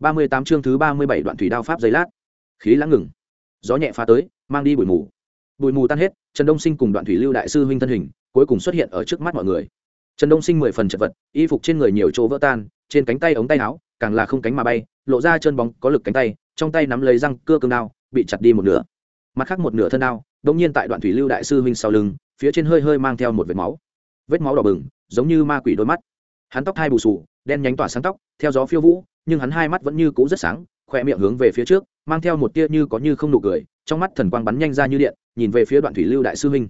ba mươi tám chương thứ ba mươi bảy đoạn thủy đao pháp giấy lát. Khí lãng ngừng. Gió nhẹ phá tới, mang đi bụi mù. Bụi mù tan hết, trần đông sinh cùng đoạn thủy lưu đại sư huynh thân hình, cuối cùng xuất hiện ở trước mắt mọi người. Trần đông sinh mười phần chật vật, y phục trên người nhiều chỗ vỡ tan, trên cánh tay ống tay áo, càng là không cánh mà bay, lộ ra chân bóng có lực cánh tay, trong tay nắm lấy răng, cưa cương đao, bị chặt đi một nửa. Mặt khác một nửa thân đao đông nhiên tại đoạn thủy lưu đại sư huynh sau lưng, phía trên hơi hơi mang theo một vệt máu. Vết máu đỏ bừng, giống như ma quỷ đôi mắt. Hắn tóc hai bù sù, đen nhánh tỏa sáng tóc, theo gió phiêu vũ nhưng hắn hai mắt vẫn như cũ rất sáng, khoe miệng hướng về phía trước, mang theo một tia như có như không nụ cười, trong mắt thần quang bắn nhanh ra như điện, nhìn về phía đoạn thủy lưu đại sư huynh.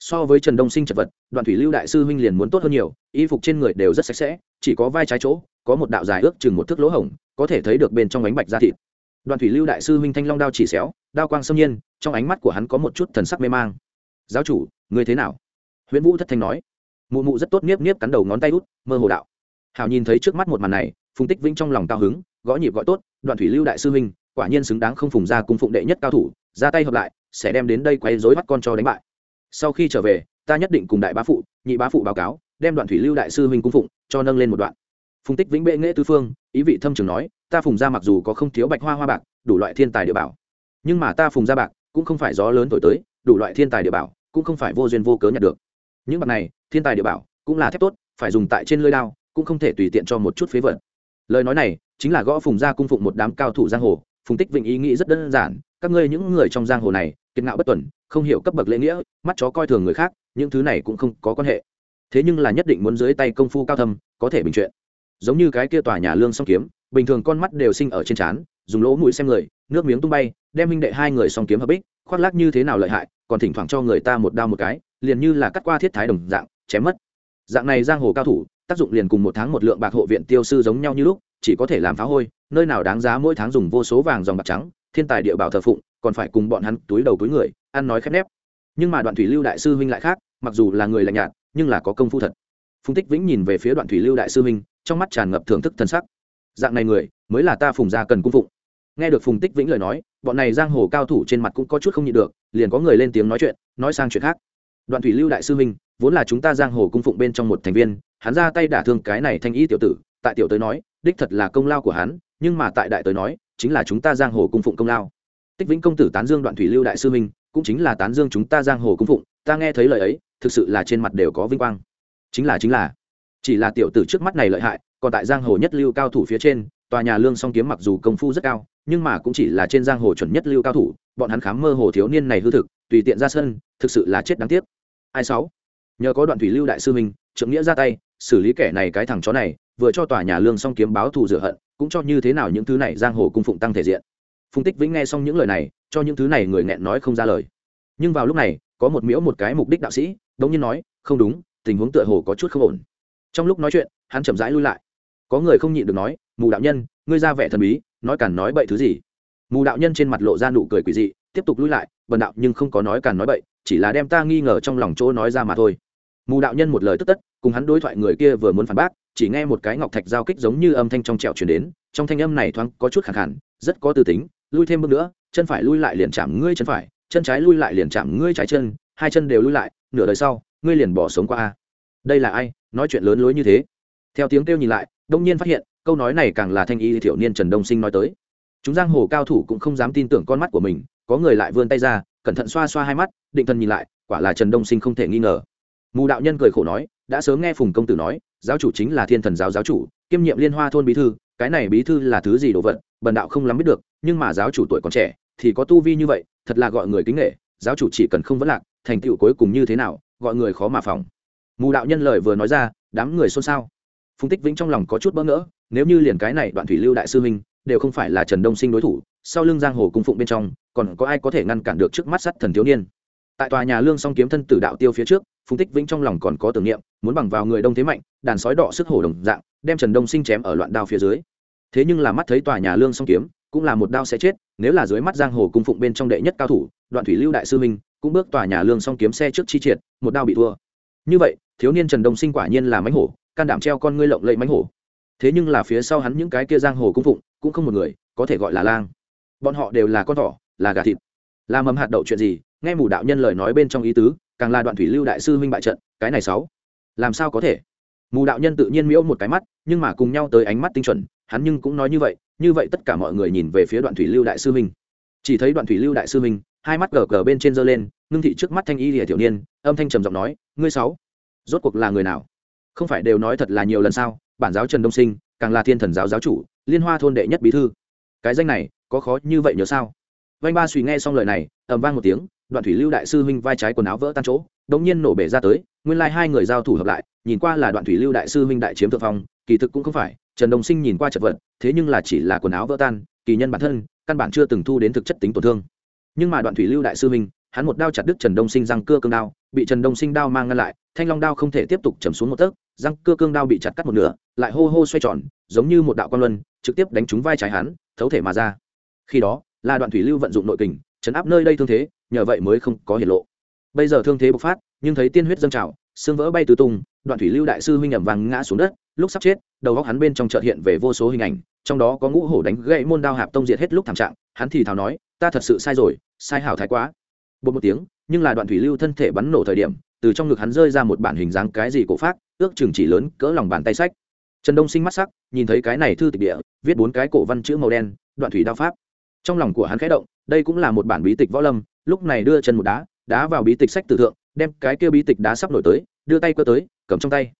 So với trần đông sinh chật vật, đoạn thủy lưu đại sư huynh liền muốn tốt hơn nhiều, y phục trên người đều rất sạch sẽ, chỉ có vai trái chỗ, có một đạo dài ước chừng một thước lỗ hổng, có thể thấy được bên trong ánh bạch da thịt. Đoạn thủy lưu đại sư huynh thanh long đao chỉ xéo, đao quang xâm nhiên, trong ánh mắt của hắn có một chút thần sắc mê mang. Giáo chủ người thế nào? Huyễn vũ thất thanh nói. Mụ mụ rất tốt nếp nếp cắn đầu ngón tay út, mơ hồ đạo. Hảo nhìn thấy trước mắt một màn này phùng tích vĩnh trong lòng cao hứng, gõ nhịp gọi tốt, đoạn thủy lưu đại sư huynh, quả nhiên xứng đáng không phùng ra cung phụng đệ nhất cao thủ, ra tay hợp lại, sẽ đem đến đây quay dối bắt con cho đánh bại. Sau khi trở về, ta nhất định cùng đại bá phụ, nhị bá phụ báo cáo, đem đoạn thủy lưu đại sư huynh cung phụng, cho nâng lên một đoạn. Phùng tích vĩnh bệ nghệ tư phương, ý vị thâm trường nói, ta phùng ra mặc dù có không thiếu bạch hoa hoa bạc, đủ loại thiên tài địa bảo, nhưng mà ta phùng ra bạc cũng không phải gió lớn thổi tới, đủ loại thiên tài địa bảo cũng không phải vô duyên vô cớ nhặt được. Những bạc này, thiên tài địa bảo cũng là thép tốt, phải dùng tại trên lưới đao, cũng không thể tùy tiện cho một chút phế vật lời nói này chính là gõ phùng gia cung phụng một đám cao thủ giang hồ. Phùng tích vịnh ý nghĩ rất đơn giản, các ngươi những người trong giang hồ này, kiệt ngạo bất tuần, không hiểu cấp bậc lễ nghĩa, mắt chó coi thường người khác, những thứ này cũng không có quan hệ. Thế nhưng là nhất định muốn dưới tay công phu cao thâm, có thể bình chuyện. Giống như cái kia tòa nhà lương song kiếm, bình thường con mắt đều sinh ở trên trán, dùng lỗ mũi xem người, nước miếng tung bay, đem minh đệ hai người song kiếm hợp bích, khoác lác như thế nào lợi hại, còn thỉnh thoảng cho người ta một đao một cái, liền như là cắt qua thiết thái đồng dạng, chém mất. Dạng này giang hồ cao thủ tác dụng liền cùng một tháng một lượng bạc hộ viện tiêu sư giống nhau như lúc, chỉ có thể làm phá hôi, nơi nào đáng giá mỗi tháng dùng vô số vàng dòng bạc trắng, thiên tài địa bảo thờ phụng, còn phải cùng bọn hắn túi đầu túi người, ăn nói khép nép. Nhưng mà đoạn thủy lưu đại sư huynh lại khác, mặc dù là người lạnh nhạt, nhưng là có công phu thật. Phùng tích vĩnh nhìn về phía đoạn thủy lưu đại sư huynh, trong mắt tràn ngập thưởng thức thân sắc. Dạng này người, mới là ta phùng gia cần cung phụng. Nghe được phùng tích vĩnh lời nói, bọn này giang hồ cao thủ trên mặt cũng có chút không nhịn được, liền có người lên tiếng nói chuyện, nói sang chuyện khác. Đoạn thủy lưu đại sư huynh vốn là chúng ta giang hồ cung phụng bên trong một thành viên, hắn ra tay đả thương cái này thanh y tiểu tử, tại tiểu tới nói, đích thật là công lao của hắn, nhưng mà tại đại tới nói, chính là chúng ta giang hồ cung phụng công lao. Tích vĩnh công tử tán dương đoạn thủy lưu đại sư minh cũng chính là tán dương chúng ta giang hồ cung phụng, ta nghe thấy lời ấy, thực sự là trên mặt đều có vinh quang. Chính là chính là. Chỉ là tiểu tử trước mắt này lợi hại, còn tại giang hồ nhất lưu cao thủ phía trên, tòa nhà lương song kiếm mặc dù công phu rất cao, nhưng mà cũng chỉ là trên giang hồ chuẩn nhất lưu cao thủ, bọn hắn khám mơ hồ thiếu niên này hư thực, tùy tiện ra sân, thực sự là chết đáng tiếc. Ai sáu? Nhờ có đoạn thủy lưu đại sư minh, trưởng nghĩa ra tay, xử lý kẻ này cái thằng chó này, vừa cho tòa nhà lương xong kiếm báo thù rửa hận, cũng cho như thế nào những thứ này giang hồ cung phụng tăng thể diện. Phùng tích vĩnh nghe xong những lời này, cho những thứ này người nghẹn nói không ra lời. Nhưng vào lúc này, có một miễu một cái mục đích đạo sĩ, đống nhiên nói, không đúng, tình huống tựa hồ có chút không ổn. Trong lúc nói chuyện, hắn chậm rãi lui lại. Có người không nhịn được nói, mù đạo nhân, ngươi ra vẻ thần bí, nói càn nói bậy thứ gì? Mù đạo nhân trên mặt lộ ra nụ cười quỷ dị, tiếp tục lui lại, bần đạo nhưng không có nói càn nói bậy, chỉ là đem ta nghi ngờ trong lòng chỗ nói ra mà thôi mù đạo nhân một lời tức tất cùng hắn đối thoại người kia vừa muốn phản bác chỉ nghe một cái ngọc thạch giao kích giống như âm thanh trong trẹo chuyển đến trong thanh âm này thoáng có chút khẳng hẳn, rất có tư tính lui thêm bước nữa chân phải lui lại liền chạm ngươi chân phải chân trái lui lại liền chạm ngươi trái chân hai chân đều lui lại nửa đời sau ngươi liền bỏ sống qua a. Đây là ai nói chuyện lớn lối như thế? Theo tiếng kêu nhìn lại đông nhiên phát hiện câu nói này càng là thanh y thiểu niên trần đông sinh nói tới. Chúng giang hồ cao thủ cũng không dám tin tưởng con mắt của mình có người lại vươn tay ra cẩn thận xoa xoa hai mắt định thần nhìn lại quả là trần đông sinh không thể nghi ngờ mù đạo nhân cười khổ nói, đã sớm nghe phùng công tử nói, giáo chủ chính là thiên thần giáo giáo chủ, kiêm nhiệm liên hoa thôn bí thư, cái này bí thư là thứ gì đồ vật, bần đạo không lắm biết được, nhưng mà giáo chủ tuổi còn trẻ, thì có tu vi như vậy, thật là gọi người kính nghệ giáo chủ chỉ cần không vấn lạc, thành tựu cuối cùng như thế nào, gọi người khó mà phòng. Mù đạo nhân lời vừa nói ra, đám người xôn xao. Phùng tích vĩnh trong lòng có chút bỡ ngỡ, nếu như liền cái này đoạn thủy lưu đại sư minh đều không phải là trần đông sinh đối thủ, sau lưng giang hồ cung phụng bên trong, còn có ai có thể ngăn cản được trước mắt sắt thần thiếu niên? Tại tòa nhà lương song kiếm thân tử đạo tiêu phía trước, phùng tích vĩnh trong lòng còn có tưởng niệm, muốn bằng vào người đông thế mạnh, đàn sói đỏ sức hổ đồng dạng, đem trần đông sinh chém ở loạn đao phía dưới. Thế nhưng là mắt thấy tòa nhà lương song kiếm, cũng là một đao sẽ chết, nếu là dưới mắt giang hồ cung phụng bên trong đệ nhất cao thủ, đoạn thủy lưu đại sư minh, cũng bước tòa nhà lương song kiếm xe trước chi triệt, một đao bị thua. Như vậy, thiếu niên trần đông sinh quả nhiên là mánh hổ, can đảm treo con ngươi lộng lẫy mánh hổ. Thế nhưng là phía sau hắn những cái kia giang hồ cung phụng, cũng không một người có thể gọi là lang. Bọn họ đều là con thỏ, là gà thịt. Là mầm hạt đậu chuyện gì nghe mù đạo nhân lời nói bên trong ý tứ, càng là đoạn thủy lưu đại sư huynh bại trận, cái này sáu. Làm sao có thể? Mù đạo nhân tự nhiên miễu một cái mắt, nhưng mà cùng nhau tới ánh mắt tinh chuẩn, hắn nhưng cũng nói như vậy như vậy tất cả mọi người nhìn về phía đoạn thủy lưu đại sư huynh. Chỉ thấy đoạn thủy lưu đại sư huynh, hai mắt gờ gờ bên trên giơ lên, ngưng thị trước mắt thanh y lìa tiểu niên, âm thanh trầm giọng nói, ngươi sáu, rốt cuộc là người nào? Không phải đều nói thật là nhiều lần sao? Bản giáo trần đông sinh, càng là thiên thần giáo giáo chủ, liên hoa thôn đệ nhất bí thư. Cái danh này, có khó như vậy nhớ sao? Vanh ba suy nghe xong lời này, ầm vang một tiếng đoạn thủy lưu đại sư huynh vai trái quần áo vỡ tan chỗ, đống nhiên nổ bể ra tới, nguyên lai hai người giao thủ hợp lại, nhìn qua là đoạn thủy lưu đại sư huynh đại chiếm thượng phong, kỳ thực cũng không phải, trần đồng sinh nhìn qua chật vật, thế nhưng là chỉ là quần áo vỡ tan, kỳ nhân bản thân, căn bản chưa từng thu đến thực chất tính tổn thương. Nhưng mà đoạn thủy lưu đại sư huynh, hắn một đao chặt đứt trần đông sinh răng cưa cương đao, bị trần đông sinh đao mang ngăn lại, thanh long đao không thể tiếp tục chầm xuống một tấc, răng cưa cương đao bị chặt cắt một nửa, lại hô hô xoay tròn, giống như một đạo quan luân, trực tiếp đánh trúng vai trái hắn, thấu thể mà ra. Khi đó, là đoạn thủy lưu vận dụng nội kình, chấn áp nơi đây thương thế nhờ vậy mới không có hiện lộ. Bây giờ thương thế bộc phát, nhưng thấy tiên huyết dâng trào, xương vỡ bay tứ tung, đoạn thủy lưu đại sư huynh ẩm vàng ngã xuống đất, lúc sắp chết, đầu góc hắn bên trong chợt hiện về vô số hình ảnh, trong đó có ngũ hổ đánh gậy môn đao hạp tông diệt hết lúc thảm trạng, hắn thì thào nói, ta thật sự sai rồi, sai hảo thái quá. Bột một tiếng, nhưng là đoạn thủy lưu thân thể bắn nổ thời điểm, từ trong ngực hắn rơi ra một bản hình dáng cái gì cổ phát ước chừng chỉ lớn cỡ lòng bàn tay sách. Trần đông sinh mắt sắc, nhìn thấy cái này thư tịch địa, viết bốn cái cổ văn chữ màu đen, đoạn thủy đao pháp. Trong lòng của hắn khẽ động, đây cũng là một bản bí tịch võ lâm lúc này đưa chân một đá đá vào bí tịch sách tử thượng, đem cái kia bí tịch đá sắp nổi tới, đưa tay cơ tới, cầm trong tay.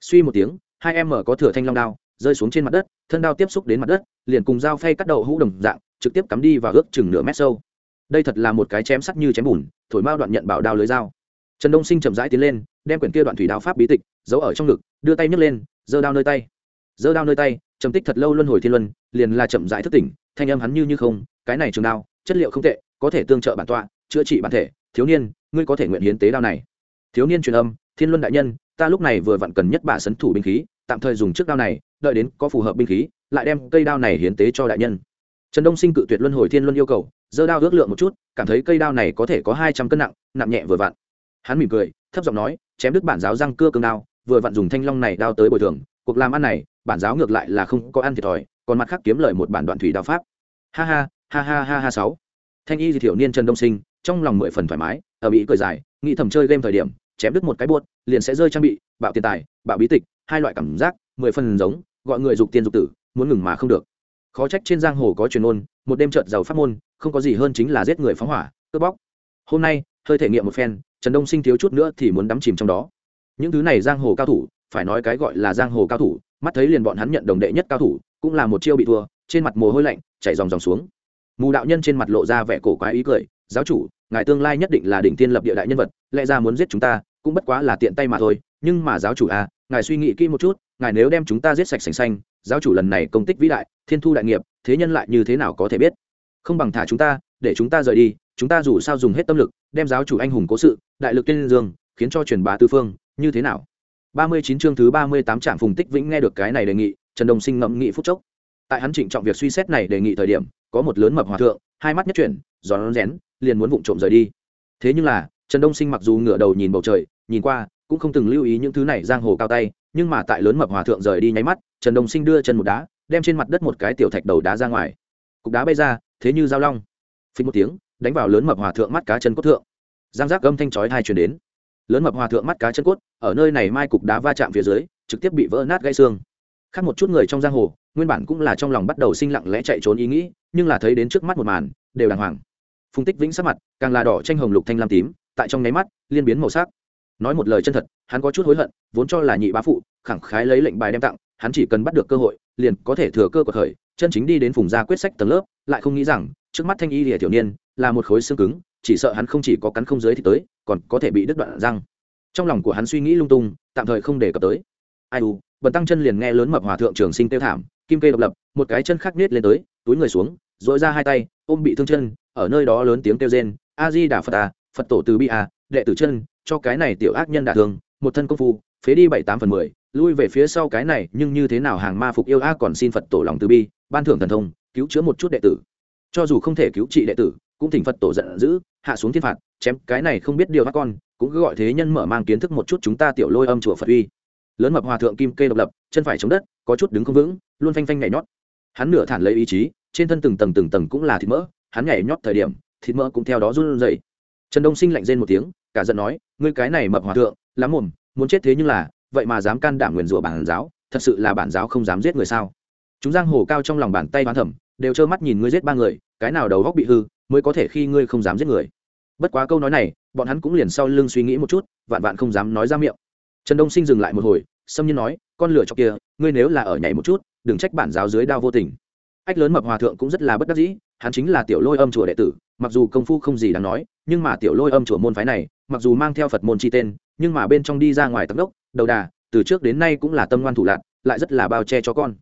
Suy một tiếng, hai em mở có thừa thanh long đao, rơi xuống trên mặt đất, thân đao tiếp xúc đến mặt đất, liền cùng dao phay cắt đậu hũ đồng dạng, trực tiếp cắm đi và ước chừng nửa mét sâu. Đây thật là một cái chém sắt như chém bùn, thổi mao đoạn nhận bảo đao lưới dao. Trần đông sinh chậm rãi tiến lên, đem quyển kia đoạn thủy đao pháp bí tịch, giấu ở trong ngực, đưa tay nhấc lên, giơ đao nơi tay. Giơ đao nơi tay, trầm tích thật lâu luân hồi thiên luân, liền là chậm rãi thức tỉnh, thanh âm hắn như như không, cái này trường đao, chất liệu không tệ, có thể tương trợ bản tọa chữa trị bản thể, thiếu niên, ngươi có thể nguyện hiến tế đao này. Thiếu niên truyền âm, thiên luân đại nhân, ta lúc này vừa vặn cần nhất bả sấn thủ binh khí, tạm thời dùng trước đao này, đợi đến có phù hợp binh khí, lại đem cây đao này hiến tế cho đại nhân. Trần đông sinh cự tuyệt luân hồi thiên luân yêu cầu, giơ đao ước lượng một chút, cảm thấy cây đao này có thể có hai trăm cân nặng nặng nhẹ vừa vặn. Hắn mỉm cười, thấp giọng nói, chém đứt bản giáo răng cưa cương đao, vừa vặn dùng thanh long này đao tới bồi thường, cuộc làm ăn này, bản giáo ngược lại là không có ăn thiệt thòi, còn mặt khác kiếm lời một bản đoạn thủy đao pháp. Ha ha ha ha ha ha sáu. Thanh y thì thiểu niên trần đông sinh trong lòng mười phần thoải mái, ở bị cười dài, nghĩ thầm chơi game thời điểm, chém đứt một cái buốt, liền sẽ rơi trang bị, bạo tiền tài, bạo bí tịch, hai loại cảm giác, mười phần giống, gọi người dục tiền dục tử, muốn ngừng mà không được. Khó trách trên giang hồ có truyền ôn một đêm trợt giàu pháp môn, không có gì hơn chính là giết người phóng hỏa, cướp bóc. Hôm nay, hơi thể nghiệm một phen, trần đông sinh thiếu chút nữa thì muốn đắm chìm trong đó. Những thứ này giang hồ cao thủ, phải nói cái gọi là giang hồ cao thủ, mắt thấy liền bọn hắn nhận đồng đệ nhất cao thủ, cũng là một chiêu bị thua, trên mặt mồ hôi lạnh, chảy dòng dòng xuống. Mù đạo nhân trên mặt lộ ra vẻ cổ quái ý cười giáo chủ, ngài tương lai nhất định là đỉnh tiên lập địa đại nhân vật, lẽ ra muốn giết chúng ta, cũng bất quá là tiện tay mà thôi. Nhưng mà giáo chủ à ngài suy nghĩ kỹ một chút, ngài nếu đem chúng ta giết sạch sành xanh, giáo chủ lần này công tích vĩ đại, thiên thu đại nghiệp, thế nhân lại như thế nào có thể biết? Không bằng thả chúng ta, để chúng ta rời đi, chúng ta dù sao dùng hết tâm lực, đem giáo chủ anh hùng cố sự, đại lực tiên dương, khiến cho truyền bá tư phương, như thế nào? Ba mươi chín chương thứ ba mươi tám trạm phùng tích vĩnh nghe được cái này đề nghị, trần đồng sinh ngẫm nghị phút chốc. Tại hắn trịnh trọng việc suy xét này đề nghị thời điểm, có một lớn mập hòa thượng, hai mắt nhất chuyển gió rén liền muốn vụng trộm rời đi. Thế nhưng là, trần đông sinh mặc dù ngửa đầu nhìn bầu trời, nhìn qua, cũng không từng lưu ý những thứ này giang hồ cao tay, nhưng mà tại lớn mập hòa thượng rời đi nháy mắt, trần đông sinh đưa chân một đá, đem trên mặt đất một cái tiểu thạch đầu đá ra ngoài. Cục đá bay ra, thế như dao long. Phình một tiếng, đánh vào lớn mập hòa thượng mắt cá chân cốt thượng. Giang giác âm thanh chói hai chuyển đến. Lớn mập hòa thượng mắt cá chân cốt, ở nơi này mai cục đá va chạm phía dưới, trực tiếp bị vỡ nát gãy xương. Khác một chút người trong giang hồ, nguyên bản cũng là trong lòng bắt đầu sinh lặng lẽ chạy trốn ý nghĩ, nhưng là thấy đến trước mắt một màn, đều đàng hoàng phùng tích vĩnh sắc mặt, càng là đỏ tranh hồng lục thanh lam tím, tại trong nháy mắt, liên biến màu sắc. Nói một lời chân thật, hắn có chút hối hận, vốn cho là nhị bá phụ, khẳng khái lấy lệnh bài đem tặng, hắn chỉ cần bắt được cơ hội, liền có thể thừa cơ của thời, chân chính đi đến phùng gia quyết sách tầng lớp, lại không nghĩ rằng, trước mắt thanh y lìa tiểu niên, là một khối xương cứng, chỉ sợ hắn không chỉ có cắn không dưới thì tới, còn có thể bị đứt đoạn răng. Trong lòng của hắn suy nghĩ lung tung, tạm thời không đề cập tới. Ai u, bần tăng chân liền nghe lớn mập hòa thượng trường sinh tiêu thảm, kim kê độc lập, một cái chân khác nết lên tới, túi người xuống dội ra hai tay, ôm bị thương chân ở nơi đó lớn tiếng kêu rên a di đà phật à phật tổ từ bi à đệ tử chân, cho cái này tiểu ác nhân đả thương, một thân công phu, phế đi bảy tám phần mười, lui về phía sau cái này, nhưng như thế nào hàng ma phục yêu a còn xin phật tổ lòng từ bi, ban thưởng thần thông, cứu chữa một chút đệ tử. Cho dù không thể cứu trị đệ tử, cũng thỉnh phật tổ giận dữ, hạ xuống thiên phạt, chém, cái này không biết điều các con, cũng cứ gọi thế nhân mở mang kiến thức một chút chúng ta tiểu lôi âm chùa phật uy. Lớn mập hòa thượng kim kê độc lập, chân phải chống đất, có chút đứng không vững, luôn phanh phanh nhảy nhót. Hắn nửa thản lấy ý chí, trên thân từng tầng từng tầng cũng là thịt mỡ hắn nhảy nhót thời điểm, thịt mỡ cũng theo đó run rẩy. Trần đông sinh lạnh rên một tiếng, cả giận nói, ngươi cái này mập hòa thượng, lắm mồm, muốn chết thế nhưng là, vậy mà dám can đảm nguyền rủa bản giáo, thật sự là bản giáo không dám giết người sao? Chúng giang hồ cao trong lòng bàn tay bán thẩm, đều trơ mắt nhìn ngươi giết ba người, cái nào đầu góc bị hư, mới có thể khi ngươi không dám giết người. Bất quá câu nói này, bọn hắn cũng liền sau lưng suy nghĩ một chút, vạn vạn không dám nói ra miệng. Trần đông sinh dừng lại một hồi, xâm nhiên nói, con lửa chọc kia, ngươi nếu là ở nhảy một chút, đừng trách bản giáo dưới đao vô tình. Ách lớn mập hòa thượng cũng rất là bất đắc dĩ hắn chính là tiểu lôi âm chùa đệ tử, mặc dù công phu không gì đáng nói, nhưng mà tiểu lôi âm chùa môn phái này, mặc dù mang theo phật môn chi tên, nhưng mà bên trong đi ra ngoài tấm đốc, đầu đà, từ trước đến nay cũng là tâm ngoan thủ lạc lại rất là bao che cho con.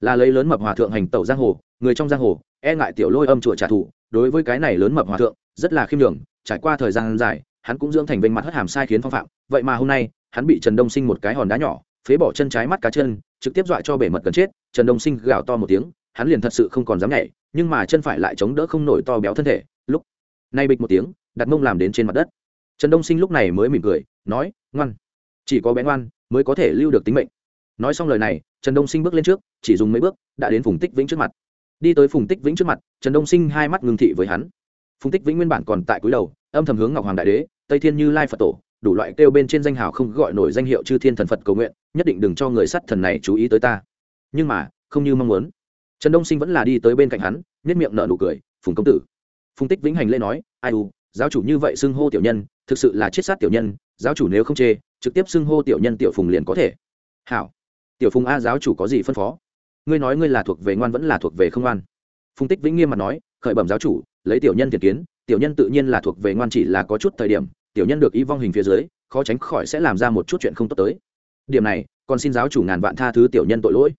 Là lấy lớn mập hòa thượng hành tẩu giang hồ, người trong giang hồ e ngại tiểu lôi âm chùa trả thù, đối với cái này lớn mập hòa thượng, rất là khiêm đường trải qua thời gian dài, hắn cũng dưỡng thành vinh mặt hất hàm sai khiến phong phạm, vậy mà hôm nay, hắn bị trần đông sinh một cái hòn đá nhỏ, phế bỏ chân trái mắt cá chân, trực tiếp dọa cho bể mật gần chết, trần đông sinh gào to một tiếng, hắn liền thật sự không còn dám nhảy nhưng mà chân phải lại chống đỡ không nổi to béo thân thể, lúc nay bịch một tiếng, đặt mông làm đến trên mặt đất. Trần đông sinh lúc này mới mỉm cười, nói, ngoan, chỉ có bé ngoan mới có thể lưu được tính mệnh. Nói xong lời này, trần đông sinh bước lên trước, chỉ dùng mấy bước, đã đến phùng tích vĩnh trước mặt. Đi tới phùng tích vĩnh trước mặt, trần đông sinh hai mắt ngừng thị với hắn. Phùng tích vĩnh nguyên bản còn tại cúi đầu, âm thầm hướng ngọc hoàng đại đế, tây thiên như lai phật tổ, đủ loại kêu bên trên danh hào không gọi nổi danh hiệu chư thiên thần phật cầu nguyện, nhất định đừng cho người sắt thần này chú ý tới ta. Nhưng mà, không như mong muốn trần đông sinh vẫn là đi tới bên cạnh hắn nhất miệng nở nụ cười phùng công tử phùng tích vĩnh hành lê nói ai u giáo chủ như vậy xưng hô tiểu nhân thực sự là chiết sát tiểu nhân giáo chủ nếu không chê trực tiếp xưng hô tiểu nhân tiểu phùng liền có thể hảo tiểu phùng a giáo chủ có gì phân phó ngươi nói ngươi là thuộc về ngoan vẫn là thuộc về không ngoan phùng tích vĩnh nghiêm mặt nói khởi bẩm giáo chủ lấy tiểu nhân thiệt kiến tiểu nhân tự nhiên là thuộc về ngoan chỉ là có chút thời điểm tiểu nhân được ý vong hình phía dưới khó tránh khỏi sẽ làm ra một chút chuyện không tốt tới điểm này còn xin giáo chủ ngàn vạn tha thứ tiểu nhân tội lỗi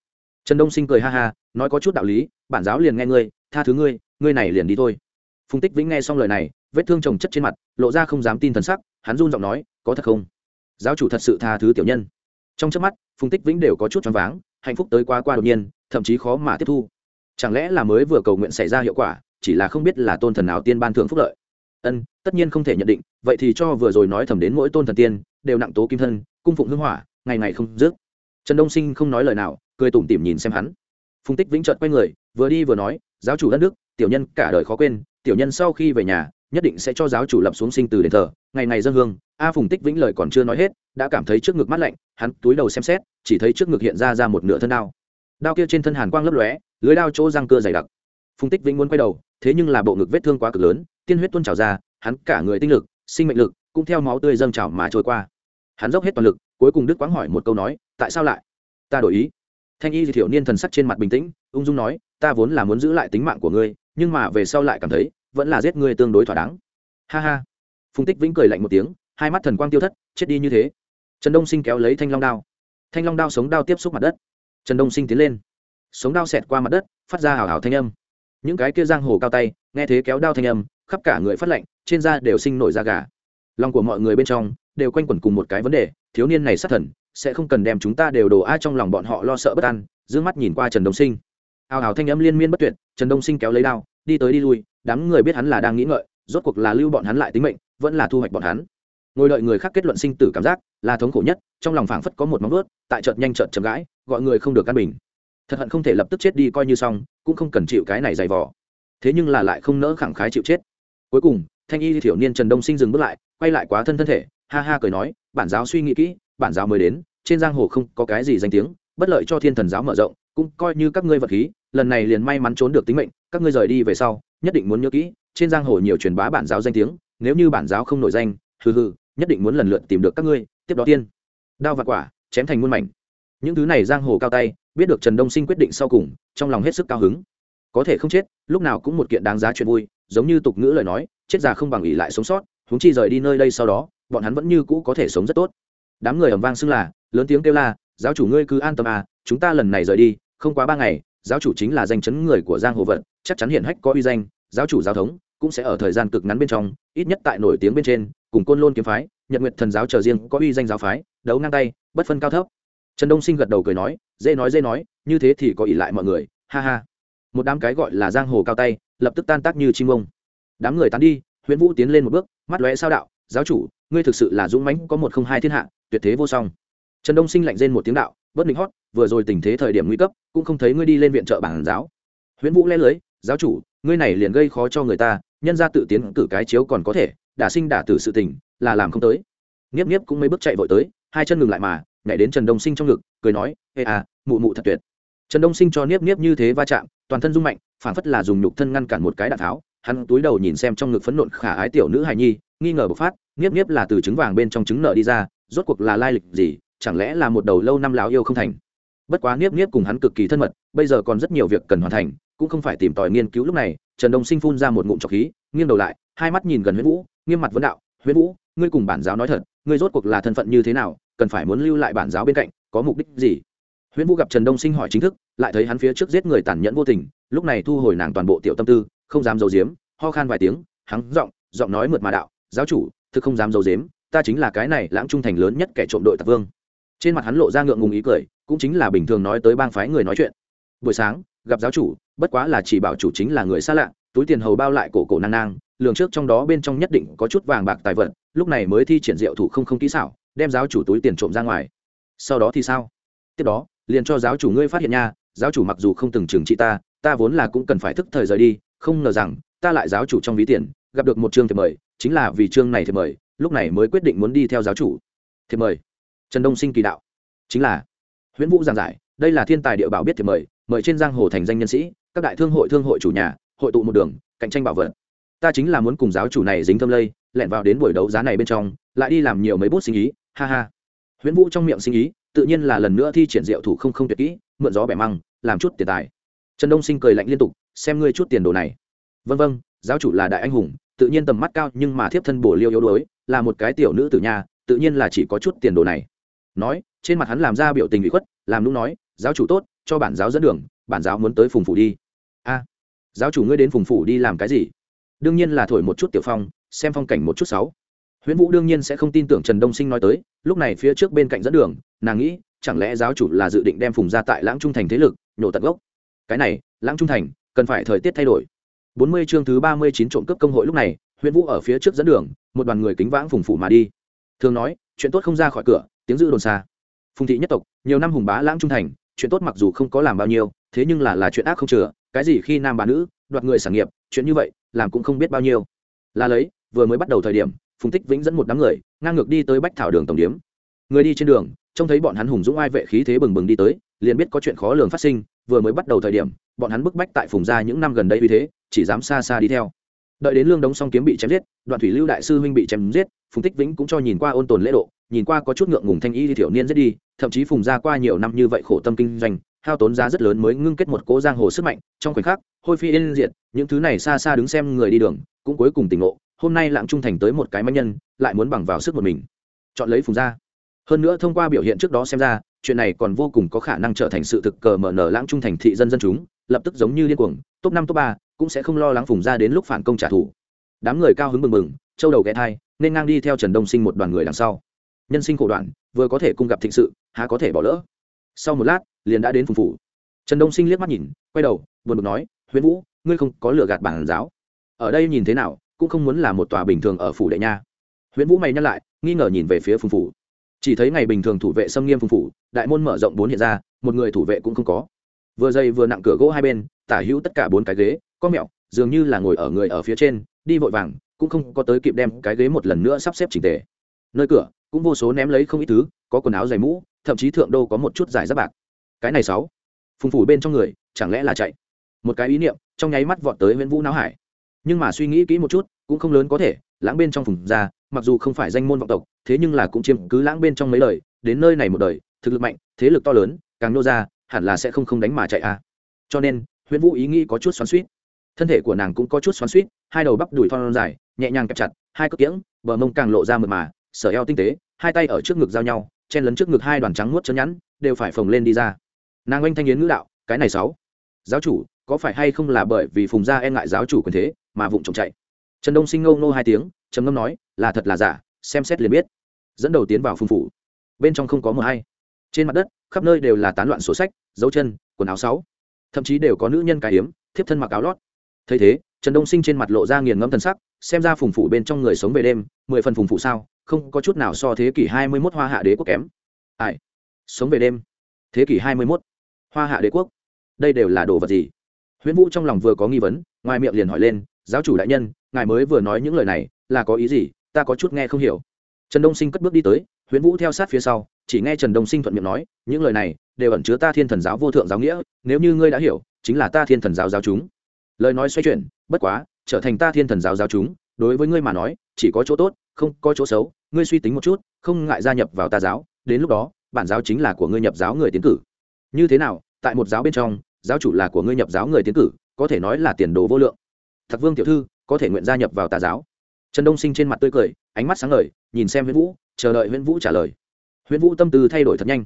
trần đông sinh cười ha ha, nói có chút đạo lý, bản giáo liền nghe ngươi, tha thứ ngươi ngươi này liền đi thôi. Phùng tích vĩnh nghe xong lời này, vết thương trồng chất trên mặt, lộ ra không dám tin thần sắc, hắn run giọng nói, có thật không? Giáo chủ thật sự tha thứ tiểu nhân. Trong trước mắt, phùng tích vĩnh đều có chút choáng váng, hạnh phúc tới quá qua đột nhiên, thậm chí khó mà tiếp thu. Chẳng lẽ là mới vừa cầu nguyện xảy ra hiệu quả, chỉ là không biết là tôn thần nào tiên ban thưởng phúc lợi? Ân, tất nhiên không thể nhận định, vậy thì cho vừa rồi nói thầm đến mỗi tôn thần tiên, đều nặng tố kim thân, cung phụng hưng hỏa, ngày ngày không dứt. Trần đông sinh không nói lời nào cười tủm tỉm nhìn xem hắn. Phùng tích vĩnh trợt quay người, vừa đi vừa nói, giáo chủ đất nước, tiểu nhân cả đời khó quên, tiểu nhân sau khi về nhà, nhất định sẽ cho giáo chủ lập xuống sinh từ đền thờ, ngày ngày dân hương. A phùng tích vĩnh lời còn chưa nói hết, đã cảm thấy trước ngực mắt lạnh, hắn túi đầu xem xét, chỉ thấy trước ngực hiện ra ra một nửa thân đao. Đao kia trên thân hàn quang lấp lóe, lưới đao chỗ răng cưa dày đặc. Phùng tích vĩnh muốn quay đầu, thế nhưng là bộ ngực vết thương quá cực lớn, tiên huyết tuôn trào ra, hắn cả người tinh lực, sinh mệnh lực cũng theo máu tươi dâng trào mà trôi qua. Hắn dốc hết toàn lực, cuối cùng đức quáng hỏi một câu nói, tại sao lại? Ta đổi ý thanh y thiểu niên thần sắc trên mặt bình tĩnh, ung dung nói, ta vốn là muốn giữ lại tính mạng của ngươi, nhưng mà về sau lại cảm thấy, vẫn là giết ngươi tương đối thỏa đáng. Ha ha. Phùng tích vĩnh cười lạnh một tiếng, hai mắt thần quang tiêu thất, chết đi như thế. Trần đông sinh kéo lấy thanh long đao. Thanh long đao sống đao tiếp xúc mặt đất. Trần đông sinh tiến lên. Sống đao xẹt qua mặt đất, phát ra hào hào thanh âm. Những cái kia giang hồ cao tay, nghe thế kéo đao thanh âm, khắp cả người phát lạnh, trên da đều sinh nổi da gà. Lòng của mọi người bên trong, đều quanh quẩn cùng một cái vấn đề thiếu niên này sát thần, sẽ không cần đem chúng ta đều đổ ai trong lòng bọn họ lo sợ bất an d mắt nhìn qua trần đông sinh. Hào hào thanh âm liên miên bất tuyệt, trần đông sinh kéo lấy đao, đi tới đi lui, đám người biết hắn là đang nghĩ ngợi, rốt cuộc là lưu bọn hắn lại tính mệnh, vẫn là thu hoạch bọn hắn. Ngồi đợi người khác kết luận sinh tử cảm giác, là thống khổ nhất, trong lòng phảng phất có một móng ướt tại chợt nhanh chợt chậm gãi gọi người không được căn bình. Thật hận không thể lập tức chết đi coi như xong, cũng không cần chịu cái này dày vò. Thế nhưng là lại không nỡ khẳng khái chịu chết. Cuối cùng, thanh y thiểu niên trần đông sinh dừng bước lại, quay lại quá thân thân thể ha ha cười nói, bản giáo suy nghĩ kỹ, bản giáo mới đến, trên giang hồ không có cái gì danh tiếng, bất lợi cho thiên thần giáo mở rộng, cũng coi như các ngươi vật khí, lần này liền may mắn trốn được tính mệnh, các ngươi rời đi về sau, nhất định muốn nhớ kỹ, trên giang hồ nhiều truyền bá bản giáo danh tiếng, nếu như bản giáo không nổi danh, hừ hừ, nhất định muốn lần lượt tìm được các ngươi, tiếp đó tiên. Đao và quả, chém thành muôn mảnh. Những thứ này giang hồ cao tay, biết được trần đông sinh quyết định sau cùng, trong lòng hết sức cao hứng. Có thể không chết, lúc nào cũng một kiện đáng giá chuyện vui, giống như tục ngữ lời nói, chết già không bằng ỉ lại sống sót húng chi rời đi nơi đây sau đó bọn hắn vẫn như cũ có thể sống rất tốt. Đám người ầm vang xưng là, lớn tiếng kêu la, giáo chủ ngươi cứ an tâm à chúng ta lần này rời đi, không quá ba ngày, giáo chủ chính là danh chấn người của giang hồ vận, chắc chắn hiện hách có uy danh, giáo chủ giáo thống cũng sẽ ở thời gian cực ngắn bên trong, ít nhất tại nổi tiếng bên trên, cùng côn lôn kiếm phái, nhật nguyệt thần giáo chờ riêng có uy danh giáo phái, đấu ngang tay, bất phân cao thấp. Trần đông sinh gật đầu cười nói, dễ nói dễ nói, như thế thì có ỷ lại mọi người, ha ha. Một đám cái gọi là giang hồ cao tay, lập tức tan tác như chim ông. Đám người tán đi, huyễn vũ tiến lên một bước, mắt lóe sao đạo giáo chủ, ngươi thực sự là dũng mãnh, có một không hai thiên hạ, tuyệt thế vô song. Trần đông sinh lạnh rên một tiếng đạo, bất định hót, vừa rồi tình thế thời điểm nguy cấp, cũng không thấy ngươi đi lên viện trợ bản giáo. Huyễn vũ lẽ lưới, giáo chủ, ngươi này liền gây khó cho người ta, nhân ra tự tiến cử cái chiếu còn có thể, đả sinh đả tử sự tình, là làm không tới. Nghiếp nghiếp cũng mấy bước chạy vội tới, hai chân ngừng lại mà, nhảy đến trần đông sinh trong ngực, cười nói, ê à mụ mụ thật tuyệt. Trần đông sinh cho niếp niếp như thế va chạm, toàn thân rung mạnh, phản phất là dùng nhục thân ngăn cản một cái đạn tháo, hắn túi đầu nhìn xem trong ngực phấn nộn khả ái tiểu nữ hài nhi nghi ngờ bộc phát niếp niếp là từ trứng vàng bên trong trứng nợ đi ra, rốt cuộc là lai lịch gì, chẳng lẽ là một đầu lâu năm láo yêu không thành? Bất quá niếp niếp cùng hắn cực kỳ thân mật, bây giờ còn rất nhiều việc cần hoàn thành, cũng không phải tìm tòi nghiên cứu lúc này, trần đông sinh phun ra một ngụm trọc khí, nghiêng đầu lại, hai mắt nhìn gần huyễn vũ, nghiêm mặt vấn đạo, huyễn vũ, ngươi cùng bản giáo nói thật, ngươi rốt cuộc là thân phận như thế nào, cần phải muốn lưu lại bản giáo bên cạnh, có mục đích gì? Huyễn vũ gặp trần đông sinh hỏi chính thức, lại thấy hắn phía trước giết người tàn nhẫn vô tình, lúc này thu hồi nàng toàn bộ tiểu tâm tư, không dám giấu giếm, ho khan vài tiếng hắn giọng giọng nói mượt mà đạo giáo chủ, thực không dám giấu giếm, ta chính là cái này lãng trung thành lớn nhất kẻ trộm đội tạc vương. Trên mặt hắn lộ ra ngượng ngùng ý cười, cũng chính là bình thường nói tới bang phái người nói chuyện. Buổi sáng, gặp giáo chủ, bất quá là chỉ bảo chủ chính là người xa lạ, túi tiền hầu bao lại cổ cổ nang nang, lường trước trong đó bên trong nhất định có chút vàng bạc tài vật, lúc này mới thi triển diệu thủ không không kỹ xảo, đem giáo chủ túi tiền trộm ra ngoài. Sau đó thì sao? Tiếp đó, liền cho giáo chủ ngươi phát hiện nha, giáo chủ mặc dù không từng trừng trị ta ta vốn là cũng cần phải thức thời rời đi, không ngờ rằng, ta lại giáo chủ trong ví tiền, gặp được một chương thiệp mời chính là vì chương này thì mời, lúc này mới quyết định muốn đi theo giáo chủ. Thì mời? Trần đông sinh kỳ đạo. Chính là. Huyễn vũ giảng giải, đây là thiên tài địa bảo biết thì mời mời trên giang hồ thành danh nhân sĩ, các đại thương hội thương hội chủ nhà, hội tụ một đường, cạnh tranh bảo vật. Ta chính là muốn cùng giáo chủ này dính thâm lây lẹn vào đến buổi đấu giá này bên trong, lại đi làm nhiều mấy bút sinh ý, ha ha. Huyễn vũ trong miệng sinh ý, tự nhiên là lần nữa thi triển diệu thủ không không tuyệt kỹ, mượn gió bẻ măng, làm chút tiền tài. Trần đông sinh cười lạnh liên tục, xem ngươi chút tiền đồ này. Vân vân giáo chủ là đại anh hùng, tự nhiên tầm mắt cao, nhưng mà thiếp thân bổ liêu yếu đuối, là một cái tiểu nữ tử nhà tự nhiên là chỉ có chút tiền đồ này. Nói, trên mặt hắn làm ra biểu tình bị khuất, làm lúc nói, giáo chủ tốt, cho bản giáo dẫn đường, bản giáo muốn tới phùng phủ đi. A, giáo chủ ngươi đến phùng phủ đi làm cái gì? Đương nhiên là thổi một chút tiểu phong, xem phong cảnh một chút sáu. Huyễn vũ đương nhiên sẽ không tin tưởng trần đông sinh nói tới, lúc này phía trước bên cạnh dẫn đường, nàng nghĩ, chẳng lẽ giáo chủ là dự định đem phùng ra tại lãng trung thành thế lực, nhổ tận gốc? Cái này, lãng trung thành, cần phải thời tiết thay đổi bốn mươi chương thứ ba mươi chín trộm cướp công hội lúc này huyện vũ ở phía trước dẫn đường, một đoàn người kính vãng phùng phủ mà đi. Thường nói, chuyện tốt không ra khỏi cửa, tiếng dư đồn xa. Phùng thị nhất tộc, nhiều năm hùng bá lãng trung thành, chuyện tốt mặc dù không có làm bao nhiêu, thế nhưng là là chuyện ác không chừa, cái gì khi nam bà nữ, đoạt người sản nghiệp, chuyện như vậy, làm cũng không biết bao nhiêu. Là lấy, vừa mới bắt đầu thời điểm, phùng tích vĩnh dẫn một đám người, ngang ngược đi tới bách thảo đường tổng điếm. Người đi trên đường, trông thấy bọn hắn hùng dũng ai vệ khí thế bừng bừng đi tới, liền biết có chuyện khó lường phát sinh, vừa mới bắt đầu thời điểm, bọn hắn bức bách tại phùng gia những năm gần đây uy thế chỉ dám xa xa đi theo. Đợi đến lương đống song kiếm bị chém giết, đoạn thủy lưu đại sư huynh bị chém giết, phùng tích vĩnh cũng cho nhìn qua ôn tồn lễ độ, nhìn qua có chút ngượng ngùng thanh y thì thiểu niên giết đi, thậm chí phùng gia qua nhiều năm như vậy khổ tâm kinh doanh, hao tốn giá rất lớn mới ngưng kết một cố giang hồ sức mạnh, trong khoảnh khắc, hôi phi yên diện những thứ này xa xa đứng xem người đi đường, cũng cuối cùng tỉnh ngộ, hôm nay lạng trung thành tới một cái manh nhân, lại muốn bằng vào sức một mình. Chọn lấy phùng gia. Hơn nữa thông qua biểu hiện trước đó xem ra, chuyện này còn vô cùng có khả năng trở thành sự thực cờ mở nở lãng trung thành thị dân dân chúng, lập tức giống như điên cuồng, top năm, top ba cũng sẽ không lo lắng phùng ra đến lúc phản công trả thù. Đám người cao hứng mừng mừng châu đầu ghé thai, nên ngang đi theo trần đông sinh một đoàn người đằng sau. Nhân sinh khổ đoạn, vừa có thể cung gặp thịnh sự, há có thể bỏ lỡ. Sau một lát, liền đã đến phùng phủ. Trần đông sinh liếc mắt nhìn, quay đầu, buồn bực nói huyễn vũ, ngươi không có lừa gạt bản giáo. Ở đây nhìn thế nào, cũng không muốn là một tòa bình thường ở phủ đệ nha. Huyễn vũ mày nhắc lại, nghi ngờ nhìn về phía phùng phủ. Chỉ thấy ngày bình thường thủ vệ xâm nghiêm phùng phủ, đại môn mở rộng bốn hiện ra, một người thủ vệ cũng không có. Vừa dây vừa nặng cửa gỗ hai bên, tả hữu tất cả bốn cái ghế có mẹo, dường như là ngồi ở người ở phía trên, đi vội vàng, cũng không có tới kịp đem cái ghế một lần nữa sắp xếp chỉnh tề. Nơi cửa, cũng vô số ném lấy không ít thứ, có quần áo dày mũ, thậm chí thượng đô có một chút giải giáp bạc. Cái này sáu. Phùng phủ bên trong người, chẳng lẽ là chạy? Một cái ý niệm, trong nháy mắt vọt tới nguyễn vũ não hải. Nhưng mà suy nghĩ kỹ một chút, cũng không lớn có thể, lãng bên trong phùng ra mặc dù không phải danh môn vọng tộc, thế nhưng là cũng chiếm cứ lãng bên trong mấy lời đến nơi này một đời, thực lực mạnh, thế lực to lớn, càng nô ra, hẳn là sẽ không không đánh mà chạy a cho nên nguyễn vũ ý nghĩ có chút xoắn suýt thân thể của nàng cũng có chút xoắn suýt, hai đầu bắp đùi thon dài, nhẹ nhàng kẹp chặt, hai cước kiễng bờ mông càng lộ ra mượt mà, sở eo tinh tế, hai tay ở trước ngực giao nhau, chen lấn trước ngực hai đoàn trắng nuốt chân nhẵn, đều phải phồng lên đi ra. Nàng oanh thanh yến ngữ đạo, cái này sáu. Giáo chủ, có phải hay không là bởi vì phùng gia e ngại giáo chủ quyền thế, mà vụng trộm chạy? Trần đông sinh ngâu nô hai tiếng, trầm ngâm nói, là thật là giả, xem xét liền biết. Dẫn đầu tiến vào phùng phủ. Bên trong không có mờ hay. Trên mặt đất, khắp nơi đều là tán loạn sổ sách, dấu chân, quần áo sáu. Thậm chí đều có nữ nhân cài hiếm thiếp thân mặc áo lót thấy thế, trần đông sinh trên mặt lộ ra nghiền ngẫm thần sắc, xem ra phùng phủ bên trong người sống về đêm, mười phần phùng phủ sao, không có chút nào so thế kỷ hai mươi mốt hoa hạ đế quốc kém. Ai? Sống về đêm? Thế kỷ hai mươi mốt? Hoa hạ đế quốc? Đây đều là đồ vật gì? Huyễn vũ trong lòng vừa có nghi vấn, ngoài miệng liền hỏi lên, giáo chủ đại nhân, ngài mới vừa nói những lời này, là có ý gì? Ta có chút nghe không hiểu. Trần đông sinh cất bước đi tới, huyễn vũ theo sát phía sau, chỉ nghe trần đông sinh thuận miệng nói, những lời này đều ẩn chứa ta thiên thần giáo vô thượng giáo nghĩa, nếu như ngươi đã hiểu, chính là ta thiên thần giáo giáo chúng lời nói xoay chuyển, bất quá, trở thành ta thiên thần giáo giáo chúng, đối với ngươi mà nói, chỉ có chỗ tốt, không có chỗ xấu, ngươi suy tính một chút, không ngại gia nhập vào ta giáo, đến lúc đó, bản giáo chính là của ngươi nhập giáo người tiến cử. Như thế nào, tại một giáo bên trong, giáo chủ là của ngươi nhập giáo người tiến cử, có thể nói là tiền đồ vô lượng. Thật vương tiểu thư, có thể nguyện gia nhập vào tà giáo. Trần đông sinh trên mặt tươi cười, ánh mắt sáng ngời, nhìn xem huyễn vũ, chờ đợi huyễn vũ trả lời. Huyễn vũ tâm tư thay đổi thật nhanh.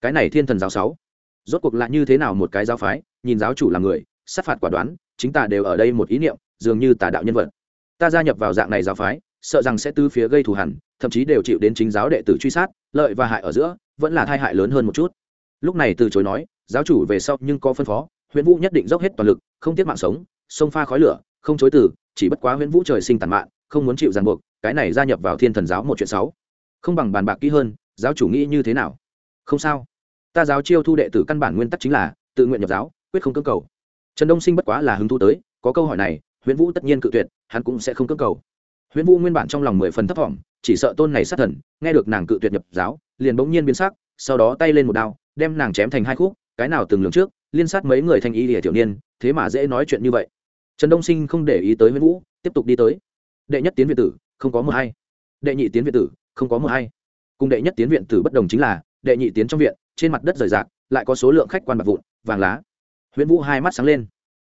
Cái này thiên thần giáo sáu, rốt cuộc lại như thế nào một cái giáo phái, nhìn giáo chủ là người, sát phạt quả đoán chính ta đều ở đây một ý niệm, dường như tà đạo nhân vật. Ta gia nhập vào dạng này giáo phái, sợ rằng sẽ tư phía gây thù hẳn thậm chí đều chịu đến chính giáo đệ tử truy sát, lợi và hại ở giữa, vẫn là thai hại lớn hơn một chút. Lúc này từ chối nói, giáo chủ về sau nhưng có phân phó huyện vũ nhất định dốc hết toàn lực, không tiếc mạng sống, sông pha khói lửa, không chối từ, chỉ bất quá huyện vũ trời sinh tàn mạn, không muốn chịu ràng buộc, cái này gia nhập vào thiên thần giáo một chuyện sáu không bằng bàn bạc kỹ hơn, giáo chủ nghĩ như thế nào? Không sao. Ta giáo chiêu thu đệ tử căn bản nguyên tắc chính là tự nguyện nhập giáo, quyết không cưỡng cầu trần đông sinh bất quá là hứng thú tới, có câu hỏi này, huyễn vũ tất nhiên cự tuyệt, hắn cũng sẽ không cưỡng cầu. Huyễn vũ nguyên bản trong lòng mười phần thấp thỏm, chỉ sợ tôn này sát thần, nghe được nàng cự tuyệt nhập giáo, liền bỗng nhiên biến sắc, sau đó tay lên một đao, đem nàng chém thành hai khúc, cái nào từng lường trước, liên sát mấy người thanh y lìa tiểu niên, thế mà dễ nói chuyện như vậy. Trần đông sinh không để ý tới huyễn vũ, tiếp tục đi tới. Đệ nhất tiến viện tử, không có một hay đệ nhị tiến viện tử, không có một hay cùng đệ nhất tiến viện tử bất đồng chính là, đệ nhị tiến trong viện, trên mặt đất rời rạc, lại có số lượng khách quan bạc vụn, vàng lá huyễn vũ hai mắt sáng lên.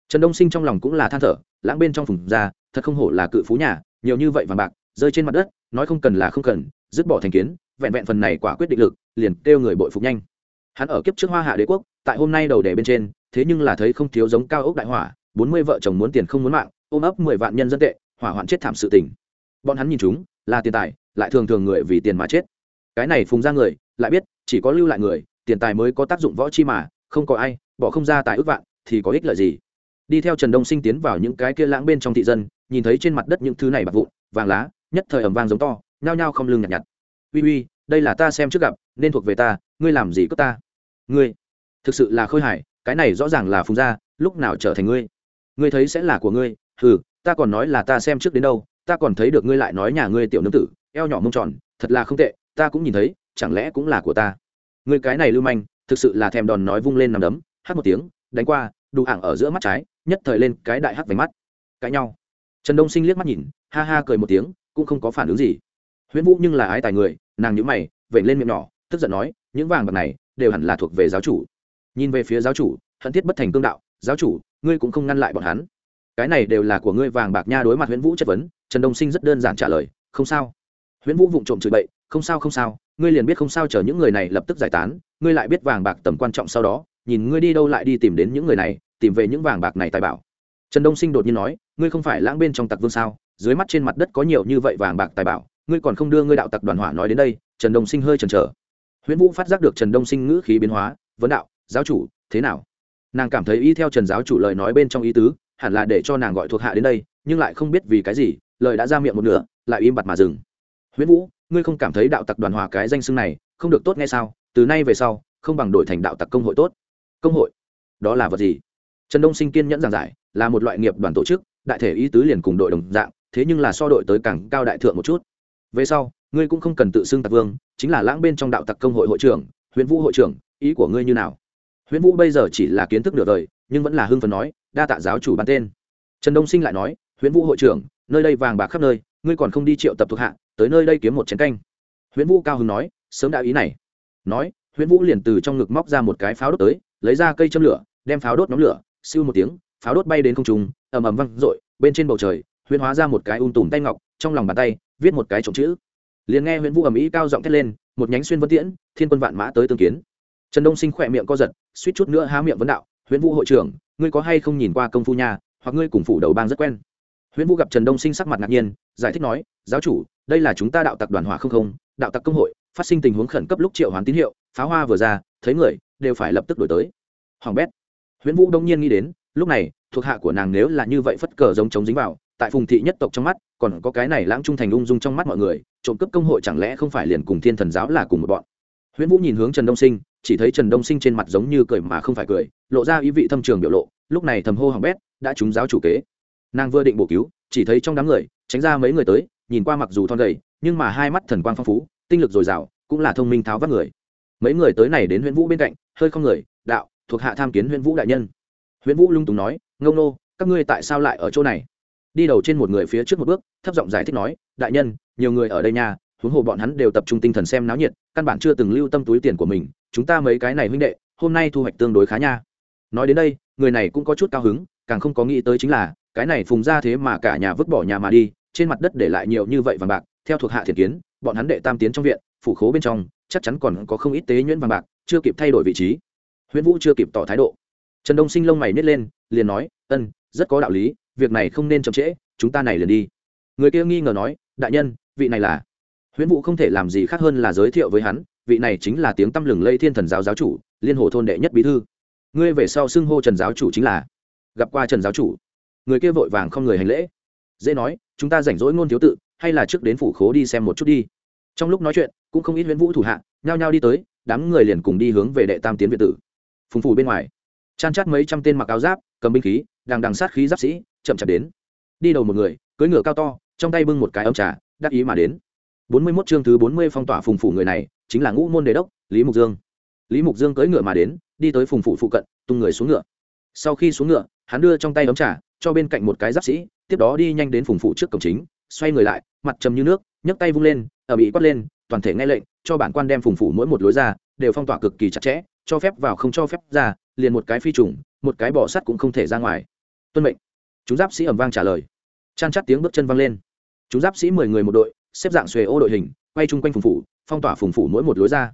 Trần đông sinh trong lòng cũng là than thở, lãng bên trong phùng ra, thật không hổ là cự phú nhà, nhiều như vậy vàng bạc, rơi trên mặt đất, nói không cần là không cần, dứt bỏ thành kiến, vẹn vẹn phần này quả quyết định lực, liền kêu người bội phục nhanh. Hắn ở kiếp trước hoa hạ đế quốc, tại hôm nay đầu đề bên trên, thế nhưng là thấy không thiếu giống cao ốc đại hỏa, bốn mươi vợ chồng muốn tiền không muốn mạng, ôm ấp mười vạn nhân dân tệ, hỏa hoạn chết thảm sự tình. Bọn hắn nhìn chúng, là tiền tài, lại thường thường người vì tiền mà chết. Cái này phùng ra người, lại biết, chỉ có lưu lại người, tiền tài mới có tác dụng võ chi mà, không có ai bỏ không ra tài ước vạn, thì có ích lợi gì? Đi theo trần đông sinh tiến vào những cái kia lãng bên trong thị dân, nhìn thấy trên mặt đất những thứ này bạc vụn, vàng lá, nhất thời ẩm vang giống to, nhao nhao không lưng nhặt nhặt uy uy, đây là ta xem trước gặp, nên thuộc về ta, ngươi làm gì cướp ta? Ngươi, thực sự là khôi hài, cái này rõ ràng là phùng gia, lúc nào trở thành ngươi? Ngươi thấy sẽ là của ngươi ừ ta còn nói là ta xem trước đến đâu, ta còn thấy được ngươi lại nói nhà ngươi tiểu nương tử, eo nhỏ mông tròn, thật là không tệ, ta cũng nhìn thấy, chẳng lẽ cũng là của ta? Ngươi cái này lưu manh, thực sự là thèm đòn nói vung lên nằm đấm hát một tiếng, đánh qua, đủ ảng ở giữa mắt trái, nhất thời lên cái đại hắt vành mắt. Cãi nhau. Trần đông sinh liếc mắt nhìn, ha ha cười một tiếng, cũng không có phản ứng gì. Huyễn vũ nhưng là ái tài người, nàng nhữ mày, vểnh lên miệng nhỏ, tức giận nói, những vàng bạc này đều hẳn là thuộc về giáo chủ. Nhìn về phía giáo chủ, hận thiết bất thành cương đạo, giáo chủ, ngươi cũng không ngăn lại bọn hắn. Cái này đều là của ngươi vàng bạc nha đối mặt huyễn vũ chất vấn. Trần đông sinh rất đơn giản trả lời, không sao. Huyễn vũ vụng trộm chửi bậy, không sao không sao, ngươi liền biết không sao chờ những người này lập tức giải tán, ngươi lại biết vàng bạc tầm quan trọng sau đó nhìn ngươi đi đâu lại đi tìm đến những người này, tìm về những vàng bạc này tài bảo. Trần đông sinh đột nhiên nói, ngươi không phải lãng bên trong tặc vương sao? Dưới mắt trên mặt đất có nhiều như vậy vàng bạc tài bảo, ngươi còn không đưa ngươi đạo tặc đoàn hỏa nói đến đây? Trần đông sinh hơi chần chờ. Huyễn vũ phát giác được trần đông sinh ngữ khí biến hóa, vấn đạo, giáo chủ, thế nào? Nàng cảm thấy y theo trần giáo chủ lời nói bên trong ý tứ, hẳn là để cho nàng gọi thuộc hạ đến đây, nhưng lại không biết vì cái gì, lời đã ra miệng một nửa, lại im bặt mà dừng. Huyễn vũ, ngươi không cảm thấy đạo tặc đoàn hòa cái danh xưng này không được tốt ngay sao? Từ nay về sau, không bằng đổi thành đạo tặc công hội tốt công hội. Đó là vật gì? Trần đông sinh kiên nhẫn giảng giải, là một loại nghiệp đoàn tổ chức, đại thể ý tứ liền cùng đội đồng dạng, thế nhưng là so đội tới càng cao đại thượng một chút. Về sau, ngươi cũng không cần tự xưng tạc vương, chính là lãng bên trong đạo tặc công hội hội trưởng huyện vũ hội trưởng, ý của ngươi như nào? Huyện vũ bây giờ chỉ là kiến thức nửa đời, nhưng vẫn là hưng phấn nói, đa tạ giáo chủ ban tên. Trần đông sinh lại nói huyện vũ hội trưởng, nơi đây vàng bạc khắp nơi, ngươi còn không đi triệu tập thuộc hạ, tới nơi đây kiếm một chén canh. Huyện vũ cao hưng nói, sớm đã ý này. Nói huyện vũ liền từ trong ngực móc ra một cái pháo đốt tới lấy ra cây châm lửa, đem pháo đốt nhóm lửa, siêu một tiếng, pháo đốt bay đến không trung, ầm ầm văng r bên trên bầu trời, huyễn hóa ra một cái un tùm tay ngọc, trong lòng bàn tay, viết một cái trộm chữ. Liền nghe huyện vũ ầm ĩ cao giọng thét lên, một nhánh xuyên vân tiễn, thiên quân vạn mã tới tương kiến. Trần đông sinh khỏe miệng co giật, suýt chút nữa há miệng vấn đạo huyện vũ hội trưởng, ngươi có hay không nhìn qua công phu nhà hoặc ngươi cùng phủ đầu bang rất quen? Huyện vũ gặp trần đông sinh sắc mặt ngạc nhiên, giải thích nói, giáo chủ, đây là chúng ta đạo tặc đoàn hỏa không không, đạo tặc công hội, phát sinh tình huống khẩn cấp lúc triệu hoán tín hiệu pháo hoa vừa ra, thấy người, đều phải lập tức đổi tới. Hoàng bét, huyễn vũ đông nhiên nghĩ đến, lúc này, thuộc hạ của nàng nếu là như vậy phất cờ giống chống dính vào, tại phùng thị nhất tộc trong mắt, còn có cái này lãng trung thành ung dung trong mắt mọi người, trộm cướp công hội chẳng lẽ không phải liền cùng thiên thần giáo là cùng một bọn? Huyễn vũ nhìn hướng trần đông sinh, chỉ thấy trần đông sinh trên mặt giống như cười mà không phải cười, lộ ra ý vị thâm trường biểu lộ, lúc này thầm hô hỏng bét, đã trúng giáo chủ kế. Nàng vừa định bổ cứu, chỉ thấy trong đám người, tránh ra mấy người tới, nhìn qua mặc dù thon gầy, nhưng mà hai mắt thần quang phong phú, tinh lực dồi dào, cũng là thông minh tháo vắt người mấy người tới này đến huyễn vũ bên cạnh hơi không người đạo thuộc hạ tham kiến huyện vũ đại nhân. Huyện vũ lung tùng nói ngông nô các ngươi tại sao lại ở chỗ này? Đi đầu trên một người phía trước một bước thấp giọng giải thích nói đại nhân nhiều người ở đây nhà, huống hồ bọn hắn đều tập trung tinh thần xem náo nhiệt căn bản chưa từng lưu tâm túi tiền của mình chúng ta mấy cái này huynh đệ hôm nay thu hoạch tương đối khá nha. Nói đến đây người này cũng có chút cao hứng càng không có nghĩ tới chính là cái này phùng ra thế mà cả nhà vứt bỏ nhà mà đi trên mặt đất để lại nhiều như vậy vàng bạc theo thuộc hạ thiện kiến bọn hắn đệ tam tiến trong viện phủ khố bên trong, chắc chắn còn có không ít tế nhuyễn vàng bạc, chưa kịp thay đổi vị trí. Huyễn vũ chưa kịp tỏ thái độ. Trần đông sinh lông mày nít lên, liền nói, ân, rất có đạo lý, việc này không nên chậm trễ, chúng ta này liền đi. Người kia nghi ngờ nói, đại nhân, vị này là? Huyễn vũ không thể làm gì khác hơn là giới thiệu với hắn, vị này chính là tiếng tăm lừng lây thiên thần giáo giáo chủ, liên hồ thôn đệ nhất bí thư. Ngươi về sau xưng hô trần giáo chủ chính là gặp qua trần giáo chủ. Người kia vội vàng không người hành lễ. Dễ nói, chúng ta rảnh rỗi ngôn thiếu tự, hay là trước đến phủ khố đi xem một chút đi trong lúc nói chuyện, cũng không ít huyễn vũ thủ hạ, nhao nhao đi tới, đám người liền cùng đi hướng về đệ tam tiến việt tử. Phùng phủ bên ngoài, chan chát mấy trăm tên mặc áo giáp, cầm binh khí, đang đằng sát khí giáp sĩ, chậm chạp đến. Đi đầu một người, cưỡi ngựa cao to, trong tay bưng một cái ấm trà, đắc ý mà đến. Bốn mươi 41 chương thứ bốn mươi phong tỏa phùng phủ người này, chính là ngũ môn đề đốc, lý mục dương. Lý mục dương cưỡi ngựa mà đến, đi tới phùng phủ phụ cận, tung người xuống ngựa. Sau khi xuống ngựa, hắn đưa trong tay ấm trà, cho bên cạnh một cái giáp sĩ, tiếp đó đi nhanh đến phùng phủ trước cổng chính, xoay người lại, mặt trầm như nước, nhấc tay vung lên ở bị quát lên, toàn thể nghe lệnh, cho bản quan đem phùng phủ mỗi một lối ra, đều phong tỏa cực kỳ chặt chẽ, cho phép vào không cho phép ra, liền một cái phi trùng, một cái bọ sắt cũng không thể ra ngoài. Tuân mệnh. Chúng giáp sĩ ẩm vang trả lời. Chan chắt tiếng bước chân vang lên. Chúng giáp sĩ mười người một đội, xếp dạng xuề ô đội hình, quay chung quanh phùng phủ, phong tỏa phùng phủ mỗi một lối ra.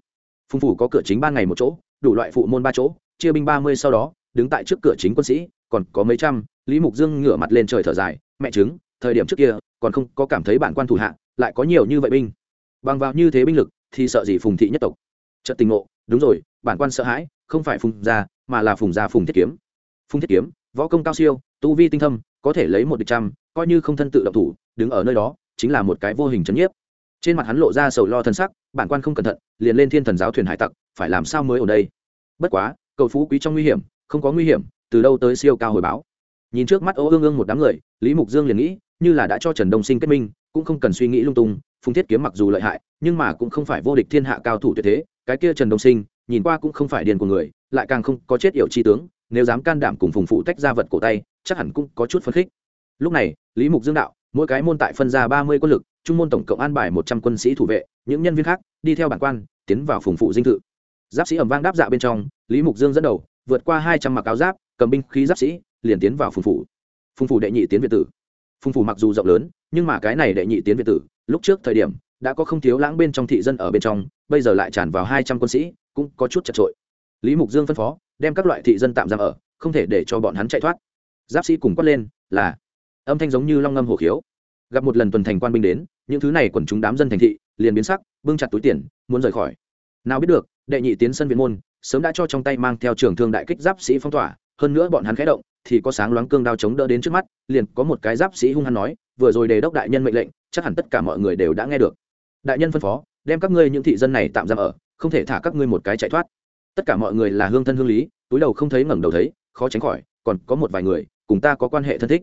Phùng phủ có cửa chính ba ngày một chỗ, đủ loại phụ môn ba chỗ, chia binh ba mươi sau đó, đứng tại trước cửa chính quân sĩ, còn có mấy trăm, lý mục dương ngửa mặt lên trời thở dài, mẹ chứng, thời điểm trước kia, còn không có cảm thấy bản quan thủ hạ, lại có nhiều như vậy binh bằng vào như thế binh lực thì sợ gì phùng thị nhất tộc. Trận tình ngộ, đúng rồi, bản quan sợ hãi, không phải phùng gia, mà là phùng gia phùng thiết kiếm. Phùng thiết kiếm, võ công cao siêu, tu vi tinh thâm, có thể lấy một địch trăm, coi như không thân tự động thủ, đứng ở nơi đó, chính là một cái vô hình chấn nhiếp. Trên mặt hắn lộ ra sầu lo thân sắc, bản quan không cẩn thận, liền lên thiên thần giáo thuyền hải tặc, phải làm sao mới ở đây? Bất quá, cầu phú quý trong nguy hiểm, không có nguy hiểm, từ đâu tới siêu cao hồi báo? Nhìn trước mắt ô ương ương một đám người, lý mục dương liền nghĩ, như là đã cho trần đông sinh kết minh, cũng không cần suy nghĩ lung tung phùng thiết kiếm mặc dù lợi hại, nhưng mà cũng không phải vô địch thiên hạ cao thủ tuyệt thế, cái kia trần đông sinh, nhìn qua cũng không phải điền của người, lại càng không có chết yểu chi tướng, nếu dám can đảm cùng phùng phụ tách ra vật cổ tay, chắc hẳn cũng có chút phấn khích. Lúc này, lý mục dương đạo, mỗi cái môn tại phân ra ba mươi quân lực, trung môn tổng cộng an bài một trăm quân sĩ thủ vệ, những nhân viên khác đi theo bản quan, tiến vào phùng phụ dinh thự. Giáp sĩ ẩm vang đáp dạ bên trong, lý mục dương dẫn đầu, vượt qua hai trăm mặc áo giáp, cầm binh khí giáp sĩ, liền tiến vào phùng phủ phùng phủ đệ nhị tiến việt tử. Phùng phủ mặc dù rộng lớn, nhưng mà cái này đệ nhị tiến việt tử lúc trước thời điểm, đã có không thiếu lãng bên trong thị dân ở bên trong, bây giờ lại tràn vào hai trăm quân sĩ, cũng có chút chật trội lý mục dương phân phó, đem các loại thị dân tạm giam ở, không thể để cho bọn hắn chạy thoát. Giáp sĩ cùng quát lên, là, âm thanh giống như long ngâm hồ khiếu. Gặp một lần tuần thành quan binh đến, những thứ này quần chúng đám dân thành thị, liền biến sắc, bưng chặt túi tiền, muốn rời khỏi. Nào biết được, đệ nhị tiến sân viện môn, sớm đã cho trong tay mang theo trường thương đại kích giáp sĩ phong tỏa, hơn nữa bọn hắn khẽ động, thì có sáng loáng cương đao chống đỡ đến trước mắt, liền có một cái giáp sĩ hung hăng nói, vừa rồi đề đốc đại nhân mệnh lệnh chắc hẳn tất cả mọi người đều đã nghe được. Đại nhân phân phó, đem các ngươi những thị dân này tạm giam ở, không thể thả các ngươi một cái chạy thoát. Tất cả mọi người là hương thân hương lý, túi đầu không thấy ngẩng đầu thấy, khó tránh khỏi, còn có một vài người, cùng ta có quan hệ thân thích.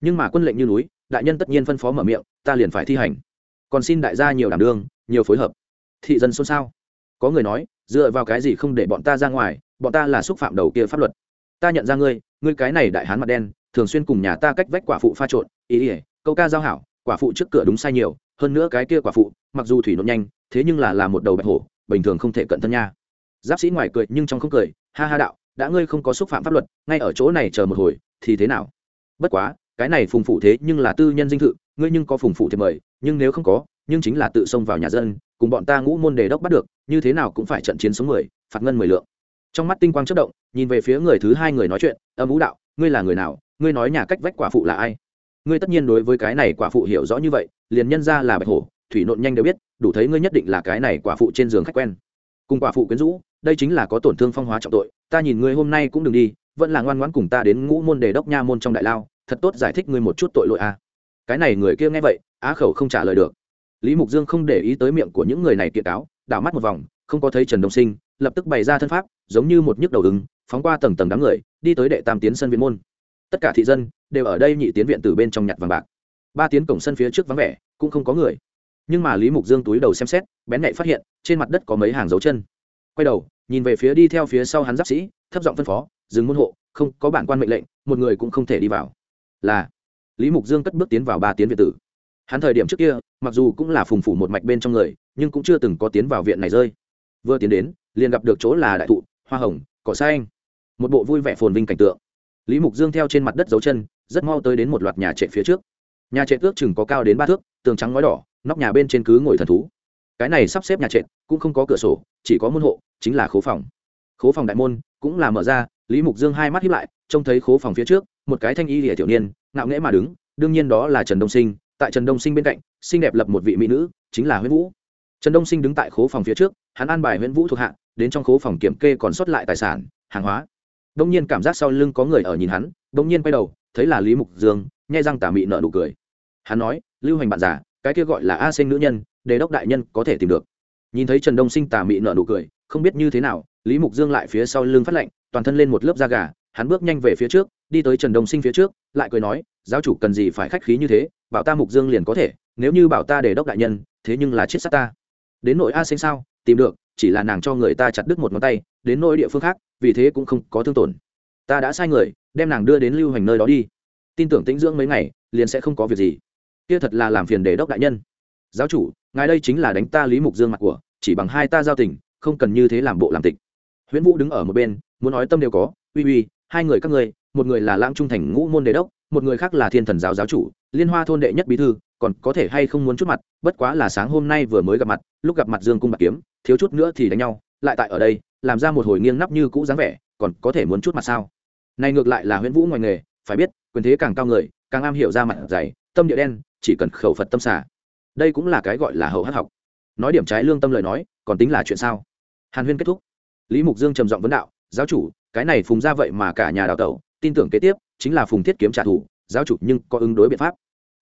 Nhưng mà quân lệnh như núi, đại nhân tất nhiên phân phó mở miệng, ta liền phải thi hành. Còn xin đại gia nhiều đảm đương, nhiều phối hợp. Thị dân xôn xao. Có người nói, dựa vào cái gì không để bọn ta ra ngoài, bọn ta là xúc phạm đầu kia pháp luật. Ta nhận ra ngươi ngươi cái này đại hán mặt đen, thường xuyên cùng nhà ta cách vách quả phụ pha trộn, ý ỉa câu ca giao hảo quả phụ trước cửa đúng sai nhiều, hơn nữa cái kia quả phụ, mặc dù thủy nộn nhanh, thế nhưng là là một đầu bạch hổ, bình thường không thể cận thân nha. Giáp sĩ ngoài cười nhưng trong không cười, ha ha đạo, đã ngươi không có xúc phạm pháp luật, ngay ở chỗ này chờ một hồi, thì thế nào? Bất quá, cái này phùng phụ thế nhưng là tư nhân dinh thự, ngươi nhưng có phùng phụ thì mời, nhưng nếu không có, nhưng chính là tự xông vào nhà dân, cùng bọn ta ngũ môn đề đốc bắt được, như thế nào cũng phải trận chiến số mười, phạt ngân mười lượng. Trong mắt tinh quang chất động, nhìn về phía người thứ hai người nói chuyện, âm vũ đạo, ngươi là người nào? Ngươi nói nhà cách vách quả phụ là ai? Ngươi tất nhiên đối với cái này quả phụ hiểu rõ như vậy, liền nhân ra là bạch hổ, thủy nộn nhanh đều biết, đủ thấy ngươi nhất định là cái này quả phụ trên giường khách quen. Cùng quả phụ quyến rũ, đây chính là có tổn thương phong hóa trọng tội, ta nhìn ngươi hôm nay cũng đừng đi, vẫn là ngoan ngoãn cùng ta đến ngũ môn đề đốc nha môn trong đại lao, thật tốt giải thích ngươi một chút tội lỗi a à. cái này người kia nghe vậy, á khẩu không trả lời được. Lý mục dương không để ý tới miệng của những người này kiện cáo, đảo mắt một vòng, không có thấy trần đông sinh, lập tức bày ra thân pháp, giống như một nhức đầu ứng, phóng qua tầng tầng đám người, đi tới đệ tam tiến sân viện môn tất cả thị dân đều ở đây nhị tiến viện từ bên trong nhặt vàng bạc. Ba tiến cổng sân phía trước vắng vẻ, cũng không có người. Nhưng mà lý mục dương túi đầu xem xét, bén nhạy phát hiện, trên mặt đất có mấy hàng dấu chân. Quay đầu, nhìn về phía đi theo phía sau hắn giáp sĩ, thấp giọng phân phó, dừng môn hộ, không, có bản quan mệnh lệnh, một người cũng không thể đi vào. Là, lý mục dương cất bước tiến vào ba tiến viện tử. Hắn thời điểm trước kia, mặc dù cũng là phùng phủ một mạch bên trong người, nhưng cũng chưa từng có tiến vào viện này rơi. Vừa tiến đến, liền gặp được chỗ là đại thụ, hoa hồng, cỏ xanh. Một bộ vui vẻ phồn vinh cảnh tượng lý mục dương theo trên mặt đất dấu chân, rất mau tới đến một loạt nhà trệ phía trước. Nhà trệ ước chừng có cao đến ba thước, tường trắng ngói đỏ, nóc nhà bên trên cứ ngồi thần thú. Cái này sắp xếp nhà trệ, cũng không có cửa sổ, chỉ có môn hộ, chính là khố phòng. Khố phòng đại môn, cũng là mở ra, lý mục dương hai mắt hiếp lại, trông thấy khố phòng phía trước, một cái thanh y lìa tiểu niên, ngạo nghễ mà đứng, đương nhiên đó là trần đông sinh. Tại trần đông sinh bên cạnh, xinh đẹp lập một vị mỹ nữ, chính là huyễn vũ. Trần đông sinh đứng tại khố phòng phía trước, hắn an bài huyễn vũ thuộc hạ, đến trong khố phòng kiểm kê còn sót lại tài sản, hàng hóa đông nhiên cảm giác sau lưng có người ở nhìn hắn đông nhiên quay đầu, thấy là lý mục dương, nhai răng tà mị nợ nụ cười. Hắn nói, lưu hành bạn già, cái kia gọi là a sen nữ nhân, đề đốc đại nhân có thể tìm được. Nhìn thấy trần đông sinh tà mị nợ nụ cười, không biết như thế nào, lý mục dương lại phía sau lưng phát lạnh toàn thân lên một lớp da gà, hắn bước nhanh về phía trước, đi tới trần đông sinh phía trước, lại cười nói, giáo chủ cần gì phải khách khí như thế, bảo ta mục dương liền có thể, nếu như bảo ta để đốc đại nhân, thế nhưng là chết sát ta đến nội a sinh sao? Tìm được, chỉ là nàng cho người ta chặt đứt một ngón tay, đến nội địa phương khác, vì thế cũng không có thương tổn. Ta đã sai người, đem nàng đưa đến lưu hành nơi đó đi. Tin tưởng tĩnh dưỡng mấy ngày, liền sẽ không có việc gì. Kia thật là làm phiền để đốc đại nhân. Giáo chủ, ngài đây chính là đánh ta lý mục dương mặt của, chỉ bằng hai ta giao tình, không cần như thế làm bộ làm tịch. Huyễn vũ đứng ở một bên, muốn nói tâm đều có, uy uy, hai người các ngươi, một người là lãng trung thành ngũ môn đề đốc, một người khác là thiên thần giáo giáo chủ, liên hoa thôn đệ nhất bí thư còn có thể hay không muốn chút mặt, bất quá là sáng hôm nay vừa mới gặp mặt, lúc gặp mặt dương cung bạc kiếm, thiếu chút nữa thì đánh nhau, lại tại ở đây, làm ra một hồi nghiêng nắp như cũ dáng vẻ, còn có thể muốn chút mặt sao? Này ngược lại là huyễn vũ ngoài nghề, phải biết, quyền thế càng cao người, càng am hiểu ra mặt dày, tâm địa đen, chỉ cần khẩu phật tâm xả đây cũng là cái gọi là hậu hát học. Nói điểm trái lương tâm lời nói, còn tính là chuyện sao? Hàn huyên kết thúc. Lý mục dương trầm giọng vấn đạo, giáo chủ, cái này phùng ra vậy mà cả nhà đào tẩu, tin tưởng kế tiếp, chính là phùng thiết kiếm trả thù, giáo chủ nhưng có ứng đối biện pháp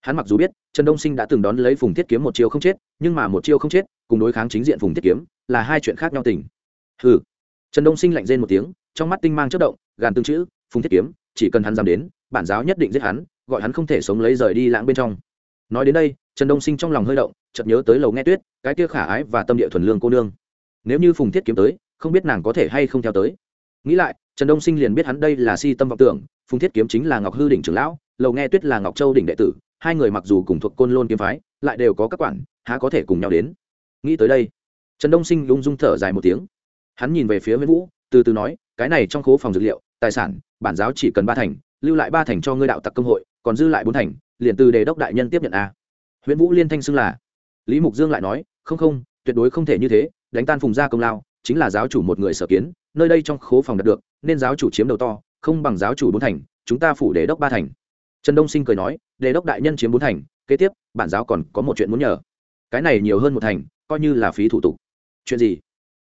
hắn mặc dù biết trần đông sinh đã từng đón lấy phùng thiết kiếm một chiêu không chết nhưng mà một chiêu không chết cùng đối kháng chính diện phùng thiết kiếm là hai chuyện khác nhau tình. Hừ, trần đông sinh lạnh rên một tiếng trong mắt tinh mang chất động gàn tương chữ phùng thiết kiếm chỉ cần hắn dám đến bản giáo nhất định giết hắn gọi hắn không thể sống lấy rời đi lãng bên trong. Nói đến đây trần đông sinh trong lòng hơi động chợt nhớ tới lầu nghe tuyết cái kia khả ái và tâm địa thuần lương cô nương. Nếu như phùng thiết kiếm tới không biết nàng có thể hay không theo tới. Nghĩ lại trần đông sinh liền biết hắn đây là si tâm vọng tưởng phùng thiết kiếm chính là ngọc hư đỉnh trưởng lão lầu nghe tuyết là ngọc châu đỉnh đệ tử hai người mặc dù cùng thuộc côn lôn kiếm phái, lại đều có các quản, há có thể cùng nhau đến. Nghĩ tới đây, trần đông sinh lung dung thở dài một tiếng. Hắn nhìn về phía nguyễn vũ, từ từ nói, cái này trong khố phòng dược liệu, tài sản, bản giáo chỉ cần ba thành, lưu lại ba thành cho ngươi đạo tặc công hội, còn dư lại bốn thành, liền từ đề đốc đại nhân tiếp nhận a. Nguyễn vũ liên thanh xưng là. Lý mục dương lại nói, không không, tuyệt đối không thể như thế, đánh tan phùng gia công lao, chính là giáo chủ một người sở kiến, nơi đây trong khố phòng đạt được, nên giáo chủ chiếm đầu to, không bằng giáo chủ bốn thành, chúng ta phủ đề đốc ba thành trần đông sinh cười nói, đề đốc đại nhân chiếm bốn thành, kế tiếp, bản giáo còn có một chuyện muốn nhờ. Cái này nhiều hơn một thành, coi như là phí thủ tục. Chuyện gì?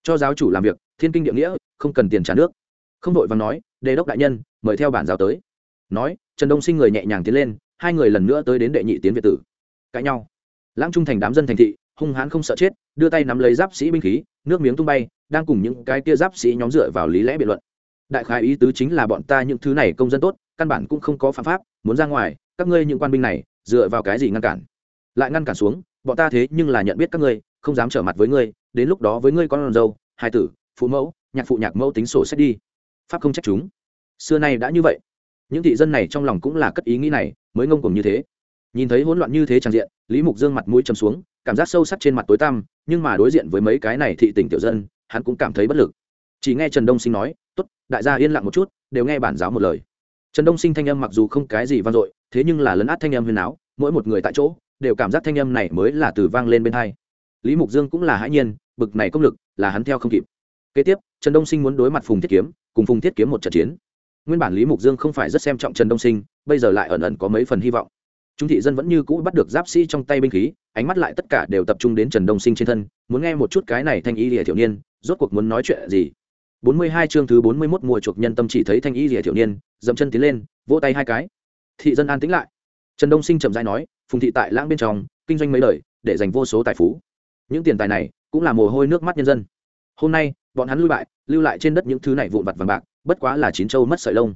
Cho giáo chủ làm việc, thiên kinh địa nghĩa, không cần tiền trả nước. Không đội vàng nói, đề đốc đại nhân, mời theo bản giáo tới. Nói, trần đông sinh người nhẹ nhàng tiến lên, hai người lần nữa tới đến đệ nhị tiến việt tử. Cãi nhau. Lãng trung thành đám dân thành thị, hung hãn không sợ chết, đưa tay nắm lấy giáp sĩ binh khí, nước miếng tung bay, đang cùng những cái kia giáp sĩ nhóm dựa vào lý lẽ biện luận. Đại khái ý tứ chính là bọn ta những thứ này công dân tốt căn bản cũng không có phạm pháp, muốn ra ngoài, các ngươi những quan binh này, dựa vào cái gì ngăn cản? Lại ngăn cản xuống, bọn ta thế nhưng là nhận biết các ngươi, không dám trở mặt với ngươi, đến lúc đó với ngươi con dâu, hai tử, phụ mẫu, nhạc phụ nhạc mẫu tính sổ sách đi. Pháp không trách chúng. Xưa nay đã như vậy. Những thị dân này trong lòng cũng là cất ý nghĩ này, mới ngông cuồng như thế. Nhìn thấy hỗn loạn như thế trang diện, lý mục dương mặt mũi chầm xuống, cảm giác sâu sắc trên mặt tối tăm, nhưng mà đối diện với mấy cái này thị tỉnh tiểu dân, hắn cũng cảm thấy bất lực. Chỉ nghe trần đông sinh nói t ố t đại gia yên lặng một chút, đều nghe bản giáo một lời trần đông sinh thanh âm mặc dù không cái gì vang dội, thế nhưng là lấn át thanh âm huyền áo mỗi một người tại chỗ, đều cảm giác thanh âm này mới là từ vang lên bên hai. Lý mục dương cũng là hãi nhiên, bực này công lực, là hắn theo không kịp. Kế tiếp, trần đông sinh muốn đối mặt phùng thiết kiếm, cùng phùng thiết kiếm một trận chiến. Nguyên bản lý mục dương không phải rất xem trọng trần đông sinh, bây giờ lại ẩn ẩn có mấy phần hy vọng. Chúng thị dân vẫn như cũ bắt được giáp sĩ trong tay binh khí, ánh mắt lại tất cả đều tập trung đến trần đông sinh trên thân, muốn nghe một chút cái này thanh ý lìa thiểu niên, rốt cuộc muốn nói chuyện gì bốn mươi hai chương thứ bốn mươi 41 mùa chuộc nhân tâm chỉ thấy thanh y rìa thiểu niên, dậm chân tiến lên, vỗ tay hai cái. Thị dân an tĩnh lại. Trần đông sinh chậm rãi nói, phùng thị tại lãng bên trong, kinh doanh mấy đời để dành vô số tài phú. Những tiền tài này cũng là mồ hôi nước mắt nhân dân. Hôm nay, bọn hắn lui bại, lưu lại trên đất những thứ này vụn vặt vàng bạc, bất quá là chín châu mất sợi lông.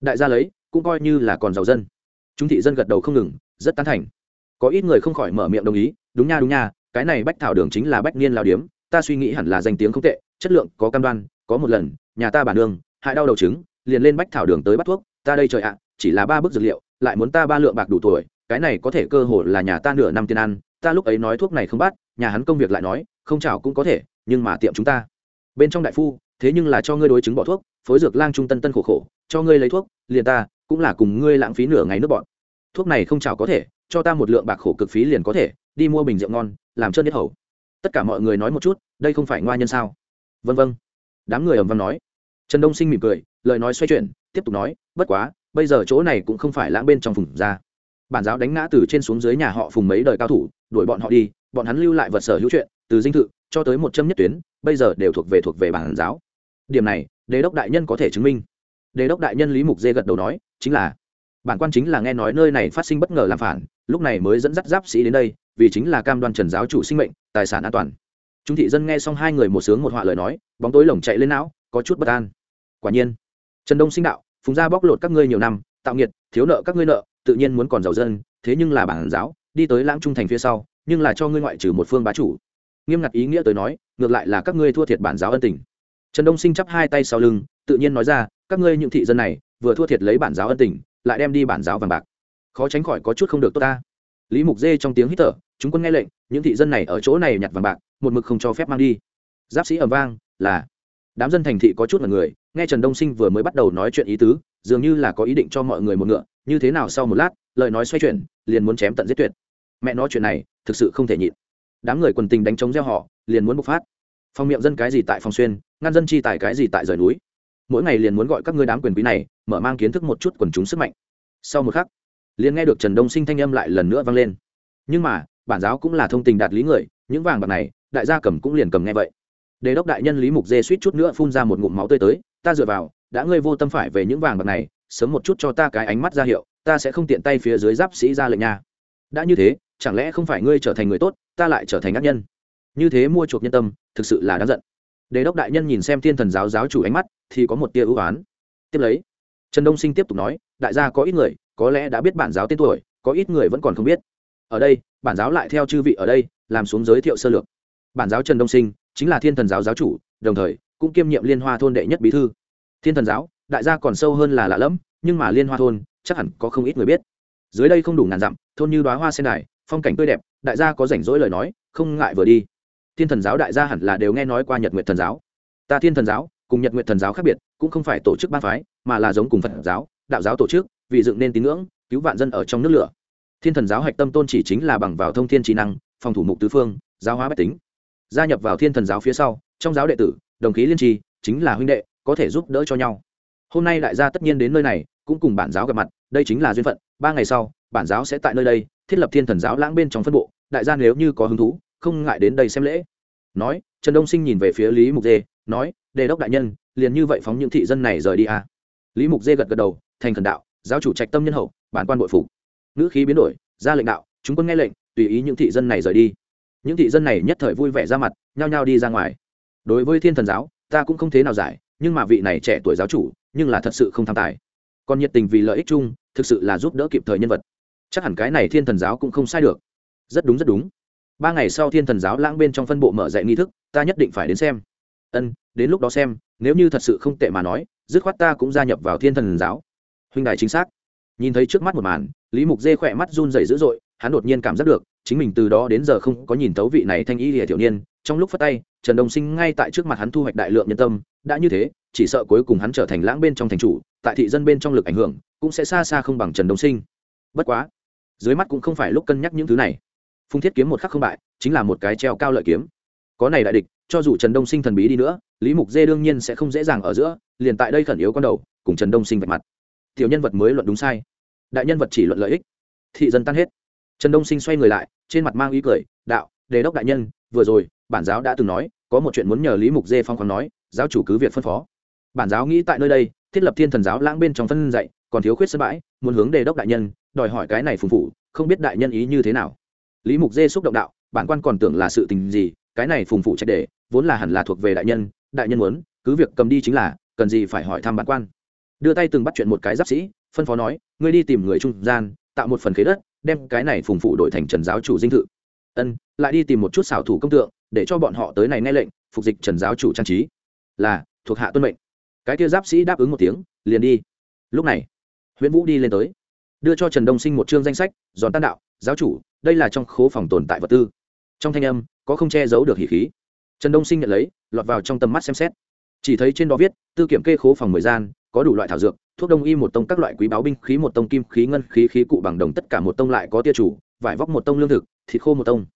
Đại gia lấy, cũng coi như là còn giàu dân. Chúng thị dân gật đầu không ngừng, rất tán thành. Có ít người không khỏi mở miệng đồng ý, đúng nha đúng nha, cái này bách thảo đường chính là bách niên lao điếm, ta suy nghĩ hẳn là danh tiếng không tệ, chất lượng có cam đoan có một lần, nhà ta bản đường hại đau đầu trứng, liền lên bách thảo đường tới bắt thuốc, ta đây trời ạ, chỉ là ba bức dược liệu, lại muốn ta ba lượng bạc đủ tuổi, cái này có thể cơ hội là nhà ta nửa năm tiền ăn, ta lúc ấy nói thuốc này không bắt, nhà hắn công việc lại nói, không chào cũng có thể, nhưng mà tiệm chúng ta. Bên trong đại phu, thế nhưng là cho ngươi đối chứng bỏ thuốc, phối dược lang trung tân tân khổ khổ, cho ngươi lấy thuốc, liền ta, cũng là cùng ngươi lãng phí nửa ngày nước bọn. Thuốc này không chào có thể, cho ta một lượng bạc khổ cực phí liền có thể, đi mua bình rượu ngon, làm trơn nhất hầu. Tất cả mọi người nói một chút, đây không phải ngoa nhân sao? Vân vân đám người ầm vang nói. Trần đông sinh mỉm cười, lời nói xoay chuyển, tiếp tục nói, bất quá, bây giờ chỗ này cũng không phải lãng bên trong phùng ra bản giáo đánh ngã từ trên xuống dưới nhà họ phùng mấy đời cao thủ, đuổi bọn họ đi, bọn hắn lưu lại vật sở hữu chuyện, từ dinh thự cho tới một châm nhất tuyến, bây giờ đều thuộc về thuộc về bản giáo. Điểm này, đế đốc đại nhân có thể chứng minh. Đế đốc đại nhân lý mục dê gật đầu nói, chính là, bản quan chính là nghe nói nơi này phát sinh bất ngờ làm phản, lúc này mới dẫn dắt giáp sĩ đến đây, vì chính là cam đoan trần giáo chủ sinh mệnh, tài sản an toàn chúng thị dân nghe xong hai người một sướng một họa lời nói, bóng tối lồng chạy lên não, có chút bất an. Quả nhiên, trần đông sinh đạo, phùng gia bóc lột các ngươi nhiều năm, tạo nghiệt, thiếu nợ các ngươi nợ, tự nhiên muốn còn giàu dân, thế nhưng là bản giáo, đi tới lãng trung thành phía sau, nhưng là cho ngươi ngoại trừ một phương bá chủ. Nghiêm ngặt ý nghĩa tới nói, ngược lại là các ngươi thua thiệt bản giáo ân tình. Trần đông sinh chắp hai tay sau lưng, tự nhiên nói ra, các ngươi những thị dân này, vừa thua thiệt lấy bản giáo ân tình, lại đem đi bản giáo vàng bạc. Khó tránh khỏi có chút không được tốt ta. Lý mục dê trong tiếng hít thở, chúng quân nghe lệnh, những thị dân này ở chỗ này nhặt vàng bạc một mực không cho phép mang đi. Giáp sĩ ẩm vang, là, đám dân thành thị có chút là người, nghe trần đông sinh vừa mới bắt đầu nói chuyện ý tứ, dường như là có ý định cho mọi người một ngựa, như thế nào sau một lát, lời nói xoay chuyển, liền muốn chém tận giết tuyệt. Mẹ nói chuyện này, thực sự không thể nhịn. Đám người quần tình đánh chống gieo họ, liền muốn bộc phát. Phong miệng dân cái gì tại phòng xuyên, ngăn dân chi tài cái gì tại rời núi. Mỗi ngày liền muốn gọi các ngươi đám quyền quý này, mở mang kiến thức một chút quần chúng sức mạnh. Sau một khắc, liền nghe được trần đông sinh thanh âm lại lần nữa vang lên. Nhưng mà, bản giáo cũng là thông tình đạt lý người, những vàng bạc này đại gia cầm cũng liền cầm nghe vậy. Đề đốc đại nhân lý mục dê suýt chút nữa phun ra một ngụm máu tươi tới, ta dựa vào, đã ngươi vô tâm phải về những vàng bạc này, sớm một chút cho ta cái ánh mắt ra hiệu, ta sẽ không tiện tay phía dưới giáp sĩ ra lệnh nha. Đã như thế, chẳng lẽ không phải ngươi trở thành người tốt, ta lại trở thành ác nhân? Như thế mua chuộc nhân tâm, thực sự là đáng giận. Đề đốc đại nhân nhìn xem thiên thần giáo giáo chủ ánh mắt, thì có một tia ưu oán tiếp lấy, trần đông sinh tiếp tục nói, đại gia có ít người, có lẽ đã biết bản giáo tên tuổi, có ít người vẫn còn không biết. Ở đây, bản giáo lại theo chư vị ở đây, làm xuống giới thiệu sơ lược bản giáo trần đông sinh, chính là thiên thần giáo giáo chủ, đồng thời, cũng kiêm nhiệm liên hoa thôn đệ nhất bí thư. Thiên thần giáo, đại gia còn sâu hơn là lạ lẫm, nhưng mà liên hoa thôn, chắc hẳn có không ít người biết. Dưới đây không đủ ngàn dặm, thôn như đoá hoa sen đài, phong cảnh tươi đẹp, đại gia có rảnh rỗi lời nói, không ngại vừa đi. Thiên thần giáo đại gia hẳn là đều nghe nói qua nhật nguyện thần giáo. Ta thiên thần giáo, cùng nhật nguyện thần giáo khác biệt, cũng không phải tổ chức ba phái, mà là giống cùng phật giáo, đạo giáo tổ chức, vì dựng nên tín ngưỡng, cứu vạn dân ở trong nước lửa. Thiên thần giáo hạch tâm tôn chỉ chính là bằng vào thông thiên trí năng, phòng thủ mục tứ phương, giáo hóa bách tính gia nhập vào thiên thần giáo phía sau, trong giáo đệ tử, đồng khí liên tri, chính là huynh đệ, có thể giúp đỡ cho nhau. Hôm nay đại gia tất nhiên đến nơi này, cũng cùng bản giáo gặp mặt, đây chính là duyên phận, ba ngày sau, bản giáo sẽ tại nơi đây, thiết lập thiên thần giáo lãng bên trong phân bộ, đại gia nếu như có hứng thú, không ngại đến đây xem lễ. Nói, trần đông sinh nhìn về phía lý mục dê, nói, đề đốc đại nhân, liền như vậy phóng những thị dân này rời đi à. lý mục dê gật gật đầu, thành thần đạo, giáo chủ trạch tâm nhân hậu, bản quan bội phục. Ngữ khí biến đổi, ra lệnh đạo, chúng quân nghe lệnh, tùy ý những thị dân này rời đi những thị dân này nhất thời vui vẻ ra mặt, nhao nhao đi ra ngoài. Đối với thiên thần giáo, ta cũng không thế nào giải, nhưng mà vị này trẻ tuổi giáo chủ, nhưng là thật sự không tham tài. Còn nhiệt tình vì lợi ích chung, thực sự là giúp đỡ kịp thời nhân vật. Chắc hẳn cái này thiên thần giáo cũng không sai được. Rất đúng rất đúng. Ba ngày sau thiên thần giáo lãng bên trong phân bộ mở dạy nghi thức, ta nhất định phải đến xem. Ân, đến lúc đó xem, nếu như thật sự không tệ mà nói, dứt khoát ta cũng gia nhập vào thiên thần giáo. Huynh đài chính xác. Nhìn thấy trước mắt một màn, lý mục dê khỏe mắt run dày dữ dội, hắn đột nhiên cảm giác được chính mình từ đó đến giờ không có nhìn thấu vị này thanh y lìa thiểu niên, trong lúc phát tay, trần đồng sinh ngay tại trước mặt hắn thu hoạch đại lượng nhân tâm, đã như thế, chỉ sợ cuối cùng hắn trở thành lãng bên trong thành chủ, tại thị dân bên trong lực ảnh hưởng, cũng sẽ xa xa không bằng trần đồng sinh. Bất quá, dưới mắt cũng không phải lúc cân nhắc những thứ này. Phung thiết kiếm một khắc không bại, chính là một cái treo cao lợi kiếm. Có này đại địch, cho dù trần đông sinh thần bí đi nữa, lý mục dê đương nhiên sẽ không dễ dàng ở giữa, liền tại đây khẩn yếu con đầu, cùng trần đông sinh vạch mặt. Tiểu nhân vật mới luận đúng sai. Đại nhân vật chỉ luận lợi ích. Thị dân tan hết trần đông sinh xoay người lại, trên mặt mang ý cười, đạo, đề đốc đại nhân, vừa rồi, bản giáo đã từng nói, có một chuyện muốn nhờ lý mục dê phong khoáng nói, giáo chủ cứ việc phân phó. Bản giáo nghĩ tại nơi đây, thiết lập thiên thần giáo lãng bên trong phân dạy, còn thiếu khuyết sân bãi, muốn hướng đề đốc đại nhân, đòi hỏi cái này phùng phụ không biết đại nhân ý như thế nào. Lý mục dê xúc động đạo, bản quan còn tưởng là sự tình gì, cái này phùng phụ trách để vốn là hẳn là thuộc về đại nhân đại nhân muốn, cứ việc cầm đi chính là, cần gì phải hỏi thăm bản quan. Đưa tay từng bắt chuyện một cái giáp sĩ, phân phó nói, ngươi đi tìm người trung gian, tạo một phần khế đất đem cái này phùng phụ đổi thành trần giáo chủ dinh thự. Ân, lại đi tìm một chút xảo thủ công tượng, để cho bọn họ tới này nghe lệnh, phục dịch trần giáo chủ trang trí. Là, thuộc hạ tuân mệnh. Cái kia giáp sĩ đáp ứng một tiếng, liền đi. Lúc này, huyễn vũ đi lên tới, đưa cho trần đông sinh một chương danh sách, giòn tan đạo, giáo chủ, đây là trong khố phòng tồn tại vật tư. Trong thanh âm, có không che giấu được hỉ khí. Trần đông sinh nhận lấy, lọt vào trong tầm mắt xem xét. Chỉ thấy trên đó viết, tư kiểm kê khố phòng mười gian có đủ loại thảo dược, thuốc đông y một tông các loại quý báo binh khí một tông, kim khí, ngân khí khí cụ bằng đồng, tất cả một tông lại có tia chủ, vải vóc một tông, lương thực, thịt khô một tông.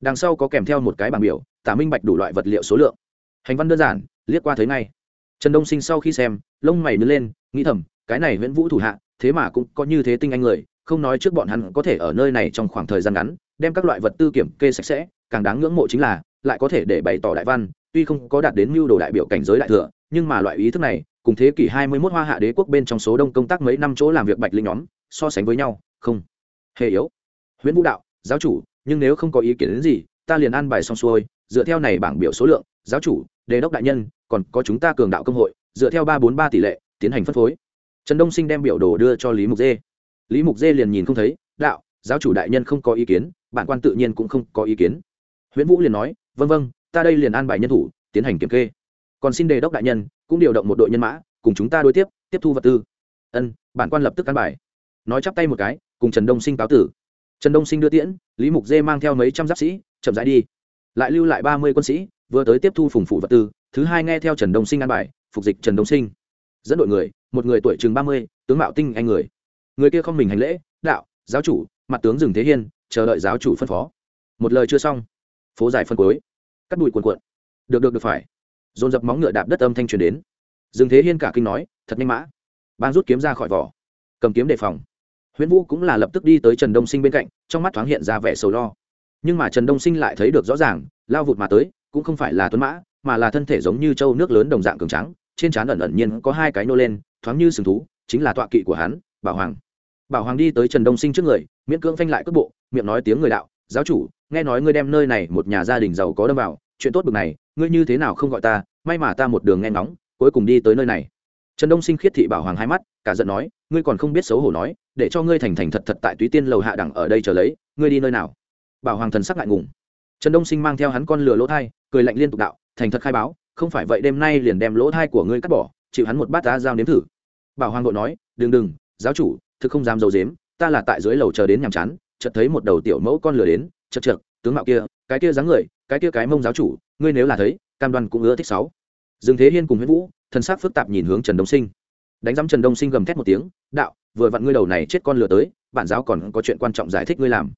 Đằng sau có kèm theo một cái bảng biểu, tả minh bạch đủ loại vật liệu số lượng. Hành văn đơn giản, liếc qua thấy ngay. Trần đông sinh sau khi xem, lông mày nứt lên, nghĩ thầm, cái này nguyễn vũ thủ hạ, thế mà cũng có như thế tinh anh người, không nói trước bọn hắn có thể ở nơi này trong khoảng thời gian ngắn, đem các loại vật tư kiểm kê sạch sẽ, càng đáng ngưỡng mộ chính là, lại có thể để bày tỏ đại văn, tuy không có đạt đến mưu đồ đại biểu cảnh giới đại thừa, nhưng mà loại ý thức này cùng thế kỷ hai mươi 21 hoa hạ đế quốc bên trong số đông công tác mấy năm chỗ làm việc bạch linh nhóm, so sánh với nhau, không hề yếu. Huyễn vũ đạo, giáo chủ, nhưng nếu không có ý kiến đến gì, ta liền an bài xong xuôi, dựa theo này bảng biểu số lượng, giáo chủ, đề đốc đại nhân, còn có chúng ta cường đạo công hội, dựa theo ba bốn ba tỷ lệ, tiến hành phân phối. Trần đông sinh đem biểu đồ đưa cho lý mục dê. Lý mục dê liền nhìn không thấy, đạo, giáo chủ đại nhân không có ý kiến, bản quan tự nhiên cũng không có ý kiến. Huyễn vũ liền nói vân vân ta đây liền an bài nhân thủ, tiến hành kiểm kê. Còn xin đề đốc đại nhân cũng điều động một đội nhân mã, cùng chúng ta đối tiếp tiếp thu vật tư. Ân, bản quan lập tức căn bài. Nói chắp tay một cái, cùng trần đông sinh cáo tử. Trần đông sinh đưa tiễn, lý mục dê mang theo mấy trăm giáp sĩ, chậm rãi đi. Lại lưu lại ba mươi quân sĩ, vừa tới tiếp thu phùng phủ vật tư, thứ hai nghe theo trần đông sinh an bài, phục dịch trần đông sinh. Dẫn đội người, một người tuổi chừng ba mươi, tướng mạo tinh anh người. Người kia không mình hành lễ, đạo, giáo chủ, mặt tướng rừng thế hiên, chờ đợi giáo chủ phân phó. Một lời chưa xong. Phố dài phân cuối. Cắt bụi cuồn cuộn. Được được được phải dồn dập móng ngựa đạp đất âm thanh truyền đến. Dương thế hiên cả kinh nói, thật nhanh mã. Ban rút kiếm ra khỏi vỏ, cầm kiếm đề phòng. Huyễn vũ cũng là lập tức đi tới trần đông sinh bên cạnh, trong mắt thoáng hiện ra vẻ sầu lo. Nhưng mà trần đông sinh lại thấy được rõ ràng, lao vụt mà tới, cũng không phải là tuấn mã, mà là thân thể giống như trâu nước lớn đồng dạng cường trắng trên trán ẩn ẩn nhiên có hai cái nô lên, thoáng như sừng thú, chính là tọa kỵ của hắn, bảo hoàng. Bảo hoàng đi tới trần đông sinh trước người, miễn cưỡng phanh lại cước bộ, miệng nói tiếng người đạo, giáo chủ, nghe nói ngươi đem nơi này một nhà gia đình giàu có đâm vào chuyện tốt bực này, ngươi như thế nào không gọi ta, may mà ta một đường nghe ngóng, cuối cùng đi tới nơi này. Trần đông sinh khiết thị bảo hoàng hai mắt, cả giận nói, ngươi còn không biết xấu hổ nói, để cho ngươi thành thành thật thật tại túy tiên lầu hạ đẳng ở đây chờ lấy, ngươi đi nơi nào? Bảo hoàng thần sắc ngại ngùng. Trần đông sinh mang theo hắn con lừa lỗ thai, cười lạnh liên tục đạo, thành thật khai báo, không phải vậy đêm nay liền đem lỗ thai của ngươi cắt bỏ, chịu hắn một bát đá dao nếm thử. Bảo hoàng đội nói, đừng đừng, giáo chủ, thực không dám d i ấ u dếm ta là tại dưới lầu chờ đến nhàm chán, chợt thấy một đầu tiểu mẫu con lừa đến, chật chật tướng mạo kia, cái kia dáng người cái kia cái mông giáo chủ, ngươi nếu là thấy, cam đoan cũng ưa thích sáu. Dương thế hiên cùng huyễn vũ thân xác phức tạp nhìn hướng trần đông sinh. Đánh giám trần đông sinh gầm thét một tiếng, đạo, vừa vặn ngươi đầu này chết con lừa tới, bản giáo còn có chuyện quan trọng giải thích ngươi làm.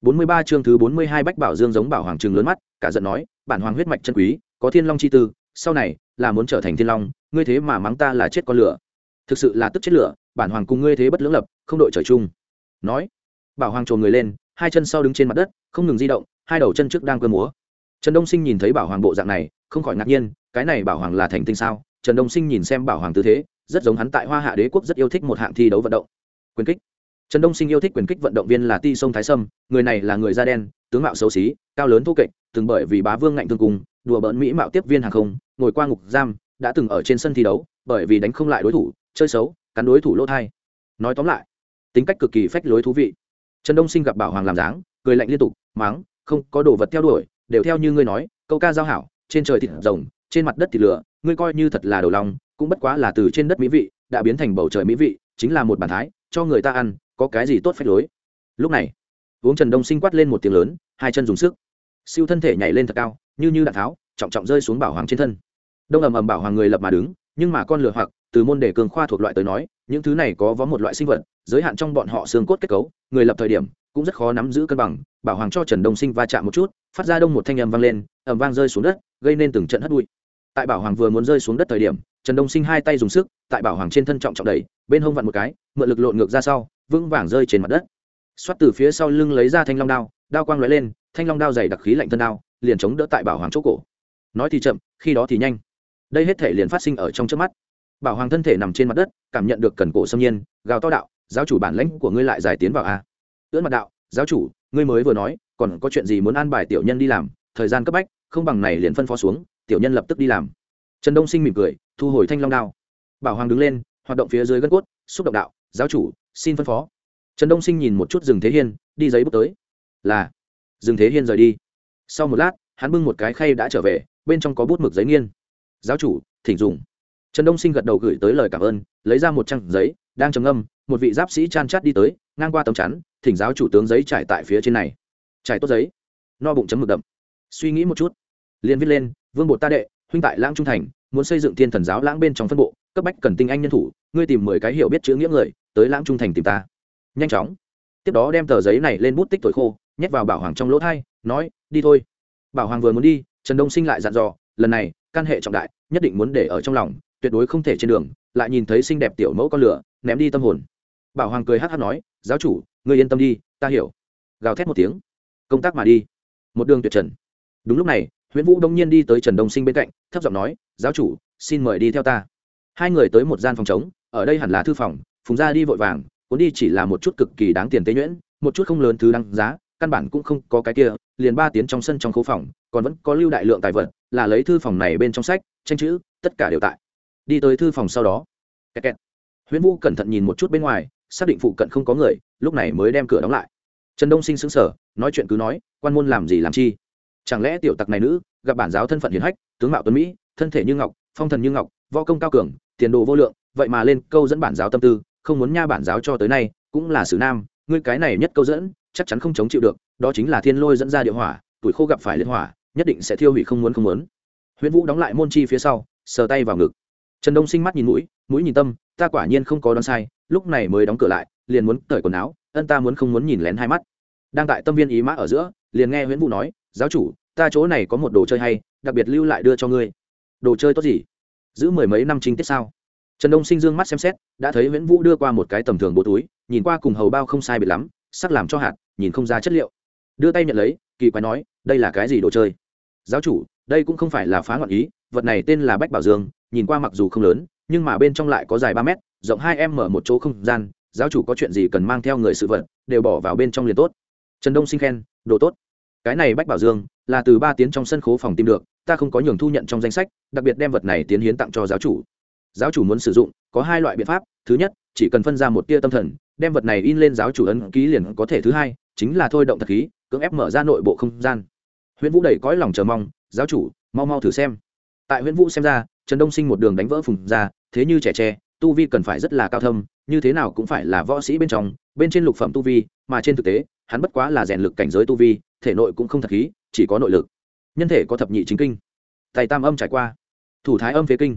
Bốn mươi ba chương thứ bốn mươi hai bách bảo dương giống bảo hoàng trường lớn mắt, cả giận nói, bản hoàng huyết mạch chân quý, có thiên long chi tư, sau này là muốn trở thành thiên long, ngươi thế mà mắng ta là chết con lửa thực sự là tức chết lửa, bản hoàng cùng ngươi thế bất lưỡng lập, không đội trời chung. Nói, bảo hoàng trồn người lên, hai chân sau đứng trên mặt đất, không ngừng di động, hai đầu chân trước đang cơ múa trần đông sinh nhìn thấy bảo hoàng bộ dạng này, không khỏi ngạc nhiên, cái này bảo hoàng là thành tinh sao? Trần đông sinh nhìn xem bảo hoàng tư thế, rất giống hắn tại hoa hạ đế quốc rất yêu thích một hạng thi đấu vận động. Quyền kích. Trần đông sinh yêu thích quyền kích vận động viên là ti sông thái sâm, người này là người da đen, tướng mạo xấu xí, cao lớn thô kệch, từng bởi vì bá vương ngạnh tương cùng, đùa bỡn mỹ mạo tiếp viên hàng không, ngồi qua ngục giam, đã từng ở trên sân thi đấu, bởi vì đánh không lại đối thủ, chơi xấu, cắn đối thủ lỗ thai. Nói tóm lại, tính cách cực kỳ phách lối thú vị. Trần đông sinh gặp bảo hoàng làm dáng, cười lạnh liên tục, mắng, không, có đồ vật theo đuổi đều theo như ngươi nói, câu ca giao hảo, trên trời thịt rồng, trên mặt đất thịt lửa, ngươi coi như thật là đầu lòng, cũng bất quá là từ trên đất mỹ vị, đã biến thành bầu trời mỹ vị, chính là một bản thái, cho người ta ăn, có cái gì tốt phép lối. Lúc này, uống trần đông sinh quát lên một tiếng lớn, hai chân dùng sức. Siêu thân thể nhảy lên thật cao, như như đạn tháo, trọng trọng rơi xuống bảo hoàng trên thân. Đông ầm ầm bảo hoàng người lập mà đứng, nhưng mà con lửa hoặc, từ môn đề cường khoa thuộc loại tới nói, những thứ này có vó một loại sinh vật, giới hạn trong bọn họ xương cốt kết cấu, người lập thời điểm, cũng rất khó nắm giữ cân bằng, bảo hoàng cho trần đông sinh va chạm một chút phát ra đông một thanh âm vang lên, ầm vang rơi xuống đất, gây nên từng trận hất bụi. Tại bảo hoàng vừa muốn rơi xuống đất thời điểm, trần đông sinh hai tay dùng sức, tại bảo hoàng trên thân trọng trọng đẩy, bên hông vặn một cái, mượn lực lộn ngược ra sau, vững vàng rơi trên mặt đất. Xoát từ phía sau lưng lấy ra thanh long đao đao quang lóe lên, thanh long đao dày đặc khí lạnh thân đao, liền chống đỡ tại bảo hoàng chỗ cổ. Nói thì chậm, khi đó thì nhanh. Đây hết thể liền phát sinh ở trong trước mắt. Bảo hoàng thân thể nằm trên mặt đất, cảm nhận được cần cổ xâm nhiên, gào to đạo, giáo chủ bản lãnh của ngươi lại giải tiến vào a. Ưỡn mặt đạo giáo chủ, ngươi mới vừa nói, còn có chuyện gì muốn an bài tiểu nhân đi làm? Thời gian cấp bách, không bằng này liền phân phó xuống, tiểu nhân lập tức đi làm. Trần đông sinh mỉm cười, thu hồi thanh long đao. Bảo hoàng đứng lên, hoạt động phía dưới gân cốt, xúc động đạo, giáo chủ, xin phân phó. Trần đông sinh nhìn một chút rừng thế hiên, đi giấy bước tới. Là. Rừng thế hiên rời đi. Sau một lát, hắn bưng một cái khay đã trở về, bên trong có bút mực giấy nghiên. Giáo chủ, thỉnh dùng trần đông sinh gật đầu gửi tới lời cảm ơn, lấy ra một trang giấy, đang trầm âm một vị giáp sĩ chan chát đi tới, ngang qua tấm chắn, thỉnh giáo chủ tướng giấy trải tại phía trên này. Trải tốt giấy. No bụng chấm mực đậm. Suy nghĩ một chút. Liền viết lên, vương bột ta đệ, huynh tại lãng trung thành, muốn xây dựng thiên thần giáo lãng bên trong phân bộ, cấp bách cần tinh anh nhân thủ, ngươi tìm mười cái hiểu biết chữ nghĩa người, tới lãng trung thành tìm ta. Nhanh chóng. Tiếp đó đem tờ giấy này lên bút tích thổi khô, nhét vào bảo hoàng trong lỗ thai, nói, đi thôi. Bảo hoàng vừa muốn đi, trần đông sinh lại dặn dò, lần này, căn hệ trọng đại, nhất định muốn để ở trong lòng tuyệt đối không thể trên đường, lại nhìn thấy xinh đẹp tiểu mẫu con lửa, ném đi tâm hồn. Bảo hoàng cười hát hát nói, giáo chủ, ngươi yên tâm đi, ta hiểu. Gào thét một tiếng. Công tác mà đi. Một đường tuyệt trần. Đúng lúc này nguyễn vũ đông nhiên đi tới trần đông sinh bên cạnh, thấp giọng nói, giáo chủ, xin mời đi theo ta. Hai người tới một gian phòng trống, ở đây hẳn là thư phòng, phùng ra đi vội vàng, cuốn đi chỉ là một chút cực kỳ đáng tiền tế nhuyễn, một chút không lớn thứ đáng giá, căn bản cũng không có cái kia, liền ba tiếng trong sân trong khu phòng, còn vẫn có lưu đại lượng tài vật, là lấy thư phòng này bên trong sách, tranh chữ, tất cả đều tại đi tới thư phòng sau đó. Kẹt kẹt. huyễn vũ cẩn thận nhìn một chút bên ngoài, xác định phụ cận không có người, lúc này mới đem cửa đóng lại. Trần đông sinh xứng sở nói chuyện cứ nói, quan môn làm gì làm chi? Chẳng lẽ tiểu tặc này nữ, gặp bản giáo thân phận hiền hách, tướng mạo tuấn mỹ, thân thể như ngọc, phong thần như ngọc, võ công cao cường, tiền đồ vô lượng, vậy mà lên câu dẫn bản giáo tâm tư, không muốn nha bản giáo cho tới nay, cũng là sử nam, ngươi cái này nhất câu dẫn, chắc chắn không chống chịu được, đó chính là thiên lôi dẫn ra địa hỏa, tuổi khô gặp phải liên hỏa, nhất định sẽ thiêu hủy không muốn không muốn. Huyễn vũ đóng lại môn chi phía sau, sờ tay vào ngực trần đông sinh mắt nhìn mũi mũi nhìn tâm, ta quả nhiên không có đoán sai, lúc này mới đóng cửa lại, liền muốn cởi quần áo, ân ta muốn không muốn nhìn lén hai mắt. Đang tại tâm viên ý mã ở giữa, liền nghe huyễn vũ nói, giáo chủ, ta chỗ này có một đồ chơi hay, đặc biệt lưu lại đưa cho ngươi. Đồ chơi tốt gì? Giữ mười mấy năm trinh tiết sao? Trần đông sinh dương mắt xem xét, đã thấy huyễn vũ đưa qua một cái tầm thường bộ túi, nhìn qua cùng hầu bao không sai biệt lắm, sắc làm cho hạt, nhìn không ra chất liệu. Đưa tay nhận lấy, kỳ quái nói, đây là cái gì đồ chơi? Giáo chủ đây cũng không phải là phá ngọn ý, vật này tên là bách bảo dương, nhìn qua mặc dù không lớn, nhưng mà bên trong lại có dài ba mét, rộng hai em mở một chỗ không gian, giáo chủ có chuyện gì cần mang theo người sự vật, đều bỏ vào bên trong liền tốt. Trần đông sinh khen, đồ tốt. Cái này bách bảo dương, là từ ba tiếng trong sân khấu phòng tìm được, ta không có nhường thu nhận trong danh sách, đặc biệt đem vật này tiến hiến tặng cho giáo chủ. Giáo chủ muốn sử dụng, có hai loại biện pháp, thứ nhất, chỉ cần phân ra một tia tâm thần, đem vật này in lên giáo chủ ấn ký liền có thể, thứ hai, chính là thôi động thật khí, cưỡng ép mở ra nội bộ không gian. Huyễn vũ đầy cõi lòng chờ mong giáo chủ, mau mau thử xem. Tại nguyễn vũ xem ra, trần đông sinh một đường đánh vỡ phùng ra, thế như trẻ tre, tu vi cần phải rất là cao thâm, như thế nào cũng phải là võ sĩ bên trong, bên trên lục phẩm tu vi, mà trên thực tế, hắn bất quá là rèn lực cảnh giới tu vi, thể nội cũng không thật khí, chỉ có nội lực. Nhân thể có thập nhị chính kinh. Tay tam âm trải qua. Thủ thái âm phế kinh.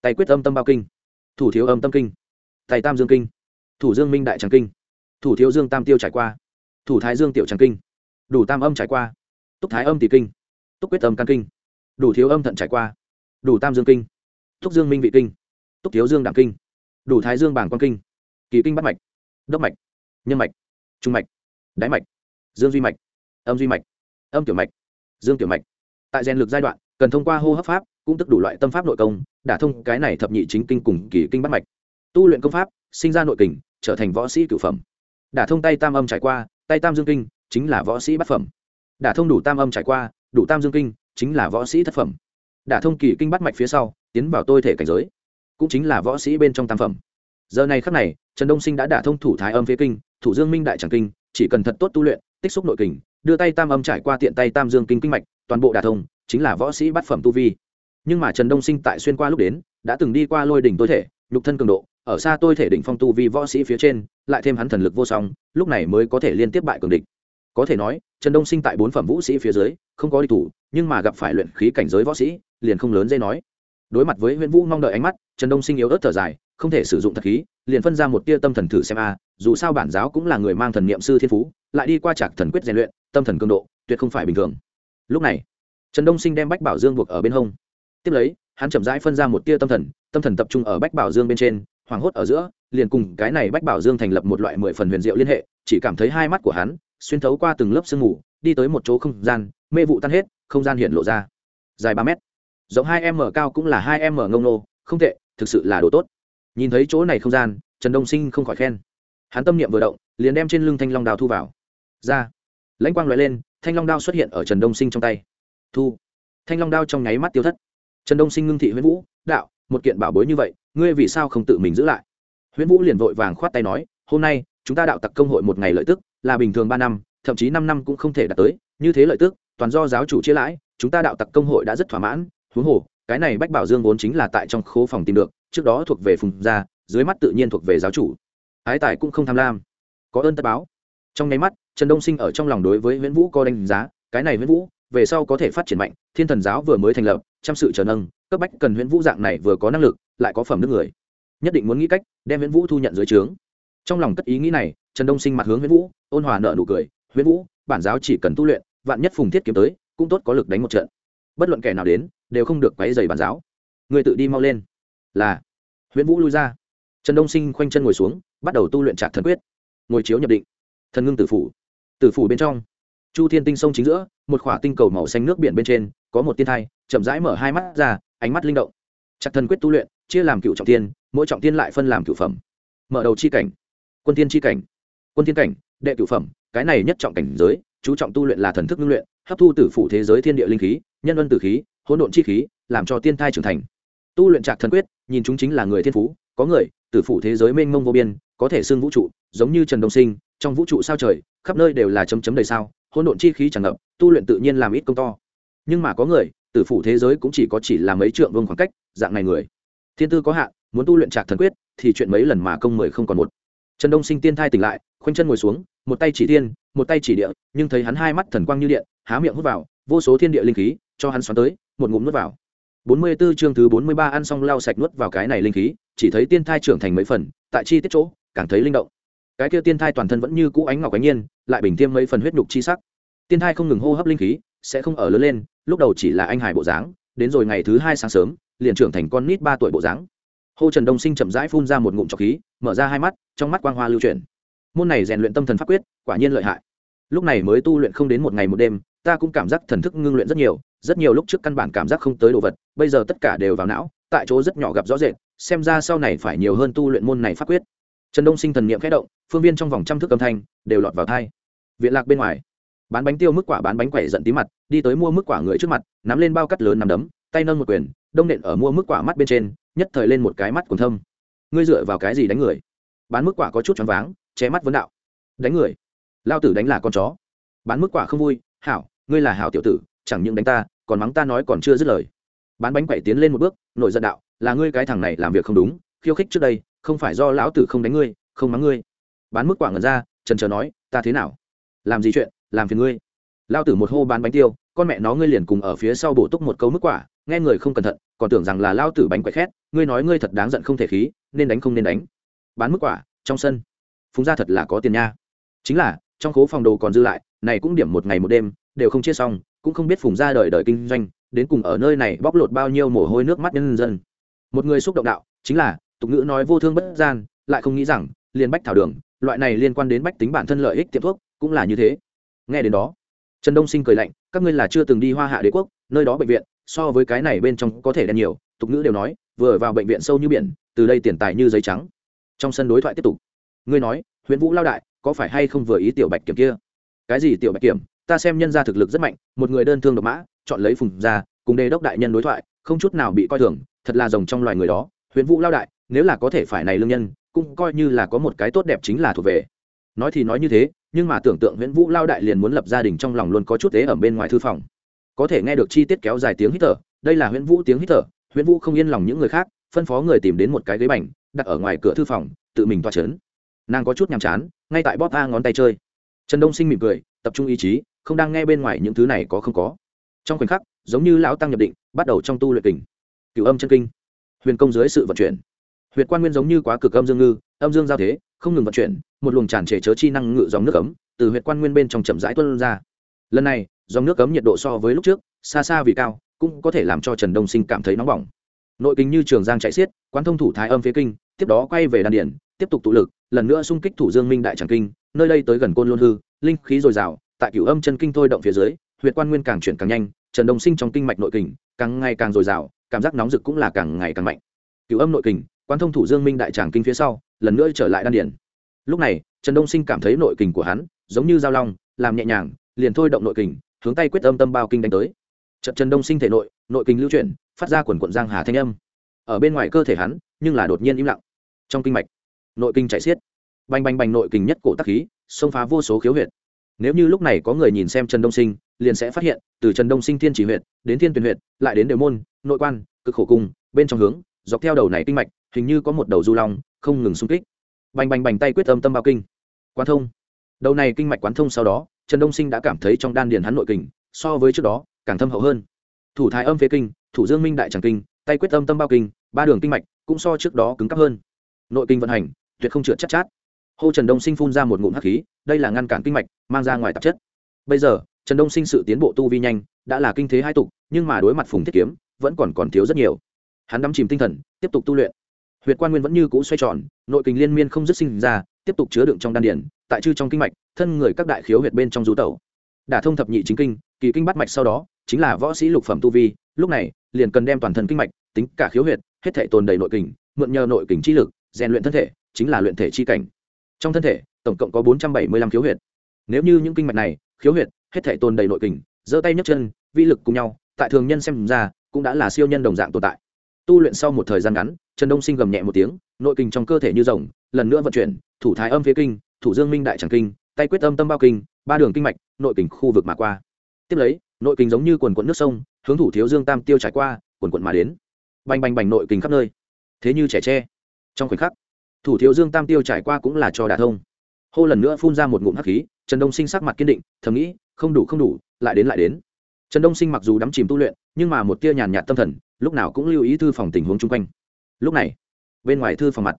Tay quyết âm tâm bao kinh. Thủ thiếu âm tâm kinh. Tay tam dương kinh. Thủ dương minh đại tràng kinh. Thủ thiếu dương tam tiêu trải qua. Thủ thái dương tiểu tràng kinh. Đủ tam âm trải qua. Túc thái âm tỷ kinh túc quyết âm can kinh. Đủ thiếu âm thận trải qua. Đủ tam dương kinh. Túc dương minh vị kinh. Túc thiếu dương đảng kinh. Đủ thái dương bảng quan kinh. Kỳ kinh bắt mạch. Đốc mạch. Nhân mạch. Trung mạch. Đáy mạch. Dương duy mạch. Âm duy mạch. Âm tiểu mạch. Dương tiểu mạch. Tại rèn lực giai đoạn, cần thông qua hô hấp pháp, cũng tức đủ loại tâm pháp nội công, đả thông cái này thập nhị chính kinh cùng kỳ kinh bắt mạch. Tu luyện công pháp, sinh ra nội kình, trở thành võ sĩ cửu phẩm. Đả thông tay tam âm trải qua tay tam dương kinh chính là võ sĩ bát phẩm. Đả thông đủ tam âm trải qua đủ tam dương kinh, chính là võ sĩ thất phẩm. Đả thông kỳ kinh bắt mạch phía sau, tiến vào tôi thể cảnh giới, cũng chính là võ sĩ bên trong tam phẩm. Giờ này khắc này, trần đông sinh đã đả thông thủ thái âm phía kinh, thủ dương minh đại tràng kinh, chỉ cần thật tốt tu luyện, tích xúc nội kình, đưa tay tam âm trải qua tiện tay tam dương kinh kinh mạch, toàn bộ đả thông, chính là võ sĩ bát phẩm tu vi. Nhưng mà trần đông sinh tại xuyên qua lúc đến, đã từng đi qua lôi đỉnh tôi thể, nhục thân cường độ, ở xa tôi thể đỉnh phong tu vi võ sĩ phía trên, lại thêm hắn thần lực vô song, lúc này mới có thể liên tiếp bại cường địch có thể nói, trần đông sinh tại bốn phẩm vũ sĩ phía dưới, không có đi thủ, nhưng mà gặp phải luyện khí cảnh giới võ sĩ, liền không lớn dây nói. Đối mặt với huyện vũ mong đợi ánh mắt, trần đông sinh yếu ớt thở dài, không thể sử dụng thật khí, liền phân ra một tia tâm thần thử xem a à, dù sao bản giáo cũng là người mang thần niệm sư thiên phú, lại đi qua trạc thần quyết rèn luyện, tâm thần cường độ tuyệt không phải bình thường. Lúc này, trần đông sinh đem bách bảo dương buộc ở bên hông. Tiếp lấy, hắn chậm rãi phân ra một tia tâm thần tâm thần tập trung ở bách bảo dương bên trên, hoảng hốt ở giữa, liền cùng cái này bách bảo dương thành lập một loại mười phần huyền diệu liên hệ, chỉ cảm thấy hai mắt của hắn xuyên thấu qua từng lớp sương mù, đi tới một chỗ không gian, mê vụ tan hết, không gian hiện lộ ra. Dài ba mét. Rộng hai m cao cũng là hai m ngông nô, không tệ, thực sự là đồ tốt. Nhìn thấy chỗ này không gian, trần đông sinh không khỏi khen. Hắn tâm niệm vừa động, liền đem trên lưng thanh long đao thu vào. Ra. Lãnh quang loại lên, thanh long đao xuất hiện ở trần đông sinh trong tay. Thu. Thanh long đao trong nháy mắt tiêu thất. Trần đông sinh ngưng thị huyễn vũ, đạo, một kiện bảo bối như vậy, ngươi vì sao không tự mình giữ lại? Huyễn vũ liền vội vàng khoát tay nói, hôm nay, chúng ta đạo tặc công hội một ngày lợi tức là bình thường ba năm, thậm chí năm năm cũng không thể đạt tới. Như thế lợi tức, toàn do giáo chủ chia lãi, chúng ta đạo tặc công hội đã rất thỏa mãn. Huống hồ, cái này bách bảo dương vốn chính là tại trong khố phòng tìm được, trước đó thuộc về phùng gia, dưới mắt tự nhiên thuộc về giáo chủ. Ái tài cũng không tham lam. Có ơn tất báo. Trong nháy mắt, trần đông sinh ở trong lòng đối với nguyễn vũ có đánh giá, cái này nguyễn vũ, về sau có thể phát triển mạnh, thiên thần giáo vừa mới thành lập chăm sự trở nâng, cấp bách cần nguyễn vũ dạng này vừa có năng lực, lại có phẩm đức người. Nhất định muốn nghĩ cách đem nguyễn vũ thu nhận dưới trướng. Trong lòng cất ý nghĩ này, trần đông sinh mặt hướng nguyễn vũ ôn hòa nợ nụ cười, Huyễn vũ, bản giáo chỉ cần tu luyện, vạn nhất phùng thiết kiếm tới, cũng tốt có lực đánh một trận. Bất luận kẻ nào đến, đều không được quấy dày bản giáo. Người tự đi mau lên. Là. Huyễn vũ lui ra. Trần đông sinh khoanh chân ngồi xuống, bắt đầu tu luyện trạc thần quyết. Ngồi chiếu nhập định. Thần ngưng tử phủ. Tử phủ bên trong. Chu thiên tinh sông chính giữa, một khỏa tinh cầu màu xanh nước biển bên trên, có một tiên thai, chậm rãi mở hai mắt ra, ánh mắt linh động. Chặt thần quyết tu luyện, chia làm cựu trọng tiên, mỗi trọng tiên lại phân làm cựu phẩm. Mở đầu chi cảnh. Quân tiên chi cảnh. Quân tiên cảnh đệ cửu phẩm, cái này nhất trọng cảnh giới, chú trọng tu luyện là thần thức ngưng luyện, hấp thu tử phủ thế giới thiên địa linh khí, nhân ân tử khí, hỗn độn chi khí, làm cho tiên thai trưởng thành. Tu luyện trạc thần quyết, nhìn chúng chính là người thiên phú, có người, tử phủ thế giới mênh mông vô biên, có thể xưng vũ trụ, giống như trần đông sinh, trong vũ trụ sao trời, khắp nơi đều là chấm chấm đầy sao, hỗn độn chi khí tràn ngập, tu luyện tự nhiên làm ít công to. Nhưng mà có người, tử phủ thế giới cũng chỉ có chỉ là mấy trượng vương khoảng cách, dạng này người. Thiên tư có hạn, muốn tu luyện trạc thần quyết, thì chuyện mấy lần mà công mười không còn một. Trần đông sinh tiên thai tỉnh lại khoanh chân ngồi xuống một tay chỉ thiên, một tay chỉ địa nhưng thấy hắn hai mắt thần quang như điện há miệng hút vào vô số thiên địa linh khí cho hắn xoắn tới một ngụm nuốt vào. Bốn mươi 44 chương thứ bốn mươi ba ăn xong lau sạch nuốt vào cái này linh khí chỉ thấy tiên thai trưởng thành mấy phần tại chi tiết chỗ càng thấy linh động. Cái kia tiên thai toàn thân vẫn như cũ ánh ngọc ánh nhiên lại bình tiêm mấy phần huyết nhục chi sắc. Tiên thai không ngừng hô hấp linh khí sẽ không ở lớn lên lúc đầu chỉ là anh hải bộ dáng đến rồi ngày thứ hai sáng sớm liền trưởng thành con nít ba tuổi bộ dáng. Hô trần đông sinh chậm rãi phun ra một ngụm trọc khí mở ra hai mắt trong mắt quang hoa lưu chuyển môn này rèn luyện tâm thần pháp quyết, quả nhiên lợi hại. Lúc này mới tu luyện không đến một ngày một đêm, ta cũng cảm giác thần thức ngưng luyện rất nhiều rất nhiều lúc trước căn bản cảm giác không tới đồ vật, bây giờ tất cả đều vào não, tại chỗ rất nhỏ gặp rõ rệt, xem ra sau này phải nhiều hơn tu luyện môn này pháp quyết. Trần đông sinh thần n i ệ m khẽ động, phương viên trong vòng trăm thước âm thanh, đều lọt vào thai viện lạc bên ngoài, bán bánh tiêu mức quả bán bánh quẩy giận tí mặt, đi tới mua mức quả người trước mặt, nắm lên bao cắt lớn nằm đấm, tay nâng một quyền, đông nện ở mua mức quả mắt bên trên, nhất thời lên một cái mắt còn thâm. Ngươi dựa vào cái gì đánh người? Bán mức quả có chút choáng váng che mắt vấn đạo. Đánh người. Lao tử đánh là con chó. Bán mức quả không vui. Hảo, ngươi là hảo tiểu tử, chẳng những đánh ta, còn mắng ta nói còn chưa dứt lời. Bán bánh quậy tiến lên một bước nội giận đạo, là ngươi cái thằng này làm việc không đúng, khiêu khích trước đây, không phải do lão tử không đánh ngươi, không mắng ngươi. Bán mức quả ngẩn ra trần trờ nói, ta thế nào? Làm gì chuyện, làm phiền ngươi. Lao tử một hô bán bánh tiêu, con mẹ nó ngươi liền cùng ở phía sau bổ túc một câu mức quả, nghe người không cẩn thận, còn tưởng rằng là lao tử bánh quậy khét, ngươi nói ngươi thật đáng giận không thể khí, nên đánh không nên đánh. Bán mức quả, trong sân phúng ra thật là có tiền nha. Chính là, trong khố phòng đồ còn dư lại, này cũng điểm một ngày một đêm, đều không chia xong, cũng không biết phùng ra đời đời kinh doanh, đến cùng ở nơi này bóc lột bao nhiêu mồ hôi nước mắt nhân dân. Một người xúc động đạo, chính là, tục ngữ nói vô thương bất gian, lại không nghĩ rằng liên bách thảo đường, loại này liên quan đến bách tính bản thân lợi ích tiệm thuốc, cũng là như thế. Nghe đến đó, trần đông sinh cười lạnh, các ngươi là chưa từng đi hoa hạ đế quốc, nơi đó bệnh viện, so với cái này bên trong có thể đen nhiều, tục ngữ đều nói, vừa vào bệnh viện sâu như biển, từ đây tiền tài như giấy trắng. Trong sân đối thoại tiếp tục ngươi nói huyện vũ lao đại, có phải hay không vừa ý tiểu bạch kiểm kia? Cái gì tiểu bạch kiểm? Ta xem nhân gia thực lực rất mạnh, một người đơn thương độc mã, chọn lấy phùng ra cùng đề đốc đại nhân đối thoại, không chút nào bị coi thường, thật là rồng trong loài người đó. Huyện vũ lao đại, nếu là có thể phải này lương nhân, cũng coi như là có một cái tốt đẹp chính là thuộc về. Nói thì nói như thế, nhưng mà tưởng tượng nguyễn vũ lao đại liền muốn lập gia đình trong lòng luôn có chút tế ở bên ngoài thư phòng. Có thể nghe được chi tiết kéo dài tiếng hít thở, đây là nguyễn vũ tiếng hít thở nguyễn vũ không yên lòng những người khác, phân phó người tìm đến một cái ghế bành, đặt ở ngoài cửa thư phòng, tự mình toa c h ấ n nàng có chút nhàm chán, ngay tại bóp a ngón tay chơi. Trần đông sinh mỉm cười, tập trung ý chí, không đang nghe bên ngoài những thứ này có không có. Trong khoảnh khắc, giống như lão tăng nhập định, bắt đầu trong tu luyện kình. Cựu âm chân kinh. Huyền công dưới sự vận chuyển. Huyệt quan nguyên giống như quá cực âm dương ngư, âm dương giao thế, không ngừng vận chuyển, một luồng tràn trề chớ chi năng ngự dòng nước ấm, từ huyệt quan nguyên bên trong chậm rãi tuân ra. Lần này, dòng nước ấm nhiệt độ so với lúc trước, xa xa vì cao, cũng có thể làm cho trần đông sinh cảm thấy nóng bỏng. Nội kinh như trường giang chạy xiết, quán thông thủ thái âm phía kinh, tiếp đó quay về đan điển tiếp tục tụ lực lần nữa xung kích thủ dương minh đại tràng kinh, nơi đây tới gần côn luôn hư, linh khí dồi dào, tại cửu âm chân kinh thôi động phía dưới, huyệt quan nguyên càng chuyển càng nhanh, trần đông sinh trong kinh mạch nội kình càng ngày càng dồi dào, cảm giác nóng rực cũng là càng ngày càng mạnh. Cửu âm nội kình quan thông thủ dương minh đại tràng kinh phía sau, lần nữa trở lại đan điển lúc này, trần đông sinh cảm thấy nội kình của hắn giống như dao long, làm nhẹ nhàng, liền thôi động nội kình, hướng tay quyết âm tâm bao kinh đánh tới. Trận trần đông sinh thể nội nội kình lưu chuyển, phát ra quần quận giang hà thanh âm. Ở bên ngoài cơ thể hắn, nhưng là đột nhiên im lặng. Trong kinh mạch nội kinh chạy xiết. Bành bành bành nội kinh nhất cổ tắc khí, xông phá vô số khiếu huyệt. Nếu như lúc này có người nhìn xem trần đông sinh, liền sẽ phát hiện, từ trần đông sinh thiên chỉ huyệt, đến thiên tuyển huyệt, lại đến đều môn, nội quan, cực khổ cung bên trong hướng, dọc theo đầu này kinh mạch, hình như có một đầu du long, không ngừng xung kích. Bành bành bành tay quyết âm tâm bao kinh. Quán thông. Đầu này kinh mạch quán thông sau đó, trần đông sinh đã cảm thấy trong đan điền hắn nội kình so với trước đó, càng thâm hậu hơn. Thủ thái âm phế kinh, thủ dương minh đại tràng kinh, tay quyết âm tâm bao kinh, ba đường kinh mạch cũng so trước đó cứng cắp hơn. Nội kinh vận hành tuyệt không trượt chắc chát, chát hô trần đông sinh phun ra một ngụm hắc khí đây là ngăn cản kinh mạch mang ra ngoài tạp chất. Bây giờ trần đông sinh sự tiến bộ tu vi nhanh đã là kinh thế hai tục nhưng mà đối mặt phùng thiết kiếm vẫn còn còn thiếu rất nhiều. Hắn đắm chìm tinh thần tiếp tục tu luyện. Huyệt quan nguyên vẫn như cũ xoay tròn nội kình liên miên không dứt sinh ra tiếp tục chứa đựng trong đan điển tại chư trong kinh mạch thân người các đại khiếu huyệt bên trong rú tẩu. Đả thông thập nhị chính kinh kỳ kinh bắt mạch sau đó chính là võ sĩ lục phẩm tu vi lúc này liền cần đem toàn thân kinh mạch tính cả khiếu huyệt hết thể tồn đầy nội kình mượn nhờ nội kình chi lực rèn luyện thân thể chính là luyện thể chi cảnh. Trong thân thể, tổng cộng có bốn trăm bảy mươi lăm khiếu huyệt. Nếu như những kinh mạch này, khiếu huyệt, hết thể tồn đầy nội kình, giơ tay nhấc chân, vi lực cùng nhau, tại thường nhân xem ra, cũng đã là siêu nhân đồng dạng tồn tại. Tu luyện sau một thời gian ngắn, trần đông sinh gầm nhẹ một tiếng, nội kình trong cơ thể như rồng, lần nữa vận chuyển, thủ thái âm phía kinh, thủ dương minh đại tràng kinh, tay quyết âm tâm bao kinh, ba đường kinh mạch, nội kình khu vực mà qua. Tiếp lấy, nội kình giống như quần quận nước sông, hướng thủ thiếu dương tam tiêu trải qua, quần quận mà đến. Bành bành bành nội kình khắp nơi. Thế như trẻ tre. Trong khoảnh khắc thủ thiếu dương tam tiêu trải qua cũng là cho đả thông. Hô lần nữa phun ra một ngụm hắc khí, trần đông sinh sắc mặt kiên định, thầm nghĩ, không đủ không đủ, lại đến lại đến. Trần đông sinh mặc dù đắm chìm tu luyện, nhưng mà một tia nhàn nhạt tâm thần, lúc nào cũng lưu ý thư phòng tình huống chung quanh. Lúc này, bên ngoài thư phòng mặt,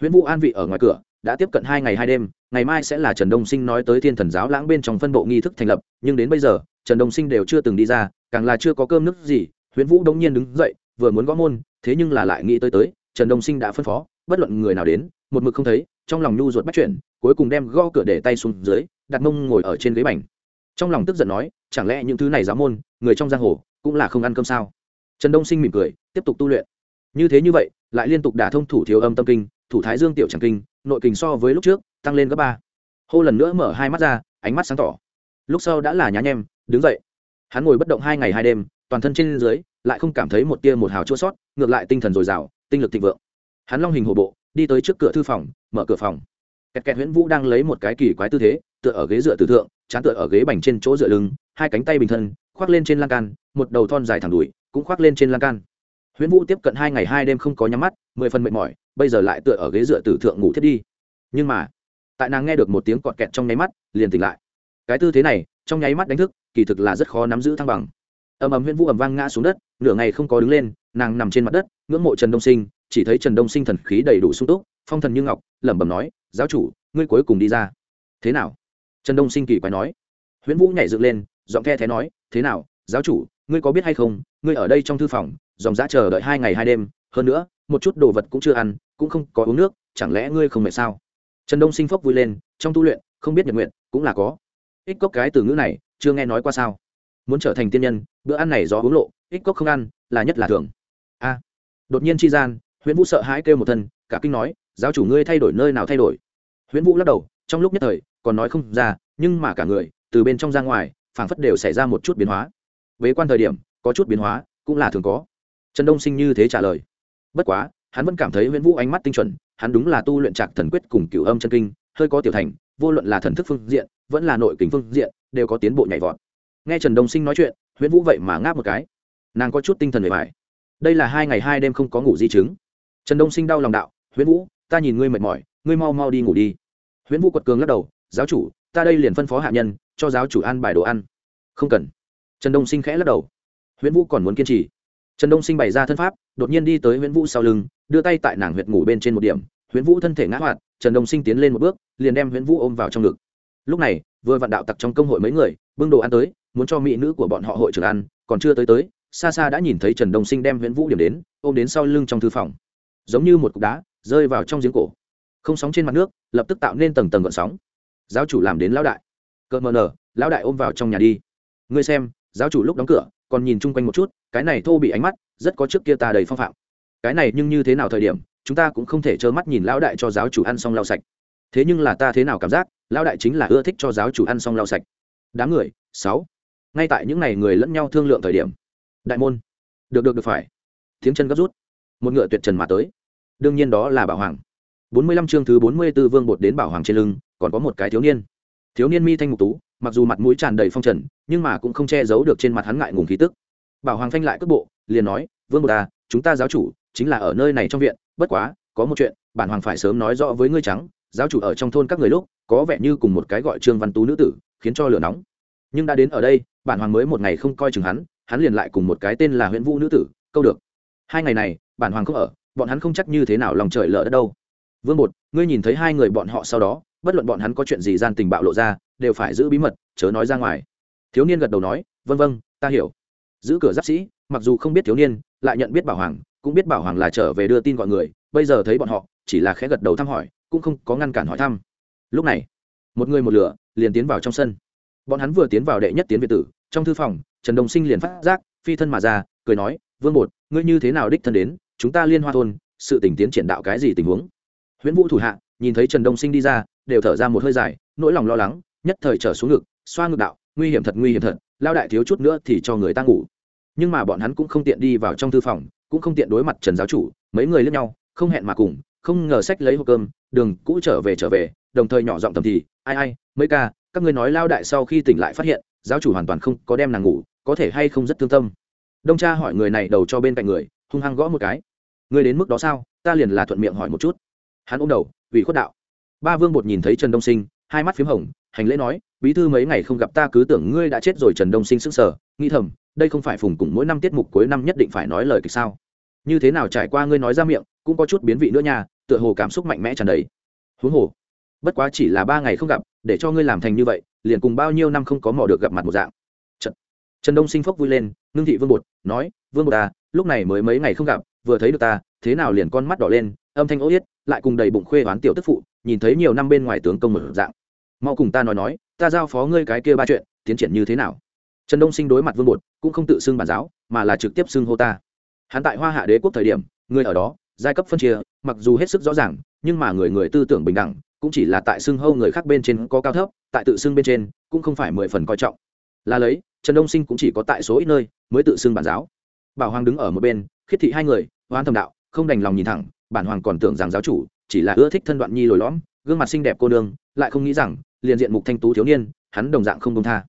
huyễn vũ an vị ở ngoài cửa, đã tiếp cận hai ngày hai đêm, ngày mai sẽ là trần đông sinh nói tới thiên thần giáo lãng bên trong phân bộ nghi thức thành lập, nhưng đến bây giờ, trần đông sinh đều chưa từng đi ra, càng là chưa có cơm nước gì, huyễn vũ đông nhiên đứng dậy, vừa muốn gõ môn, thế nhưng là lại nghĩ tới tới, trần đông sinh đã phân phó bất luận người nào đến, một mực không thấy, trong lòng nhu ruột bắt chuyển cuối cùng đem gõ cửa để tay xuống dưới, đặt mông ngồi ở trên ghế bành. Trong lòng tức giận nói, chẳng lẽ những thứ này giáo môn, người trong giang hồ, cũng là không ăn cơm sao? Trần đông sinh mỉm cười, tiếp tục tu luyện. Như thế như vậy, lại liên tục đả thông thủ thiếu âm tâm kinh, thủ thái dương tiểu tràng kinh, nội kình so với lúc trước, tăng lên gấp ba. Hô lần nữa mở hai mắt ra, ánh mắt sáng tỏ. Lúc sau đã là nhá nhem, đứng dậy. Hắn ngồi bất động hai ngày hai đêm, toàn thân trên dưới, lại không cảm thấy một tia một hào chua sót, ngược lại tinh thần dồi dào, tinh lực thịnh vượng hắn long hình hồ bộ, đi tới trước cửa thư phòng, mở cửa phòng. Kẹt kẹt nguyễn vũ đang lấy một cái kỳ quái tư thế, tựa ở ghế dựa tử thượng, chán tựa ở ghế bành trên chỗ dựa lưng, hai cánh tay bình thân, khoác lên trên lan can, một đầu thon dài thẳng đùi, cũng khoác lên trên lan can. Nguyễn vũ tiếp cận hai ngày hai đêm không có nhắm mắt, mười phần mệt mỏi, bây giờ lại tựa ở ghế dựa tử thượng ngủ thiết đi. Nhưng mà, tại nàng nghe được một tiếng cọt kẹt trong nháy mắt, liền tỉnh lại. Cái tư thế này, trong nháy mắt đánh thức, kỳ thực là rất khó nắm giữ thăng bằng. Ầm ầm huyễn vũ ầm vang ngã xuống đất, nửa ngày không có đứng lên, nàng nằm trên mặt đất, ngưỡng mộ trần đông sinh chỉ thấy trần đông sinh thần khí đầy đủ sung túc, phong thần như ngọc, lẩm bẩm nói, giáo chủ, ngươi cuối cùng đi ra. Thế nào? Trần đông sinh kỳ quái nói. Huyễn vũ nhảy dựng lên, giọng the thế nói, thế nào, giáo chủ, ngươi có biết hay không, ngươi ở đây trong thư phòng, dòng dã chờ đợi hai ngày hai đêm, hơn nữa, một chút đồ vật cũng chưa ăn, cũng không có uống nước, chẳng lẽ ngươi không mệt sao? Trần đông sinh phốc vui lên, trong tu luyện, không biết nhật nguyện, cũng là có. Ích cốc cái từ ngữ này, chưa nghe nói qua sao? Muốn trở thành tiên nhân, bữa ăn này do uống lộ, ích cốc không ăn, là nhất là thường. A. Đột nhiên chi gian huyễn vũ sợ hãi kêu một thân, cả kinh nói, giáo chủ ngươi thay đổi nơi nào thay đổi? Huyễn vũ lắc đầu, trong lúc nhất thời, còn nói không ra, nhưng mà cả người, từ bên trong ra ngoài, phảng phất đều xảy ra một chút biến hóa. Bế quan thời điểm, có chút biến hóa, cũng là thường có. Trần đông sinh như thế trả lời. Bất quá, hắn vẫn cảm thấy huyễn vũ ánh mắt tinh chuẩn, hắn đúng là tu luyện trạc thần quyết cùng cửu âm chân kinh, hơi có tiểu thành, vô luận là thần thức phương diện, vẫn là nội kình phương diện, đều có tiến bộ nhảy vọt. Nghe trần đông sinh nói chuyện, huyễn vũ vậy mà ngáp một cái. Nàng có chút tinh thần về bại. đây là hai ngày hai đêm không có ngủ di chứng trần đông sinh đau lòng đạo, huyễn vũ, ta nhìn ngươi mệt mỏi, ngươi mau mau đi ngủ đi. Huyễn vũ quật cường lắc đầu, giáo chủ, ta đây liền phân phó hạ nhân, cho giáo chủ ăn bài đồ ăn. Không cần. Trần đông sinh khẽ lắc đầu. Huyễn vũ còn muốn kiên trì. Trần đông sinh bày ra thân pháp, đột nhiên đi tới huyễn vũ sau lưng, đưa tay tại nàng huyệt ngủ bên trên một điểm. Huyễn vũ thân thể ngã hoạt, trần đông sinh tiến lên một bước, liền đem huyễn vũ ôm vào trong ngực. Lúc này, vừa vạn đạo tặc trong công hội mấy người, bưng đồ ăn tới, muốn cho mỹ nữ của bọn họ hội trưởng ăn, còn chưa tới tới, xa xa đã nhìn thấy trần đông sinh đem huyễn vũ điểm đến, ôm đến sau lưng trong thư phòng giống như một cục đá, rơi vào trong giếng cổ. Không sóng trên mặt nước, lập tức tạo nên tầng tầng gợn sóng. Giáo chủ làm đến lão đại. Cợt mờ nở, lão đại ôm vào trong nhà đi. Ngươi xem, giáo chủ lúc đóng cửa, còn nhìn chung quanh một chút, cái này thô bị ánh mắt, rất có trước kia ta đầy phong phạm. Cái này nhưng như thế nào thời điểm, chúng ta cũng không thể trơ mắt nhìn lão đại cho giáo chủ ăn xong lau sạch. Thế nhưng là ta thế nào cảm giác, lão đại chính là ưa thích cho giáo chủ ăn xong lau sạch. Đám người, sáu. Ngay tại những ngày người lẫn nhau thương lượng thời điểm. Đại môn. Được được được phải. Tiếng chân gấp rút. Một ngựa tuyệt trần mà tới đương nhiên đó là bảo hoàng. Bốn mươi lăm chương thứ bốn mươi 44 vương bột đến bảo hoàng trên lưng, còn có một cái thiếu niên. Thiếu niên mi thanh mục tú, mặc dù mặt mũi tràn đầy phong trần, nhưng mà cũng không che giấu được trên mặt hắn ngại ngùng khí tức. Bảo hoàng phanh lại cước bộ, liền nói, vương bột ta chúng ta giáo chủ chính là ở nơi này trong viện, bất quá, có một chuyện, bản hoàng phải sớm nói rõ với ngươi trắng, giáo chủ ở trong thôn các người lúc, có vẻ như cùng một cái gọi trương văn tú nữ tử, khiến cho lửa nóng. Nhưng đã đến ở đây, bản hoàng mới một ngày không coi chừng hắn hắn liền lại cùng một cái tên là huyện vũ nữ tử, câu được. Hai ngày này, bản hoàng không ở bọn hắn không chắc như thế nào lòng trời lỡ đất đâu. Vương bột, ngươi nhìn thấy hai người bọn họ sau đó, bất luận bọn hắn có chuyện gì gian tình bạo lộ ra, đều phải giữ bí mật, chớ nói ra ngoài. Thiếu niên gật đầu nói vân vân ta hiểu. Giữ cửa giáp sĩ, mặc dù không biết thiếu niên, lại nhận biết bảo hoàng, cũng biết bảo hoàng là trở về đưa tin gọi người, bây giờ thấy bọn họ, chỉ là khẽ gật đầu thăm hỏi, cũng không có ngăn cản hỏi thăm. Lúc này, một người một lửa, liền tiến vào trong sân. Bọn hắn vừa tiến vào đệ nhất tiến việt tử, trong thư phòng, trần đồng sinh liền phát giác, phi thân mà ra, cười nói, vương bột, ngươi như thế nào đích thân đến chúng ta liên hoa thôn, sự tình tiến triển đạo cái gì tình huống? Huyễn vũ thủ hạ, nhìn thấy trần đông sinh đi ra, đều thở ra một hơi dài, nỗi lòng lo lắng, nhất thời trở xuống ngực, xoa ngực đạo, nguy hiểm thật, nguy hiểm thật, lao đại thiếu chút nữa thì cho người ta ngủ. Nhưng mà bọn hắn cũng không tiện đi vào trong thư phòng, cũng không tiện đối mặt trần giáo chủ, mấy người lướt nhau, không hẹn mà cùng, không ngờ sách lấy hộp cơm, đường cũ trở về trở về, đồng thời nhỏ giọng tầm thì, ai ai, mấy ca, các ngươi nói lao đại sau khi tỉnh lại phát hiện, giáo chủ hoàn toàn không có đem nàng ngủ, có thể hay không rất thương tâm? Đông cha hỏi người này đầu cho bên cạnh người hung hăng gõ một cái. Người đến mức đó sao? Ta liền là thuận miệng hỏi một chút. Hắn ôm đầu, ủy khuất đạo. Ba vương bột nhìn thấy trần đông sinh, hai mắt p h í m hồng, hành lễ nói, bí thư mấy ngày không gặp ta cứ tưởng ngươi đã chết rồi. Trần đông sinh s ứ n g sở nghi thầm, đây không phải phùng cùng mỗi năm tiết mục cuối năm nhất định phải nói lời kịch sao? Như thế nào trải qua ngươi nói ra miệng, cũng có chút biến vị nữa nha, tựa hồ cảm xúc mạnh mẽ tràn đầy. Huống hồ, bất quá chỉ là ba ngày không gặp, để cho ngươi làm thành như vậy, liền cùng bao nhiêu năm không có mò được gặp mặt một dạng trần, đông sinh phốc vui lên ngưng thị vương bột nói vương bột ta lúc này mới mấy ngày không gặp vừa thấy được ta thế nào liền con mắt đỏ lên âm thanh ô yết lại cùng đầy bụng khuê oán tiểu tức phụ nhìn thấy nhiều năm bên ngoài tướng công mở dạng. Mau cùng ta nói nói ta giao phó ngươi cái kia ba chuyện tiến triển như thế nào? Trần đông sinh đối mặt vương bột cũng không tự xưng bản giáo mà là trực tiếp xưng hô ta. Hắn tại hoa hạ đế quốc thời điểm người ở đó giai cấp phân chia mặc dù hết sức rõ ràng nhưng mà người người tư tưởng bình đẳng cũng chỉ là tại xưng hô người khác bên trên có cao thấp tại tự xưng bên trên cũng không phải mười phần coi trọng. Là lấy trần đông sinh cũng chỉ có tại số ít nơi mới tự xưng bản giáo. Bảo hoàng đứng ở một bên, khiết thị hai người, hoan thầm đạo, không đành lòng nhìn thẳng, bản hoàng còn tưởng rằng giáo chủ chỉ là ưa thích thân đoạn nhi lồi lõm, gương mặt xinh đẹp cô nương, lại không nghĩ rằng liền diện mục thanh tú thiếu niên, hắn đồng dạng không công tha.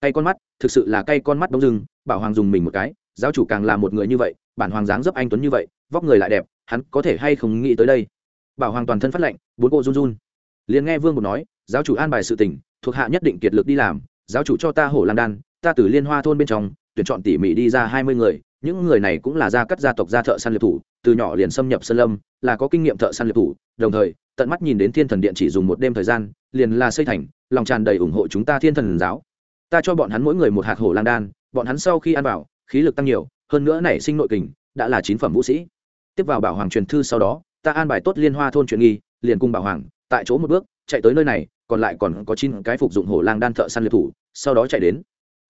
Cay con mắt, thực sự là cay con mắt đông dưng, bảo hoàng dùng mình một cái, giáo chủ càng là một người như vậy, bản hoàng dáng dấp anh tuấn như vậy, vóc người lại đẹp, hắn có thể hay không nghĩ tới đây? Bảo hoàng toàn thân phát lệnh bốn cô run run. Liền nghe vương một nói, giáo chủ an bài sự tình, thuộc hạ nhất định kiệt lực đi làm, giáo chủ cho ta hổ làm đan ta từ liên hoa thôn bên trong, tuyển chọn tỉ mỉ đi ra hai mươi người, những người này cũng là gia cắt gia tộc gia thợ săn liệt thủ, từ nhỏ liền xâm nhập sơn lâm, là có kinh nghiệm thợ săn liệt thủ, đồng thời, tận mắt nhìn đến thiên thần điện chỉ dùng một đêm thời gian, liền là xây thành, lòng tràn đầy ủng hộ chúng ta thiên thần giáo. Ta cho bọn hắn mỗi người một hạt hổ lan đan, bọn hắn sau khi ăn vào, khí lực tăng nhiều, hơn nữa nảy sinh nội kình, đã là chín phẩm vũ sĩ. Tiếp vào bảo hoàng truyền thư sau đó, ta an bài tốt liên hoa thôn truyền nghi, liền cùng bảo hoàng, tại chỗ một bước, chạy tới nơi này, còn lại còn có chín cái phục dụng hổ lang đan thợ săn liệt thủ, sau đó chạy đến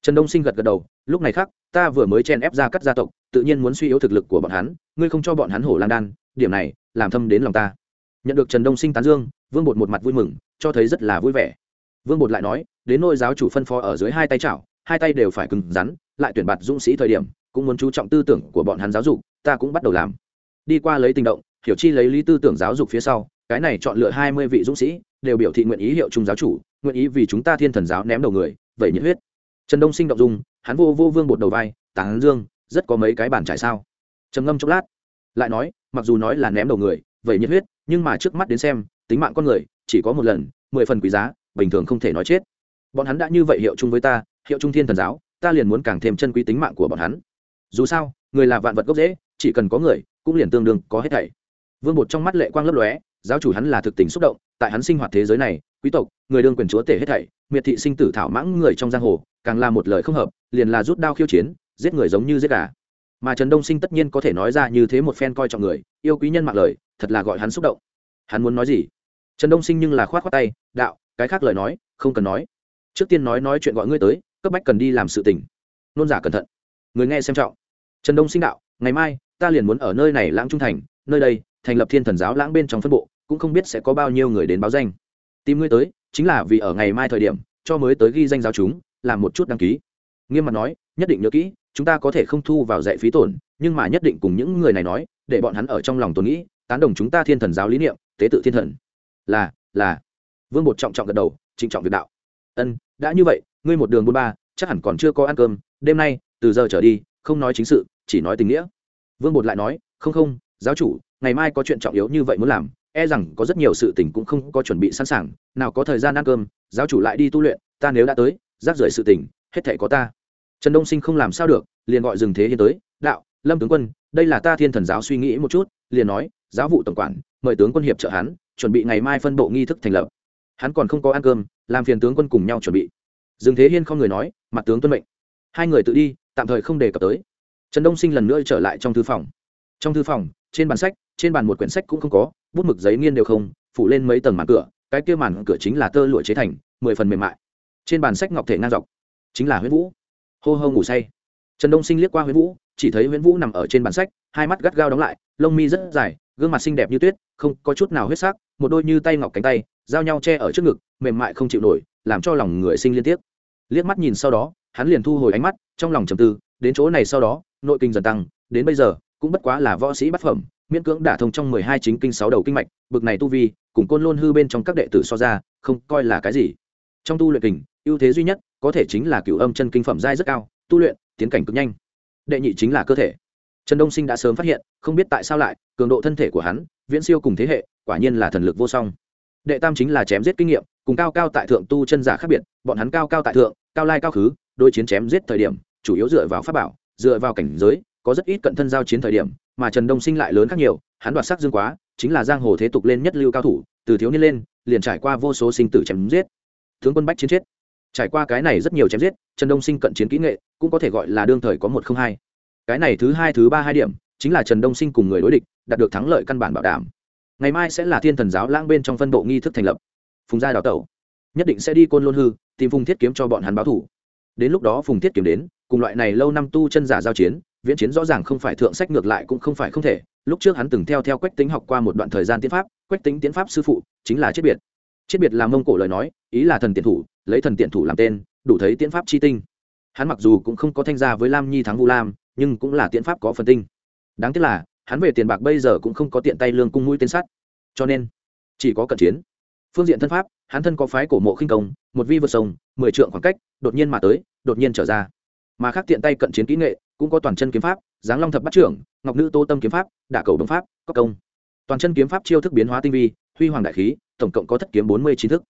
trần đông sinh gật gật đầu, lúc này khác ta vừa mới chen ép ra cắt gia tộc, tự nhiên muốn suy yếu thực lực của bọn hắn, ngươi không cho bọn hắn hổ lang đan, điểm này, làm thâm đến lòng ta. Nhận được trần đông sinh tán dương, vương bột một mặt vui mừng, cho thấy rất là vui vẻ. Vương bột lại nói, đến nôi giáo chủ phân phó ở dưới hai tay chảo, hai tay đều phải cứng rắn, lại tuyển bạt dũng sĩ thời điểm, cũng muốn chú trọng tư tưởng của bọn hắn giáo dục, ta cũng bắt đầu làm. Đi qua lấy tình động, hiểu chi lấy lý tư tưởng giáo dục phía sau, cái này chọn lựa hai mươi vị dũng sĩ, đều biểu thị nguyện ý hiệu trung giáo chủ, nguyện ý vì chúng ta thiên thần giáo ném đầu người, vậy nhiệt huyết trần đông sinh động dung hắn vô vô vương bột đầu vai tán dương, rất có mấy cái bàn trải sao? Trầm ngâm chốc lát, lại nói, mặc dù nói là ném đầu người, vậy nhiệt huyết, nhưng mà trước mắt đến xem, tính mạng con người, chỉ có một lần, mười phần quý giá, bình thường không thể nói chết. Bọn hắn đã như vậy hiệu chung với ta, hiệu trung thiên thần giáo, ta liền muốn càng thêm chân quý tính mạng của bọn hắn. Dù sao, người là vạn vật gốc dễ chỉ cần có người, cũng liền tương đương có hết thảy. Vương bột trong mắt lệ quang lấp lóe, giáo chủ hắn là thực tình xúc động, tại hắn sinh hoạt thế giới này, quý tộc, người đương quyền chúa tể hết thảy, miệt thị sinh tử thảo mãng người trong giang hồ càng là một lời không hợp, liền là rút đao khiêu chiến, giết người giống như giết gà. Mà trần đông sinh tất nhiên có thể nói ra như thế một phen coi trọng người, yêu quý nhân mạng lời, thật là gọi hắn xúc động. Hắn muốn nói gì? Trần đông sinh nhưng là khoát khoát tay, đạo, cái khác lời nói, không cần nói. Trước tiên nói nói chuyện gọi ngươi tới, cấp bách cần đi làm sự tình. Nôn giả cẩn thận. Người nghe xem trọng. Trần đông sinh đạo, ngày mai, ta liền muốn ở nơi này lãng trung thành, nơi đây, thành lập thiên thần giáo lãng bên trong phân bộ, cũng không biết sẽ có bao nhiêu người đến báo danh. Tìm ngươi tới, chính là vì ở ngày mai thời điểm, cho mới tới ghi danh giáo chúng làm một chút đăng ký. Nghiêm mặt nói, nhất định nhớ kỹ, chúng ta có thể không thu vào dạy phí tổn, nhưng mà nhất định cùng những người này nói, để bọn hắn ở trong lòng tồn nghĩ, tán đồng chúng ta thiên thần giáo lý niệm, tế tự thiên thần. Là là. Vương bột trọng trọng gật đầu, trịnh trọng việc đạo. Ân, đã như vậy, ngươi một đường buôn ba, chắc hẳn còn chưa có ăn cơm, đêm nay, từ giờ trở đi, không nói chính sự, chỉ nói tình nghĩa. Vương bột lại nói, không không, giáo chủ, ngày mai có chuyện trọng yếu như vậy muốn làm e rằng có rất nhiều sự tình cũng không có chuẩn bị sẵn sàng, nào có thời gian ăn cơm, giáo chủ lại đi tu luyện, ta nếu đã tới rác rưởi sự tình, hết thể có ta. Trần đông sinh không làm sao được, liền gọi dừng thế hiên tới, đạo, lâm tướng quân, đây là ta thiên thần giáo suy nghĩ một chút, liền nói, giáo vụ tổng quản, mời tướng quân hiệp trợ hắn, chuẩn bị ngày mai phân bộ nghi thức thành lập. Hắn còn không có ăn cơm, làm phiền tướng quân cùng nhau chuẩn bị. Dừng thế hiên không người nói, mặt tướng tuân mệnh. Hai người tự đi, tạm thời không đề cập tới. Trần đông sinh lần nữa trở lại trong thư phòng. Trong thư phòng, trên bàn sách, trên bàn một quyển sách cũng không có, bút mực giấy nghiên đều không, phủ lên mấy tầng màn cửa, cái kia màn cửa chính là tơ lụa chế thành, mười phần mềm mại trên bàn sách ngọc thể ngang dọc, chính là huyễn vũ. Hô hô ngủ say. Trần đông sinh liếc qua huyễn vũ, chỉ thấy huyễn vũ nằm ở trên bàn sách, hai mắt gắt gao đóng lại, lông mi rất dài, gương mặt xinh đẹp như tuyết, không có chút nào huyết sắc, một đôi như tay ngọc cánh tay, giao nhau che ở trước ngực, mềm mại không chịu nổi, làm cho lòng người sinh liên tiếp. Liếc mắt nhìn sau đó, hắn liền thu hồi ánh mắt, trong lòng trầm tư, đến chỗ này sau đó, nội kinh dần tăng, đến bây giờ, cũng bất quá là võ sĩ bát phẩm, miễn cưỡng đả thông trong mười hai chính kinh sáu đầu kinh mạch, bực này tu vi, cùng côn lôn hư bên trong các đệ tử so ra, không coi là cái gì. Trong tu luyện kình ưu thế duy nhất có thể chính là cửu âm chân kinh phẩm giai rất cao, tu luyện, tiến cảnh cực nhanh. Đệ nhị chính là cơ thể. Trần đông sinh đã sớm phát hiện, không biết tại sao lại, cường độ thân thể của hắn, viễn siêu cùng thế hệ, quả nhiên là thần lực vô song. Đệ tam chính là chém giết kinh nghiệm, cùng cao cao tại thượng tu chân giả khác biệt, bọn hắn cao cao tại thượng, cao lai cao khứ đôi chiến chém giết thời điểm, chủ yếu dựa vào pháp bảo, dựa vào cảnh giới, có rất ít cận thân giao chiến thời điểm, mà trần đông sinh lại lớn khác nhiều, hắn đoạt sắc dương quá, chính là giang hồ thế tục lên nhất lưu cao thủ, từ thiếu niên lên, liền trải qua vô số sinh tử chém giết. Tướng quân bách chiến chết trải qua cái này rất nhiều chém giết, trần đông sinh cận chiến kỹ nghệ cũng có thể gọi là đương thời có một không hai. Cái này thứ hai, thứ ba, hai điểm chính là trần đông sinh cùng người đối địch đạt được thắng lợi căn bản bảo đảm. Ngày mai sẽ là thiên thần giáo lãng bên trong phân bộ nghi thức thành lập. Phùng gia đào tẩu. Nhất định sẽ đi côn lôn hư, tìm phùng thiết kiếm cho bọn hắn báo thủ. Đến lúc đó phùng thiết kiếm đến, cùng loại này lâu năm tu chân giả giao chiến, viễn chiến rõ ràng không phải thượng sách ngược lại cũng không phải không thể. Lúc trước hắn từng theo theo quách tính học qua một đoạn thời gian tiến pháp, quách tính tiến pháp sư phụ chính là chết biệt. Chết biệt là mông cổ lời nói, ý là thần tiện thủ lấy thần tiện thủ làm tên, đủ thấy tiễn pháp chi tinh. Hắn mặc dù cũng không có thanh gia với lam nhi thắng vu lam, nhưng cũng là tiễn pháp có phần tinh. Đáng tiếc là, hắn về tiền bạc bây giờ cũng không có tiện tay lương cung mũi tên sắt. Cho nên, chỉ có cận chiến. Phương diện thân pháp, hắn thân có phái cổ mộ khinh công, một vi vượt sông, mười trượng khoảng cách, đột nhiên mà tới, đột nhiên trở ra. Mà khác tiện tay cận chiến kỹ nghệ, cũng có toàn chân kiếm pháp, giáng long thập bắt trưởng, ngọc nữ tô tâm kiếm pháp, đả cầu đồng pháp có công. Toàn chân kiếm pháp chiêu thức biến hóa tinh vi, huy hoàng đại khí, tổng cộng có thất kiếm bốn mươi chín thức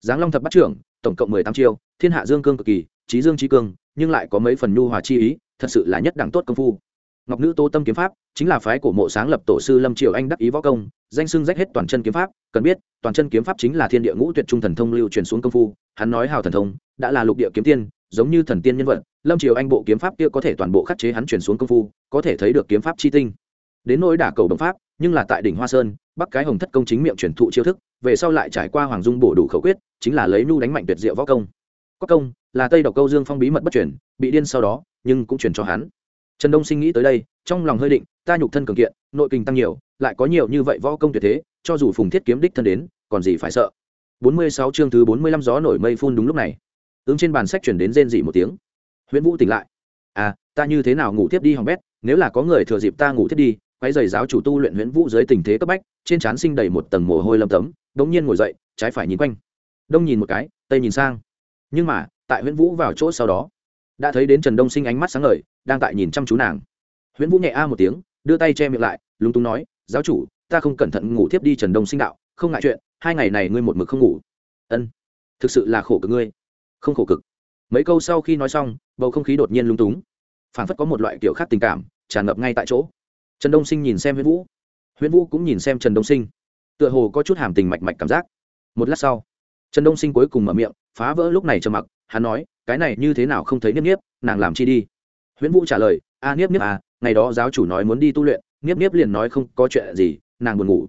giáng long thập bắt trưởng, tổng cộng mười tám chiêu, thiên hạ dương cương cực kỳ, trí dương trí cương, nhưng lại có mấy phần nhu hòa chi ý, thật sự là nhất đẳng tốt công phu. Ngọc nữ tô tâm kiếm pháp, chính là phái của mộ sáng lập tổ sư lâm triều anh đắc ý võ công, danh xưng rách hết toàn chân kiếm pháp, cần biết, toàn chân kiếm pháp chính là thiên địa ngũ tuyệt trung thần thông lưu truyền xuống công phu, hắn nói hào thần thông, đã là lục địa kiếm tiên, giống như thần tiên nhân vật, lâm triều anh bộ kiếm pháp kia có thể toàn bộ khắc chế hắn truyền xuống công phu, có thể thấy được kiếm pháp chi tinh. Đến nỗi đả cầu đồng pháp, nhưng là tại đỉnh hoa sơn, bắc cái hồng thất công chính miệng truyền thụ chiêu thức về sau lại trải qua hoàng dung bổ đủ khẩu quyết, chính là lấy nhu đánh mạnh tuyệt diệu võ công. Có công là tây độc câu dương phong bí mật bất chuyển bị điên sau đó, nhưng cũng chuyển cho hắn. Trần đông sinh nghĩ tới đây, trong lòng hơi định, ta nhục thân cường kiện, nội kinh tăng nhiều, lại có nhiều như vậy võ công tuyệt thế, cho dù phùng thiết kiếm đích thân đến, còn gì phải sợ. Bốn mươi sáu chương thứ bốn mươi lăm gió nổi mây phun đúng lúc này. Ứng trên bàn sách chuyển đến rên dị một tiếng. Huyễn vũ tỉnh lại. À ta như thế nào ngủ tiếp đi hỏng bét, nếu là có người thừa dịp ta ngủ tiếp đi quay giày giáo chủ tu luyện huyễn vũ dưới tình thế cấp bách, trên trán sinh đầy một tầng mồ hôi lâm tấm, đống nhiên ngồi dậy, trái phải nhìn quanh. Đông nhìn một cái, tây nhìn sang. Nhưng mà, tại huyễn vũ vào chỗ sau đó, đã thấy đến trần đông sinh ánh mắt sáng ngời, đang tại nhìn chăm chú nàng. Huyễn vũ nhẹ a một tiếng, đưa tay che miệng lại, lúng túng nói, giáo chủ, ta không cẩn thận ngủ thiếp đi trần đông sinh đạo, không ngại chuyện, hai ngày này ngươi một mực không ngủ. Ân, thực sự là khổ cực ngươi. Không khổ cực. Mấy câu sau khi nói xong, bầu không khí đột nhiên lung túng. Phản phất có một loại kiểu khác tình cảm, tràn ngập ngay tại chỗ trần đông sinh nhìn xem huyễn vũ. Huyễn vũ cũng nhìn xem trần đông sinh. Tựa hồ có chút hàm tình mạch mạch cảm giác. Một lát sau, trần đông sinh cuối cùng mở miệng, phá vỡ lúc này trầm mặc, hắn nói, cái này như thế nào không thấy niếp niếp, nàng làm chi đi? Huyễn vũ trả lời, a, niếp niếp à ngày đó giáo chủ nói muốn đi tu luyện, niếp niếp liền nói không có chuyện gì, nàng buồn ngủ.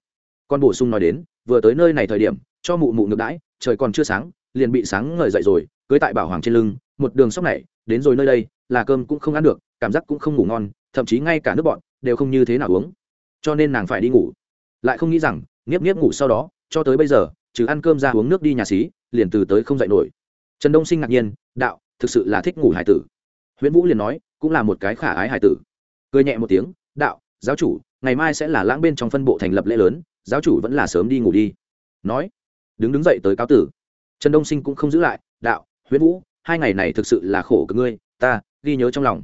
Con bổ sung nói đến, vừa tới nơi này thời điểm, cho mụ mụ ngược đãi, trời còn chưa sáng, liền bị sáng ngời dậy rồi, cưới tại bảo hoàng trên lưng, một đường sóc này, đến rồi nơi đây, là cơm cũng không ăn được, cảm giác cũng không ngủ ngon, thậm chí ngay cả nước bọn đều không như thế nào uống. Cho nên nàng phải đi ngủ. Lại không nghĩ rằng, nghiếp nghiếp ngủ sau đó, cho tới bây giờ, trừ ăn cơm ra uống nước đi nhà xí, liền từ tới không dậy nổi. Trần đông sinh ngạc nhiên, đạo, thực sự là thích ngủ hải tử. Huyễn vũ liền nói, cũng là một cái khả ái hải tử. Cười nhẹ một tiếng, đạo, giáo chủ, ngày mai sẽ là lãng bên trong phân bộ thành lập lễ lớn, giáo chủ vẫn là sớm đi ngủ đi. Nói, đứng đứng dậy tới cáo tử. Trần đông sinh cũng không giữ lại, đạo, huyễn vũ, hai ngày này thực sự là khổ cực ngươi, ta ghi nhớ trong lòng.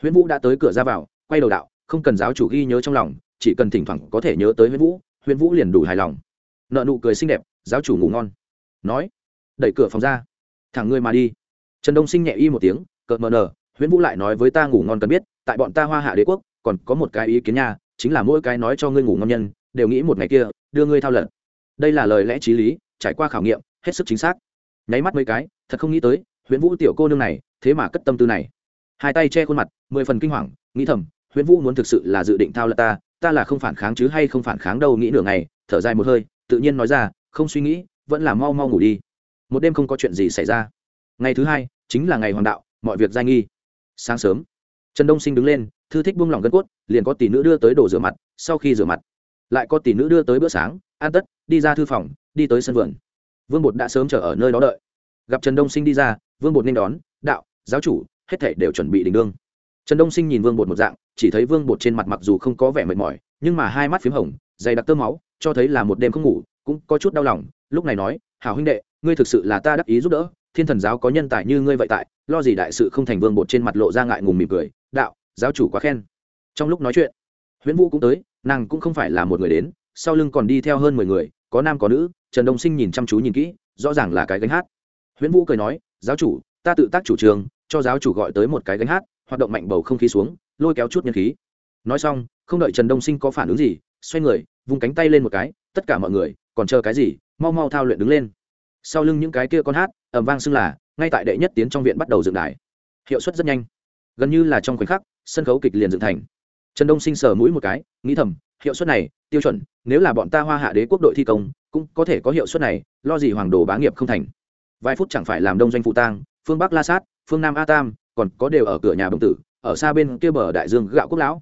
Huyễn vũ đã tới cửa ra vào, quay đầu đạo không cần giáo chủ ghi nhớ trong lòng, chỉ cần thỉnh thoảng có thể nhớ tới huyễn vũ huyễn vũ liền đủ hài lòng. Nợ nụ cười xinh đẹp, giáo chủ ngủ ngon. Nói, đẩy cửa phòng ra. Thẳng người mà đi. Trần đông sinh nhẹ y một tiếng, cợt mờ nờ huyễn vũ lại nói với ta ngủ ngon cần biết, tại bọn ta hoa hạ đế quốc, còn có một cái ý kiến nha, chính là mỗi cái nói cho ngươi ngủ ngon nhân, đều nghĩ một ngày kia, đưa ngươi thao lận. Đây là lời lẽ t r í lý, trải qua khảo nghiệm, hết sức chính xác. Nháy mắt mấy cái, thật không nghĩ tới, huyễn vũ tiểu cô nương này, thế mà cất tâm tư này. Hai tay che khuôn mặt, mười phần kinh hoàng, nghĩ thầm huyễn vũ muốn thực sự là dự định thao là ta ta là không phản kháng chứ hay không phản kháng đâu, nghĩ nửa ngày, thở dài một hơi, tự nhiên nói ra, không suy nghĩ, vẫn là mau mau ngủ đi. Một đêm không có chuyện gì xảy ra. Ngày thứ hai, chính là ngày hoàng đạo, mọi việc giai nghi. Sáng sớm, trần đông sinh đứng lên, thư thích buông lỏng gân cốt, liền có tỷ nữ đưa tới đồ rửa mặt, sau khi rửa mặt, lại có tỷ nữ đưa tới bữa sáng an tất, đi ra thư phòng, đi tới sân vườn. Vương bột đã sớm chờ ở nơi đó đợi. Gặp trần đông sinh đi ra, vương bột nên đón, đạo, giáo chủ, hết thể đều chuẩn bị đình đương. Trần đông sinh nhìn vương bột một dạng chỉ thấy vương bột trên mặt mặc dù không có vẻ mệt mỏi, nhưng mà hai mắt p h í m hồng, dày đặc tơ máu, cho thấy là một đêm không ngủ, cũng có chút đau lòng, lúc này nói, hảo huynh đệ, ngươi thực sự là ta đắc ý giúp đỡ, thiên thần giáo có nhân tài như ngươi vậy tại, lo gì đại sự không thành vương bột trên mặt lộ ra ngại ngùng mỉm cười, đạo, giáo chủ quá khen. Trong lúc nói chuyện, huyễn vũ cũng tới, nàng cũng không phải là một người đến, sau lưng còn đi theo hơn mười người, có nam có nữ, trần đông sinh nhìn chăm chú nhìn kỹ, rõ ràng là cái gánh hát. Huyễn vũ cười nói, giáo chủ, ta tự tác chủ trường, cho giáo chủ gọi tới một cái gánh hát, hoạt động mạnh bầu không khí xuống lôi kéo chút nhân khí. Nói xong, không đợi trần đông sinh có phản ứng gì, xoay người, vung cánh tay lên một cái, tất cả mọi người, còn chờ cái gì? Mau mau thao luyện đứng lên. Sau lưng những cái kia con hát ẩm vang xưng là, ngay tại đệ nhất tiến trong viện bắt đầu dựng đài. Hiệu suất rất nhanh. Gần như là trong khoảnh khắc, sân khấu kịch liền dựng thành. Trần đông sinh sờ mũi một cái, nghĩ thầm, hiệu suất này, tiêu chuẩn, nếu là bọn ta hoa hạ đế quốc đội thi công, cũng có thể có hiệu suất này, lo gì hoàng đồ bá nghiệp không thành. Vài phút chẳng phải làm đông doanh phụ tang, phương bắc la sát, phương nam a tam, còn có đều ở cửa nhà đồng tử ở xa bên kia bờ đại dương gạo quốc lão.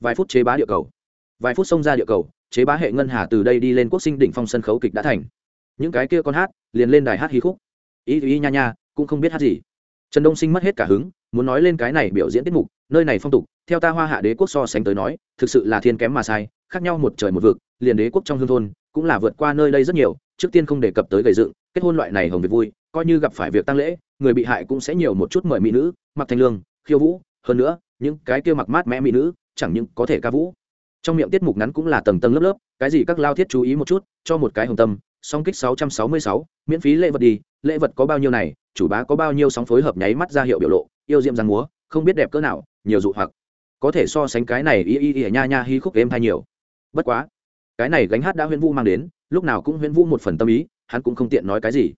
Vài phút chế bá địa cầu. Vài phút xông ra địa cầu, chế bá hệ ngân hà từ đây đi lên quốc sinh đỉnh phong sân khấu kịch đã thành. Những cái kia con hát, liền lên đài hát hí khúc. Ý ý, nha nha, cũng không biết hát gì. Trần đông sinh mất hết cả hứng, muốn nói lên cái này biểu diễn tiết mục, nơi này phong tục, theo ta hoa hạ đế quốc so sánh tới nói, thực sự là thiên kém mà sai, khác nhau một trời một vực, liền đế quốc trong hương thôn, cũng là vượt qua nơi đây rất nhiều, trước tiên không đề cập tới gầy dựng, kết hôn loại này hồng việc vui, coi như gặp phải việc tăng lễ, người bị hại cũng sẽ nhiều một chút mời mỹ nữ mặc thanh lương, khiêu vũ hơn nữa những cái kia mặc mát mẽ mỹ nữ chẳng những có thể ca vũ. Trong miệng tiết mục ngắn cũng là tầng tầng lớp lớp cái gì các lao thiết chú ý một chút cho một cái hồng tâm song kích 666, miễn phí lễ vật đi lễ vật có bao nhiêu này chủ bá có bao nhiêu sóng phối hợp nháy mắt ra hiệu biểu lộ yêu diệm răng múa không biết đẹp cỡ nào nhiều dụ hoặc. Có thể so sánh cái này y y y nha nha hi khúc êm thay nhiều. Bất quá cái này gánh hát đã huyễn vũ mang đến lúc nào cũng huyễn vũ một phần tâm ý hắn cũng không tiện nói cái gì.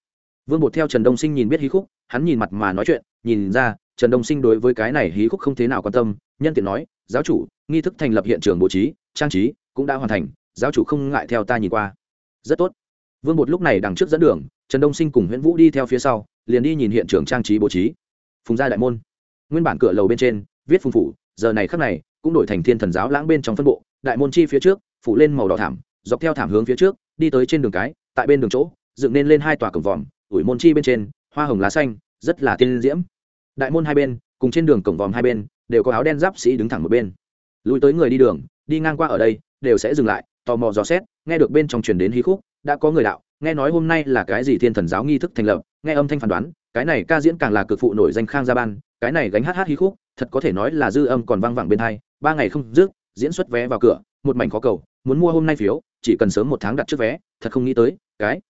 Vương bột theo trần đông sinh nhìn biết hí khúc hắn nhìn mặt mà nói chuyện nhìn ra trần đông sinh đối với cái này hí khúc không thế nào quan tâm, nhân tiện nói, giáo chủ, nghi thức thành lập hiện trường bố trí, trang trí cũng đã hoàn thành, giáo chủ không ngại theo ta nhìn qua. Rất tốt. Vương bột lúc này đằng trước dẫn đường, trần đông sinh cùng nguyễn vũ đi theo phía sau, liền đi nhìn hiện trường trang trí bố trí. Phùng gia đại môn. Nguyên bản cửa lầu bên trên, viết phùng phủ, giờ này khắc này, cũng đổi thành thiên thần giáo lãng bên trong phân bộ, đại môn chi phía trước, phủ lên màu đỏ thảm, dọc theo thảm hướng phía trước, đi tới trên đường cái, tại bên đường chỗ, dựng nên lên hai tòa cổng vòm, ủi môn chi bên trên, hoa hồng lá xanh, rất là tiên diễm đại môn hai bên, cùng trên đường cổng vòm hai bên, đều có áo đen giáp sĩ đứng thẳng một bên. Lùi tới người đi đường, đi ngang qua ở đây, đều sẽ dừng lại, tò mò dò xét, nghe được bên trong truyền đến hí khúc, đã có người đạo, nghe nói hôm nay là cái gì thiên thần giáo nghi thức thành lập, nghe âm thanh phán đoán, cái này ca diễn càng là cực phụ nổi danh khang gia ban, cái này gánh hát hát hí khúc, thật có thể nói là dư âm còn vang vẳng bên hai, ba ngày không dứt, diễn xuất vé vào cửa, một mảnh khó cầu, muốn mua hôm nay phiếu, chỉ cần sớm một tháng đặt trước vé, thật không nghĩ tới, cái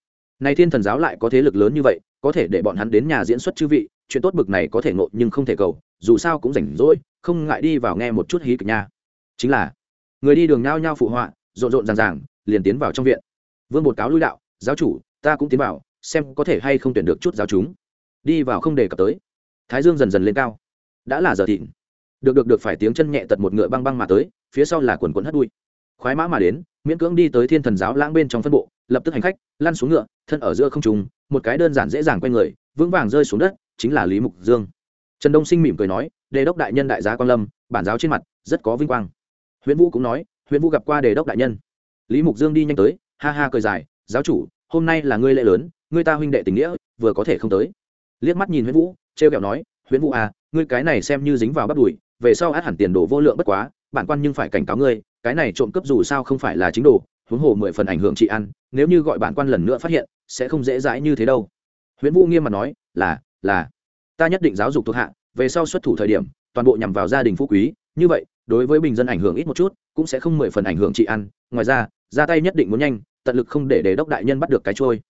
này thiên thần giáo lại có thế lực lớn như vậy, có thể để bọn hắn đến nhà diễn xuất chư vị chuyện tốt bực này có thể ngộ nhưng không thể cầu, dù sao cũng rảnh rỗi, không ngại đi vào nghe một chút hí kịch nha. Chính là, người đi đường nhao nhao phụ họa, rộn rộn ràng ràng, liền tiến vào trong viện. Vương bột cáo lui đạo, giáo chủ, ta cũng tiến vào, xem có thể hay không tuyển được chút giáo chúng. Đi vào không đề cập tới. Thái dương dần dần lên cao. Đã là giờ thịnh. Được được được, phải tiếng chân nhẹ tật một ngựa băng băng mà tới, phía sau là quần quần hất đuôi khoái mã mà đến, miễn cưỡng đi tới thiên thần giáo lãng bên trong phân bộ, lập tức hành khách, lăn xuống ngựa, thân ở giữa không trùng một cái đơn giản dễ dàng quay người, vững vàng rơi xuống đất chính là lý mục dương. Trần đông sinh mỉm cười nói, đề đốc đại nhân đại gia quan lâm, bản giáo trên mặt rất có vinh quang. Huyện vũ cũng nói huyện vũ gặp qua đề đốc đại nhân. Lý mục dương đi nhanh tới, ha ha cười dài, giáo chủ, hôm nay là ngươi lễ lớn, ngươi ta huynh đệ tình nghĩa, vừa có thể không tới. Liếc mắt nhìn huyện vũ, trêu kẹo nói huyện vũ à ngươi cái này xem như dính vào bắt đùi, về sau át hẳn tiền đồ vô lượng bất quá, bản quan nhưng phải cảnh cáo ngươi, cái này trộm cướp dù sao không phải là chính đồ, huống hồ mười phần ảnh hưởng trị ăn, nếu như gọi bản quan lần nữa phát hiện, sẽ không dễ dãi như thế đâu. Huyện vũ nghiêm mặt nói, là là, ta nhất định giáo dục thuộc hạ, về sau xuất thủ thời điểm, toàn bộ nhằm vào gia đình phú quý, như vậy, đối với bình dân ảnh hưởng ít một chút, cũng sẽ không mười phần ảnh hưởng trị ăn. Ngoài ra ra tay nhất định muốn nhanh, tận lực không để để đốc đại nhân bắt được cái trôi.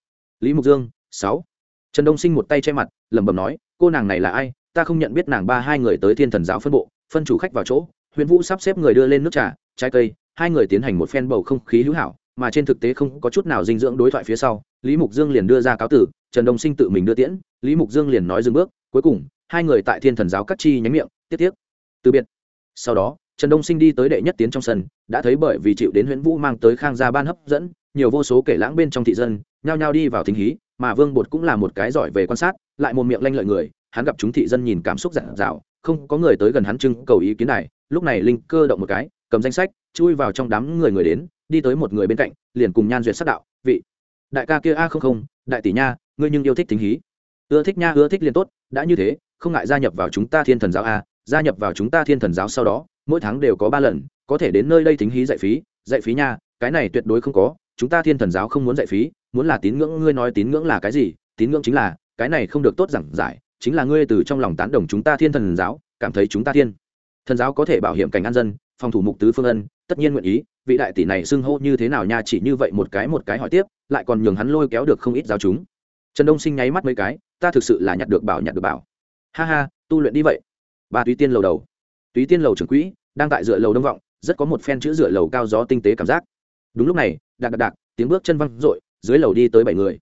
Lý mục dương, sáu. Trần đông sinh một tay che mặt, lẩm bẩm nói, cô nàng này là ai? Ta không nhận biết nàng ba hai người tới thiên thần giáo phân bộ, phân chủ khách vào chỗ, huyền vũ sắp xếp người đưa lên nước trà, trái cây, hai người tiến hành một phen bầu không khí hữu hảo, mà trên thực tế không có chút nào dinh dưỡng đối thoại phía sau lý mục dương liền đưa ra cáo tử, trần đông sinh tự mình đưa tiễn, lý mục dương liền nói dừng bước, cuối cùng, hai người tại thiên thần giáo cắt chi nhánh miệng, tiếp tiếp. Từ biệt. Sau đó, trần đông sinh đi tới đệ nhất tiến trong sân, đã thấy bởi vì chịu đến huyễn vũ mang tới khang gia ban hấp dẫn, nhiều vô số kể lãng bên trong thị dân, nhao nhao đi vào thính hí, mà vương bột cũng là một cái giỏi về quan sát, lại một miệng lanh lợi người, hắn gặp chúng thị dân nhìn cảm xúc giản dạo không có người tới gần hắn trưng cầu ý kiến này, lúc này linh cơ động một cái, cầm danh sách, chui vào trong đám người người đến, đi tới một người bên cạnh, liền cùng nhan duyệt sát đạo, vị đại ca kia a không không, đại tỷ nha, ngươi nhưng yêu thích tính hí. Ưa thích nha, ưa thích liền tốt, đã như thế, không ngại gia nhập vào chúng ta thiên thần giáo a, gia nhập vào chúng ta thiên thần giáo sau đó, mỗi tháng đều có ba lần, có thể đến nơi đây tính hí dạy phí dạy phí nha, cái này tuyệt đối không có, chúng ta thiên thần giáo không muốn dạy phí, muốn là tín ngưỡng, ngươi nói tín ngưỡng là cái gì, tín ngưỡng chính là, cái này không được tốt giảng giải, chính là ngươi từ trong lòng tán đồng chúng ta thiên thần giáo, cảm thấy chúng ta thiên thần giáo có thể bảo hiểm cảnh an dân phòng thủ mục tứ phương ân, tất nhiên nguyện ý, vị đại tỷ này xưng hô như thế nào nha, chỉ như vậy một cái một cái hỏi tiếp, lại còn nhường hắn lôi kéo được không ít giáo chúng. Trần đông sinh nháy mắt mấy cái, ta thực sự là nhặt được bảo nhặt được bảo. Ha ha, tu luyện đi vậy. Ba túy tiên lầu đầu. Túy tiên lầu trưởng quỹ, đang tại dựa lầu đông vọng, rất có một phen chữ dựa lầu cao gió tinh tế cảm giác. Đúng lúc này, đạc đạc đạc, tiếng bước chân văng r dưới lầu đi tới bảy người.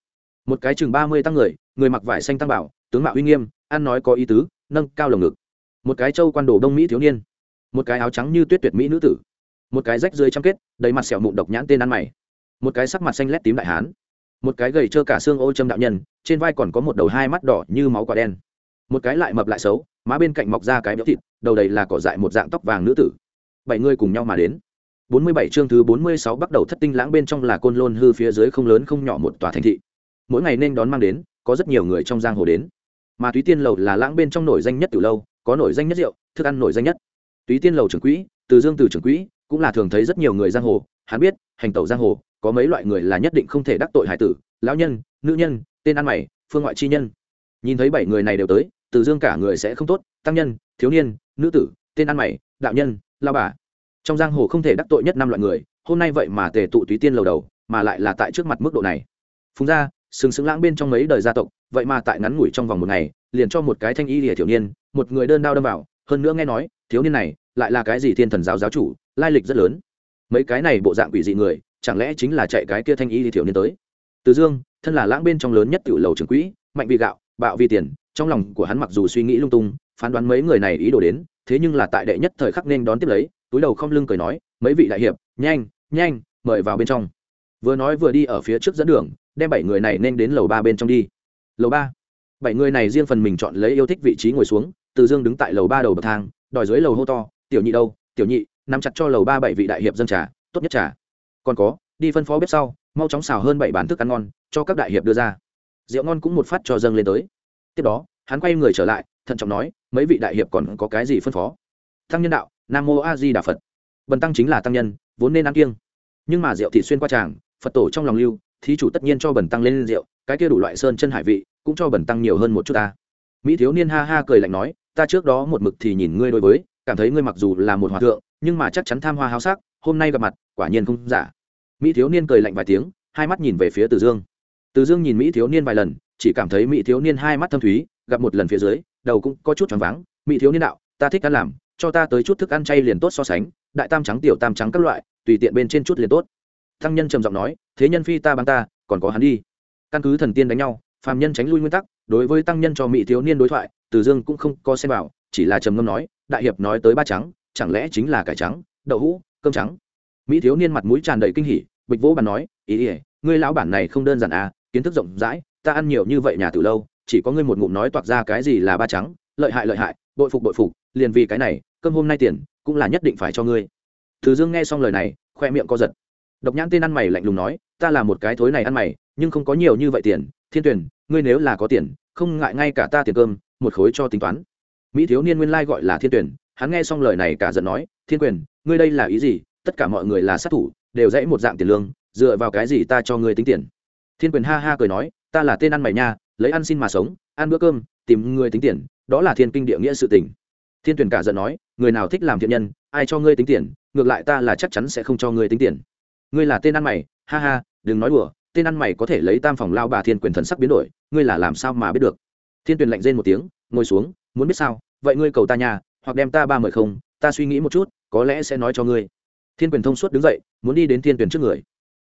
Một cái chừng ba mươi tăng người người mặc vải xanh tăng bảo, tướng mạo uy nghiêm, ăn nói có ý tứ, nâng cao lồng ngực. Một cái châu quan đồ đông mỹ thiếu niên một cái áo trắng như tuyết tuyệt mỹ nữ tử, một cái rách dưới trăm kết, đầy mặt sẹo mụn độc nhãn tên ăn mày, một cái sắc mặt xanh lét tím đại hán, một cái gầy trơ cả xương ô châm đạo nhân, trên vai còn có một đầu hai mắt đỏ như máu quả đen, một cái lại mập lại xấu, má bên cạnh mọc ra cái béo thịt, đầu đầy là cỏ dại một dạng tóc vàng nữ tử. Bảy người cùng nhau mà đến. Bốn mươi bảy chương thứ bốn mươi sáu bắt đầu thất tinh lãng bên trong là côn lôn hư phía dưới không lớn không nhỏ một tòa thành thị. Mỗi ngày nên đón mang đến, có rất nhiều người trong giang hồ đến. Mà túy tiên lầu là lãng bên trong nổi danh nhất từ lâu, có nổi danh nhất rượu, thức ăn nổi danh nhất túy tiên lầu trưởng quỹ, từ dương từ trưởng quỹ, cũng là thường thấy rất nhiều người giang hồ. Hắn biết, hành tẩu giang hồ, có mấy loại người là nhất định không thể đắc tội hải tử, lão nhân, nữ nhân, tên ăn mày, phương ngoại chi nhân. Nhìn thấy bảy người này đều tới, từ dương cả người sẽ không tốt, tăng nhân, thiếu niên, nữ tử, tên ăn mày, đạo nhân, lao bà. Trong giang hồ không thể đắc tội nhất năm loại người, hôm nay vậy mà tề tụ túy tiên lầu đầu, mà lại là tại trước mặt mức độ này. Phùng gia, sừng sững lãng bên trong mấy đời gia tộc, vậy mà tại ngắn ngủi trong vòng một ngày, liền cho một cái thanh y lìa thiếu niên, một người đơn đao đâm vào, hơn nữa nghe nói, thiếu niên này lại là cái gì thiên thần giáo giáo chủ, lai lịch rất lớn. Mấy cái này bộ dạng quỷ dị người, chẳng lẽ chính là chạy cái kia thanh y thì thiểu niên tới? Từ dương, thân là lãng bên trong lớn nhất tiểu lầu trường quỹ, mạnh vì gạo, bạo vì tiền, trong lòng của hắn mặc dù suy nghĩ lung tung, phán đoán mấy người này ý đồ đến, thế nhưng là tại đệ nhất thời khắc nên đón tiếp lấy, túi đầu không lưng cười nói, mấy vị đại hiệp, nhanh nhanh, mời vào bên trong. Vừa nói vừa đi ở phía trước dẫn đường, đem bảy người này nên đến lầu ba bên trong đi. Lầu ba. Bảy người này riêng phần mình chọn lấy yêu thích vị trí ngồi xuống, từ dương đứng tại lầu ba đầu bậc thang, đòi dưới lầu hô to tiểu nhị đâu, tiểu nhị, nắm chặt cho lầu ba bảy vị đại hiệp dân trà, tốt nhất trà. Còn có, đi phân phó bếp sau, mau chóng xào hơn bảy bàn thức ăn ngon, cho các đại hiệp đưa ra. Rượu ngon cũng một phát cho dâng lên tới. Tiếp đó, hắn quay người trở lại, thận trọng nói, mấy vị đại hiệp còn có cái gì phân phó? Tăng nhân đạo, nam mô a di đà phật. Bần tăng chính là tăng nhân, vốn nên ăn kiêng. Nhưng mà rượu thì xuyên qua tràng, phật tổ trong lòng lưu, thí chủ tất nhiên cho bần tăng lên rượu, cái kia đủ loại sơn chân hải vị, cũng cho bần tăng nhiều hơn một chút ta. Mỹ thiếu niên ha ha cười lạnh nói, ta trước đó một mực thì nhìn ngươi đối với cảm thấy ngươi mặc dù là một hòa thượng, nhưng mà chắc chắn tham hoa háo sắc, hôm nay gặp mặt, quả nhiên không giả. Mỹ thiếu niên cười lạnh vài tiếng, hai mắt nhìn về phía từ dương. Từ dương nhìn mỹ thiếu niên vài lần, chỉ cảm thấy mỹ thiếu niên hai mắt thâm thúy, gặp một lần phía dưới, đầu cũng có chút choáng váng. Mỹ thiếu niên đạo, ta thích ăn làm, cho ta tới chút thức ăn chay liền tốt so sánh, đại tam trắng, tiểu tam trắng các loại, tùy tiện bên trên chút liền tốt. Thăng nhân trầm giọng nói, thế nhân phi ta băng ta, còn có hắn đi. Căn cứ thần tiên đánh nhau, phàm nhân tránh lui nguyên tắc, đối với tăng nhân cho mỹ thiếu niên đối thoại, từ dương cũng không có xem vào chỉ là trầm ngâm nói, đại hiệp nói tới ba trắng, chẳng lẽ chính là cải trắng, đậu hũ, cơm trắng? Mỹ thiếu niên mặt mũi tràn đầy kinh hỉ, bịch vỗ bàn nói, ý ỉa ngươi lão bản này không đơn giản à kiến thức rộng rãi, ta ăn nhiều như vậy nhà từ lâu, chỉ có ngươi một ngụm nói toạc ra cái gì là ba trắng, lợi hại lợi hại, bội phục bội phục, liền vì cái này, cơm hôm nay tiền, cũng là nhất định phải cho ngươi. Thứ dương nghe xong lời này, khoe miệng co giật. Độc nhãn tên ăn mày lạnh lùng nói, ta là một cái thối này ăn mày, nhưng không có nhiều như vậy tiền, thiên tuyển ngươi nếu là có tiền, không ngại ngay cả ta tiền cơm, một khối cho tính toán mỹ thiếu niên nguyên lai gọi là thiên tuyển, hắn nghe xong lời này cả giận nói, thiên quyền, ngươi đây là ý gì? Tất cả mọi người là sát thủ, đều dãy một dạng tiền lương, dựa vào cái gì ta cho ngươi tính tiền? Thiên quyền ha ha cười nói, ta là tên ăn mày nha, lấy ăn xin mà sống, ăn bữa cơm, tìm người tính tiền, đó là thiên kinh địa nghĩa sự tình. Thiên tuyển cả giận nói, người nào thích làm thiện nhân, ai cho ngươi tính tiền, ngược lại ta là chắc chắn sẽ không cho ngươi tính tiền. Ngươi là tên ăn mày, ha ha, đừng nói đùa, tên ăn mày có thể lấy tam phòng lao bà thiên quyền thần sắc biến đổi, ngươi là làm sao mà biết được? Thiên tuyền lạnh rên một tiếng, ngồi xuống muốn biết sao? Vậy ngươi cầu ta nhà, hoặc đem ta ba mời không? Ta suy nghĩ một chút, có lẽ sẽ nói cho ngươi. Thiên quyền thông suốt đứng dậy, muốn đi đến thiên tuyển trước người.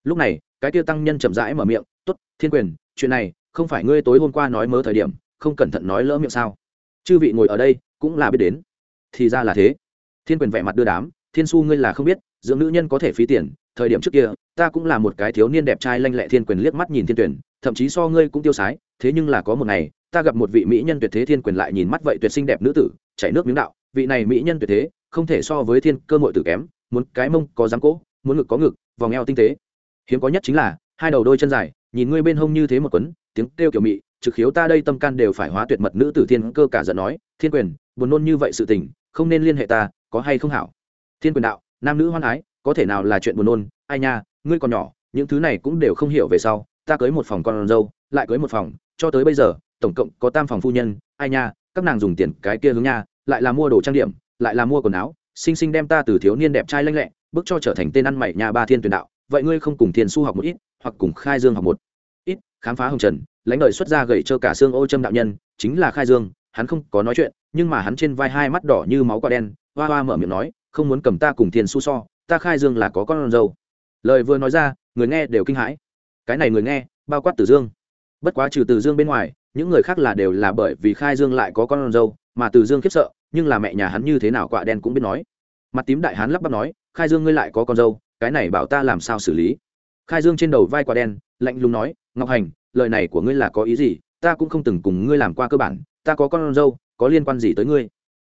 Lúc này, cái tiêu tăng nhân chậm rãi mở miệng t ố t thiên quyền, chuyện này, không phải ngươi tối hôm qua nói mớ thời điểm, không cẩn thận nói lỡ miệng sao? Chư vị ngồi ở đây, cũng là biết đến. Thì ra là thế. Thiên quyền vẻ mặt đưa đám, thiên su ngươi là không biết, dưỡng nữ nhân có thể phí tiền, thời điểm trước kia, ta cũng là một cái thiếu niên đẹp trai lanh lẹ thiên quyền liếc mắt nhìn thiên tuyển thậm chí so ngươi cũng tiêu sái, thế nhưng là có một ngày ta gặp một vị mỹ nhân tuyệt thế thiên quyền lại nhìn mắt vậy tuyệt sinh đẹp nữ tử, chảy nước miếng đạo, vị này mỹ nhân tuyệt thế, không thể so với thiên cơ mội tử kém, muốn cái mông có dám cỗ, muốn ngực có ngực, vòng eo tinh tế. Hiếm có nhất chính là, hai đầu đôi chân dài, nhìn ngươi bên hông như thế một quấn, tiếng kêu kiểu mị, trực khiếu ta đây tâm can đều phải hóa tuyệt mật nữ tử thiên cơ cả giận nói, thiên quyền, buồn nôn như vậy sự tình, không nên liên hệ ta, có hay không hảo? Thiên quyền đạo, nam nữ hoan ái có thể nào là chuyện buồn nôn, ai nha, ngươi còn nhỏ, những thứ này cũng đều không hiểu về sau, ta cưới một phòng con dâu, lại cưới một phòng, cho tới bây giờ tổng cộng có tam phòng phu nhân, ai nha, các nàng dùng tiền cái kia hướng nha, lại là mua đồ trang điểm, lại là mua quần áo sinh sinh đem ta từ thiếu niên đẹp trai lanh lẹ, bước cho trở thành tên ăn mày nhà ba thiên tuyển đạo, vậy ngươi không cùng thiên su học một ít, hoặc cùng khai dương học một ít, khám phá hồng trần, lãnh đời xuất ra gậy cho cả xương ô châm đạo nhân, chính là khai dương, hắn không có nói chuyện, nhưng mà hắn trên vai hai mắt đỏ như máu quả đen, hoa hoa mở miệng nói, không muốn cầm ta cùng thiên su so, ta khai dương là có con dâu. Lời vừa nói ra, người nghe đều kinh hãi. Cái này người nghe, bao quát tử dương. Bất quá trừ từ dương bên ngoài những người khác là đều là bởi vì khai dương lại có con dâu, mà từ dương khiếp sợ, nhưng là mẹ nhà hắn như thế nào quạ đen cũng biết nói. Mặt tím đại hán lắp bắp nói, khai dương ngươi lại có con dâu, cái này bảo ta làm sao xử lý? Khai dương trên đầu vai quạ đen, lạnh lùng nói, ngọc hành, lời này của ngươi là có ý gì? Ta cũng không từng cùng ngươi làm qua cơ bản, ta có con dâu, có liên quan gì tới ngươi?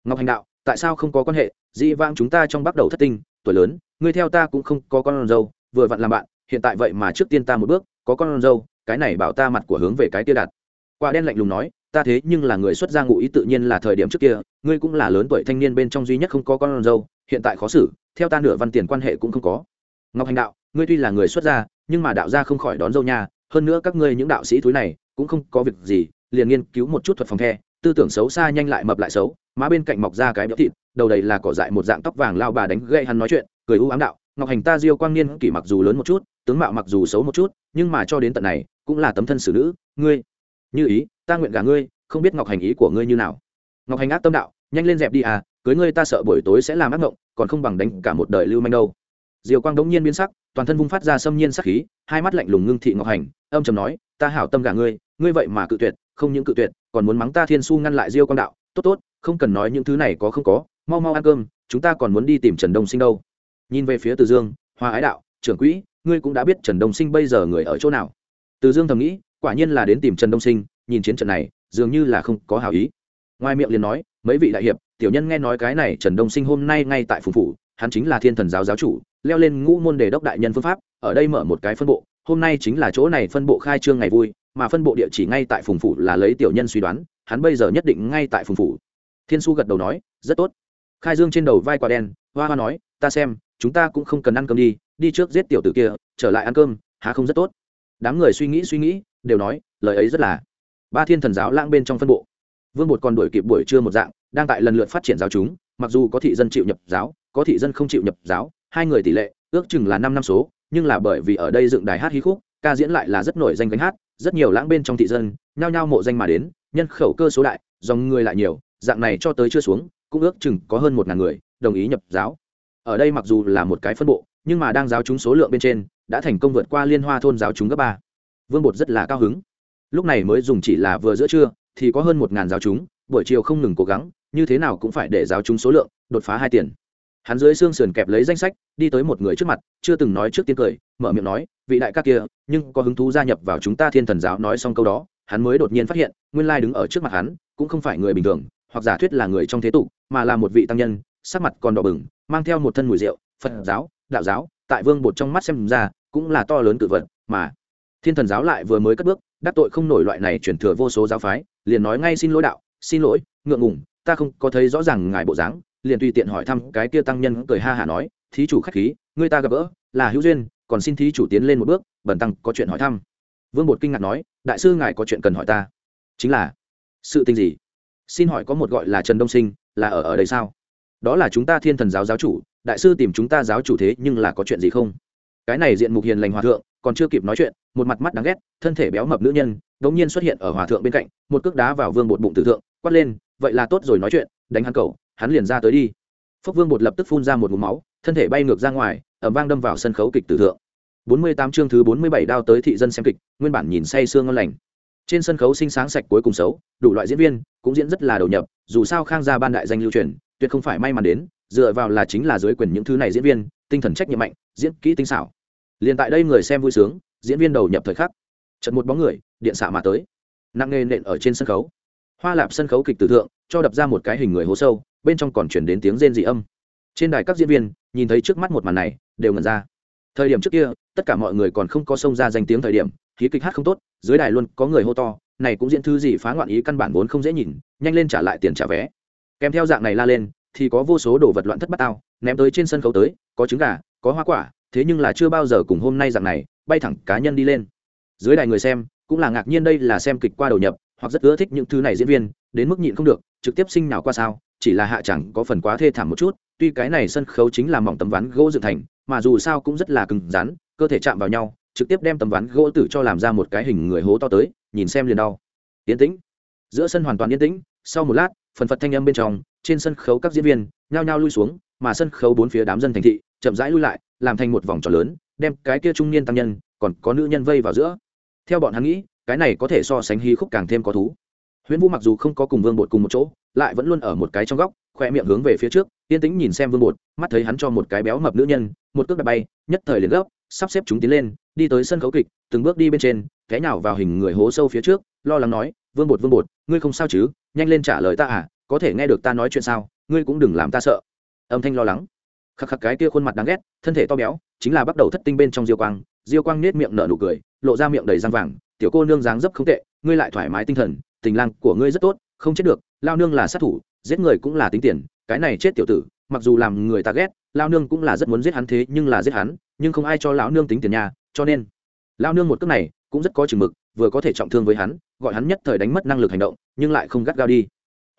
Ngọc hành đạo, tại sao không có quan hệ? Dĩ vãng chúng ta trong bắt đầu thất tinh, tuổi lớn, ngươi theo ta cũng không có con dâu, vừa vặn làm bạn, hiện tại vậy mà trước tiên ta một bước, có con dâu, cái này bảo ta mặt của hướng về cái tia đặt quả đen lạnh lùng nói, ta thế nhưng là người xuất gia ngụ ý tự nhiên là thời điểm trước kia, ngươi cũng là lớn tuổi thanh niên bên trong duy nhất không có con dâu, hiện tại khó xử, theo ta nửa văn tiền quan hệ cũng không có. Ngọc hành đạo, ngươi tuy là người xuất gia, nhưng mà đạo gia không khỏi đón dâu nha, hơn nữa các ngươi những đạo sĩ túi này cũng không có việc gì, liền nghiên cứu một chút thuật phòng the, tư tưởng xấu xa nhanh lại mập lại xấu, má bên cạnh mọc ra cái béo thịt, đầu đầy là cỏ dại một dạng tóc vàng lao bà đánh gậy hắn nói chuyện, cười u ám đạo, ngọc hành ta diêu quang niên kỷ mặc dù lớn một chút, tướng mạo mặc dù xấu một chút, nhưng mà cho đến tận này, cũng là tấm thân xử nữ, ngươi như ý, ta nguyện gả ngươi, không biết ngọc hành ý của ngươi như nào. Ngọc hành ác tâm đạo, nhanh lên dẹp đi à cưới ngươi ta sợ buổi tối sẽ làm ác ngộng còn không bằng đánh cả một đời lưu manh đâu. Diều quang đống nhiên biến sắc, toàn thân vung phát ra xâm nhiên sắc khí, hai mắt lạnh lùng ngưng thị ngọc hành, âm trầm nói, ta hảo tâm gả ngươi ngươi vậy mà cự tuyệt, không những cự tuyệt, còn muốn mắng ta thiên su ngăn lại diêu quang đạo, tốt tốt, không cần nói những thứ này có không có, mau mau ăn cơm, chúng ta còn muốn đi tìm trần đông sinh đâu. Nhìn về phía từ dương, hoa ái đạo, trưởng quỹ, ngươi cũng đã biết trần đông sinh bây giờ người ở chỗ nào. Từ dương thầm nghĩ quả nhiên là đến tìm trần đông sinh, nhìn chiến trận này, dường như là không có hảo ý. Ngoài miệng liền nói, mấy vị đại hiệp, tiểu nhân nghe nói cái này trần đông sinh hôm nay ngay tại phùng phủ, hắn chính là thiên thần giáo giáo chủ, leo lên ngũ môn đề đốc đại nhân phương pháp, ở đây mở một cái phân bộ, hôm nay chính là chỗ này phân bộ khai trương ngày vui, mà phân bộ địa chỉ ngay tại phùng phủ là lấy tiểu nhân suy đoán, hắn bây giờ nhất định ngay tại phùng phủ. Thiên su gật đầu nói, rất tốt. Khai dương trên đầu vai quả đen, hoa hoa nói, ta xem, chúng ta cũng không cần ăn cơm đi đi trước giết tiểu tử kia, trở lại ăn cơm, há không rất tốt. Đám người suy nghĩ suy nghĩ đều nói, lời ấy rất là. Ba thiên thần giáo lãng bên trong phân bộ. Vương bột còn đuổi kịp buổi trưa một dạng, đang tại lần lượt phát triển giáo chúng, mặc dù có thị dân chịu nhập giáo, có thị dân không chịu nhập giáo, hai người tỷ lệ, ước chừng là năm năm số, nhưng là bởi vì ở đây dựng đài hát hí khúc, ca diễn lại là rất nổi danh gánh hát, rất nhiều lãng bên trong thị dân, nhao nhao mộ danh mà đến, nhân khẩu cơ số đại, dòng người lại nhiều, dạng này cho tới chưa xuống, cũng ước chừng có hơn một ngàn người, đồng ý nhập giáo. Ở đây mặc dù là một cái phân bộ, nhưng mà đang giáo chúng số lượng bên trên, đã thành công vượt qua liên hoa thôn giáo chúng cấp ba vương bột rất là cao hứng. Lúc này mới dùng chỉ là vừa giữa trưa, thì có hơn một ngàn giáo chúng, buổi chiều không ngừng cố gắng, như thế nào cũng phải để giáo chúng số lượng đột phá hai tiền. Hắn dưới xương sườn kẹp lấy danh sách, đi tới một người trước mặt, chưa từng nói trước tiên cười, mở miệng nói, vị đại ca kia, nhưng có hứng thú gia nhập vào chúng ta thiên thần giáo nói xong câu đó, hắn mới đột nhiên phát hiện, nguyên lai đứng ở trước mặt hắn, cũng không phải người bình thường, hoặc giả thuyết là người trong thế tục, mà là một vị tăng nhân, sắc mặt còn đỏ bừng, mang theo một thân mùi rượu, phật giáo, đạo giáo, tại vương bột trong mắt xem ra, cũng là to lớn tự vật, mà thiên thần giáo lại vừa mới cất bước, đắc tội không nổi loại này chuyển thừa vô số giáo phái, liền nói ngay xin lỗi đạo, xin lỗi, ngượng ngủng ta không có thấy rõ ràng ngài bộ dáng, liền tùy tiện hỏi thăm cái kia tăng nhân cười ha hả nói, thí chủ khách khí người ta gặp gỡ, là hữu duyên, còn xin thí chủ tiến lên một bước bẩn tăng có chuyện hỏi thăm. Vương bột kinh ngạc nói, đại sư ngài có chuyện cần hỏi ta. Chính là, sự tình gì? Xin hỏi có một gọi là trần đông sinh, là ở ở đây sao? Đó là chúng ta thiên thần giáo giáo chủ, đại sư tìm chúng ta giáo chủ thế nhưng là có chuyện gì không? Cái này diện mục hiền lành hòa thượng, còn chưa kịp nói chuyện một mặt mắt đáng ghét, thân thể béo mập nữ nhân, đống nhiên xuất hiện ở hòa thượng bên cạnh, một cước đá vào vương bột bụng tử thượng, quát lên, vậy là tốt rồi nói chuyện, đánh hắn cầu hắn liền ra tới đi. Phúc vương bột lập tức phun ra một ngụm máu, thân thể bay ngược ra ngoài, ẩm vang đâm vào sân khấu kịch tử thượng. Bốn mươi tám chương thứ bốn mươi bảy đao tới thị dân xem kịch, nguyên bản nhìn say sương ngon lành. Trên sân khấu sinh sáng sạch cuối cùng xấu, đủ loại diễn viên, cũng diễn rất là đầu nhập, dù sao khang gia ban đại danh lưu truyền, tuyệt không phải may mắn đến, dựa vào là chính là dưới quyền những thứ này diễn viên, tinh thần trách nhiệm mạnh, diễn kỹ tinh xảo. Liền tại đây người xem vui sướng diễn viên đầu nhập thời khắc trận một bóng người, điện xạ mà tới. Nặng nề nện ở trên sân khấu. Hoa lạp sân khấu kịch tử thượng, cho đập ra một cái hình người hố sâu, bên trong còn chuyển đến tiếng rên dị âm. Trên đài các diễn viên, nhìn thấy trước mắt một màn này, đều ngẩn ra. Thời điểm trước kia, tất cả mọi người còn không có xông ra danh tiếng thời điểm, khí kịch hát không tốt, dưới đài luôn có người hô to, này cũng diễn thư gì phá ngoạn ý căn bản vốn không dễ nhìn, nhanh lên trả lại tiền trả vé. Kèm theo dạng này la lên, thì có vô số đồ vật loạn thất bát tao, ném tới trên sân khấu tới, có trứng gà, có hoa quả, thế nhưng là chưa bao giờ cùng hôm nay dạng này bay thẳng cá nhân đi lên. Dưới đài người xem, cũng là ngạc nhiên đây là xem kịch qua đầu nhập, hoặc rất ưa thích những thứ này diễn viên, đến mức nhịn không được, trực tiếp sinh nào qua sao, chỉ là hạ chẳng có phần quá thê thảm một chút, tuy cái này sân khấu chính là mỏng tấm ván gỗ dựng thành, mà dù sao cũng rất là cứng rắn, cơ thể chạm vào nhau, trực tiếp đem tấm ván gỗ tử cho làm ra một cái hình người hố to tới, nhìn xem liền đau. Yên tĩnh. Giữa sân hoàn toàn yên tĩnh, sau một lát, phần phật thanh âm bên trong, trên sân khấu các diễn viên, nhao nhao lui xuống, mà sân khấu bốn phía đám dân thành thị chậm rãi lui lại, làm thành một vòng tròn lớn, đem cái kia trung niên tăng nhân, còn có nữ nhân vây vào giữa. Theo bọn hắn nghĩ, cái này có thể so sánh hí khúc càng thêm có thú. Huyễn vũ mặc dù không có cùng vương bột cùng một chỗ, lại vẫn luôn ở một cái trong góc khoe miệng hướng về phía trước, yên tĩnh nhìn xem vương bột, mắt thấy hắn cho một cái béo mập nữ nhân, một cước đặt bay, nhất thời liền gấp, sắp xếp chúng tiến lên, đi tới sân khấu kịch, từng bước đi bên trên, té nhào vào hình người hố sâu phía trước, lo lắng nói, vương bột vương bột, ngươi không sao chứ? Nhanh lên trả lời ta à có thể nghe được ta nói chuyện sao? Ngươi cũng đừng làm ta sợ. Âm thanh lo lắng khắc khắc cái kia khuôn mặt đáng ghét, thân thể to béo, chính là bắt đầu thất tinh bên trong diêu quang. Diêu quang nết miệng nở nụ cười, lộ ra miệng đầy răng vàng. Tiểu cô nương dáng dấp không tệ, ngươi lại thoải mái tinh thần, tình lang của ngươi rất tốt, không chết được, lao nương là sát thủ, giết người cũng là tính tiền, cái này chết tiểu tử, mặc dù làm người ta ghét, lao nương cũng là rất muốn giết hắn thế nhưng là giết hắn, nhưng không ai cho lão nương tính tiền nhà cho nên, lao nương một cước này cũng rất có chừng mực, vừa có thể trọng thương với hắn, gọi hắn nhất thời đánh mất năng lực hành động, nhưng lại không gắt gao đi.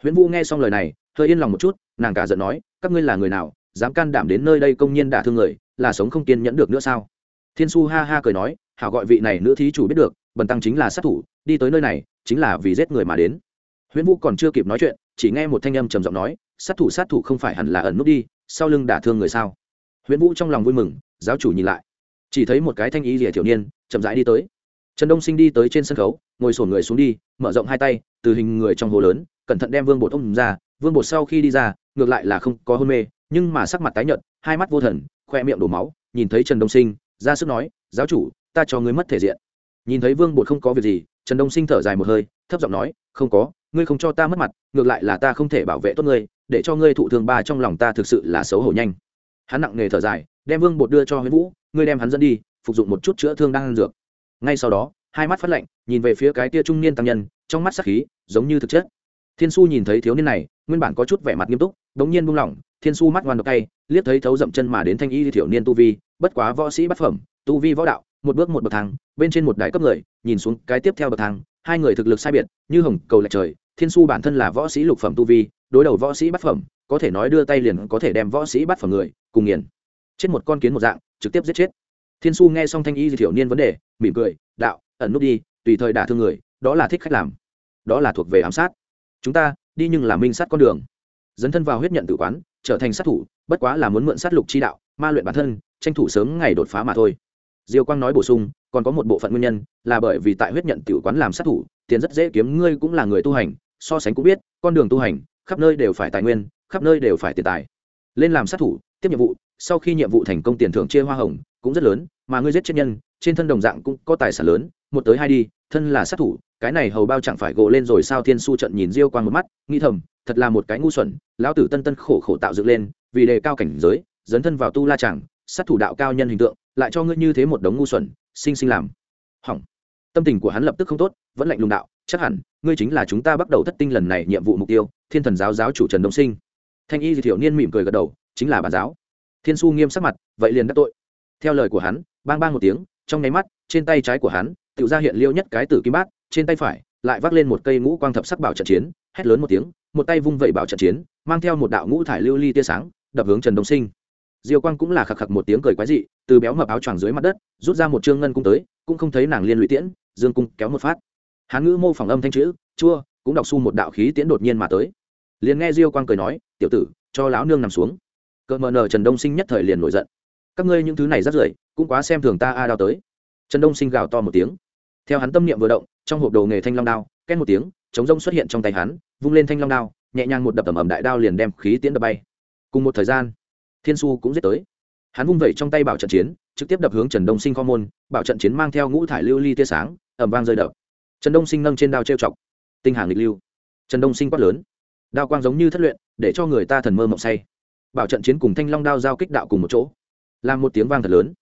Huyễn vũ nghe xong lời này, hơi yên lòng một chút, nàng cả giận nói, các ngươi là người nào dám can đảm đến nơi đây công nhiên đả thương người, là sống không kiên nhẫn được nữa sao? Thiên su ha ha cười nói, hảo gọi vị này nữ thí chủ biết được, bần tăng chính là sát thủ, đi tới nơi này, chính là vì giết người mà đến. Huyễn vũ còn chưa kịp nói chuyện, chỉ nghe một thanh âm trầm giọng nói, sát thủ sát thủ không phải hẳn là ẩn nút đi, sau lưng đả thương người sao? Huyễn vũ trong lòng vui mừng, giáo chủ nhìn lại. Chỉ thấy một cái thanh ý rỉa thiểu niên, chậm rãi đi tới. Trần đông sinh đi tới trên sân khấu, ngồi sổn người xuống đi, mở rộng hai tay, từ hình người trong hồ lớn, cẩn thận đem vương bột ông ra, vương bột sau khi đi ra, ngược lại là không có hôn mê nhưng mà sắc mặt tái nhợt, hai mắt vô thần, khoe miệng đổ máu, nhìn thấy trần đông sinh, ra sức nói, giáo chủ, ta cho ngươi mất thể diện. Nhìn thấy vương bột không có việc gì, trần đông sinh thở dài một hơi, thấp giọng nói, không có, ngươi không cho ta mất mặt, ngược lại là ta không thể bảo vệ tốt ngươi, để cho ngươi thụ thương ba trong lòng ta thực sự là xấu hổ nhanh. Hắn nặng nề thở dài, đem vương bột đưa cho huyễn vũ, ngươi đem hắn dẫn đi, phục dụng một chút chữa thương đang ăn dược. Ngay sau đó, hai mắt phát lạnh, nhìn về phía cái tia trung niên tăng nhân, trong mắt sắc khí, giống như thực chất. Thiên su nhìn thấy thiếu niên này, nguyên bản có chút vẻ mặt nghiêm túc đ ố n g nhiên buông lỏng thiên su mắt ngoan độc tay, liếc thấy thấu dậm chân mà đến thanh y thiểu niên tu vi, bất quá võ sĩ bát phẩm, tu vi võ đạo, một bước một bậc thang, bên trên một đài cấp người, nhìn xuống cái tiếp theo bậc thang, hai người thực lực sai biệt, như hồng cầu lệch trời, thiên su bản thân là võ sĩ lục phẩm tu vi, đối đầu võ sĩ bát phẩm, có thể nói đưa tay liền có thể đem võ sĩ bát phẩm người, cùng nghiền. Chết một con kiến một dạng, trực tiếp giết chết. Thiên su nghe xong thanh y thiểu niên vấn đề, mỉm cười, đạo, ẩn nút đi, tùy thời đả thương người, đó là thích khách làm. Đó là thuộc về ám sát. Chúng ta, đi nhưng là minh sát con đường. Dấn thân vào huyết nhận tự quán trở thành sát thủ, bất quá là muốn mượn sát lục chi đạo, ma luyện bản thân, tranh thủ sớm ngày đột phá mà thôi. Diêu quang nói bổ sung, còn có một bộ phận nguyên nhân, là bởi vì tại huyết nhận tiểu quán làm sát thủ, tiền rất dễ kiếm, ngươi cũng là người tu hành, so sánh cũng biết, con đường tu hành, khắp nơi đều phải tài nguyên, khắp nơi đều phải tiền tài. Lên làm sát thủ, tiếp nhiệm vụ, sau khi nhiệm vụ thành công tiền thưởng chia hoa hồng, cũng rất lớn, mà ngươi giết chết nhân, trên thân đồng dạng cũng có tài sản lớn, một tới hai đi, thân là sát thủ, cái này hầu bao chẳng phải gộ lên rồi sao thiên su trận nhìn diêu Quang một mắt, nghĩ thầm thật là một cái ngu xuẩn, lão tử tân tân khổ khổ tạo dựng lên, vì đề cao cảnh giới, dấn thân vào tu la chẳng, sát thủ đạo cao nhân hình tượng, lại cho ngươi như thế một đống ngu xuẩn, sinh sinh làm. Hỏng. Tâm tình của hắn lập tức không tốt, vẫn lạnh lùng đạo, chắc hẳn, ngươi chính là chúng ta bắt đầu thất tinh lần này nhiệm vụ mục tiêu, thiên thần giáo giáo chủ trần đông sinh. Thanh y di thiểu niên mỉm cười gật đầu, chính là bản giáo. Thiên su nghiêm sắc mặt, vậy liền đắc tội. Theo lời của hắn, bang bang một tiếng, trong nháy mắt, trên tay trái của hắn tự ra hiện liêu nhất cái tử kim bát, trên tay phải, lại vác lên một cây ngũ quang thập sắc bảo trận chiến, hét lớn một tiếng một tay vung vẩy bảo trận chiến, mang theo một đạo ngũ thải lưu ly tia sáng, đập hướng trần đông sinh. Diêu quang cũng là khạc khạc một tiếng cười quái dị, từ béo mập áo choàng dưới mặt đất, rút ra một trương ngân cung tới, cũng không thấy nàng liên lụy tiễn, dương cung kéo một phát. Hán ngữ mô phỏng âm thanh chữ, chua, cũng đọc su một đạo khí tiễn đột nhiên mà tới. Liền nghe diêu quang cười nói, tiểu tử, cho lão nương nằm xuống. Cỡ mờ nờ trần đông sinh nhất thời liền nổi giận. Các ngươi những thứ này rất rưởi, cũng quá xem thường ta a đao tới. Trần đông sinh gào to một tiếng. Theo hắn tâm niệm vừa động, trong hộp đồ nghề thanh long đao, két một tiếng, chống rông xuất hiện trong tay hắn vung lên thanh long đao, nhẹ nhàng một đập ẩm ẩm đại đao liền đem khí tiễn đập bay. Cùng một thời gian, thiên su cũng giết tới. Hắn vung vẩy trong tay bảo trận chiến, trực tiếp đập hướng trần đông sinh kho môn, bảo trận chiến mang theo ngũ thải lưu ly tia sáng ẩm vang rơi đập. Trần đông sinh nâng trên đao trêu chọc, tinh hàng nghịch lưu. Trần đông sinh quát lớn, đao quang giống như thất luyện, để cho người ta thần mơ mộng say. Bảo trận chiến cùng thanh long đao giao kích đạo cùng một chỗ. Làm một tiếng vang thật lớn.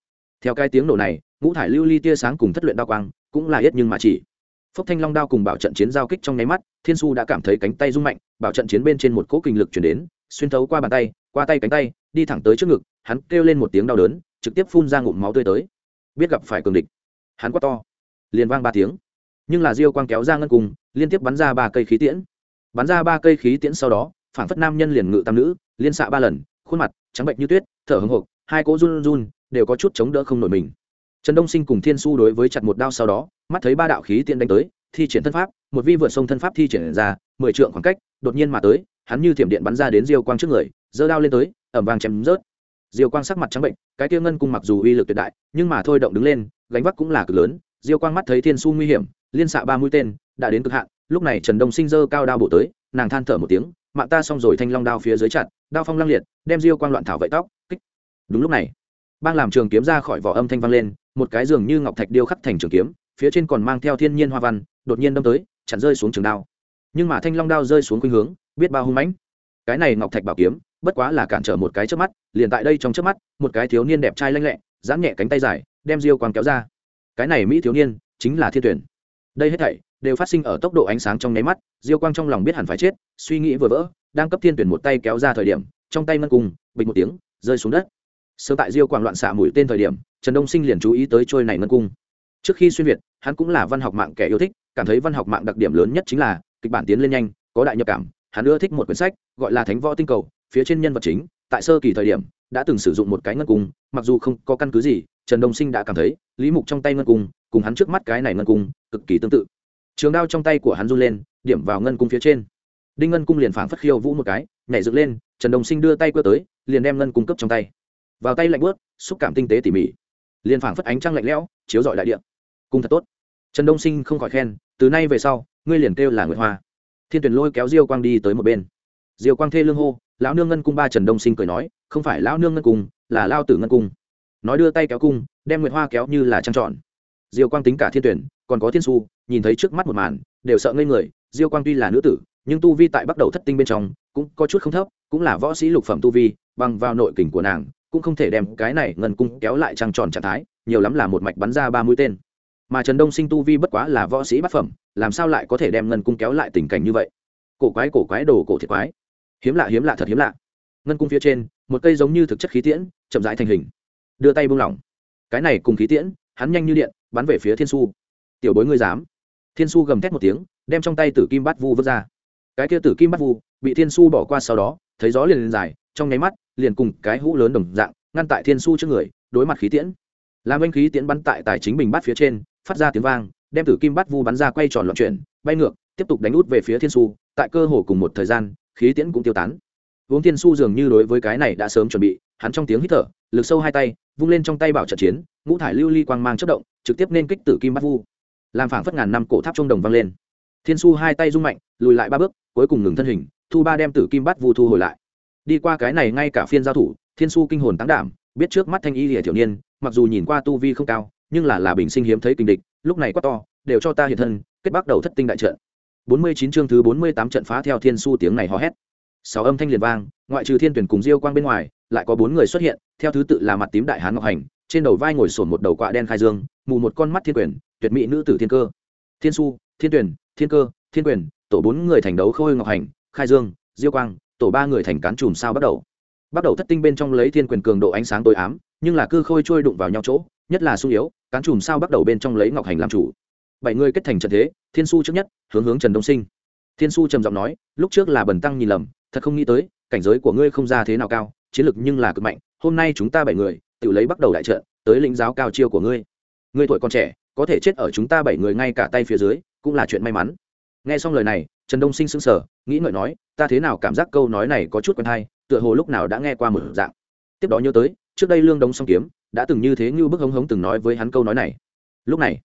Theo cái tiếng nổ này, ngũ thải lưu ly tia sáng cùng thất luyện đao quang cũng là ít nhưng mà chỉ. Phốc thanh long đao cùng bảo trận chiến giao kích trong nháy mắt thiên su đã cảm thấy cánh tay rung mạnh, bảo trận chiến bên trên một cỗ kinh lực chuyển đến, xuyên thấu qua bàn tay, qua tay cánh tay, đi thẳng tới trước ngực, hắn kêu lên một tiếng đau đớn, trực tiếp phun ra ngụm máu tươi tới. Biết gặp phải cường địch. Hắn quát to. Liền vang ba tiếng. Nhưng là diêu quang kéo ra ngân cùng, liên tiếp bắn ra ba cây khí tiễn. Bắn ra ba cây khí tiễn sau đó phản phất nam nhân liền ngự tam nữ, liên xạ ba lần, khuôn mặt trắng bệnh như tuyết, thở hưng hộp hai cỗ run run, đều có chút chống đỡ không nổi mình. Trần đông sinh cùng thiên su đối với chặt một đao sau đó, mắt thấy ba đạo khí tiễn đánh tới thi triển thân pháp, một vi vượt sông thân pháp thi triển ra, mười trượng khoảng cách, đột nhiên mà tới, hắn như thiểm điện bắn ra đến diêu quang trước người, giơ đao lên tới, ẩm vàng chém rớt. Diêu quang sắc mặt trắng bệnh, cái kia ngân cung mặc dù uy lực tuyệt đại, nhưng mà thôi động đứng lên, gánh vác cũng là cực lớn, diêu quang mắt thấy thiên su nguy hiểm, liên xạ ba mũi tên, đã đến cực hạn, lúc này trần đông sinh giơ cao đao bổ tới, nàng than thở một tiếng, mạng ta xong rồi thanh long đao phía dưới chặt, đao phong lăng liệt, đem diêu quang loạn thảo vậy tóc, kích. Đúng lúc này, bang làm trường kiếm ra khỏi vỏ âm thanh vang lên, một cái giường như ngọc thạch điêu khắc thành trường kiếm, phía trên còn mang theo thiên nhiên hoa văn đột nhiên đâm tới, chặn rơi xuống trường đao. Nhưng mà thanh long đao rơi xuống khuynh hướng, biết bao hung mãnh. Cái này ngọc thạch bảo kiếm, bất quá là cản trở một cái trước mắt, liền tại đây trong trước mắt, một cái thiếu niên đẹp trai lanh lẹ, giãn nhẹ cánh tay dài, đem diêu quang kéo ra. Cái này mỹ thiếu niên, chính là thiên tuyển. Đây hết thảy đều phát sinh ở tốc độ ánh sáng trong nháy mắt, diêu quang trong lòng biết hẳn phải chết, suy nghĩ vừa vỡ, đang cấp thiên tuyển một tay kéo ra thời điểm, trong tay ngân cùng, bịch một tiếng, rơi xuống đất. Sớm tại diêu quang loạn xạ mũi tên thời điểm, trần đông sinh liền chú ý tới trôi này ngân cung trước khi xuyên việt, hắn cũng là văn học mạng kẻ yêu thích, cảm thấy văn học mạng đặc điểm lớn nhất chính là kịch bản tiến lên nhanh, có đại nhập cảm. Hắn ưa thích một quyển sách, gọi là thánh võ tinh cầu, phía trên nhân vật chính, tại sơ kỳ thời điểm, đã từng sử dụng một cái ngân cung, mặc dù không có căn cứ gì, trần đông sinh đã cảm thấy, lý mục trong tay ngân cung, cùng hắn trước mắt cái này ngân cung, cực kỳ tương tự. Trường đao trong tay của hắn run lên, điểm vào ngân cung phía trên. Đinh ngân cung liền phảng phất khiêu vũ một cái, nhảy dựng lên, trần đồng sinh đưa tay quơ tới, liền đem ngân cung cấp trong tay. Vào tay lạnh bớt xúc cảm tinh tế tỉ mỉ. Liền phảng phất ánh trăng lạnh lẽo, chiếu dọi đại điện cung thật tốt. Trần đông sinh không khỏi khen, từ nay về sau, ngươi liền kêu là nguyệt hoa. Thiên tuyển lôi kéo diêu quang đi tới một bên. Diêu quang thê lương hô, lão nương ngân cung ba trần đông sinh cười nói, không phải lão nương ngân cung, là lao tử ngân cung. Nói đưa tay kéo cung, đem nguyệt hoa kéo như là trăng trọn. Diêu quang tính cả thiên tuyển, còn có thiên su, nhìn thấy trước mắt một màn, đều sợ ngây người. Diêu quang tuy là nữ tử, nhưng tu vi tại bắt đầu thất tinh bên trong, cũng có chút không thấp, cũng là võ sĩ lục phẩm tu vi, bằng vào nội kình của nàng, cũng không thể đem cái này ngân cung kéo lại trăng tròn trạng thái, nhiều lắm là một mạch bắn ra ba mũi tên mà trần đông sinh tu vi bất quá là võ sĩ bát phẩm, làm sao lại có thể đem ngân cung kéo lại tình cảnh như vậy? Cổ quái cổ quái, đồ cổ thiệt quái. Hiếm lạ hiếm lạ, thật hiếm lạ. Ngân cung phía trên, một cây giống như thực chất khí tiễn, chậm rãi thành hình. Đưa tay buông lỏng. Cái này cùng khí tiễn, hắn nhanh như điện, bắn về phía thiên su. Tiểu bối ngươi dám. Thiên su gầm thét một tiếng, đem trong tay tử kim bát vu vứt ra. Cái kia tử kim bát vu bị thiên su bỏ qua sau đó, thấy gió liền liền dài, trong nháy mắt, liền cùng cái hũ lớn đồng dạng, ngăn tại thiên su trước người, đối mặt khí tiễn. Làm anh khí tiễn bắn tại tài chính bình bát phía trên phát ra tiếng vang, đem tử kim bát vu bắn ra quay tròn loạn chuyển, bay ngược, tiếp tục đánh út về phía thiên su tại cơ hồ cùng một thời gian, khí tiễn cũng tiêu tán. Uống thiên su dường như đối với cái này đã sớm chuẩn bị, hắn trong tiếng hít thở, lực sâu hai tay, vung lên trong tay bảo trận chiến, ngũ thải lưu ly quang mang chất động, trực tiếp nên kích tử kim bát vu. Làm phảng phất ngàn năm cổ tháp trung đồng vang lên. Thiên su hai tay rung mạnh, lùi lại ba bước, cuối cùng ngừng thân hình, thu ba đem tử kim bát vu thu hồi lại. Đi qua cái này ngay cả phiên giao thủ, thiên su kinh hồn tán đảm, biết trước mắt thanh y lìa thiểu niên, mặc dù nhìn qua tu vi không cao nhưng là là bình sinh hiếm thấy kinh địch, lúc này quá to, đều cho ta hiện thân, kết bắt đầu thất tinh đại trận. Bốn mươi chín chương thứ bốn mươi tám trận phá theo thiên su tiếng này hò hét. Sáu âm thanh liền vang, ngoại trừ thiên tuyển cùng diêu quang bên ngoài, lại có bốn người xuất hiện, theo thứ tự là mặt tím đại hán ngọc hành, trên đầu vai ngồi sổn một đầu quạ đen khai dương, mù một con mắt thiên quyền tuyệt mỹ nữ tử thiên cơ. Thiên su, thiên tuyển, thiên cơ, thiên quyền tổ bốn người thành đấu khôi ngọc hành, khai dương, diêu quang, tổ ba người thành cán chùm sao bắt đầu. Bắt đầu thất tinh bên trong lấy thiên quyền cường độ ánh sáng tối ám, nhưng là cư khôi trôi đụng vào nhau chỗ nhất là sung yếu, cán chùm sao bắt đầu bên trong lấy ngọc hành làm chủ. Bảy người kết thành trận thế, thiên su trước nhất, hướng hướng trần đông sinh. Thiên su trầm giọng nói, lúc trước là bần tăng nhìn lầm, thật không nghĩ tới, cảnh giới của ngươi không ra thế nào cao, chiến lực nhưng là cực mạnh, hôm nay chúng ta bảy người, tự lấy bắt đầu đại trận, tới lĩnh giáo cao chiêu của ngươi. Ngươi tuổi còn trẻ, có thể chết ở chúng ta bảy người ngay cả tay phía dưới, cũng là chuyện may mắn. Nghe xong lời này, trần đông sinh sững sờ, nghĩ ngợi nói, ta thế nào cảm giác câu nói này có chút quen hay, tựa hồ lúc nào đã nghe qua một dạng. Tiếp đó nhớ tới, trước đây lương đống song kiếm đã từng như thế như bức hống hống từng nói với hắn câu nói này. Lúc này,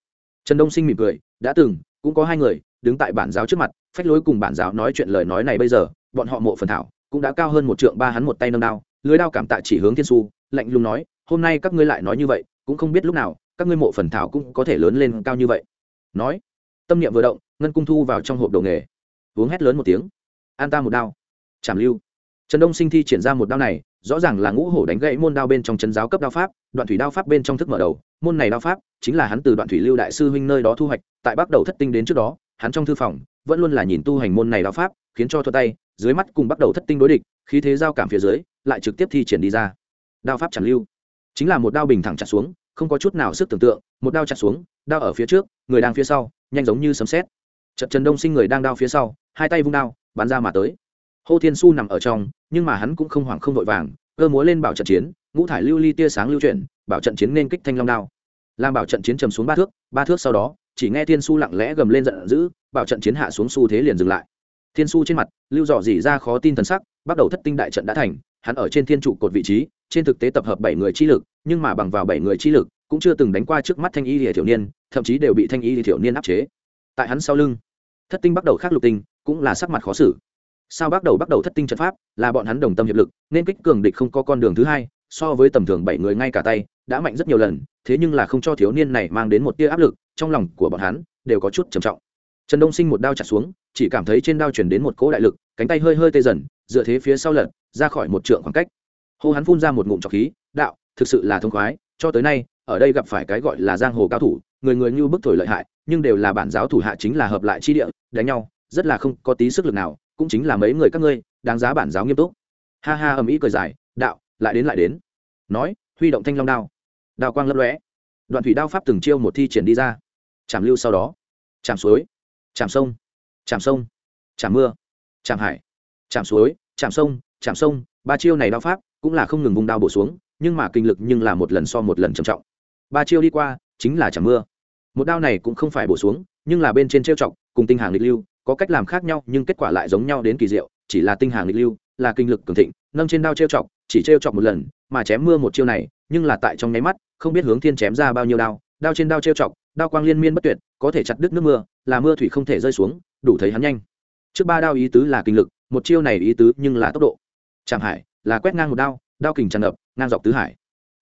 trần đông sinh mỉm cười, đã từng, cũng có hai người, đứng tại bản giáo trước mặt, phách lối cùng bản giáo nói chuyện lời nói này bây giờ, bọn họ mộ phần thảo, cũng đã cao hơn một trượng ba hắn một tay nâng đao, lưới đao cảm tạ chỉ hướng thiên su lạnh lùng nói, hôm nay các ngươi lại nói như vậy, cũng không biết lúc nào, các ngươi mộ phần thảo cũng có thể lớn lên cao như vậy. Nói, tâm niệm vừa động, ngân cung thu vào trong hộp đồ nghề. Uống hét lớn một tiếng. An ta một đao. Chảm lưu. Trần đông sinh thi triển ra một đao này rõ ràng là ngũ hổ đánh gãy môn đao bên trong chân giáo cấp đao pháp, đoạn thủy đao pháp bên trong thức mở đầu. Môn này đao pháp chính là hắn từ đoạn thủy lưu đại sư huynh nơi đó thu hoạch, tại bắt đầu thất tinh đến trước đó, hắn trong thư phòng vẫn luôn là nhìn tu hành môn này đao pháp, khiến cho thuật tay, dưới mắt cùng bắt đầu thất tinh đối địch, khí thế giao cảm phía dưới, lại trực tiếp thi triển đi ra. Đao pháp chản lưu. Chính là một đao bình thẳng chặt xuống, không có chút nào sức tưởng tượng, một đao chặt xuống, đao ở phía trước, người đang phía sau, nhanh giống như sấm xét trận trần đông sinh người đang đao phía sau, hai tay vung đao, bắn ra mà tới hô thiên su nằm ở trong, nhưng mà hắn cũng không hoảng không vội vàng, cơ múa lên bảo trận chiến, ngũ thải lưu ly tia sáng lưu chuyển, bảo trận chiến nên kích thanh long đao. Làm bảo trận chiến trầm xuống ba thước ba thước sau đó, chỉ nghe thiên su lặng lẽ gầm lên giận dữ, bảo trận chiến hạ xuống xu thế liền dừng lại. Thiên su trên mặt, lưu dò dỉ ra khó tin thần sắc, bắt đầu thất tinh đại trận đã thành, hắn ở trên thiên trụ cột vị trí, trên thực tế tập hợp bảy người chi lực, nhưng mà bằng vào bảy người chi lực, cũng chưa từng đánh qua trước mắt thanh y lìa thiểu niên, thậm chí đều bị thanh y lìa thiểu niên áp chế. Tại hắn sau lưng, thất tinh bắt đầu khác lục tinh, cũng là sắc mặt khó xử sao bắt đầu bắt đầu thất tinh trận pháp, là bọn hắn đồng tâm hiệp lực, nên kích cường địch không có con đường thứ hai, so với tầm thường bảy người ngay cả tay, đã mạnh rất nhiều lần, thế nhưng là không cho thiếu niên này mang đến một tia áp lực, trong lòng của bọn hắn, đều có chút trầm trọng. Trần đông sinh một đao chặt xuống, chỉ cảm thấy trên đao chuyển đến một cỗ đại lực, cánh tay hơi hơi tê dần, dựa thế phía sau lật, ra khỏi một trượng khoảng cách. Hô hắn phun ra một ngụm trọc khí, đạo, thực sự là thông khoái, cho tới nay, ở đây gặp phải cái gọi là giang hồ cao thủ, người người như bức thổi lợi hại, nhưng đều là bản giáo thủ hạ chính là hợp lại chi địa, đánh nhau, rất là không có tí sức lực nào cũng chính là mấy người các ngươi, đáng giá bản giáo nghiêm túc. Ha ha ầm ĩ cười dài, đạo, lại đến lại đến. Nói, huy động thanh long đao. Đao quang lấp lóe. Đoạn thủy đao pháp từng chiêu một thi triển đi ra. Chạm lưu sau đó. Chạm suối. Chạm sông. Chạm sông. Chạm mưa. Chạm hải. Chạm suối chạm sông chạm sông. Ba chiêu này đao pháp cũng là không ngừng vùng đao bổ xuống, nhưng mà kinh lực nhưng là một lần so một lần trầm trọng. Ba chiêu đi qua, chính là chạm mưa. Một đao này cũng không phải bổ xuống, nhưng là bên trên trêu chọc, cùng tinh hàng lịch lưu có cách làm khác nhau, nhưng kết quả lại giống nhau đến kỳ diệu, chỉ là tinh hàng nghịch lưu, là kinh lực cường thịnh, nâng trên đao trêu chọc, chỉ trêu chọc một lần, mà chém mưa một chiêu này, nhưng là tại trong nháy mắt, không biết hướng thiên chém ra bao nhiêu đao đao trên đao trêu chọc, đao quang liên miên bất tuyệt, có thể chặt đứt nước mưa, là mưa thủy không thể rơi xuống, đủ thấy hắn nhanh. Trước ba đao ý tứ là kinh lực, một chiêu này ý tứ nhưng là tốc độ. Chẳng hải, là quét ngang một đao đao kình tràn ngập, ngang dọc tứ hải.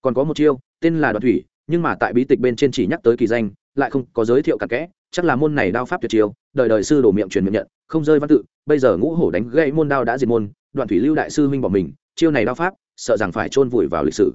Còn có một chiêu, tên là đoạn thủy, nhưng mà tại bí tịch bên trên chỉ nhắc tới kỳ danh, lại không có giới thiệu cặn kẽ chắc là môn này đao pháp tuyệt chiêu, đời đời sư đổ miệng truyền miệng nhận, không rơi văn tự, bây giờ ngũ hổ đánh gãy môn đao đã diệt môn, đoạn thủy lưu đại sư huynh bỏ mình, chiêu này đao pháp, sợ rằng phải chôn vùi vào lịch sử.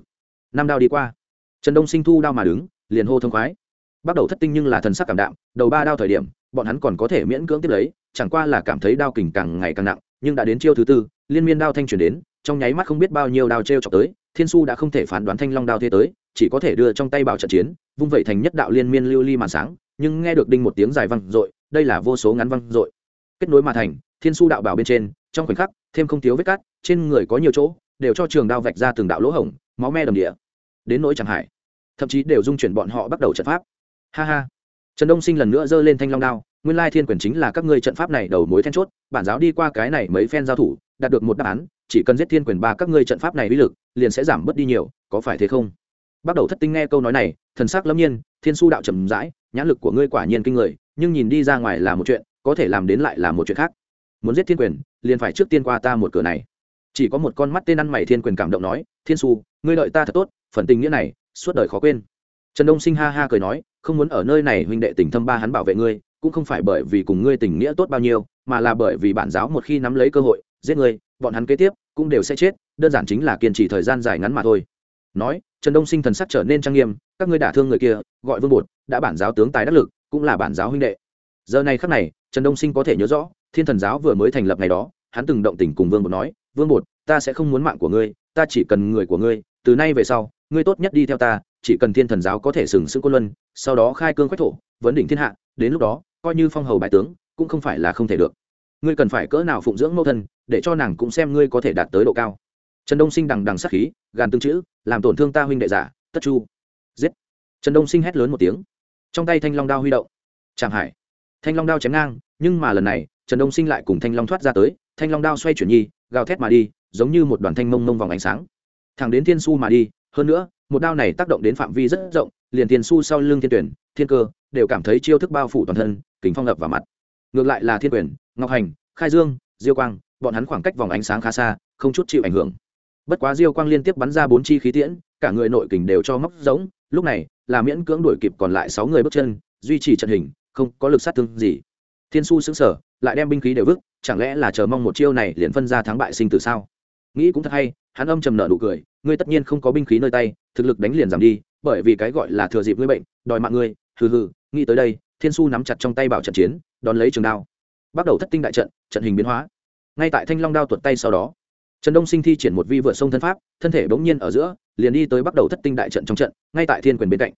Năm đao đi qua, trần đông sinh thu đao mà đứng, liền hô thông khoái. Bắt đầu thất tinh nhưng là thần sắc cảm đạm, đầu ba đao thời điểm, bọn hắn còn có thể miễn cưỡng tiếp lấy, chẳng qua là cảm thấy đao kình càng ngày càng nặng, nhưng đã đến chiêu thứ tư, liên miên đao thanh chuyển đến, trong nháy mắt không biết bao nhiêu đao t r e o chọc tới, thiên su đã không thể phán đoán thanh long đao thế tới, chỉ có thể đưa trong tay bảo trận chiến, vung vẩy thành nhất đạo liên miên lưu ly màn sáng nhưng nghe được đinh một tiếng dài văng r ộ i đây là vô số ngắn văng r ộ i kết nối mà thành, thiên su đạo bảo bên trên, trong khoảnh khắc, thêm không thiếu vết cát, trên người có nhiều chỗ, đều cho trường đao vạch ra từng đạo lỗ hổng, máu me đầm địa. Đến nỗi chẳng hải, thậm chí đều dung chuyển bọn họ bắt đầu trận pháp. Ha ha. Trần đông sinh lần nữa giơ lên thanh long đao, nguyên lai thiên quyền chính là các ngươi trận pháp này đầu mối then chốt, bản giáo đi qua cái này mấy phen giao thủ, đạt được một đáp án, chỉ cần giết thiên quyền ba các ngươi trận pháp này uy lực, liền sẽ giảm bớt đi nhiều, có phải thế không? Bắt đầu thất tinh nghe câu nói này, thần sắc lâm nhiên, thiên su đạo trầm rãi nhãn lực của ngươi quả nhiên kinh người, nhưng nhìn đi ra ngoài là một chuyện, có thể làm đến lại là một chuyện khác. Muốn giết thiên quyền, liền phải trước tiên qua ta một cửa này. Chỉ có một con mắt tên ăn mày thiên quyền cảm động nói, thiên su ngươi đợi ta thật tốt, phần tình nghĩa này, suốt đời khó quên. Trần đông sinh ha ha cười nói, không muốn ở nơi này huynh đệ tình thâm ba hắn bảo vệ ngươi, cũng không phải bởi vì cùng ngươi tình nghĩa tốt bao nhiêu, mà là bởi vì bản giáo một khi nắm lấy cơ hội, giết ngươi, bọn hắn kế tiếp cũng đều sẽ chết, đơn giản chính là kiên trì thời gian dài ngắn mà thôi nói, trần đông sinh thần sắc trở nên trang nghiêm, các ngươi đả thương người kia, gọi vương bột, đã bản giáo tướng tài đắc lực, cũng là bản giáo huynh đệ. Giờ này khắc này, trần đông sinh có thể nhớ rõ, thiên thần giáo vừa mới thành lập ngày đó, hắn từng động tình cùng vương bột nói, vương bột, ta sẽ không muốn mạng của ngươi, ta chỉ cần người của ngươi, từ nay về sau, ngươi tốt nhất đi theo ta, chỉ cần thiên thần giáo có thể sừng sững quân luân, sau đó khai cương quách thổ, vấn đỉnh thiên hạ, đến lúc đó, coi như phong hầu bại tướng, cũng không phải là không thể được. Ngươi cần phải cỡ nào phụng dưỡng mẫu thân, để cho nàng cũng xem ngươi có thể đạt tới độ cao. Trần đông sinh đằng đằng sát khí, gàn tương chữ làm tổn thương ta huynh đệ giả, tất chu. Giết. Trần đông sinh hét lớn một tiếng. Trong tay thanh long đao huy động. Tràng hải. Thanh long đao chém ngang, nhưng mà lần này, trần đông sinh lại cùng thanh long thoát ra tới, thanh long đao xoay chuyển nhi, gào thét mà đi, giống như một đoàn thanh mông mông vòng ánh sáng. Thẳng đến thiên su mà đi, hơn nữa, một đao này tác động đến phạm vi rất rộng, liền thiên su sau lưng thiên tuyển, thiên cơ, đều cảm thấy chiêu thức bao phủ toàn thân, kính phong lập vào mặt. Ngược lại là thiên quyền, ngọc hành, khai dương, diêu quang, bọn hắn khoảng cách vòng ánh sáng khá xa, không chút chịu ảnh hưởng bất quá diêu quang liên tiếp bắn ra bốn chi khí tiễn, cả người nội kình đều cho móc giống, lúc này, là miễn cưỡng đuổi kịp còn lại sáu người bước chân, duy trì trận hình, không có lực sát thương gì. Thiên su xứng sở lại đem binh khí đều vứt, chẳng lẽ là chờ mong một chiêu này liền phân ra thắng bại sinh tử sao? Nghĩ cũng thật hay, hắn âm trầm nợ nụ cười, ngươi tất nhiên không có binh khí nơi tay, thực lực đánh liền giảm đi, bởi vì cái gọi là thừa dịp ngươi bệnh, đòi mạng ngươi, hừ hừ, nghĩ tới đây, thiên su nắm chặt trong tay bảo trận chiến, đón lấy trường đao. Bắt đầu thất tinh đại trận trận hình biến hóa. Ngay tại thanh long đao tuột tay sau đó trần đông sinh thi triển một vi vượt sông thân pháp, thân thể bỗng nhiên ở giữa, liền đi tới bắt đầu thất tinh đại trận trong trận, ngay tại thiên quyền bên cạnh.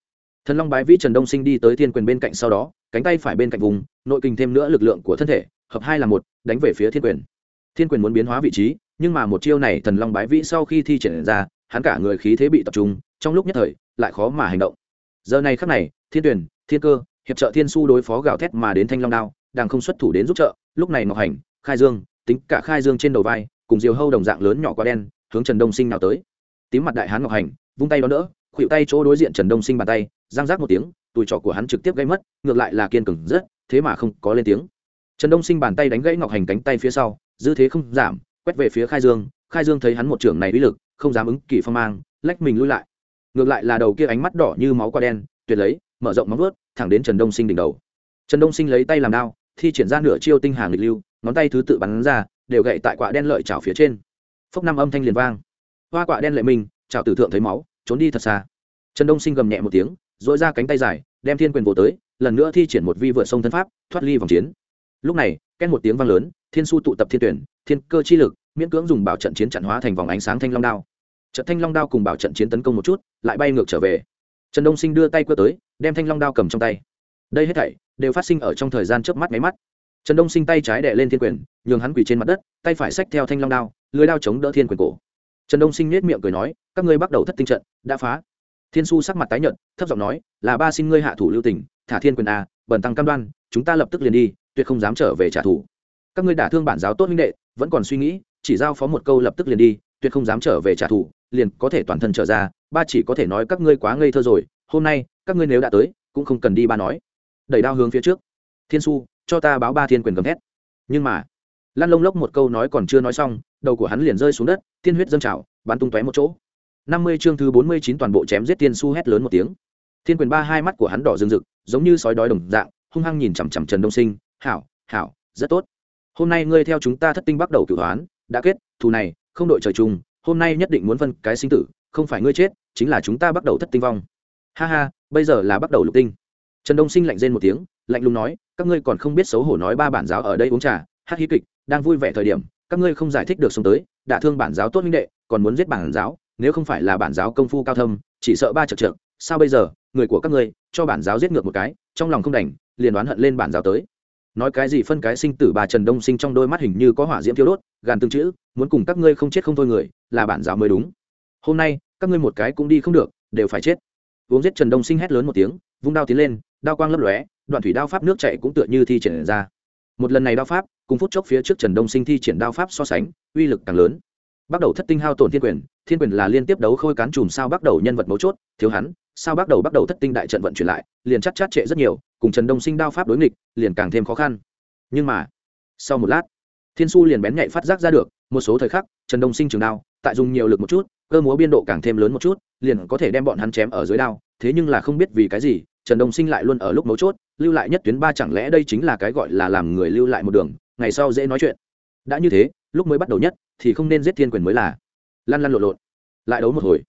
Thần long bái vĩ trần đông sinh đi tới thiên quyền bên cạnh sau đó, cánh tay phải bên cạnh vùng, nội kinh thêm nữa lực lượng của thân thể, hợp hai là một, đánh về phía thiên quyền. Thiên quyền muốn biến hóa vị trí, nhưng mà một chiêu này thần long bái vĩ sau khi thi triển ra, hắn cả người khí thế bị tập trung, trong lúc nhất thời, lại khó mà hành động. Giờ này khắc này, thiên tuyển, thiên cơ, hiệp trợ thiên su đối phó gào thét mà đến thanh long đao, đang không xuất thủ đến giúp trợ, lúc này ngọc hành, khai dương, tính cả khai dương trên đầu vai cùng diều hâu đồng dạng lớn nhỏ quá đen, hướng trần đông sinh nào tới. Tím mặt đại hán ngọc hành, vung tay đó đỡ, khuỵu tay chỗ đối diện trần đông sinh bàn tay giang giác một tiếng tùi trỏ của hắn trực tiếp gây mất, ngược lại là kiên cường rất, thế mà không có lên tiếng. Trần đông sinh bàn tay đánh gãy ngọc hành cánh tay phía sau, dư thế không giảm, quét về phía khai dương khai dương thấy hắn một trưởng này uy lực, không dám ứng kỳ phong mang, lách mình lui lại. Ngược lại là đầu kia ánh mắt đỏ như máu qua đen, tuyệt lấy, mở rộng móng vuốt, thẳng đến trần đông sinh đỉnh đầu. Trần đông sinh lấy tay làm đao, thi triển ra nửa chiêu tinh hàng lịch lưu, ngón tay thứ tự bắn ra đều gậy tại quả đen lợi chảo phía trên. Phốc năm âm thanh liền vang. Hoa quả đen lệ mình, chảo tử thượng thấy máu trốn đi thật xa. Trần đông sinh gầm nhẹ một tiếng dội ra cánh tay dài đem thiên quyền vỗ tới lần nữa thi triển một vi vượt sông thân pháp thoát ly vòng chiến. Lúc này ken một tiếng vang lớn thiên su tụ tập thiên tuyển thiên cơ chi lực miễn cưỡng dùng bảo trận chiến chặn hóa thành vòng ánh sáng thanh long đao. Trận thanh long đao cùng bảo trận chiến tấn công một chút lại bay ngược trở về. Trần đông sinh đưa tay quơ tới đem thanh long đao cầm trong tay. Đây hết thảy đều phát sinh ở trong thời gian chớp mắt máy mắt trần đông sinh tay trái đệ lên thiên quyền, nhường hắn quỳ trên mặt đất, tay phải xách theo thanh long đao, lưới đao chống đỡ thiên quyền cổ. Trần đông sinh nết miệng cười nói, các ngươi bắt đầu thất tinh trận, đã phá. Thiên su sắc mặt tái nhợt, thấp giọng nói, là ba xin ngươi hạ thủ lưu tình, thả thiên quyền à, a bần tăng cam đoan, chúng ta lập tức liền đi, tuyệt không dám trở về trả thù. Các ngươi đả thương bản giáo tốt minh đệ, vẫn còn suy nghĩ, chỉ giao phó một câu lập tức liền đi, tuyệt không dám trở về trả thù, liền có thể toàn thân trở ra, ba chỉ có thể nói các ngươi quá ngây thơ rồi, hôm nay, các ngươi nếu đã tới, cũng không cần đi ba nói. Đẩy đao hướng phía trước. Thiên su cho ta báo ba thiên quyền gầm thét. Nhưng mà lan lông lốc một câu nói còn chưa nói xong, đầu của hắn liền rơi xuống đất, tiên huyết dâng trào, bắn tung tóe một chỗ. Năm mươi chương thứ bốn mươi chín toàn bộ chém giết tiên su hét lớn một tiếng. Thiên quyền ba hai mắt của hắn đỏ rừng rực, giống như sói đói đồng dạng, hung hăng nhìn chằm chằm trần đông sinh, hảo hảo, rất tốt. Hôm nay ngươi theo chúng ta thất tinh bắt đầu cửu hoán, đã kết, thù này, không đội trời chung, hôm nay nhất định muốn phân cái sinh tử, không phải ngươi chết, chính là chúng ta bắt đầu thất tinh vong. Ha ha, bây giờ là bắt đầu lục tinh. Trần đông sinh lạnh rên một tiếng lạnh lùng nói, các ngươi còn không biết xấu hổ nói ba bản giáo ở đây uống trà, hát hí kịch, đang vui vẻ thời điểm, các ngươi không giải thích được sống tới, đả thương bản giáo tốt minh đệ, còn muốn giết bản giáo, nếu không phải là bản giáo công phu cao thâm, chỉ sợ ba chật trượt sao bây giờ, người của các ngươi, cho bản giáo giết ngược một cái, trong lòng không đành, liền đoán hận lên bản giáo tới. Nói cái gì phân cái sinh tử bà trần đông sinh trong đôi mắt hình như có hỏa diễm thiêu đốt, gàn tương chữ, muốn cùng các ngươi không chết không thôi người, là bản giáo mới đúng. Hôm nay, các ngươi một cái cũng đi không được, đều phải chết. Uống giết trần đông sinh hét lớn một tiếng, vung đao tiến lên, đao quang lấp lóe đoạn thủy đao pháp nước chạy cũng tựa như thi triển ra. Một lần này đao pháp, cùng phút chốc phía trước trần đông sinh thi triển đao pháp so sánh, uy lực càng lớn. Bắt đầu thất tinh hao tổn thiên quyền thiên quyền là liên tiếp đấu khôi cán chùm sao bắt đầu nhân vật mấu chốt, thiếu hắn, sao bắt đầu bắt đầu thất tinh đại trận vận chuyển lại, liền chắc chát trệ rất nhiều, cùng trần đông sinh đao pháp đối nghịch, liền càng thêm khó khăn. Nhưng mà, sau một lát, thiên su liền bén nhạy phát giác ra được, một số thời khắc, trần đông sinh trường đao, tại dùng nhiều lực một chút, cơ múa biên độ càng thêm lớn một chút, liền có thể đem bọn hắn chém ở dưới đao thế nhưng là không biết vì cái gì, trần đông sinh lại luôn ở lúc mấu chốt, lưu lại nhất tuyến ba chẳng lẽ đây chính là cái gọi là làm người lưu lại một đường, ngày sau dễ nói chuyện. Đã như thế, lúc mới bắt đầu nhất, thì không nên giết thiên quyền mới là. Lăn lăn lộn lộn. Lại đấu một hồi.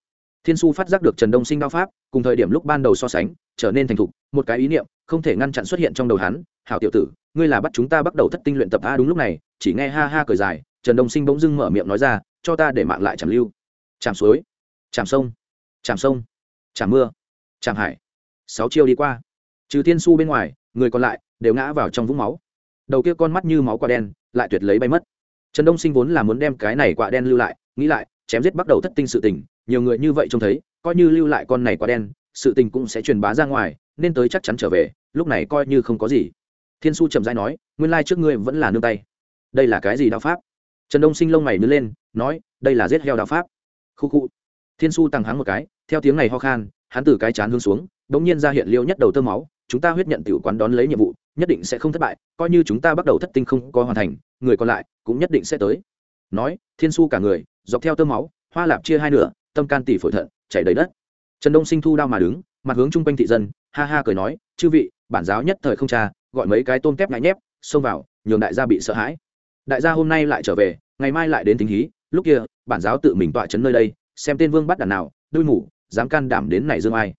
Thiên su phát giác được trần đông sinh đao pháp, cùng thời điểm lúc ban đầu so sánh, trở nên thành thục, một cái ý niệm, không thể ngăn chặn xuất hiện trong đầu hắn, hảo tiểu tử, ngươi là bắt chúng ta bắt đầu thất tinh luyện tập a đúng lúc này, chỉ nghe ha ha cười dài, trần đông sinh bỗng dưng mở miệng nói ra, cho ta để mạng lại chảm lưu. Chảm suối. Chảm sông. Chảm sông. Chảm mưa trạm hải. Sáu chiêu đi qua. Trừ thiên su bên ngoài, người còn lại đều ngã vào trong vũng máu. Đầu kia con mắt như máu quả đen lại tuyệt lấy bay mất. Trần đông sinh vốn là muốn đem cái này quạ đen lưu lại, nghĩ lại, chém giết bắt đầu thất tinh sự tình, nhiều người như vậy trông thấy, coi như lưu lại con này quạ đen, sự tình cũng sẽ truyền bá ra ngoài, nên tới chắc chắn trở về, lúc này coi như không có gì. Thiên su chậm rãi nói, nguyên lai trước ngươi vẫn là nương tay. Đây là cái gì đạo pháp? Trần đông sinh lông mày nứt lên, nói, đây là giết heo đạo pháp. Khu khu. Thiên su tăng hắng một cái, theo tiếng này ho khan hắn từ cái chán hướng xuống bỗng nhiên ra hiện liêu nhất đầu tơ máu, chúng ta huyết nhận tiểu quán đón lấy nhiệm vụ, nhất định sẽ không thất bại, coi như chúng ta bắt đầu thất tinh không có hoàn thành, người còn lại cũng nhất định sẽ tới. Nói, thiên su cả người, dọc theo tơ máu, hoa lạp chia hai nửa, tâm can tỷ phổi thận, chảy đầy đất. Trần đông sinh thu đao mà đứng, mặt hướng chung quanh thị dân, ha ha cười nói, chư vị, bản giáo nhất thời không cha gọi mấy cái tôm tép ngại nhép, xông vào, nhường đại gia bị sợ hãi. Đại gia hôm nay lại trở về, ngày mai lại đến tính hí, lúc kia, bản giáo tự mình tọa chấn nơi đây, xem tên vương bắt đàn nào, đuôi mủ dám can đảm đến này dương ai?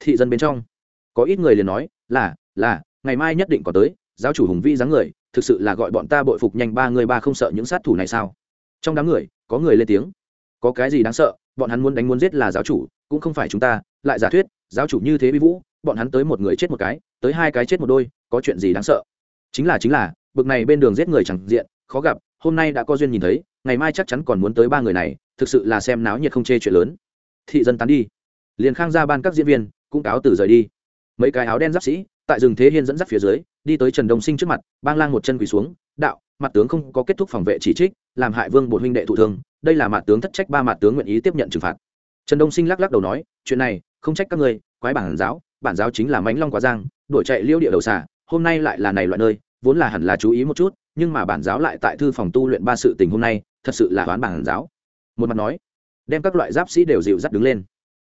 Thị dân bên trong. Có ít người liền nói, là là, ngày mai nhất định có tới, giáo chủ hùng vĩ dáng người, thực sự là gọi bọn ta bội phục nhanh ba người ba không sợ những sát thủ này sao? Trong đám người, có người lên tiếng. Có cái gì đáng sợ, bọn hắn muốn đánh muốn giết là giáo chủ, cũng không phải chúng ta, lại giả thuyết, giáo chủ như thế vi vũ, bọn hắn tới một người chết một cái, tới hai cái chết một đôi, có chuyện gì đáng sợ? Chính là chính là, bực này bên đường giết người chẳng diện, khó gặp, hôm nay đã có duyên nhìn thấy, ngày mai chắc chắn còn muốn tới ba người này, thực sự là xem náo nhiệt không chê chuyện lớn. Thị dân tán đi liền khang ra ban các diễn viên cũng cáo từ rời đi. Mấy cái áo đen giáp sĩ tại rừng thế hiên dẫn dắt phía dưới, đi tới trần đông sinh trước mặt, bang lang một chân quỳ xuống, đạo, mặt tướng không có kết thúc phòng vệ chỉ trích, làm hại vương bột huynh đệ thụ thương, đây là mặt tướng thất trách ba mặt tướng nguyện ý tiếp nhận trừng phạt. Trần đông sinh lắc lắc đầu nói, chuyện này, không trách các ngươi, quái bản giáo bản giáo chính là mánh long quá giang, đuổi chạy liêu địa đầu xà, hôm nay lại là này loại nơi, vốn là hẳn là chú ý một chút, nhưng mà bản giáo lại tại thư phòng tu luyện ba sự tình hôm nay, thật sự là đoán bản giáo. Một mặt nói, đem các loại giáp sĩ đều dịu dắt đứng lên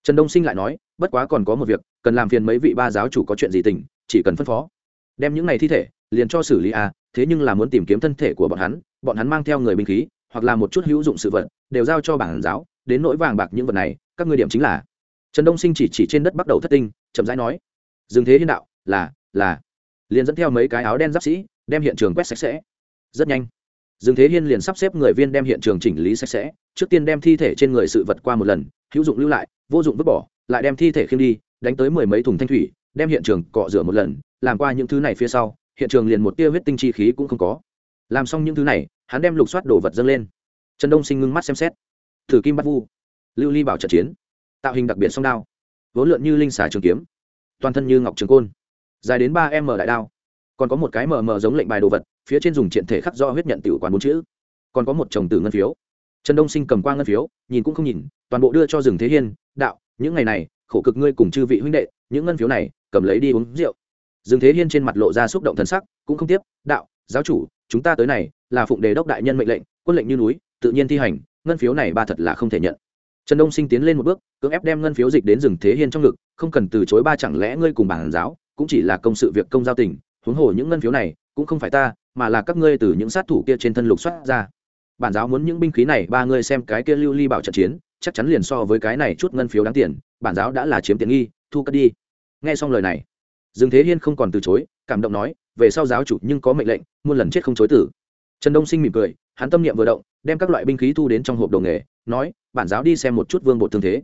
trần đông sinh lại nói bất quá còn có một việc cần làm phiền mấy vị ba giáo chủ có chuyện gì tình chỉ cần phân phó. Đem những này thi thể liền cho xử lý a à, thế nhưng là muốn tìm kiếm thân thể của bọn hắn bọn hắn mang theo người binh khí hoặc là một chút hữu dụng sự vật đều giao cho bản giáo đến nỗi vàng bạc những vật này các ngươi điểm chính là. Trần đông sinh chỉ chỉ trên đất bắt đầu thất tinh chậm rãi nói dừng thế hiên đạo là là. Liền dẫn theo mấy cái áo đen giáp sĩ đem hiện trường quét sạch sẽ. Rất nhanh dương thế hiên liền sắp xếp người viên đem hiện trường chỉnh lý sạch sẽ trước tiên đem thi thể trên người sự vật qua một lần hữu dụng lưu lại vô dụng vứt bỏ, lại đem thi thể khiêng đi, đánh tới mười mấy thùng thanh thủy, đem hiện trường cọ rửa một lần, làm qua những thứ này phía sau, hiện trường liền một tia huyết tinh chi khí cũng không có. Làm xong những thứ này, hắn đem lục soát đồ vật dâng lên. Trần đông sinh ngưng mắt xem xét. Thử kim bắt vu, lưu ly bảo trận chiến, tạo hình đặc biệt song đao, vốn lượn như linh xà trường kiếm, toàn thân như ngọc trường côn, dài đến ba m đại đao. Còn có một cái mờ mờ giống lệnh bài đồ vật, phía trên dùng triện thể khắc do huyết nhận tiểu quán bốn chữ. Còn có một chồng tử ngân phiếu trần đông sinh cầm qua ngân phiếu, nhìn cũng không nhìn, toàn bộ đưa cho rừng thế hiên, đạo, những ngày này, khổ cực ngươi cùng chư vị huynh đệ, những ngân phiếu này, cầm lấy đi uống rượu. Rừng thế hiên trên mặt lộ ra xúc động thần sắc, cũng không tiếp, đạo, giáo chủ, chúng ta tới này, là phụng đề đốc đại nhân mệnh lệnh, quân lệnh như núi, tự nhiên thi hành, ngân phiếu này ba thật là không thể nhận. Trần đông sinh tiến lên một bước, cưỡng ép đem ngân phiếu dịch đến rừng thế hiên trong ngực, không cần từ chối ba chẳng lẽ ngươi cùng bản giáo, cũng chỉ là công sự việc công giao tình, huống hồ những ngân phiếu này, cũng không phải ta, mà là các ngươi từ những sát thủ kia trên thân lục soát ra bản giáo muốn những binh khí này, ba ngươi xem cái kia lưu ly bảo trận chiến, chắc chắn liền so với cái này chút ngân phiếu đáng tiền, bản giáo đã là chiếm tiện nghi, thu cất đi. Nghe xong lời này, dương thế hiên không còn từ chối, cảm động nói, về sau giáo chủ nhưng có mệnh lệnh, muôn lần chết không chối tử. Trần đông sinh mỉm cười, hắn tâm niệm vừa động, đem các loại binh khí thu đến trong hộp đồ nghề, nói, bản giáo đi xem một chút vương bột thương thế.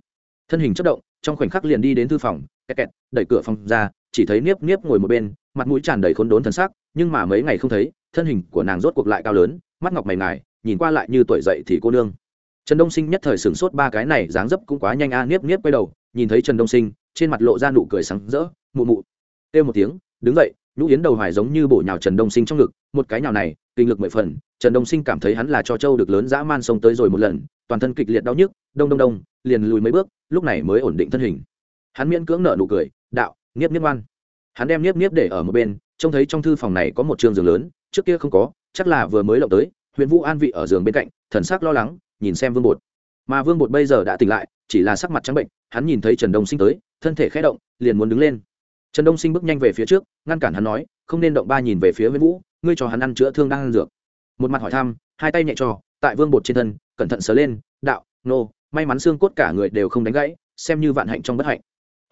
Thân hình chất động, trong khoảnh khắc liền đi đến thư phòng, kẹt kẹt, đẩy cửa phòng ra, chỉ thấy niếp niếp ngồi một bên, mặt mũi tràn đầy khốn đốn thần sắc, nhưng mà mấy ngày không thấy, thân hình của nàng rốt cuộc lại cao lớn, mắt ngọc mày ngài nhìn qua lại như tuổi dậy thì cô nương. Trần đông sinh nhất thời sửng sốt ba cái này dáng dấp cũng quá nhanh a à, niếp niếp quay đầu nhìn thấy trần đông sinh trên mặt lộ ra nụ cười sáng rỡ mụ mụ. Kêu một tiếng đứng dậy nhũ yến đầu hoài giống như bổ nhào trần đông sinh trong ngực một cái nhào này kinh lực mười phần trần đông sinh cảm thấy hắn là cho châu được lớn dã man sông tới rồi một lần toàn thân kịch liệt đau nhức đông đông đông liền lùi mấy bước lúc này mới ổn định thân hình. Hắn miễn cưỡng nở nụ cười đạo niếp niếp ngoan. Hắn đem niếp niếp để ở một bên trông thấy trong thư phòng này có một trường giường lớn trước kia không có chắc là vừa mới lộng tới huyện vũ an vị ở giường bên cạnh, thần sắc lo lắng, nhìn xem vương bột. Mà vương bột bây giờ đã tỉnh lại, chỉ là sắc mặt trắng bệnh, hắn nhìn thấy trần đông sinh tới, thân thể khẽ động, liền muốn đứng lên. Trần đông sinh bước nhanh về phía trước, ngăn cản hắn nói, không nên động ba nhìn về phía huyện vũ, ngươi cho hắn ăn chữa thương đang ăn dược. Một mặt hỏi thăm, hai tay nhẹ trò, tại vương bột trên thân, cẩn thận sờ lên, đạo, nô, may mắn xương cốt cả người đều không đánh gãy, xem như vạn hạnh trong bất hạnh.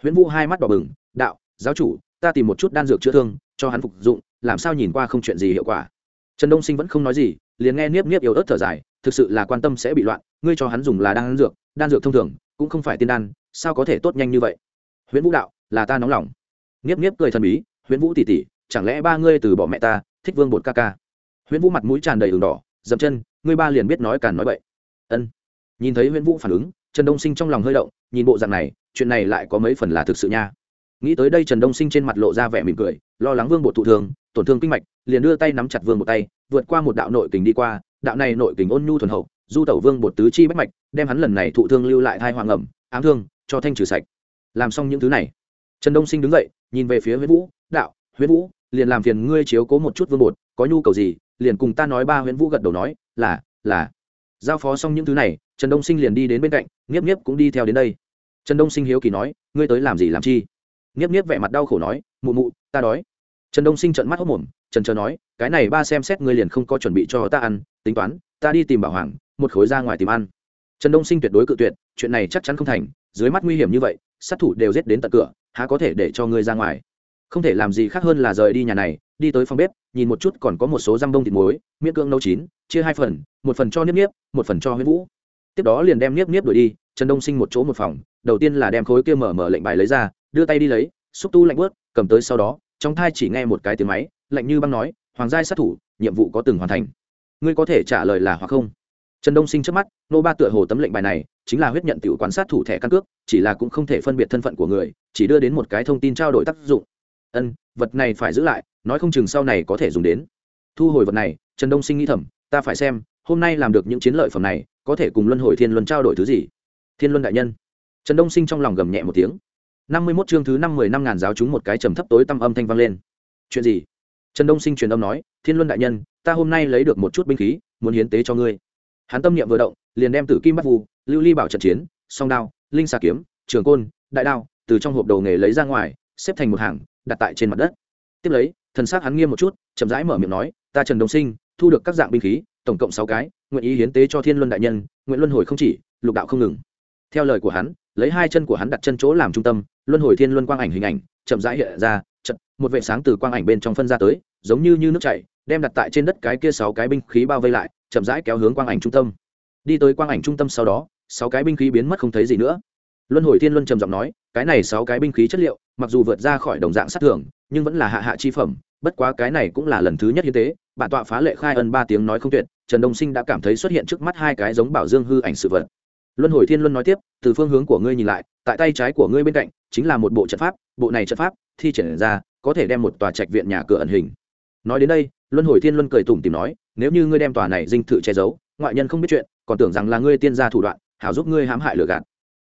Huyễn vũ hai mắt đỏ bừng, đạo, giáo chủ, ta tìm một chút đan dược chữa thương, cho hắn phục dụng, làm sao nhìn qua không chuyện gì hiệu quả. Trần đông sinh vẫn không nói gì liền nghe niếp niếp yếu ớt thở dài, thực sự là quan tâm sẽ bị loạn, ngươi cho hắn dùng là đan dược đan dược thông thường, cũng không phải tiên đan, sao có thể tốt nhanh như vậy? Huyễn vũ đạo, là ta nóng lòng. Niếp niếp cười thần bí huyễn vũ tỉ tỉ chẳng lẽ ba ngươi từ bỏ mẹ ta, thích vương bột ca ca? Huyễn vũ mặt mũi tràn đầy đường đỏ, dậm chân, ngươi ba liền biết nói càn nói bậy. Ân. Nhìn thấy huyễn vũ phản ứng, trần đông sinh trong lòng hơi động, nhìn bộ dạng này, chuyện này lại có mấy phần là thực sự nha. Nghĩ tới đây trần đông sinh trên mặt lộ ra vẻ mỉm cười, lo lắng vương bộ thụ thường tổn thương kinh mạch, liền đưa tay nắm chặt vương một tay, vượt qua một đạo nội kình đi qua, đạo này nội kình ôn nhu thuần hậu, du tẩu vương bột tứ chi bách mạch, đem hắn lần này thụ thương lưu lại thai hoàng ẩm, ám thương, cho thanh trừ sạch. Làm xong những thứ này, trần đông sinh đứng dậy, nhìn về phía huyễn vũ, đạo, huyễn vũ, liền làm phiền ngươi chiếu cố một chút vương bột, có nhu cầu gì, liền cùng ta nói ba. Huyễn vũ gật đầu nói, là là. Giao phó xong những thứ này, trần đông sinh liền đi đến bên cạnh, nghiếp nghiếp cũng đi theo đến đây. Trần đông sinh hiếu kỳ nói, ngươi tới làm gì làm chi? Nghiếp nghiếp vẻ mặt đau khổ nói, mụ mụ, ta đói trần đông sinh trận mắt hốc mồm, trần chờ nói, cái này ba xem xét ngươi liền không có chuẩn bị cho ta ăn, tính toán, ta đi tìm bảo hoàng, một khối ra ngoài tìm ăn. Trần đông sinh tuyệt đối cự tuyệt, chuyện này chắc chắn không thành, dưới mắt nguy hiểm như vậy, sát thủ đều giết đến tận cửa, há có thể để cho ngươi ra ngoài? Không thể làm gì khác hơn là rời đi nhà này, đi tới phòng bếp, nhìn một chút còn có một số răm bông thịt muối miễn cưỡng nấu chín, chia hai phần, một phần cho niếp niếp, một phần cho huyết vũ. Tiếp đó liền đem niếp niếp đuổi đi, trần đông sinh một chỗ một phòng, đầu tiên là đem khối kia mở mở lệnh bài lấy ra, đưa tay đi lấy, xúc tu lạnh bớt cầm tới sau đó trong thai chỉ nghe một cái tiếng máy, lạnh như băng nói, hoàng giai sát thủ, nhiệm vụ có từng hoàn thành. Ngươi có thể trả lời là hoặc không? Trần đông sinh trước mắt, nô ba tựa hồ tấm lệnh bài này, chính là huyết nhận tiểu quan sát thủ thẻ căn cước, chỉ là cũng không thể phân biệt thân phận của người, chỉ đưa đến một cái thông tin trao đổi tác dụng. Ân, vật này phải giữ lại, nói không chừng sau này có thể dùng đến. Thu hồi vật này, trần đông sinh nghĩ thầm, ta phải xem, hôm nay làm được những chiến lợi phẩm này, có thể cùng luân hồi thiên luân trao đổi thứ gì? Thiên luân đại nhân. Trần đông sinh trong lòng gầm nhẹ một tiếng năm mươi mốt chương thứ năm mười năm ngàn giáo chúng một cái trầm thấp tối tăm âm thanh vang lên. Chuyện gì? Trần đông sinh truyền âm nói, thiên luân đại nhân, ta hôm nay lấy được một chút binh khí, muốn hiến tế cho ngươi. Hắn tâm niệm vừa động, liền đem tử kim bắt vu, lưu ly bảo trận chiến, song đao, linh xà kiếm, trường côn, đại đao, từ trong hộp đầu nghề lấy ra ngoài, xếp thành một hàng, đặt tại trên mặt đất. Tiếp lấy, thần sắc hắn nghiêm một chút, chậm rãi mở miệng nói, ta trần đông sinh, thu được các dạng binh khí, tổng cộng sáu cái, nguyện ý hiến tế cho thiên luân đại nhân, nguyện luân hồi không chỉ, lục đạo không ngừng. Theo lời của hắn lấy hai chân của hắn đặt chân chỗ làm trung tâm luân hồi thiên luân quang ảnh hình ảnh chậm rãi hiện ra chật một vệ sáng từ quang ảnh bên trong phân ra tới giống như, như nước chảy đem đặt tại trên đất cái kia sáu cái binh khí bao vây lại chậm rãi kéo hướng quang ảnh trung tâm. Đi tới quang ảnh trung tâm sau đó sáu cái binh khí biến mất không thấy gì nữa. Luân hồi thiên luân trầm giọng nói cái này sáu cái binh khí chất liệu mặc dù vượt ra khỏi đồng dạng sát thường nhưng vẫn là hạ hạ chi phẩm bất quá cái này cũng là lần thứ nhất như thế, bản tọa phá lệ khai ân ba tiếng nói không tuyệt trần đông sinh đã cảm thấy xuất hiện trước mắt hai cái giống bảo dương hư ảnh sự vật luân hồi thiên luân nói tiếp, từ phương hướng của ngươi nhìn lại, tại tay trái của ngươi bên cạnh, chính là một bộ trận pháp, bộ này trận pháp, thi triển ra, có thể đem một tòa trạch viện nhà cửa ẩn hình. Nói đến đây, luân hồi thiên luân cười tủm tìm nói, nếu như ngươi đem tòa này dinh thự che giấu, ngoại nhân không biết chuyện, còn tưởng rằng là ngươi tiên gia thủ đoạn, hảo giúp ngươi hãm hại lừa gạt.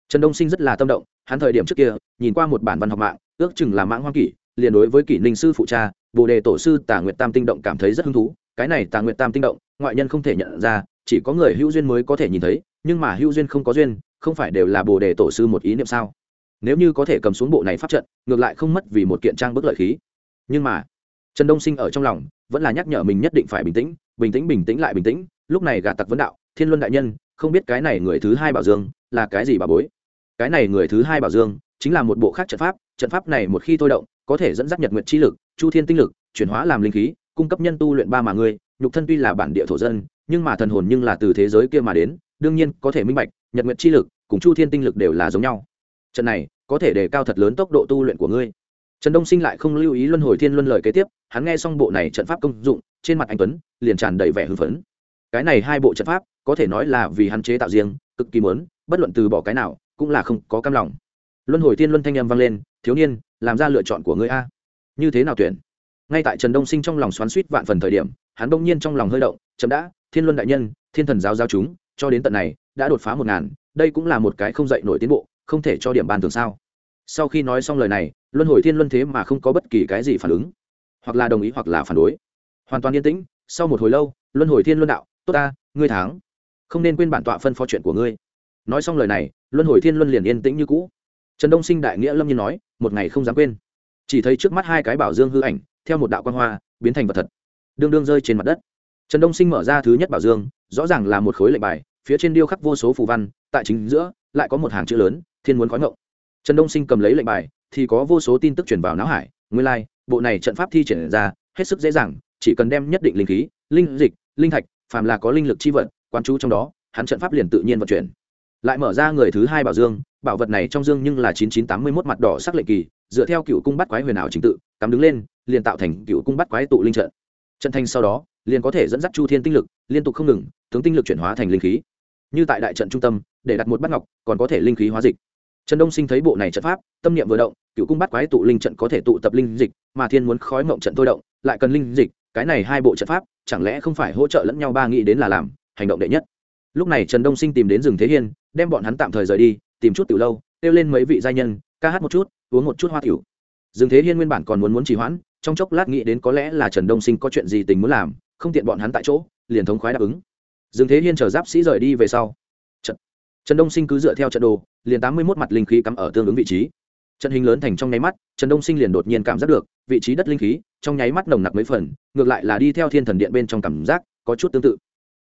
Trần đông sinh rất là tâm động, hắn thời điểm trước kia, nhìn qua một bản văn học mạng, ước chừng là mãng hoang kỷ, liền đối với kỷ ninh sư phụ cha, bồ đề tổ sư tà nguyệt tam tinh động cảm thấy rất hứng thú, cái này tà nguyệt tam tinh động, ngoại nhân không thể nhận ra chỉ có người hữu duyên mới có thể nhìn thấy, nhưng mà hữu duyên không có duyên, không phải đều là bồ đề tổ sư một ý niệm sao? Nếu như có thể cầm xuống bộ này pháp trận, ngược lại không mất vì một kiện trang bức lợi khí. Nhưng mà, trần đông sinh ở trong lòng, vẫn là nhắc nhở mình nhất định phải bình tĩnh bình tĩnh bình tĩnh lại bình tĩnh, lúc này gà tặc vấn đạo, thiên luân đại nhân, không biết cái này người thứ hai bảo dương, là cái gì bà bối? Cái này người thứ hai bảo dương, chính là một bộ khác trận pháp trận pháp này một khi thôi động, có thể dẫn dắt nhật nguyện chi lực, chu thiên tinh lực, chuyển hóa làm linh khí, cung cấp nhân tu luyện ba mà ngươi, nhục thân tuy là bản địa thổ dân nhưng mà thần hồn nhưng là từ thế giới kia mà đến, đương nhiên có thể minh bạch, nhật nguyện chi lực cùng chu thiên tinh lực đều là giống nhau. Trận này, có thể đề cao thật lớn tốc độ tu luyện của ngươi. Trần đông sinh lại không lưu ý luân hồi thiên luân lời kế tiếp, hắn nghe xong bộ này trận pháp công dụng, trên mặt anh tuấn, liền tràn đầy vẻ hưng phấn. Cái này hai bộ trận pháp, có thể nói là vì hắn chế tạo riêng, cực kỳ mớn bất luận từ bỏ cái nào, cũng là không có cam lòng. Luân hồi thiên luân thanh âm vang lên, thiếu niên, làm ra lựa chọn của ngươi a. Như thế nào tuyển? Ngay tại trần đông sinh trong lòng xoắn suýt vạn phần thời điểm, hắn bỗng nhiên trong lòng hơi động, chậm đã thiên luân đại nhân, thiên thần giáo giao chúng, cho đến tận này, đã đột phá một ngàn, đây cũng là một cái không dạy nổi tiến bộ, không thể cho điểm ban thường sao? Sau khi nói xong lời này, luân hồi thiên luân thế mà không có bất kỳ cái gì phản ứng. Hoặc là đồng ý hoặc là phản đối. Hoàn toàn yên tĩnh, sau một hồi lâu, luân hồi thiên luân đạo, tốt ta, ngươi thắng. Không nên quên bản tọa phân phó chuyện của ngươi. Nói xong lời này, luân hồi thiên luân liền yên tĩnh như cũ. Trần đông sinh đại nghĩa lâm nhiên nói, một ngày không dám quên. Chỉ thấy trước mắt hai cái bảo dương hư ảnh, theo một đạo quan hoa, biến thành vật thật, đương đương rơi trên mặt đất trần đông sinh mở ra thứ nhất bảo dương rõ ràng là một khối lệnh bài phía trên điêu khắc vô số phù văn tại chính giữa lại có một hàng chữ lớn thiên muốn khói ngộng. Trần đông sinh cầm lấy lệnh bài thì có vô số tin tức chuyển vào não hải nguyên lai、like, bộ này trận pháp thi triển ra hết sức dễ dàng chỉ cần đem nhất định linh khí linh dịch linh thạch phàm là có linh lực chi vận quán chú trong đó hắn trận pháp liền tự nhiên vận chuyển. Lại mở ra người thứ hai bảo dương bảo vật này trong dương nhưng là chín chín tám mươi mốt mặt đỏ sắc lệnh kỳ dựa theo cựu cung bắt quái huyền ảo trình tự cắm đứng lên liền tạo thành cựu cung bắt quái tụ linh trận. Trận thanh sau đó liền có thể dẫn dắt chu thiên tinh lực, liên tục không ngừng, tướng tinh lực chuyển hóa thành linh khí. Như tại đại trận trung tâm, để đặt một bát ngọc, còn có thể linh khí hóa dịch. Trần đông sinh thấy bộ này trận pháp, tâm niệm vừa động, cựu cung bắt quái tụ linh trận có thể tụ tập linh dịch, mà thiên muốn khói mộng trận thôi động, lại cần linh dịch, cái này hai bộ trận pháp, chẳng lẽ không phải hỗ trợ lẫn nhau ba nghĩ đến là làm, hành động đệ nhất. Lúc này trần đông sinh tìm đến rừng thế hiên, đem bọn hắn tạm thời rời đi, tìm chút từ lâu, kêu lên mấy vị gia nhân, ca hát một chút, uống một chút hoa tiểu. Rừng thế hiên nguyên bản còn muốn muốn trì hoãn, trong chốc lát nghĩ đến có lẽ là trần đông sinh có chuyện gì tình muốn làm không tiện bọn hắn tại chỗ, liền thống khoái đáp ứng. Dương thế hiên chờ giáp sĩ rời đi về sau, trận, trần đông sinh cứ dựa theo trận đồ, liền tám mươi một mặt linh khí cắm ở tương ứng vị trí. Trận hình lớn thành trong nháy mắt, trần đông sinh liền đột nhiên cảm giác được, vị trí đất linh khí trong nháy mắt nồng nặc mấy phần, ngược lại là đi theo thiên thần điện bên trong cảm giác có chút tương tự.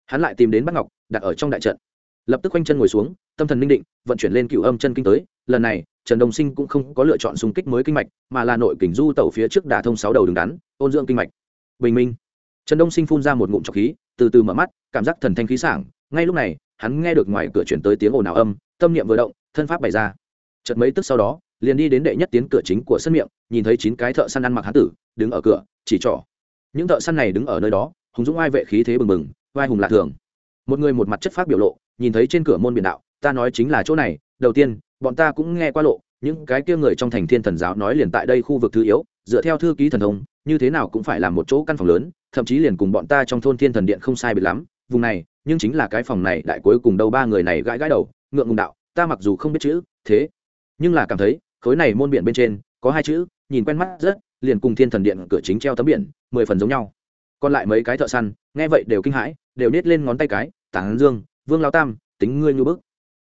Hắn lại tìm đến bắt ngọc, đặt ở trong đại trận. Lập tức quanh chân ngồi xuống, tâm thần ninh định, vận chuyển lên cựu âm chân kinh tới. Lần này, trần đông sinh cũng không có lựa chọn xung kích mới kinh mạch, mà là nội kình du tẩu phía trước đả thông sáu đầu đường đắn, ôn dưỡng kinh mạch. Bình minh trần đông sinh phun ra một ngụm trọc khí, từ từ mở mắt, cảm giác thần thanh khí sảng. Ngay lúc này, hắn nghe được ngoài cửa chuyển tới tiếng ồn ào âm, tâm niệm vừa động, thân pháp bày ra. Chật mấy tức sau đó, liền đi đến đệ nhất tiến cửa chính của sân miệng, nhìn thấy chín cái thợ săn ăn mặc hán tử, đứng ở cửa, chỉ trỏ. Những thợ săn này đứng ở nơi đó, hùng dũng ai vệ khí thế bừng bừng, vai hùng lạ thường. Một người một mặt chất phát biểu lộ, nhìn thấy trên cửa môn biển đạo, ta nói chính là chỗ này, đầu tiên, bọn ta cũng nghe qua lộ, những cái kia người trong thành thiên thần giáo nói liền tại đây khu vực thứ yếu, dựa theo thư ký thần thông, như thế nào cũng phải là một chỗ căn phòng lớn thậm chí liền cùng bọn ta trong thôn thiên thần điện không sai biệt lắm, vùng này, nhưng chính là cái phòng này đại cuối cùng đâu ba người này gãi gãi đầu, ngượng ngùng đạo, ta mặc dù không biết chữ, thế, nhưng là cảm thấy, khối này môn biển bên trên, có hai chữ, nhìn quen mắt rất, liền cùng thiên thần điện cửa chính treo tấm biển, mười phần giống nhau. Còn lại mấy cái thợ săn, nghe vậy đều kinh hãi, đều nết lên ngón tay cái tảng dương, vương lao tam, tính ngươi như bức.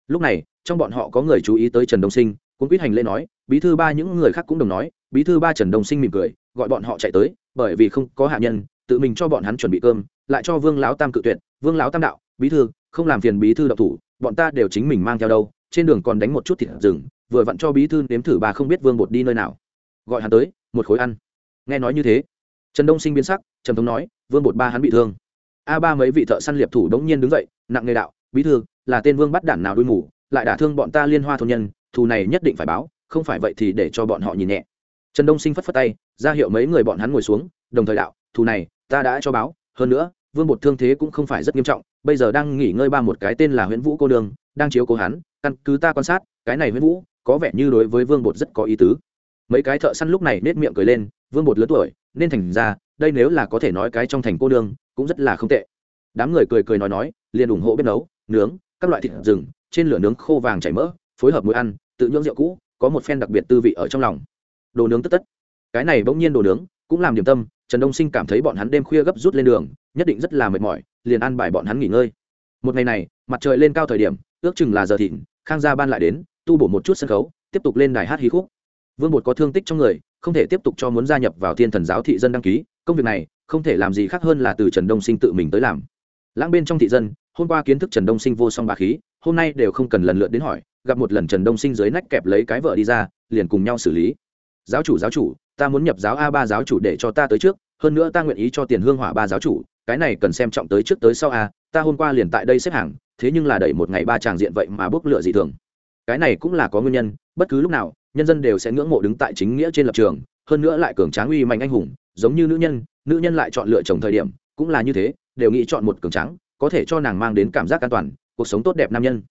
Lúc này, trong bọn họ có người chú ý tới trần đông sinh cũng quyết hành lễ nói, bí thư ba những người khác cũng đồng nói, bí thư ba trần đông sinh mỉm cười, gọi bọn họ chạy tới, bởi vì không có hạ nhân tự mình cho bọn hắn chuẩn bị cơm, lại cho vương lão tam cự tuyệt. Vương lão tam đạo, bí thư, không làm phiền bí thư độc thủ, bọn ta đều chính mình mang theo đâu, trên đường còn đánh một chút thịt rừng, vừa vặn cho bí thư nếm thử bà không biết vương bột đi nơi nào. Gọi hắn tới, một khối ăn. Nghe nói như thế, trần đông sinh biến sắc trần thống nói, vương bột ba hắn bị thương. A ba mấy vị thợ săn liệp thủ đống nhiên đứng dậy, nặng nghề đạo, bí thư, là tên vương bắt đản nào đuôi mù, lại đả thương bọn ta liên hoa thôn nhân, thù này nhất định phải báo, không phải vậy thì để cho bọn họ nhìn nhẹ. Trần đông sinh phất phất tay, ra hiệu mấy người bọn hắn ngồi xuống, đồng thời đạo thù này, ta đã cho báo, hơn nữa, vương bột thương thế cũng không phải rất nghiêm trọng, bây giờ đang nghỉ ngơi ba một cái tên là nguyễn vũ cô đường đang chiếu cố hắn, căn cứ ta quan sát, cái này nguyễn vũ, có vẻ như đối với vương bột rất có ý tứ. Mấy cái thợ săn lúc này nết miệng cười lên, vương bột lớn tuổi, nên thành ra, đây nếu là có thể nói cái trong thành cô đường cũng rất là không tệ. Đám người cười cười nói nói, liền ủng hộ bếp nấu, nướng, các loại thịt rừng, trên lửa nướng khô vàng chảy mỡ, phối hợp mũi ăn, tự nhưỡng rượu cũ, có một phen đặc biệt tư vị ở trong lòng. Đồ nướng tất tất. Cái này bỗng nhiên đồ nướng, cũng làm điểm tâm trần đông sinh cảm thấy bọn hắn đêm khuya gấp rút lên đường, nhất định rất là mệt mỏi, liền ăn bài bọn hắn nghỉ ngơi. Một ngày này, mặt trời lên cao thời điểm, ước chừng là giờ thịnh, khang gia ban lại đến, tu bổ một chút sân khấu, tiếp tục lên đài hát hí khúc. Vương bột có thương tích trong người, không thể tiếp tục cho muốn gia nhập vào thiên thần giáo thị dân đăng ký, công việc này không thể làm gì khác hơn là từ trần đông sinh tự mình tới làm. Lãng bên trong thị dân, hôm qua kiến thức trần đông sinh vô song bà khí, hôm nay đều không cần lần lượt đến hỏi, gặp một lần trần đông sinh dưới nách kẹp lấy cái vợ đi ra, liền cùng nhau xử lý. Giáo chủ giáo chủ ta muốn nhập giáo a ba giáo chủ để cho ta tới trước, hơn nữa ta nguyện ý cho tiền hương hỏa ba giáo chủ, cái này cần xem trọng tới trước tới sau a, ta hôm qua liền tại đây xếp hàng, thế nhưng là đẩy một ngày ba tràng diện vậy mà bốc lựa dị thường. Cái này cũng là có nguyên nhân, bất cứ lúc nào, nhân dân đều sẽ ngưỡng mộ đứng tại chính nghĩa trên lập trường, hơn nữa lại cường tráng uy mạnh anh hùng, giống như nữ nhân nữ nhân lại chọn lựa chồng thời điểm, cũng là như thế, đều nghĩ chọn một cường tráng, có thể cho nàng mang đến cảm giác an toàn, cuộc sống tốt đẹp nam nhân.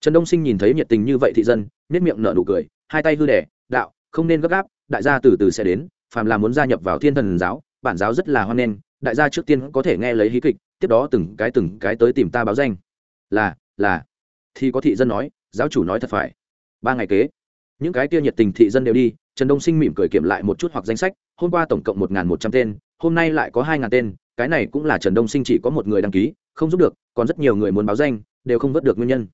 Trần đông sinh nhìn thấy nhiệt tình như vậy thị dân nếp miệng nở nụ cười, hai tay hư đẻ đạo, không nên gấp gáp đại gia từ từ sẽ đến, phàm là muốn gia nhập vào thiên thần giáo, bản giáo rất là hoan nghênh, đại gia trước tiên có thể nghe lấy hí kịch, tiếp đó từng cái từng cái tới tìm ta báo danh. Là là. Thì có thị dân nói, giáo chủ nói thật phải. Ba ngày kế, những cái kia nhiệt tình thị dân đều đi, trần đông sinh mỉm cười kiểm lại một chút hoặc danh sách, hôm qua tổng cộng một một trăm tên, hôm nay lại có hai tên, cái này cũng là trần đông sinh chỉ có một người đăng ký, không giúp được, còn rất nhiều người muốn báo danh, đều không vớt được nguyên nhân.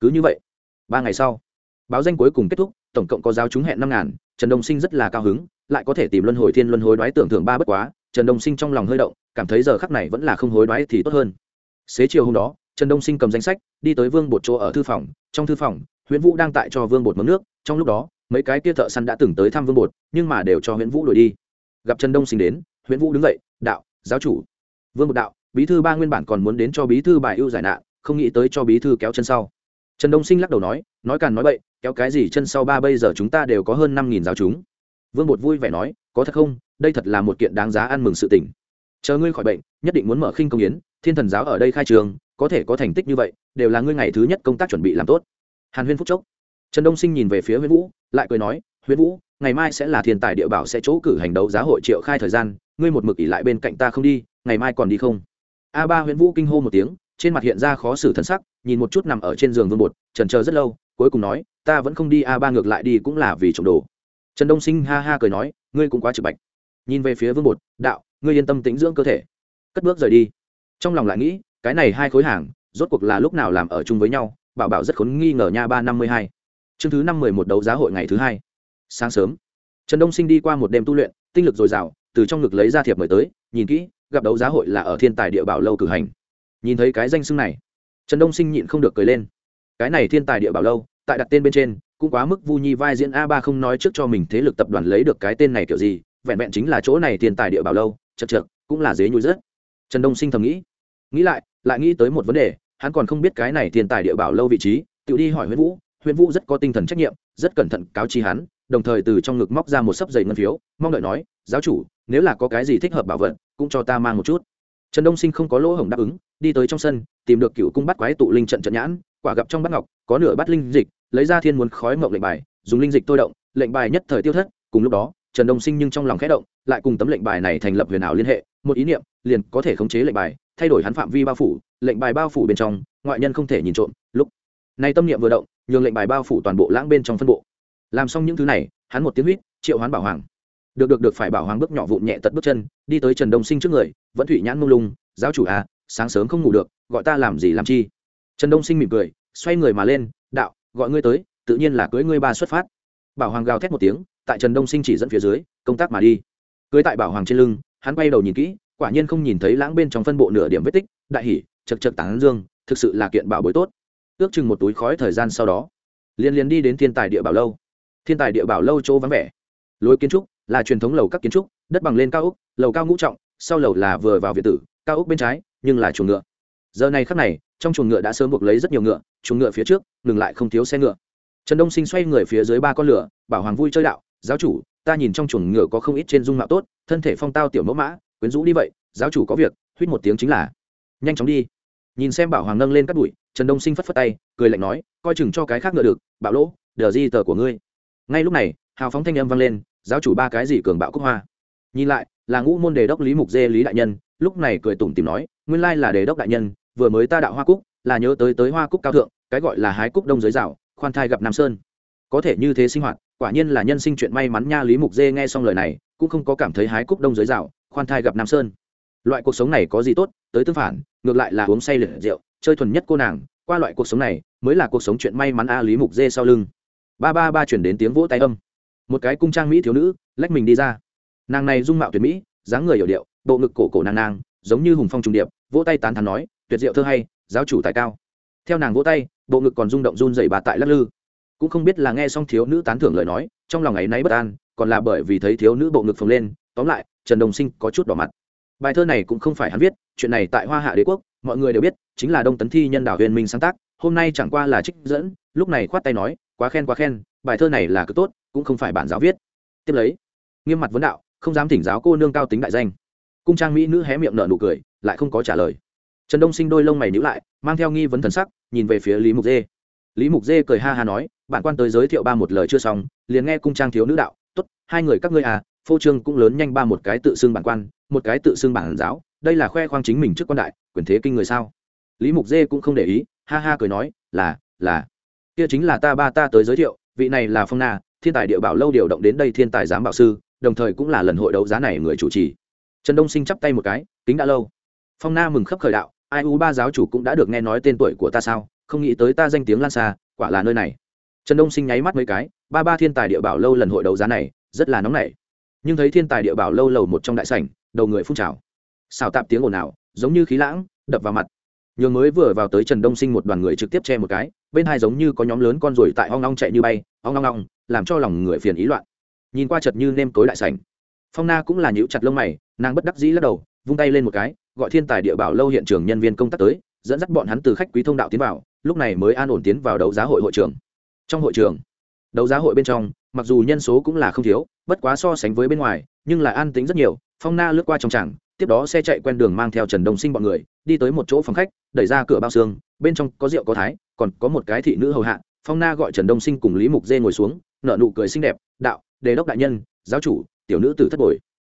Cứ như vậy, ba ngày sau, báo danh cuối cùng kết thúc, tổng cộng có giáo chúng hẹn năm ngàn trần đông sinh rất là cao hứng, lại có thể tìm luân hồi thiên luân hồi đoái tưởng thưởng ba bất quá, trần đông sinh trong lòng hơi động, cảm thấy giờ khắc này vẫn là không hối đoái thì tốt hơn. Xế chiều hôm đó, trần đông sinh cầm danh sách, đi tới vương bột chỗ ở thư phòng, trong thư phòng nguyễn vũ đang tại cho vương bột mấm nước, trong lúc đó, mấy cái kia thợ săn đã từng tới thăm vương bột, nhưng mà đều cho nguyễn vũ đuổi đi. Gặp trần đông sinh đến nguyễn vũ đứng dậy, đạo, giáo chủ. Vương bột đạo, bí thư ba nguyên bản còn muốn đến cho bí thư bài ưu giải nạn, không nghĩ tới cho bí thư kéo chân sau trần đông sinh lắc đầu nói nói càn nói bậy, kéo cái gì chân sau ba bây giờ chúng ta đều có hơn năm nghìn giáo chúng. Vương bột vui vẻ nói, có thật không, đây thật là một kiện đáng giá ăn mừng sự tình. Chờ ngươi khỏi bệnh, nhất định muốn mở khinh công yến, thiên thần giáo ở đây khai trường, có thể có thành tích như vậy, đều là ngươi ngày thứ nhất công tác chuẩn bị làm tốt. Hàn huyên phúc chốc. Trần đông sinh nhìn về phía huyễn vũ, lại cười nói, huyễn vũ, ngày mai sẽ là thiên tài địa bảo sẽ chỗ cử hành đấu giá hội triệu khai thời gian, ngươi một mực ỉ lại bên cạnh ta không đi, ngày mai còn đi không? A ba huyễn vũ kinh hô một tiếng trên mặt hiện ra khó xử thân sắc, nhìn một chút nằm ở trên giường vương bột, trần chờ rất lâu, cuối cùng nói, ta vẫn không đi, a, ba ngược lại đi cũng là vì trộm đồ. Trần đông sinh ha ha cười nói, ngươi cũng quá trực bạch. Nhìn về phía vương bột, đạo, ngươi yên tâm tĩnh dưỡng cơ thể. Cất bước rời đi. Trong lòng lại nghĩ, cái này hai khối hàng, rốt cuộc là lúc nào làm ở chung với nhau, bảo bảo rất khốn nghi ngờ nha ba năm mươi hai. Chương thứ năm mười một đấu giá hội ngày thứ hai. Sáng sớm, trần đông sinh đi qua một đêm tu luyện, tinh lực dồi dào, từ trong ngực lấy ra thiệp mời tới, nhìn kỹ, gặp đấu giá hội là ở thiên tài địa bảo lâu cử hành nhìn thấy cái danh xưng này, trần đông sinh nhịn không được cười lên. Cái này thiên tài địa bảo lâu, tại đặt tên bên trên, cũng quá mức vu nhi vai diễn a ba không nói trước cho mình thế lực tập đoàn lấy được cái tên này kiểu gì, vẹn vẹn chính là chỗ này thiên tài địa bảo lâu, chật chật cũng là dế nhúi rất trần đông sinh thầm nghĩ. Nghĩ lại lại nghĩ tới một vấn đề, hắn còn không biết cái này thiên tài địa bảo lâu vị trí, tự đi hỏi nguyễn vũ nguyễn vũ rất có tinh thần trách nhiệm, rất cẩn thận cáo chi hắn, đồng thời từ trong ngực móc ra một sấp giày ngân phiếu, mong đợi nói, giáo chủ, nếu là có cái gì thích hợp bảo vật, cũng cho ta mang một chút. Trần đông sinh không có lỗ hổng đáp ứng đi tới trong sân, tìm được cựu cung bắt quái tụ linh trận trận nhãn, quả gặp trong bát ngọc, có nửa bát linh dịch, lấy ra thiên muốn khói mộng lệnh bài, dùng linh dịch tôi động, lệnh bài nhất thời tiêu thất, cùng lúc đó, trần đông sinh nhưng trong lòng khẽ động, lại cùng tấm lệnh bài này thành lập huyền ảo liên hệ, một ý niệm, liền có thể khống chế lệnh bài, thay đổi hắn phạm vi bao phủ, lệnh bài bao phủ bên trong, ngoại nhân không thể nhìn trộm, lúc này tâm niệm vừa động, nhường lệnh bài bao phủ toàn bộ lãng bên trong phân bộ. Làm xong những thứ này, hắn một tiếng huýt, triệu hoán bảo hoàng. Được được được, phải bảo hoàng bước nhỏ vụn nhẹ tật bước chân, đi tới trần đông sinh trước người, vẫn thủy nhãn mông lung, giáo chủ à sáng sớm không ngủ được, gọi ta làm gì làm chi? Trần đông sinh mỉm cười, xoay người mà lên, đạo, gọi ngươi tới, tự nhiên là cưới ngươi ba xuất phát. Bảo hoàng gào thét một tiếng, tại trần đông sinh chỉ dẫn phía dưới, công tác mà đi. Cưới tại bảo hoàng trên lưng, hắn quay đầu nhìn kỹ, quả nhiên không nhìn thấy lãng bên trong phân bộ nửa điểm vết tích, đại hỉ, chật chật tán dương, thực sự là kiện bảo bối tốt. Ước chừng một túi khói thời gian sau đó liên liên đi đến thiên tài địa bảo lâu. Thiên tài địa bảo lâu chỗ vắng vẻ. Lối kiến trúc là truyền thống lầu các kiến trúc, đất bằng lên cao úc lầu cao ngũ trọng, sau lầu là vừa vào việt tử, cao úc bên trái nhưng là chuồng ngựa. Giờ này khắc này, trong chuồng ngựa đã sớm buộc lấy rất nhiều ngựa, chuồng ngựa phía trước, ngừng lại không thiếu xe ngựa. Trần đông sinh xoay người phía dưới ba con lửa, bảo hoàng vui chơi đạo, giáo chủ, ta nhìn trong chuồng ngựa có không ít trên dung mạo tốt, thân thể phong tao tiểu mẫu mã, quyến rũ đi vậy, giáo chủ có việc huýt một tiếng chính là. Nhanh chóng đi. Nhìn xem bảo hoàng nâng lên các bụi, trần đông sinh phất phất tay, cười lạnh nói, coi chừng cho cái khác ngựa được, bạo lỗ, đờ di tờ của ngươi. Ngay lúc này, hào phóng thanh âm vang lên, giáo chủ ba cái gì cường bạo cúc hoa. Nhìn lại, là ngũ môn đề đốc lý mục dê lý đại nhân, lúc này cười tủm tìm nói nguyên lai là đề đốc đại nhân, vừa mới ta đạo hoa cúc, là nhớ tới tới hoa cúc cao thượng, cái gọi là hái cúc đông giới rào, khoan thai gặp nam sơn. Có thể như thế sinh hoạt, quả nhiên là nhân sinh chuyện may mắn nha, lý mục dê nghe xong lời này, cũng không có cảm thấy hái cúc đông giới rào, khoan thai gặp nam sơn. Loại cuộc sống này có gì tốt, tới tương phản, ngược lại là uống say liệt rượu, chơi thuần nhất cô nàng, qua loại cuộc sống này, mới là cuộc sống chuyện may mắn a, lý mục dê sau lưng. Ba ba ba chuyển đến tiếng vỗ tay âm. Một cái cung trang mỹ thiếu nữ, lách mình đi ra. Nàng này dung mạo tuyệt mỹ, dáng người hiểu điệu, bộ ngực cổ cổ nàng nàng giống như hùng phong trung điệp, vỗ tay tán thắn nói, tuyệt diệu thơ hay, giáo chủ tài cao. Theo nàng vỗ tay, bộ ngực còn rung động run dày bà tại lắc lư. Cũng không biết là nghe xong thiếu nữ tán thưởng lời nói, trong lòng ấy náy bất an, còn là bởi vì thấy thiếu nữ bộ ngực phồng lên, tóm lại, trần đồng sinh có chút đỏ mặt. Bài thơ này cũng không phải hắn viết, chuyện này tại hoa hạ đế quốc, mọi người đều biết, chính là đông tấn thi nhân đảo huyền minh sáng tác, hôm nay chẳng qua là trích dẫn, lúc này khoát tay nói, quá khen quá khen, bài thơ này là cực tốt, cũng không phải bản giáo viết. Tiếp lấy, nghiêm mặt vấn đạo, không dám thỉnh giáo cô nương cao tính đại danh cung trang mỹ nữ hé miệng nở nụ cười, lại không có trả lời. Trần đông sinh đôi lông mày nhíu lại, mang theo nghi vấn thần sắc, nhìn về phía lý mục dê. Lý mục dê cười ha ha nói bạn quan tới giới thiệu ba một lời chưa xong, liền nghe cung trang thiếu nữ đạo, tốt, hai người các ngươi à phô trương cũng lớn nhanh ba một cái tự xưng bản quan, một cái tự xưng bản giáo, đây là khoe khoang chính mình trước quan đại, quyền thế kinh người sao? Lý mục dê cũng không để ý, ha ha cười nói, là là, kia chính là ta ba ta tới giới thiệu, vị này là phong na, thiên tài địa bảo lâu điều động đến đây thiên tài giám bảo sư, đồng thời cũng là lần hội đấu giá này người chủ trì trần đông sinh chắp tay một cái, kính đã lâu. Phong na mừng khấp khởi đạo, ai u ba giáo chủ cũng đã được nghe nói tên tuổi của ta sao? Không nghĩ tới ta danh tiếng lan xa, quả là nơi này. Trần đông sinh nháy mắt mấy cái, ba ba thiên tài địa bảo lâu lần hội đấu giá này, rất là nóng nảy. Nhưng thấy thiên tài địa bảo lâu lầu một trong đại sảnh, đầu người phun trào. Xào tạp tiếng ồn ào, giống như khí lãng, đập vào mặt. Nhường mới vừa vào tới trần đông sinh một đoàn người trực tiếp che một cái, bên hai giống như có nhóm lớn con ruồi tại ong ong chạy như bay, ong ong ong, làm cho lòng người phiền ý loạn. Nhìn qua chật như nêm tối đại sảnh phong na cũng là nhíu chặt lông mày, nàng bất đắc dĩ lắc đầu, vung tay lên một cái, gọi thiên tài địa bảo lâu hiện trường nhân viên công tác tới, dẫn dắt bọn hắn từ khách quý thông đạo tiến vào, lúc này mới an ổn tiến vào đấu giá hội hội trường. Trong hội trường, đấu giá hội bên trong, mặc dù nhân số cũng là không thiếu, bất quá so sánh với bên ngoài, nhưng lại an tính rất nhiều, phong na lướt qua trong tràng, tiếp đó xe chạy quen đường mang theo trần đông sinh bọn người, đi tới một chỗ phòng khách, đẩy ra cửa bao xương, bên trong có rượu có thái, còn có một cái thị nữ hầu hạ, phong na gọi trần đông sinh cùng lý mục dê ngồi xuống nợ nụ cười xinh đẹp, đạo, đề đốc đại nhân, giáo chủ tiểu nữ tử thất bồi.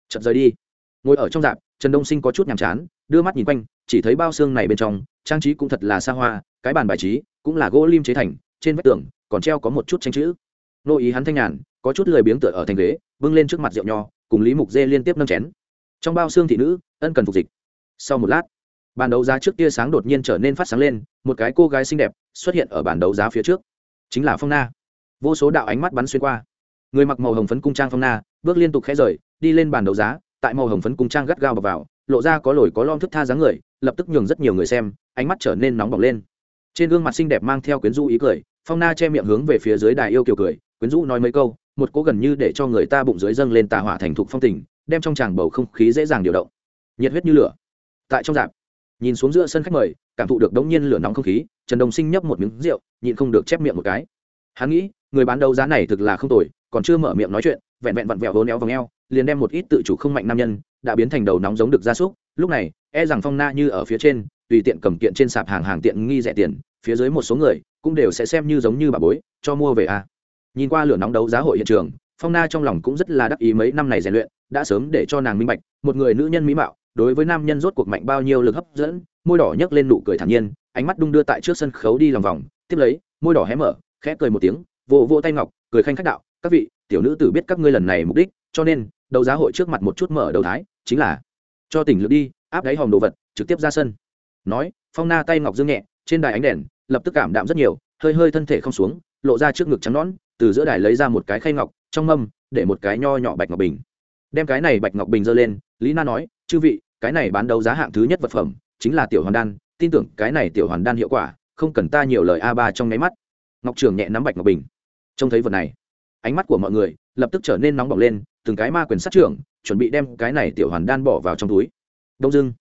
Chật rời đi. Ngồi ở trong dạp, trần đông sinh có chút nhàm chán, đưa mắt nhìn quanh, chỉ thấy bao xương này bên trong, trang trí cũng thật là xa hoa, cái bàn bài trí cũng là gỗ lim chế thành, trên vách tường còn treo có một chút tranh chữ. Nô ý hắn thanh nhàn, có chút lười biếng tựa ở thành ghế, bưng lên trước mặt rượu nho, cùng lý mục dê liên tiếp nâng chén. Trong bao xương thị nữ, ân cần phục dịch. Sau một lát, bàn đấu giá trước tia sáng đột nhiên trở nên phát sáng lên, một cái cô gái xinh đẹp xuất hiện ở bàn đấu giá phía trước. Chính là phong na. Vô số đạo ánh mắt bắn xuyên qua. Người mặc màu hồng phấn cung trang phong na bước liên tục khẽ rời, đi lên bàn đấu giá, tại màu hồng phấn cung trang gắt gao bọc vào, lộ ra có lồi có lom thức tha dáng người, lập tức nhường rất nhiều người xem, ánh mắt trở nên nóng bỏng lên. Trên gương mặt xinh đẹp mang theo quyến rũ ý cười, phong na che miệng hướng về phía dưới đài yêu kiều cười, quyến rũ nói mấy câu, một cố gần như để cho người ta bụng dưới dâng lên tà hỏa thành thục phong tình, đem trong tràng bầu không khí dễ dàng điều động. Nhiệt huyết như lửa. Tại trong dạp, nhìn xuống giữa sân khách mời, cảm thụ được đống nhiên lửa nóng không khí, trần đồng sinh nhấp một miếng rượu, nhịn không được chép miệng một cái. Hắn nghĩ, người bán đấu giá này thực là không tồi, còn chưa mở miệng nói chuyện vẹn vẹn vặn vẹo hố néo vòng eo, liền đem một ít tự chủ không mạnh nam nhân đã biến thành đầu nóng giống được gia súc lúc này e rằng phong na như ở phía trên, tùy tiện cầm kiện trên sạp hàng hàng tiện nghi rẻ tiền, phía dưới một số người cũng đều sẽ xem như giống như bà bối, cho mua về à. nhìn qua lửa nóng đấu giá hội hiện trường, phong na trong lòng cũng rất là đắc ý mấy năm này rèn luyện, đã sớm để cho nàng minh bạch, một người nữ nhân mỹ mạo, đối với nam nhân rốt cuộc mạnh bao nhiêu lực hấp dẫn, môi đỏ nhấc lên nụ cười thản nhiên, ánh mắt đung đưa tại trước sân khấu đi lòng vòng, tiếp lấy, môi đỏ hé mở, khẽ cười một tiếng, vỗ vỗ tay ngọc, cười khanh khách đạo, các vị tiểu nữ tử biết các ngươi lần này mục đích, cho nên, đấu giá hội trước mặt một chút mở đầu thái, chính là, cho tỉnh lược đi, áp đáy hòm đồ vật, trực tiếp ra sân. Nói, phong na tay ngọc dương nhẹ, trên đài ánh đèn, lập tức cảm đạm rất nhiều, hơi hơi thân thể không xuống, lộ ra trước ngực trắng nõn, từ giữa đài lấy ra một cái khay ngọc, trong mâm, để một cái nho nhỏ bạch ngọc bình. Đem cái này bạch ngọc bình giơ lên, lý na nói, chư vị, cái này bán đấu giá hạng thứ nhất vật phẩm, chính là tiểu hoàn đan, tin tưởng cái này tiểu hoàn đan hiệu quả, không cần ta nhiều lời a ba trong nháy mắt. Ngọc trường nhẹ nắm bạch ngọc bình. Trông thấy vật này ánh mắt của mọi người lập tức trở nên nóng bỏng lên, từng cái ma quyền sát trưởng chuẩn bị đem cái này tiểu hoàn đan bỏ vào trong túi. Đông dưng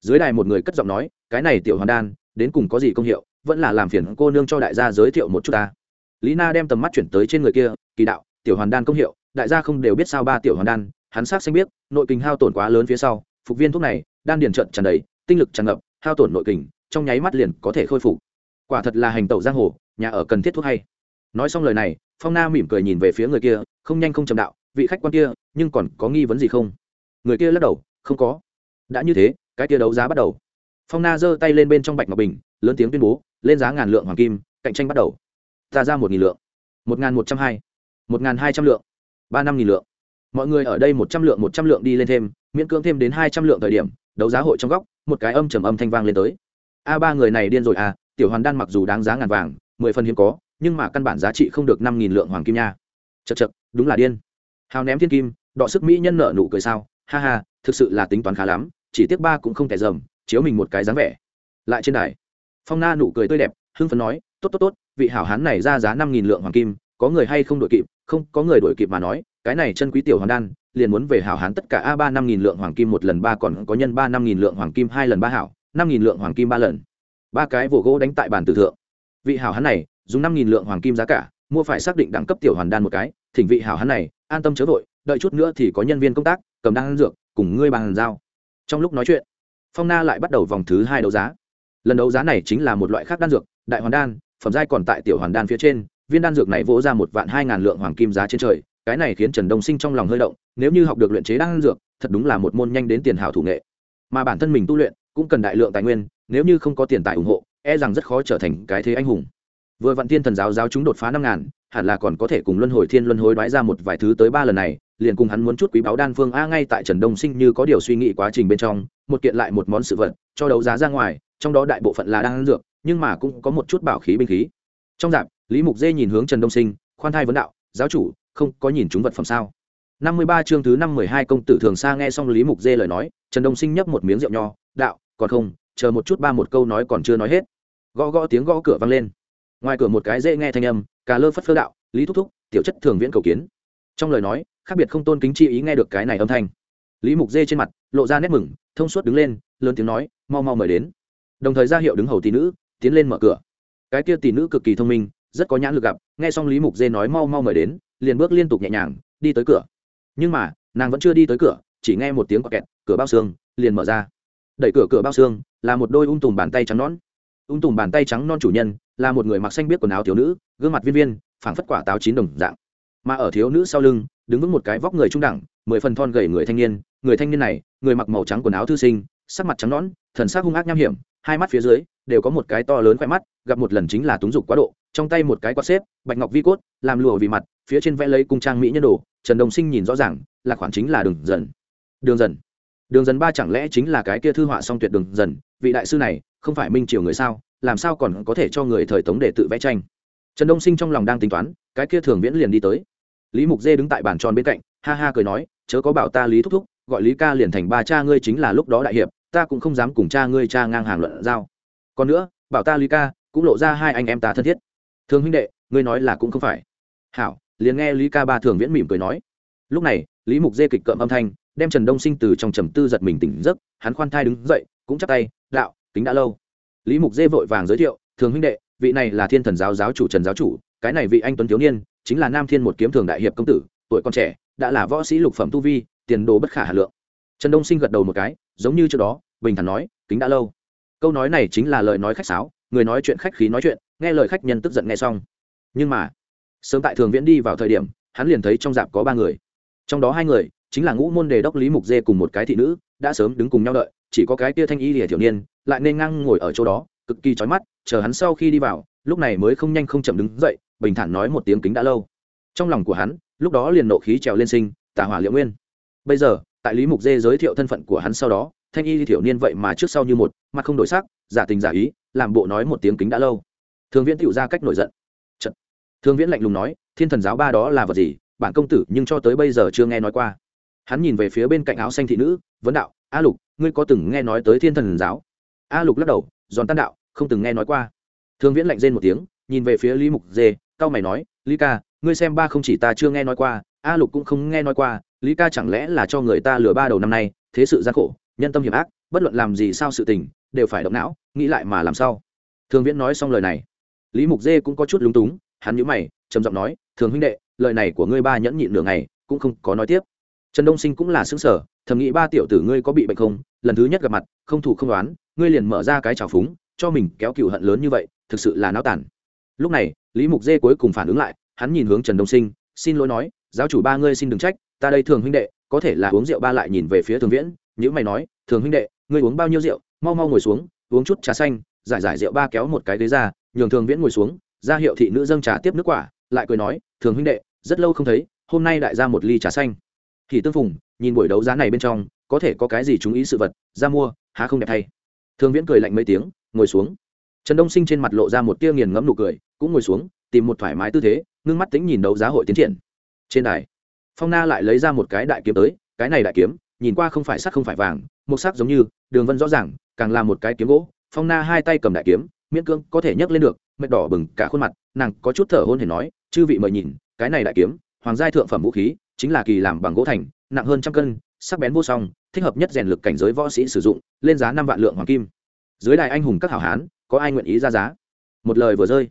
dưới đài một người cất giọng nói, cái này tiểu hoàn đan, đến cùng có gì công hiệu, vẫn là làm phiền cô nương cho đại gia giới thiệu một chút ta. Lý na đem tầm mắt chuyển tới trên người kia, kỳ đạo, tiểu hoàn đan công hiệu, đại gia không đều biết sao ba tiểu hoàn đan, hắn sát xanh biết, nội kinh hao tổn quá lớn phía sau, phục viên thuốc này, đan điền trận tràn đầy, tinh lực tràn ngập, hao tổn nội kình, trong nháy mắt liền có thể khôi phục. Quả thật là hành tẩu giang hồ, nhà ở cần thiết thuốc hay. Nói xong lời này phong na mỉm cười nhìn về phía người kia không nhanh không chậm đạo vị khách quan kia nhưng còn có nghi vấn gì không người kia lắc đầu không có đã như thế cái kia đấu giá bắt đầu phong na giơ tay lên bên trong bạch ngọc bình lớn tiếng tuyên bố lên giá ngàn lượng hoàng kim cạnh tranh bắt đầu ta ra một nghìn lượng một ngàn một trăm hai một ngàn hai trăm lượng ba năm nghìn lượng mọi người ở đây một trăm lượng một trăm lượng đi lên thêm miễn cưỡng thêm đến hai trăm lượng thời điểm đấu giá hội trong góc một cái âm trầm âm thanh vang lên tới a ba người này điên rồi à tiểu hoàn đan mặc dù đáng giá ngàn vàng mười phần hiếm có nhưng mà căn bản giá trị không được năm nghìn lượng hoàng kim nha. Chật chật đúng là điên. Hào ném thiên kim, đọ sức mỹ nhân nợ nụ cười sao. Ha ha, thực sự là tính toán khá lắm, chỉ tiếc ba cũng không thể dầm, chiếu mình một cái dáng vẻ. Lại trên đài, phong na nụ cười tươi đẹp, hưng phấn nói, tốt tốt tốt, vị hảo hán này ra giá năm nghìn lượng hoàng kim, có người hay không đổi kịp, không, có người đổi kịp mà nói, cái này chân quý tiểu hoàng đan, liền muốn về hảo hán tất cả a ba năm nghìn lượng hoàng kim một lần ba, còn có nhân ba năm nghìn lượng hoàng kim hai lần ba hảo, năm nghìn lượng hoàng kim ba lần. Ba cái vỗ gỗ đánh tại bàn tử thượng vị hảo hán này, dùng năm nghìn lượng hoàng kim giá cả, mua phải xác định đẳng cấp tiểu hoàn đan một cái, thỉnh vị hảo hán này, an tâm chớ vội, đợi chút nữa thì có nhân viên công tác, cầm đan dược, cùng ngươi bàn giao. Trong lúc nói chuyện, phong na lại bắt đầu vòng thứ hai đấu giá. Lần đấu giá này chính là một loại khác đan dược, đại hoàn đan, phẩm giai còn tại tiểu hoàn đan phía trên, viên đan dược này vỗ ra một vạn hai ngàn lượng hoàng kim giá trên trời, cái này khiến trần đông sinh trong lòng hơi động, nếu như học được luyện chế đan dược, thật đúng là một môn nhanh đến tiền hảo thủ nghệ. Mà bản thân mình tu luyện, cũng cần đại lượng tài nguyên, nếu như không có tiền tài ủng hộ e rằng rất khó trở thành cái thế anh hùng. Vừa vạn thiên thần giáo giáo chúng đột phá năm ngàn, hẳn là còn có thể cùng luân hồi thiên luân hồi đoái ra một vài thứ tới ba lần này, liền cùng hắn muốn chút quý báo đan phương a ngay tại trần đông sinh như có điều suy nghĩ quá trình bên trong, một kiện lại một món sự vật, cho đấu giá ra ngoài, trong đó đại bộ phận là đan dược, nhưng mà cũng có một chút bảo khí binh khí. Trong dạp, lý mục dê nhìn hướng trần đông sinh, khoan thai vấn đạo, giáo chủ, không có nhìn chúng vật phẩm sao? Năm mươi ba chương thứ năm mười hai công tử thường xa nghe xong lý mục dê lời nói, trần đông sinh nhấp một miếng rượu nho, đạo, còn không, chờ một chút ba một câu nói còn chưa nói hết gõ gõ tiếng gõ cửa vang lên. Ngoài cửa một cái dễ nghe thanh âm, cà lơ phất phơ đạo, lý thúc thúc, tiểu chất thường viễn cầu kiến. Trong lời nói, khác biệt không tôn kính chi ý nghe được cái này âm thanh. Lý mục dê trên mặt, lộ ra nét mừng, thông suốt đứng lên, lớn tiếng nói, mau mau mời đến. Đồng thời ra hiệu đứng hầu tỷ nữ, tiến lên mở cửa. Cái kia tỷ nữ cực kỳ thông minh, rất có nhãn lực gặp, nghe xong lý mục dê nói mau mau mời đến, liền bước liên tục nhẹ nhàng, đi tới cửa. Nhưng mà, nàng vẫn chưa đi tới cửa, chỉ nghe một tiếng quạt kẹt, cửa bao xương, liền mở ra. Đẩy cửa cửa bao xương, là một đôi ung tùm bàn tay trắng nón ung tùm bàn tay trắng non chủ nhân, là một người mặc xanh biết quần áo thiếu nữ, gương mặt viên viên, phảng phất quả táo chín đồng dạng. Mà ở thiếu nữ sau lưng, đứng vững một cái vóc người trung đẳng, mười phần thon gầy người thanh niên. Người thanh niên này, người mặc màu trắng quần áo thư sinh, sắc mặt trắng nõn, thần sắc hung ác nham hiểm, hai mắt phía dưới đều có một cái to lớn khoe mắt, gặp một lần chính là túng dục quá độ, trong tay một cái quạt xếp, bạch ngọc vi cốt, làm lùa vì mặt, phía trên vẽ lấy cung trang mỹ nhân đồ, trần đồng sinh nhìn rõ ràng, là khoảng chính là đường dần. Đường dần. Đường dần ba chẳng lẽ chính là cái kia thư họa song tuyệt đường dần, vị đại sư này không phải minh triều người sao, làm sao còn có thể cho người thời tống để tự vẽ tranh? Trần đông sinh trong lòng đang tính toán, cái kia thường viễn liền đi tới. Lý mục dê đứng tại bàn tròn bên cạnh, ha ha cười nói, chớ có bảo ta lý thúc thúc, gọi lý ca liền thành ba cha ngươi chính là lúc đó đại hiệp, ta cũng không dám cùng cha ngươi cha ngang hàng luận giao. Còn nữa, bảo ta lý ca, cũng lộ ra hai anh em ta thân thiết. Thường huynh đệ, ngươi nói là cũng không phải. Hảo, liền nghe lý ca ba thường viễn mỉm cười nói. Lúc này, lý mục dê kịch cợm âm thanh, đem trần đông sinh từ trong trầm tư giật mình tỉnh giấc, hắn khoan thai đứng dậy, cũng chắp tay, đạo kính đã lâu. Lý mục dê vội vàng giới thiệu, thường huynh đệ, vị này là thiên thần giáo giáo chủ trần giáo chủ, cái này vị anh tuấn thiếu niên, chính là nam thiên một kiếm thường đại hiệp công tử, tuổi còn trẻ, đã là võ sĩ lục phẩm tu vi, tiền đồ bất khả hà lượng. Trần đông sinh gật đầu một cái, giống như trước đó, bình thản nói, kính đã lâu. Câu nói này chính là lời nói khách sáo, người nói chuyện khách khí nói chuyện, nghe lời khách nhân tức giận nghe xong. Nhưng mà, sớm tại thường viễn đi vào thời điểm, hắn liền thấy trong dạp có ba người. Trong đó hai người, chính là ngũ môn đề đốc lý mục dê cùng một cái thị nữ, đã sớm đứng cùng nhau đợi chỉ có cái tia thanh y lìa thiểu niên, lại nên ngang ngồi ở chỗ đó, cực kỳ trói mắt, chờ hắn sau khi đi vào, lúc này mới không nhanh không chậm đứng dậy, bình thản nói một tiếng kính đã lâu. Trong lòng của hắn, lúc đó liền nộ khí trèo lên sinh, tà hỏa liệu nguyên. Bây giờ, tại lý mục dê giới thiệu thân phận của hắn sau đó, thanh y thiểu niên vậy mà trước sau như một, mặt không đổi sắc, giả tình giả ý, làm bộ nói một tiếng kính đã lâu. Thường viễn tựu ra cách nổi giận. Chật. thường viễn lạnh lùng nói, thiên thần giáo ba đó là vật gì? Bản công tử nhưng cho tới bây giờ chưa nghe nói qua. Hắn nhìn về phía bên cạnh áo xanh thị nữ, vấn đạo a lục, ngươi có từng nghe nói tới thiên thần giáo? A lục lắc đầu, giòn tan đạo, không từng nghe nói qua. Thương viễn lạnh rên một tiếng, nhìn về phía lý mục dê cao mày nói, lý ca, ngươi xem ba không chỉ ta chưa nghe nói qua, a lục cũng không nghe nói qua, lý ca chẳng lẽ là cho người ta lừa ba đầu năm nay, thế sự gian khổ, nhân tâm hiểm ác, bất luận làm gì sao sự tình, đều phải động não, nghĩ lại mà làm sao thường viễn nói xong lời này. Lý mục dê cũng có chút lúng túng, hắn nhíu mày, trầm giọng nói, thường huynh đệ, lời này của ngươi ba nhẫn nhịn nửa ngày, cũng không có nói tiếp. Trần đông sinh cũng là xứng sở thầm nghĩ ba tiểu tử ngươi có bị bệnh không? Lần thứ nhất gặp mặt, không thủ không đoán, ngươi liền mở ra cái trào phúng, cho mình kéo cựu hận lớn như vậy, thực sự là náo tản lúc này, lý mục dê cuối cùng phản ứng lại, hắn nhìn hướng trần đông sinh, xin lỗi nói, giáo chủ ba ngươi xin đừng trách, ta đây thường huynh đệ, có thể là uống rượu ba lại nhìn về phía thường viễn nhữ mày nói, thường huynh đệ, ngươi uống bao nhiêu rượu? Mau mau ngồi xuống, uống chút trà xanh, giải giải rượu ba kéo một cái ghế ra, nhường thường viễn ngồi xuống, ra hiệu thị nữ dâng trà tiếp nước quả, lại cười nói, thường huynh đệ, rất lâu không thấy, hôm nay đại ra một ly trà xanh thì tương phùng, nhìn buổi đấu giá này bên trong, có thể có cái gì chú ý sự vật, ra mua, há không đẹp thay. Thường viễn cười lạnh mấy tiếng, ngồi xuống. Trần đông sinh trên mặt lộ ra một tia nghiền ngẫm nụ cười, cũng ngồi xuống, tìm một thoải mái tư thế, ngưng mắt tính nhìn đấu giá hội tiến triển. Trên đài, phong na lại lấy ra một cái đại kiếm tới, cái này đại kiếm, nhìn qua không phải sắt không phải vàng, một sắc giống như, đường vân rõ ràng, càng là một cái kiếm gỗ. Phong na hai tay cầm đại kiếm, miễn cưỡng có thể nhấc lên được, mệt đỏ bừng cả khuôn mặt, nàng có chút thở hôn hề nói, chư vị mời nhìn, cái này đại kiếm, hoàng giai thượng phẩm vũ khí chính là kỳ làm bằng gỗ thành, nặng hơn trăm cân, sắc bén vô song, thích hợp nhất rèn lực cảnh giới võ sĩ sử dụng, lên giá năm vạn lượng hoàng kim. Dưới đài anh hùng các hảo hán, có ai nguyện ý ra giá? Một lời vừa rơi.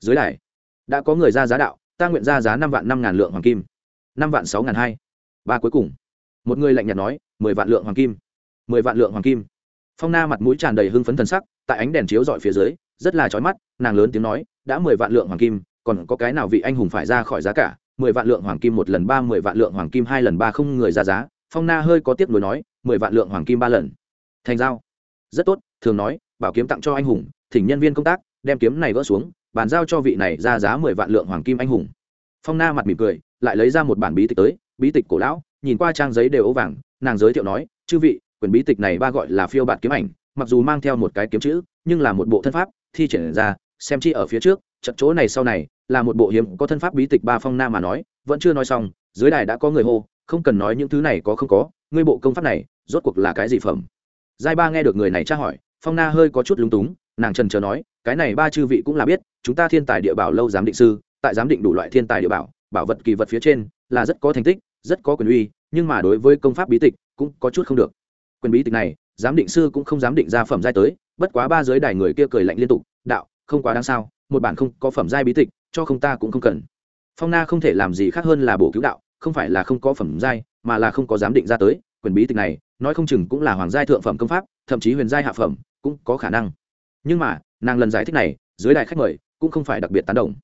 Dưới đài, đã có người ra giá đạo, ta nguyện ra giá năm vạn năm ngàn lượng hoàng kim. Năm vạn sáu ngàn hai. Ba cuối cùng. Một người lạnh nhạt nói, mười vạn lượng hoàng kim. Mười vạn lượng hoàng kim. Phong na mặt mũi tràn đầy hưng phấn thần sắc, tại ánh đèn chiếu dọi phía dưới, rất là trói mắt, nàng lớn tiếng nói, đã mười vạn lượng hoàng kim, còn có cái nào vị anh hùng phải ra khỏi giá cả? Mười vạn lượng hoàng kim một lần ba, mười vạn lượng hoàng kim hai lần ba không người ra giá. Phong na hơi có tiếc nuối nói, mười vạn lượng hoàng kim ba lần. Thành giao. Rất tốt, thường nói, bảo kiếm tặng cho anh hùng, thỉnh nhân viên công tác, đem kiếm này gỡ xuống, bàn giao cho vị này ra giá mười vạn lượng hoàng kim anh hùng. Phong na mặt mỉm cười, lại lấy ra một bản bí tịch tới, bí tịch cổ lão, nhìn qua trang giấy đều ố vàng, nàng giới thiệu nói, chư vị, quyển bí tịch này ba gọi là phiêu bạt kiếm ảnh, mặc dù mang theo một cái kiếm chữ, nhưng là một bộ thân pháp, thi triển ra, xem chi ở phía trước trận chỗ này sau này là một bộ hiếm có thân pháp bí tịch ba phong na mà nói, vẫn chưa nói xong, dưới đài đã có người hô, không cần nói những thứ này có không có, ngươi bộ công pháp này, rốt cuộc là cái gì phẩm? Giai ba nghe được người này tra hỏi, phong na hơi có chút lúng túng, nàng trần chờ nói, cái này ba chư vị cũng là biết, chúng ta thiên tài địa bảo lâu giám định sư, tại giám định đủ loại thiên tài địa bảo bảo vật kỳ vật phía trên, là rất có thành tích, rất có quyền uy, nhưng mà đối với công pháp bí tịch, cũng có chút không được. Quyền bí tịch này, giám định sư cũng không giám định ra phẩm giai tới, bất quá ba giới đài người kia cười lạnh liên tục, đạo, không quá đáng sao, một bản không có phẩm giai bí tịch cho không ta cũng không cần. Phong na không thể làm gì khác hơn là bổ cứu đạo, không phải là không có phẩm giai, mà là không có giám định ra tới, quyền bí tịch này, nói không chừng cũng là hoàng giai thượng phẩm công pháp, thậm chí huyền giai hạ phẩm, cũng có khả năng. Nhưng mà, nàng lần giải thích này, dưới đại khách mời, cũng không phải đặc biệt tán đồng.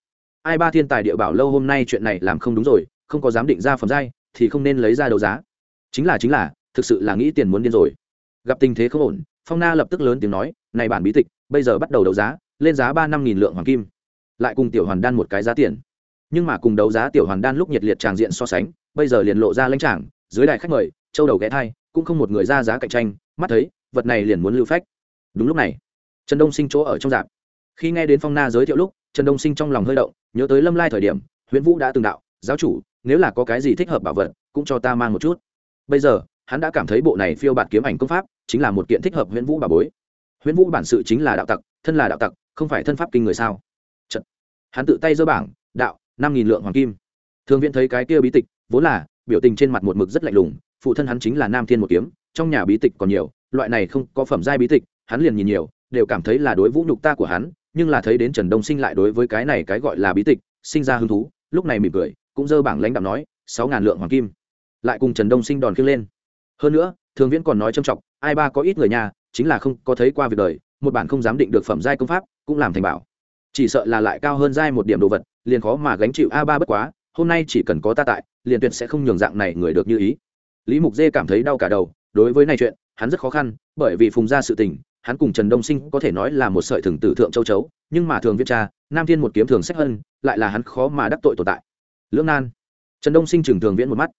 Ai ba thiên tài địa bảo lâu hôm nay chuyện này làm không đúng rồi, không có dám định ra phẩm giai, thì không nên lấy ra đấu giá. Chính là chính là, thực sự là nghĩ tiền muốn điên rồi. Gặp tình thế không ổn, phong na lập tức lớn tiếng nói, này bản bí tịch, bây giờ bắt đầu đấu giá, lên giá ba năm nghìn lượng hoàng kim lại cùng tiểu hoàn đan một cái giá tiền. Nhưng mà cùng đấu giá tiểu hoàn đan lúc nhiệt liệt tràng diện so sánh, bây giờ liền lộ ra lãnh trảng dưới đài khách mời, châu đầu ghé thai, cũng không một người ra giá cạnh tranh, mắt thấy, vật này liền muốn lưu phách. Đúng lúc này, trần đông sinh chỗ ở trong dạp khi nghe đến phong na giới thiệu lúc, trần đông sinh trong lòng hơi động, nhớ tới lâm lai thời điểm huyện vũ đã từng đạo, giáo chủ, nếu là có cái gì thích hợp bảo vật, cũng cho ta mang một chút. Bây giờ, hắn đã cảm thấy bộ này phiêu bạt kiếm ảnh công pháp chính là một kiện thích hợp huyện vũ bà bối. Huyện vũ bản sự chính là đạo tặc, thân là đạo tặc, không phải thân pháp kinh người sao? Hắn tự tay giơ bảng, đạo, năm nghìn lượng hoàng kim. Thường viện thấy cái kia bí tịch, vốn là, biểu tình trên mặt một mực rất lạnh lùng, phụ thân hắn chính là nam thiên một kiếm, trong nhà bí tịch còn nhiều, loại này không có phẩm giai bí tịch, hắn liền nhìn nhiều, đều cảm thấy là đối vũ nhục ta của hắn, nhưng là thấy đến trần đông sinh lại đối với cái này cái gọi là bí tịch, sinh ra hứng thú, lúc này mỉm cười, cũng dơ bảng lãnh đạo nói, sáu ngàn lượng hoàng kim. Lại cùng trần đông sinh đòn khiêng lên. Hơn nữa thường viễn còn nói trầm trọng, ai ba có ít người nhà, chính là không có thấy qua việc đời, một bản không dám định được phẩm giai công pháp, cũng làm thành bảo chỉ sợ là lại cao hơn giai một điểm đồ vật, liền khó mà gánh chịu a ba bất quá, hôm nay chỉ cần có ta tại, liền tuyệt sẽ không nhường dạng này người được như ý. Lý mục dê cảm thấy đau cả đầu, đối với này chuyện, hắn rất khó khăn, bởi vì phùng ra sự tình, hắn cùng trần đông sinh có thể nói là một sợi thừng tử thượng châu chấu, nhưng mà thường viết cha, nam thiên một kiếm thường sách hơn lại là hắn khó mà đắc tội tồn tại. Lưỡng nan. Trần đông sinh chừng thường viễn một mắt.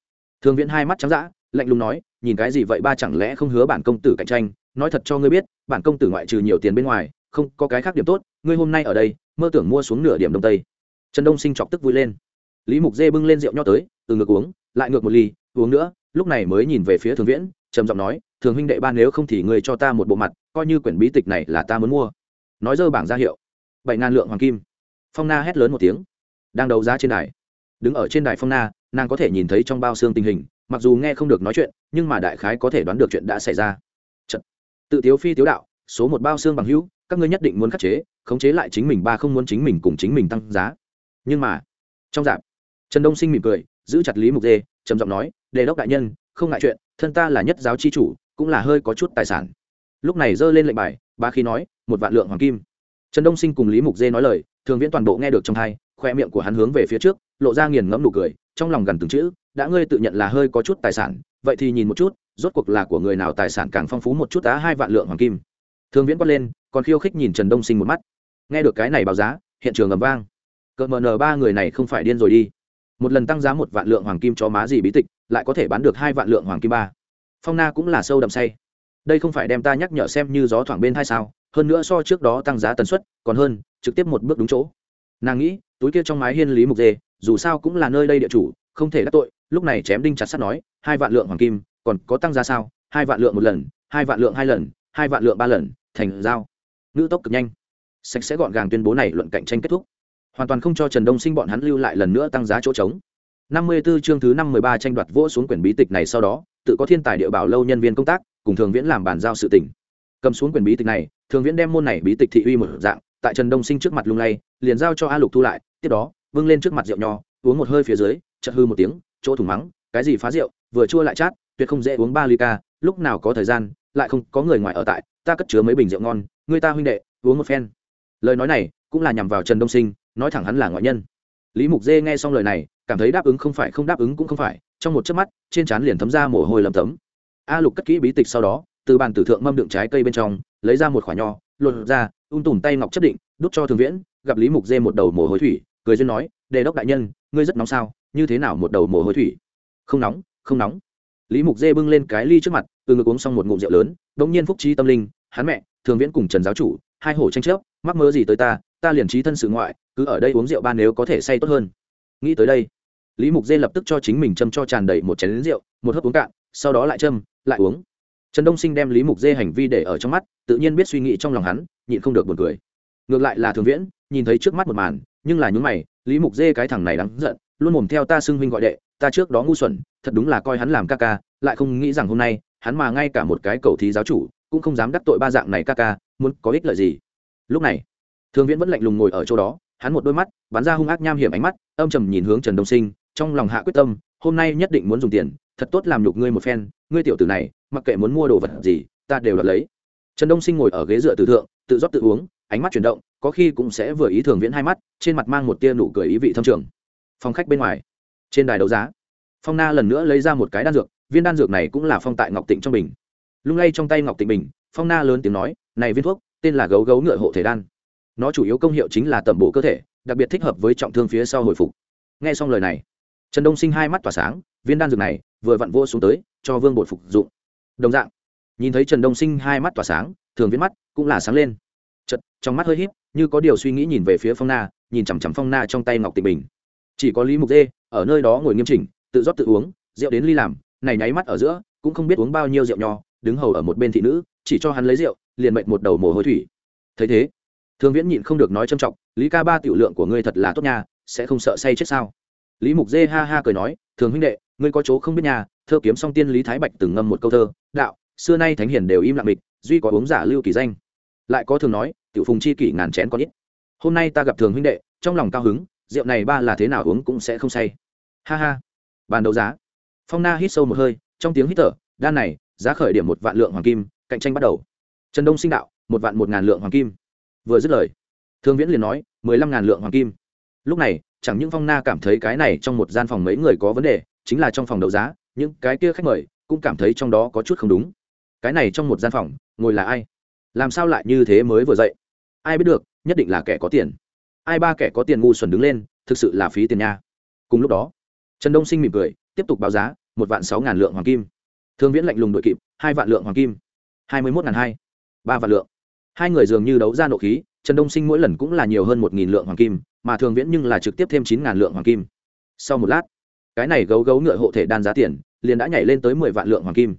Thường viễn hai mắt trắng d lạnh lùng nói, nhìn cái gì vậy, ba chẳng lẽ không hứa bản công tử cạnh tranh? Nói thật cho ngươi biết, bản công tử ngoại trừ nhiều tiền bên ngoài, không có cái khác điểm tốt ngươi hôm nay ở đây, mơ tưởng mua xuống nửa điểm đông tây. Trần đông sinh chọc tức vui lên. Lý mục dê bưng lên rượu nho tới, từ ngược uống, lại ngược một ly, uống nữa, lúc này mới nhìn về phía thường viễn, trầm giọng nói, thường huynh đệ ba nếu không thì ngươi cho ta một bộ mặt, coi như quyển bí tịch này là ta muốn mua. Nói dơ bảng ra hiệu. Bảy ngàn lượng hoàng kim. Phong na hét lớn một tiếng. Đang đấu giá trên đài. Đứng ở trên đài phong na, nàng có thể nhìn thấy trong bao xương tình hình, mặc dù nghe không được nói chuyện, nhưng mà đại khái có thể đoán được chuyện đã xảy ra. Trận. tự tiếu phi tiếu đạo, số một bao xương bằng hữu, các ngươi nhất định muốn khắc chế khống chế lại chính mình ba không muốn chính mình cùng chính mình tăng giá. Nhưng mà, trong dạp, trần đông sinh mỉm cười, giữ chặt lý mục dê, trầm giọng nói, đề đốc đại nhân, không ngại chuyện, thân ta là nhất giáo chi chủ, cũng là hơi có chút tài sản. Lúc này giơ lên lệnh bài ba khi nói, một vạn lượng hoàng kim. Trần đông sinh cùng lý mục dê nói lời, thường viễn toàn bộ nghe được trong hai, khoe miệng của hắn hướng về phía trước, lộ ra nghiền ngẫm nụ cười, trong lòng gần từng chữ, đã ngươi tự nhận là hơi có chút tài sản, vậy thì nhìn một chút, rốt cuộc là của người nào tài sản càng phong phú một chút á hai vạn lượng hoàng kim. Thường viễn quát lên, còn khiêu khích nhìn trần đông sinh một mắt nghe được cái này báo giá, hiện trường ầm vang. Cỡ mờ nờ ba người này không phải điên rồi đi. Một lần tăng giá một vạn lượng hoàng kim cho má gì bí tịch, lại có thể bán được hai vạn lượng hoàng kim ba. Phong na cũng là sâu đậm say. Đây không phải đem ta nhắc nhở xem như gió thoảng bên hay sao, hơn nữa so trước đó tăng giá tần suất, còn hơn, trực tiếp một bước đúng chỗ. Nàng nghĩ, túi kia trong mái hiên lý mục dê, dù sao cũng là nơi đây địa chủ, không thể đắc tội, lúc này chém đinh chặt sắt nói, hai vạn lượng hoàng kim, còn có tăng giá sao? Hai vạn lượng một lần, hai vạn lượng hai lần, hai vạn lượng ba lần, thành giao. Ngữ tốc cực nhanh sạch sẽ gọn gàng tuyên bố này luận cạnh tranh kết thúc. Hoàn toàn không cho trần đông sinh bọn hắn lưu lại lần nữa tăng giá chỗ trống. Năm mươi 54 chương thứ năm mười ba tranh đoạt vỗ xuống quyển bí tịch này sau đó, tự có thiên tài địa bảo lâu nhân viên công tác, cùng thường viễn làm bàn giao sự tỉnh cầm xuống quyển bí tịch này, thường viễn đem môn này bí tịch thị uy một dạng, tại trần đông sinh trước mặt lung lay, liền giao cho a lục thu lại, tiếp đó vâng lên trước mặt rượu nho, uống một hơi phía dưới chật hư một tiếng, chỗ thủng mắng, cái gì phá rượu, vừa chua lại chát, tuyệt không dễ uống ba ly ca, lúc nào có thời gian, lại không có người ngoài ở tại, ta cất chứa mấy bình rượu ngon, người ta huynh đệ, uống một phen lời nói này cũng là nhằm vào trần đông sinh, nói thẳng hắn là ngoại nhân. Lý mục dê nghe xong lời này, cảm thấy đáp ứng không phải không đáp ứng cũng không phải, trong một chớp mắt, trên trán liền thấm ra mồ hôi lầm tấm. A lục cất kỹ bí tịch sau đó, từ bàn tử thượng mâm đựng trái cây bên trong, lấy ra một khoả nho, lột ra, ung tùm tay ngọc chất định, đút cho thường viễn, gặp lý mục dê một đầu mồ hôi thủy, cười duyên nói, đề đốc đại nhân, ngươi rất nóng sao, như thế nào một đầu mồ hôi thủy? Không nóng không nóng. Lý mục dê bưng lên cái ly trước mặt, từ ngực uống xong một ngụm rượu lớn đ ỗ n g nhiên phúc trí tâm linh, hắn mẹ, thường viễn cùng trần giáo chủ, hai hổ tranh chấp mắc mơ gì tới ta ta liền trí thân sự ngoại, cứ ở đây uống rượu ba nếu có thể say tốt hơn. Nghĩ tới đây, lý mục dê lập tức cho chính mình châm cho tràn đầy một chén lính rượu, một hớp uống cạn, sau đó lại châm, lại uống. Trần đông sinh đem lý mục dê hành vi để ở trong mắt, tự nhiên biết suy nghĩ trong lòng hắn, nhịn không được buồn cười. Ngược lại là thường viễn, nhìn thấy trước mắt một màn, nhưng là những mày, lý mục dê cái thằng này đáng giận, luôn mồm theo ta xưng huynh gọi đệ, ta trước đó ngu xuẩn, thật đúng là coi hắn làm ca ca, lại không nghĩ rằng hôm nay, hắn mà ngay cả một cái cầu thí giáo chủ, cũng không dám đắc tội ba dạng này ca ca, muốn có ích lợi gì lúc này, thường viễn vẫn lạnh lùng ngồi ở chỗ đó, hắn một đôi mắt, bắn ra hung ác nham hiểm ánh mắt, âm trầm nhìn hướng trần đông sinh, trong lòng hạ quyết tâm, hôm nay nhất định muốn dùng tiền, thật tốt làm nhục ngươi một phen, ngươi tiểu tử này, mặc kệ muốn mua đồ vật gì, ta đều đoạt lấy. Trần đông sinh ngồi ở ghế dựa từ thượng, tự rót tự uống, ánh mắt chuyển động, có khi cũng sẽ vừa ý thường viễn hai mắt, trên mặt mang một tia nụ cười ý vị thâm trường. Phong khách bên ngoài, trên đài đấu giá, phong na lần nữa lấy ra một cái đan dược, viên đan dược này cũng là phong tại ngọc tịnh trong bình. Lung lay trong tay ngọc tịnh bình, phong na lớn tiếng nói, này viên thuốc tên là gấu gấu ngựa hộ thể đan. Nó chủ yếu công hiệu chính là tẩm bổ cơ thể, đặc biệt thích hợp với trọng thương phía sau hồi phục. Nghe xong lời này, trần đông sinh hai mắt tỏa sáng, viên đan dược này vừa vặn vô xuống tới, cho vương bột phục dụng. Đồng dạng, nhìn thấy trần đông sinh hai mắt tỏa sáng, thường viết mắt cũng là sáng lên. Chật trong mắt hơi híp, như có điều suy nghĩ nhìn về phía phong na, nhìn chằm chằm phong na trong tay ngọc tịnh bình. Chỉ có lý mục dê, ở nơi đó ngồi nghiêm chỉnh, tự rót tự uống, rượu đến ly làm, này nháy mắt ở giữa, cũng không biết uống bao nhiêu rượu nho, đứng hầu ở một bên thị nữ chỉ cho hắn lấy rượu, liền mệnh một đầu mồ hôi thủy. Thấy thế, thương viễn nhịn không được nói trâm trọng, lý ca ba tiểu lượng của ngươi thật là tốt nha, sẽ không sợ say chết sao? Lý mục dê ha ha cười nói, thường huynh đệ, ngươi có chỗ không biết nhà thơ kiếm song tiên lý thái bạch từng ngâm một câu thơ, đạo, xưa nay thánh hiền đều im lặng mịch, duy có uống giả lưu kỳ danh. Lại có thường nói, tiểu phùng chi kỷ ngàn chén có ít. Hôm nay ta gặp thường huynh đệ, trong lòng cao hứng, rượu này ba là thế nào uống cũng sẽ không say. Ha ha. Bàn đấu giá. Phong na hít sâu một hơi, trong tiếng hít thở, đan này, giá khởi điểm một vạn lượng hoàng kim cạnh tranh bắt đầu. Trần đông sinh đạo, một vạn một ngàn lượng hoàng kim. Vừa dứt lời, thương viễn liền nói, mười lăm ngàn lượng hoàng kim. Lúc này, chẳng những phong na cảm thấy cái này trong một gian phòng mấy người có vấn đề, chính là trong phòng đấu giá, những cái kia khách mời cũng cảm thấy trong đó có chút không đúng. Cái này trong một gian phòng, ngồi là ai? Làm sao lại như thế mới vừa dậy? Ai biết được, nhất định là kẻ có tiền. Ai ba kẻ có tiền ngu xuẩn đứng lên, thực sự là phí tiền nha. Cùng lúc đó, trần đông sinh mỉm cười, tiếp tục báo giá, một vạn sáu ngàn lượng hoàng kim. Thương viễn lạnh lùng đội kịp, hai vạn lượng hoàng kim hai mươi một ngàn hai, ba vạn lượng. Hai người dường như đấu ra nộ khí, trần đông sinh mỗi lần cũng là nhiều hơn một nghìn lượng hoàng kim, mà thường viễn nhưng là trực tiếp thêm chín ngàn lượng hoàng kim. Sau một lát, cái này gấu gấu ngựa hộ thể đan giá tiền, liền đã nhảy lên tới mười vạn lượng hoàng kim.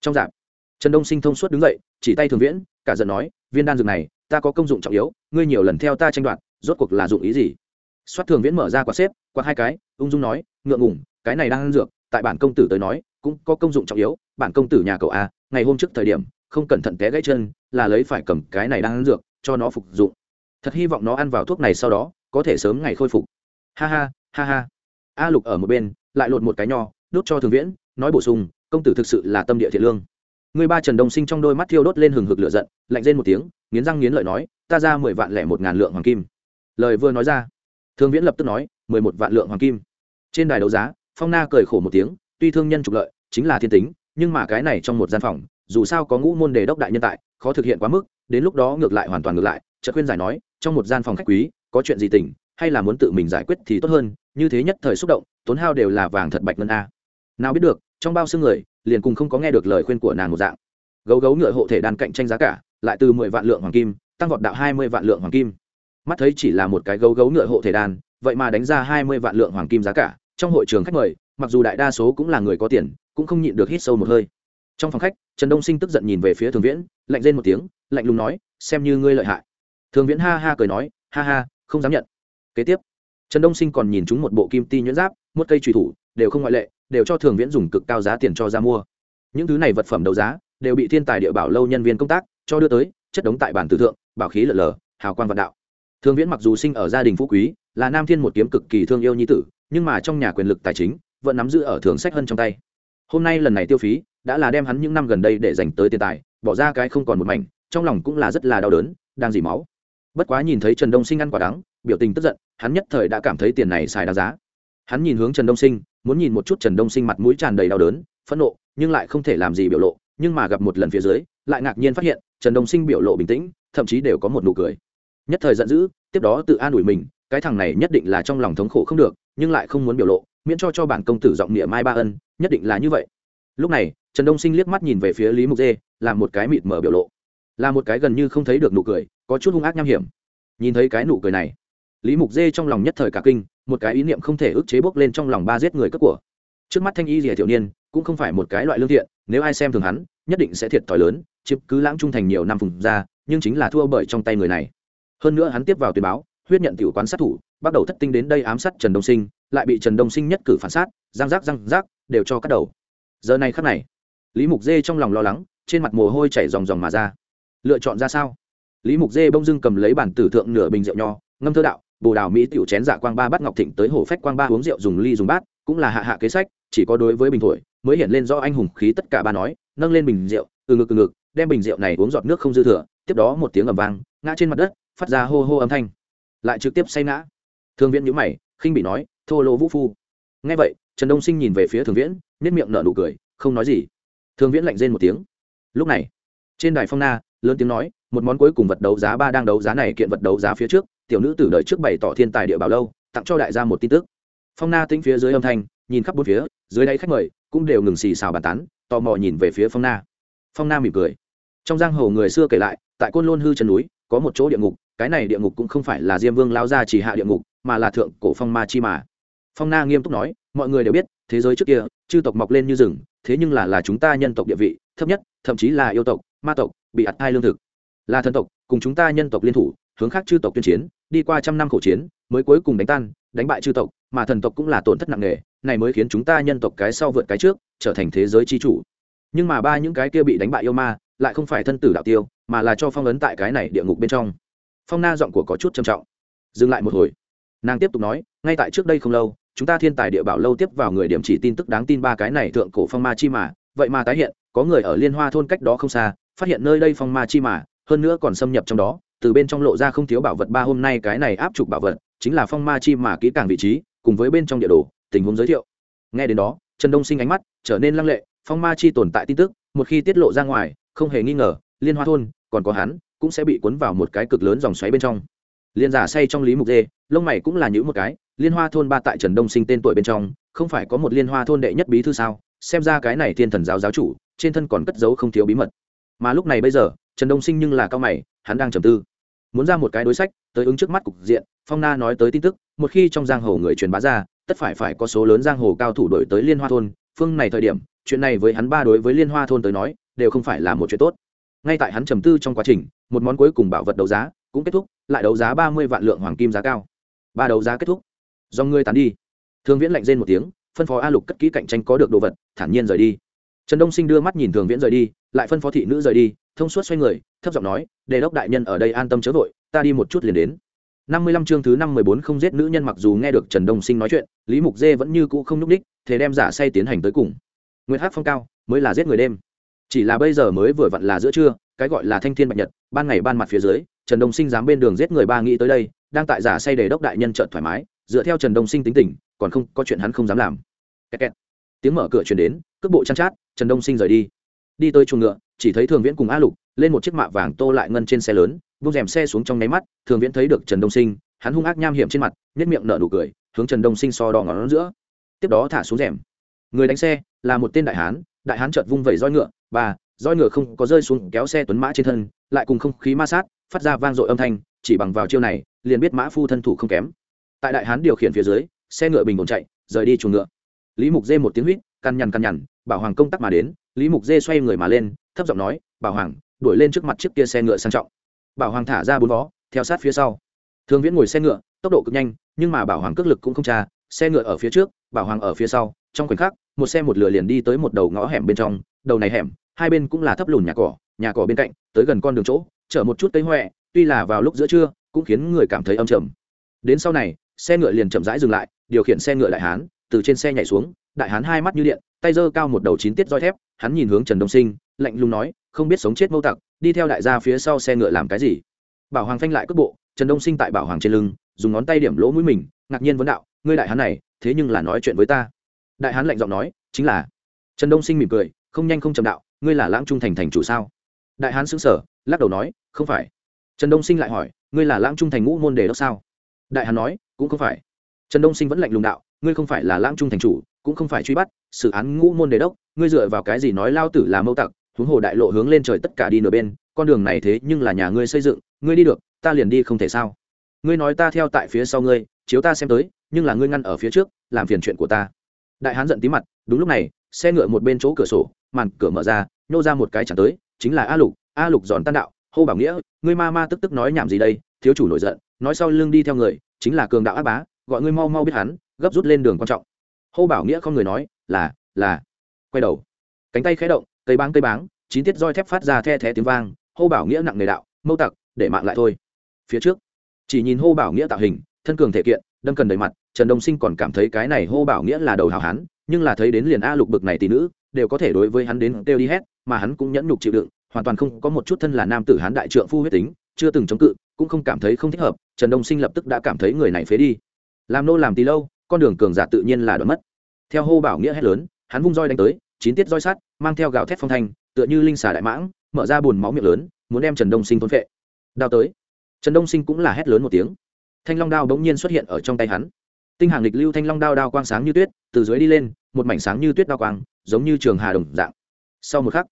Trong dạp, trần đông sinh thông suốt đứng dậy, chỉ tay thường viễn, cả giận nói, viên đan dược này, ta có công dụng trọng yếu, ngươi nhiều lần theo ta tranh đoạt, rốt cuộc là dụng ý gì? Soát thường viễn mở ra quạt xếp, quạt hai cái, ung dung nói ngượng ngủng, cái này đang ăn dược, tại bản công tử tới nói, cũng có công dụng trọng yếu bản công tử nhà cậu a ngày hôm trước thời điểm, không cẩn thận té gãy chân, là lấy phải cầm cái này đang ăn dược, cho nó phục dụng. Thật hy vọng nó ăn vào thuốc này sau đó, có thể sớm ngày khôi phục. Ha ha ha ha. A lục ở một bên, lại lột một cái nho đốt cho thường viễn, nói bổ sung, công tử thực sự là tâm địa thiện lương. Người ba trần đồng sinh trong đôi mắt thiêu đốt lên hừng hực lửa giận, lạnh rên một tiếng, nghiến răng nghiến lợi nói, ta ra mười vạn lẻ một ngàn lượng hoàng kim. Lời vừa nói ra thương viễn lập tức nói, mười một vạn lượng hoàng kim. Trên đài đấu giá, phong na cười khổ một tiếng, tuy thương nhân trục lợi, chính là thiên tính nhưng mà cái này trong một gian phòng, dù sao có ngũ môn đề đốc đại nhân tại, khó thực hiện quá mức, đến lúc đó ngược lại hoàn toàn ngược lại trợ khuyên giải nói, trong một gian phòng khách quý, có chuyện gì tỉnh, hay là muốn tự mình giải quyết thì tốt hơn, như thế nhất thời xúc động, tốn hao đều là vàng thật bạch ngân a. Nào biết được, trong bao xương người, liền cùng không có nghe được lời khuyên của nàng một dạng. Gấu gấu ngựa hộ thể đàn cạnh tranh giá cả, lại từ mười vạn lượng hoàng kim, tăng vọt đạo hai mươi vạn lượng hoàng kim. Mắt thấy chỉ là một cái gấu gấu ngựa hộ thể đàn, vậy mà đánh ra hai mươi vạn lượng hoàng kim giá cả, trong hội trường khách mời, mặc dù đại đa số cũng là người có tiền cũng không nhịn được hít sâu một hơi. Trong phòng khách, trần đông sinh tức giận nhìn về phía thường viễn, lạnh rên một tiếng, lạnh lùng nói, xem như ngươi lợi hại. Thường viễn ha ha cười nói, ha ha, không dám nhận. Kế tiếp, trần đông sinh còn nhìn chúng một bộ kim ti nhuyễn giáp, một cây trùy thủ, đều không ngoại lệ, đều cho thường viễn dùng cực cao giá tiền cho ra mua. Những thứ này vật phẩm đấu giá, đều bị thiên tài địa bảo lâu nhân viên công tác cho đưa tới, chất đống tại bản tử thượng, bảo khí lở lở hào quang vạn đạo. Thường viễn mặc dù sinh ở gia đình phú quý, là nam thiên một kiếm cực kỳ thương yêu nhi tử, nhưng mà trong nhà quyền lực tài chính vẫn nắm giữ ở thường sách hơn trong tay hôm nay lần này tiêu phí, đã là đem hắn những năm gần đây để dành tới tiền tài, bỏ ra cái không còn một mảnh, trong lòng cũng là rất là đau đớn, đang dỉ máu. Bất quá nhìn thấy trần đông sinh ăn quả đắng, biểu tình tức giận, hắn nhất thời đã cảm thấy tiền này xài đáng giá. Hắn nhìn hướng trần đông sinh, muốn nhìn một chút trần đông sinh mặt mũi tràn đầy đau đớn, phẫn nộ, nhưng lại không thể làm gì biểu lộ, nhưng mà gặp một lần phía dưới, lại ngạc nhiên phát hiện, trần đông sinh biểu lộ bình tĩnh, thậm chí đều có một nụ cười. Nhất thời giận dữ, tiếp đó tự an ủi mình, cái thằng này nhất định là trong lòng thống khổ không được, nhưng lại không muốn biểu lộ miễn cho cho bản công tử giọng nghĩa mai ba ân, nhất định là như vậy. Lúc này, trần đông sinh liếc mắt nhìn về phía lý mục dê là một cái mịt mở biểu lộ. Là một cái gần như không thấy được nụ cười, có chút hung ác nham hiểm. Nhìn thấy cái nụ cười này, lý mục dê trong lòng nhất thời cả kinh, một cái ý niệm không thể ức chế bốc lên trong lòng ba giết người cất của. Trước mắt thanh y rìa thiểu niên, cũng không phải một cái loại lương thiện, nếu ai xem thường hắn, nhất định sẽ thiệt thòi lớn, chiếm cứ lãng trung thành nhiều năm vùng ra, nhưng chính là thua bởi trong tay người này. Hơn nữa hắn tiếp vào tuyên báo, huyết nhận tiểu quán sát thủ, bắt đầu thất tinh đến đây ám sát trần đông sinh lại bị trần đông sinh nhất cử phản sát, răng rác răng rác, đều cho cắt đầu. Giờ này khắc này, lý mục dê trong lòng lo lắng, trên mặt mồ hôi chảy ròng ròng mà ra. Lựa chọn ra sao? Lý mục dê bông dưng cầm lấy bản tử thượng nửa bình rượu nho, ngâm thơ đạo, bồ đào mỹ tiểu chén giả quang ba bắt ngọc thịnh tới hổ phách quang ba uống rượu dùng ly dùng bát, cũng là hạ hạ kế sách, chỉ có đối với bình thổi, mới hiện lên do anh hùng khí tất cả ba nói, nâng lên bình rượu, từ ngực từ ngực, đem bình rượu này uống giọt nước không dư thừa, tiếp đó một tiếng ầm vang, ngã trên mặt đất, phát ra hô hô âm thanh. Lại trực tiếp say ngã. Thương viễn nhữ mày, khinh bị nói thô lỗ vũ phu. Ngay vậy, trần đông sinh nhìn về phía thường viễn nết miệng nở nụ cười, không nói gì. Thường viễn lạnh rên một tiếng. Lúc này, trên đài phong na, lớn tiếng nói, một món cuối cùng vật đấu giá ba đang đấu giá này kiện vật đấu giá phía trước, tiểu nữ tử đợi trước bày tỏ thiên tài địa bảo lâu, tặng cho đại gia một tin tức. Phong na tính phía dưới âm thanh, nhìn khắp bốn phía, dưới đáy khách mời, cũng đều ngừng xì xào bàn tán, tò mò nhìn về phía phong na. Phong na mỉm cười. Trong giang hồ người xưa kể lại, tại côn lôn hư chân núi, có một chỗ địa ngục, cái này địa ngục cũng không phải là diêm vương lao ra chỉ hạ địa ngục, mà là thượng cổ phong ma chi mà phong na nghiêm túc nói, mọi người đều biết, thế giới trước kia, chư tộc mọc lên như rừng, thế nhưng là là chúng ta nhân tộc địa vị, thấp nhất, thậm chí là yêu tộc, ma tộc, bị ạt hai lương thực. Là thần tộc, cùng chúng ta nhân tộc liên thủ, hướng khác chư tộc tuyên chiến, đi qua trăm năm khổ chiến, mới cuối cùng đánh tan, đánh bại chư tộc, mà thần tộc cũng là tổn thất nặng nề, này mới khiến chúng ta nhân tộc cái sau vượt cái trước, trở thành thế giới chi chủ. Nhưng mà ba những cái kia bị đánh bại yêu ma, lại không phải thân tử đạo tiêu, mà là cho phong ấn tại cái này địa ngục bên trong. Phong na giọng của có chút trầm trọng. Dừng lại một hồi. Nàng tiếp tục nói, ngay tại trước đây không lâu chúng ta thiên tài địa bảo lâu tiếp vào người điểm chỉ tin tức đáng tin ba cái này thượng cổ phong ma chi mà, vậy mà tái hiện, có người ở liên hoa thôn cách đó không xa, phát hiện nơi đây phong ma chi mà, hơn nữa còn xâm nhập trong đó, từ bên trong lộ ra không thiếu bảo vật ba hôm nay cái này áp trục bảo vật, chính là phong ma chi mà kỹ càng vị trí, cùng với bên trong địa đồ, tình huống giới thiệu. Nghe đến đó, trần đông sinh ánh mắt trở nên lăng lệ, phong ma chi tồn tại tin tức, một khi tiết lộ ra ngoài, không hề nghi ngờ, liên hoa thôn, còn có hắn, cũng sẽ bị cuốn vào một cái cực lớn dòng xoáy bên trong. Liên giả say trong lý mục dê, lông mày cũng là những một cái liên hoa thôn ba tại trần đông sinh tên tuổi bên trong, không phải có một liên hoa thôn đệ nhất bí thư sao? Xem ra cái này thiên thần giáo giáo chủ, trên thân còn cất giấu không thiếu bí mật. Mà lúc này bây giờ, trần đông sinh nhưng là cao mày, hắn đang trầm tư. Muốn ra một cái đối sách, tới ứng trước mắt cục diện, phong na nói tới tin tức, một khi trong giang hồ người truyền bá ra, tất phải phải có số lớn giang hồ cao thủ đổi tới liên hoa thôn. Phương này thời điểm, chuyện này với hắn ba đối với liên hoa thôn tới nói, đều không phải là một chuyện tốt. Ngay tại hắn trầm tư trong quá trình, một món cuối cùng bảo vật đấu giá cũng kết thúc, lại đấu giá ba mươi vạn lượng hoàng kim giá cao. Ba đấu giá kết thúc do ngươi tán đi. Thường viễn lạnh rên một tiếng, phân phó a lục cất kỹ cạnh tranh có được đồ vật, thản nhiên rời đi. Trần đông sinh đưa mắt nhìn thường viễn rời đi, lại phân phó thị nữ rời đi, thông suốt xoay người, thấp giọng nói, đề đốc đại nhân ở đây an tâm chớ vội, ta đi một chút liền đến. Năm mươi lăm chương thứ năm mười bốn không giết nữ nhân mặc dù nghe được trần đông sinh nói chuyện, lý mục dê vẫn như cũ không nhúc ních thế đem giả say tiến hành tới cùng. Nguyễn hát phong cao, mới là giết người đêm. Chỉ là bây giờ mới vừa vặn là giữa trưa, cái gọi là thanh thiên bạch nhật, ban ngày ban mặt phía dưới, trần đông sinh dám bên đường giết người ba nghĩ tới đây, đang tại giả say đề đốc đại nhân trợn thoải mái dựa theo trần đông sinh tính tình còn không có chuyện hắn không dám làm. Kẹt kẹt. tiếng mở cửa chuyển đến cước bộ chăn chát trần đông sinh rời đi. Đi tới chuồng ngựa chỉ thấy thường viễn cùng a lục lên một chiếc mạ vàng tô lại ngân trên xe lớn vung rèm xe xuống trong nháy mắt thường viễn thấy được trần đông sinh hắn hung ác nham hiểm trên mặt nhất miệng nở nụ cười hướng trần đông sinh so đỏ ngón giữa. Tiếp đó thả xuống rèm. Người đánh xe là một tên đại hán đại hán chợt vung vẩy roi ngựa bà, roi ngựa không có rơi xuống kéo xe tuấn mã trên thân lại cùng không khí ma sát phát ra vang dội âm thanh chỉ bằng vào chiêu này liền biết mã phu thân thủ không kém tại đại hán điều khiển phía dưới, xe ngựa bình ổn chạy, rời đi chuồng ngựa. Lý mục dê một tiếng huýt căn nhằn căn nhằn, bảo hoàng công tắc mà đến, lý mục dê xoay người mà lên, thấp giọng nói, bảo hoàng, đuổi lên trước mặt chiếc kia xe ngựa sang trọng. Bảo hoàng thả ra bốn vó, theo sát phía sau. Thường viễn ngồi xe ngựa, tốc độ cực nhanh, nhưng mà bảo hoàng cước lực cũng không tra, xe ngựa ở phía trước, bảo hoàng ở phía sau, trong khoảnh khắc, một xe một lửa liền đi tới một đầu ngõ hẻm bên trong, đầu này hẻm, hai bên cũng là thấp lùn nhà cỏ nhà cỏ bên cạnh, tới gần con đường chỗ, chở một chút cây huệ tuy là vào lúc giữa trưa, cũng khiến người cảm thấy âm trầm. Đến sau này xe ngựa liền chậm rãi dừng lại, điều khiển xe ngựa đại hán, từ trên xe nhảy xuống, đại hán hai mắt như điện, tay giơ cao một đầu chín tiết roi thép, hắn nhìn hướng trần đông sinh, lạnh lùng nói, không biết sống chết mâu tặc, đi theo đại gia phía sau xe ngựa làm cái gì? Bảo hoàng phanh lại cước bộ, trần đông sinh tại bảo hoàng trên lưng, dùng ngón tay điểm lỗ mũi mình, ngạc nhiên vấn đạo, ngươi đại hán này, thế nhưng là nói chuyện với ta. Đại hán lạnh giọng nói, chính là. Trần đông sinh mỉm cười, không nhanh không chậm đạo, ngươi là lãng trung thành thành chủ sao? Đại hán xứng sở lắc đầu nói, không phải. Trần đông sinh lại hỏi, ngươi là lãng trung thành ngũ môn đề đốc sao? Đại hán nói, cũng không phải. Trần đông sinh vẫn lạnh lùng đạo, ngươi không phải là lãng trung thành chủ, cũng không phải truy bắt, xử án ngũ môn đề đốc, ngươi dựa vào cái gì nói lao tử là mâu tặc, huống hồ đại lộ hướng lên trời tất cả đi nửa bên, con đường này thế nhưng là nhà ngươi xây dựng, ngươi đi được, ta liền đi không thể sao. Ngươi nói ta theo tại phía sau ngươi, chiếu ta xem tới, nhưng là ngươi ngăn ở phía trước, làm phiền chuyện của ta. Đại hán giận tí mặt, đúng lúc này, xe ngựa một bên chỗ cửa sổ, màn cửa mở ra, nhô ra một cái chẳng tới, chính là a lục a lục giòn tan đạo, hô bảo nghĩa, ngươi ma ma tức tức nói nhảm gì đây, thiếu chủ nổi giận nói sau lưng đi theo người, chính là cường đạo ác bá, gọi ngươi mau mau biết hắn, gấp rút lên đường quan trọng. Hô bảo nghĩa không người nói, là là, quay đầu. Cánh tay khẽ động, cây báng cây báng, chín tiết roi thép phát ra the thé tiếng vang, hô bảo nghĩa nặng nề đạo, mâu tặc, để mạng lại thôi. Phía trước, chỉ nhìn hô bảo nghĩa tạo hình, thân cường thể kiện, đâm cần đầy mặt, trần đông sinh còn cảm thấy cái này hô bảo nghĩa là đầu hào hán, nhưng là thấy đến liền a lục bực này tỷ nữ, đều có thể đối với hắn đến đều đi hết, mà hắn cũng nhẫn nhục chịu đựng, hoàn toàn không có một chút thân là nam tử hán đại trượng phu huyết tính chưa từng chống cự, cũng không cảm thấy không thích hợp, trần đông sinh lập tức đã cảm thấy người này phế đi. Làm nô làm tí lâu, con đường cường giả tự nhiên là đoạn mất. Theo hô bảo nghĩa hét lớn, hắn vung roi đánh tới, chín tiết roi sắt, mang theo gạo thép phong thanh, tựa như linh xà đại mãng, mở ra bùn máu miệng lớn, muốn đem trần đông sinh thôn phệ. Đao tới. Trần đông sinh cũng là hét lớn một tiếng. Thanh long đao bỗng nhiên xuất hiện ở trong tay hắn. Tinh hàng lịch lưu thanh long đao đao quang sáng như tuyết, từ dưới đi lên, một mảnh sáng như tuyết đao quang, giống như trường hà đồng dạng. Sau một khắc,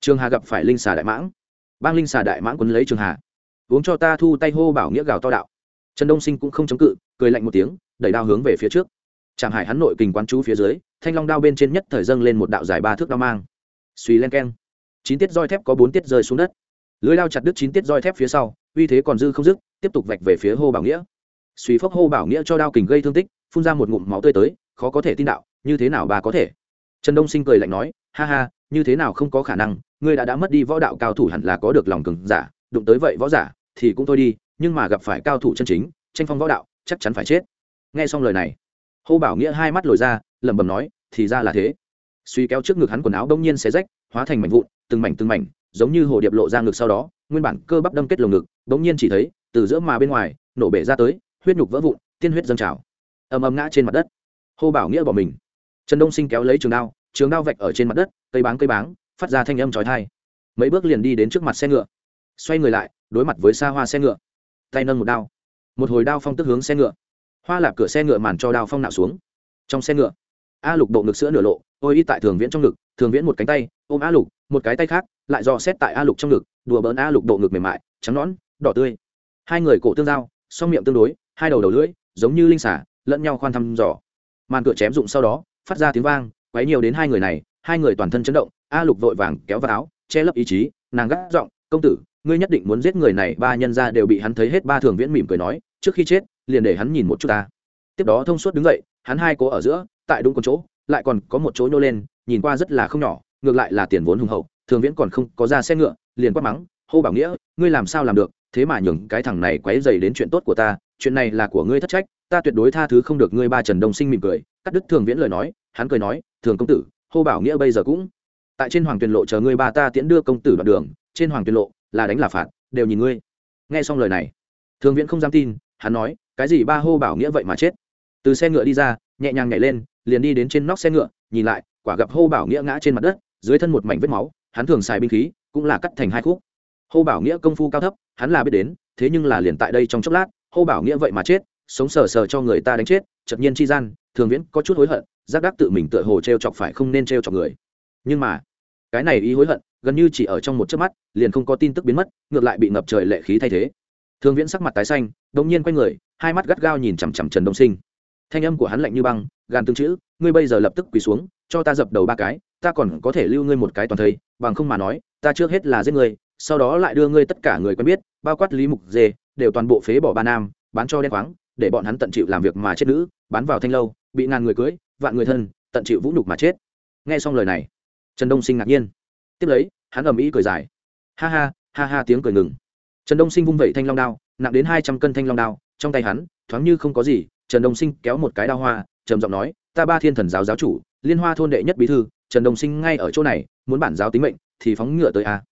trường hà gặp phải linh xà đại mãng. Bang linh xà đại mãng quấn lấy trường hà uống cho ta thu tay hô bảo nghĩa gào to đạo. Trần đông sinh cũng không chống cự, cười lạnh một tiếng, đẩy đao hướng về phía trước. Chẳng hải hắn nội kình quán chú phía dưới, thanh long đao bên trên nhất thời dâng lên một đạo dài ba thước đao mang. Suy len keng. Chín tiết roi thép có bốn tiết rơi xuống đất. Lưới đao chặt đứt chín tiết roi thép phía sau, uy thế còn dư không dứt, tiếp tục vạch về phía hô bảo nghĩa. Suy phốc hô bảo nghĩa cho đao kình gây thương tích, phun ra một ngụm máu tươi tới, khó có thể tin đạo, như thế nào bà có thể? Trần đông sinh cười lạnh nói, ha ha, như thế nào không có khả năng, ngươi đã đã mất đi võ đạo cao thủ hẳn là có được lòng cứng giả, đụng tới vậy võ giả thì cũng thôi đi, nhưng mà gặp phải cao thủ chân chính, tranh phong võ đạo, chắc chắn phải chết. Nghe xong lời này, hô bảo nghĩa hai mắt lồi ra, lẩm bẩm nói, thì ra là thế. Suy kéo trước ngực hắn quần áo đông nhiên xé rách, hóa thành mảnh vụn, từng mảnh từng mảnh, giống như hồ điệp lộ ra ngực sau đó, nguyên bản cơ bắp đâm kết lồng ngực, bỗng nhiên chỉ thấy, từ giữa mà bên ngoài, nổ bể ra tới, huyết nhục vỡ vụn, tiên huyết dâng trào. Ầm ầm ngã trên mặt đất. Hô bảo nghĩa bỏ mình. Trần đông sinh kéo lấy trường đao trường đao vạch ở trên mặt đất, cây báng cây báng, phát ra thanh âm trói thai mấy bước liền đi đến trước mặt xe ngựa. Xoay người lại đối mặt với xa hoa xe ngựa. Tay nâng một đao. Một hồi đao phong tức hướng xe ngựa. Hoa lạp cửa xe ngựa màn cho đao phong nạo xuống. Trong xe ngựa, a lục bộ ngực sữa nửa lộ, ôi y tại thường viễn trong ngực, thường viễn một cánh tay, ôm a lục, một cái tay khác, lại dò xét tại a lục trong ngực, đùa bỡn a lục bộ ngực mềm mại, trắng nõn, đỏ tươi. Hai người cổ tương giao, song miệng tương đối, hai đầu đầu lưỡi, giống như linh xả lẫn nhau khoan thăm dò. Màn cửa chém dụng sau đó, phát ra tiếng vang, quấy nhiều đến hai người này, hai người toàn thân chấn động, a lục vội vàng kéo vào áo, che lấp ý chí, nàng gắt giọng, công tử ngươi nhất định muốn giết người này, ba nhân ra đều bị hắn thấy hết ba thường viễn mỉm cười nói, trước khi chết, liền để hắn nhìn một chút ta. Tiếp đó thông suốt đứng dậy, hắn hai cố ở giữa, tại đúng con chỗ, lại còn có một chỗ nhô lên, nhìn qua rất là không nhỏ, ngược lại là tiền vốn hùng hậu, thường viễn còn không có ra xe ngựa, liền quát mắng, hô bảo nghĩa, ngươi làm sao làm được, thế mà nhường cái thằng này quấy dày đến chuyện tốt của ta, chuyện này là của ngươi thất trách, ta tuyệt đối tha thứ không được ngươi ba trần đông sinh mỉm cười. Cắt đứt thường viễn lời nói, hắn cười nói, thường công tử, hô bảo nghĩa bây giờ cũng tại trên hoàng tuyền lộ chờ ngươi ba ta tiễn đưa công tử đoạn đường, trên hoàng tuyền lộ là đánh là phạt, đều nhìn ngươi. Nghe xong lời này, thường viễn không dám tin, hắn nói, cái gì ba hô bảo nghĩa vậy mà chết. Từ xe ngựa đi ra, nhẹ nhàng nhảy lên, liền đi đến trên nóc xe ngựa, nhìn lại, quả gặp hô bảo nghĩa ngã trên mặt đất, dưới thân một mảnh vết máu, hắn thường xài binh khí, cũng là cắt thành hai khúc. Hô bảo nghĩa công phu cao thấp, hắn là biết đến, thế nhưng là liền tại đây trong chốc lát, hô bảo nghĩa vậy mà chết, sống sờ sờ cho người ta đánh chết chật nhiên chi gian, thường viễn có chút hối hận, giác đắc tự mình tựa hồ t r e o chọc phải không nên t r e o chọc người. Nhưng mà, cái này ý hối hận gần như chỉ ở trong một chớp mắt, liền không có tin tức biến mất, ngược lại bị ngập trời lệ khí thay thế. Thường viễn sắc mặt tái xanh đ nhiên quay người, hai mắt gắt gao nhìn chằm chằm trần đông sinh. Thanh âm của hắn lạnh như băng, gàn tương chữ, ngươi bây giờ lập tức quỳ xuống, cho ta dập đầu ba cái, ta còn có thể lưu ngươi một cái toàn thây, bằng không mà nói, ta trước hết là giết ngươi, sau đó lại đưa ngươi tất cả người quen biết, bao quát lý mục dê, đều toàn bộ phế bỏ ba nam, bán cho đen khoáng, để bọn hắn tận chịu làm việc mà chết nữ, bán vào thanh lâu, bị ngàn người cưới, vạn người thân, tận chịu vũ nhục mà chết. Nghe xong lời này, trần đông sinh ngạc nhiên tiếp lấy, hắn ầm ĩ cười dài. Ha ha ha ha tiếng cười ngừng. Trần đông sinh vung vẩy thanh long đao, nặng đến hai trăm cân thanh long đao, trong tay hắn, thoáng như không có gì, trần đông sinh kéo một cái đao hoa, trầm giọng nói, ta ba thiên thần giáo giáo chủ, liên hoa thôn đệ nhất bí thư, trần đông sinh ngay ở chỗ này, muốn bản giáo tính mệnh, thì phóng ngựa tới a.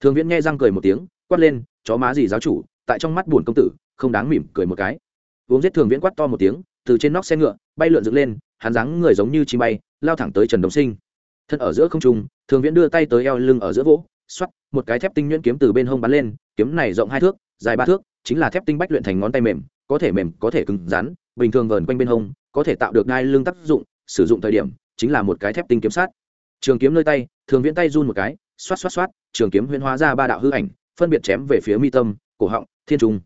Thường viễn nghe răng cười một tiếng, quát lên, chó má gì giáo chủ, tại trong mắt buồn công tử, không đáng mỉm cười một cái. Uống giết thường viễn quát to một tiếng, từ trên nóc xe ngựa, bay lượn dựng lên, hắn dáng người giống như chim bay, lao thẳng tới trần đông sinh thân ở giữa không trung, thường viễn đưa tay tới eo lưng ở giữa vỗ xoắt một cái thép tinh nhuyễn kiếm từ bên hông bắn lên, kiếm này rộng hai thước, dài ba thước, chính là thép tinh bách luyện thành ngón tay mềm, có thể mềm, có thể cứng rắn, bình thường vờn quanh bên hông, có thể tạo được đai lưng tác dụng, sử dụng thời điểm, chính là một cái thép tinh kiếm sát. Trường kiếm nơi tay, thường viễn tay run một cái, xoát xoát xoát, trường kiếm huyễn hóa ra ba đạo hư ảnh, phân biệt chém về phía mi tâm, cổ họng, thiên trung.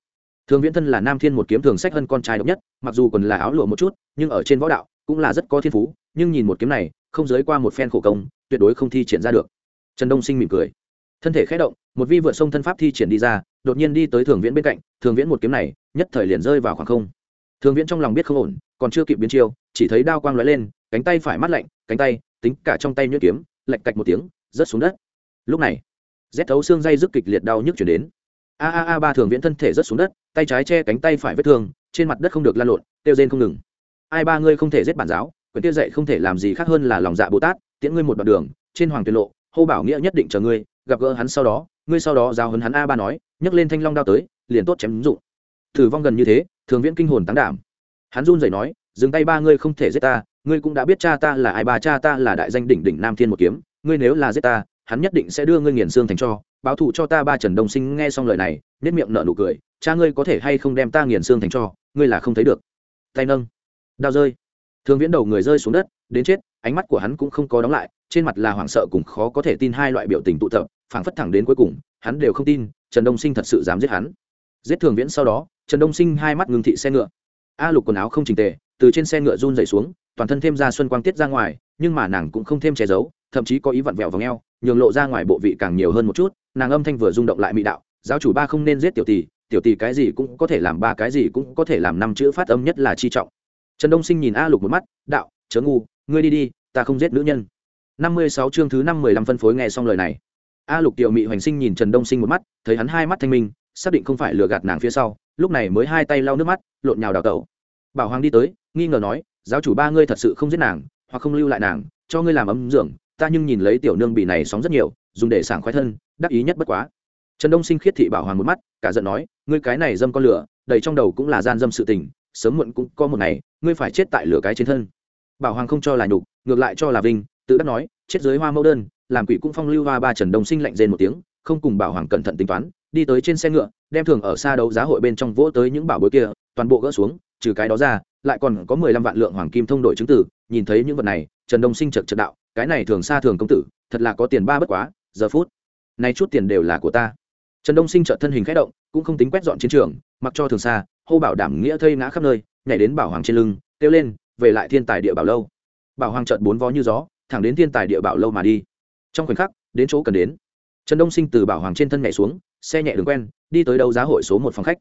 Thường viễn thân là nam thiên một kiếm thường sách hơn con trai độc nhất, mặc dù còn là áo lụa một chút, nhưng ở trên võ đạo cũng là rất có thiên phú, nhưng nhìn một kiếm này không giới qua một phen khổ công, tuyệt đối không thi triển ra được. Trần đông sinh mỉm cười. Thân thể khé động, một vi vượt sông thân pháp thi triển đi ra, đột nhiên đi tới thường viễn bên cạnh, thường viễn một kiếm này, nhất thời liền rơi vào khoảng không. Thường viễn trong lòng biết không ổn, còn chưa kịp biến chiêu, chỉ thấy đao quang lóe lên, cánh tay phải mắt lạnh, cánh tay, tính cả trong tay nhuyễn kiếm lạch cạch một tiếng, rớt xuống đất. Lúc này, rét thấu xương dây rất kịch liệt đau nhức chuyển đến. A a a ba thường viễn thân thể rớt xuống đất, tay trái che cánh tay phải vết thương, trên mặt đất không được lan lộn tiêu rên không ngừng. Ai ba ngươi không thể giết bản giáo? Quyển kia dạy không thể làm gì khác hơn là lòng dạ bồ tát, tiễn ngươi một đoạn đường, trên hoàng tuyệt lộ, hô bảo nghĩa nhất định chờ ngươi, gặp gỡ hắn sau đó, ngươi sau đó giao hấn hắn a ba nói, nhấc lên thanh long đao tới, liền tốt chém dụng. Thử vong gần như thế, thường viễn kinh hồn tán đảm. Hắn run rẩy nói, dừng tay ba ngươi không thể giết ta, ngươi cũng đã biết cha ta là ai, ba cha ta là đại danh đỉnh đỉnh nam thiên một kiếm, ngươi nếu là giết ta, hắn nhất định sẽ đưa ngươi nghiền xương thành cho, báo thù cho ta ba trần đông sinh nghe xong lời này nết miệng nở nụ cười, cha ngươi có thể hay không đem ta nghiền xương thành cho, ngươi là không thấy được. Tay nâng. Đao rơi thường viễn đầu người rơi xuống đất, đến chết, ánh mắt của hắn cũng không có đóng lại, trên mặt là hoảng sợ cùng khó có thể tin hai loại biểu tình tụ tập, phảng phất thẳng đến cuối cùng, hắn đều không tin, trần đông sinh thật sự dám giết hắn. Giết thường viễn sau đó, trần đông sinh hai mắt ngừng thị xe ngựa. A lục quần áo không trình tề, từ trên xe ngựa run dậy xuống, toàn thân thêm ra xuân quang tiết ra ngoài, nhưng mà nàng cũng không thêm che giấu, thậm chí có ý vặn vẹo v ò ngheo nhường lộ ra ngoài bộ vị càng nhiều hơn một chút, nàng âm thanh vừa rung động lại mị đạo, giáo chủ ba không nên giết tiểu tỷ tiểu tỷ cái gì cũng có thể làm, ba cái gì cũng có thể làm, năm chữ phát âm nhất là chi trọng trần đông sinh nhìn a lục một mắt, đạo, chớ ngu, ngươi đi đi, ta không giết nữ nhân. Năm mươi sáu chương thứ năm mười lăm phân phối nghe xong lời này. A lục tiểu mị hoành sinh nhìn trần đông sinh một mắt, thấy hắn hai mắt thanh minh, xác định không phải lừa gạt nàng phía sau, lúc này mới hai tay lau nước mắt, lộn nhào đào tẩu. Bảo hoàng đi tới, nghi ngờ nói, giáo chủ ba ngươi thật sự không giết nàng, hoặc không lưu lại nàng, cho ngươi làm ấm dưỡng ta nhưng nhìn lấy tiểu nương bị này sóng rất nhiều, dùng để sảng khoái thân, đắc ý nhất bất quá. Trần đông sinh khiết thị bảo hoàng một mắt, cả giận nói, ngươi cái này dâm con lửa, đầy trong đầu cũng là gian dâm sự tình sớm muộn cũng có một ngày, ngươi phải chết tại lửa cái trên thân. Bảo hoàng không cho là nhục, ngược lại cho là vinh, tự đắc nói, chết dưới hoa mẫu đơn, làm quỷ cũng phong lưu hoa ba trần đông sinh lạnh rên một tiếng, không cùng bảo hoàng cẩn thận tính toán, đi tới trên xe ngựa, đem thường ở xa đấu giá hội bên trong vỗ tới những bảo bối kia, toàn bộ gỡ xuống, trừ cái đó ra, lại còn có mười lăm vạn lượng hoàng kim thông đổi chứng tử, nhìn thấy những vật này, trần đông sinh chật chật đạo, cái này thường xa thường công tử, thật là có tiền ba bất quá, giờ phút nay chút tiền đều là của ta. Trần đông sinh trợ thân hình k h ẽ động, cũng không tính quét dọn chiến trường, mặc cho thường xa hô bảo đảm nghĩa thây ngã khắp nơi, nhảy đến bảo hoàng trên lưng, kêu lên, về lại thiên tài địa bảo lâu. Bảo hoàng trợn bốn vó như gió, thẳng đến thiên tài địa bảo lâu mà đi. Trong khoảnh khắc, đến chỗ cần đến. Trần đông sinh từ bảo hoàng trên thân nhảy xuống, xe nhẹ đường quen, đi tới đấu giá hội số một phòng khách.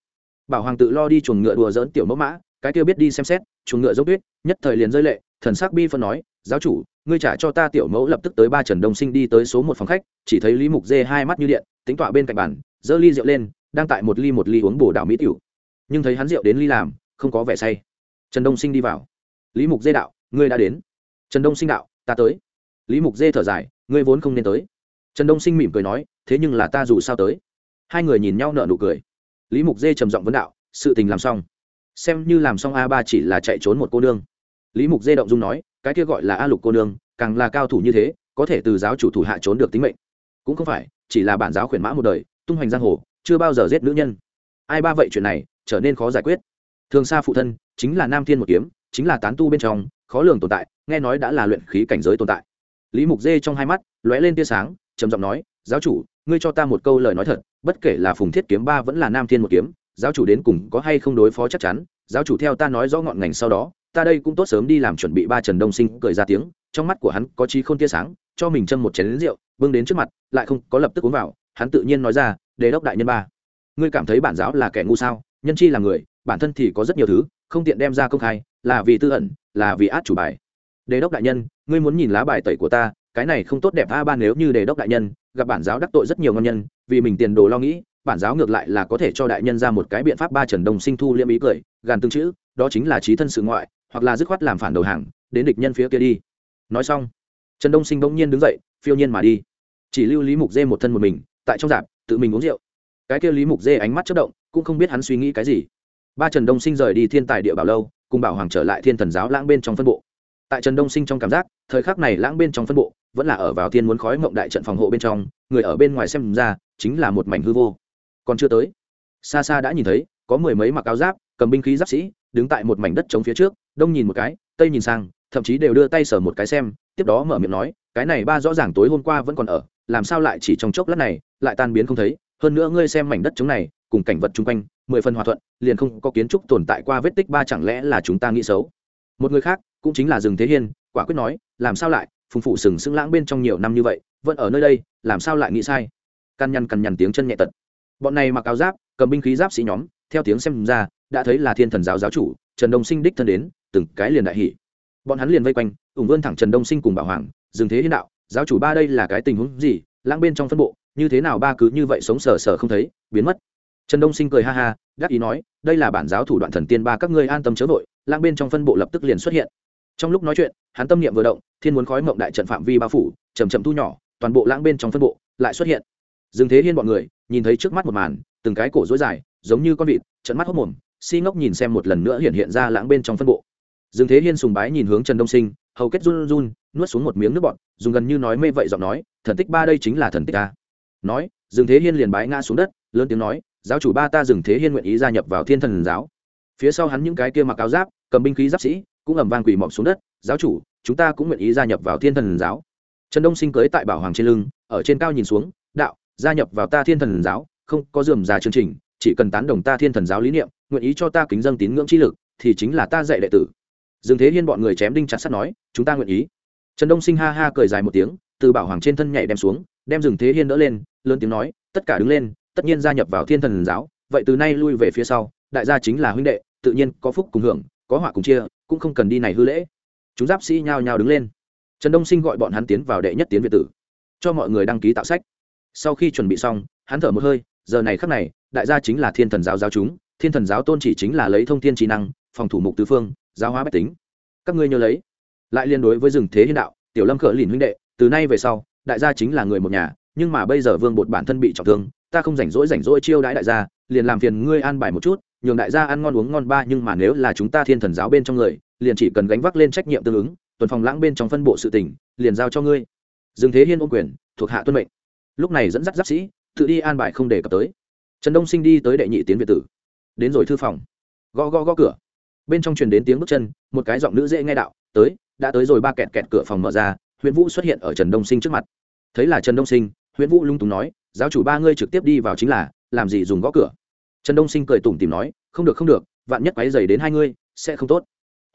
Bảo hoàng tự lo đi chuồng ngựa đùa dỡn tiểu mẫu mã, cái tiêu biết đi xem xét, chuồng ngựa dốc tuyết, nhất thời liền rơi lệ, thần sắc bi phân nói, giáo chủ, ngươi trả cho ta tiểu mẫu lập tức tới ba trần đông sinh đi tới số một phòng khách. Chỉ thấy lý mục dê hai mắt như điện, tính tọa bên cạnh bàn, giơ ly rượu lên, đang tại một ly một ly uống bổ đạo mỹ tiểu nhưng thấy hắn rượu đến ly làm, không có vẻ say. Trần đông sinh đi vào. Lý mục dê đạo, ngươi đã đến. Trần đông sinh đạo, ta tới. Lý mục dê thở dài, ngươi vốn không nên tới. Trần đông sinh mỉm cười nói, thế nhưng là ta dù sao tới. Hai người nhìn nhau nợ nụ cười. Lý mục dê trầm giọng vấn đạo, sự tình làm xong. Xem như làm xong a ba chỉ là chạy trốn một cô nương. Lý mục dê động dung nói, cái kia gọi là a lục cô nương, càng là cao thủ như thế, có thể từ giáo chủ thủ hạ trốn được tính mệnh. Cũng không phải, chỉ là bản giáo khuyển mã một đời, tung hoành giang hồ, chưa bao giờ giết nữ nhân. Ai ba vậy chuyện này trở nên khó giải quyết. Thường xa phụ thân chính là nam thiên một kiếm, chính là tán tu bên trong, khó lường tồn tại, nghe nói đã là luyện khí cảnh giới tồn tại. Lý mục dê trong hai mắt lóe lên tia sáng, trầm giọng nói, giáo chủ, ngươi cho ta một câu lời nói thật, bất kể là phùng thiết kiếm ba vẫn là nam thiên một kiếm, giáo chủ đến cùng có hay không đối phó chắc chắn, giáo chủ theo ta nói rõ ngọn ngành sau đó, ta đây cũng tốt sớm đi làm chuẩn bị ba trần đông sinh cười ra tiếng, trong mắt của hắn có trí khôn tia sáng, cho mình châm một chén lính rượu, bưng đến trước mặt, lại không có lập tức uống vào, hắn tự nhiên nói ra, đề đốc đại nhân ba, ngươi cảm thấy bản giáo là kẻ ngu sao? Nhân chi là người, bản thân thì có rất nhiều thứ, không tiện đem ra công khai, là vì tư ẩn, là vì át chủ bài. Đề đốc đại nhân, ngươi muốn nhìn lá bài tẩy của ta, cái này không tốt đẹp a ba nếu như đề đốc đại nhân, gặp bản giáo đắc tội rất nhiều ngon nhân, vì mình tiền đồ lo nghĩ, bản giáo ngược lại là có thể cho đại nhân ra một cái biện pháp ba trần đông sinh thu liêm ý cười, gàn tương chữ, đó chính là trí thân sự ngoại, hoặc là dứt khoát làm phản đầu hàng, đến địch nhân phía kia đi. Nói xong, trần đông sinh bỗng nhiên đứng dậy, phiêu nhiên mà đi. Chỉ lưu lý mục dê một thân một mình, tại trong dạp, tự mình uống rượu. Cái kia lý mục dê ánh mắt chất động cũng không biết hắn suy nghĩ cái gì. Ba trần đông sinh rời đi thiên tài địa bảo lâu, cùng bảo hoàng trở lại thiên thần giáo lãng bên trong phân bộ. Tại trần đông sinh trong cảm giác, thời khắc này lãng bên trong phân bộ vẫn là ở vào thiên muốn khói mộng đại trận phòng hộ bên trong, người ở bên ngoài xem ra chính là một mảnh hư vô. Còn chưa tới, xa xa đã nhìn thấy, có mười mấy mặc áo giáp, cầm binh khí giáp sĩ, đứng tại một mảnh đất trống phía trước, đông nhìn một cái, tây nhìn sang, thậm chí đều đưa tay sờ một cái xem, tiếp đó mở miệng nói, cái này ba rõ ràng tối hôm qua vẫn còn ở, làm sao lại chỉ trong chốc lát này, lại tan biến không thấy, hơn nữa ngươi xem mảnh đất trống này cùng cảnh vật chung quanh, mười phần hòa thuận, liền không có kiến trúc tồn tại qua vết tích ba chẳng lẽ là chúng ta nghĩ xấu? Một người khác, cũng chính là rừng thế hiên, quả quyết nói, làm sao lại, phùng phụ sừng sững lãng bên trong nhiều năm như vậy, vẫn ở nơi đây, làm sao lại nghĩ sai? Căn nhằn cằn nhằn tiếng chân nhẹ tật. Bọn này mặc áo giáp, cầm binh khí giáp sĩ nhóm, theo tiếng xem ra, đã thấy là thiên thần giáo giáo chủ, trần đông sinh đích thân đến, từng cái liền đại hỷ bọn hắn liền vây quanh, ủng vươn thẳng trần đông sinh cùng bảo hoàng, dừng thế hiên đạo, giáo chủ ba đây là cái tình huống gì? Lãng bên trong phân bộ, như thế nào ba cứ như vậy sống sờ sờ không thấy, biến mất trần đông sinh cười ha ha gác ý nói, đây là bản giáo thủ đoạn thần tiên ba, các ngươi an tâm chớ vội. Lãng bên trong phân bộ lập tức liền xuất hiện. Trong lúc nói chuyện, hắn tâm niệm vừa động, thiên muốn khói mộng đại trận phạm vi bao phủ chầm chậm thu nhỏ, toàn bộ lãng bên trong phân bộ lại xuất hiện. Dương thế hiên bọn người, nhìn thấy trước mắt một màn, từng cái cổ dối dài, giống như con vịt trận mắt hốc mồm, si ngốc nhìn xem một lần nữa hiện hiện ra lãng bên trong phân bộ. Dương thế hiên sùng bái nhìn hướng trần đông sinh, hầu kết run run, nuốt xuống một miếng nước bọt, dùng gần như nói mê vậy giọng nói, thần tích ba đây chính là thần tích ta. Nói, dương thế hiên liền bái ngã xuống đất, lớn tiếng nói giáo chủ ba ta dừng thế hiên nguyện ý gia nhập vào thiên thần giáo. Phía sau hắn những cái kia mặc áo giáp, cầm binh khí giáp sĩ, cũng ầm vang quỳ mọc xuống đất, giáo chủ, chúng ta cũng nguyện ý gia nhập vào thiên thần giáo. Trần đông sinh cưới tại bảo hoàng trên lưng, ở trên cao nhìn xuống, đạo, gia nhập vào ta thiên thần giáo, không có dườm già chương trình, chỉ cần tán đồng ta thiên thần giáo lý niệm, nguyện ý cho ta kính dân tín ngưỡng chi lực, thì chính là ta dạy đệ tử. Dương thế hiên bọn người chém đinh chặt sắt nói, chúng ta nguyện ý. Trần đông sinh ha ha cười dài một tiếng, từ bảo hoàng trên thân nhảy đem xuống, đem Dừng thế hiên đỡ lên, lớn tiếng nói, tất cả đứng lên tất nhiên gia nhập vào thiên thần giáo, vậy từ nay lui về phía sau, đại gia chính là huynh đệ, tự nhiên có phúc cùng hưởng, có họa cùng chia, cũng không cần đi này hư lễ. Chúng giáp sĩ nhao nhao đứng lên. Trần đông sinh gọi bọn hắn tiến vào đệ nhất tiến việt tử, cho mọi người đăng ký tạo sách. Sau khi chuẩn bị xong, hắn thở một hơi, giờ này khắc này, đại gia chính là thiên thần giáo giáo chúng, thiên thần giáo tôn chỉ chính là lấy thông thiên trí năng, phòng thủ mục tứ phương, giáo hóa bách tính. Các ngươi nhớ lấy. Lại liên đối với rừng thế hiên đạo, tiểu lâm khở lìn huynh đệ, từ nay về sau, đại gia chính là người một nhà, nhưng mà bây giờ vương bột bản thân bị trọng thương ta không rảnh rỗi rảnh rỗi chiêu đãi đại gia, liền làm phiền ngươi an bài một chút, nhường đại gia ăn ngon uống ngon ba, nhưng mà nếu là chúng ta thiên thần giáo bên trong người, liền chỉ cần gánh vác lên trách nhiệm tương ứng, tuần phòng lãng bên trong phân bộ sự tỉnh liền giao cho ngươi. Dương thế hiên ôm quyền, thuộc hạ tuân mệnh. Lúc này dẫn dắt giáp sĩ, tự đi an bài không để cập tới. Trần đông sinh đi tới đệ nhị tiến việt tử. Đến rồi thư phòng. Gõ gõ gõ cửa. Bên trong truyền đến tiếng bước chân, một cái giọng nữ dễ nghe đạo, tới, đã tới rồi ba kẹt kẹt cửa phòng mở ra huyện vũ xuất hiện ở trần đông sinh trước mặt. Thấy là trần đông sinh Huyễn vũ lung túng nói, giáo chủ ba ngươi trực tiếp đi vào chính là, làm gì dùng gõ cửa? Trần đông sinh cười tủm tìm nói, không được không được, vạn nhất quáy dày đến hai ngươi, sẽ không tốt.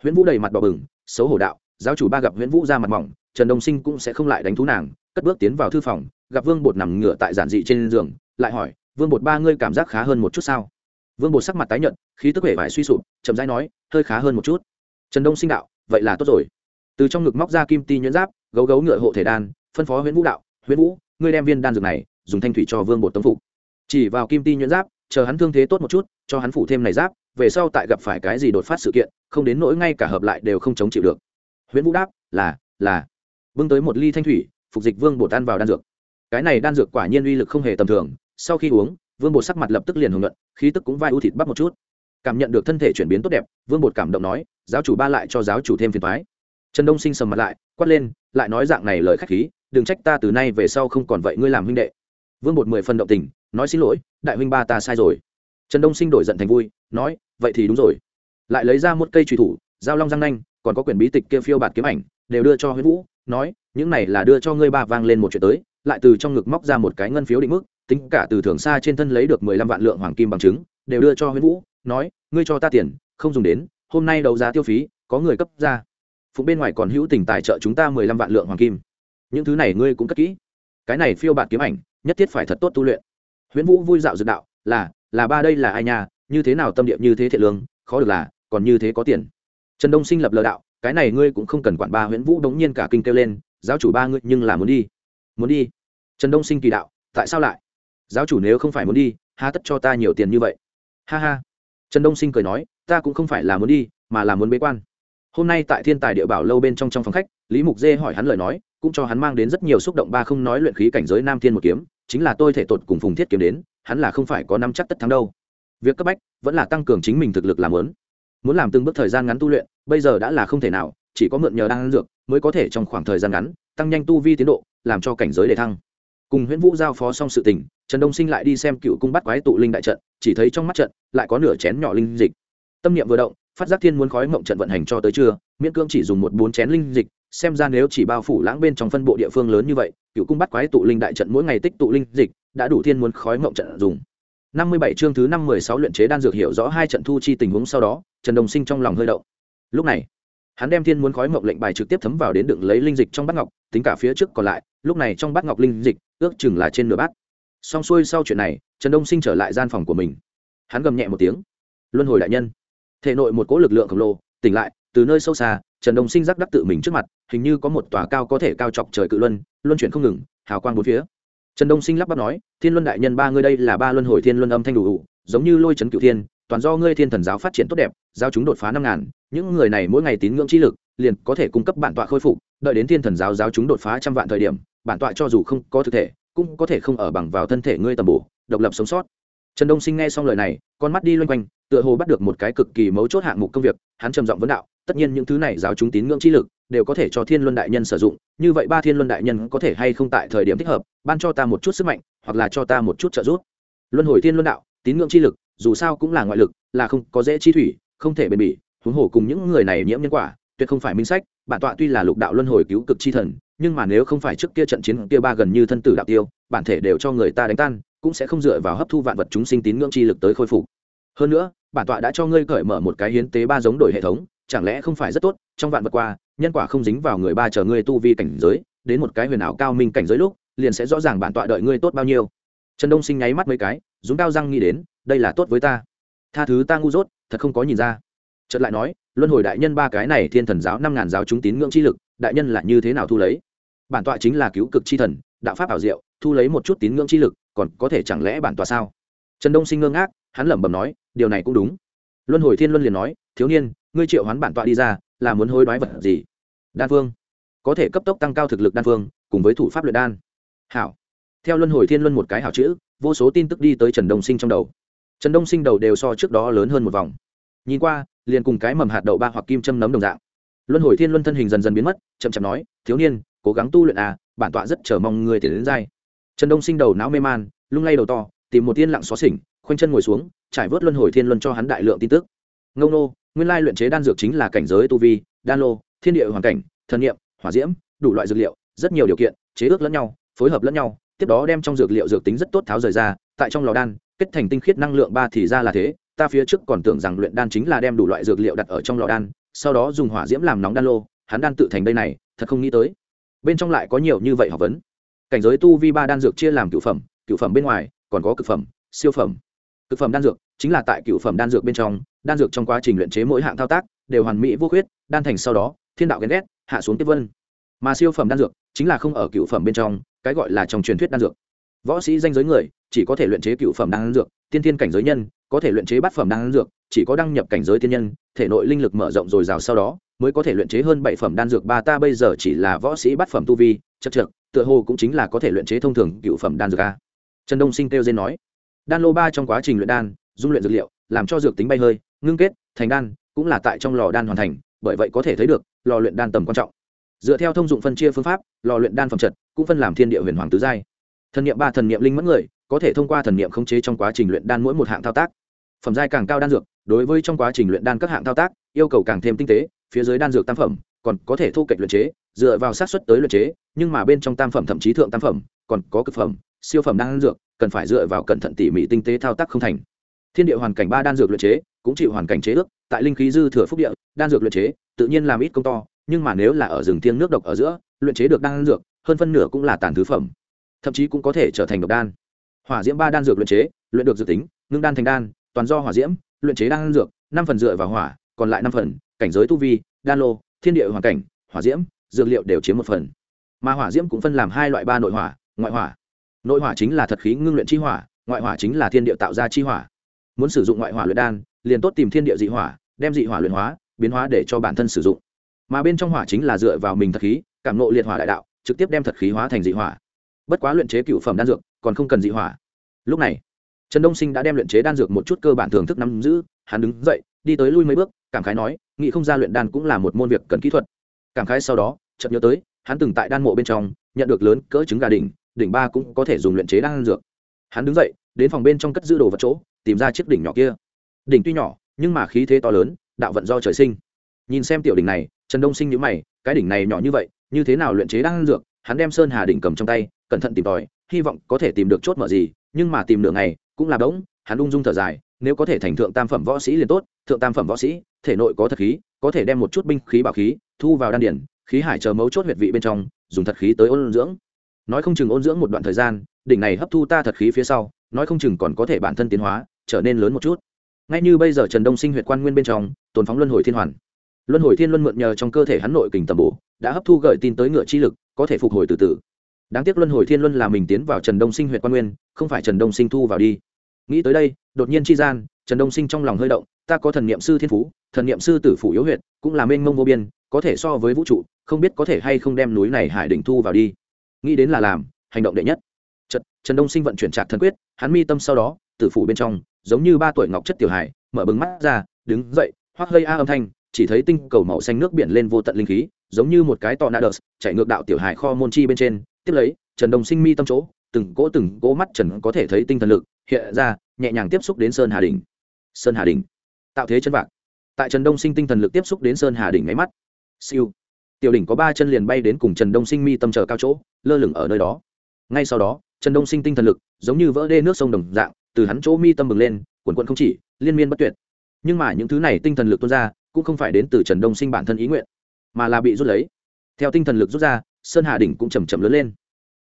Huyễn vũ đầy mặt đỏ bừng, xấu hổ đạo, giáo chủ ba gặp huyễn vũ ra mặt mỏng, trần đông sinh cũng sẽ không lại đánh thú nàng, cất bước tiến vào thư phòng, gặp vương bột nằm ngửa tại giản dị trên giường, lại hỏi, vương bột ba ngươi cảm giác khá hơn một chút sao? Vương bột sắc mặt tái nhợt, khí tức vẻ vải suy sụp, chậm rãi nói, hơi khá hơn một chút. Trần đông sinh đạo, vậy là tốt rồi. Từ trong ngực móc ra kim ti nhuyễn giáp, gấu gấu ngựa hộ thể đan, phân phó huyễn vũ đạo, huyễn vũ ngươi đem viên đan dược này dùng thanh thủy cho vương bột tống phục. Chỉ vào kim ti nhuyễn giáp, chờ hắn thương thế tốt một chút, cho hắn phủ thêm này giáp, về sau tại gặp phải cái gì đột phát sự kiện, không đến nỗi ngay cả hợp lại đều không chống chịu được. Huyễn vũ đáp, là là. Bưng tới một ly thanh thủy, phục dịch vương bột ăn vào đan dược. Cái này đan dược quả nhiên uy lực không hề tầm thường, sau khi uống, vương bột sắc mặt lập tức liền hưởng luận khí tức cũng vai ưu thịt bắp một chút. Cảm nhận được thân thể chuyển biến tốt đẹp, vương bột cảm động nói, giáo chủ ba lại cho giáo chủ thêm phiền thoái trần đông sinh sầm mặt lại, quát lên, lại nói dạng này lời khách khí đừng trách ta từ nay về sau không còn vậy ngươi làm huynh đệ. Vương bột mười phần động tình, nói xin lỗi, đại huynh ba ta sai rồi. Trần đông sinh đổi giận thành vui, nói, vậy thì đúng rồi. Lại lấy ra một cây truy thủ dao long răng nanh, còn có quyển bí tịch kia phiêu bạt kiếm ảnh, đều đưa cho huyễn vũ, nói, những này là đưa cho ngươi ba vang lên một chuyện tới, lại từ trong ngực móc ra một cái ngân phiếu định mức, tính cả từ thường xa trên thân lấy được mười lăm vạn lượng hoàng kim bằng chứng, đều đưa cho huyễn vũ, nói, ngươi cho ta tiền, không dùng đến, hôm nay đấu giá tiêu phí, có người cấp ra. Phụ bên ngoài còn hữu tình tài trợ chúng ta mười lăm vạn lượng hoàng kim những thứ này ngươi cũng cất kỹ. Cái này phiêu bạt kiếm ảnh, nhất thiết phải thật tốt tu luyện. Huyễn vũ vui dạo dự đạo, là là ba đây là ai nhà như thế nào tâm địa như thế thiện lương, khó được là, còn như thế có tiền. Trần đông sinh lập lờ đạo, cái này ngươi cũng không cần quản ba, huyễn vũ đống nhiên cả kinh kêu lên, giáo chủ ba ngươi nhưng là muốn đi. Muốn đi? Trần đông sinh kỳ đạo, tại sao lại? Giáo chủ nếu không phải muốn đi ha tất cho ta nhiều tiền như vậy? Ha ha. Trần đông sinh cười nói, ta cũng không phải là muốn đi, mà là muốn bế quan. Hôm nay tại thiên tài địa bảo lâu bên trong trong phòng khách, lý mục dê hỏi hắn lời nói cũng cho hắn mang đến rất nhiều xúc động ba không nói luyện khí cảnh giới nam thiên một kiếm, chính là tôi thể tột cùng phùng thiết kiếm đến, hắn là không phải có năm chắc tất thắng đâu. Việc cấp bách vẫn là tăng cường chính mình thực lực làm lớn muốn làm từng bước thời gian ngắn tu luyện, bây giờ đã là không thể nào, chỉ có mượn nhờ đan dược mới có thể trong khoảng thời gian ngắn tăng nhanh tu vi tiến độ, làm cho cảnh giới đề thăng. Cùng huyễn vũ giao phó xong sự tình, trần đông sinh lại đi xem cựu cung bắt quái tụ linh đại trận, chỉ thấy trong mắt trận lại có nửa chén nhỏ linh dịch. Tâm niệm vừa động phát giác thiên muốn khói mộng trận vận hành cho tới trưa, miễn cưỡng chỉ dùng một bốn chén linh dịch, xem ra nếu chỉ bao phủ lãng bên trong phân bộ địa phương lớn như vậy, cựu cung bắt quái tụ linh đại trận mỗi ngày tích tụ linh dịch, đã đủ thiên muốn khói mộng trận dùng. Năm mươi bảy chương thứ năm mười sáu luyện chế đan dược hiểu rõ hai trận thu chi tình huống sau đó, trần đồng sinh trong lòng hơi động. Lúc này, hắn đem thiên muốn khói mộng lệnh bài trực tiếp thấm vào đến đựng lấy linh dịch trong bát ngọc, tính cả phía trước còn lại, lúc này trong bát ngọc linh dịch, ước chừng là trên nửa bát. Xong xuôi sau chuyện này, trần đông sinh trở lại gian phòng của mình. Hắn gầm nhẹ một tiếng. Luân hồi đại nhân thể nội một cỗ lực lượng khổng lồ tỉnh lại từ nơi sâu xa trần đông sinh giác đắc tự mình trước mặt hình như có một tòa cao có thể cao chọc trời cự luân luân chuyển không ngừng hào quang bốn phía. Trần đông sinh lắp bắp nói thiên luân đại nhân ba ngươi đây là ba luân hồi thiên luân âm thanh đủ, đủ giống như lôi trấn cửu thiên toàn do ngươi thiên thần giáo phát triển tốt đẹp giao chúng đột phá năm ngàn những người này mỗi ngày tín ngưỡng chi lực liền có thể cung cấp bản tọa khôi phục đợi đến thiên thần giáo giáo chúng đột phá trăm vạn thời điểm bản tọa cho dù không có thực thể cũng có thể không ở bằng vào thân thể ngươi tầm bổ độc lập sống sót. Trần đông sinh nghe xong lời này con mắt đi loanh quanh tựa hồ bắt được một cái cực kỳ mấu chốt hạng mục công việc, hắn trầm giọng vấn đạo, tất nhiên những thứ này giáo chúng tín ngưỡng chi lực, đều có thể cho thiên luân đại nhân sử dụng, như vậy ba thiên luân đại nhân có thể hay không tại thời điểm thích hợp, ban cho ta một chút sức mạnh, hoặc là cho ta một chút trợ giúp. Luân hồi thiên luân đạo, tín ngưỡng chi lực, dù sao cũng là ngoại lực, là không có dễ chi thủy, không thể bền bỉ, huống hồ cùng những người này nhiễm nhân quả, tuyệt không phải minh sách, bản tọa tuy là lục đạo luân hồi cứu cực chi thần, nhưng mà nếu không phải trước kia trận chiến kia ba gần như thân tử đạo tiêu, bản thể đều cho người ta đánh tan, cũng sẽ không dựa vào hấp thu vạn vật chúng sinh tín ngưỡng chi lực tới khôi phục. Hơn nữa bản tọa đã cho ngươi cởi mở một cái hiến tế ba giống đổi hệ thống, chẳng lẽ không phải rất tốt, trong vạn vật qua, nhân quả không dính vào người ba chờ ngươi tu vi cảnh giới, đến một cái huyền ảo cao minh cảnh giới lúc, liền sẽ rõ ràng bản tọa đợi ngươi tốt bao nhiêu. Trần đông sinh nháy mắt mấy cái dũng cao răng nghĩ đến, đây là tốt với ta. Tha thứ ta ngu dốt, thật không có nhìn ra. Trật lại nói, luân hồi đại nhân ba cái này thiên thần giáo năm ngàn giáo chúng tín ngưỡng chi lực, đại nhân là như thế nào thu lấy? Bản tọa chính là cứu cực chi thần, đạo pháp ảo diệu, thu lấy một chút tín ngưỡng chi lực, còn có thể chẳng lẽ bản tọa sao? Trần đông sinh ngơ ngác hắn lẩm bẩm nói, điều này cũng đúng. Luân hồi thiên luân liền nói, thiếu niên, ngươi triệu hoán bản tọa đi ra, là muốn hối đoái vật gì? Đan phương. Có thể cấp tốc tăng cao thực lực đan phương, cùng với thủ pháp luyện đan. Hảo. Theo luân hồi thiên luân một cái hảo chữ, vô số tin tức đi tới trần đông sinh trong đầu. Trần đông sinh đầu đều so trước đó lớn hơn một vòng. Nhìn qua, liền cùng cái mầm hạt đậu ba hoặc kim châm nấm đồng dạng. Luân hồi thiên luân thân hình dần dần biến mất, chậm chậm nói, thiếu niên, cố gắng tu luyện à bản tọa rất chờ mong người tiền đến dai trần đông sinh đầu não mê man, lung lay đầu to, tìm một tiên lặng xó xỉnh khoanh chân ngồi xuống, trải vớt luân hồi thiên luân cho hắn đại lượng tin tức. Ngông nô, nguyên lai luyện chế đan dược chính là cảnh giới tu vi, đan lô, thiên địa hoàn cảnh, thần nghiệm hỏa diễm, đủ loại dược liệu, rất nhiều điều kiện, chế ước lẫn nhau, phối hợp lẫn nhau, tiếp đó đem trong dược liệu dược tính rất tốt tháo rời ra, tại trong lò đan, kết thành tinh khiết năng lượng ba thì ra là thế, ta phía trước còn tưởng rằng luyện đan chính là đem đủ loại dược liệu đặt ở trong lò đan, sau đó dùng hỏa diễm làm nóng đan lô, hắn đan tự thành đây này, thật không nghĩ tới. Bên trong lại có nhiều như vậy học vấn. Cảnh giới tu vi ba đan dược chia làm cựu phẩm cựu phẩm bên ngoài còn có cực phẩm, siêu phẩm cực phẩm đan dược, chính là tại cựu phẩm đan dược bên trong, đan dược trong quá trình luyện chế mỗi hạng thao tác, đều hoàn mỹ vô khuyết, đan thành sau đó, thiên đạo ghen ghét, hạ xuống tiếp vân. Mà siêu phẩm đan dược, chính là không ở cựu phẩm bên trong, cái gọi là trong truyền thuyết đan dược. Võ sĩ danh giới người, chỉ có thể luyện chế cựu phẩm đan dược, tiên thiên cảnh giới nhân, có thể luyện chế bát phẩm đan dược, chỉ có đăng nhập cảnh giới tiên nhân, thể nội linh lực mở rộng dồi dào sau đó, mới có thể luyện chế hơn bảy phẩm đan dược. Ba ta bây giờ chỉ là võ sĩ bát phẩm tu vi chất trượt tựa hồ cũng chính là có thể luyện chế thông thường cựu phẩm đan dược a. Trần đông sinh kêu dên nói đan lô ba trong quá trình luyện đan, dung luyện dược liệu, làm cho dược tính bay hơi, ngưng kết, thành đan, cũng là tại trong lò đan hoàn thành, bởi vậy có thể thấy được, lò luyện đan tầm quan trọng. Dựa theo thông dụng phân chia phương pháp, lò luyện đan phẩm trật cũng phân làm thiên địa huyền hoàng tứ giai. Thần niệm ba thần niệm linh mất người, có thể thông qua thần niệm khống chế trong quá trình luyện đan mỗi một hạng thao tác. Phẩm giai càng cao đan dược, đối với trong quá trình luyện đan các hạng thao tác, yêu cầu càng thêm tinh tế, phía dưới đan dược tam phẩm, còn có thể thu kệch luyện chế, dựa vào sát xuất tới luyện chế, nhưng mà bên trong tam phẩm thậm chí thượng tam phẩm, còn có cực phẩm, siêu phẩm đan dược cần phải dựa vào cẩn thận tỉ mỉ tinh tế thao tác không thành. Thiên địa hoàn cảnh ba đan dược luyện chế, cũng chịu hoàn cảnh chế ước, tại linh khí dư thừa phúc địa, đan dược luyện chế, tự nhiên làm ít công to, nhưng mà nếu là ở rừng thiêng nước độc ở giữa, luyện chế được đan dược, hơn phân nửa cũng là tàn thứ phẩm, thậm chí cũng có thể trở thành độc đan. Hỏa diễm ba đan dược luyện chế, luyện được dự tính, ngưng đan thành đan, toàn do hỏa diễm, luyện chế đan dược, năm phần dựa vào hỏa, còn lại năm phần, cảnh giới tu vi, đan lô, thiên địa hoàn cảnh, hỏa diễm, dược liệu đều chiếm một phần. Mà hỏa diễm cũng phân làm hai loại ba nội hỏa, ngoại hỏa nội hỏa chính là thật khí ngưng luyện chi hỏa, ngoại hỏa chính là thiên địa tạo ra chi hỏa. Muốn sử dụng ngoại hỏa luyện đan, liền tốt tìm thiên địa dị hỏa, đem dị hỏa luyện hóa, biến hóa để cho bản thân sử dụng. Mà bên trong hỏa chính là dựa vào mình thật khí, cảm nộ liệt hỏa đại đạo, trực tiếp đem thật khí hóa thành dị hỏa. Bất quá luyện chế cựu phẩm đan dược, còn không cần dị hỏa. Lúc này, trần đông sinh đã đem luyện chế đan dược một chút cơ bản thưởng thức nắm giữ, hắn đứng dậy, đi tới lui mấy bước, cảm khái nói, nghị không ra luyện đan cũng là một môn việc cần kỹ thuật. Cảm khái sau đó, chợt nhớ tới, hắn từng tại đan mộ bên trong, nhận được lớn cỡ trứng gà đỉnh đỉnh ba cũng có thể dùng luyện chế đan dược. Hắn đứng dậy, đến phòng bên trong cất giữ đồ vật chỗ, tìm ra chiếc đỉnh nhỏ kia. Đỉnh tuy nhỏ, nhưng mà khí thế to lớn, đạo vận do trời sinh. Nhìn xem tiểu đỉnh này, trần đông sinh nhữ mày, cái đỉnh này nhỏ như vậy, như thế nào luyện chế đan dược? Hắn đem sơn hà đỉnh cầm trong tay, cẩn thận tìm tòi, hy vọng có thể tìm được chốt mở gì, nhưng mà tìm nửa ngày, cũng là bỗng hắn ung dung thở dài, nếu có thể thành thượng tam phẩm võ sĩ liền tốt, thượng tam phẩm võ sĩ, thể nội có thật khí, có thể đem một chút binh khí bảo khí, thu vào đan điển khí hải chờ mấu chốt huyệt vị bên trong, dùng thật khí tới ôn dưỡng nói không chừng ôn dưỡng một đoạn thời gian, đỉnh này hấp thu ta thật khí phía sau, nói không chừng còn có thể bản thân tiến hóa, trở nên lớn một chút. Ngay như bây giờ trần đông sinh huyệt quan nguyên bên trong, tồn phóng luân hồi thiên hoàn. Luân hồi thiên luân mượn nhờ trong cơ thể hắn nội kình tầm bổ, đã hấp thu gợi tin tới ngựa chi lực, có thể phục hồi từ từ. Đáng tiếc luân hồi thiên luân là mình tiến vào trần đông sinh huyện quan nguyên, không phải trần đông sinh thu vào đi. Nghĩ tới đây, đột nhiên chi gian, trần đông sinh trong lòng hơi động, ta có thần niệm sư thiên phú, thần niệm sư tử phủ yếu huyệt, cũng là mênh mông vô biên, có thể so với vũ trụ, không biết có thể hay không đem núi này hải đỉnh thu vào đi nghĩ đến là làm hành động đệ nhất. Trật, trần đông sinh vận chuyển trạc thần quyết hắn mi tâm sau đó tử phủ bên trong giống như ba tuổi ngọc chất tiểu hải mở bừng mắt ra đứng dậy hoác gây a âm thanh chỉ thấy tinh cầu màu xanh nước biển lên vô tận linh khí giống như một cái tọ nạ đờ chạy ngược đạo tiểu hải kho môn chi bên trên. Tiếp lấy trần đông sinh mi tâm chỗ từng cỗ từng cỗ mắt trần có thể thấy tinh thần lực hiện ra nhẹ nhàng tiếp xúc đến sơn hà đình sơn hà đình tạo thế chân vạc. Tại trần đông sinh tinh thần lực tiếp xúc đến sơn hà đỉnh máy mắt. Siêu tiểu đỉnh có ba chân liền bay đến cùng trần đông sinh mi tâm trở cao chỗ, lơ lửng ở nơi đó. Ngay sau đó, trần đông sinh tinh thần lực giống như vỡ đê nước sông đồng dạng, từ hắn chỗ mi tâm bừng lên, quần quận không chỉ, liên miên bất tuyệt. Nhưng mà những thứ này tinh thần lực tuôn ra, cũng không phải đến từ trần đông sinh bản thân ý nguyện, mà là bị rút lấy. Theo tinh thần lực rút ra, sơn hà đỉnh cũng chầm chậm lớn lên.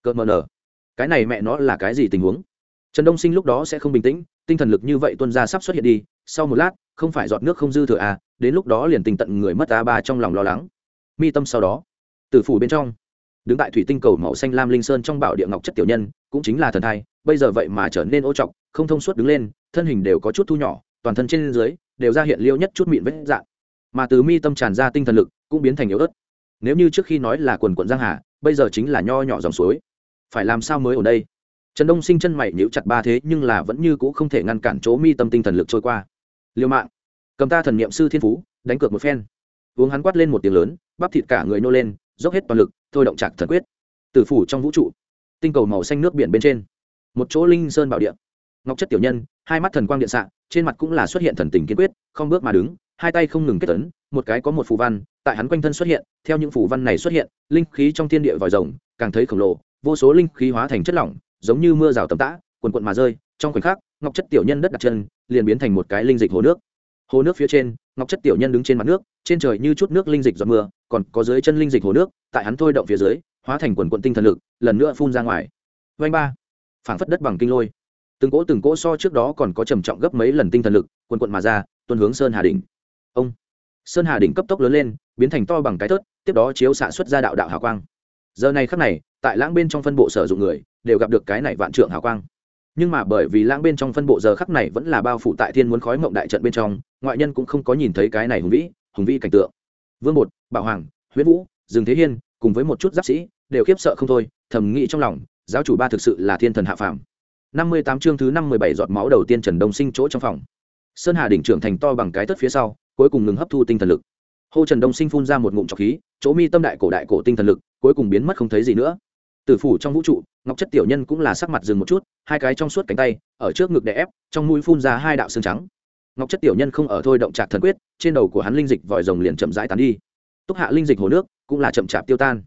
Cợt mờ nở. Cái này mẹ nó là cái gì tình huống? Trần đông sinh lúc đó sẽ không bình tĩnh, tinh thần lực như vậy tuân ra sắp xuất hiện đi, sau một lát, không phải giọt nước không dư thừa à đến lúc đó liền tình tận người mất a ba trong lòng lo lắng mi tâm sau đó. Từ phủ bên trong, đứng tại thủy tinh cầu màu xanh lam linh sơn trong bảo địa ngọc chất tiểu nhân, cũng chính là thần thai, bây giờ vậy mà trở nên ô trọc, không thông suốt đứng lên, thân hình đều có chút thu nhỏ, toàn thân trên dưới đều ra hiện liêu nhất chút mịn vết dạng. Mà từ mi tâm tràn ra tinh thần lực cũng biến thành yếu ớt. Nếu như trước khi nói là quần quận giang hà, bây giờ chính là nho nhỏ dòng suối. Phải làm sao mới ở đây? Trần đông sinh chân mày nhíu chặt ba thế nhưng là vẫn như cũ không thể ngăn cản chỗ mi tâm tinh thần lực trôi qua. Liêu mạng, cầm ta thần niệm sư thiên phú, đánh cược một phen uống hắn quát lên một tiếng lớn, bắp thịt cả người nô lên, dốc hết toàn lực, thôi động chặt thần quyết. Tử phủ trong vũ trụ, tinh cầu màu xanh nước biển bên trên, một chỗ linh sơn bảo địa. Ngọc chất tiểu nhân, hai mắt thần quang điện xạ, trên mặt cũng là xuất hiện thần tình kiên quyết, không bước mà đứng, hai tay không ngừng kết tấn một cái có một phù văn, tại hắn quanh thân xuất hiện, theo những phù văn này xuất hiện, linh khí trong thiên địa vòi rồng, càng thấy khổng lồ, vô số linh khí hóa thành chất lỏng, giống như mưa rào tầm tã quần quận mà rơi, trong khoảnh khắc, ngọc chất tiểu nhân đất đặt chân, liền biến thành một cái linh dịch hồ nước. Hồ nước phía trên, ngọc chất tiểu nhân đứng trên mặt nước trên trời như chút nước linh dịch giọt mưa, còn có dưới chân linh dịch hồ nước, tại hắn thôi động phía dưới, hóa thành quần quận tinh thần lực, lần nữa phun ra ngoài. Vanh ba, phảng phất đất bằng kinh lôi. Từng cỗ từng cỗ so trước đó còn có trầm trọng gấp mấy lần tinh thần lực, quần quận mà ra tuần hướng sơn hà đỉnh. Ông, sơn hà đỉnh cấp tốc lớn lên, biến thành to bằng cái thớt, tiếp đó chiếu xạ xuất ra đạo đạo hào quang. Giờ này khắc này, tại lãng bên trong phân bộ sử dụng người, đều gặp được cái này vạn trượng hào quang. Nhưng mà bởi vì lãng bên trong phân bộ giờ khắc này vẫn là bao phủ tại thiên muốn khói mộng đại trận bên trong, ngoại nhân cũng không có nhìn thấy cái này hùng vĩ hùng vĩ cảnh tượng. Vương bột, bảo hoàng, huyễn vũ, dương thế hiên cùng với một chút giáp sĩ đều khiếp sợ không thôi, thầm nghĩ trong lòng, giáo chủ ba thực sự là thiên thần hạ phàm. Năm mươi tám chương thứ năm mươi bảy giọt máu đầu tiên trần đông sinh chỗ trong phòng. Sơn hà đỉnh trưởng thành to bằng cái tất phía sau, cuối cùng ngừng hấp thu tinh thần lực. Hô trần đông sinh phun ra một ngụm trọc khí, chỗ mi tâm đại cổ đại cổ tinh thần lực cuối cùng biến mất không thấy gì nữa. Tử phủ trong vũ trụ, ngọc chất tiểu nhân cũng là sắc mặt dừng một chút, hai cái trong suốt cánh tay, ở trước ngực đè ép, trong mũi phun ra hai đạo xương trắng ngọc chất tiểu nhân không ở thôi động trạc thần quyết, trên đầu của hắn linh dịch vòi rồng liền chậm rãi tán đi. Túc hạ linh dịch hồ nước cũng là chậm chạp tiêu tan.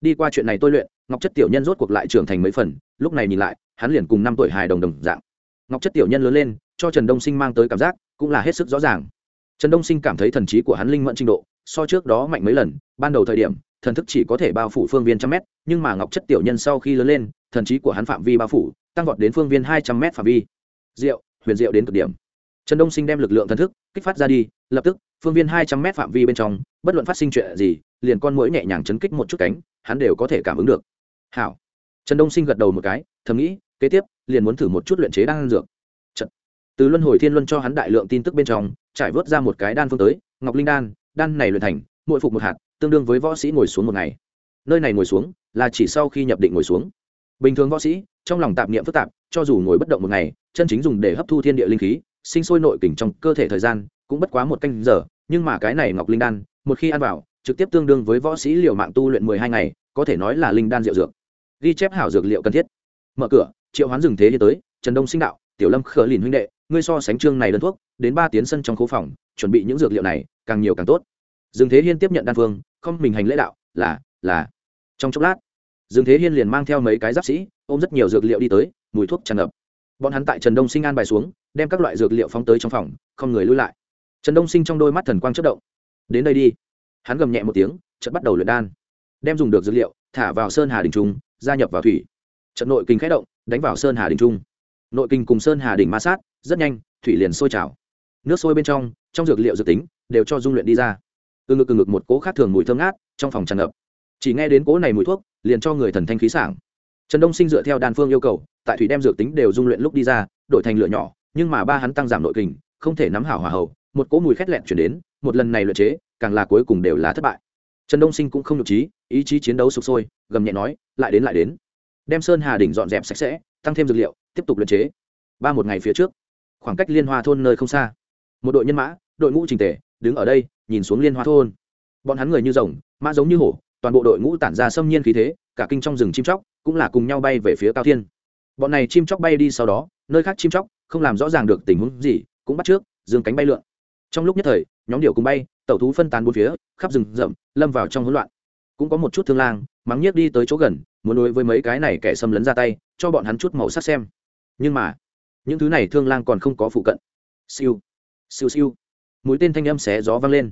Đi qua chuyện này tôi luyện, ngọc chất tiểu nhân rốt cuộc lại trưởng thành mấy phần, lúc này nhìn lại, hắn liền cùng năm tuổi hài đồng đồng dạng. Ngọc chất tiểu nhân lớn lên, cho trần đông sinh mang tới cảm giác cũng là hết sức rõ ràng. Trần đông sinh cảm thấy thần trí của hắn linh mẫn trình độ, so trước đó mạnh mấy lần, ban đầu thời điểm, thần thức chỉ có thể bao phủ phương viên trăm mét, nhưng mà ngọc chất tiểu nhân sau khi lớn lên, thần trí của hắn phạm vi bao phủ, tăng vọt đến phương viên hai trăm mét phạm vi. Diệu, huyền diệu đến cực điểm trần đông sinh đem lực lượng thần thức kích phát ra đi, lập tức, phương viên hai trăm mét phạm vi bên trong, bất luận phát sinh chuyện gì, liền con mũi nhẹ nhàng chấn kích một chút cánh, hắn đều có thể cảm ứng được. Hảo. Trần đông sinh gật đầu một cái, thầm nghĩ, kế tiếp, liền muốn thử một chút luyện chế đan dược. Trận. từ luân hồi thiên luân cho hắn đại lượng tin tức bên trong, trải vớt ra một cái đan phương tới, ngọc linh đan đan này luyện thành, mỗi phục một hạt, tương đương với võ sĩ ngồi xuống một ngày. Nơi này ngồi xuống, là chỉ sau khi nhập định ngồi xuống. Bình thường võ sĩ, trong lòng tạp niệm phức tạp, cho dù ngồi bất động một ngày, chân chính dùng để hấp thu thiên địa linh khí sinh sôi nội kình trong cơ thể thời gian cũng bất quá một canh giờ, nhưng mà cái này ngọc linh đan, một khi ăn vào, trực tiếp tương đương với võ sĩ liều mạng tu luyện mười hai ngày, có thể nói là linh đan diệu dược. Ghi chép hảo dược liệu cần thiết. Mở cửa, triệu hoán dừng thế đi tới, trần đông sinh đạo, tiểu lâm khờ lìn huynh đệ, ngươi so sánh chương này đơn thuốc, đến ba tiến sân trong khu phòng, chuẩn bị những dược liệu này, càng nhiều càng tốt. Dương thế hiên tiếp nhận đan phương, không mình hành lễ đạo, là là. Trong chốc lát, dương thế hiên liền mang theo mấy cái giáp sĩ, ôm rất nhiều dược liệu đi tới, mùi thuốc tràn ngập bọn hắn tại trần đông sinh an bài xuống, đem các loại dược liệu phóng tới trong phòng, không người lui lại. Trần đông sinh trong đôi mắt thần quang chất động. Đến đây đi. Hắn gầm nhẹ một tiếng, chợt bắt đầu luyện đan. Đem dùng được dược liệu, thả vào sơn hà đình trung, gia nhập vào thủy. Trận nội kinh khẽ động, đánh vào sơn hà đình trung. Nội kinh cùng sơn hà đình ma sát, rất nhanh, thủy liền sôi trào. Nước sôi bên trong trong dược liệu dược tính, đều cho dung luyện đi ra. Từ ngực từ ngực một cỗ khác thường mùi thơm ngát, trong phòng tràn ngập. Chỉ nghe đến cỗ này mùi thuốc, liền cho người thần thanh khí sảng trần đông sinh dựa theo đan phương yêu cầu, tại thủy đem dược tính đều dung luyện lúc đi ra, đổi thành lửa nhỏ, nhưng mà ba hắn tăng giảm nội kình, không thể nắm hảo hòa hậu, một cỗ mùi khét lẹn chuyển đến, một lần này luyện chế, càng là cuối cùng đều là thất bại. Trần đông sinh cũng không nhục trí, ý chí chiến đấu sụp sôi, gầm nhẹ nói, lại đến lại đến. Đem sơn hà đỉnh dọn dẹp sạch sẽ, tăng thêm dược liệu, tiếp tục luyện chế. Ba một ngày phía trước, khoảng cách liên hoa thôn nơi không xa, một đội nhân mã, đội ngũ trình tề, đứng ở đây, nhìn xuống liên hoa thôn. Bọn hắn người như rồng, mã giống như hổ, toàn bộ đội ngũ tản ra xâm nhiên khí thế, cả kinh trong rừng chim chóc cũng là cùng nhau bay về phía cao thiên. Bọn này chim chóc bay đi sau đó, nơi khác chim chóc không làm rõ ràng được tình huống gì, cũng bắt trước, dương cánh bay lượn. Trong lúc nhất thời, nhóm điệu cùng bay, tẩu thú phân tán bốn phía, khắp rừng rậm, lâm vào trong hỗn loạn. Cũng có một chút thương lang, mắng nhiếc đi tới chỗ gần, muốn đối với mấy cái này kẻ xâm lấn ra tay, cho bọn hắn chút màu sắc xem. Nhưng mà, những thứ này thương lang còn không có phụ cận. Siêu siêu siêu. Mũi tên thanh âm xé gió vang lên.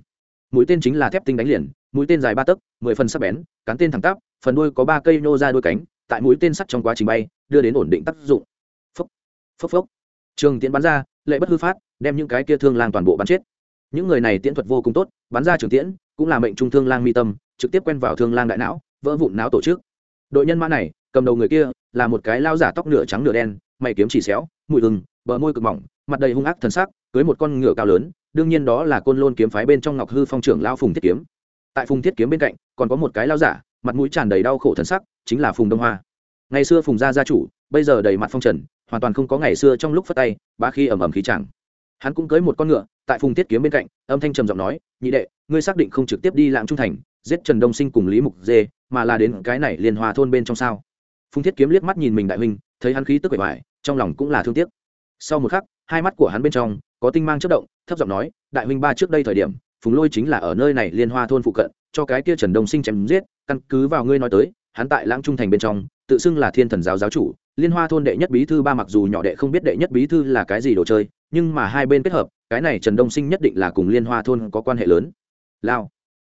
Mũi tên chính là thép tinh đánh liền, mũi tên dài ba tấc, mười phần sắc bén, cán tên thẳng tắp, phần đuôi có ba cây nhô ra đuôi cánh tại mũi tên sắt trong quá trình bay, đưa đến ổn định tác dụng. Phốc phốc phốc. Trường tiễn bắn ra, lệ bất hư phát, đem những cái kia thương lang toàn bộ bắn chết. Những người này tiễn thuật vô cùng tốt, bắn ra trường tiễn, cũng là mệnh trung thương lang mi tâm, trực tiếp quen vào thương lang đại não, vỡ vụn não tổ chức. Đội nhân mã này, cầm đầu người kia, là một cái lao giả tóc nửa trắng nửa đen, mày kiếm chỉ xéo mùi gừng bờ môi cực mỏng, mặt đầy hung ác thần sắc, cưới một con ngựa cao lớn, đương nhiên đó là côn lôn kiếm phái bên trong ngọc hư phong trưởng lao phùng thiết kiếm. Tại phùng thiết kiếm bên cạnh, còn có một cái lao giả, mặt mũi tràn đầy đau khổ thần sắc chính là phùng đông hoa. Ngày xưa phùng gia gia chủ, bây giờ đầy mặt phong trần, hoàn toàn không có ngày xưa trong lúc phất tay ba khi ẩm ẩm khí chẳng. Hắn cũng cưới một con ngựa, tại phùng Tiết kiếm bên cạnh, âm thanh trầm giọng nói, nhị đệ, ngươi xác định không trực tiếp đi lạng trung thành, giết trần đông sinh cùng lý mục dê, mà là đến cái này liên hòa thôn bên trong sao? Phùng thiết kiếm liếc mắt nhìn mình đại huynh, thấy hắn khí tức bề ngoài trong lòng cũng là thương tiếc. Sau một khắc, hai mắt của hắn bên trong, có tinh mang chất động, thấp giọng nói, đại huynh ba trước đây thời điểm, phùng lôi chính là ở nơi này liên hoa thôn phụ cận, cho cái kia trần đông sinh chém giết, căn cứ vào ngươi nói tới hắn tại lãng trung thành bên trong, tự xưng là thiên thần giáo giáo chủ, liên hoa thôn đệ nhất bí thư ba mặc dù nhỏ đệ không biết đệ nhất bí thư là cái gì đồ chơi, nhưng mà hai bên kết hợp, cái này trần đông sinh nhất định là cùng liên hoa thôn có quan hệ lớn. Lao.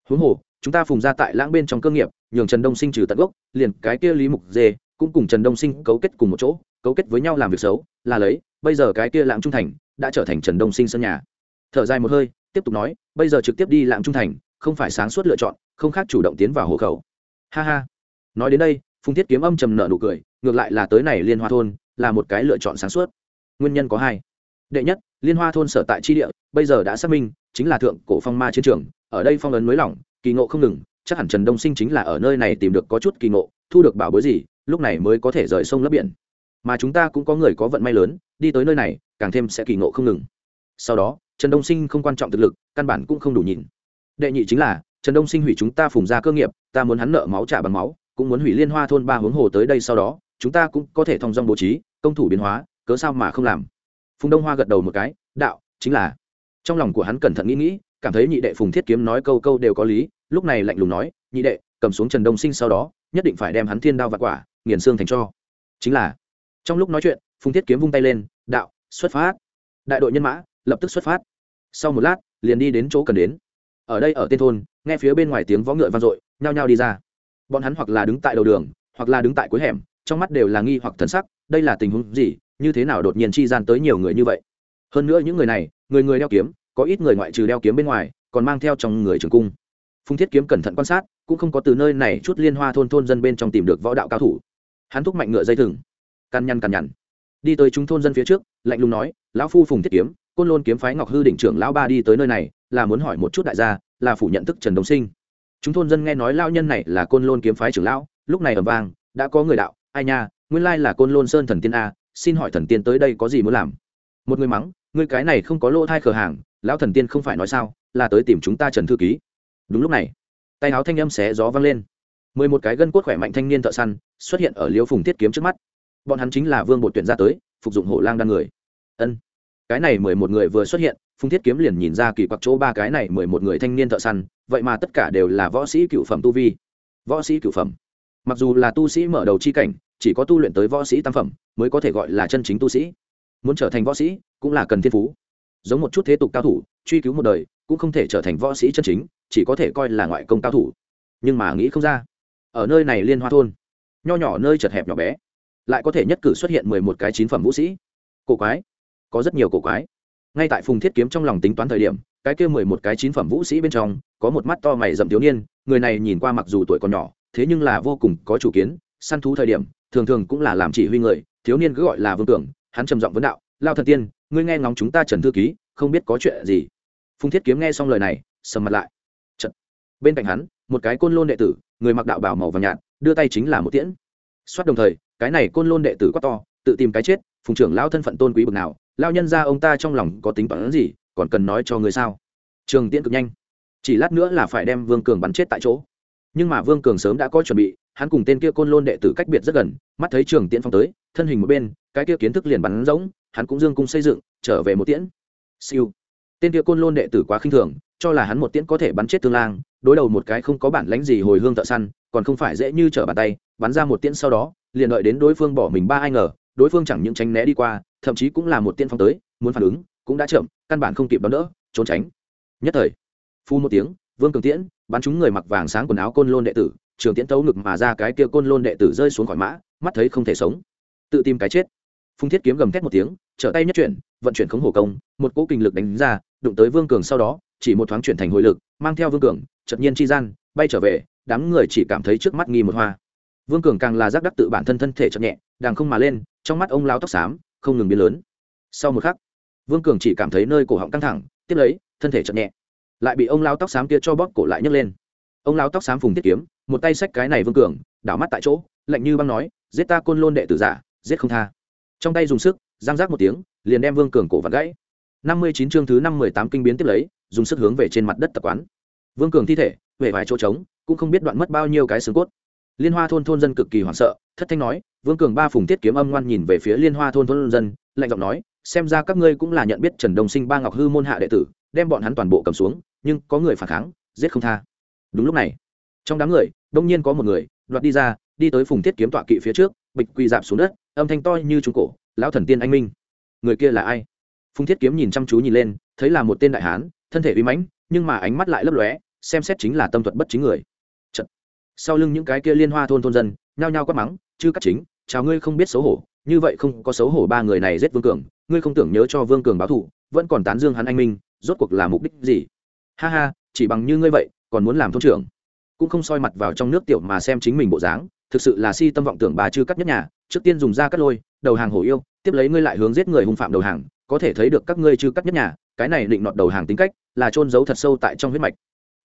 Huống hồ, chúng ta phùng ra tại lãng bên trong cơ nghiệp, nhường trần đông sinh trừ tận gốc, liền cái kia lý mục dê, cũng cùng trần đông sinh cấu kết cùng một chỗ, cấu kết với nhau làm việc xấu, là lấy, bây giờ cái kia lãng trung thành, đã trở thành trần đông sinh sân nhà. Thở dài một hơi, tiếp tục nói, bây giờ trực tiếp đi lãng trung thành, không phải sáng suốt lựa chọn, không khác chủ động tiến vào hộ khẩu. Ha ha nói đến đây, phùng thiết kiếm âm trầm nợ nụ cười, ngược lại là tới này liên hoa thôn, là một cái lựa chọn sáng suốt. Nguyên nhân có hai. Đệ nhất, liên hoa thôn sở tại tri địa, bây giờ đã xác minh, chính là thượng cổ phong ma chiến trường, ở đây phong ấn mới lỏng, kỳ ngộ không ngừng, chắc hẳn trần đông sinh chính là ở nơi này tìm được có chút kỳ ngộ, thu được bảo bối gì, lúc này mới có thể rời sông lấp biển. Mà chúng ta cũng có người có vận may lớn, đi tới nơi này, càng thêm sẽ kỳ ngộ không ngừng. Sau đó, trần đông sinh không quan trọng thực lực, căn bản cũng không đủ nhìn. Đệ nhị chính là, trần đông sinh hủy chúng ta phùng ra cơ nghiệp, ta muốn hắn nợ máu trả bằng máu cũng muốn hủy liên hoa thôn ba hướng hồ tới đây sau đó, chúng ta cũng có thể thông dong bố trí, công thủ biến hóa, cớ sao mà không làm? Phùng đông hoa gật đầu một cái, đạo, chính là. Trong lòng của hắn cẩn thận nghĩ nghĩ, cảm thấy nhị đệ phùng thiết kiếm nói câu câu đều có lý, lúc này lạnh lùng nói, nhị đệ, cầm xuống trần đông sinh sau đó, nhất định phải đem hắn thiên đao và quả, nghiền xương thành cho. Chính là. Trong lúc nói chuyện, phùng thiết kiếm vung tay lên, đạo, xuất phát. Đại đội nhân mã, lập tức xuất phát. Sau một lát, liền đi đến chỗ cần đến. Ở đây ở tên thôn, nghe phía bên ngoài tiếng võ ngựa vang dội, nhao nhao đi ra bọn hắn hoặc là đứng tại đầu đường, hoặc là đứng tại cuối hẻm, trong mắt đều là nghi hoặc thần sắc, đây là tình huống gì, như thế nào đột nhiên chi gian tới nhiều người như vậy? Hơn nữa những người này, người người đeo kiếm, có ít người ngoại trừ đeo kiếm bên ngoài, còn mang theo trong người trường cung. Phùng thiết kiếm cẩn thận quan sát, cũng không có từ nơi này chút liên hoa thôn thôn dân bên trong tìm được võ đạo cao thủ. Hắn thúc mạnh ngựa dây thừng căn nhăn căn nhằn. Đi tới chúng thôn dân phía trước, lạnh lùng nói, lão phu phùng thiết kiếm, côn lôn kiếm phái ngọc hư đỉnh trưởng lão ba đi tới nơi này, là muốn hỏi một chút đại gia, là phủ nhận thức trần đông sinh chúng thôn dân nghe nói lao nhân này là côn lôn kiếm phái trưởng lão, lúc này ở vang, đã có người đạo, ai nha, nguyên lai là côn lôn sơn thần tiên a, xin hỏi thần tiên tới đây có gì muốn làm? Một người mắng người cái này không có lỗ thai khờ hàng, lão thần tiên không phải nói sao, là tới tìm chúng ta trần thư ký. Đúng lúc này, tay áo thanh âm xé gió vang lên. Mười một cái gân cốt khỏe mạnh thanh niên thợ săn xuất hiện ở liêu phùng thiết kiếm trước mắt. Bọn hắn chính là vương bột tuyển ra tới, phục dụng hộ lang đan người. Ân, cái này mười một người vừa xuất hiện, phùng thiết kiếm liền nhìn ra kỳ quặc chỗ ba cái này mười một người thanh niên thợ săn vậy mà tất cả đều là võ sĩ cựu phẩm tu vi. Võ sĩ cựu phẩm. Mặc dù là tu sĩ mở đầu chi cảnh, chỉ có tu luyện tới võ sĩ tam phẩm mới có thể gọi là chân chính tu sĩ. Muốn trở thành võ sĩ cũng là cần thiên phú. Giống một chút thế tục cao thủ, truy cứu một đời cũng không thể trở thành võ sĩ chân chính, chỉ có thể coi là ngoại công cao thủ. Nhưng mà nghĩ không ra, ở nơi này liên hoa thôn, nho nhỏ nơi chật hẹp nhỏ bé, lại có thể nhất cử xuất hiện mười một cái chín phẩm vũ sĩ. Cổ quái. Có rất nhiều cổ quái. Ngay tại phùng thiết kiếm trong lòng tính toán thời điểm cái kia mười một cái chín phẩm vũ sĩ bên trong, có một mắt to mày rậm thiếu niên, người này nhìn qua mặc dù tuổi còn nhỏ, thế nhưng là vô cùng có chủ kiến, săn thú thời điểm, thường thường cũng là làm chỉ huy người, thiếu niên cứ gọi là vương tưởng, hắn trầm giọng vấn đạo, lao thần tiên, ngươi nghe ngóng chúng ta trần thư ký, không biết có chuyện gì phùng thiết kiếm nghe xong lời này, sầm mặt lại Trật. bên cạnh hắn, một cái côn lôn đệ tử, người mặc đạo bảo màu vàng nhạt, đưa tay chính là một tiễn xoát đồng thời, cái này côn lôn đệ tử quá to, tự tìm cái chết, phùng trưởng lao thân phận tôn quý bực nào lao nhân ra ông ta trong lòng có tính toán gì còn cần nói cho người sao? Trường tiễn cực nhanh. Chỉ lát nữa là phải đem vương cường bắn chết tại chỗ. Nhưng mà vương cường sớm đã có chuẩn bị, hắn cùng tên kia côn lôn đệ tử cách biệt rất gần, mắt thấy trường tiễn phong tới, thân hình một bên, cái kia kiến thức liền bắn rỗng, hắn cũng dương cung xây dựng, trở về một tiễn. Siêu. Tên kia côn lôn đệ tử quá khinh thường, cho là hắn một tiễn có thể bắn chết tương lang, đối đầu một cái không có bản lánh gì hồi hương thợ săn, còn không phải dễ như trở bàn tay, bắn ra một tiễn sau đó, liền đợi đến đối phương bỏ mình ba ai ngờ, đối phương chẳng những tránh né đi qua, thậm chí cũng là một tiễn phong tới, muốn phản ứng, cũng đã chậm căn bản không kịp đón đỡ, trốn tránh. Nhất thời phu một tiếng, vương cường tiễn bắn chúng người mặc vàng sáng quần áo côn lôn đệ tử, trường tiễn tấu ngực mà ra cái kia côn lôn đệ tử rơi xuống khỏi mã, mắt thấy không thể sống. Tự tìm cái chết. Phung thiết kiếm gầm thét một tiếng, trở tay nhất chuyển, vận chuyển khống hổ công, một cỗ kinh lực đánh ra, đụng tới vương cường sau đó, chỉ một thoáng chuyển thành hồi lực, mang theo vương cường, chợt nhiên chi gian, bay trở về, đám người chỉ cảm thấy trước mắt nghi một hoa. Vương cường càng là giác đắc tự bản thân thân thể chậm nhẹ đàng không mà lên, trong mắt ông lao tóc xám, không ngừng biến lớn. Sau một khắc vương cường chỉ cảm thấy nơi cổ họng căng thẳng, tiếp lấy, thân thể chậm nhẹ. Lại bị ông lao tóc xám kia cho bóp cổ lại nhấc lên. Ông lao tóc xám phùng tiết kiếm, một tay xách cái này vương cường, đảo mắt tại chỗ, lạnh như băng nói, giết ta côn lôn đệ tử giả, giết không tha. Trong tay dùng sức, giang giác một tiếng, liền đem vương cường cổ vặt gãy. Năm mươi chín chương thứ năm mười tám kinh biến tiếp lấy, dùng sức hướng về trên mặt đất tập quán. Vương cường thi thể về vài chỗ trống, cũng không biết đoạn mất bao nhiêu cái xương cốt. Liên hoa thôn thôn dân cực kỳ hoảng sợ, thất thanh nói, vương cường ba phùng tiết kiếm âm ngoan nhìn về phía liên hoa thôn thôn dân, lạnh giọng nói xem ra các ngươi cũng là nhận biết trần đông sinh ba ngọc hư môn hạ đệ tử, đem bọn hắn toàn bộ cầm xuống, nhưng có người phản kháng, giết không tha đúng lúc này, trong đám người, đông nhiên có một người, đoạt đi ra, đi tới phùng thiết kiếm tọa kỵ phía trước, bịch quỳ dạp xuống đất, âm thanh to như trung cổ, lão thần tiên anh minh, người kia là ai phùng thiết kiếm nhìn chăm chú nhìn lên, thấy là một tên đại hán, thân thể uy mãnh, nhưng mà ánh mắt lại lấp lóe, xem xét chính là tâm thuật bất chính người Chật. sau lưng những cái kia liên hoa thôn thôn dân, nhao nhao quát mắng chứ cắt chính, chào ngươi không biết xấu hổ như vậy không có xấu hổ ba người này giết vương cường, ngươi không tưởng nhớ cho vương cường báo thù, vẫn còn tán dương hắn anh minh, rốt cuộc là mục đích gì? Ha ha, chỉ bằng như ngươi vậy, còn muốn làm thôn trưởng. Cũng không soi mặt vào trong nước tiểu mà xem chính mình bộ dáng, thực sự là si tâm vọng tưởng bà chư cắt nhất nhà, trước tiên dùng ra cắt lôi, đầu hàng hổ yêu, tiếp lấy ngươi lại hướng giết người hung phạm đầu hàng, có thể thấy được các ngươi chư cắt nhất nhà, cái này định nọt đầu hàng tính cách, là trôn giấu thật sâu tại trong huyết mạch.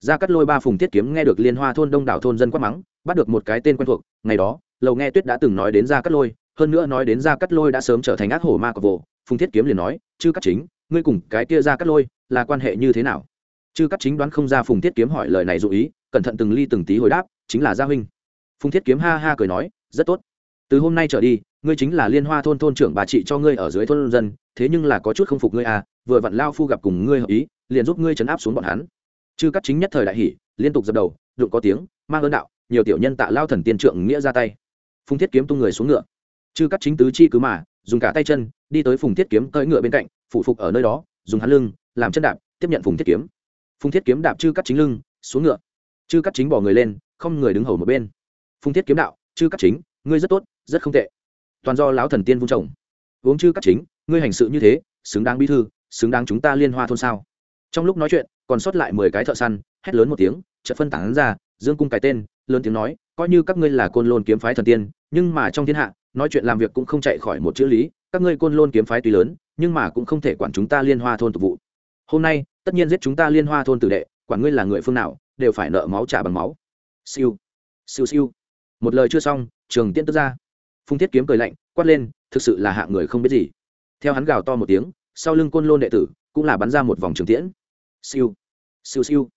Ra cắt lôi ba phùng thiết kiếm nghe được liên hoa thôn đông đảo thôn dân quát mắng, bắt được một cái tên quen thuộc, ngày đó, lầu nghe tuyết đã từng nói đến ra cắt lôi hơn nữa nói đến ra cắt lôi đã sớm trở thành ác hổ ma cọc vồ phùng thiết kiếm liền nói, chư cắt chính, ngươi cùng cái kia ra cắt lôi là quan hệ như thế nào? Chư cắt chính đoán không ra phùng thiết kiếm hỏi lời này dụ ý, cẩn thận từng ly từng tí hồi đáp, chính là gia huynh. Phùng thiết kiếm ha ha cười nói, rất tốt. Từ hôm nay trở đi, ngươi chính là liên hoa thôn thôn trưởng bà chị cho ngươi ở dưới thôn dân, thế nhưng là có chút không phục ngươi à vừa vặn lao phu gặp cùng ngươi hợp ý, liền giúp ngươi chấn áp xuống bọn hắn. Chư cắt chính nhất thời đại hỷ liên tục dập đầu, đụng có tiếng mang ơn đạo, nhiều tiểu nhân tạ lao thần tiên trượng nghĩa ra tay. Phùng thiết kiếm tung người xuống ngựa chư cắt chính tứ chi cứ mà, dùng cả tay chân, đi tới phùng thiết kiếm tới ngựa bên cạnh phụ phục ở nơi đó, dùng hắn lưng, làm chân đạp, tiếp nhận phùng thiết kiếm. Phùng thiết kiếm đạp chư cắt chính lưng, xuống ngựa. Chư cắt chính bỏ người lên, không người đứng hầu một bên. Phùng thiết kiếm đạo, chư cắt chính, ngươi rất tốt, rất không tệ. Toàn do lão thần tiên vung trồng uống chư cắt chính, ngươi hành sự như thế, xứng đáng bí thư, xứng đáng chúng ta liên hoa thôn sao? Trong lúc nói chuyện, còn sót lại mười cái thợ săn, hét lớn một tiếng, chợt phân tán ra, dương cung cái tên, lớn tiếng nói, coi như các ngươi là côn lôn kiếm phái thần tiên, nhưng mà trong thiên hạ nói chuyện làm việc cũng không chạy khỏi một chữ lý, các ngươi côn lôn kiếm phái tuy lớn, nhưng mà cũng không thể quản chúng ta liên hoa thôn tục vụ. Hôm nay, tất nhiên giết chúng ta liên hoa thôn tử đệ, quản ngươi là người phương nào, đều phải nợ máu trả bằng máu. Siêu siêu siêu. Một lời chưa xong, trường tiên tức ra. Phung thiết kiếm cười lạnh, quát lên, thực sự là hạng người không biết gì. Theo hắn gào to một tiếng, sau lưng côn lôn đệ tử cũng là bắn ra một vòng trường tiễn. Siêu siêu siêu.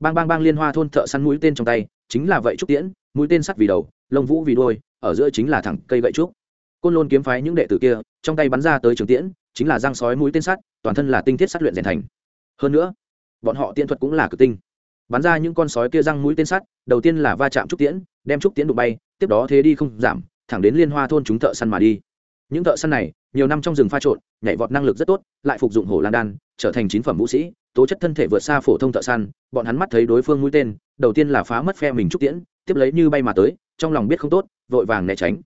Bang bang bang liên hoa thôn thợ săn mũi tên trong tay, chính là vậy trúc tiễn, mũi tên sắt vì đầu, lông vũ vì đôi ở giữa chính là thẳng cây gậy trúc. Côn lôn kiếm phái những đệ tử kia, trong tay bắn ra tới trường tiễn, chính là răng sói mũi tên sắt, toàn thân là tinh thiết sắt luyện rèn thành. Hơn nữa, bọn họ tiên thuật cũng là cực tinh. Bắn ra những con sói kia răng mũi tên sắt, đầu tiên là va chạm trúc tiễn, đem trúc tiễn đụng bay, tiếp đó thế đi không giảm, thẳng đến liên hoa thôn chúng thợ săn mà đi. Những thợ săn này, nhiều năm trong rừng pha trộn, nhảy vọt năng lực rất tốt, lại phục dụng hổ lan đan, trở thành chín phẩm vũ sĩ, tố chất thân thể vượt xa phổ thông thợ săn, bọn hắn mắt thấy đối phương mũi tên đầu tiên là phá mất phe mình trúc tiễn, tiếp lấy như bay mà tới, trong lòng biết không tốt, vội vàng né tránh.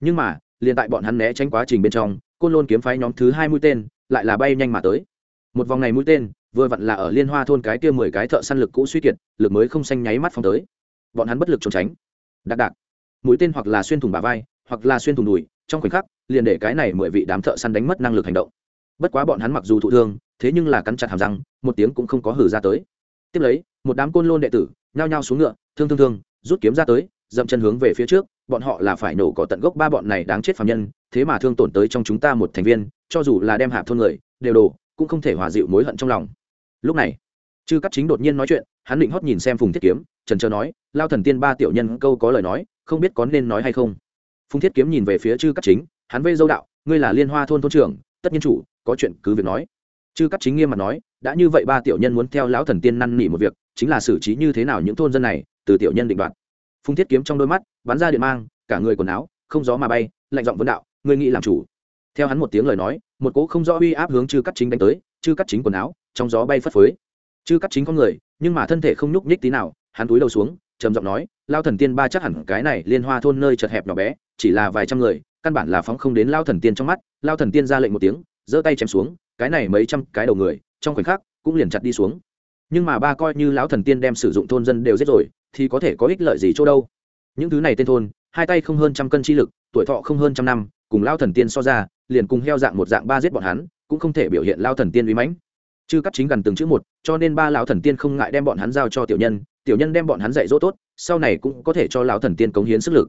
Nhưng mà, liền tại bọn hắn né tránh quá trình bên trong, côn lôn kiếm phái nhóm thứ hai mũi tên lại là bay nhanh mà tới. Một vòng này mũi tên, vừa vặn là ở liên hoa thôn cái kia mười cái thợ săn lực cũ suy kiệt, lực mới không xanh nháy mắt phong tới. Bọn hắn bất lực trốn tránh. Đạc đạc. Mũi tên hoặc là xuyên thủng bà vai, hoặc là xuyên thủng đùi, trong khoảnh khắc, liền để cái này mười vị đám thợ săn đánh mất năng lực hành động. Bất quá bọn hắn mặc dù thụ thương, thế nhưng là cắn chặt hàm răng, một tiếng cũng không có hử ra tới tiếp lấy, một đám côn lôn đệ tử, nhao nhao xuống ngựa, thương thương thương, rút kiếm ra tới, dậm chân hướng về phía trước, bọn họ là phải nổ cỏ tận gốc ba bọn này đáng chết phạm nhân, thế mà thương tổn tới trong chúng ta một thành viên, cho dù là đem hạp thôn người, đều đồ cũng không thể hòa dịu mối hận trong lòng. Lúc này, chư cắt chính đột nhiên nói chuyện, hắn định hót nhìn xem phùng thiết kiếm, trần trờ nói, lao thần tiên ba tiểu nhân câu có lời nói, không biết có nên nói hay không? Phùng thiết kiếm nhìn về phía chư cắt chính, hắn vây dâu đạo, ngươi là liên hoa thôn thôn trưởng, tất nhiên chủ, có chuyện cứ việc nói. Chư cắt chính nghiêm mặt nói đã như vậy ba tiểu nhân muốn theo lão thần tiên năn nỉ một việc, chính là xử trí như thế nào những thôn dân này, từ tiểu nhân định đoạt. Phung thiết kiếm trong đôi mắt, bắn ra điện mang, cả người quần áo, không gió mà bay, lạnh giọng vấn đạo người nghĩ làm chủ? Theo hắn một tiếng lời nói, một cỗ không rõ uy áp hướng chư cắt chính đánh tới, chư cắt chính quần áo, trong gió bay phất phới. Chư cắt chính con người, nhưng mà thân thể không nhúc nhích tí nào, hắn túi đầu xuống, trầm giọng nói lao thần tiên ba chắc hẳn cái này liên hoa thôn nơi chật hẹp nhỏ bé, chỉ là vài trăm người, căn bản là phóng không đến lao thần tiên trong mắt. Lao thần tiên ra lệnh một tiếng, giơ tay chém xuống, cái này mấy trăm cái đầu người trong khoảnh khắc cũng liền chặt đi xuống. Nhưng mà ba coi như lão thần tiên đem sử dụng thôn dân đều giết rồi, thì có thể có ích lợi gì chỗ đâu? Những thứ này tên thôn, hai tay không hơn trăm cân chi lực, tuổi thọ không hơn trăm năm, cùng lao thần tiên so ra, liền cùng heo dạng một dạng ba giết bọn hắn, cũng không thể biểu hiện lao thần tiên uy mãnh. Chư cắt chính gần từng chữ một, cho nên ba lão thần tiên không ngại đem bọn hắn giao cho tiểu nhân tiểu nhân đem bọn hắn dạy dỗ tốt, sau này cũng có thể cho lão thần tiên cống hiến sức lực.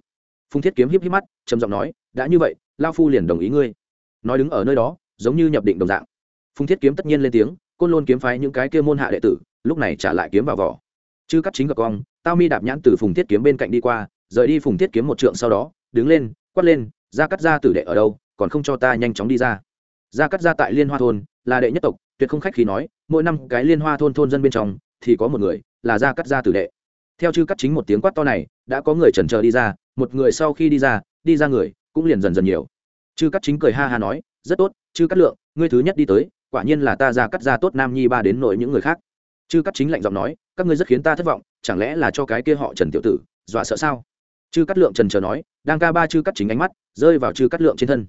Phung thiết kiếm híp híp mắt, trầm giọng nói, đã như vậy lao phu liền đồng ý ngươi. Nói đứng ở nơi đó, giống như nhập định đồng dạng. Phùng thiết kiếm tất nhiên lên tiếng, côn lôn kiếm phái những cái kia môn hạ đệ tử, lúc này trả lại kiếm vào vỏ. Chư cắt chính gặp cong tao mi đạp nhãn từ phùng thiết kiếm bên cạnh đi qua, rời đi phùng thiết kiếm một trượng sau đó, đứng lên, quát lên ra cắt ra tử đệ ở đâu, còn không cho ta nhanh chóng đi ra? Ra cắt ra tại liên hoa thôn, là đệ nhất tộc, tuyệt không khách khí nói, mỗi năm cái liên hoa thôn thôn dân bên trong, thì có một người, là ra cắt ra tử đệ. Theo chư cắt chính một tiếng quát to này, đã có người trần chờ đi ra, một người sau khi đi ra đi ra người, cũng liền dần dần nhiều. Chư cắt chính cười ha ha nói, rất tốt, chư cắt lượng, ngươi thứ nhất đi tới quả nhiên là ta ra cắt ra tốt nam nhi ba đến nội những người khác. Chư cắt chính lạnh giọng nói, các ngươi rất khiến ta thất vọng, chẳng lẽ là cho cái kia họ trần tiểu tử, dọa sợ sao? Chư cắt lượng trần chờ nói, đang ca ba chư cắt chính ánh mắt, rơi vào chư cắt lượng trên thân.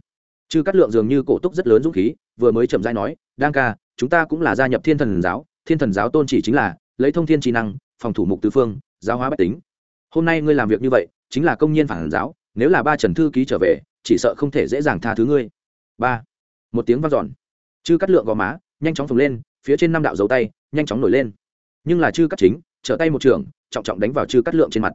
Chư cắt lượng dường như cổ túc rất lớn dũng khí, vừa mới chậm dai nói, đang ca, chúng ta cũng là gia nhập thiên thần giáo, thiên thần giáo tôn chỉ chính là, lấy thông thiên trí năng, phòng thủ mục tứ phương, giáo hóa bách tính. Hôm nay ngươi làm việc như vậy, chính là công nhân phản giáo, nếu là ba trần thư ký trở về, chỉ sợ không thể dễ dàng tha thứ ngươi. Ba. Một tiếng vang dọn chư cắt lượng gò má, nhanh chóng phồng lên, phía trên năm đạo dấu tay, nhanh chóng nổi lên. Nhưng là chư cắt chính, trở tay một trường, trọng trọng đánh vào chư cắt lượng trên mặt.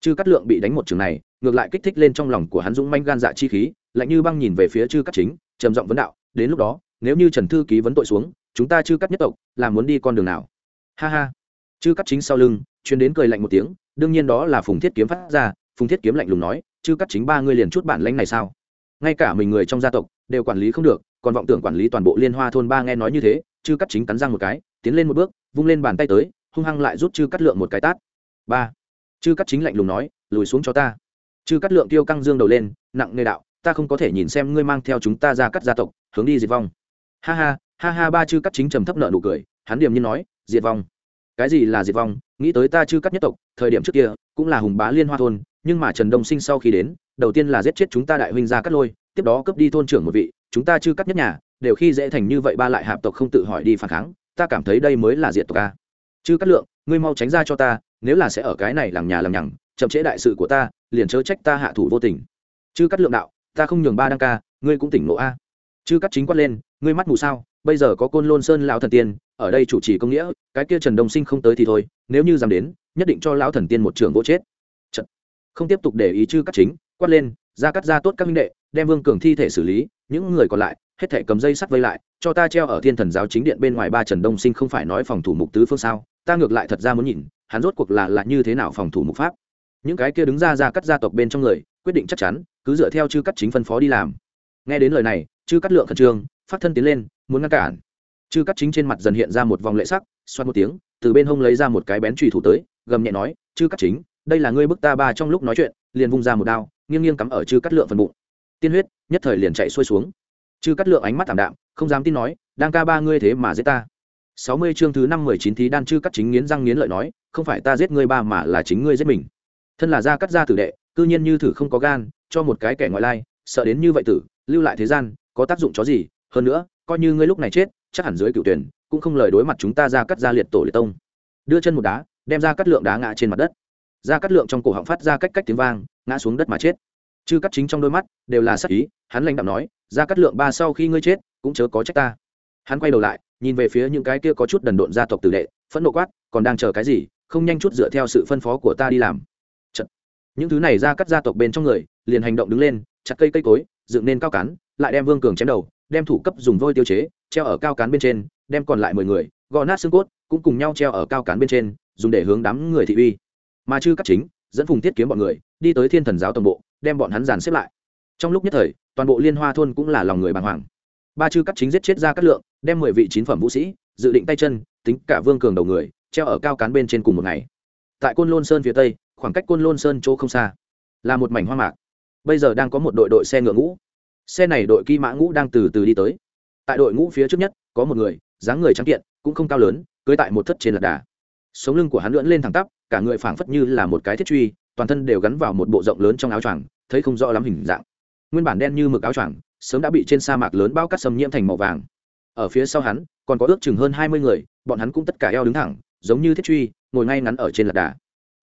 Chư cắt lượng bị đánh một trường này, ngược lại kích thích lên trong lòng của hắn dũng manh gan dạ chi khí, lạnh như băng nhìn về phía chư cắt chính, trầm giọng vấn đạo, đến lúc đó, nếu như trần thư ký vấn tội xuống, chúng ta chư cắt nhất tộc là muốn đi con đường nào? Ha ha. Chư cắt chính sau lưng chuyến đến cười lạnh một tiếng, đương nhiên đó là phùng thiết kiếm phát ra, phùng thiết kiếm lạnh lùng nói, chư cắt chính ba ngươi liền chút bản lãnh này sao? Ngay cả mình người trong gia tộc đều quản lý không được, còn vọng tưởng quản lý toàn bộ liên hoa thôn ba nghe nói như thế, chư cắt chính cắn răng một cái, tiến lên một bước, vung lên bàn tay tới, hung hăng lại rút chư cắt lượng một cái tát. Ba. Chư cắt chính lạnh lùng nói, lùi xuống cho ta. Chư cắt lượng tiêu căng dương đầu lên, nặng nghề đạo, ta không có thể nhìn xem ngươi mang theo chúng ta ra cắt gia tộc, hướng đi diệt vong. Ha ha ha ha, ba chư cắt chính trầm thấp nợ nụ cười, hắn điềm nhiên nói, diệt vong. Cái gì là diệt vong? Nghĩ tới ta chư cắt nhất tộc, thời điểm trước kia, cũng là hùng bá liên hoa thôn, nhưng mà trần đông sinh sau khi đến đầu tiên là giết chết chúng ta đại huynh gia cắt lôi, tiếp đó cướp đi thôn trưởng một vị, chúng ta chư cắt nhất nhà, đều khi dễ thành như vậy ba lại hạp tộc không tự hỏi đi phản kháng, ta cảm thấy đây mới là diệt tộc a. Chư cắt lượng, ngươi mau tránh ra cho ta, nếu là sẽ ở cái này làm nhà làm nhằng, chậm trễ đại sự của ta, liền chớ trách ta hạ thủ vô tình. Chư cắt lượng đạo, ta không nhường ba đăng ca, ngươi cũng tỉnh ngộ a. Chư cắt chính quát lên, ngươi mắt mù sao, bây giờ có côn lôn sơn lão thần tiên, ở đây chủ trì công nghĩa, cái kia trần đông sinh không tới thì thôi, nếu như dám đến, nhất định cho lão thần tiên một trường vô chết. Chật. không tiếp tục để ý chư cắt chính quát lên, ra cắt ra tốt các minh đệ, đem vương cường thi thể xử lý, những người còn lại, hết thể cầm dây sắt vây lại, cho ta treo ở thiên thần giáo chính điện bên ngoài ba trần đông sinh không phải nói phòng thủ mục tứ phương sao? Ta ngược lại thật ra muốn nhìn, hắn rốt cuộc là là như thế nào phòng thủ mục pháp? Những cái kia đứng ra ra cắt gia tộc bên trong người, quyết định chắc chắn, cứ dựa theo chư cắt chính phân phó đi làm. Nghe đến lời này, chư cắt lượng khẩn trương, phát thân tiến lên, muốn ngăn cản. Chư cắt chính trên mặt dần hiện ra một vòng lệ sắc, xoát một tiếng, từ bên hông lấy ra một cái bén trùy thủ tới, gầm nhẹ nói, chư cắt chính, đây là ngươi bức ta ba trong lúc nói chuyện, liền vung ra một đao nghiêng nghiêng cắm ở chư cắt lượng phần bụng. Tiên huyết, nhất thời liền chạy xuôi xuống. Chư cắt lượng ánh mắt thảm đạm, không dám tin nói, đang ca ba ngươi thế mà giết ta. Sáu mươi chương thứ năm mười chín thí đan chư cắt chính nghiến răng nghiến lợi nói, không phải ta giết ngươi ba mà là chính ngươi giết mình. Thân là gia cắt gia tử đệ, cư nhiên như thử không có gan, cho một cái kẻ ngoại lai, sợ đến như vậy tử, lưu lại thế gian, có tác dụng chó gì? Hơn nữa, coi như ngươi lúc này chết, chắc hẳn dưới cựu tuyển, cũng không lời đối mặt chúng ta ra cắt ra liệt tổ liệt tông. Đưa chân một đá, đem ra cắt lượng đá ngã trên mặt đất. Ra cắt lượng trong cổ họng phát ra cách cách tiếng vang ngã xuống đất mà chết. Chư cắt chính trong đôi mắt đều là sắc ý, hắn lãnh đạo nói, ra cắt lượng ba sau khi ngươi chết, cũng chớ có trách ta. Hắn quay đầu lại, nhìn về phía những cái kia có chút đần độn gia tộc tử đệ, phẫn nộ quát, còn đang chờ cái gì? Không nhanh chút dựa theo sự phân phó của ta đi làm. Chật. những thứ này ra cắt gia tộc bên trong người, liền hành động đứng lên, chặt cây cây cối, dựng nên cao cán, lại đem vương cường chém đầu, đem thủ cấp dùng vôi tiêu chế, treo ở cao cán bên trên, đem còn lại mười người gò nát xương cốt, cũng cùng nhau treo ở cao cán bên trên, dùng để hướng đám người thị uy. Mà chư cắt chính dẫn phùng tiết kiếm bọn người, đi tới thiên thần giáo tổng bộ, đem bọn hắn dàn xếp lại. Trong lúc nhất thời, toàn bộ liên hoa thôn cũng là lòng người bàng hoàng. Ba chư cắt chính giết chết ra cắt lượng, đem mười vị chín phẩm vũ sĩ, dự định tay chân, tính cả vương cường đầu người, treo ở cao cán bên trên cùng một ngày. Tại côn lôn sơn phía tây, khoảng cách côn lôn sơn chỗ không xa, là một mảnh hoa mạc. Bây giờ đang có một đội đội xe ngựa ngũ. Xe này đội kỳ mã ngũ đang từ từ đi tới. Tại đội ngũ phía trước nhất, có một người, dáng người trắng kiện, cũng không cao lớn, cưới tại một thất trên lạc đà. Sống lưng của hắn lưỡn lên thẳng tắp cả người phảng phất như là một cái thiết truy, toàn thân đều gắn vào một bộ rộng lớn trong áo choàng, thấy không rõ lắm hình dạng. Nguyên bản đen như mực áo choàng, sớm đã bị trên sa mạc lớn bao cắt xâm nhiễm thành màu vàng. Ở phía sau hắn, còn có ước chừng hơn hai mươi người, bọn hắn cũng tất cả eo đứng thẳng, giống như thiết truy, ngồi ngay ngắn ở trên lạc đà.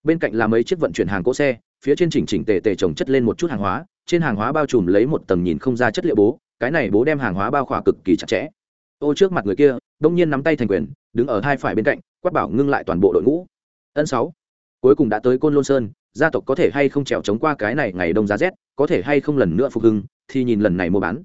Bên cạnh là mấy chiếc vận chuyển hàng cỗ xe, phía trên chỉnh chỉnh tề tề trồng chất lên một chút hàng hóa, trên hàng hóa bao trùm lấy một tầng nhìn không ra chất liệu bố, cái này bố đem hàng hóa bao khỏa cực kỳ chặt chẽ. Ô trước mặt người kia, đông nhiên nắm tay thành quyền, đứng ở hai phải bên cạnh, quát bảo ngưng lại toàn bộ đội ngũ ân sáu. Cuối cùng đã tới côn lôn sơn, gia tộc có thể hay không trèo chống qua cái này ngày đông giá rét, có thể hay không lần nữa phục hưng, thì nhìn lần này mua bán.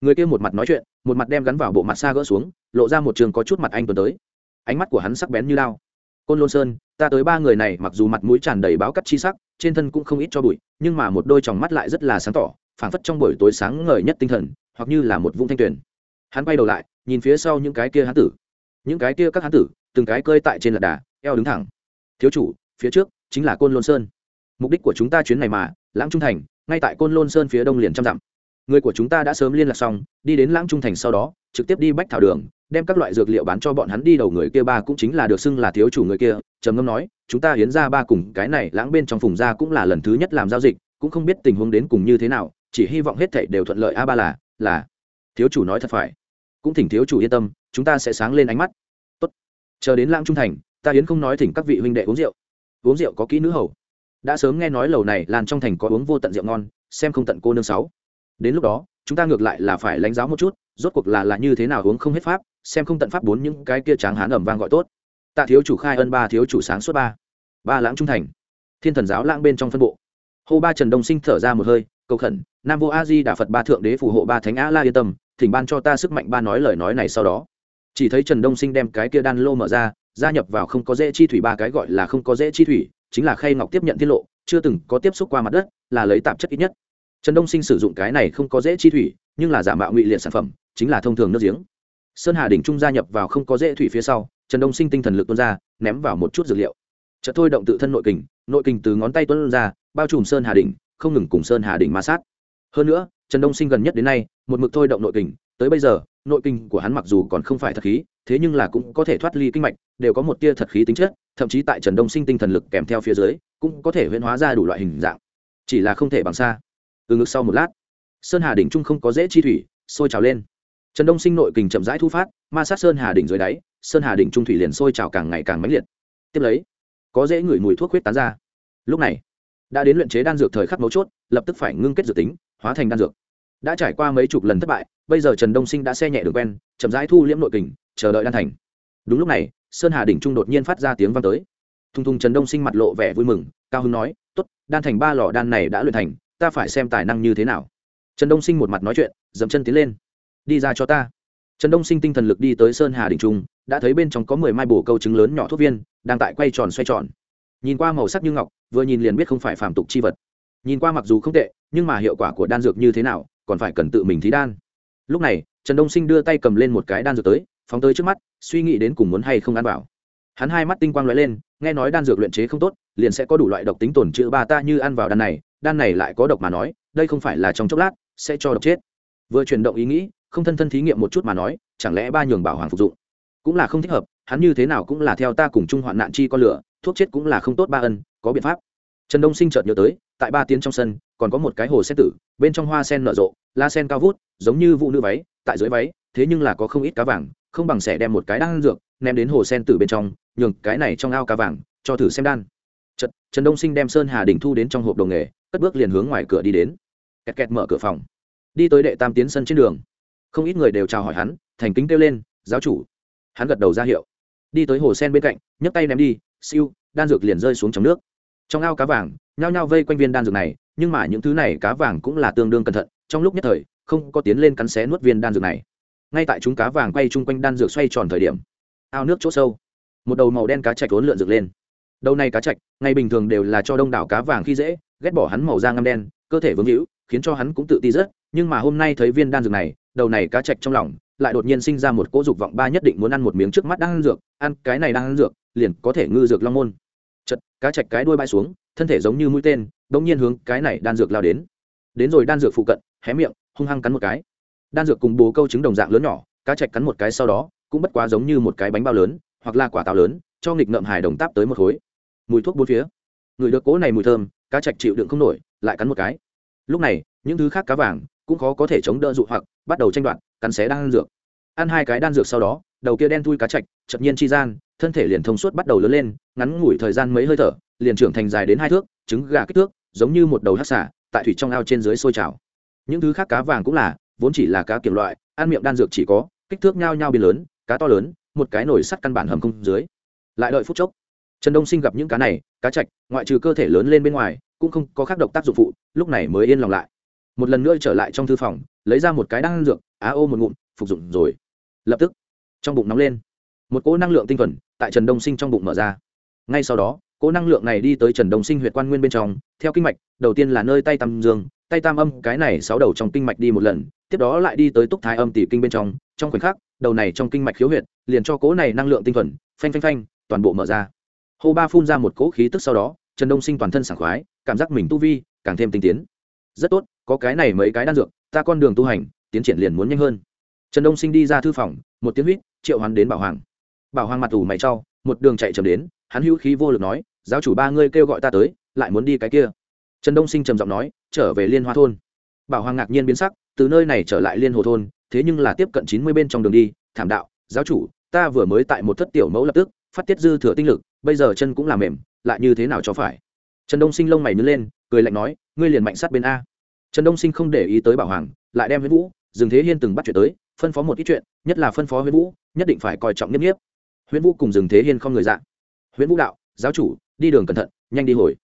Người kia một mặt nói chuyện, một mặt đem gắn vào bộ mặt xa gỡ xuống, lộ ra một trường có chút mặt anh tuấn tới. Ánh mắt của hắn sắc bén như lao côn lôn sơn, ta tới ba người này mặc dù mặt mũi tràn đầy báo cắt chi sắc, trên thân cũng không ít cho bụi, nhưng mà một đôi tròng mắt lại rất là sáng tỏ, phảng phất trong buổi tối sáng ngời nhất tinh thần, hoặc như là một vũng thanh tuyển hắn quay đầu lại, nhìn phía sau những cái kia hán tử. Những cái kia các hán tử, từng cái cơi tại trên lật đà, eo đứng thẳng thiếu chủ, phía trước chính là côn lôn sơn. Mục đích của chúng ta chuyến này mà, lãng trung thành, ngay tại côn lôn sơn phía đông liền trăm dặm. Người của chúng ta đã sớm liên lạc xong, đi đến lãng trung thành sau đó, trực tiếp đi bách thảo đường, đem các loại dược liệu bán cho bọn hắn đi đầu người kia ba cũng chính là được xưng là thiếu chủ người kia, trầm ngâm nói, chúng ta hiến ra ba cùng cái này lãng bên trong phùng ra cũng là lần thứ nhất làm giao dịch, cũng không biết tình huống đến cùng như thế nào, chỉ hy vọng hết thảy đều thuận lợi. A ba là là, thiếu chủ nói thật phải. Cũng thỉnh thiếu chủ yên tâm, chúng ta sẽ sáng lên ánh mắt. Tốt. Chờ đến lãng trung thành ta yến không nói thỉnh các vị huynh đệ uống rượu. Uống rượu có kỹ nữ hầu. Đã sớm nghe nói lầu này, làn trong thành có uống vô tận rượu ngon, xem không tận cô nương sáu. Đến lúc đó, chúng ta ngược lại là phải lãnh giáo một chút, rốt cuộc là là như thế nào uống không hết pháp, xem không tận pháp bốn những cái kia tráng hán ẩm vang gọi tốt. Tạ thiếu chủ khai ân ba, thiếu chủ sáng suốt ba. Ba lãng trung thành. Thiên thần giáo lãng bên trong phân bộ. Hô ba trần đông sinh thở ra một hơi, cầu khẩn, nam vô a di đà phật ba thượng đế phù hộ ba thánh a la yên tâm, thỉnh ban cho ta sức mạnh ba nói lời nói này sau đó. Chỉ thấy trần đông sinh đem cái kia đan lô mở ra gia nhập vào không có dễ chi thủy ba cái gọi là không có dễ chi thủy, chính là khay ngọc tiếp nhận tiết lộ, chưa từng có tiếp xúc qua mặt đất, là lấy tạp chất ít nhất. Trần đông sinh sử dụng cái này không có dễ chi thủy, nhưng là giả mạo ngụy liệt sản phẩm, chính là thông thường nước giếng. Sơn hà đỉnh trung gia nhập vào không có dễ thủy phía sau, trần đông sinh tinh thần lực tuân ra, ném vào một chút dược liệu. Chợt thôi động tự thân nội kình nội kình từ ngón tay tuân ra, bao trùm sơn hà đỉnh, không ngừng cùng sơn hà đỉnh ma sát. Hơn nữa, trần đông sinh gần nhất đến nay, một mực thôi động nội kình, tới bây giờ, nội kinh của hắn mặc dù còn không phải thật khí, thế nhưng là cũng có thể thoát ly kinh mạch đều có một tia thật khí tính chất, thậm chí tại trần đông sinh tinh thần lực kèm theo phía dưới, cũng có thể huyễn hóa ra đủ loại hình dạng. Chỉ là không thể bằng xa. Từ ngực sau một lát, sơn hà đỉnh trung không có dễ chi thủy, sôi trào lên. Trần đông sinh nội kình chậm rãi thu phát, ma sát sơn hà đỉnh dưới đáy, sơn hà đỉnh trung thủy liền sôi trào càng ngày càng mãnh liệt. Tiếp lấy, có dễ ngửi mùi thuốc huyết tán ra. Lúc này, đã đến luyện chế đan dược thời khắc mấu chốt, lập tức phải ngưng kết dược tính, hóa thành đan dược. Đã trải qua mấy chục lần thất bại, bây giờ trần đông sinh đã xe nhẹ đường quen, chậm rãi thu liễm nội kình, chờ đợi đan thành. Đúng lúc này sơn hà đỉnh trung đột nhiên phát ra tiếng vang tới. Thùng thùng trần đông sinh mặt lộ vẻ vui mừng, cao hưng nói t ố t đan thành ba lò đan này đã luyện thành, ta phải xem tài năng như thế nào. Trần đông sinh một mặt nói chuyện, dậm chân tiến lên. Đi ra cho ta. Trần đông sinh tinh thần lực đi tới sơn hà đỉnh trung, đã thấy bên trong có mười mai bổ câu trứng lớn nhỏ thuốc viên, đang tại quay tròn xoay tròn. Nhìn qua màu sắc như ngọc, vừa nhìn liền biết không phải phàm tục chi vật. Nhìn qua mặc dù không tệ, nhưng mà hiệu quả của đan dược như thế nào, còn phải cần tự mình thí đan. Lúc này, trần đông sinh đưa tay cầm lên một cái đan dược tới, phóng tới trước mắt suy nghĩ đến cùng muốn hay không ăn vào. Hắn hai mắt tinh quang lóe lên, nghe nói đan dược luyện chế không tốt, liền sẽ có đủ loại độc tính tổn chữ ba ta như ăn vào đan này đan này lại có độc mà nói, đây không phải là trong chốc lát, sẽ cho độc chết. Vừa chuyển động ý nghĩ, không thân thân thí nghiệm một chút mà nói, chẳng lẽ ba nhường bảo hoàng phục dụng? Cũng là không thích hợp, hắn như thế nào cũng là theo ta cùng chung hoạn nạn chi con lửa, thuốc chết cũng là không tốt ba ân, có biện pháp. Trần đông sinh chợt nhớ tới, tại ba tiếng trong sân, còn có một cái hồ sen tử, bên trong hoa sen nở rộ la sen cao vút, giống như vụ nữ váy, tại dưới váy, thế nhưng là có không ít cá vàng không bằng sẽ đem một cái đan dược ném đến hồ sen tử bên trong nhường cái này trong ao cá vàng cho thử xem đan. Trật, trần đông sinh đem sơn hà đỉnh thu đến trong hộp đồ nghề cất bước liền hướng ngoài cửa đi đến. Kẹt kẹt mở cửa phòng. Đi tới đệ tam tiến sân trên đường. Không ít người đều chào hỏi hắn thành kính kêu lên giáo chủ. Hắn gật đầu ra hiệu. Đi tới hồ sen bên cạnh nhấc tay ném đi siêu đan dược liền rơi xuống trong nước. Trong ao cá vàng nhao nhao vây quanh viên đan dược này nhưng mà những thứ này cá vàng cũng là tương đương cẩn thận trong lúc nhất thời không có tiến lên cắn xé nuốt viên đan dược này ngay tại chúng cá vàng quay chung quanh đan dược xoay tròn thời điểm, ao nước chỗ sâu, một đầu màu đen cá chạch vốn lượn dựng lên. Đầu này cá chạch, ngày bình thường đều là cho đông đảo cá vàng khi dễ, ghét bỏ hắn màu da ngâm đen, cơ thể vướng hữu khiến cho hắn cũng tự ti rất, nhưng mà hôm nay thấy viên đan dược này, đầu này cá chạch trong lòng lại đột nhiên sinh ra một cỗ dục vọng ba nhất định muốn ăn một miếng trước mắt đang ăn dược, ăn cái này đang ăn dược, liền có thể ngư dược long môn. Chật, cá chạch cái đuôi bay xuống, thân thể giống như mũi tên bỗng nhiên hướng cái này đan dược lao đến. Đến rồi đan dược phụ cận, hé miệng, hung hăng cắn một cái đan dược cùng bố câu trứng đồng dạng lớn nhỏ, cá chạch cắn một cái sau đó, cũng bất quá giống như một cái bánh bao lớn, hoặc là quả táo lớn, cho nghịch ngợm hài đồng táp tới một khối. Mùi thuốc bốn phía. Người được cỗ này mùi thơm, cá chạch chịu đựng không nổi, lại cắn một cái. Lúc này, những thứ khác cá vàng cũng khó có thể chống đỡ dụ hoặc, bắt đầu tranh đoạt, cắn xé đan dược. Ăn hai cái đan dược sau đó, đầu kia đen thui cá chạch chậm nhiên chi gian, thân thể liền thông suốt bắt đầu lớn lên, ngắn ngủi thời gian mấy hơi thở, liền trưởng thành dài đến hai thước, trứng gà kích thước, giống như một đầu hát xả tại thủy trong ao trên dưới sôi trào. Những thứ khác cá vàng cũng là vốn chỉ là cá kiểm loại, ăn miệng đan dược chỉ có, kích thước nhao nhao biến lớn, cá to lớn, một cái nồi sắt căn bản hầm không dưới. Lại đợi phút chốc, trần đông sinh gặp những cá này, cá chạch, ngoại trừ cơ thể lớn lên bên ngoài, cũng không có khác độc tác dụng phụ, lúc này mới yên lòng lại. Một lần nữa trở lại trong thư phòng, lấy ra một cái đan dược, á ô một ngụm, phục dụng rồi. Lập tức, trong bụng nóng lên. Một cỗ năng lượng tinh thuần tại trần đông sinh trong bụng mở ra. Ngay sau đó, cỗ năng lượng này đi tới trần đông sinh huyện quan nguyên bên trong, theo kinh mạch, đầu tiên là nơi tay tam dương tay tam âm, cái này sáu đầu trong kinh mạch đi một lần, tiếp đó lại đi tới túc thái âm tỷ kinh bên trong trong khoảnh khắc, đầu này trong kinh mạch khiếu huyệt, liền cho cố này năng lượng tinh thuần, phanh phanh phanh, toàn bộ mở ra. Hô ba phun ra một cỗ khí tức sau đó, trần đông sinh toàn thân sảng khoái, cảm giác mình tu vi càng thêm tinh tiến. Rất tốt, có cái này mấy cái đan dược, ta con đường tu hành, tiến triển liền muốn nhanh hơn. Trần đông sinh đi ra thư phòng, một tiếng huýt, triệu hắn đến bảo hoàng. Bảo hoàng mặt ủ mày trau một đường chạy chậm đến, hắn hữu khí vô lực nói, giáo chủ ba ngươi kêu gọi ta tới, lại muốn đi cái kia. Trần đông sinh trầm giọng nói trở về liên hoa thôn. Bảo hoàng ngạc nhiên biến sắc, từ nơi này trở lại liên hồ thôn, thế nhưng là tiếp cận chín mươi bên trong đường đi, thảm đạo, giáo chủ, ta vừa mới tại một thất tiểu mẫu lập tức, phát tiết dư thừa tinh lực, bây giờ chân cũng làm mềm, lại như thế nào cho phải? Trần đông sinh lông mày nhớ lên, cười lạnh nói, ngươi liền mạnh sát bên a. Trần đông sinh không để ý tới bảo hoàng, lại đem huyết vũ dừng thế hiên từng bắt chuyện tới, phân phó một ít chuyện, nhất là phân phó huyết vũ, nhất định phải coi trọng nhất nhiếp. Huyết vũ cùng dừng thế hiên không người dạng. Huyết vũ đạo, giáo chủ, đi đường cẩn thận, nhanh đi hồi.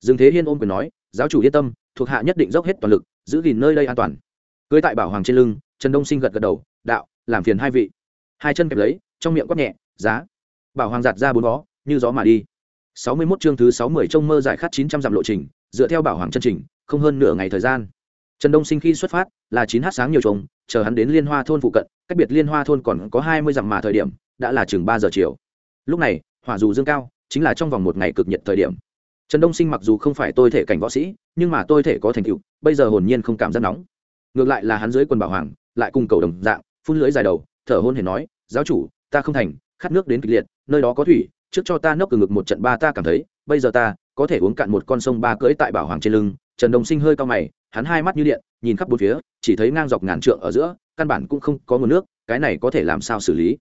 Dừng thế hiên ôm quyền nói, giáo chủ yên tâm thuộc hạ nhất định dốc hết toàn lực, giữ gìn nơi đây an toàn. Cưới tại bảo hoàng trên lưng, trần đông sinh gật gật đầu, đạo, làm phiền hai vị. Hai chân kẹp lấy, trong miệng quát nhẹ, giá. Bảo hoàng giạt ra bốn vó, như gió mà đi. Sáu mươi 61 chương thứ sáu mươi trong mơ giải khát chín trăm dặm lộ trình, dựa theo bảo hoàng chân trình, không hơn nửa ngày thời gian. Trần đông sinh khi xuất phát, là chín h sáng nhiều trống chờ hắn đến liên hoa thôn phụ cận, cách biệt liên hoa thôn còn có hai mươi dặm mà thời điểm, đã là chừng ba giờ chiều. Lúc này, hỏa dù dương cao, chính là trong vòng một ngày cực nhiệt thời điểm trần đông sinh mặc dù không phải tôi thể cảnh võ sĩ, nhưng mà tôi thể có thành tựu, bây giờ hồn nhiên không cảm giác nóng. Ngược lại là hắn dưới quần bảo hoàng, lại cùng cầu đồng dạng, phun lưỡi dài đầu, thở hôn hề nói, giáo chủ, ta không thành, khát nước đến kịch liệt, nơi đó có thủy, trước cho ta nốc từ ngực một trận ba ta cảm thấy, bây giờ ta có thể uống cạn một con sông ba cưỡi tại bảo hoàng trên lưng. Trần Đông sinh hơi cao mày, hắn hai mắt như điện, nhìn khắp bốn phía, chỉ thấy ngang dọc ngàn trượng ở giữa, căn bản cũng không có nguồn nước, cái này có thể làm sao xử lý?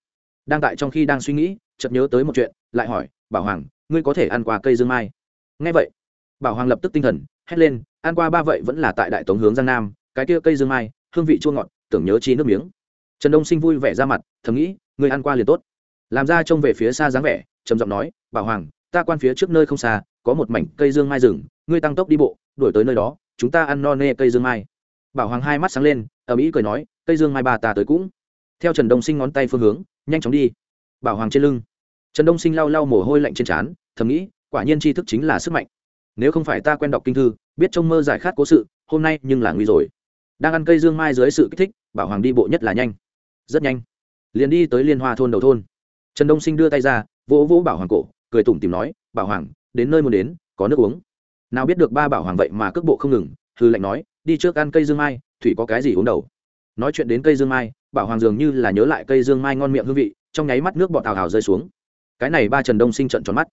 Đang tại trong khi đang suy nghĩ, chợt nhớ tới một chuyện, lại hỏi, bảo hoàng, ngươi có thể ăn qua cây dương mai? Ngay vậy, bảo hoàng lập tức tinh thần, hét lên, ăn qua ba vậy vẫn là tại đại tống hướng giang nam, cái kia cây dương mai, hương vị chua ngọt, tưởng nhớ chi nước miếng. Trần đông sinh vui vẻ ra mặt, thầm nghĩ người ăn qua liền tốt. Làm ra trông về phía xa dáng vẻ, trầm giọng nói, bảo hoàng, ta quan phía trước nơi không xa, có một mảnh cây dương mai rừng, ngươi tăng tốc đi bộ, đuổi tới nơi đó, chúng ta ăn no nê cây dương mai. Bảo hoàng hai mắt sáng lên ở mỹ cười nói, cây dương mai bà ta tới cũng. Theo trần đông sinh ngón tay phương hướng, nhanh chóng đi. Bảo hoàng trên lưng. Trần đông sinh lau lau mồ hôi lạnh trên trán, thầm nghĩ quả nhiên tri thức chính là sức mạnh. Nếu không phải ta quen đọc kinh thư, biết trông mơ giải khát cố sự, hôm nay nhưng là nguy rồi. Đang ăn cây dương mai dưới sự kích thích, bảo hoàng đi bộ nhất là nhanh. Rất nhanh. Liền đi tới liên hoa thôn đầu thôn. Trần đông sinh đưa tay ra, vỗ vỗ bảo hoàng cổ, cười tủm tìm nói, bảo hoàng, đến nơi muốn đến, có nước uống. Nào biết được ba bảo hoàng vậy mà cước bộ không ngừng, hư lệnh nói, đi trước ăn cây dương mai, thủy có cái gì uống đầu? Nói chuyện đến cây dương mai, bảo hoàng dường như là nhớ lại cây dương mai ngon miệng hương vị, trong nháy mắt nước bọt tào hào rơi xuống. Cái này ba trần đông sinh trận tròn mắt.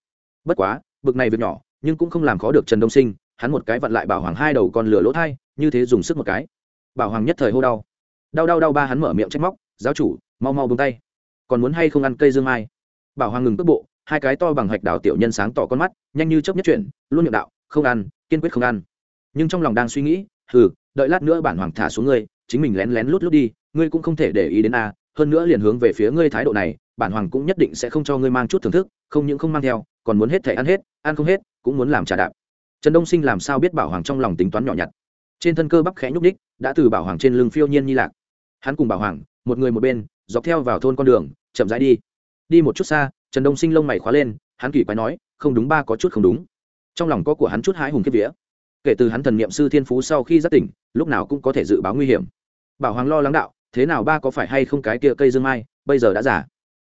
Bất quá bực này việc nhỏ, nhưng cũng không làm khó được trần đông sinh, hắn một cái vặn lại bảo hoàng hai đầu con lửa lỗ thai, như thế dùng sức một cái. Bảo hoàng nhất thời hô đau. Đau đau đau ba hắn mở miệng trách móc, giáo chủ, mau mau bông tay. Còn muốn hay không ăn cây dương mai? Bảo hoàng ngừng cước bộ, hai cái to bằng hạch đào tiểu nhân sáng tỏ con mắt, nhanh như chớp nhất chuyển, luôn miệng đạo, không ăn, kiên quyết không ăn. Nhưng trong lòng đang suy nghĩ, hừ, đợi lát nữa bản hoàng thả xuống ngươi, chính mình lén lén lút lút đi, ngươi cũng không thể để ý đến a hơn nữa liền hướng về phía ngươi thái độ này, bản hoàng cũng nhất định sẽ không cho ngươi mang chút thưởng thức, không những không mang theo, còn muốn hết thể ăn hết, ăn không hết, cũng muốn làm trà đạp. Trần đông sinh làm sao biết bảo hoàng trong lòng tính toán nhỏ nhặt. Trên thân cơ bắp khẽ nhúc ních đã từ bảo hoàng trên lưng phiêu nhiên nhi lạc. Hắn cùng bảo hoàng, một người một bên, dọc theo vào thôn con đường, chậm rãi đi. Đi một chút xa, trần đông sinh lông mày khóa lên, hắn kỳ quái nói, không đúng ba, có chút không đúng. Trong lòng có của hắn chút hãi hùng kiếp vía. Kể từ hắn thần niệm sư thiên phú sau khi giác tỉnh, lúc nào cũng có thể dự báo nguy hiểm. Bảo hoàng lo lắng đạo thế nào ba có phải hay không cái kia cây dương mai bây giờ đã giả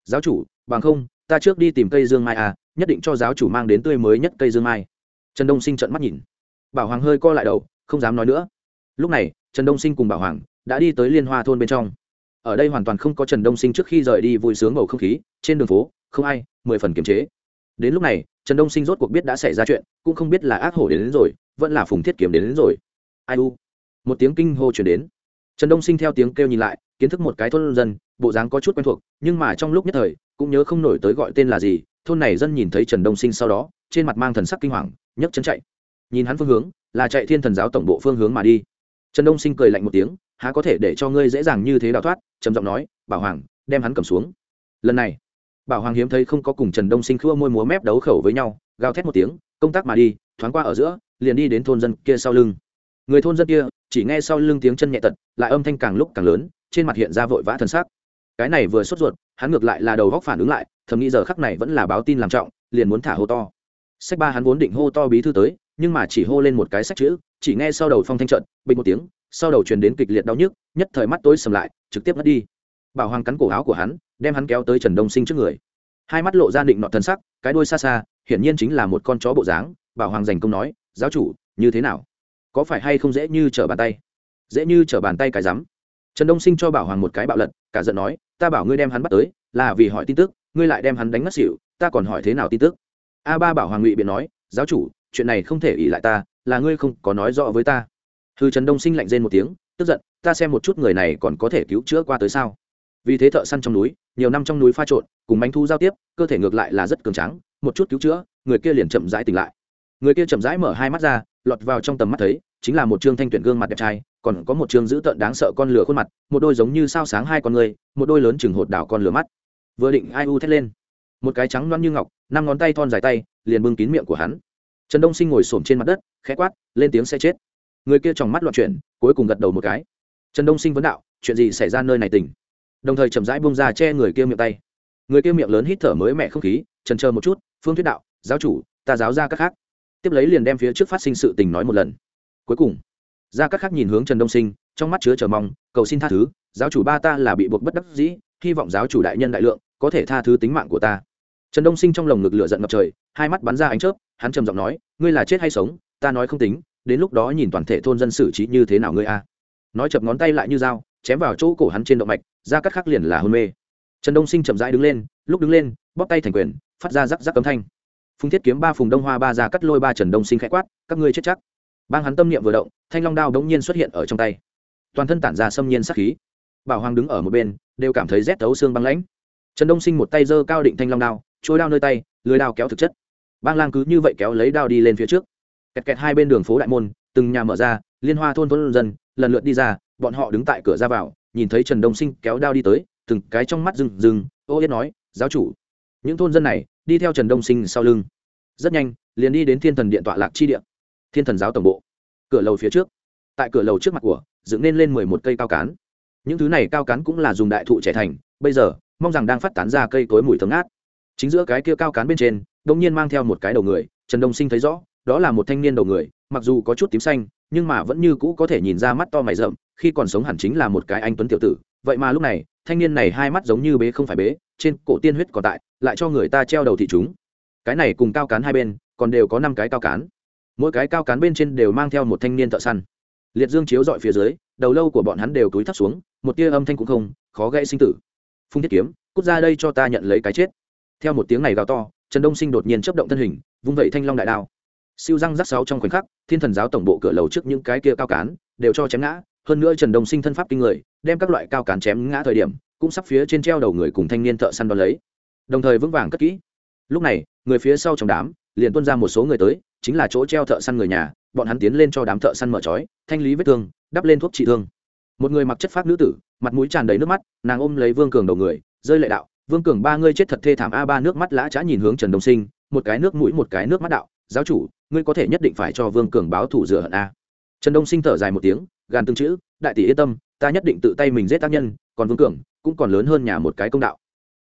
giáo chủ bằng không ta trước đi tìm cây dương mai à nhất định cho giáo chủ mang đến tươi mới nhất cây dương mai. Trần đông sinh trận mắt nhìn. Bảo hoàng hơi co lại đầu không dám nói nữa. Lúc này trần đông sinh cùng bảo hoàng đã đi tới liên hoa thôn bên trong. Ở đây hoàn toàn không có trần đông sinh trước khi rời đi vui sướng bầu không khí trên đường phố không ai mười phần kiềm chế. Đến lúc này trần đông sinh rốt cuộc biết đã xảy ra chuyện cũng không biết là ác hổ đến, đến rồi vẫn là phùng thiết kiếm đến, đến rồi. Ai u? Một tiếng kinh hô chuyển đến trần đông sinh theo tiếng kêu nhìn lại, kiến thức một cái thôn dân, bộ dáng có chút quen thuộc, nhưng mà trong lúc nhất thời, cũng nhớ không nổi tới gọi tên là gì, thôn này dân nhìn thấy trần đông sinh sau đó, trên mặt mang thần sắc kinh hoàng, nhấc chân chạy. Nhìn hắn phương hướng, là chạy thiên thần giáo tổng bộ phương hướng mà đi. Trần đông sinh cười lạnh một tiếng, há có thể để cho ngươi dễ dàng như thế đào thoát? trầm giọng nói, bảo hoàng, đem hắn cầm xuống. Lần này, bảo hoàng hiếm thấy không có cùng trần đông sinh khua môi múa mép đấu khẩu với nhau, gào thét một tiếng, công tác mà đi, thoáng qua ở giữa, liền đi đến thôn dân kia sau lưng người thôn dân kia, chỉ nghe sau lưng tiếng chân nhẹ tật, lại âm thanh càng lúc càng lớn, trên mặt hiện ra vội vã thân xác cái này vừa sốt ruột, hắn ngược lại là đầu góc phản ứng lại, thầm nghĩ giờ khắc này vẫn là báo tin làm trọng, liền muốn thả hô to. Sách ba hắn vốn định hô to bí thư tới, nhưng mà chỉ hô lên một cái sách chữ, chỉ nghe sau đầu phong thanh trận bình một tiếng, sau đầu truyền đến kịch liệt đau nhức, nhất thời mắt tối sầm lại, trực tiếp mất đi. Bảo hoàng cắn cổ áo của hắn, đem hắn kéo tới trần đông sinh trước người. Hai mắt lộ ra định nọ thân sắc, cái đuôi xa xa, hiển nhiên chính là một con chó bộ dáng, bảo hoàng dành công nói, giáo chủ, như thế nào? Có phải hay không dễ như trở bàn tay? Dễ như trở bàn tay cái rắm. Trần đông sinh cho bảo hoàng một cái bạo lật, cả giận nói, ta bảo ngươi đem hắn bắt tới, là vì hỏi tin tức, ngươi lại đem hắn đánh mất xỉu, ta còn hỏi thế nào tin tức? A ba bảo hoàng ngụy biện nói, giáo chủ, chuyện này không thể ỉ lại ta, là ngươi không có nói rõ với ta. Hư trần đông sinh lạnh rên một tiếng, tức giận, ta xem một chút người này còn có thể cứu chữa qua tới sao? Vì thế thợ săn trong núi, nhiều năm trong núi pha trộn, cùng bánh thu giao tiếp, cơ thể ngược lại là rất cường trắng một chút cứu chữa, người kia liền chậm rãi tỉnh lại. Người kia chậm rãi mở hai mắt ra, lọt vào trong tầm mắt thấy chính là một trương thanh tuyển gương mặt đẹp trai, còn có một trương dữ tợn đáng sợ con lửa khuôn mặt, một đôi giống như sao sáng hai con người, một đôi lớn chừng hột đảo con lửa mắt. Vừa định ai u thét lên, một cái trắng loăn như ngọc, năm ngón tay thon dài tay, liền bưng kín miệng của hắn. Trần đông sinh ngồi s trên mặt đất, khẽ quát, lên tiếng sẽ chết. Người kia tròng mắt loạn chuyển, cuối cùng gật đầu một cái. Trần đông sinh vấn đạo, chuyện gì xảy ra nơi này tỉnh? Đồng thời chậm rãi bông ra che người kia miệng tay. Người kia miệng lớn hít thở mới mẹ không khí, trần chờ một chút, phương thuyết đạo, giáo chủ, ta giáo ra các khác. Tiếp lấy liền đem phía trước phát sinh sự tình nói một lần cuối cùng ra các khác nhìn hướng trần đông sinh, trong mắt chứa chờ mong, cầu xin tha thứ, giáo chủ ba ta là bị buộc bất đắc dĩ, hy vọng giáo chủ đại nhân đại lượng, có thể tha thứ tính mạng của ta. Trần đông sinh trong lồng ngực lửa giận ngập trời, hai mắt bắn ra ánh chớp, hắn trầm giọng nói, ngươi là chết hay sống, ta nói không tính, đến lúc đó nhìn toàn thể thôn dân xử trí như thế nào ngươi a. Nói chập ngón tay lại như dao, chém vào chỗ cổ hắn trên động mạch ra cắt khắc liền là hôn mê. Trần đông sinh chậm rãi đứng lên, lúc đứng lên, bóp tay thành quyền, phát ra rắc rắc cấm thanh. Phùng thiết kiếm ba phùng đông hoa ba ra cắt lôi ba trần đông sinh khẽ quát, các ngươi chết chắc bang hắn tâm niệm vừa động, thanh long đao đống nhiên xuất hiện ở trong tay. Toàn thân tản ra xâm nhiên sắc khí. Bảo hoàng đứng ở một bên, đều cảm thấy rét thấu xương băng lãnh. Trần đông sinh một tay giơ cao định thanh long đao, trôi đao nơi tay, lưới đao kéo thực chất. Bang lang cứ như vậy kéo lấy đao đi lên phía trước. Kẹt kẹt hai bên đường phố đại môn, từng nhà mở ra, liên hoa thôn thôn dân, lần lượt đi ra, bọn họ đứng tại cửa ra vào, nhìn thấy trần đông sinh kéo đao đi tới, từng cái trong mắt rừng rừng ô yết nói, giáo chủ. Những thôn dân này, đi theo trần đông sinh sau lưng. Rất nhanh, liền đi đến thiên thần điện tọa lạc chi điện thiên thần giáo tổng bộ. Cửa lầu phía trước. Tại cửa lầu trước mặt của, dựng nên lên mười một cây cao cán. Những thứ này cao cán cũng là dùng đại thụ trẻ thành, bây giờ, mong rằng đang phát tán ra cây cối mùi thấm ngát. Chính giữa cái kia cao cán bên trên đông nhiên mang theo một cái đầu người, trần đông sinh thấy rõ, đó là một thanh niên đầu người, mặc dù có chút tím xanh, nhưng mà vẫn như cũ có thể nhìn ra mắt to mày rậm, khi còn sống hẳn chính là một cái anh tuấn tiểu tử. Vậy mà lúc này, thanh niên này hai mắt giống như bế không phải bế, trên cổ tiên huyết còn tại, lại cho người ta treo đầu thị chúng. Cái này cùng cao cán hai bên, còn đều có năm cái cao cán mỗi cái cao cán bên trên đều mang theo một thanh niên thợ săn. Liệt dương chiếu dọi phía dưới, đầu lâu của bọn hắn đều túi thắt xuống, một tia âm thanh cũng không, khó gây sinh tử. Phung thiết kiếm, cút ra đây cho ta nhận lấy cái chết. Theo một tiếng này gào to, trần đông sinh đột nhiên chấp động thân hình, vung vẩy thanh long đại đao. Siêu răng rắc sáu trong khoảnh khắc, thiên thần giáo tổng bộ cửa lầu trước những cái kia cao cán đều cho chém ngã. Hơn nữa trần đông sinh thân pháp kinh người, đem các loại cao cán chém ngã thời điểm, cũng sắp phía trên treo đầu người cùng thanh niên thợ săn đón lấy. Đồng thời vững vàng cất kỹ. Lúc này, người phía sau trong đám, liền tuân ra một số người tới chính là chỗ treo thợ săn người nhà, bọn hắn tiến lên cho đám thợ săn mở trói, thanh lý vết thương, đắp lên thuốc trị thương. Một người mặc chất phát nữ tử, mặt mũi tràn đầy nước mắt, nàng ôm lấy vương cường đầu người, rơi lệ đạo, vương cường, ba ngươi chết thật thê thảm a. Ba nước mắt lã trá nhìn hướng trần đông sinh, một cái nước mũi, một cái nước mắt đạo, giáo chủ, ngươi có thể nhất định phải cho vương cường báo thủ rửa hận a. Trần đông sinh thở dài một tiếng, gàn tương chữ, đại tỷ yên tâm, ta nhất định tự tay mình giết tác nhân, còn vương cường, cũng còn lớn hơn nhà một cái công đạo.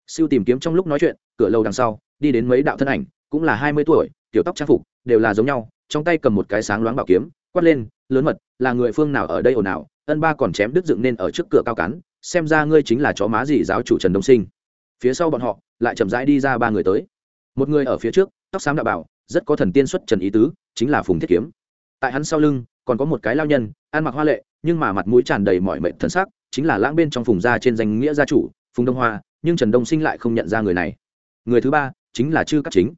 Siêu tìm kiếm trong lúc nói chuyện, cửa lâu đằng sau, đi đến mấy đạo thân ảnh, cũng là hai mươi tuổi tiểu tóc trang phục đều là giống nhau, trong tay cầm một cái sáng loáng bảo kiếm, quát lên, lớn mật, là người phương nào ở đây ồn ào? Ân ba còn chém đứt dựng nên ở trước cửa cao cắn xem ra ngươi chính là chó má gì giáo chủ trần đông sinh. Phía sau bọn họ, lại chậm rãi đi ra ba người tới. Một người ở phía trước, tóc xám đạo bảo, rất có thần tiên xuất trần ý tứ, chính là phùng thiết kiếm. Tại hắn sau lưng, còn có một cái lao nhân, ăn mặc hoa lệ, nhưng mà mặt mũi tràn đầy mọi mệnh thần sắc, chính là lãng bên trong phùng gia trên danh nghĩa gia chủ, phùng đông hoa, nhưng trần đông sinh lại không nhận ra người này. Người thứ ba chính là chư cắt chính.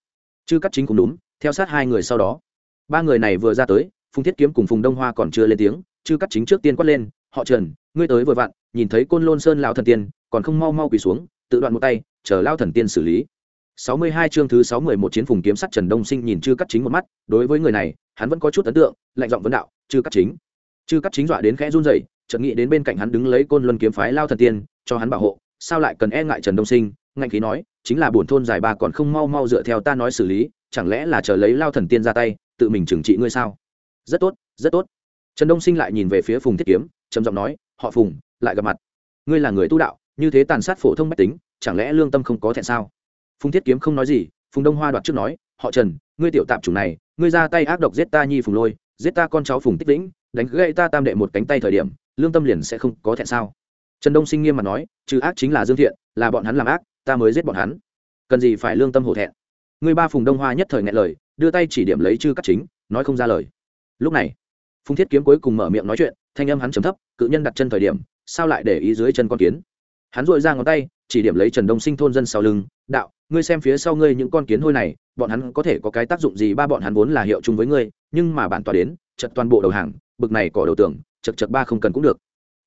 Chư cắt chính cũng đúng theo sát hai người sau đó. Ba người này vừa ra tới phùng thiết kiếm cùng phùng đông hoa còn chưa lên tiếng chư cắt chính trước tiên quát lên họ trần ngươi tới vừa vặn nhìn thấy côn lôn sơn lão thần tiên còn không mau mau quỳ xuống tự đoạn một tay chờ lao thần tiên xử lý. Sáu mươi hai chương thứ sáu mười một chiến phùng kiếm sắt Trần Đông Sinh nhìn Chư Cắt Chính một mắt, đối với người này, hắn vẫn có chút ấn tượng, lạnh giọng vấn đạo, "Chư Cắt Chính?" Chư Cắt Chính dọa đến khẽ run rẩy, chợt nghĩ đến bên cạnh hắn đứng lấy Côn Luân kiếm phái lao thần tiên, cho hắn bảo hộ, sao lại cần e ngại Trần Đông Sinh, ngạnh khí nói, "Chính là buồn thôn dài ba còn không mau mau dựa theo ta nói xử lý, chẳng lẽ là chờ lấy lao thần tiên ra tay, tự mình trừng trị ngươi sao?" "Rất tốt, rất tốt." Trần Đông Sinh lại nhìn về phía Phùng Thiết Kiếm, trầm giọng nói, "Họ Phùng, lại gặp mặt. Ngươi là người tu đạo, như thế tàn sát phổ thông mách tính, chẳng lẽ lương tâm không có thẹn sao?" phùng thiết kiếm không nói gì phùng đông hoa đoạt trước nói họ trần ngươi tiểu tạp chủng này ngươi ra tay ác độc giết ta nhi phùng lôi giết ta con cháu phùng tích lĩnh đánh gãy ta tam đệ một cánh tay thời điểm lương tâm liền sẽ không có thẹn sao trần đông sinh nghiêm mặt nói trừ ác chính là dương thiện là bọn hắn làm ác ta mới giết bọn hắn cần gì phải lương tâm hổ thẹn Người ba phùng đông hoa nhất thời ngại lời, đưa tay chỉ điểm lấy chư cắt chính, nói không ra lời. Lúc này, phùng thiết kiếm cuối cùng mở miệng nói chuyện, thanh âm hắn chấm thấp, cự nhân đặt chân thời điểm, sao lại để ý dưới chân con kiến? Hắn dội ra ngón tay, chỉ điểm lấy trần đông sinh thôn dân sau lưng, đạo, ngươi xem phía sau ngươi những con kiến hôi này, bọn hắn có thể có cái tác dụng gì? Ba bọn hắn vốn là hiệu chung với ngươi, nhưng mà bản tòa đến, chật toàn bộ đầu hàng, bực này cỏ đầu tưởng chật chật ba không cần cũng được.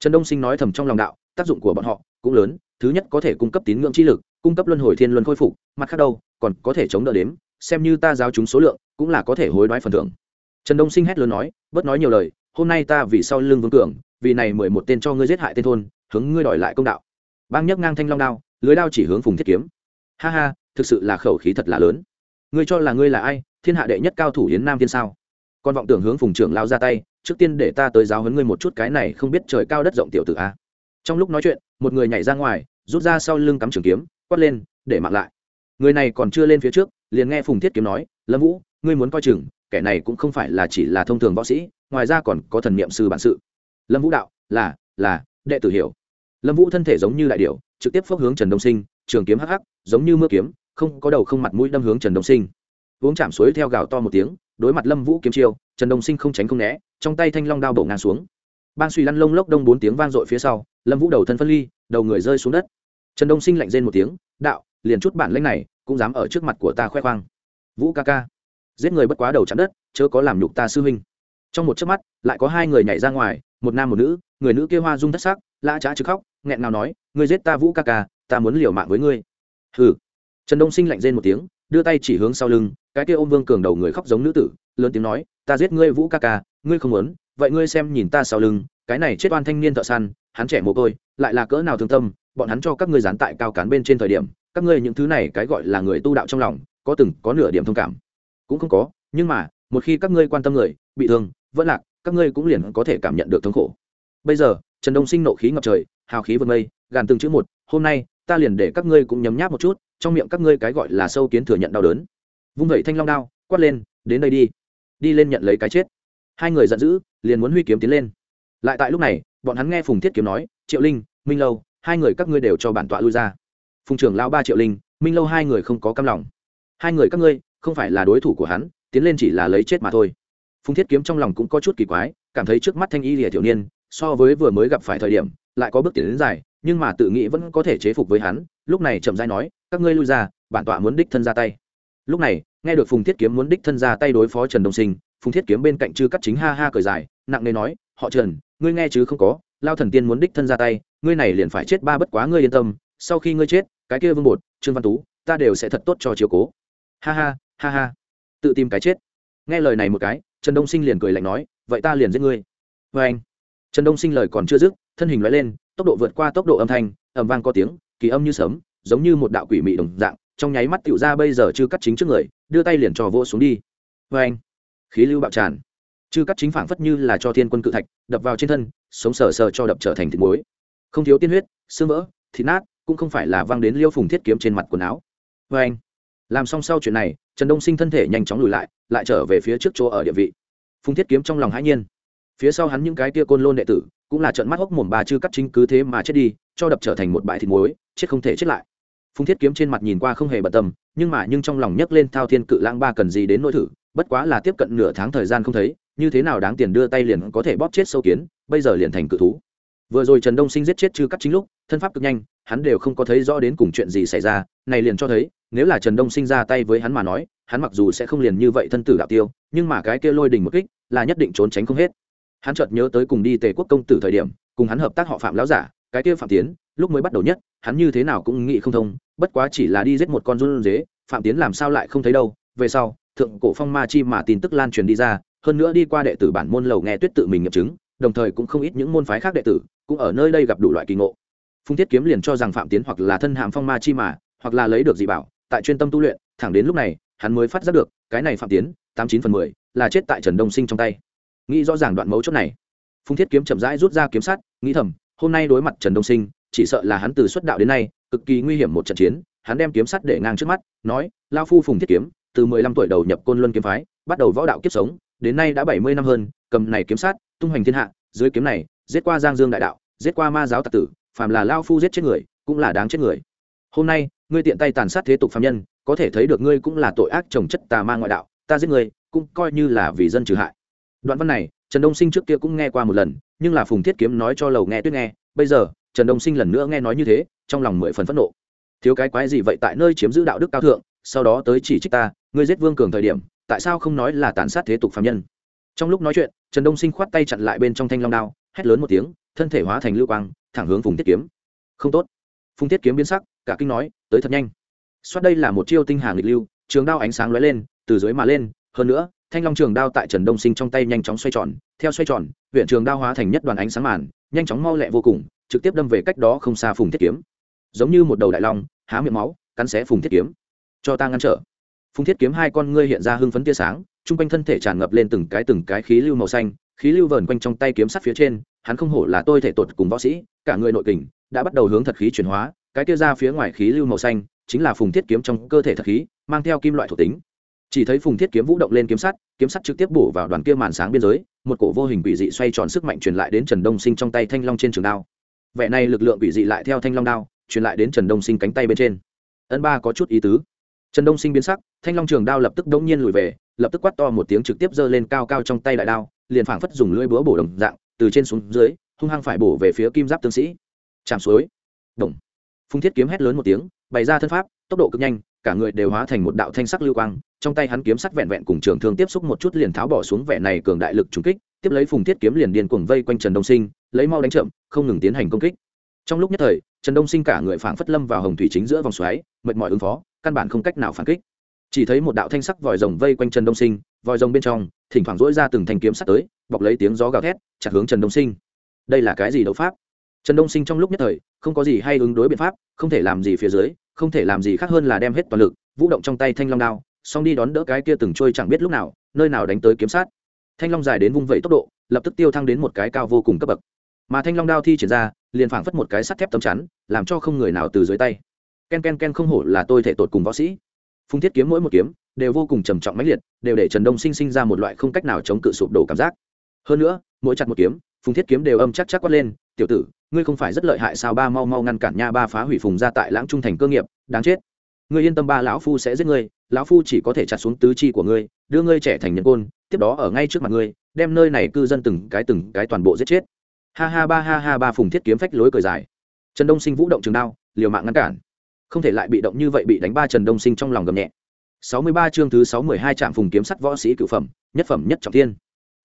Trần đông sinh nói thầm trong lòng đạo, tác dụng của bọn họ cũng lớn, thứ nhất có thể cung cấp tín ngưỡng chi lực cung cấp luân hồi thiên luân khôi phục, mặt khác đâu, còn có thể chống đỡ đếm, xem như ta giao chúng số lượng, cũng là có thể hối đoái phần thưởng. Trần đông sinh hét lớn nói, bớt nói nhiều lời, hôm nay ta vì sau lưng vương cường, vì này mười một tên cho ngươi giết hại tên thôn, hướng ngươi đòi lại công đạo. Bang nhấc ngang thanh long đao, lưới đao chỉ hướng phùng thiết kiếm. Ha ha, thực sự là khẩu khí thật là lớn. Ngươi cho là ngươi là ai, thiên hạ đệ nhất cao thủ yến nam thiên sao? Con vọng tưởng hướng phùng trưởng lao ra tay, trước tiên để ta tới giáo huấn ngươi một chút cái này không biết trời cao đất rộng tiểu tử a. Trong lúc nói chuyện, một người nhảy ra ngoài, rút ra sau lưng cắm trường kiếm quát lên, để mạng lại. Người này còn chưa lên phía trước, liền nghe phùng thiết kiếm nói, lâm vũ, ngươi muốn coi chừng, kẻ này cũng không phải là chỉ là thông thường võ sĩ, ngoài ra còn có thần niệm sư bản sự. Lâm vũ đạo, là là, đệ tử hiểu. Lâm vũ thân thể giống như đại điệu trực tiếp phốc hướng trần đông sinh, trường kiếm hắc hắc, giống như mưa kiếm, không có đầu không mặt mũi đâm hướng trần đông sinh. Uống chạm suối theo gào to một tiếng, đối mặt lâm vũ kiếm chiêu, trần đông sinh không tránh không né, trong tay thanh long đao bổ ngang xuống. Ban suy lăn lông lốc đông bốn tiếng vang dội phía sau, lâm vũ đầu thân phân ly, đầu người rơi xuống đất trần đông sinh lạnh rên một tiếng, đạo, liền chút bản lãnh này cũng dám ở trước mặt của ta khoe khoang. Vũ ca ca, giết người bất quá đầu chạm đất, chớ có làm nhục ta sư huynh. Trong một chớp mắt, lại có hai người nhảy ra ngoài, một nam một nữ, người nữ kia hoa dung thất sắc, lã trá chứ khóc, nghẹn nào nói, ngươi giết ta vũ ca ca, ta muốn liều mạng với ngươi. Hừ. Trần đông sinh lạnh rên một tiếng, đưa tay chỉ hướng sau lưng, cái kia ôm vương cường đầu người khóc giống nữ tử, lớn tiếng nói, ta giết ngươi vũ ca ca, ngươi không muốn, vậy ngươi xem nhìn ta sau lưng, cái này chết oan thanh niên thợ săn hắn trẻ mồ côi, lại là cỡ nào thương tâm, bọn hắn cho các ngươi dán tại cao cán bên trên thời điểm, các ngươi những thứ này cái gọi là người tu đạo trong lòng, có từng có nửa điểm thông cảm. Cũng không có, nhưng mà, một khi các ngươi quan tâm người, bị thương, vẫn lạc, các ngươi cũng liền có thể cảm nhận được thống khổ. Bây giờ, trần đông sinh nộ khí ngập trời, hào khí vượt mây gàn từng chữ một, hôm nay, ta liền để các ngươi cũng nhấm nháp một chút, trong miệng các ngươi cái gọi là sâu kiến thừa nhận đau đớn. Vung vẩy thanh long đao, quát lên, đến đây đi. Đi lên nhận lấy cái chết. Hai người giận dữ, liền muốn huy kiếm tiến lên. Lại tại lúc này bọn hắn nghe phùng thiết kiếm nói, triệu linh, minh lâu, hai người các ngươi đều cho bản tọa lui ra. Phùng trưởng lao ba triệu linh, minh lâu hai người không có căm lòng. Hai người các ngươi, không phải là đối thủ của hắn, tiến lên chỉ là lấy chết mà thôi. Phùng thiết kiếm trong lòng cũng có chút kỳ quái, cảm thấy trước mắt thanh y lìa thiểu niên, so với vừa mới gặp phải thời điểm, lại có bước tiến đến dài, nhưng mà tự nghĩ vẫn có thể chế phục với hắn, lúc này chậm dai nói, các ngươi lui ra, bản tọa muốn đích thân ra tay. Lúc này, nghe được phùng thiết kiếm muốn đích thân ra tay đối phó trần đông sinh, phùng thiết kiếm bên cạnh chư cắt chính ha ha cởi dài, nặng nề nói họ trần, ngươi nghe chứ không có, lao thần tiên muốn đích thân ra tay, ngươi này liền phải chết ba bất quá ngươi yên tâm, sau khi ngươi chết, cái kia vương bột, trương văn tú, ta đều sẽ thật tốt cho chiều cố. Ha ha ha ha. Tự tìm cái chết. Nghe lời này một cái, trần đông sinh liền cười lạnh nói, vậy ta liền giết ngươi. Vê anh. Trần đông sinh lời còn chưa dứt, thân hình loại lên, tốc độ vượt qua tốc độ âm thanh ẩm vang có tiếng, kỳ âm như sớm giống như một đạo quỷ mị đồng dạng, trong nháy mắt tựu ra bây giờ chưa cắt chính trước người, đưa tay liền trò vỗ xuống đi. Vê anh. Khí lưu bạo tràn chư cắt chính phảng phất như là cho thiên quân cự thạch, đập vào trên thân, sống sờ sờ cho đập trở thành thịt muối. Không thiếu tiên huyết, xương vỡ, thịt nát, cũng không phải là văng đến liêu phùng thiết kiếm trên mặt quần áo. Vê anh, làm xong sau chuyện này, trần đông sinh thân thể nhanh chóng lùi lại lại trở về phía trước chỗ ở địa vị. Phùng thiết kiếm trong lòng hãi nhiên. Phía sau hắn những cái tia côn lôn đệ tử, cũng là trận mắt hốc mồm bà chư cắt chính cứ thế mà chết đi, cho đập trở thành một bãi thịt muối, chết không thể chết lại. Phùng thiết kiếm trên mặt nhìn qua không hề bận tâm, nhưng mà nhưng trong lòng nhấc lên thao thiên cự lãng ba cần gì đến nỗi thử, bất quá là tiếp cận nửa tháng thời gian không thấy như thế nào đáng tiền đưa tay liền có thể bóp chết sâu kiến, bây giờ liền thành cự thú. Vừa rồi trần đông sinh giết chết chư cắt chính lúc, thân pháp cực nhanh, hắn đều không có thấy rõ đến cùng chuyện gì xảy ra, này liền cho thấy, nếu là trần đông sinh ra tay với hắn mà nói, hắn mặc dù sẽ không liền như vậy thân tử đạo tiêu, nhưng mà cái kia lôi đình một kích, là nhất định trốn tránh không hết. Hắn chợt nhớ tới cùng đi tề quốc công tử thời điểm, cùng hắn hợp tác họ phạm lão giả, cái kia phạm tiến, lúc mới bắt đầu nhất, hắn như thế nào cũng nghĩ không thông, bất quá chỉ là đi giết một con run dế phạm tiến làm sao lại không thấy đâu, về sau, thượng cổ phong ma chi mà tin tức lan truyền đi ra hơn nữa đi qua đệ tử bản môn lầu nghe tuyết tự mình nghiệm chứng, đồng thời cũng không ít những môn phái khác đệ tử cũng ở nơi đây gặp đủ loại kỳ ngộ. Phung thiết kiếm liền cho rằng phạm tiến hoặc là thân hàm phong ma chi mà, hoặc là lấy được dị bảo, tại chuyên tâm tu luyện, thẳng đến lúc này, hắn mới phát giác được, cái này phạm tiến, tám chín phần mười, là chết tại trần đông sinh trong tay. Nghĩ rõ ràng đoạn mấu chốt này, phung thiết kiếm chậm rãi rút ra kiếm sắt, nghĩ thầm, hôm nay đối mặt trần đông sinh, chỉ sợ là hắn từ xuất đạo đến nay, cực kỳ nguy hiểm một trận chiến, hắn đem kiếm sắt để ngang trước mắt, nói, lao phu phùng thiết kiếm, từ mười lăm tuổi đầu nhập côn luân kiếm phái, bắt đầu võ đạo kiếp sống đến nay đã bảy mươi năm hơn cầm này kiếm sát, tung hoành thiên hạ dưới kiếm này giết qua giang dương đại đạo giết qua ma giáo tặc tử phàm là lao phu giết chết người cũng là đáng chết người. Hôm nay ngươi tiện tay tàn sát thế tục phạm nhân có thể thấy được ngươi cũng là tội ác trồng chất tà ma ngoại đạo ta giết ngươi, cũng coi như là vì dân trừ hại. Đoạn văn này trần đông sinh trước kia cũng nghe qua một lần nhưng là phùng thiết kiếm nói cho lầu nghe tuyết nghe bây giờ trần đông sinh lần nữa nghe nói như thế trong lòng mười phần phẫn nộ. Thiếu cái quái gì vậy tại nơi chiếm giữ đạo đức cao thượng sau đó tới chỉ trích ta ngươi giết vương cường thời điểm tại sao không nói là tàn sát thế tục phạm nhân? Trong lúc nói chuyện, trần đông sinh khoát tay chặn lại bên trong thanh long đao, hét lớn một tiếng, thân thể hóa thành lưu quang, thẳng hướng phùng tiết kiếm. Không tốt. Phùng tiết kiếm biến sắc, cả kinh nói, tới thật nhanh. Xoát đây là một chiêu tinh hàng lịch lưu, trường đao ánh sáng lóe lên, từ dưới mà lên, hơn nữa, thanh long trường đao tại trần đông sinh trong tay nhanh chóng xoay tròn, theo xoay tròn, huyện trường đao hóa thành nhất đoàn ánh sáng màn, nhanh chóng mau lẹ vô cùng, trực tiếp đâm về cách đó không xa phùng thiết kiếm. Giống như một đầu đại long, há miệng máu, cắn xé phùng thiết kiếm. Cho ta ngăn trở phùng thiết kiếm hai con ngươi hiện ra hưng phấn tia sáng, chung quanh thân thể tràn ngập lên từng cái từng cái khí lưu màu xanh, khí lưu vờn quanh trong tay kiếm sắt phía trên, hắn không hổ là tôi thể tột cùng võ sĩ, cả người nội kình đã bắt đầu hướng thật khí chuyển hóa, cái tia ra phía ngoài khí lưu màu xanh chính là phùng thiết kiếm trong cơ thể thật khí, mang theo kim loại thuộc tính. Chỉ thấy phùng thiết kiếm vũ động lên kiếm sắt kiếm sắt trực tiếp bổ vào đoàn kia màn sáng biên giới, một cổ vô hình quỷ dị xoay tròn sức mạnh truyền lại đến trần đông sinh trong tay thanh long trên trường đao. Vẻ này lực lượng quỷ dị lại theo thanh long đao, truyền lại đến trần đông sinh cánh tay bên trên. Ân ba có chút ý tứ trần đông sinh biến sắc, thanh long trường đao lập tức đống nhiên lùi về, lập tức quát to một tiếng trực tiếp giơ lên cao cao trong tay đại đao, liền phảng phất dùng lưỡi búa bổ đồng dạng, từ trên xuống dưới, hung hăng phải bổ về phía kim giáp tướng sĩ. Chạm suối. Đồng. Phung thiết kiếm hét lớn một tiếng, bày ra thân pháp, tốc độ cực nhanh, cả người đều hóa thành một đạo thanh sắc lưu quang, trong tay hắn kiếm sắc vẹn vẹn cùng trường thương tiếp xúc một chút liền tháo bỏ xuống vẻ này cường đại lực trùng kích, tiếp lấy phùng thiết kiếm liền điên cuồng vây quanh trần đông sinh, lấy mau đánh chậm, không ngừng tiến hành công kích. Trong lúc nhất thời, trần đông sinh cả người phảng phất lâm vào hồng thủy chính giữa vòng xoáy, mệt mỏi ứng phó căn bản không cách nào phản kích. Chỉ thấy một đạo thanh sắc vòi rồng vây quanh trần đông sinh, vòi rồng bên trong, thỉnh thoảng rỗi ra từng thanh kiếm sắt tới, bọc lấy tiếng gió gào thét, chặt hướng trần đông sinh. Đây là cái gì đấu pháp? Trần đông sinh trong lúc nhất thời, không có gì hay ứng đối biện pháp, không thể làm gì phía dưới, không thể làm gì khác hơn là đem hết toàn lực, vũ động trong tay thanh long đao, xong đi đón đỡ cái kia từng trôi chẳng biết lúc nào, nơi nào đánh tới kiếm sát. Thanh long dài đến vung vẩy tốc độ, lập tức tiêu thăng đến một cái cao vô cùng cấp bậc. Mà thanh long đao thi triển ra, liền phảng phất một cái sắt thép tấm chắn, làm cho không người nào từ dưới tay ken ken ken không hổ là tôi thể tột cùng võ sĩ. Phung thiết kiếm mỗi một kiếm đều vô cùng trầm trọng mãnh liệt, đều để trần đông sinh sinh ra một loại không cách nào chống cự sụp đổ cảm giác. Hơn nữa, mỗi chặt một kiếm, phùng thiết kiếm đều âm chắc chắc quát lên, tiểu tử, ngươi không phải rất lợi hại sao? Ba mau mau ngăn cản nha, ba phá hủy phùng ra tại lãng trung thành cơ nghiệp, đáng chết. Ngươi yên tâm ba, lão phu sẽ giết ngươi, lão phu chỉ có thể chặt xuống tứ chi của ngươi, đưa ngươi trẻ thành nhân côn, tiếp đó ở ngay trước mặt ngươi, đem nơi này cư dân từng cái từng cái toàn bộ giết chết. Ha ha ba, ha ha ba, phùng thiết kiếm phách lối cười dài. Trần đông sinh vũ động trường đao, liều mạng ngăn cản không thể lại bị động như vậy bị đánh ba trần đông sinh trong lòng gầm nhẹ. Sáu mươi ba chương thứ sáu mươi hai trạm phùng kiếm sắt võ sĩ cửu phẩm, nhất phẩm, nhất trọng thiên.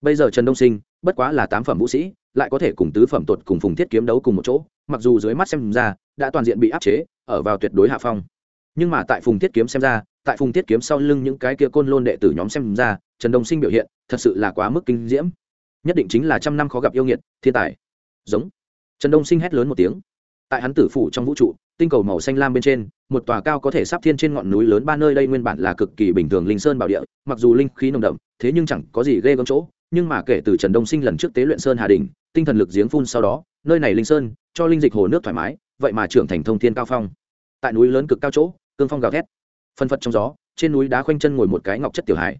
Bây giờ trần đông sinh, bất quá là tám phẩm vũ sĩ, lại có thể cùng tứ phẩm tuột cùng phùng thiết kiếm đấu cùng một chỗ, mặc dù dưới mắt xem ra, đã toàn diện bị áp chế, ở vào tuyệt đối hạ phong. Nhưng mà tại phùng thiết kiếm xem ra, tại phùng thiết kiếm sau lưng những cái kia côn lôn đệ tử nhóm xem ra, trần đông sinh biểu hiện, thật sự là quá mức kinh diễm. Nhất định chính là trăm năm khó gặp yêu nghiệt, thiên tài. Giống. Trần đông sinh hét lớn một tiếng tại hắn tử phủ trong vũ trụ, tinh cầu màu xanh lam bên trên, một tòa cao có thể sắp thiên trên ngọn núi lớn ba nơi đây nguyên bản là cực kỳ bình thường linh sơn bảo địa, mặc dù linh khí nồng đậm, thế nhưng chẳng có gì ghê gớm chỗ. Nhưng mà kể từ trần đông sinh lần trước tế luyện sơn hà đình tinh thần lực giếng phun sau đó, nơi này linh sơn, cho linh dịch hồ nước thoải mái, vậy mà trưởng thành thông thiên cao phong. Tại núi lớn cực cao chỗ, cương phong gào thét, phân phật trong gió, trên núi đá khoanh chân ngồi một cái ngọc chất tiểu hài.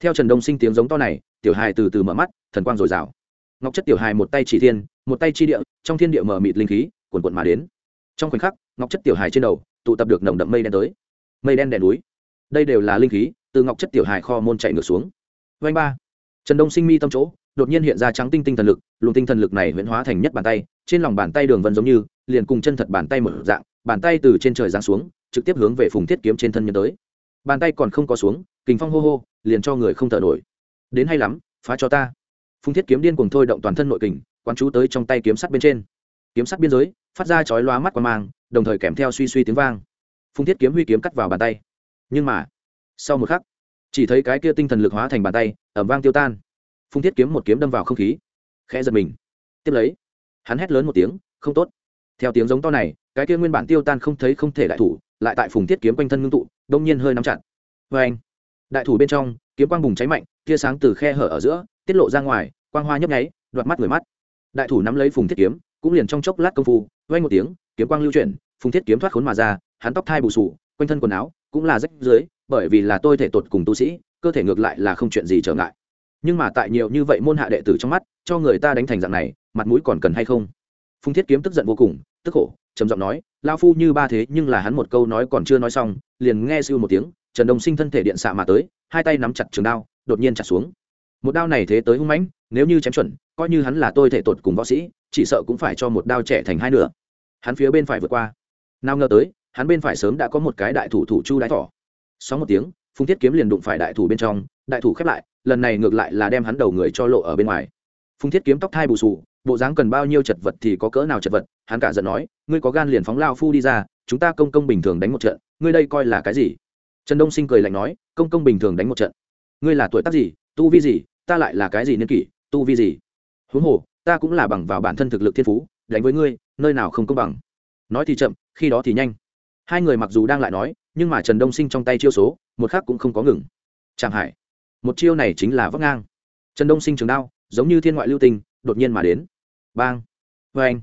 Theo trần đông sinh tiếng giống to này, tiểu hài từ từ mở mắt, thần quang dồi dào. Ngọc chất tiểu hài một tay chỉ thiên, một tay chi địa, trong thiên địa mở mịt linh khí quần quận mà đến. Trong khoảnh khắc, ngọc chất tiểu hài trên đầu tụ tập được nồng đậm mây đen tới. Mây đen đèn núi. Đây đều là linh khí từ ngọc chất tiểu hài kho môn chạy ngược xuống. Vanh ba. Trần đông sinh mi tâm chỗ, đột nhiên hiện ra trắng tinh tinh thần lực, luồng tinh thần lực này huyễn hóa thành nhất bàn tay, trên lòng bàn tay đường vân giống như, liền cùng chân thật bàn tay mở dạng, bàn tay từ trên trời giáng xuống, trực tiếp hướng về phùng thiết kiếm trên thân nhân tới. Bàn tay còn không có xuống, kình phong hô hô, liền cho người không thở nổi. Đến hay lắm, phá cho ta. Phùng thiết kiếm điên cùng thôi động toàn thân nội kình, quán chú tới trong tay kiếm sắt bên trên kiếm sắt biên giới, phát ra chói loa mắt qua mang, đồng thời kèm theo suy suy tiếng vang. Phùng thiết kiếm huy kiếm cắt vào bàn tay. Nhưng mà, sau một khắc, chỉ thấy cái kia tinh thần lực hóa thành bàn tay ẩm vang tiêu tan. Phùng thiết kiếm một kiếm đâm vào không khí, khẽ giật mình. Tiếp lấy, hắn hét lớn một tiếng, không tốt. Theo tiếng giống to này, cái kia nguyên bản tiêu tan không thấy không thể đại thủ, lại tại phùng thiết kiếm quanh thân ngưng tụ đông nhiên hơi nắm chặt. Vê anh đại thủ bên trong, kiếm quang bùng cháy mạnh, tia sáng từ khe hở ở giữa, tiết lộ ra ngoài, quang hoa nhấp nháy, đoạt mắt người mắt. Đại thủ nắm lấy phùng thiết kiếm cũng liền trong chốc lát công phu vay một tiếng, kiếm quang lưu chuyển, phùng thiết kiếm thoát khốn mà ra, hắn tóc thai bù sù, quanh thân quần áo cũng là rách dưới, bởi vì là tôi thể tột cùng tu sĩ, cơ thể ngược lại là không chuyện gì trở ngại. Nhưng mà tại nhiều như vậy môn hạ đệ tử trong mắt, cho người ta đánh thành dạng này, mặt mũi còn cần hay không? Phùng thiết kiếm tức giận vô cùng, tức khổ, trầm giọng nói lao phu như ba thế, nhưng là hắn một câu nói còn chưa nói xong, liền nghe siêu một tiếng, trần đông sinh thân thể điện xạ mà tới, hai tay nắm chặt trường đao, đột nhiên chặt xuống một đao này thế tới hung mãnh, nếu như chém chuẩn, coi như hắn là tôi thể tột cùng võ sĩ, chỉ sợ cũng phải cho một đao trẻ thành hai nửa. Hắn phía bên phải vượt qua. Nào ngờ tới, hắn bên phải sớm đã có một cái đại thủ thủ chu đái thỏ. Xó một tiếng, phùng thiết kiếm liền đụng phải đại thủ bên trong, đại thủ khép lại, lần này ngược lại là đem hắn đầu người cho lộ ở bên ngoài. Phùng thiết kiếm tóc thai bù sù bộ dáng cần bao nhiêu chật vật thì có cỡ nào chật vật, hắn cả giận nói, ngươi có gan liền phóng lao phu đi ra, chúng ta công công bình thường đánh một trận, ngươi đây coi là cái gì? Trần đông sinh cười lạnh nói, công công bình thường đánh một trận. Ngươi là tuổi tác gì? Tu vi gì ta lại là cái gì niên kỷ tu vi gì? Huống hồ ta cũng là bằng vào bản thân thực lực thiên phú đánh với ngươi nơi nào không công bằng. Nói thì chậm khi đó thì nhanh. Hai người mặc dù đang lại nói nhưng mà trần đông sinh trong tay chiêu số một khác cũng không có ngừng. Chẳng hải một chiêu này chính là vấp ngang. Trần đông sinh trường đao giống như thiên ngoại lưu tình, đột nhiên mà đến. Bang. Vê anh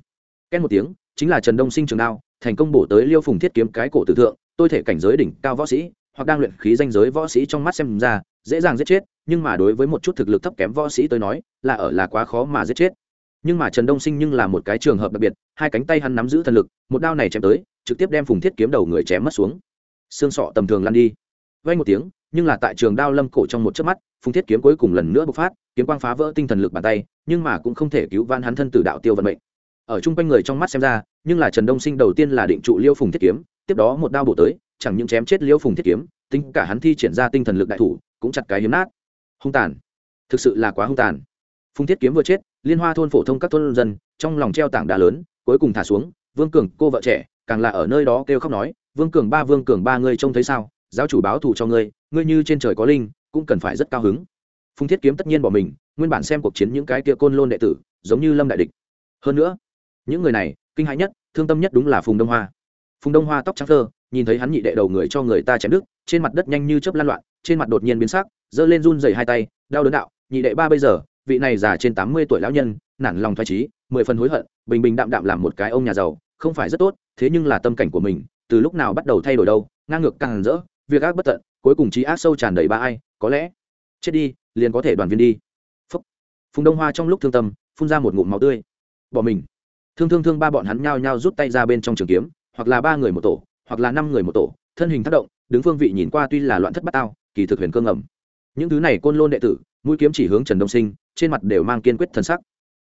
két một tiếng chính là trần đông sinh trường đao thành công bổ tới liêu phùng thiết kiếm cái cổ tử thượng tôi thể cảnh giới đỉnh cao võ sĩ hoặc đang luyện khí danh giới võ sĩ trong mắt xem ra, dễ dàng giết chết, nhưng mà đối với một chút thực lực thấp kém võ sĩ tôi nói, là ở là quá khó mà giết chết. Nhưng mà trần đông sinh nhưng là một cái trường hợp đặc biệt, hai cánh tay hắn nắm giữ thần lực, một đao này chém tới, trực tiếp đem phùng thiết kiếm đầu người chém mất xuống. Xương sọ tầm thường lăn đi. Vay một tiếng, nhưng là tại trường đao lâm cổ trong một chớp mắt, phùng thiết kiếm cuối cùng lần nữa bộc phát, kiếm quang phá vỡ tinh thần lực bàn tay, nhưng mà cũng không thể cứu van hắn thân tử đạo tiêu vận mệnh. Ở chung quanh người trong mắt xem ra, nhưng là trần đông sinh đầu tiên là định trụ liêu phùng thiết kiếm, tiếp đó một đao bổ tới chẳng những chém chết liễu phùng thiết kiếm, tính cả hắn thi triển ra tinh thần lực đại thủ, cũng chặt cái hiếm nát. Hung tàn. Thực sự là quá hung tàn. Phùng thiết kiếm vừa chết, liên hoa thôn phổ thông các thôn dân, trong lòng treo tảng đá lớn, cuối cùng thả xuống, vương cường, cô vợ trẻ, càng là ở nơi đó kêu khóc nói, vương cường ba, vương cường ba, ngươi trông thấy sao? Giáo chủ báo thù cho ngươi ngươi như trên trời có linh, cũng cần phải rất cao hứng. Phùng thiết kiếm tất nhiên bỏ mình, nguyên bản xem cuộc chiến những cái kia côn lôn đệ tử, giống như lâm đại địch. Hơn nữa, những người này, kinh hãi nhất, thương tâm nhất đúng là phùng đông hoa. Phùng đông hoa tóc trắng thơ nhìn thấy hắn nhị đệ đầu người cho người ta chém đứt, trên mặt đất nhanh như chớp lan loạn, trên mặt đột nhiên biến sắc, giơ lên run dày hai tay, đau đớn đạo, nhị đệ ba bây giờ, vị này già trên tám mươi tuổi lão nhân, nản lòng thoái trí, mười phần hối hận, bình bình đạm đạm làm một cái ông nhà giàu, không phải rất tốt, thế nhưng là tâm cảnh của mình, từ lúc nào bắt đầu thay đổi đâu, ngang ngược càng rỡ, việc ác bất tận, cuối cùng trí ác sâu tràn đầy ba ai, có lẽ chết đi, liền có thể đoàn viên đi. Phúc. phùng đông hoa trong lúc thương tâm, phun ra một ngụm máu tươi. Bỏ mình. Thương thương thương ba bọn hắn nhao nhao rút tay ra bên trong trường kiếm, hoặc là ba người một tổ hoặc là năm người một tổ, thân hình tác động, đứng phương vị nhìn qua tuy là loạn thất bát tao, kỳ thực huyền cơ ngầm. Những thứ này côn lôn đệ tử, mũi kiếm chỉ hướng trần đông sinh, trên mặt đều mang kiên quyết thân sắc.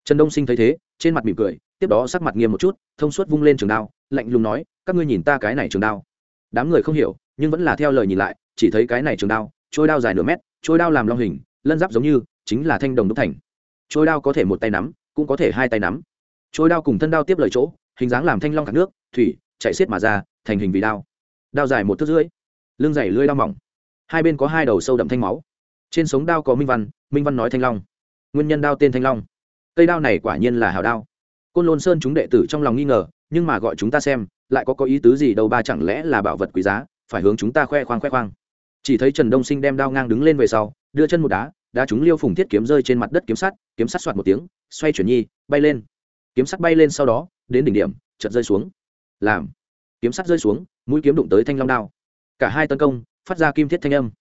Trần đông sinh thấy thế, trên mặt mỉm cười, tiếp đó sắc mặt nghiêm một chút, thông suốt vung lên trường đao, lạnh lùng nói, các ngươi nhìn ta cái này trường đao. Đám người không hiểu, nhưng vẫn là theo lời nhìn lại, chỉ thấy cái này trường đao, trôi đao dài nửa mét, trôi đao làm long hình, lân giáp giống như, chính là thanh đồng đúc thành. Trôi đao có thể một tay nắm, cũng có thể hai tay nắm. Trôi đao cùng thân đao tiếp lời chỗ, hình dáng làm thanh long cả nước, thủy chạy xiết mà ra thành hình vì đao. Đao dài một thước rưỡi, lưng dày lưỡi đao mỏng. Hai bên có hai đầu sâu đậm thanh máu. Trên sống đao có minh văn minh văn nói thanh long. Nguyên nhân đao tên thanh long. Cây đao này quả nhiên là hào đao. Côn lôn sơn chúng đệ tử trong lòng nghi ngờ, nhưng mà gọi chúng ta xem, lại có có ý tứ gì đâu ba chẳng lẽ là bảo vật quý giá, phải hướng chúng ta khoe khoang khoe khoang. Chỉ thấy trần đông sinh đem đao ngang đứng lên về sau, đưa chân một đá đá chúng liêu phùng thiết kiếm rơi trên mặt đất kiếm sắt kiếm sắt soạt một tiếng, xoay chuyển nhi, bay lên. Kiếm sắt bay lên sau đó, đến đỉnh điểm, chợt rơi xuống. Làm kiếm sắt rơi xuống, mũi kiếm đụng tới thanh long đao. Cả hai tấn công, phát ra kim thiết thanh âm.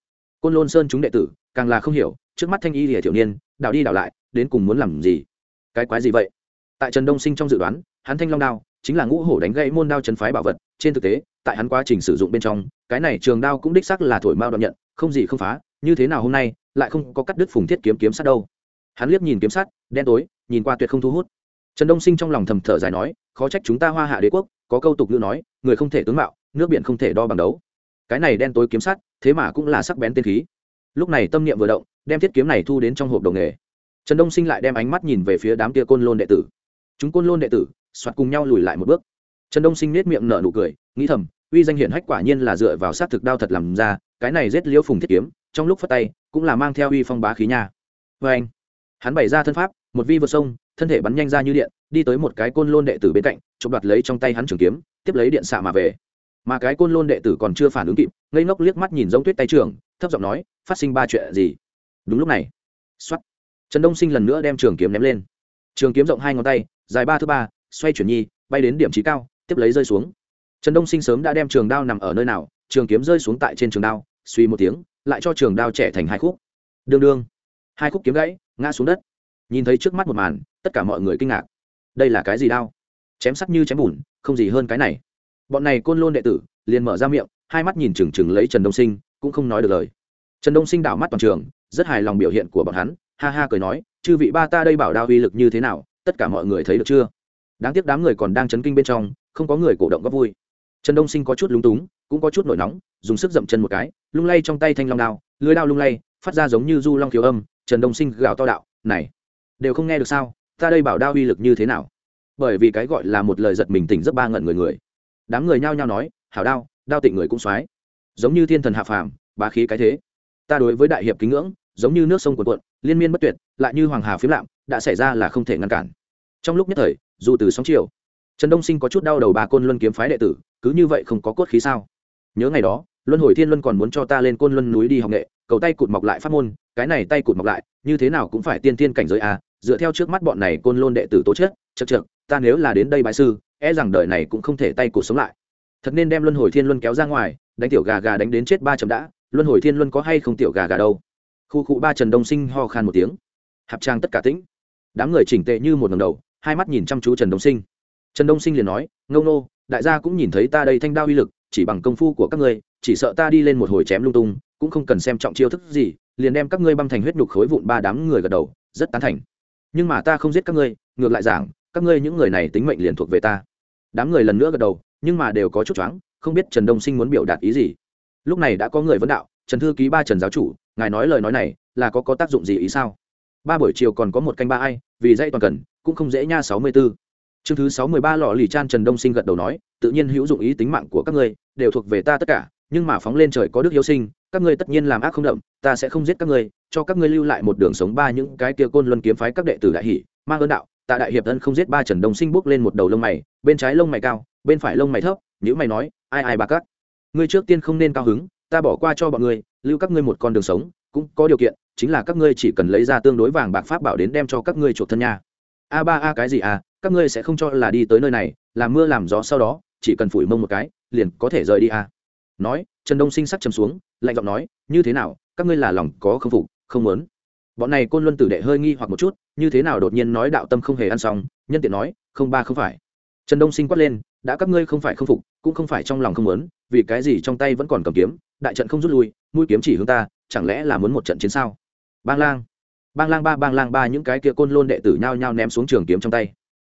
Côn lôn sơn chúng đệ tử, càng là không hiểu, trước mắt thanh y lìa thiểu niên, đảo đi đảo lại, đến cùng muốn làm gì? Cái quái gì vậy? Tại trần đông sinh trong dự đoán, hắn thanh long đao chính là ngũ hổ đánh gãy môn đao chân phái bảo vật, trên thực tế, tại hắn quá trình sử dụng bên trong, cái này trường đao cũng đích sắc là thổi mao đoạn nhận, không gì không phá, như thế nào hôm nay, lại không có cắt đứt phùng thiết kiếm kiếm sắt đâu. Hắn liếc nhìn kiếm sắt, đen tối, nhìn qua tuyệt không thu hút. Trần đông sinh trong lòng thầm thở dài nói, khó trách chúng ta hoa hạ đế quốc có câu tục ngữ nói, người không thể tướng mạo, nước biển không thể đo bằng đấu. Cái này đen tối kiếm sắt, thế mà cũng là sắc bén tiên khí. Lúc này tâm niệm vừa động, đem thiết kiếm này thu đến trong hộp đồng nghề. Trần đông sinh lại đem ánh mắt nhìn về phía đám kia côn lôn đệ tử. Chúng côn lôn đệ tử, soạt cùng nhau lùi lại một bước. Trần đông sinh nết miệng nở nụ cười, nghĩ thầm, uy danh hiển hách quả nhiên là dựa vào sát thực đao thật làm ra, cái này giết liễu phùng thiết kiếm, trong lúc phát tay, cũng là mang theo uy phong bá khí nha. Vê anh hắn bày ra thân pháp, một vi vượt sông thân thể bắn nhanh ra như điện, đi tới một cái côn lôn đệ tử bên cạnh, chụp đoạt lấy trong tay hắn trường kiếm, tiếp lấy điện xạ mà về. Mà cái côn lôn đệ tử còn chưa phản ứng kịp, ngây ngốc liếc mắt nhìn giống tuyết tay trường, thấp giọng nói, phát sinh ba chuyện gì? Đúng lúc này xuất trần đông sinh lần nữa đem trường kiếm ném lên. Trường kiếm rộng hai ngón tay, dài ba thứ ba, xoay chuyển nhi, bay đến điểm trí cao, tiếp lấy rơi xuống. Trần đông sinh sớm đã đem trường đao nằm ở nơi nào, trường kiếm rơi xuống tại trên trường đao, suy một tiếng, lại cho trường đao trẻ thành hai khúc. Đương đương hai khúc kiếm gãy, ngã xuống đất. Nhìn thấy trước mắt một màn tất cả mọi người kinh ngạc. Đây là cái gì đao? Chém sắt như chém bùn, không gì hơn cái này. Bọn này côn lôn đệ tử, liền mở ra miệng, hai mắt nhìn chừng chừng lấy trần đông sinh, cũng không nói được lời. Trần đông sinh đảo mắt toàn trường, rất hài lòng biểu hiện của bọn hắn, ha ha cười nói, chư vị ba ta đây bảo đao uy lực như thế nào, tất cả mọi người thấy được chưa? Đáng tiếc đám người còn đang chấn kinh bên trong, không có người cổ động góp vui. Trần đông sinh có chút lúng túng, cũng có chút nổi nóng, dùng sức dậm chân một cái, lung lay trong tay thanh long đao, lưới đao lung lay, phát ra giống như du long khiếu âm, trần đông sinh gào to đạo, này, đều không nghe được sao? Ta đây bảo đao uy lực như thế nào? Bởi vì cái gọi là một lời giật mình tỉnh rất ba ngẩn người người. Đám người nhao nhao nói, hảo đao đao tịnh người cũng soái giống như thiên thần hạ phàm, bá khí cái thế. Ta đối với đại hiệp kính ngưỡng, giống như nước sông cuồn cuộn, liên miên bất tuyệt, lại như hoàng hà phiếm lạm, đã xảy ra là không thể ngăn cản. Trong lúc nhất thời, dù từ sóng chiều, trần đông sinh có chút đau đầu bà côn luân kiếm phái đệ tử, cứ như vậy không có cốt khí sao? Nhớ ngày đó, luân hồi thiên luân còn muốn cho ta lên côn luân núi đi học nghệ, cầu tay cụt mọc lại phát môn, cái này tay cụt mọc lại, như thế nào cũng phải tiên tiên cảnh giới à dựa theo trước mắt bọn này côn lôn đệ tử tố chết chật chật ta nếu là đến đây bái sư e rằng đời này cũng không thể tay cuộc sống lại. Thật nên đem luân hồi thiên luân kéo ra ngoài, đánh tiểu gà gà đánh đến chết ba chấm đã, luân hồi thiên luân có hay không tiểu gà gà đâu? Khu cụ ba trần đông sinh ho khan một tiếng. Hạp trang tất cả tĩnh. Đám người chỉnh tệ như một ngầm đầu, hai mắt nhìn chăm chú trần đông sinh. Trần đông sinh liền nói, ngông nô, đại gia cũng nhìn thấy ta đây thanh đao uy lực, chỉ bằng công phu của các ngươi, chỉ sợ ta đi lên một hồi chém lung tung, cũng không cần xem trọng chiêu thức gì, liền đem các ngươi băng thành huyết nhục khối vụn ba đám người gật đầu, rất tán thành nhưng mà ta không giết các ngươi, ngược lại giảng, các ngươi những người này tính mệnh liền thuộc về ta. Đám người lần nữa gật đầu, nhưng mà đều có chút choáng, không biết trần đông sinh muốn biểu đạt ý gì. Lúc này đã có người vấn đạo, trần thư ký ba trần giáo chủ, ngài nói lời nói này là có có tác dụng gì ý sao? Ba buổi chiều còn có một canh ba ai, vì dây toàn cần, cũng không dễ nha sáu mươi b ố chương thứ sáu mươi ba lọ lì chan trần đông sinh gật đầu nói, tự nhiên hữu dụng ý tính mạng của các ngươi, đều thuộc về ta tất cả, nhưng mà phóng lên trời có đức hiếu sinh các ngươi tất nhiên làm ác không đậm, ta sẽ không giết các ngươi, cho các ngươi lưu lại một đường sống ba những cái kia côn luân kiếm phái các đệ tử đại hỷ mang ơn đạo, tạ đại hiệp thân không giết ba trần đông sinh bước lên một đầu lông mày, bên trái lông mày cao, bên phải lông mày thấp nếu mày nói, ai ai bà cắt ngươi trước tiên không nên cao hứng, ta bỏ qua cho bọn ngươi, lưu các ngươi một con đường sống, cũng có điều kiện, chính là các ngươi chỉ cần lấy ra tương đối vàng bạc pháp bảo đến đem cho các ngươi chuột thân nha a ba, a cái gì à các ngươi sẽ không cho là đi tới nơi này, làm mưa làm gió sau đó, chỉ cần phủi mông một cái, liền có thể rời đi à nói, trần đông sinh sắc chấm xuống, lạnh giọng nói, như thế nào, các ngươi là lòng có không phục, không muốn? Bọn này côn luân tử đệ hơi nghi hoặc một chút, như thế nào đột nhiên nói đạo tâm không hề ăn xong, nhân tiện nói, không ba không phải. Trần đông sinh quát lên, đã các ngươi không phải không phục, cũng không phải trong lòng không muốn, vì cái gì trong tay vẫn còn cầm kiếm, đại trận không rút lui, mũi kiếm chỉ hướng ta, chẳng lẽ là muốn một trận chiến sao? Bang lang bang lang ba, bang lang ba những cái kia côn lôn đệ tử nhao nhao ném xuống trường kiếm trong tay.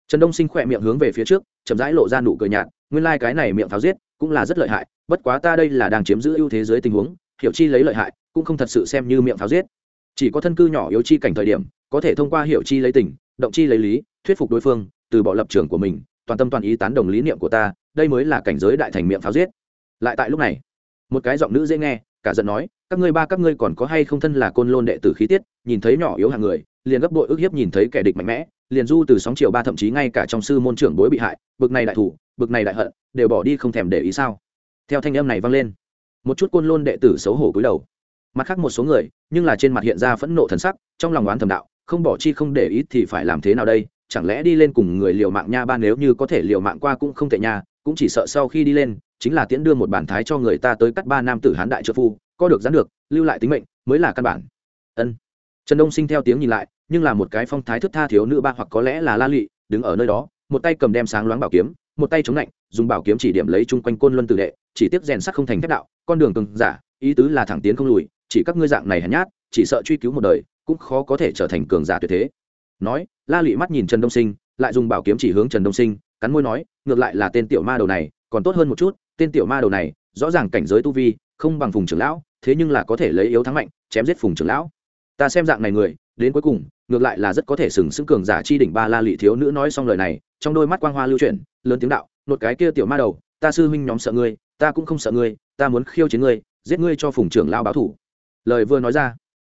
Trần đông sinh khỏe miệng hướng về phía trước, chậm rãi lộ ra nụ cười nhạt, nguyên lai、like、cái này miệng pháo giết, cũng là rất lợi hại bất quá ta đây là đang chiếm giữ ưu thế giới tình huống, hiểu chi lấy lợi hại, cũng không thật sự xem như miệng pháo giết. Chỉ có thân cư nhỏ yếu chi cảnh thời điểm, có thể thông qua hiểu chi lấy tình, động chi lấy lý, thuyết phục đối phương, từ bỏ lập trường của mình, toàn tâm toàn ý tán đồng lý niệm của ta, đây mới là cảnh giới đại thành miệng pháo giết. Lại tại lúc này, một cái giọng nữ dễ nghe, cả giận nói, các ngươi ba, các ngươi còn có hay không thân là côn lôn đệ tử khí tiết, nhìn thấy nhỏ yếu hàng người, liền gấp bội ức hiếp nhìn thấy kẻ địch mạnh mẽ, liền du từ sóng chiều ba thậm chí ngay cả trong sư môn trưởng bối bị hại, bực này đại thủ, bực này đại hận, đều bỏ đi không thèm để ý sao? Theo thanh âm này vang lên, một chút côn lôn đệ tử xấu hổ cúi đầu. Mặt khác một số người, nhưng là trên mặt hiện ra phẫn nộ thần sắc, trong lòng oán thầm đạo, không bỏ chi không để ý thì phải làm thế nào đây? Chẳng lẽ đi lên cùng người liều mạng nha ba nếu như có thể liều mạng qua cũng không thể nha, cũng chỉ sợ sau khi đi lên, chính là tiễn đưa một bản thái cho người ta tới cắt ba nam tử hán đại trợ phu, có được gián được, lưu lại tính mệnh, mới là căn bản. Ân. Trần đông sinh theo tiếng nhìn lại, nhưng là một cái phong thái thức tha thiếu nữ ba hoặc có lẽ là la lụy, đứng ở nơi đó, một tay cầm đem sáng loáng bảo kiếm một tay chống lạnh, dùng bảo kiếm chỉ điểm lấy chung quanh côn luân tử đệ, chỉ tiếp rèn sắt không thành thép đạo, con đường từng giả, ý tứ là thẳng tiến không lùi, chỉ các ngươi dạng này hèn nhát, chỉ sợ truy cứu một đời, cũng khó có thể trở thành cường giả tuyệt thế. Nói, la lụy mắt nhìn trần đông sinh, lại dùng bảo kiếm chỉ hướng trần đông sinh, cắn môi nói, ngược lại là tên tiểu ma đầu này, còn tốt hơn một chút, tên tiểu ma đầu này, rõ ràng cảnh giới tu vi, không bằng phùng trưởng lão, thế nhưng là có thể lấy yếu thắng mạnh, chém giết phùng trưởng lão. Ta xem dạng này người, đến cuối cùng, ngược lại là rất có thể sừng sững cường giả chi đỉnh ba la lị thiếu nữ nói xong lời này, trong đôi mắt quang hoa lưu chuyển lớn tiếng đạo, nột cái kia tiểu ma đầu, ta sư huynh nhóm sợ ngươi, ta cũng không sợ ngươi, ta muốn khiêu chiến ngươi, giết ngươi cho phùng trưởng lao báo thủ. Lời vừa nói ra,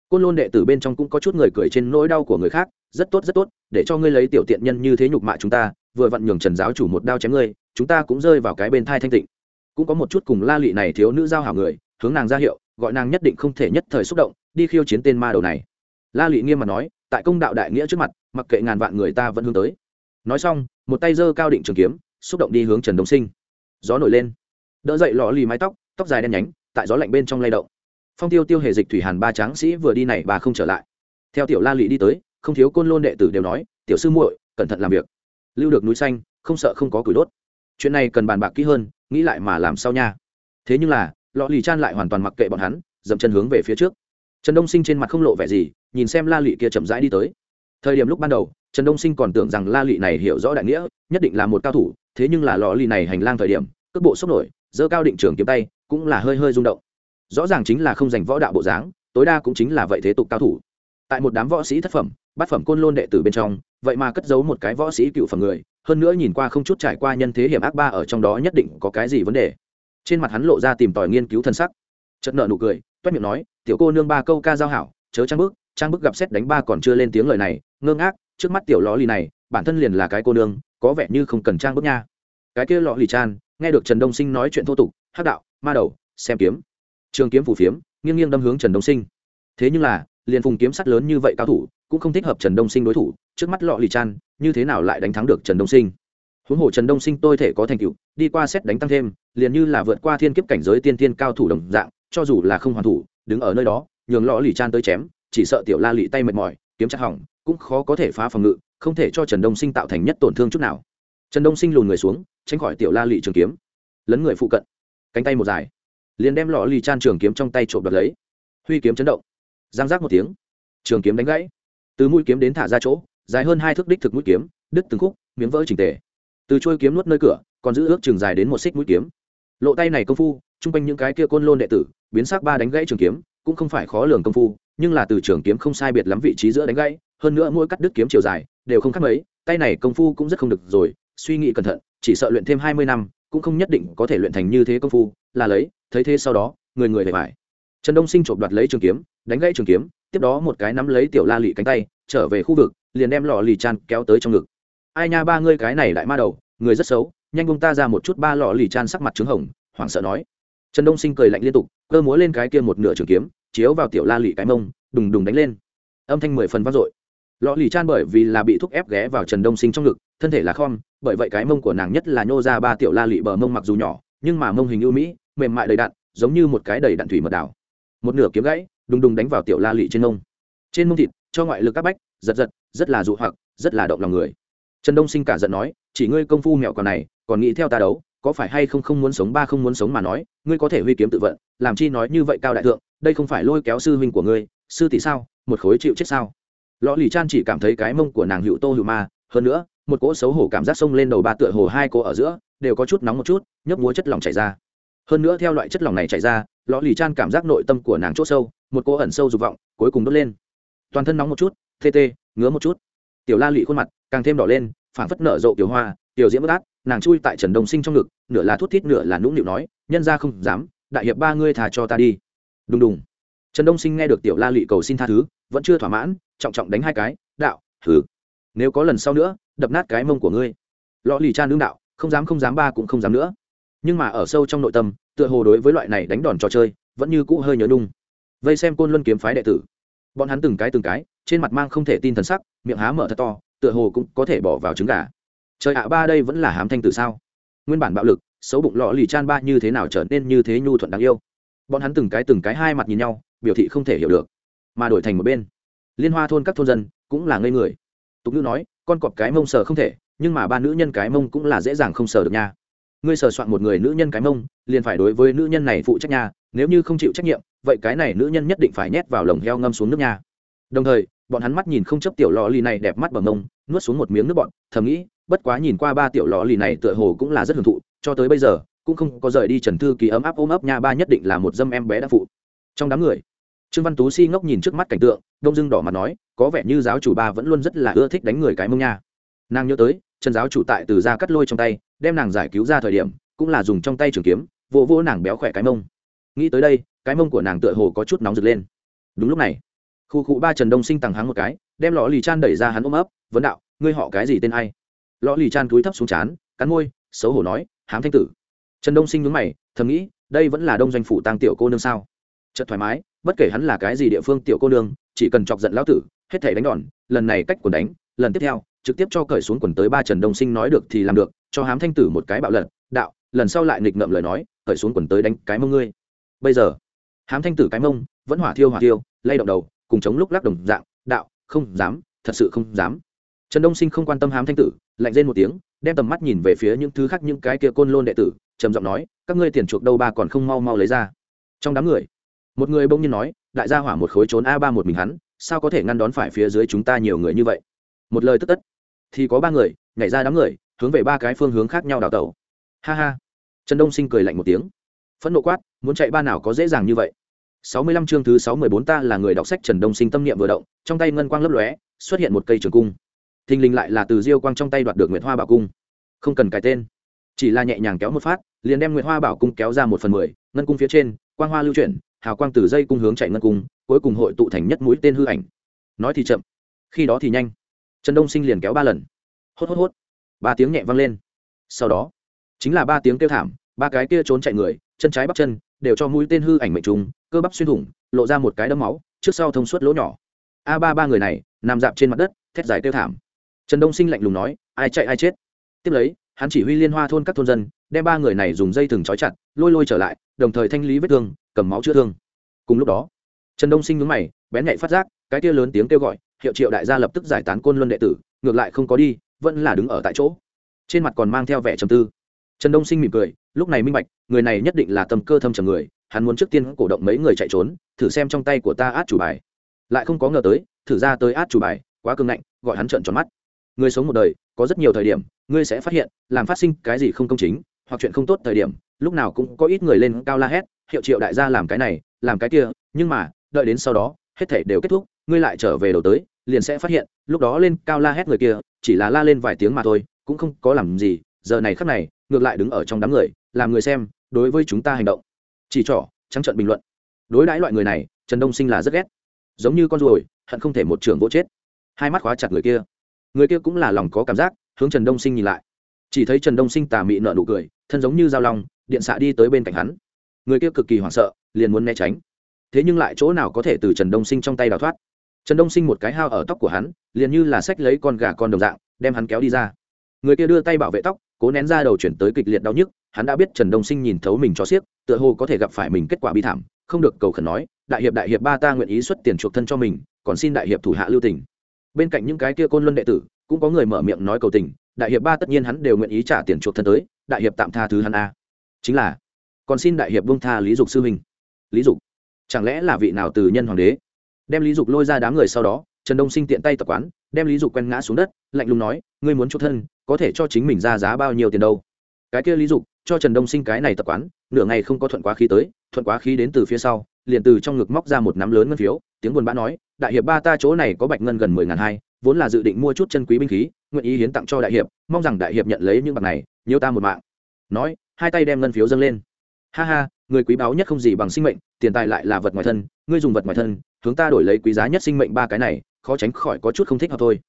côn lôn đệ tử bên trong cũng có chút người cười trên nỗi đau của người khác, rất tốt rất tốt, để cho ngươi lấy tiểu tiện nhân như thế nhục mạ chúng ta, vừa vặn nhường trần giáo chủ một đao chém ngươi, chúng ta cũng rơi vào cái bên thai thanh tịnh. Cũng có một chút cùng la lị này thiếu nữ giao hảo người, hướng nàng ra hiệu, gọi nàng nhất định không thể nhất thời xúc động, đi khiêu chiến tên ma đầu này. La lị nghiêm mặt nói, tại công đạo đại nghĩa trước mặt, mặc kệ ngàn vạn người ta vẫn hướng tới. Nói xong một tay giơ cao định trường kiếm, xúc động đi hướng trần đông sinh. Gió nổi lên. Đỡ dậy lò lì mái tóc tóc dài đen nhánh, tại gió lạnh bên trong lay động. Phong tiêu tiêu hề dịch thủy hàn ba tráng sĩ vừa đi này bà không trở lại. Theo tiểu la lị đi tới, không thiếu côn lôn đệ tử đều nói, tiểu sư muội, cẩn thận làm việc. Lưu được núi xanh, không sợ không có củi đốt. Chuyện này cần bàn bạc kỹ hơn, nghĩ lại mà làm sao nha. Thế nhưng là, lọ lì chan lại hoàn toàn mặc kệ bọn hắn, dậm chân hướng về phía trước. Trần đông sinh trên mặt không lộ vẻ gì, nhìn xem la lị kia chậm rãi đi tới. Thời điểm lúc ban đầu trần đông sinh còn tưởng rằng la lị này hiểu rõ đại nghĩa, nhất định là một cao thủ, thế nhưng là lò lì này hành lang thời điểm, cước bộ sốc nổi dơ cao định trường kiếm tay, cũng là hơi hơi rung động. Rõ ràng chính là không giành võ đạo bộ dáng, tối đa cũng chính là vậy thế tục cao thủ. Tại một đám võ sĩ thất phẩm, bát phẩm côn lôn đệ tử bên trong, vậy mà cất giấu một cái võ sĩ cựu phẩm người, hơn nữa nhìn qua không chút trải qua nhân thế hiểm ác ba ở trong đó nhất định có cái gì vấn đề. Trên mặt hắn lộ ra tìm tòi nghiên cứu thân sắc. Chất nợ nụ cười, toét miệng nói, tiểu cô nương ba câu ca giao hảo, chớ trang bức trang bức gặp xét đánh ba còn chưa lên tiếng lời này, ngơ ngác trước mắt tiểu lò lì này, bản thân liền là cái cô nương, có vẻ như không cần trang bước nha. Cái kia lọ lì chan, nghe được trần đông sinh nói chuyện thô tục, hắc đạo, ma đầu, xem kiếm. Trường kiếm phủ phiếm, nghiêng nghiêng đâm hướng trần đông sinh. Thế nhưng là, liền phùng kiếm sắt lớn như vậy cao thủ, cũng không thích hợp trần đông sinh đối thủ, trước mắt lọ lì chan, như thế nào lại đánh thắng được trần đông sinh? Huống hồ trần đông sinh tôi thể có thành tựu, đi qua xét đánh tăng thêm, liền như là vượt qua thiên kiếp cảnh giới tiên tiên cao thủ đồng dạng, cho dù là không hoàn thủ, đứng ở nơi đó, nhường lọ lì chan tới chém, chỉ sợ tiểu la lị tay mệt mỏi, kiếm chặt hỏng cũng khó có thể phá phòng ngự, không thể cho trần đông sinh tạo thành nhất tổn thương chút nào. Trần đông sinh lùn người xuống, tránh khỏi tiểu la lị trường kiếm, lấn người phụ cận. Cánh tay một dài, liền đem lọ lì chan trường kiếm trong tay trộm đoạt lấy. Huy kiếm chấn động, giang giác một tiếng, trường kiếm đánh gãy. Từ mũi kiếm đến thả ra chỗ, dài hơn hai thước đích thực mũi kiếm, đứt từng khúc, miếng vỡ trình tề. Từ trôi kiếm nuốt nơi cửa, còn giữ ước trường dài đến một xích mũi kiếm. Lộ tay này công phu chung quanh những cái kia côn lôn đệ tử, biến sắc ba đánh gãy trường kiếm, cũng không phải khó lường công phu, nhưng là từ trường kiếm không sai biệt lắm vị trí giữa đánh gãy hơn nữa mỗi cắt đứt kiếm chiều dài đều không khác mấy, tay này công phu cũng rất không được rồi, suy nghĩ cẩn thận, chỉ sợ luyện thêm hai mươi năm, cũng không nhất định có thể luyện thành như thế công phu, là lấy, thấy thế sau đó, người người hề phải trần đông sinh trộm đoạt lấy trường kiếm, đánh gãy trường kiếm, tiếp đó một cái nắm lấy tiểu la lị cánh tay, trở về khu vực, liền đem lọ lì chan kéo tới trong ngực. Ai nha ba ngươi cái này đại ma đầu, người rất xấu, nhanh bông ta ra một chút ba lọ lì chan sắc mặt trứng hồng, hoảng sợ nói. Trần đông sinh cười lạnh liên tục, cơ múa lên cái kia một nửa trường kiếm, chiếu vào tiểu la lị cái mông, đùng đùng đánh lên. Âm thanh mười phần vang dội lọ lì chan bởi vì là bị thúc ép ghé vào trần đông sinh trong ngực thân thể là khom bởi vậy cái mông của nàng nhất là nhô ra ba tiểu la lị bờ mông mặc dù nhỏ nhưng mà mông hình ưu mỹ mềm mại đầy đạn, giống như một cái đầy đạn thủy mật đảo một nửa kiếm gãy đùng đùng đánh vào tiểu la lị trên mông. Trên mông thịt cho ngoại lực các bách giật giật rất là dụ hoặc rất là động lòng người. Trần đông sinh cả giận nói chỉ ngươi công phu mẹo còn này còn nghĩ theo ta đấu có phải hay không không muốn sống ba không muốn sống mà nói ngươi có thể huy kiếm tự vận làm chi nói như vậy cao đại thượng đây không phải lôi kéo sư huynh của ngươi sư tỷ sao một khối chịu chết sao? Lọ lì chan chỉ cảm thấy cái mông của nàng hữu tô hữu ma, hơn nữa, một cỗ xấu hổ cảm giác sông lên đầu ba tựa hồ hai cô ở giữa, đều có chút nóng một chút, nhấp múa chất lỏng chảy ra. Hơn nữa theo loại chất lỏng này chảy ra, lọ lì chan cảm giác nội tâm của nàng c h ỗ sâu, một cô ẩn sâu dục vọng cuối cùng đốt lên. Toàn thân nóng một chút tê tê ngứa một chút. Tiểu la lụy khuôn mặt càng thêm đỏ lên, phảng phất nở rộ tiểu hoa, tiểu diễm bất át, nàng chui tại trần đồng sinh trong ngực, nửa là thút thít nửa là nũng nịu nói, nhân ra không dám, đại hiệp ba ngươi thà cho ta đi. Đùng đùng. Trần đông sinh nghe được tiểu la lụy cầu xin tha thứ, vẫn chưa thỏa mãn trọng trọng đánh hai cái, đạo thử nếu có lần sau nữa, đập nát cái mông của ngươi. Lò lì cha nương đạo, không dám không dám ba cũng không dám nữa. Nhưng mà ở sâu trong nội tâm, tựa hồ đối với loại này đánh đòn trò chơi, vẫn như cũ hơi nhớ nung vây xem côn luân kiếm phái đệ tử. Bọn hắn từng cái từng cái, trên mặt mang không thể tin thần sắc, miệng há mở thật to, tựa hồ cũng có thể bỏ vào trứng gà. Trời ạ, ba đây vẫn là hám thanh tử sao? Nguyên bản bạo lực, xấu bụng lọ lì chan ba như thế nào trở nên như thế nhu thuận đáng yêu. Bọn hắn từng cái từng cái hai mặt nhìn nhau, biểu thị không thể hiểu được, mà đổi thành một bên liên hoa thôn các thôn dân cũng là ngây người. Tục ngữ nói, con cọp cái mông sờ không thể, nhưng mà ba nữ nhân cái mông cũng là dễ dàng không sờ được nha. Ngươi sờ soạn một người nữ nhân cái mông, liền phải đối với nữ nhân này phụ trách nha, nếu như không chịu trách nhiệm, vậy cái này nữ nhân nhất định phải nhét vào lồng heo ngâm xuống nước nha. Đồng thời, bọn hắn mắt nhìn không chấp tiểu lò lì này đẹp mắt bằng mông, nuốt xuống một miếng nước bọn thầm nghĩ, bất quá nhìn qua ba tiểu lò lì này tựa hồ cũng là rất hưởng thụ, cho tới bây giờ, cũng không có rời đi trần thư kỳ ấm áp ôm ấp nha, ba nhất định là một dâm em bé đã phụ. Trong đám người trương văn tú si ngốc nhìn trước mắt cảnh tượng, đông dưng đỏ mặt nói, có vẻ như giáo chủ ba vẫn luôn rất là ưa thích đánh người cái mông nha. Nàng nhớ tới, trần giáo chủ tại từ ra cắt lôi trong tay, đem nàng giải cứu ra thời điểm, cũng là dùng trong tay trường kiếm, vỗ vỗ nàng béo khỏe cái mông. Nghĩ tới đây, cái mông của nàng tựa hồ có chút nóng rực lên. Đúng lúc này, khu cụ ba trần đông sinh tằng hắng một cái, đem lọ lì chan đẩy ra hắn ôm ấp, vấn đạo, ngươi họ cái gì tên ai? Lọ lì chan cúi thấp xuống chán cắn môi, xấu hổ nói, hám thanh tử. Trần đông sinh nhướng mày, thầm nghĩ, đây vẫn là đông doanh phủ tăng tiểu cô nương sao? Chợt thoải mái, bất kể hắn là cái gì địa phương tiểu cô nương, chỉ cần chọc giận lão tử, hết thể đánh đòn, lần này cách quần đánh, lần tiếp theo, trực tiếp cho cởi xuống quần tới ba trần đông sinh nói được thì làm được, cho hám thanh tử một cái bạo lật, đạo, lần sau lại nghịch ngợm lời nói, cởi xuống quần tới đánh cái mông ngươi. Bây giờ, hám thanh tử cái mông, vẫn hỏa thiêu hỏa thiêu, lay động đầu, cùng chống lúc lắc đồng dạng, đạo, không dám, thật sự không dám. Trần đông sinh không quan tâm hám thanh tử, lạnh lên một tiếng, đem tầm mắt nhìn về phía những thứ khác những cái kia côn lôn đệ tử, trầm giọng nói, các ngươi tiền chuộc đâu ba còn không mau mau lấy ra. Trong đám người một người bỗng nhiên nói đại gia hỏa một khối trốn a ba một mình hắn sao có thể ngăn đón phải phía dưới chúng ta nhiều người như vậy? Một lời tất tất. Thì có ba người nhảy ra đám người hướng về ba cái phương hướng khác nhau đào tẩu. Ha ha. Trần đông sinh cười lạnh một tiếng. Phẫn nộ quát muốn chạy ba nào có dễ dàng như vậy? Sáu mươi lăm chương thứ sáu mười bốn ta là người đọc sách Trần Đông Sinh tâm niệm vừa động, trong tay ngân quang lấp lóe, xuất hiện một cây trường cung. Thình lình lại là từ Diêu Quang trong tay đoạt được Nguyệt Hoa Bảo cung. Không cần cái tên, chỉ là nhẹ nhàng kéo một phát, liền đem Nguyệt Hoa Bảo cung kéo ra một phần mười, ngân cung phía trên, quang hoa lưu chuyển, hào quang từ dây cung hướng chạy ngân cung, cuối cùng hội tụ thành nhất mũi tên hư ảnh. Nói thì chậm, khi đó thì nhanh. Trần Đông Sinh liền kéo ba lần. Hốt hốt hốt. Ba tiếng nhẹ vang lên. Sau đó, chính là ba tiếng kêu thảm, ba cái kia trốn chạy người, chân trái bắp chân đều cho mũi tên hư ảnh mệnh trùng cơ bắp xuyên thủng lộ ra một cái đấm máu trước sau thông suốt lỗ nhỏ a ba ba người này nằm dạp trên mặt đất thét dài kêu thảm trần đông sinh lạnh lùng nói ai chạy ai chết tiếp lấy hắn chỉ huy liên hoa thôn các thôn dân đem ba người này dùng dây thừng trói chặt lôi lôi trở lại đồng thời thanh lý vết thương, cầm máu chữa thương. Cùng lúc đó, trần đông sinh nhướng mày, bén nhạy phát giác, cái kia lớn tiếng kêu gọi, hiệu triệu đại gia lập tức giải tán côn luân đệ tử, ngược lại không có đi, vẫn là đứng ở tại chỗ. Trên mặt còn mang theo vẻ trầm tư. Trần đông sinh mỉm cười, lúc này minh bạch, người này nhất định là tâm cơ thâm trầm người, hắn muốn trước tiên cổ động mấy người chạy trốn, thử xem trong tay của ta át chủ bài. Lại không có ngờ tới, thử ra tới át chủ bài, quá cứng ngạnh, gọi hắn trợn tròn mắt. Người sống một đời, có rất nhiều thời điểm, ngươi sẽ phát hiện, làm phát sinh cái gì không công chính, hoặc chuyện không tốt thời điểm lúc nào cũng có ít người lên cao la hét, hiệu triệu đại gia làm cái này, làm cái kia, nhưng mà, đợi đến sau đó, hết thể đều kết thúc, ngươi lại trở về đầu tới, liền sẽ phát hiện, lúc đó lên cao la hét người kia, chỉ là la lên vài tiếng mà thôi, cũng không có làm gì, giờ này khắc này, ngược lại đứng ở trong đám người, làm người xem, đối với chúng ta hành động. Chỉ trỏ, trắng trận bình luận. Đối đãi loại người này, trần đông sinh là rất ghét. Giống như con ruồi, hận không thể một trường vỗ chết. Hai mắt khóa chặt người kia. Người kia cũng là lòng có cảm giác, hướng trần đông sinh nhìn lại. Chỉ thấy trần đông sinh tà mị nợ nụ cười, thân giống như dao lòng điện xạ đi tới bên cạnh hắn. Người kia cực kỳ hoảng sợ, liền muốn né tránh. Thế nhưng lại chỗ nào có thể từ trần đông sinh trong tay đào thoát? Trần đông sinh một cái hao ở tóc của hắn, liền như là sách lấy con gà con đồng dạng, đem hắn kéo đi ra. Người kia đưa tay bảo vệ tóc, cố nén ra đầu chuyển tới kịch liệt đau nhức, hắn đã biết trần đông sinh nhìn thấu mình cho xiếc tựa hồ có thể gặp phải mình kết quả bi thảm, không được cầu khẩn nói, đại hiệp đại hiệp, ba ta nguyện ý xuất tiền chuộc thân cho mình, còn xin đại hiệp thủ hạ lưu tình. Bên cạnh những cái kia côn luân đệ tử, cũng có người mở miệng nói cầu tình, đại hiệp, ba tất nhiên hắn đều nguyện ý trả tiền chuộc thân tới, đại hiệp tạm tha thứ hắn a chính là, còn xin đại hiệp bông tha lý dục sư huynh. Lý dục, chẳng lẽ là vị nào từ nhân hoàng đế? Đem lý dục lôi ra đám người sau đó, trần đông sinh tiện tay tập quán, đem lý dục quen ngã xuống đất, lạnh lùng nói, ngươi muốn chốt thân, có thể cho chính mình ra giá bao nhiêu tiền đâu? Cái kia lý dục, cho trần đông sinh cái này tập quán, nửa ngày không có thuận quá khí tới, thuận quá khí đến từ phía sau, liền từ trong ngực móc ra một nắm lớn ngân phiếu, tiếng buồn bã nói, đại hiệp ba ta chỗ này có bạch ngân gần mười ngàn hai, vốn là dự định mua chút chân quý binh khí, nguyện ý hiến tặng cho đại hiệp, mong rằng đại hiệp nhận lấy những bạc này, nhiều ta một mạng. Nói hai tay đem ngân phiếu dâng lên. Ha ha, người quý báu nhất không gì bằng sinh mệnh, tiền tài lại là vật ngoài thân, ngươi dùng vật ngoài thân, hướng ta đổi lấy quý giá nhất sinh mệnh ba cái này, khó tránh khỏi có chút không thích hợp thôi.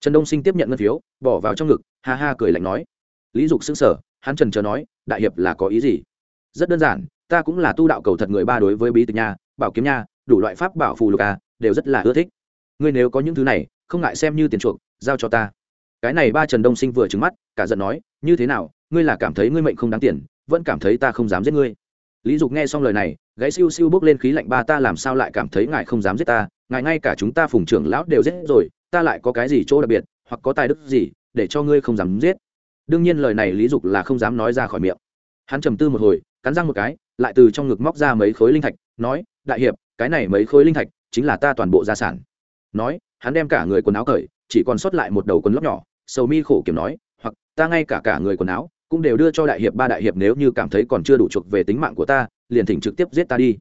Trần đông sinh tiếp nhận ngân phiếu, bỏ vào trong ngực, ha ha cười lạnh nói. Lý dục xứng sở hắn trần chờ nói, đại hiệp là có ý gì? Rất đơn giản, ta cũng là tu đạo cầu thật người ba đối với bí tịch nha, bảo kiếm nha, đủ loại pháp bảo phù lục a đều rất là ưa thích. Ngươi nếu có những thứ này, không ngại xem như tiền chuộc, giao cho ta. Cái này ba trần đông sinh vừa trứng mắt, cả giận nói, như thế nào ngươi là cảm thấy ngươi mệnh không đáng tiền, vẫn cảm thấy ta không dám giết ngươi. Lý dục nghe xong lời này, gáy siêu siêu bốc lên khí lạnh ba, ta làm sao lại cảm thấy ngài không dám giết ta? Ngài ngay cả chúng ta phùng trưởng lão đều giết rồi, ta lại có cái gì chỗ đặc biệt, hoặc có tài đức gì, để cho ngươi không dám giết? Đương nhiên lời này lý dục là không dám nói ra khỏi miệng. Hắn trầm tư một hồi, cắn răng một cái, lại từ trong ngực móc ra mấy khối linh thạch, nói, đại hiệp, cái này mấy khối linh thạch chính là ta toàn bộ gia sản. Nói, hắn đem cả người quần áo cởi, chỉ còn sót lại một đầu quần lót nhỏ, sầu mi khổ kiểm nói, hoặc, ta ngay cả cả người quần áo cũng đều đưa cho đại hiệp ba đại hiệp nếu như cảm thấy còn chưa đủ chuộc về tính mạng của ta, liền thỉnh trực tiếp giết ta đi.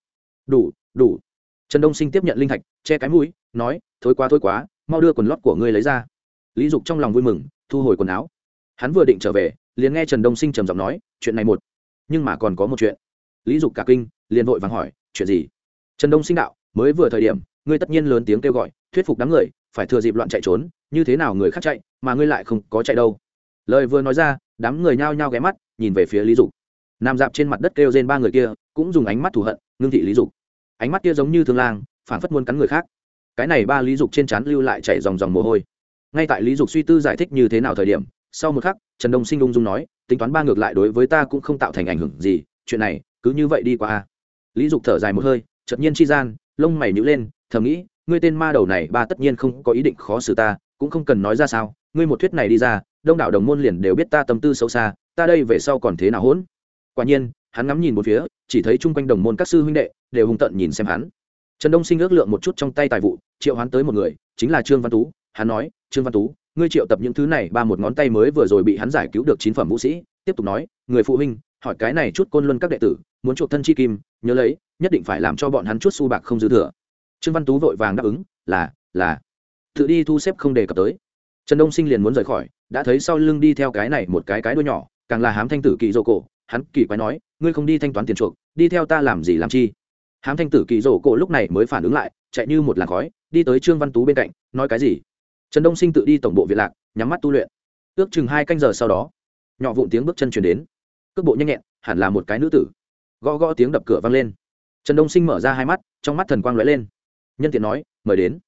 Đủ đủ. Trần đông sinh tiếp nhận linh thạch, che cái mũi, nói, thôi quá thôi quá, mau đưa quần lót của ngươi lấy ra. Lý dục trong lòng vui mừng, thu hồi quần áo. Hắn vừa định trở về, liền nghe trần đông sinh trầm giọng nói, chuyện này một, nhưng mà còn có một chuyện. Lý dục cả kinh, liền vội vàng hỏi, chuyện gì? Trần đông sinh đạo, mới vừa thời điểm, ngươi tất nhiên lớn tiếng kêu gọi, thuyết phục đám người, phải thừa dịp loạn chạy trốn, như thế nào người khác chạy, mà ngươi lại không có chạy đâu. Lời vừa nói ra đám người nhao nhao ghé mắt, nhìn về phía lý dục. Nằm dạp trên mặt đất kêu trên ba người kia, cũng dùng ánh mắt thù hận, ngưng thị lý dục. Ánh mắt kia giống như thương lang phản phất muốn cắn người khác. Cái này ba lý dục trên trán lưu lại chảy dòng dòng mồ hôi. Ngay tại lý dục suy tư giải thích như thế nào thời điểm, sau một khắc, trần đông sinh ung dung nói, tính toán ba ngược lại đối với ta cũng không tạo thành ảnh hưởng gì, chuyện này, cứ như vậy đi qua a. Lý dục thở dài một hơi, chợt nhiên chi gian, lông mày nhữ lên, thầm nghĩ, ngươi tên ma đầu này, ba tất nhiên không có ý định khó xử ta, cũng không cần nói ra sao, ngươi một thuyết này đi ra đông đảo đồng môn liền đều biết ta tâm tư xấu xa, ta đây về sau còn thế nào hỗn? Quả nhiên, hắn ngắm nhìn một phía, chỉ thấy chung quanh đồng môn các sư huynh đệ đều hung tận nhìn xem hắn. Trần đông sinh ước lượng một chút trong tay tài vụ, triệu hắn tới một người, chính là trương văn tú. Hắn nói, trương văn tú, ngươi triệu tập những thứ này ba một ngón tay mới vừa rồi bị hắn giải cứu được chín phẩm vũ sĩ. Tiếp tục nói, người phụ huynh, hỏi cái này chút côn luân các đệ tử, muốn chuộc thân chi kim, nhớ lấy, nhất định phải làm cho bọn hắn chút su bạc không dư thừa. Trương văn tú vội vàng đáp ứng, là là. Tự đi thu xếp không đề cập tới trần đông sinh liền muốn rời khỏi, đã thấy sau lưng đi theo cái này một cái cái đuôi nhỏ, càng là hám thanh tử kỳ dỗ cổ, hắn kỳ quái nói, ngươi không đi thanh toán tiền chuộc, đi theo ta làm gì làm chi? Hám thanh tử kỳ dỗ cổ lúc này mới phản ứng lại, chạy như một làn khói, đi tới trương văn tú bên cạnh, nói cái gì? Trần đông sinh tự đi tổng bộ viện lạc, nhắm mắt tu luyện. Ước chừng hai canh giờ sau đó, nhỏ vụn tiếng bước chân chuyển đến. Cước bộ nhanh nhẹn, hẳn là một cái nữ tử. Gõ gõ tiếng đập cửa vang lên. Trần đông sinh mở ra hai mắt, trong mắt thần quang lóe lên. Nhân tiện nói, mời đến.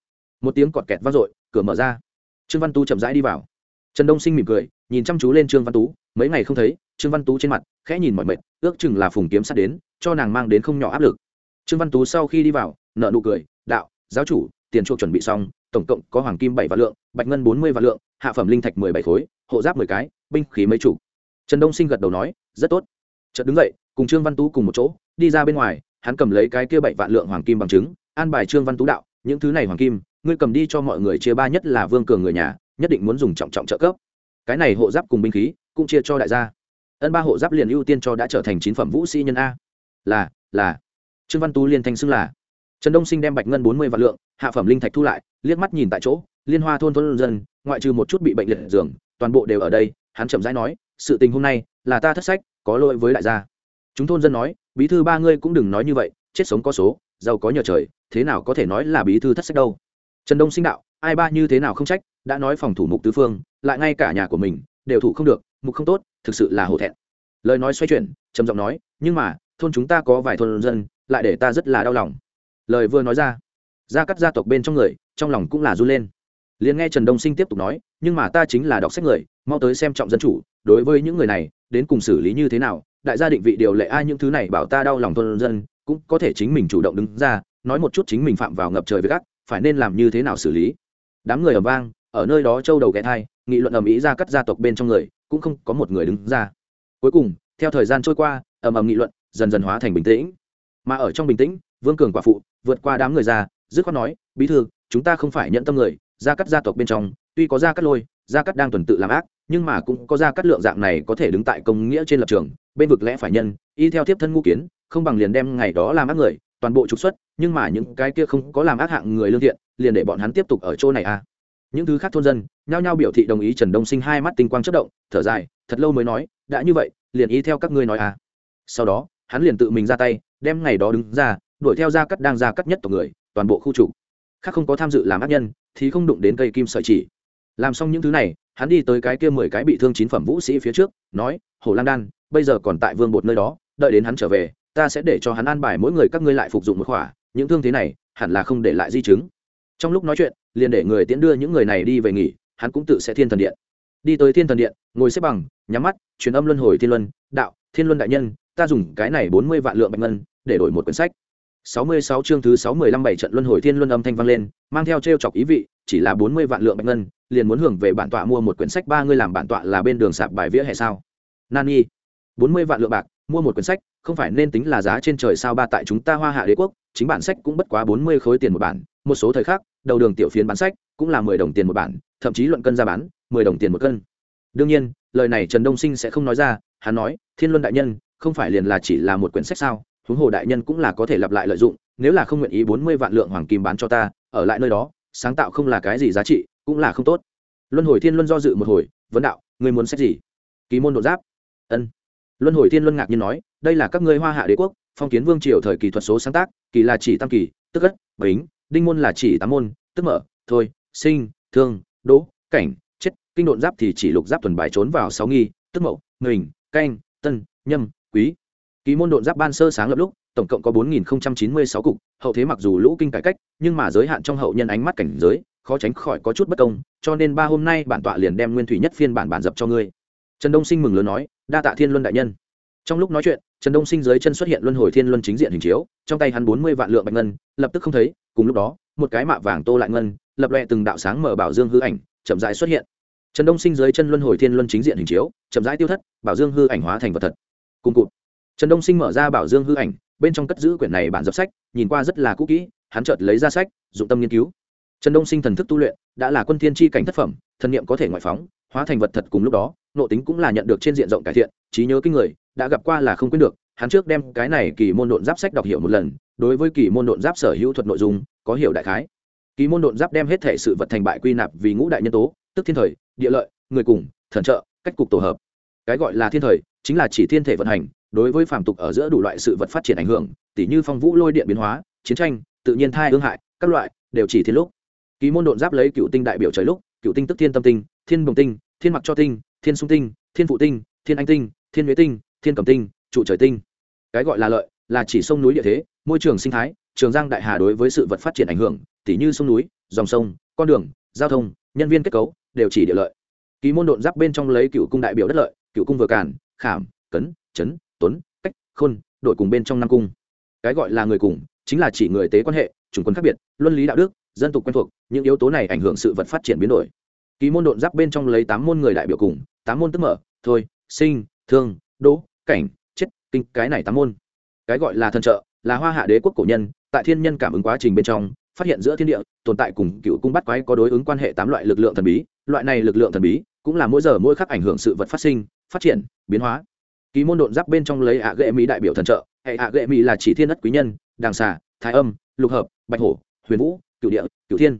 Một tiếng cọt kẹt vang dội, cửa mở ra trương văn tú chậm rãi đi vào. Trần đông sinh mỉm cười, nhìn chăm chú lên trương văn tú, mấy ngày không thấy, trương văn tú trên mặt khẽ nhìn mọi mệt, ước chừng là phùng kiếm sắt đến, cho nàng mang đến không nhỏ áp lực. Trương văn tú sau khi đi vào nợ nụ cười, đạo, giáo chủ, tiền chuộc chuẩn bị xong, tổng cộng có hoàng kim bảy vạn lượng, bạch ngân bốn mươi vạn lượng, hạ phẩm linh thạch mười bảy khối, hộ giáp mười cái, binh khí mấy chủ trần đông sinh gật đầu nói, rất tốt. Chợt đứng dậy, cùng trương văn tú cùng một chỗ, đi ra bên ngoài, hắn cầm lấy cái kia bảy vạn lượng hoàng kim bằng chứng, an bài trương văn tú đạo, những thứ này hoàng kim ngươi cầm đi cho mọi người chia ba nhất là vương cường người nhà, nhất định muốn dùng trọng trọng trợ cấp. Cái này hộ giáp cùng binh khí, cũng chia cho đại gia. Ân ba hộ giáp liền ưu tiên cho đã trở thành chín phẩm vũ sĩ nhân a. Là là. Trương văn tú liên thanh xưng là. Trần đông sinh đem bạch ngân bốn mươi vạn lượng, hạ phẩm linh thạch thu lại, liếc mắt nhìn tại chỗ, liên hoa thôn thôn dân, ngoại trừ một chút bị bệnh liệt giường, toàn bộ đều ở đây, hắn chậm rãi nói, sự tình hôm nay là ta thất sách, có lỗi với đại gia. Chúng thôn dân nói, bí thư ba ngươi cũng đừng nói như vậy, chết sống có số, giàu có nhờ trời, thế nào có thể nói là bí thư thất sách đâu? Trần đông sinh đạo, ai ba như thế nào không trách, đã nói phòng thủ mục tứ phương, lại ngay cả nhà của mình, đều thủ không được, mục không tốt, thực sự là hổ thẹn. Lời nói xoay chuyển, trầm giọng nói, nhưng mà, thôn chúng ta có vài thôn dân, lại để ta rất là đau lòng. Lời vừa nói ra, gia cắt gia tộc bên trong người, trong lòng cũng là run lên. Liền nghe trần đông sinh tiếp tục nói, nhưng mà ta chính là đọc sách người, mau tới xem trọng dân chủ, đối với những người này, đến cùng xử lý như thế nào, đại gia định vị điều lệ ai những thứ này bảo ta đau lòng thôn dân, cũng có thể chính mình chủ động đứng ra, nói một chút chính mình phạm vào ngập trời với gác phải nên làm như thế nào xử lý? Đám người ầm vang, ở nơi đó châu đầu ghé thai, nghị luận ầm ĩ ra cắt gia tộc bên trong người, cũng không có một người đứng ra. Cuối cùng, theo thời gian trôi qua, ầm ầm nghị luận dần dần hóa thành bình tĩnh. Mà ở trong bình tĩnh, vương cường quả phụ vượt qua đám người ra, dứt khoát nói, bí thư, chúng ta không phải nhận tâm người, gia cắt gia tộc bên trong, tuy có gia cắt lôi, gia cắt đang tuần tự làm ác, nhưng mà cũng có gia cắt lượng dạng này có thể đứng tại công nghĩa trên lập trường, bên vực lẽ phải nhân, y theo tiếp thân ngũ kiến, không bằng liền đem ngày đó làm ác người toàn bộ trục xuất, nhưng mà những cái kia không có làm ác hạng người lương thiện, liền để bọn hắn tiếp tục ở chỗ này à. Những thứ khác thôn dân, nhao nhao biểu thị đồng ý trần đông sinh hai mắt tinh quang chất động, thở dài, thật lâu mới nói, đã như vậy, liền ý theo các ngươi nói à. Sau đó, hắn liền tự mình ra tay, đem ngày đó đứng ra, đuổi theo ra cắt đang ra cắt nhất tộc người, toàn bộ khu chủ khác không có tham dự làm ác nhân, thì không đụng đến cây kim sợi chỉ. Làm xong những thứ này, hắn đi tới cái kia mười cái bị thương chín phẩm vũ sĩ phía trước, nói, hồ lang đan, bây giờ còn tại vương bột nơi đó, đợi đến hắn trở về ta sẽ để cho hắn an bài mỗi người các ngươi lại phục dụng một khỏa, những thương thế này hẳn là không để lại di chứng. Trong lúc nói chuyện, liền để người tiễn đưa những người này đi về nghỉ, hắn cũng tự sẽ thiên thần điện. Đi tới thiên thần điện, ngồi xếp bằng, nhắm mắt, truyền âm luân hồi thiên luân, đạo, thiên luân đại nhân, ta dùng cái này bốn mươi vạn lượng bạch ngân để đổi một quyển sách. Sáu mươi sáu chương thứ sáu mươi lăm bảy trận luân hồi thiên luân âm thanh vang lên, mang theo t chọc ý vị, chỉ là bốn mươi vạn lượng bạch ngân, liền muốn hưởng về bản tọa mua một quyển sách ba ngươi làm bản tọa là bên đường sạp bài vía hay sao? Nani, bốn mươi vạn lượng bạc mua một quyển sách, không phải nên tính là giá trên trời sao ba tại chúng ta hoa hạ đế quốc, chính bản sách cũng bất quá bốn mươi khối tiền một bản, một số thời khác đầu đường tiểu phiến bán sách cũng là mười đồng tiền một bản, thậm chí luận cân ra bán, mười đồng tiền một cân. Đương nhiên, lời này trần đông sinh sẽ không nói ra, hắn nói, thiên luân đại nhân, không phải liền là chỉ là một quyển sách sao? Huống hồ đại nhân cũng là có thể lặp lại lợi dụng, nếu là không nguyện ý bốn mươi vạn lượng hoàng kim bán cho ta, ở lại nơi đó, sáng tạo không là cái gì giá trị, cũng là không tốt. Luân hồi thiên luân do dự một hồi, vấn đạo người muốn sách gì? Kỳ môn đột giáp. Ân luân hồi thiên luân ngạc nhiên nói, đây là các ngươi hoa hạ đế quốc, phong kiến vương triều thời kỳ thuật số sáng tác, kỳ là chỉ tam kỳ, tức ất, bính, đinh môn là chỉ tám môn, tức mở, thôi, sinh, thương, đỗ, cảnh, chết, kinh độn giáp thì chỉ lục giáp tuần bài trốn vào sáu nghi, tức mậu mình canh, tân, nhâm, quý. Kỳ môn độn giáp ban sơ sáng lập lúc, tổng cộng có bốn nghìn chín mươi sáu cục, hậu thế mặc dù lũ kinh cải cách, nhưng mà giới hạn trong hậu nhân ánh mắt cảnh giới, khó tránh khỏi có chút bất công, cho nên ba hôm nay bản tọa liền đem nguyên thủy nhất phiên bản bản dập cho ngươi trần đông sinh mừng lớn nói, đa tạ thiên luân đại nhân. Trong lúc nói chuyện, trần đông sinh dưới chân xuất hiện luân hồi thiên luân chính diện hình chiếu, trong tay hắn bốn mươi vạn lượng bạch ngân, lập tức không thấy, cùng lúc đó, một cái mạ vàng tô lại ngân, lập loẹ từng đạo sáng mở bảo dương hư ảnh, chậm rãi xuất hiện. Trần đông sinh dưới chân luân hồi thiên luân chính diện hình chiếu, chậm rãi tiêu thất, bảo dương hư ảnh hóa thành vật thật. Cùng cụt. Trần đông sinh mở ra bảo dương hư ảnh, bên trong cất giữ quyển này bản dập sách, nhìn qua rất là cũ kỹ, hắn chợt lấy ra sách, dụng tâm nghiên cứu. Trần đông sinh thần thức tu luyện, đã là quân thiên tri cảnh thất phẩm, thần niệm có thể ngoại phóng, hóa thành vật thật cùng lúc đó nộ tính cũng là nhận được trên diện rộng cải thiện, trí nhớ kinh người, đã gặp qua là không quên được, hắn trước đem cái này kỳ môn độn giáp sách đọc hiểu một lần, đối với kỳ môn độn giáp sở hữu thuật nội dung, có hiểu đại khái. Kỳ môn độn giáp đem hết thể sự vật thành bại quy nạp vì ngũ đại nhân tố, tức thiên thời, địa lợi, người cùng, thần trợ, cách cục tổ hợp. Cái gọi là thiên thời, chính là chỉ thiên thể vận hành, đối với phàm tục ở giữa đủ loại sự vật phát triển ảnh hưởng, tỉ như phong vũ lôi điện biến hóa, chiến tranh, tự nhiên thai hương hại, các loại, đều chỉ thiên lúc. Kỳ môn độn giáp lấy cựu tinh đại biểu trời lúc, cựu tinh tức thiên tâm tinh, thiên bồng tinh, thiên mặc cho tinh thiên sung tinh, thiên phụ tinh, thiên anh tinh, thiên huế tinh, thiên cầm tinh, trụ trời tinh. Cái gọi là lợi là chỉ sông núi địa thế, môi trường sinh thái, trường giang đại hà đối với sự vật phát triển ảnh hưởng, tỉ như sông núi, dòng sông, con đường, giao thông, nhân viên kết cấu đều chỉ địa lợi. Ký môn độn giáp bên trong lấy cựu cung đại biểu đất lợi, cựu cung vừa cản, khảm, cấn, chấn, tuấn, cách, khôn, đội cùng bên trong năm cung. Cái gọi là người cùng chính là chỉ người tế quan hệ, chủng quân khác biệt, luân lý đạo đức, dân tục quen thuộc, những yếu tố này ảnh hưởng sự vật phát triển biến đổi. Ký môn độn giáp bên trong lấy tám môn người đại biểu cùng tám môn tức mở, thôi, sinh, thương, đỗ, cảnh, chết, kinh, cái này tám môn. Cái gọi là thần trợ, là hoa hạ đế quốc cổ nhân, tại thiên nhân cảm ứng quá trình bên trong, phát hiện giữa thiên địa, tồn tại cùng cựu cung bắt quái có đối ứng quan hệ tám loại lực lượng thần bí. Loại này lực lượng thần bí, cũng là mỗi giờ mỗi khắc ảnh hưởng sự vật phát sinh, phát triển, biến hóa. Ký môn độn giáp bên trong lấy ạ ghệ mỹ đại biểu thần trợ, hệ ạ ghệ mỹ là chỉ thiên đất quý nhân, đàng xà, thái âm, lục hợp, bạch hổ, huyền vũ cựu địa cựu thiên.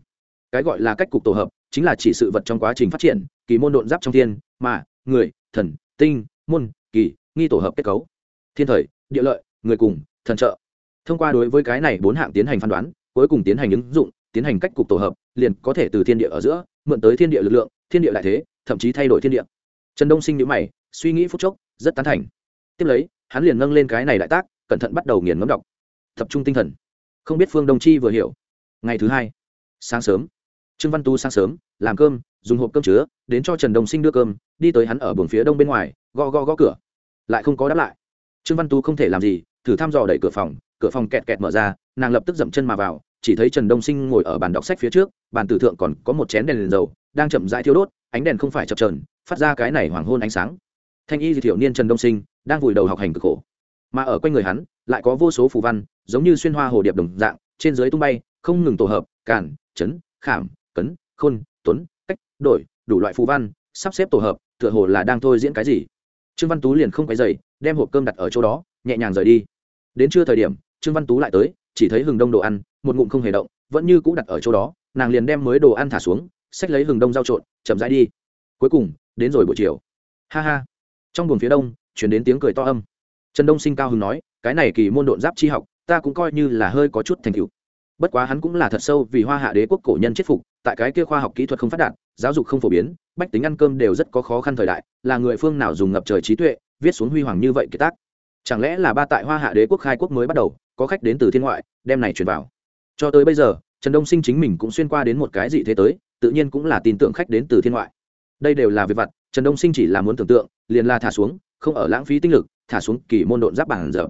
Cái gọi là cách cục tổ hợp chính là chỉ sự vật trong quá trình phát triển, kỳ môn độn giáp trong thiên, mà, người, thần, tinh, môn, kỳ, nghi tổ hợp kết cấu. Thiên thời, địa lợi, người cùng, thần trợ. Thông qua đối với cái này bốn hạng tiến hành phán đoán, cuối cùng tiến hành ứng dụng, tiến hành cách cục tổ hợp, liền có thể từ thiên địa ở giữa, mượn tới thiên địa lực lượng, thiên địa đại thế, thậm chí thay đổi thiên địa. Trần đông sinh nhữ mày, suy nghĩ phút chốc, rất tán thành. Tiếp lấy, hắn liền nâng lên cái này đại tác, cẩn thận bắt đầu nghiền ngấm đọc. Tập trung tinh thần. Không biết phương đông chi vừa hiểu. Ngày thứ hai, sáng sớm trương văn tu sáng sớm làm cơm dùng hộp cơm chứa đến cho trần đồng sinh đưa cơm đi tới hắn ở buồng phía đông bên ngoài gõ gõ gõ cửa. Lại không có đáp lại. Trương văn tu không thể làm gì thử thăm dò đẩy cửa phòng cửa phòng kẹt kẹt mở ra nàng lập tức dậm chân mà vào chỉ thấy trần đông sinh ngồi ở bàn đọc sách phía trước bàn tử thượng còn có một chén đèn, đèn dầu đang chậm rãi thiêu đốt ánh đèn không phải chập trờn phát ra cái này hoàng hôn ánh sáng. Thanh y di thiểu niên trần đông sinh đang vùi đầu học hành cực khổ. Mà ở quanh người hắn lại có vô số phù văn giống như xuyên hoa hồ điệp đồng dạng trên dưới tung bay không ngừng tổ hợp cản chấn khảm cấn, khôn, tuấn, cách, đổi, đủ loại phù văn, sắp xếp tổ hợp, tựa hồ là đang thôi diễn cái gì. Trương văn tú liền không quay dày đem hộp cơm đặt ở chỗ đó, nhẹ nhàng rời đi. Đến trưa thời điểm, trương văn tú lại tới, chỉ thấy hừng đông đồ ăn, một ngụm không hề động, vẫn như cũ đặt ở chỗ đó, nàng liền đem mới đồ ăn thả xuống, xách lấy hừng đông giao trộn, chậm rãi đi. Cuối cùng, đến rồi buổi chiều. Ha ha. Trong buồng phía đông, chuyển đến tiếng cười to âm. Trần đông sinh cao hưng nói, cái này kỳ môn độn giáp chi học, ta cũng coi như là hơi có chút thành tựu bất quá hắn cũng là thật sâu vì hoa hạ đế quốc cổ nhân chết phục, tại cái kia khoa học kỹ thuật không phát đạt, giáo dục không phổ biến, bách tính ăn cơm đều rất có khó khăn thời đại, là người phương nào dùng ngập trời trí tuệ, viết xuống huy hoàng như vậy kiệt tác? Chẳng lẽ là ba tại hoa hạ đế quốc khai quốc mới bắt đầu, có khách đến từ thiên ngoại, đem này truyền vào? Cho tới bây giờ, trần đông sinh chính mình cũng xuyên qua đến một cái gì thế tới, tự nhiên cũng là tin tưởng khách đến từ thiên ngoại. Đây đều là việc vặt, trần đông sinh chỉ là muốn tưởng tượng, liền là thả xuống, không ở lãng phí tinh lực, thả xuống kỳ môn độn giáp bản dở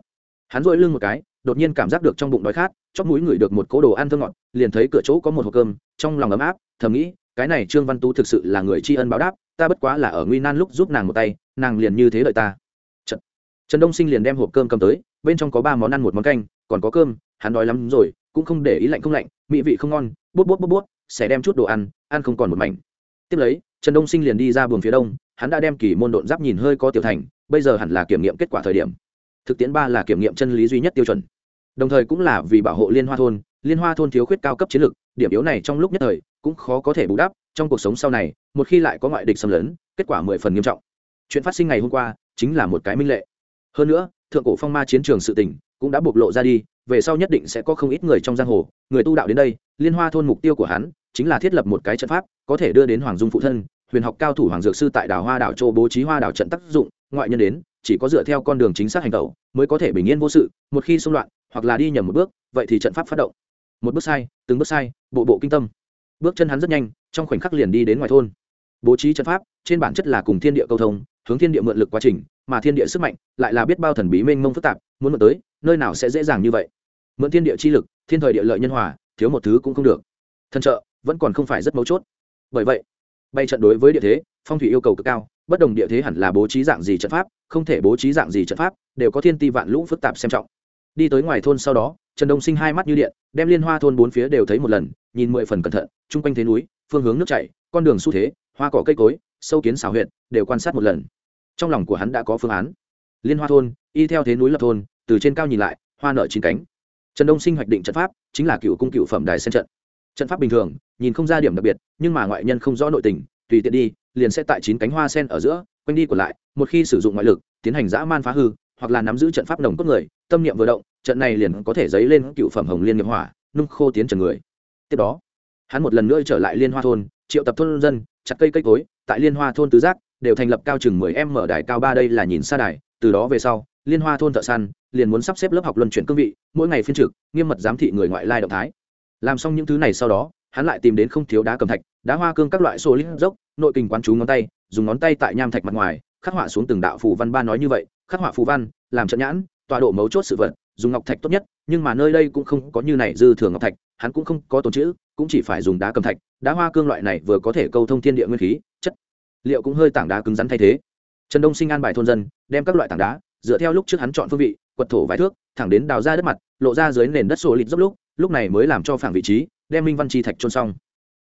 hắn dội lưng một cái đột nhiên cảm giác được trong bụng đói khát chóp mũi ngửi được một cỗ đồ ăn thơm ngọt liền thấy cửa chỗ có một hộp cơm trong lòng ấm áp thầm nghĩ cái này trương văn tú thực sự là người tri ân báo đáp ta bất quá là ở nguy nan lúc giúp nàng một tay nàng liền như thế đợi ta. Trần, trần đông sinh liền đem hộp cơm cầm tới bên trong có ba món ăn một món canh còn có cơm hắn đói lắm rồi cũng không để ý lạnh không lạnh mỹ vị không ngon bút bút bút bút sẽ đem chút đồ ăn ăn không còn một mảnh. Tiếp lấy trần đông sinh liền đi ra buồng phía đông hắn đã đem kỳ môn độn giáp nhìn hơi có tiểu thành bây giờ hẳn là kiểm nghiệm kết quả thời điểm thực tiễn ba là kiểm nghiệm chân lý duy nhất tiêu chuẩn. Đồng thời cũng là vì bảo hộ liên hoa thôn, liên hoa thôn thiếu khuyết cao cấp chiến lược, điểm yếu này trong lúc nhất thời cũng khó có thể bù đắp, trong cuộc sống sau này, một khi lại có ngoại địch xâm lấn, kết quả mười phần nghiêm trọng. Chuyện phát sinh ngày hôm qua chính là một cái minh lệ. Hơn nữa, thượng cổ phong ma chiến trường sự tỉnh cũng đã bộc lộ ra đi, về sau nhất định sẽ có không ít người trong giang hồ, người tu đạo đến đây, liên hoa thôn mục tiêu của hắn chính là thiết lập một cái trận pháp, có thể đưa đến hoàng dung phụ thân, huyền học cao thủ hoàng dược sư tại đảo hoa đảo châu bố trí hoa đảo trận tác dụng, ngoại nhân đến chỉ có dựa theo con đường chính xác hành tẩu mới có thể bình yên vô sự, một khi xung loạn hoặc là đi nhầm một bước, vậy thì trận pháp phát động. Một bước sai, từng bước sai, bộ bộ kinh tâm. Bước chân hắn rất nhanh, trong khoảnh khắc liền đi đến ngoài thôn. Bố trí trận pháp, trên bản chất là cùng thiên địa cầu thông, hướng thiên địa mượn lực quá trình, mà thiên địa sức mạnh lại là biết bao thần bí mênh mông phức tạp, muốn mượn tới, nơi nào sẽ dễ dàng như vậy. Mượn thiên địa chi lực, thiên thời địa lợi nhân hòa, thiếu một thứ cũng không được. Thân trợ vẫn còn không phải rất mấu chốt. Bởi vậy bay trận đối với địa thế, phong thủy yêu cầu cực cao, bất đồng địa thế hẳn là bố trí dạng gì trận pháp, không thể bố trí dạng gì trận pháp, đều có thiên ti vạn lũ phức tạp xem trọng. Đi tới ngoài thôn sau đó, trần đông sinh hai mắt như điện, đem liên hoa thôn bốn phía đều thấy một lần, nhìn mười phần cẩn thận, chung quanh thế núi, phương hướng nước chảy, con đường xu thế, hoa cỏ cây cối, sâu kiến xào huyện đều quan sát một lần. Trong lòng của hắn đã có phương án. Liên hoa thôn, y theo thế núi lập thôn, từ trên cao nhìn lại, hoa nở chín cánh. Trần đông sinh hoạch định trận pháp, chính là cựu cung cựu phẩm đài sen trận. Trận pháp bình thường nhìn không ra điểm đặc biệt, nhưng mà ngoại nhân không rõ nội tình, tùy tiện đi, liền sẽ tại chín cánh hoa sen ở giữa, quanh đi còn lại, một khi sử dụng ngoại lực, tiến hành dã man phá hư, hoặc là nắm giữ trận pháp nồng cốt người, tâm niệm vừa động, trận này liền có thể dấy lên cựu phẩm hồng liên nghiệp hỏa, nung khô tiến trần người. Tiếp đó, hắn một lần nữa trở lại liên hoa thôn, triệu tập thôn dân, chặt cây cây cối, tại liên hoa thôn tứ giác, đều thành lập cao chừng mười em mở đài cao ba đây là nhìn xa đài, từ đó về sau, liên hoa thôn thợ săn liền muốn sắp xếp lớp học luân chuyển cương vị, mỗi ngày phiên trực, nghiêm mật giám thị người ngoại lai động thái. Làm xong những thứ này sau đó hắn lại tìm đến không thiếu đá cầm thạch, đá hoa cương các loại xô lít dốc, nội kình quán chú ngón tay, dùng ngón tay tại nham thạch mặt ngoài, khắc họa xuống từng đạo phù văn ba nói như vậy, khắc họa phù văn, làm trận nhãn, tọa độ mấu chốt sự vật, dùng ngọc thạch tốt nhất, nhưng mà nơi đây cũng không có như này dư thừa ngọc thạch, hắn cũng không có tồn chữ, cũng chỉ phải dùng đá cầm thạch, đá hoa cương loại này vừa có thể câu thông thiên địa nguyên khí, chất liệu cũng hơi tảng đá cứng rắn thay thế. Trần đông sinh an bài thôn dân, đem các loại tảng đá, dựa theo lúc trước hắn chọn phương vị, quật thổ vài thước, thẳng đến đào ra đất mặt, lộ ra dưới nền đất sổ lịt dốc lúc lúc này mới làm cho phản vị trí đem minh văn chi thạch trôn xong.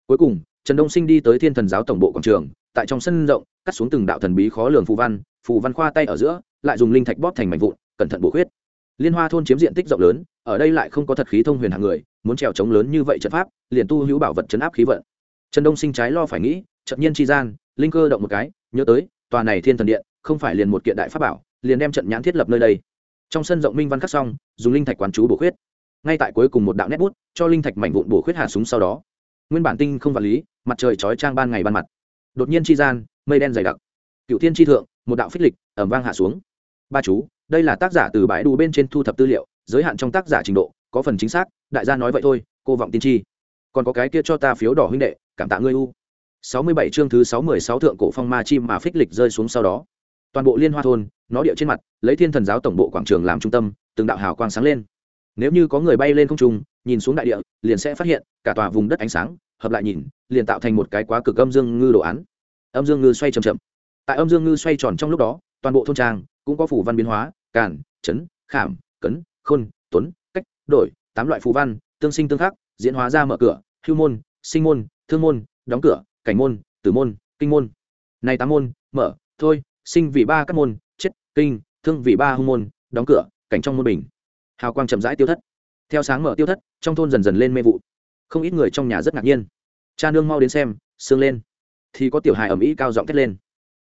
Cuối cùng, trần đông sinh đi tới thiên thần giáo tổng bộ quảng trường, tại trong sân rộng, cắt xuống từng đạo thần bí khó lường phù văn phù văn khoa tay ở giữa, lại dùng linh thạch bóp thành mảnh vụn, cẩn thận bổ khuyết. Liên hoa thôn chiếm diện tích rộng lớn, ở đây lại không có thật khí thông huyền hàng người, muốn trèo trống lớn như vậy trận pháp, liền tu hữu bảo vật chấn áp khí vận. Trần đông sinh trái lo phải nghĩ chợt nhiên chi gian, linh cơ động một cái, nhớ tới, tòa này thiên thần điện, không phải liền một kiện đại pháp bảo, liền đem trận nhãn thiết lập nơi đây. Trong sân rộng minh văn khắc xong, dùng linh thạch quán chú bổ khuyết ngay tại cuối cùng một đạo nét bút, cho linh thạch mảnh vụn bổ khuyết hạ súng sau đó. Nguyên bản tinh không vật lý, mặt trời chói trang ban ngày ban mặt. Đột nhiên chi gian, mây đen dày đặc. Cựu thiên chi thượng, một đạo phích lịch ẩm vang hạ xuống. Ba chú, đây là tác giả từ bãi đu bên trên thu thập tư liệu, giới hạn trong tác giả trình độ, có phần chính xác, đại gia nói vậy thôi, cô vọng tiên tri. Còn có cái kia cho ta phiếu đỏ huynh đệ, cảm tạ ngươi u. Sáu mươi bảy chương thứ sáu mươi sáu thượng cổ phong ma chim mà phích lịch rơi xuống sau đó. Toàn bộ liên hoa thôn, nó địa trên mặt, lấy thiên thần giáo tổng bộ quảng trường làm trung tâm, từng đạo hào quang sáng lên nếu như có người bay lên không trung, nhìn xuống đại địa, liền sẽ phát hiện, cả tòa vùng đất ánh sáng, hợp lại nhìn, liền tạo thành một cái quá cực âm dương ngư đồ án. Âm dương ngư xoay chậm chậm. Tại âm dương ngư xoay tròn trong lúc đó, toàn bộ thôn trang cũng có phủ văn biến hóa, càn, chấn, khảm, cấn, khôn, tuấn, cách, đổi, tám loại phù văn, tương sinh tương khắc, diễn hóa ra mở cửa, hưu môn, sinh môn, thương môn, đóng cửa, cảnh môn, tử môn, kinh môn. Này tám môn, mở, thôi, sinh vì ba các môn, chết, kinh, thương vì ba hung môn, đóng cửa, cảnh trong môn bình hào quang chậm rãi tiêu thất. Theo sáng mở tiêu thất, trong thôn dần dần lên mê vụ. Không ít người trong nhà rất ngạc nhiên. Cha nương mau đến xem, sương lên. Thì có tiểu hài ẩm ý cao giọng thét lên.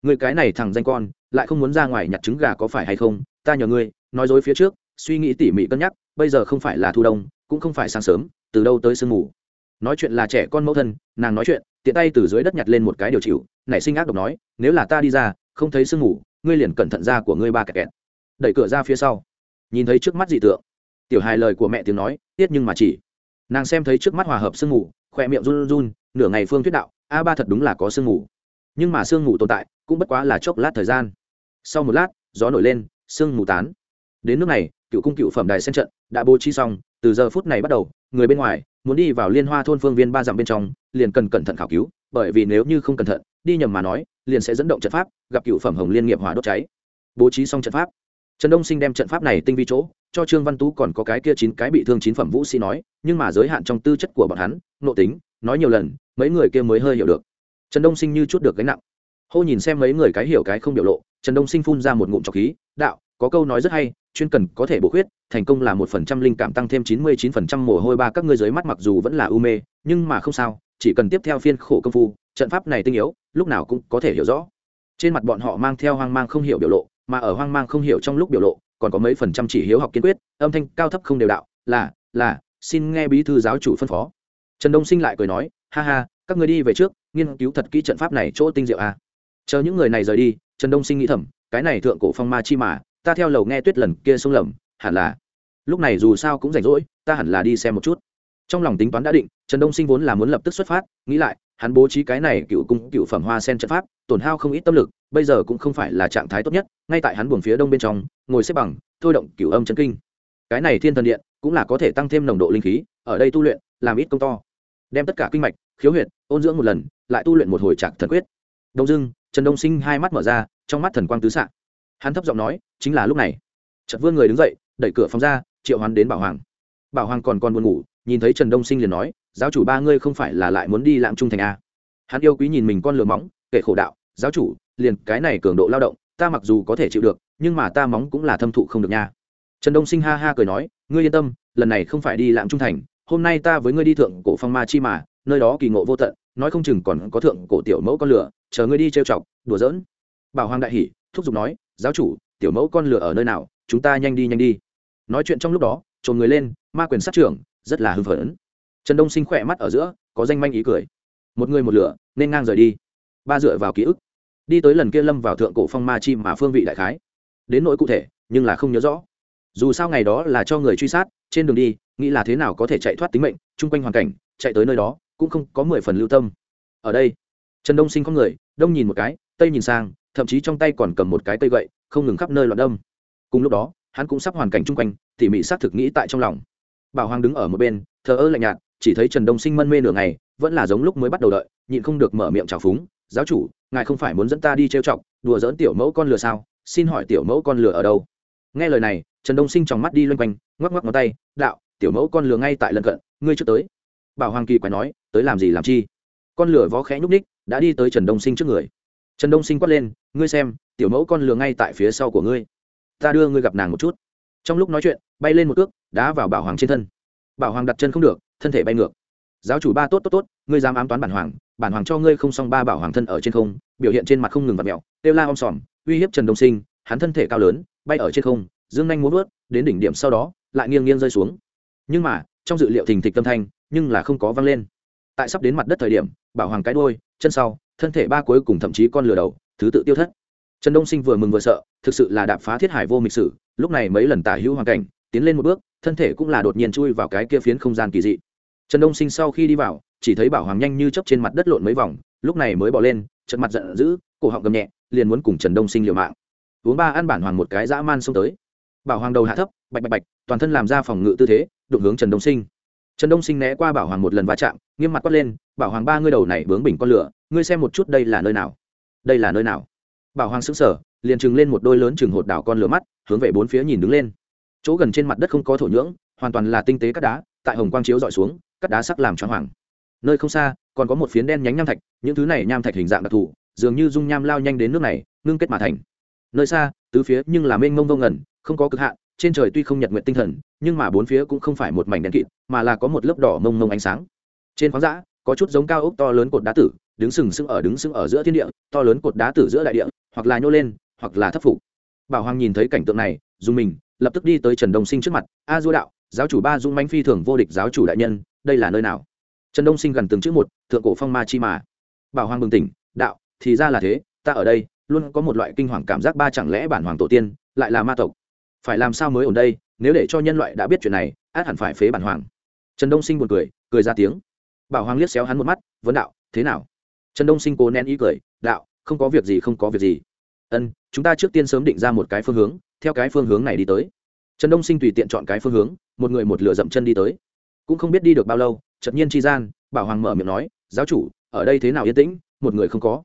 Người cái này thằng danh con, lại không muốn ra ngoài nhặt trứng gà có phải hay không? Ta nhờ ngươi, nói dối phía trước, suy nghĩ tỉ mỉ cân nhắc, bây giờ không phải là thu đông, cũng không phải sáng sớm, từ đâu tới sương mù. Nói chuyện là trẻ con mẫu thân, nàng nói chuyện, tiện tay từ dưới đất nhặt lên một cái điều chịu nảy sinh ác độc nói, nếu là ta đi ra, không thấy sương mù, ngươi liền cẩn thận ra của ngươi ba kẹt kẹt. Đẩy cửa ra phía sau nhìn thấy trước mắt dị tượng. Tiểu hài lời của mẹ tiếng nói tiết nhưng mà chỉ. Nàng xem thấy trước mắt hòa hợp sương mù khoe miệng run run nửa ngày phương thuyết đạo, a ba thật đúng là có sương mù. Nhưng mà sương mù tồn tại, cũng bất quá là chốc lát thời gian. Sau một lát, gió nổi lên, sương mù tán. Đến nước này, cựu cung cựu phẩm đài sen trận đã bố trí xong, từ giờ phút này bắt đầu, người bên ngoài muốn đi vào liên hoa thôn phương viên ba dặm bên trong, liền cần cẩn thận khảo cứu, bởi vì nếu như không cẩn thận, đi nhầm mà nói, liền sẽ dẫn động trận pháp, gặp cựu phẩm hồng liên nghiệp hỏa đốt cháy. Bố trí xong trận pháp trần đông sinh đem trận pháp này tinh vi chỗ, cho trương văn tú còn có cái kia chín cái bị thương chín phẩm vũ sĩ nói, nhưng mà giới hạn trong tư chất của bọn hắn nộ tính, nói nhiều lần, mấy người kia mới hơi hiểu được. Trần đông sinh như chút được gánh nặng. Hô nhìn xem mấy người cái hiểu cái không biểu lộ, trần đông sinh phun ra một ngụm trọc khí, đạo, có câu nói rất hay, chuyên cần có thể bổ khuyết, thành công là một phần trăm linh cảm tăng thêm chín mươi chín phần trăm mồ hôi ba các ngươi dưới mắt mặc dù vẫn là u mê, nhưng mà không sao, chỉ cần tiếp theo phiên khổ công phu, trận pháp này tinh yếu, lúc nào cũng có thể hiểu rõ. Trên mặt bọn họ mang theo hoang mang không hiểu biểu lộ mà ở hoang mang không hiểu trong lúc biểu lộ, còn có mấy phần trăm chỉ hiếu học kiên quyết, âm thanh cao thấp không đều đạo, là là, xin nghe bí thư giáo chủ phân phó trần đông sinh lại cười nói, ha ha, các người đi về trước, nghiên cứu thật kỹ trận pháp này chỗ tinh diệu a à. chờ những người này rời đi, trần đông sinh nghĩ thầm, cái này thượng cổ phong ma chi mà, ta theo lầu nghe tuyết lần kia sông lầm, hẳn là, lúc này dù sao cũng rảnh rỗi, ta hẳn là đi xem một chút trong lòng tính toán đã định, trần đông sinh vốn là muốn lập tức xuất phát, nghĩ lại, hắn bố trí cái này cựu cung cựu phẩm hoa sen trận pháp, tổn hao không ít tâm lực bây giờ cũng không phải là trạng thái tốt nhất, ngay tại hắn buồng phía đông bên trong, ngồi xếp bằng, thôi động cửu âm chân kinh. Cái này thiên thần điện cũng là có thể tăng thêm nồng độ linh khí, ở đây tu luyện, làm ít công to. Đem tất cả kinh mạch, khiếu huyệt, ôn dưỡng một lần, lại tu luyện một hồi trạc thần quyết. Đông dưng trần đông sinh hai mắt mở ra, trong mắt thần quang tứ xạ hắn thấp giọng nói, chính là lúc này. Chợt vươn người đứng dậy, đẩy cửa phòng ra, triệu hắn đến bảo hoàng. Bảo hoàng còn còn buồn ngủ, nhìn thấy trần đông sinh liền nói, giáo chủ ba ngươi không phải là lại muốn đi lạng trung thành a? Hắn yêu quý nhìn mình con lừa móng, kể khổ đạo, giáo chủ liền cái này cường độ lao động, ta mặc dù có thể chịu được, nhưng mà ta móng cũng là thâm thụ không được nha. Trần đông sinh ha ha cười nói, ngươi yên tâm, lần này không phải đi lãng trung thành, hôm nay ta với ngươi đi thượng cổ phong ma chi mà, nơi đó kỳ ngộ vô tận, nói không chừng còn có thượng cổ tiểu mẫu con lửa, chờ ngươi đi trêu chọc, đùa giỡn. Bảo hoàng đại hỉ, thúc giục nói, giáo chủ, tiểu mẫu con lửa ở nơi nào, chúng ta nhanh đi nhanh đi. Nói chuyện trong lúc đó trồn người lên, ma quyền sát trưởng, rất là hưng phấn. Trần đông sinh khỏe mắt ở giữa, có danh manh ý cười. Một người một lửa, nên ngang rời đi. Ba dựa vào ký ức đi tới lần kia lâm vào thượng cổ phong ma chi mà phương vị đại khái. Đến nỗi cụ thể, nhưng là không nhớ rõ. Dù sao ngày đó là cho người truy sát, trên đường đi, nghĩ là thế nào có thể chạy thoát tính mệnh, chung quanh hoàn cảnh, chạy tới nơi đó, cũng không có mười phần lưu tâm. Ở đây, trần đông sinh có người, đông nhìn một cái, tây nhìn sang, thậm chí trong tay còn cầm một cái cây gậy, không ngừng khắp nơi loạn đông cùng lúc đó, hắn cũng sắp hoàn cảnh chung quanh, tỉ mỉ xác thực nghĩ tại trong lòng. Bảo hoàng đứng ở một bên, thờ ơ lạnh nhạt, chỉ thấy trần đông sinh mân mê nửa ngày, vẫn là giống lúc mới bắt đầu đợi, nhịn không được mở miệng trào phúng giáo chủ, ngài không phải muốn dẫn ta đi trêu chọc, đùa dỡn tiểu mẫu con lừa sao? Xin hỏi tiểu mẫu con lừa ở đâu? Nghe lời này, trần đông sinh tròng mắt đi loanh quanh, ngoắc ngoắc ngón tay, đạo, tiểu mẫu con lừa ngay tại lần cận, ngươi trước tới. Bảo hoàng kỳ quái nói, tới làm gì làm chi? Con lừa vó khẽ nhúc ních đã đi tới trần đông sinh trước người. Trần đông sinh quát lên, ngươi xem, tiểu mẫu con lừa ngay tại phía sau của ngươi. Ta đưa ngươi gặp nàng một chút. Trong lúc nói chuyện, bay lên một cước, đá vào bảo hoàng trên thân. Bảo hoàng đặt chân không được, thân thể bay ngược. Giáo chủ ba tốt tốt tốt, ngươi dám ám toán bản hoàng bản hoàng cho ngươi không xong ba bảo hoàng thân ở trên không, biểu hiện trên mặt không ngừng vặt mẹo têu la om sòm, uy hiếp trần đông sinh, hắn thân thể cao lớn, bay ở trên không, dương nhanh muốn vớt, đến đỉnh điểm sau đó, lại nghiêng nghiêng rơi xuống. Nhưng mà, trong dự liệu thình thịch tâm thanh, nhưng là không có văng lên. Tại sắp đến mặt đất thời điểm, bảo hoàng cái đôi chân sau, thân thể ba cuối cùng thậm chí con lừa đầu, thứ tự tiêu thất. Trần đông sinh vừa mừng vừa sợ, thực sự là đạp phá thiết hải vô mịch sử, lúc này mấy lần tả hữu hoàn cảnh, tiến lên một bước, thân thể cũng là đột nhiên chui vào cái kia phiến không gian kỳ dị. Trần đông sinh sau khi đi vào chỉ thấy bảo hoàng nhanh như chấp trên mặt đất lộn mấy vòng, lúc này mới bỏ lên trận mặt giận dữ, cổ họng gầm nhẹ, liền muốn cùng trần đông sinh liều mạng. Uống ba ăn bản hoàng một cái dã man xông tới. Bảo hoàng đầu hạ thấp, bạch bạch bạch, toàn thân làm ra phòng ngự tư thế, đụng hướng trần đông sinh. Trần đông sinh né qua bảo hoàng một lần va chạm, nghiêm mặt quát lên, bảo hoàng ba ngươi đầu này bướng bình con lửa, ngươi xem một chút đây là nơi nào? Đây là nơi nào? Bảo hoàng sững sờ, liền trừng lên một đôi lớn chừng hột đảo con lửa mắt, hướng về bốn phía nhìn đứng lên. Chỗ gần trên mặt đất không có thổ nhưỡng, hoàn toàn là tinh tế cắt đá, tại hồng quang chiếu dọi xuống cắt đá sắc làm cho hoàng nơi không xa, còn có một phiến đen nhánh nham thạch, những thứ này nham thạch hình dạng đặc thù, dường như dung nham lao nhanh đến nước này, ngưng kết mà thành. Nơi xa, tứ phía nhưng là mênh mông vông ngẩn không có cực hạn, trên trời tuy không nhật nguyện tinh thần, nhưng mà bốn phía cũng không phải một mảnh đen kịt, mà là có một lớp đỏ mông mông ánh sáng. Trên khoáng dã, có chút giống cao ốc to lớn cột đá tử, đứng sừng sững ở đứng sững ở giữa thiên địa, to lớn cột đá tử giữa đại địa, hoặc là nhô lên, hoặc là thấp phục. Bảo hoàng nhìn thấy cảnh tượng này, dùng mình, lập tức đi tới trần đông sinh trước mặt. A du đạo, giáo chủ ba dung manh phi thường vô địch giáo chủ đại nhân, đây là nơi nào? Trần đông sinh gần từng chữ một, thượng cổ phong ma chi mà. Bảo hoàng bừng tỉnh, đạo, thì ra là thế, ta ở đây luôn có một loại kinh hoàng cảm giác ba chẳng lẽ bản hoàng tổ tiên lại là ma tộc? Phải làm sao mới ổn đây? Nếu để cho nhân loại đã biết chuyện này, át hẳn phải phế bản hoàng. Trần đông sinh buồn cười cười ra tiếng. Bảo hoàng liếc xéo hắn một mắt, vấn đạo, thế nào? Trần đông sinh cố nén ý cười, đạo, không có việc gì, không có việc gì. Ân, chúng ta trước tiên sớm định ra một cái phương hướng, theo cái phương hướng này đi tới. Trần đông sinh tùy tiện chọn cái phương hướng, một người một lửa dậm chân đi tới. Cũng không biết đi được bao lâu chợt nhiên tri gian, bảo hoàng mở miệng nói, giáo chủ, ở đây thế nào yên tĩnh? Một người không có.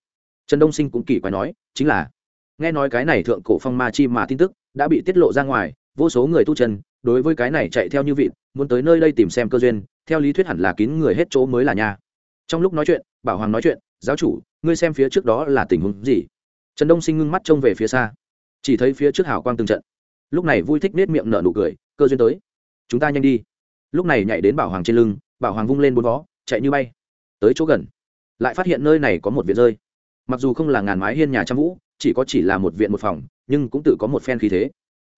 Trần đông sinh cũng kỳ quái nói, chính là, nghe nói cái này thượng cổ phong ma chi mà tin tức đã bị tiết lộ ra ngoài, vô số người tu chân, đối với cái này chạy theo như vịt, muốn tới nơi đây tìm xem cơ duyên, theo lý thuyết hẳn là kín người hết chỗ mới là nhà. trong lúc nói chuyện, bảo hoàng nói chuyện, giáo chủ, ngươi xem phía trước đó là tình huống gì? Trần đông sinh ngưng mắt trông về phía xa, chỉ thấy phía trước hào quang từng trận. Lúc này vui thích nết miệng nở nụ cười, cơ duyên tới, chúng ta nhanh đi. Lúc này nhảy đến bảo hoàng trên lưng bảo hoàng vung lên bốn vó, chạy như bay. Tới chỗ gần, lại phát hiện nơi này có một viện rơi. Mặc dù không là ngàn mái hiên nhà trăm vũ, chỉ có chỉ là một viện một phòng, nhưng cũng tự có một phen khí thế.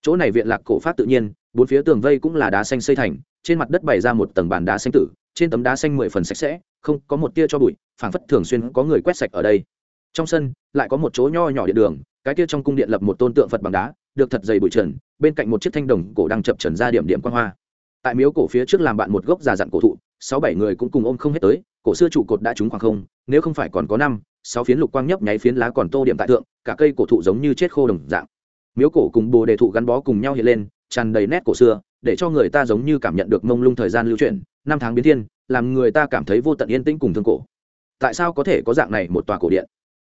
Chỗ này viện lạc cổ phát tự nhiên, bốn phía tường vây cũng là đá xanh xây thành, trên mặt đất bày ra một tầng bàn đá xanh tử, trên tấm đá xanh mười phần sạch sẽ, không có một tia cho bụi, phảng phất thường xuyên có người quét sạch ở đây. Trong sân, lại có một chỗ nho nhỏ điện đường, cái kia trong cung điện lập một tôn tượng phật bằng đá, được thật dày bụi trần, bên cạnh một chiếc thanh đồng cổ đang chập trần ra điểm điểm quan hoa. Tại miếu cổ phía trước làm bạn một gốc già dặn cổ thụ sáu bảy người cũng cùng ôm không hết tới, cổ xưa trụ cột đã trúng khoảng không, nếu không phải còn có năm, sáu phiến lục quang nhấp nháy phiến lá còn tô điểm tại thượng, cả cây cổ thụ giống như chết khô đồng dạng. Miếu cổ cùng bồ đề thụ gắn bó cùng nhau hiện lên, tràn đầy nét cổ xưa, để cho người ta giống như cảm nhận được mông lung thời gian lưu chuyển, năm tháng biến thiên, làm người ta cảm thấy vô tận yên tĩnh cùng thương cổ. Tại sao có thể có dạng này một tòa cổ điện?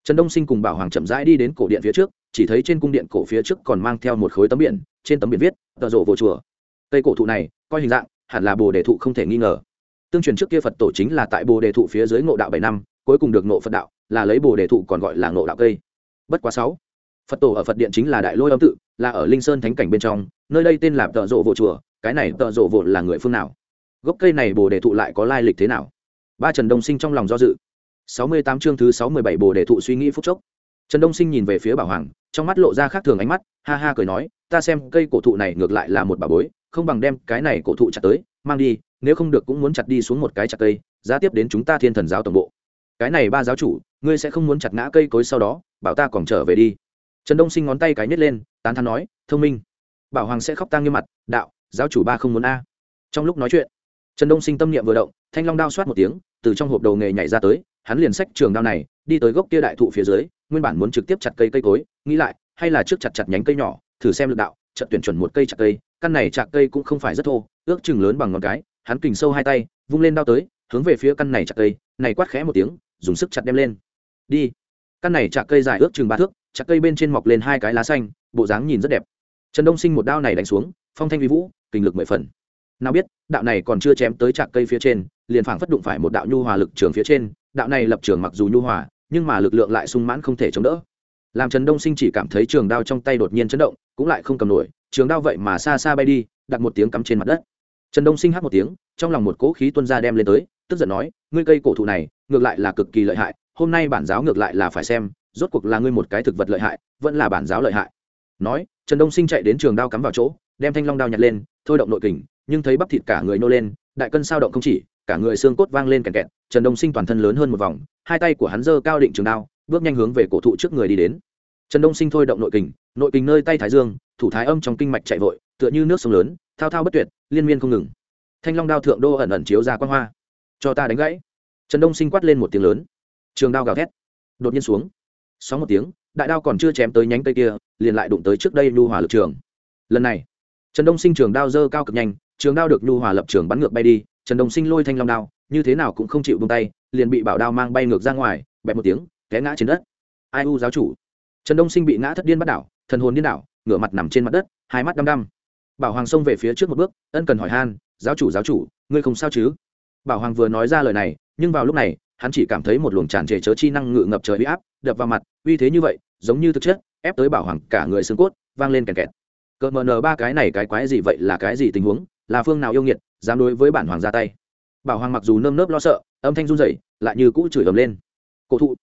Trần đông sinh cùng bảo hoàng chậm rãi đi đến cổ điện phía trước, chỉ thấy trên cung điện cổ phía trước còn mang theo một khối tấm biển, trên tấm biển viết, tờ rộ vô chùa. Cây cổ thụ này, coi hình dạng, hẳn là bồ đề thụ không thể nghi ngờ tương truyền trước kia phật tổ chính là tại bồ đề thụ phía dưới ngộ đạo bảy năm, cuối cùng được ngộ phật đạo, là lấy bồ đề thụ còn gọi là ngộ đạo cây. Bất quá sáu, phật tổ ở phật điện chính là đại lôi âm tự, là ở linh sơn thánh cảnh bên trong, nơi đây tên là tợ rộ vô chùa, cái này tợ rộ vô là người phương nào? Gốc cây này bồ đề thụ lại có lai lịch thế nào? Ba trần đông sinh trong lòng do dự. Sáu mươi tám chương thứ sáu mươi bảy bồ đề thụ suy nghĩ phúc chốc. Trần đông sinh nhìn về phía bảo hoàng, trong mắt lộ ra khác thường ánh mắt, ha ha cười nói, ta xem cây cổ thụ này ngược lại là một bà bối không bằng đem cái này cổ thụ chặt tới, mang đi, nếu không được cũng muốn chặt đi xuống một cái chặt cây, giá tiếp đến chúng ta thiên thần giáo tổng bộ. Cái này ba giáo chủ, ngươi sẽ không muốn chặt ngã cây cối sau đó, bảo ta còn trở về đi. Trần đông sinh ngón tay cái nhét lên, tán thắn nói, thông minh. Bảo hoàng sẽ khóc tang nghiêm mặt, đạo, giáo chủ ba không muốn a. Trong lúc nói chuyện, trần đông sinh tâm niệm vừa động, thanh long đao soát một tiếng, từ trong hộp đầu nghề nhảy ra tới, hắn liền xách trường đao này, đi tới gốc kia đại thụ phía dưới, nguyên bản muốn trực tiếp chặt cây cây cối, nghĩ lại, hay là trước chặt chặt nhánh cây nhỏ, thử xem lực đạo chặt tuyển chuẩn một cây chặt cây căn này chặt cây cũng không phải rất thô, ước chừng lớn bằng ngón cái, hắn kình sâu hai tay, vung lên đao tới, hướng về phía căn này chặt cây, này quát khẽ một tiếng, dùng sức chặt đem lên. Đi. Căn này chặt cây dài ước chừng ba thước chặt cây bên trên mọc lên hai cái lá xanh, bộ dáng nhìn rất đẹp. Trần đông sinh một đao này đánh xuống, phong thanh vi vũ kình lực mười phần. Nào biết, đạo này còn chưa chém tới chặt cây phía trên, liền phảng phất đụng phải một đạo nhu hòa lực trường phía trên, đạo này lập trường mặc dù nhu hòa, nhưng mà lực lượng lại sung mãn không thể chống đỡ làm trần đông sinh chỉ cảm thấy trường đao trong tay đột nhiên chấn động, cũng lại không cầm nổi, trường đao vậy mà xa xa bay đi, đặt một tiếng cắm trên mặt đất. Trần đông sinh hát một tiếng, trong lòng một cỗ khí tuân ra đem lên tới, tức giận nói, ngươi cây cổ thụ này, ngược lại là cực kỳ lợi hại, hôm nay bản giáo ngược lại là phải xem, rốt cuộc là ngươi một cái thực vật lợi hại, vẫn là bản giáo lợi hại. Nói, trần đông sinh chạy đến trường đao cắm vào chỗ, đem thanh long đao nhặt lên, thôi động nội kình, nhưng thấy bắp thịt cả người nô lên, đại cân sao động không chỉ, cả người xương cốt vang lên kẹt kẹt, trần đông sinh toàn thân lớn hơn một vòng, hai tay của hắn giơ cao định trường đao bước nhanh hướng về cổ thụ trước người đi đến. Trần đông sinh thôi động nội kình nội kình nơi tay thái dương, thủ thái âm trong kinh mạch chạy vội, tựa như nước sông lớn, thao thao bất tuyệt, liên miên không ngừng. Thanh long đao thượng đô ẩn ẩn chiếu ra quan hoa. Cho ta đánh gãy. Trần đông sinh quát lên một tiếng lớn. Trường đao gào thét. Đột nhiên xuống. Sóng một tiếng, đại đao còn chưa chém tới nhánh cây kia, liền lại đụng tới trước đây nhu hòa lực trường. Lần này, trần đông sinh trường đao dơ cao cực nhanh, trường đao được nhu hòa lập trường bắn ngược bay đi, trần đông sinh lôi thanh long đao, như thế nào cũng không chịu bông tay, liền bị bảo đao mang bay ngược ra ngoài, bẹp một tiếng té ngã trên đất. Ai u giáo chủ? Trần đông sinh bị ngã thất điên bắt đảo, thần hồn điên đảo, ngửa mặt nằm trên mặt đất, hai mắt đăm đăm. Bảo hoàng xông về phía trước một bước, ân cần hỏi han, giáo chủ giáo chủ, ngươi không sao chứ? Bảo hoàng vừa nói ra lời này, nhưng vào lúc này, hắn chỉ cảm thấy một luồng tràn trề chớ chi năng ngự ngập trời uy áp đập vào mặt, uy thế như vậy, giống như thực chất, ép tới bảo hoàng cả người xương cốt, vang lên kèn kẹt. Cờ mờ nờ ba cái này cái quái gì vậy, là cái gì tình huống, là phương nào yêu nghiệt, dám đối với bản hoàng ra tay? Bảo hoàng mặc dù nơm nớp lo sợ, âm thanh run rẩy, lại như cũ chửi ầm lên. Cổ thụ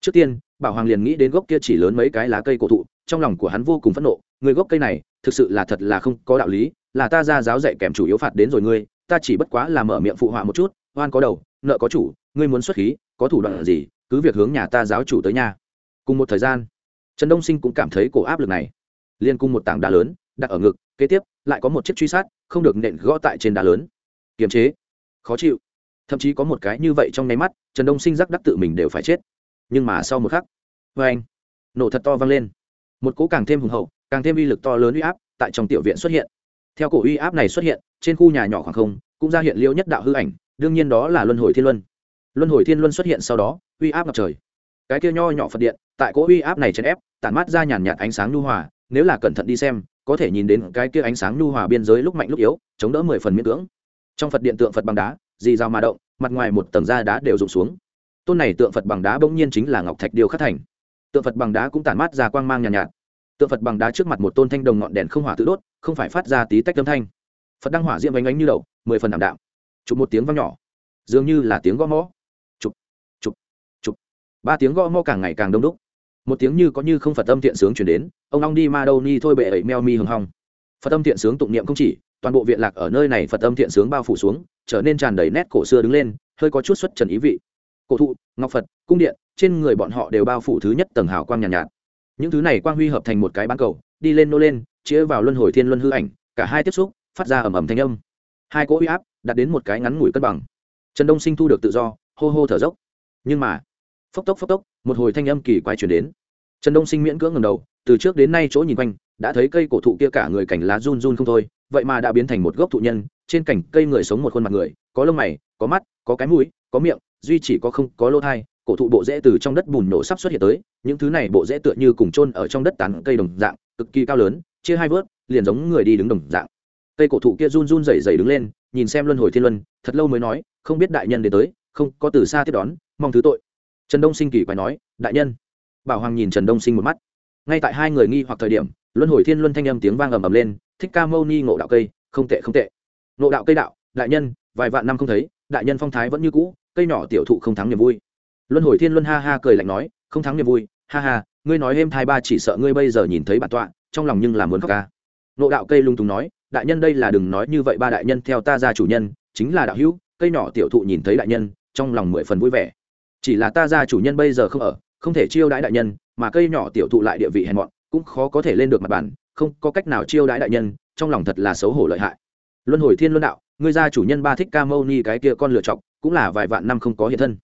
trước tiên, bảo hoàng liền nghĩ đến gốc kia chỉ lớn mấy cái lá cây cổ thụ, trong lòng của hắn vô cùng phẫn nộ, người gốc cây này, thực sự là thật là không có đạo lý, là ta ra giáo dạy kèm chủ yếu phạt đến rồi ngươi, ta chỉ bất quá là mở miệng phụ họa một chút, oan có đầu, nợ có chủ, ngươi muốn xuất khí, có thủ đoạn gì, cứ việc hướng nhà ta giáo chủ tới nhà cùng một thời gian, trần đông sinh cũng cảm thấy cổ áp lực này. Liên cung một tảng đá lớn, đặt ở ngực, kế tiếp, lại có một chiếc truy sát, không được nện gõ tại trên đá lớn. Kiềm chế, khó chịu. Thậm chí có một cái như vậy trong nháy mắt, trần đông sinh giác đắc tự mình đều phải chết nhưng mà sau một khắc, vê anh, nổ thật to vang lên. Một cỗ càng thêm hùng hậu, càng thêm uy lực to lớn uy áp tại trong tiểu viện xuất hiện. Theo cổ uy áp này xuất hiện, trên khu nhà nhỏ khoảng không, cũng ra hiện liêu nhất đạo hư ảnh, đương nhiên đó là luân hồi thiên luân. Luân hồi thiên luân xuất hiện sau đó, uy áp ngập trời. Cái kia nho nhỏ phật điện, tại cỗ uy áp này chèn ép, tản mát ra nhàn nhạt ánh sáng nhu hòa, nếu là cẩn thận đi xem, có thể nhìn đến cái kia ánh sáng nhu hòa biên giới lúc mạnh lúc yếu, chống đỡ mười phần miễn cưỡng. Trong phật điện tượng phật bằng đá, dì rào mà động, mặt ngoài một tầng da đá đều rụng xuống tôn này tượng phật bằng đá bỗng nhiên chính là ngọc thạch điêu khắc thành. Tượng phật bằng đá cũng tản mát ra quang mang nhàn nhạt, nhạt. Tượng phật bằng đá trước mặt một tôn thanh đồng ngọn đèn không hỏa tự đốt không phải phát ra tí tách âm thanh. Phật đăng hỏa diễm vánh ánh như đậu mười phần đảm đạm. Chụp một tiếng vang nhỏ dường như là tiếng gõ mõ. Chụp chụp chụp. Ba tiếng gõ mõ càng ngày càng đông đúc. Một tiếng như có như không phật âm thiện sướng chuyển đến ông long đi ma đâu ni thôi bệ ẩy meo mi hưng hong. Phật âm thiện sướng tụng niệm không chỉ toàn bộ viện lạc ở nơi này phật âm thiện sướng bao phủ xuống trở nên tràn đầy nét cổ xưa đứng lên hơi có chút xuất trần ý vị cổ thụ ngọc phật cung điện trên người bọn họ đều bao phủ thứ nhất tầng hào quang nhàn nhạt, nhạt. Những thứ này quang huy hợp thành một cái bán cầu đi lên nô lên chĩa vào luân hồi thiên luân hư ảnh cả hai tiếp xúc phát ra ầm ầm thanh âm. Hai cỗ huy áp đạt đến một cái ngắn ngủi cân bằng. Trần đông sinh thu được tự do hô hô thở dốc. Nhưng mà phốc tốc phốc tốc một hồi thanh âm kỳ quái chuyển đến. Trần đông sinh miễn cưỡng ngầm đầu từ trước đến nay chỗ nhìn quanh đã thấy cây cổ thụ kia cả người cảnh lá run run không thôi vậy mà đã biến thành một gốc thụ nhân trên cảnh cây người sống một khuôn mặt người có lông mày có mắt có cái mũi có miệng duy chỉ có không có lỗ thai, cổ thụ bộ rễ từ trong đất bùn nổ sắp xuất hiện tới, những thứ này bộ rễ tựa như cùng chôn ở trong đất tán cây đồng dạng, cực kỳ cao lớn, chia hai vớt, liền giống người đi đứng đồng dạng. Cây cổ thụ kia run run rẩy rẩy đứng lên, nhìn xem luân hồi thiên luân, thật lâu mới nói, không biết đại nhân đến tới, không, có từ xa tiếp đón, mong thứ tội. Trần đông sinh kỳ quái nói, đại nhân. Bảo hoàng nhìn trần đông sinh một mắt. Ngay tại hai người nghi hoặc thời điểm, luân hồi thiên luân thanh âm tiếng vang ầm ầm lên, thích ca mâu ni ngộ đạo cây, không tệ không tệ. Ngộ đạo cây đạo, đại nhân, vài vạn năm không thấy đại nhân phong thái vẫn như cũ, cây nhỏ tiểu thụ không thắng niềm vui. Luân hồi thiên luân ha ha cười lạnh nói, không thắng niềm vui, ha ha, ngươi nói êm thai ba chỉ sợ ngươi bây giờ nhìn thấy bản tọa, trong lòng nhưng là muốn khóc ca. Nộ đạo cây lung tùng nói, đại nhân đây là đừng nói như vậy ba đại nhân theo ta ra chủ nhân, chính là đạo hữu, cây nhỏ tiểu thụ nhìn thấy đại nhân, trong lòng mười phần vui vẻ. Chỉ là ta ra chủ nhân bây giờ không ở, không thể chiêu đãi đại nhân, mà cây nhỏ tiểu thụ lại địa vị hèn mọn, cũng khó có thể lên được mặt bàn, không có cách nào chiêu đãi đại nhân, trong lòng thật là xấu hổ lợi hại. Luân hồi thiên luân đạo ngươi ra chủ nhân ba thích ca mâu ni cái kia con lựa chọc cũng là vài vạn năm không có hiện thân.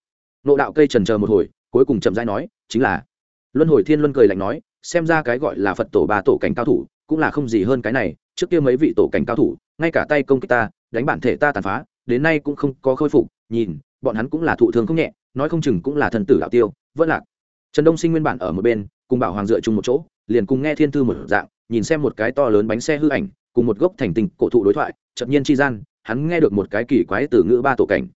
Nộ đạo cây trần chờ một hồi, cuối cùng chậm rãi nói, chính là. Luân hồi thiên luân cười lạnh nói, xem ra cái gọi là phật tổ ba tổ cảnh cao thủ, cũng là không gì hơn cái này, trước kia mấy vị tổ cảnh cao thủ, ngay cả tay công kích ta, đánh bản thể ta tàn phá, đến nay cũng không có khôi phục, nhìn, bọn hắn cũng là thụ thương không nhẹ, nói không chừng cũng là thần tử đạo tiêu, vẫn lạc. Trần đông sinh nguyên bản ở một bên, cùng bảo hoàng dựa chung một chỗ, liền cùng nghe thiên thư một dạng, nhìn xem một cái to lớn bánh xe hư ảnh, cùng một gốc thành tình cổ thụ đối thoại chậm nhiên chi gian hắn nghe được một cái kỳ quái từ ngữ ba tổ cảnh.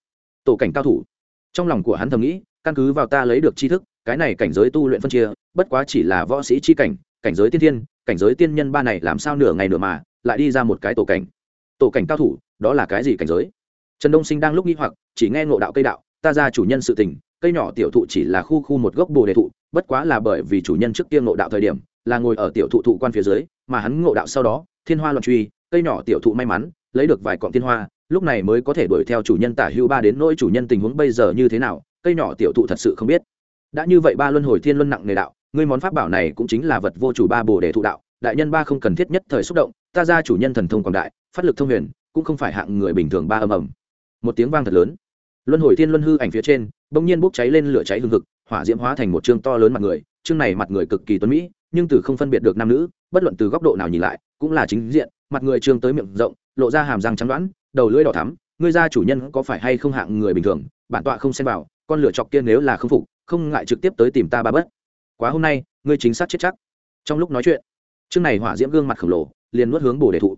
Tổ cảnh cao thủ. Trong lòng của hắn thầm nghĩ, căn cứ vào ta lấy được tri thức, cái này cảnh giới tu luyện phân chia, bất quá chỉ là võ sĩ chi cảnh cảnh giới tiên thiên, cảnh giới tiên nhân ba này làm sao nửa ngày nửa mà, lại đi ra một cái tổ cảnh. Tổ cảnh cao thủ, đó là cái gì cảnh giới? Trần đông sinh đang lúc nghi hoặc, chỉ nghe ngộ đạo cây đạo, ta ra chủ nhân sự tình, cây nhỏ tiểu thụ chỉ là khu khu một gốc bồ đề thụ, bất quá là bởi vì chủ nhân trước tiên ngộ đạo thời điểm, là ngồi ở tiểu thụ thụ quan phía dưới, mà hắn ngộ đạo sau đó, thiên hoa loạn truy, cây nhỏ tiểu thụ may mắn lấy được vài cọng thiên hoa, lúc này mới có thể đuổi theo chủ nhân tả hưu ba đến nỗi chủ nhân tình huống bây giờ như thế nào, cây nhỏ tiểu thụ thật sự không biết. Đã như vậy ba luân hồi thiên luân nặng nghề đạo, ngươi món pháp bảo này cũng chính là vật vô chủ ba bồ đề thụ đạo, đại nhân ba không cần thiết nhất thời xúc động, ta ra chủ nhân thần thông quảng đại, phát lực thông huyền, cũng không phải hạng người bình thường ba âm ầm. Một tiếng vang thật lớn. Luân hồi thiên luân hư ảnh phía trên, bỗng nhiên bốc cháy lên lửa cháy hương thực hỏa diễm hóa thành một chương to lớn mặt người, chương này mặt người cực kỳ tuấn mỹ, nhưng từ không phân biệt được nam nữ, bất luận từ góc độ nào nhìn lại, cũng là chính diện, mặt người trương tới miệng rộng lộ ra hàm răng trắng đoán đầu lưỡi đỏ thắm, ngươi ra chủ nhân có phải hay không hạng người bình thường, bản tọa không xem vào, con lửa chọc kia nếu là không phục, không ngại trực tiếp tới tìm ta ba bất quá hôm nay, ngươi chính xác chết chắc. Trong lúc nói chuyện, chương này hỏa diễm gương mặt khổng lồ, liền nuốt hướng bồ đề thụ.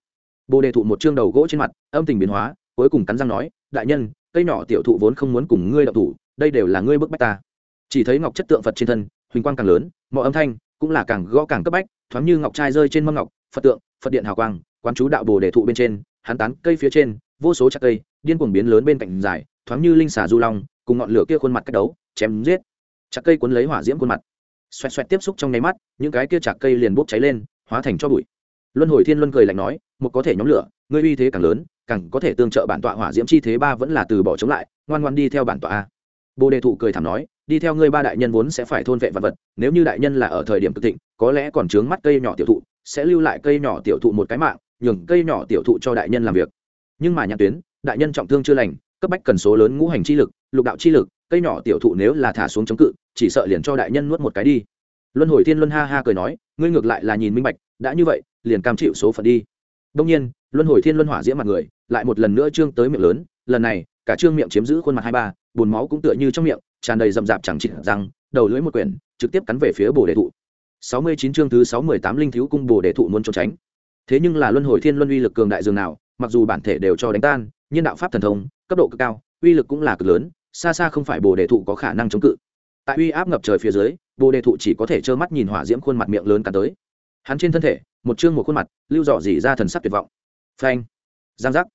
Bồ đề thụ một chương đầu gỗ trên mặt, âm tình biến hóa, cuối cùng cắn răng nói, đại nhân, cây nhỏ tiểu thụ vốn không muốn cùng ngươi đậu thủ, đây đều là ngươi bức bách ta. Chỉ thấy ngọc chất tượng phật trên thân, huỳnh quang càng lớn, mọi âm thanh cũng là càng gõ càng cấp bách, thoáng như ngọc trai rơi trên mâm ngọc, phật tượng, phật điện hào quang quán chú đạo bồ đề thụ bên trên, hắn tán cây phía trên, vô số chặt cây, điên cuồng biến lớn bên cạnh dài, thoáng như linh xà du long, cùng ngọn lửa kia khuôn mặt cách đấu, chém giết. Chặt cây cuốn lấy hỏa diễm khuôn mặt. Xoẹt xoẹt tiếp xúc trong nháy mắt, những cái kia chặt cây liền bốc cháy lên, hóa thành cho bụi. Luân hồi thiên luân cười lạnh nói, một có thể nhóm lửa, ngươi uy thế càng lớn, càng có thể tương trợ bản tọa hỏa diễm chi thế ba vẫn là từ bỏ chống lại, ngoan ngoan đi theo bản tọa a. Bồ đề thụ cười thảm nói, đi theo ngươi ba đại nhân vốn sẽ phải thôn vệ vật vật, nếu như đại nhân là ở thời điểm cực thịnh, có lẽ còn trướng mắt cây nhỏ tiểu thụ, sẽ lưu lại cây nhỏ tiểu thụ một cái mạng nhường cây nhỏ tiểu thụ cho đại nhân làm việc. Nhưng mà nhãn tuyến, đại nhân trọng thương chưa lành, cấp bách cần số lớn ngũ hành chi lực, lục đạo chi lực, cây nhỏ tiểu thụ nếu là thả xuống chống cự, chỉ sợ liền cho đại nhân nuốt một cái đi. Luân hồi thiên luân ha ha cười nói, ngươi ngược lại là nhìn minh bạch, đã như vậy, liền cam chịu số phận đi. Đông nhiên, luân hồi thiên luân hỏa diễm mặt người, lại một lần nữa trương tới miệng lớn, lần này, cả trương miệng chiếm giữ khuôn mặt hai ba bùn máu cũng tựa như trong miệng, tràn đầy rậm rạp chẳng chịt răng, đầu lưỡi một quyển, trực tiếp cắn về phía bồ đề thụ. Sáu mươi chín chương thứ sáu mươi tám linh thiếu cung bồ đề thụ muốn trốn tránh thế nhưng là luân hồi thiên luân uy lực cường đại dường nào, mặc dù bản thể đều cho đánh tan, nhưng đạo pháp thần thông, cấp độ cực cao, uy lực cũng là cực lớn, xa xa không phải bồ đề thụ có khả năng chống cự. Tại uy áp ngập trời phía dưới, bồ đề thụ chỉ có thể trơ mắt nhìn hỏa diễm khuôn mặt miệng lớn cắn tới. Hắn trên thân thể, một chương một khuôn mặt, lưu dọ dỉ ra thần sắc tuyệt vọng. Phanh! Giang giác!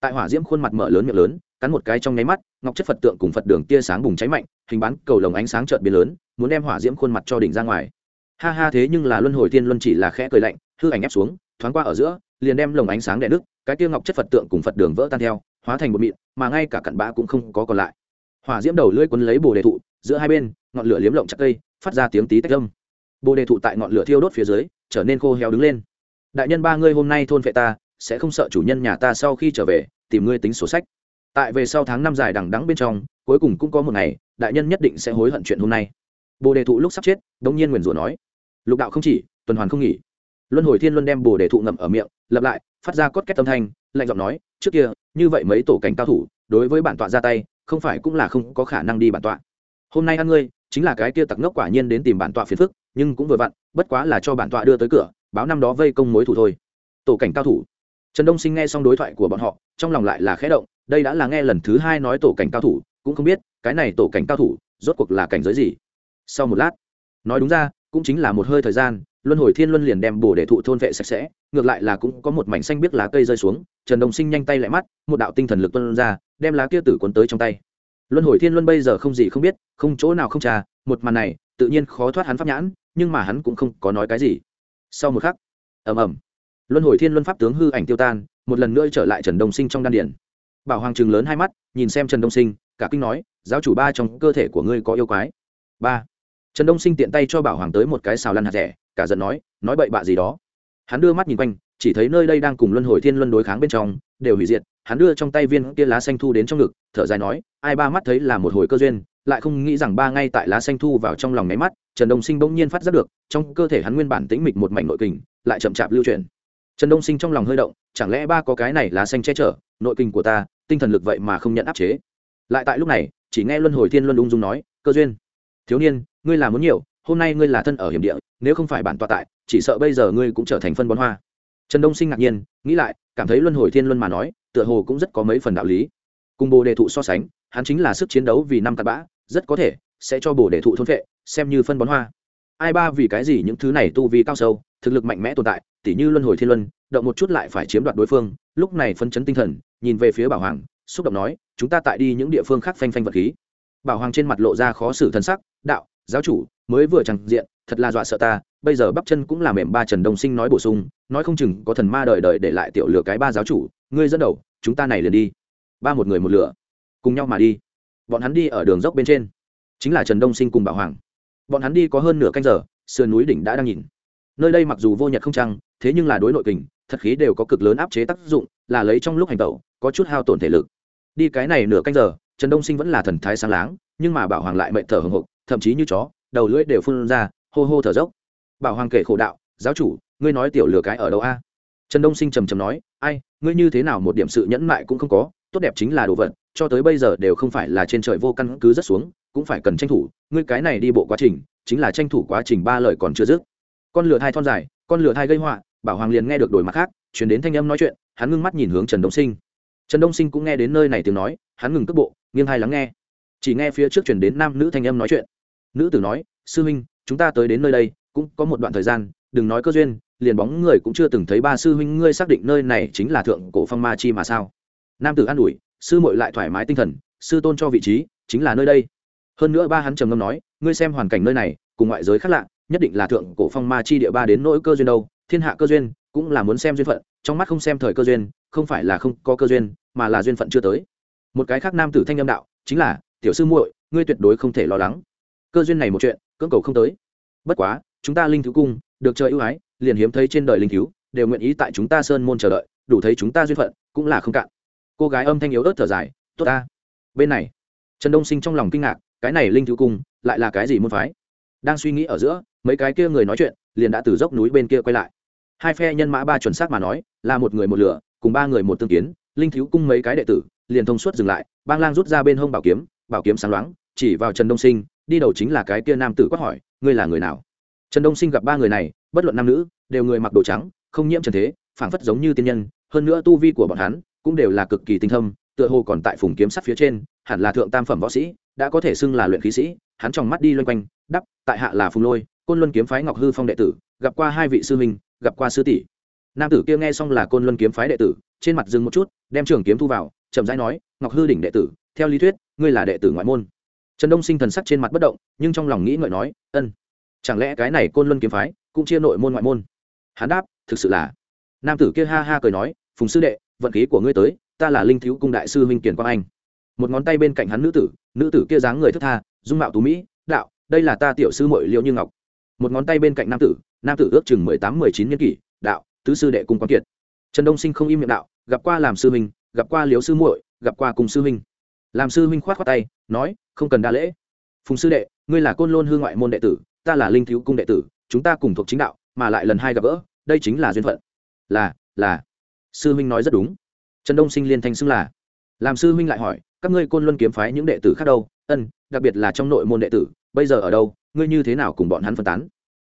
Tại hỏa diễm khuôn mặt mở lớn miệng lớn, cắn một cái trong nháy mắt, ngọc chất phật tượng cùng phật đường tia sáng bùng cháy mạnh, hình bán cầu lồng ánh sáng trợn biến lớn, muốn đem hỏa diễm khuôn mặt cho đỉnh ra ngoài. Ha ha, thế nhưng là luân hồi tiên luân chỉ là khẽ cười lạnh, hư ảnh ép xuống thoáng qua ở giữa liền đem lồng ánh sáng đè đức, cái tia ngọc chất phật tượng cùng phật đường vỡ tan theo hóa thành một mịn mà ngay cả cặn bã cũng không có còn lại. Hỏa diễm đầu lưỡi quấn lấy bồ đề thụ giữa hai bên ngọn lửa liếm lộng chặt cây phát ra tiếng tí tách lâm bồ đề thụ tại ngọn lửa thiêu đốt phía dưới trở nên khô héo đứng lên. Đại nhân ba ngươi hôm nay thôn vệ ta sẽ không sợ chủ nhân nhà ta sau khi trở về tìm ngươi tính sổ sách. Tại về sau tháng năm dài đằng đắng bên trong cuối cùng cũng có một ngày đại nhân nhất định sẽ hối hận chuyện hôm nay. Bồ đề thụ lúc sắp chết đống nhiên nguyền rủa nói lục đạo không chỉ tuần hoàn không nghỉ luân hồi thiên luân đem bồ đề thụ ngậm ở miệng, lặp lại, phát ra cốt két âm thanh, lạnh giọng nói, trước kia, như vậy mấy tổ cảnh cao thủ, đối với bản tọa ra tay, không phải cũng là không có khả năng đi bản tọa. Hôm nay ăn ngươi, chính là cái kia tặc ngốc quả nhiên đến tìm bản tọa phiền phức, nhưng cũng vừa vặn, bất quá là cho bản tọa đưa tới cửa, báo năm đó vây công mối thủ thôi. Tổ cảnh cao thủ. Trần đông sinh nghe xong đối thoại của bọn họ, trong lòng lại là khẽ động, đây đã là nghe lần thứ hai nói tổ cảnh cao thủ, cũng không biết, cái này tổ cảnh cao thủ, rốt cuộc là cảnh giới gì. Sau một lát, nói đúng ra, cũng chính là một hơi thời gian luân hồi thiên luân liền đem bồ để thụ thôn vệ sạch sẽ, ngược lại là cũng có một mảnh xanh biết lá cây rơi xuống, trần đồng sinh nhanh tay lại mắt, một đạo tinh thần lực tuân ra, đem lá kia tử cuốn tới trong tay. Luân hồi thiên luân bây giờ không gì không biết, không chỗ nào không trà, một màn này, tự nhiên khó thoát hắn pháp nhãn, nhưng mà hắn cũng không có nói cái gì. Sau một khắc, ầm ầm, luân hồi thiên luân pháp tướng hư ảnh tiêu tan, một lần nữa trở lại trần đông sinh trong đan điển bảo hoàng trường lớn hai mắt, nhìn xem trần đông sinh, cả kinh nói, giáo chủ ba trong cơ thể của ngươi có yêu quái. Ba, trần đông sinh tiện tay cho bảo hoàng tới một cái xào lăn hạt rẻ cả giận nói nói bậy bạ gì đó. Hắn đưa mắt nhìn quanh, chỉ thấy nơi đây đang cùng luân hồi thiên luân đối kháng bên trong, đều hủy diệt, hắn đưa trong tay viên kia lá xanh thu đến trong ngực, thở dài nói, ai ba mắt thấy là một hồi cơ duyên, lại không nghĩ rằng ba ngay tại lá xanh thu vào trong lòng nháy mắt, trần đông sinh bỗng nhiên phát giác được, trong cơ thể hắn nguyên bản tĩnh mịch một mảnh nội kình, lại chậm chạp lưu chuyển. Trần đông sinh trong lòng hơi động, chẳng lẽ ba có cái này lá xanh che chở, nội kình của ta, tinh thần lực vậy mà không nhận áp chế. Lại tại lúc này, chỉ nghe luân hồi thiên luân ung dung nói, cơ duyên. Thiếu niên, ngươi là muốn nhiều hôm nay ngươi là thân ở hiểm địa, nếu không phải bản tọa tại, chỉ sợ bây giờ ngươi cũng trở thành phân bón hoa. Trần đông sinh ngạc nhiên, nghĩ lại, cảm thấy luân hồi thiên luân mà nói, tựa hồ cũng rất có mấy phần đạo lý. Cùng bồ đề thụ so sánh, hắn chính là sức chiến đấu vì năm cặp bã, rất có thể sẽ cho bồ đề thụ thôn vệ, xem như phân bón hoa. Ai ba vì cái gì những thứ này tu vi cao sâu, thực lực mạnh mẽ tồn tại, tỉ như luân hồi thiên luân, động một chút lại phải chiếm đoạt đối phương, lúc này phân chấn tinh thần, nhìn về phía bảo hoàng, xúc động nói, chúng ta tại đi những địa phương khác phanh phanh vật khí. Bảo hoàng trên mặt lộ ra khó xử thân sắc, đạo, giáo chủ mới vừa chẳng diện, thật là dọa sợ ta, bây giờ bắp chân cũng là mềm ba trần đông sinh nói bổ sung, nói không chừng có thần ma đời đời để lại tiểu lửa cái ba giáo chủ, ngươi dẫn đầu, chúng ta này liền đi. Ba một người một lửa, cùng nhau mà đi. Bọn hắn đi ở đường dốc bên trên, chính là trần đông sinh cùng bảo hoàng. Bọn hắn đi có hơn nửa canh giờ, sườn núi đỉnh đã đang nhìn. Nơi đây mặc dù vô nhật không trăng, thế nhưng là đối nội kình, thật khí đều có cực lớn áp chế tác dụng, là lấy trong lúc hành tẩu, có chút hao tổn thể lực. Đi cái này nửa canh giờ, trần đông sinh vẫn là thần thái sáng láng, nhưng mà bảo hoàng lại mệnh thở hồng hộc, thậm chí như chó đầu lưỡi đều phun ra, hô hô thở dốc. Bảo hoàng kể khổ đạo, giáo chủ, ngươi nói tiểu lừa cái ở đâu a? Trần đông sinh trầm trầm nói, ai, ngươi như thế nào một điểm sự nhẫn mại cũng không có, tốt đẹp chính là đồ vật, cho tới bây giờ đều không phải là trên trời vô căn cứ rất xuống, cũng phải cần tranh thủ, ngươi cái này đi bộ quá trình, chính là tranh thủ quá trình ba lời còn chưa dứt. Con lừa thai thon dài, con lừa thai gây họa, bảo hoàng liền nghe được đổi mặt khác chuyển đến thanh âm nói chuyện, hắn ngưng mắt nhìn hướng trần đông sinh. Trần đông sinh cũng nghe đến nơi này tiếng nói, hắn ngừng cước bộ, nghiêng hai lắng nghe. Chỉ nghe phía trước chuyển đến nam nữ thanh âm nói chuyện nữ tử nói, sư huynh, chúng ta tới đến nơi đây, cũng có một đoạn thời gian, đừng nói cơ duyên, liền bóng người cũng chưa từng thấy ba sư huynh ngươi xác định nơi này chính là thượng cổ phong ma chi mà sao? Nam tử an ủi, sư muội lại thoải mái tinh thần, sư tôn cho vị trí, chính là nơi đây. Hơn nữa ba hắn trầm ngâm nói, ngươi xem hoàn cảnh nơi này, cùng ngoại giới khác lạ, nhất định là thượng cổ phong ma chi địa ba đến nỗi cơ duyên đâu, thiên hạ cơ duyên, cũng là muốn xem duyên phận, trong mắt không xem thời cơ duyên, không phải là không có cơ duyên, mà là duyên phận chưa tới. Một cái khác nam tử thanh âm đạo, chính là, tiểu sư muội, ngươi tuyệt đối không thể lo lắng cơ duyên này một chuyện, cưỡng cầu không tới. Bất quá, chúng ta linh thiếu cung, được trời ưu ái, liền hiếm thấy trên đời linh thiếu đều nguyện ý tại chúng ta sơn môn chờ đợi, đủ thấy chúng ta duyên phận, cũng là không cạn. Cô gái âm thanh yếu ớt thở dài, tốt ta. Bên này, trần đông sinh trong lòng kinh ngạc, cái này linh thiếu cung, lại là cái gì môn phái? Đang suy nghĩ ở giữa, mấy cái kia người nói chuyện, liền đã từ dốc núi bên kia quay lại. Hai phe nhân mã ba chuẩn xác mà nói, là một người một lửa, cùng ba người một tương kiến, linh thiếu cung mấy cái đệ tử, liền thông suốt dừng lại, bang lang rút ra bên hông bảo kiếm bảo kiếm sáng loáng, chỉ vào trần đông sinh đi đầu chính là cái kia nam tử quát hỏi, ngươi là người nào? Trần đông sinh gặp ba người này, bất luận nam nữ, đều người mặc đồ trắng, không nhiễm trần thế, phảng phất giống như tiên nhân, hơn nữa tu vi của bọn hắn cũng đều là cực kỳ tinh thâm, tựa hồ còn tại phùng kiếm sắt phía trên, hẳn là thượng tam phẩm võ sĩ, đã có thể xưng là luyện khí sĩ, hắn trong mắt đi loanh quanh, đắp, tại hạ là phùng lôi, côn luân kiếm phái ngọc hư phong đệ tử, gặp qua hai vị sư huynh, gặp qua sư tỷ. Nam tử kia nghe xong là côn luân kiếm phái đệ tử, trên mặt dừng một chút, đem trường kiếm thu vào, chậm rãi nói, ngọc hư đỉnh đệ tử, theo lý thuyết, ngươi là đệ tử ngoại môn trần đông sinh thần sắc trên mặt bất động, nhưng trong lòng nghĩ ngợi nói, ân, chẳng lẽ cái này côn luân kiếm phái cũng chia nội môn ngoại môn? Hắn đáp, thực sự là. Nam tử kia ha ha cười nói, phùng sư đệ, vận khí của ngươi tới, ta là linh thiếu cung đại sư huynh kiền quang anh. Một ngón tay bên cạnh hắn nữ tử nữ tử kia dáng người thức tha, dung mạo tú mỹ, đạo, đây là ta tiểu sư mội liễu như ngọc. Một ngón tay bên cạnh nam tử nam tử ước chừng mười tám, mười chín nhân kỷ, đạo, tứ sư đệ cung quang kiệt. Trần đông sinh không im miệng đạo, gặp qua làm sư huynh, gặp qua liếu sư muội, gặp qua cùng sư huynh. Làm sư huynh khoát khoát tay, nói không cần đa lễ. Phùng sư đệ, ngươi là côn lôn hư ngoại môn đệ tử, ta là linh thiếu cung đệ tử, chúng ta cùng thuộc chính đạo, mà lại lần hai gặp gỡ, đây chính là duyên phận. Là là. Sư huynh nói rất đúng. Trần đông sinh liên thanh xưng là. Làm sư huynh lại hỏi, các ngươi côn luân kiếm phái những đệ tử khác đâu? Ân, đặc biệt là trong nội môn đệ tử, bây giờ ở đâu? Ngươi như thế nào cùng bọn hắn phân tán?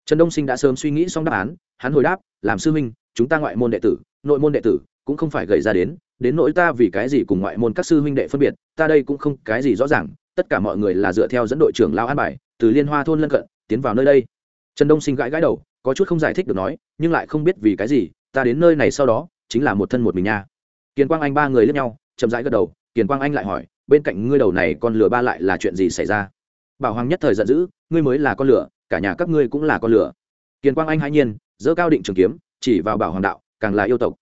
Trần đông sinh đã sớm suy nghĩ xong đáp án, hắn hồi đáp, làm sư huynh, chúng ta ngoại môn đệ tử, nội môn đệ tử cũng không phải gầy ra đến đến nỗi ta vì cái gì cùng ngoại môn các sư huynh đệ phân biệt, ta đây cũng không cái gì rõ ràng tất cả mọi người là dựa theo dẫn đội trưởng lao an bài, từ liên hoa thôn lân cận, tiến vào nơi đây. Trần đông sinh gãi gãi đầu, có chút không giải thích được nói, nhưng lại không biết vì cái gì, ta đến nơi này sau đó, chính là một thân một mình nha. Kiền quang anh ba người lướt nhau, chậm rãi gật đầu, kiền quang anh lại hỏi, bên cạnh ngươi đầu này con lửa ba lại là chuyện gì xảy ra? Bảo hoàng nhất thời giận dữ, ngươi mới là con lửa, cả nhà các ngươi cũng là con lửa. Kiền quang anh hãi nhiên dỡ cao định trường kiếm, chỉ vào bảo hoàng đạo, càng là yêu tộc.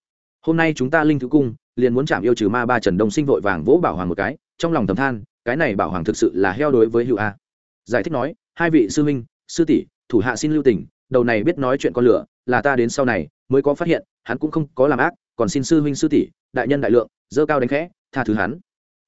Hôm nay chúng ta linh thứ cung, liền muốn chạm yêu trừ ma ba trần đông sinh vội vàng vỗ bảo hoàng một cái, trong lòng thầm than cái này bảo hoàng thực sự là heo đối với hữu a. Giải thích nói, hai vị sư huynh, sư tỷ, thủ hạ xin lưu tình, đầu này biết nói chuyện con lửa, là ta đến sau này, mới có phát hiện, hắn cũng không có làm ác, còn xin sư huynh sư tỷ, đại nhân đại lượng, dơ cao đánh khẽ, tha thứ hắn.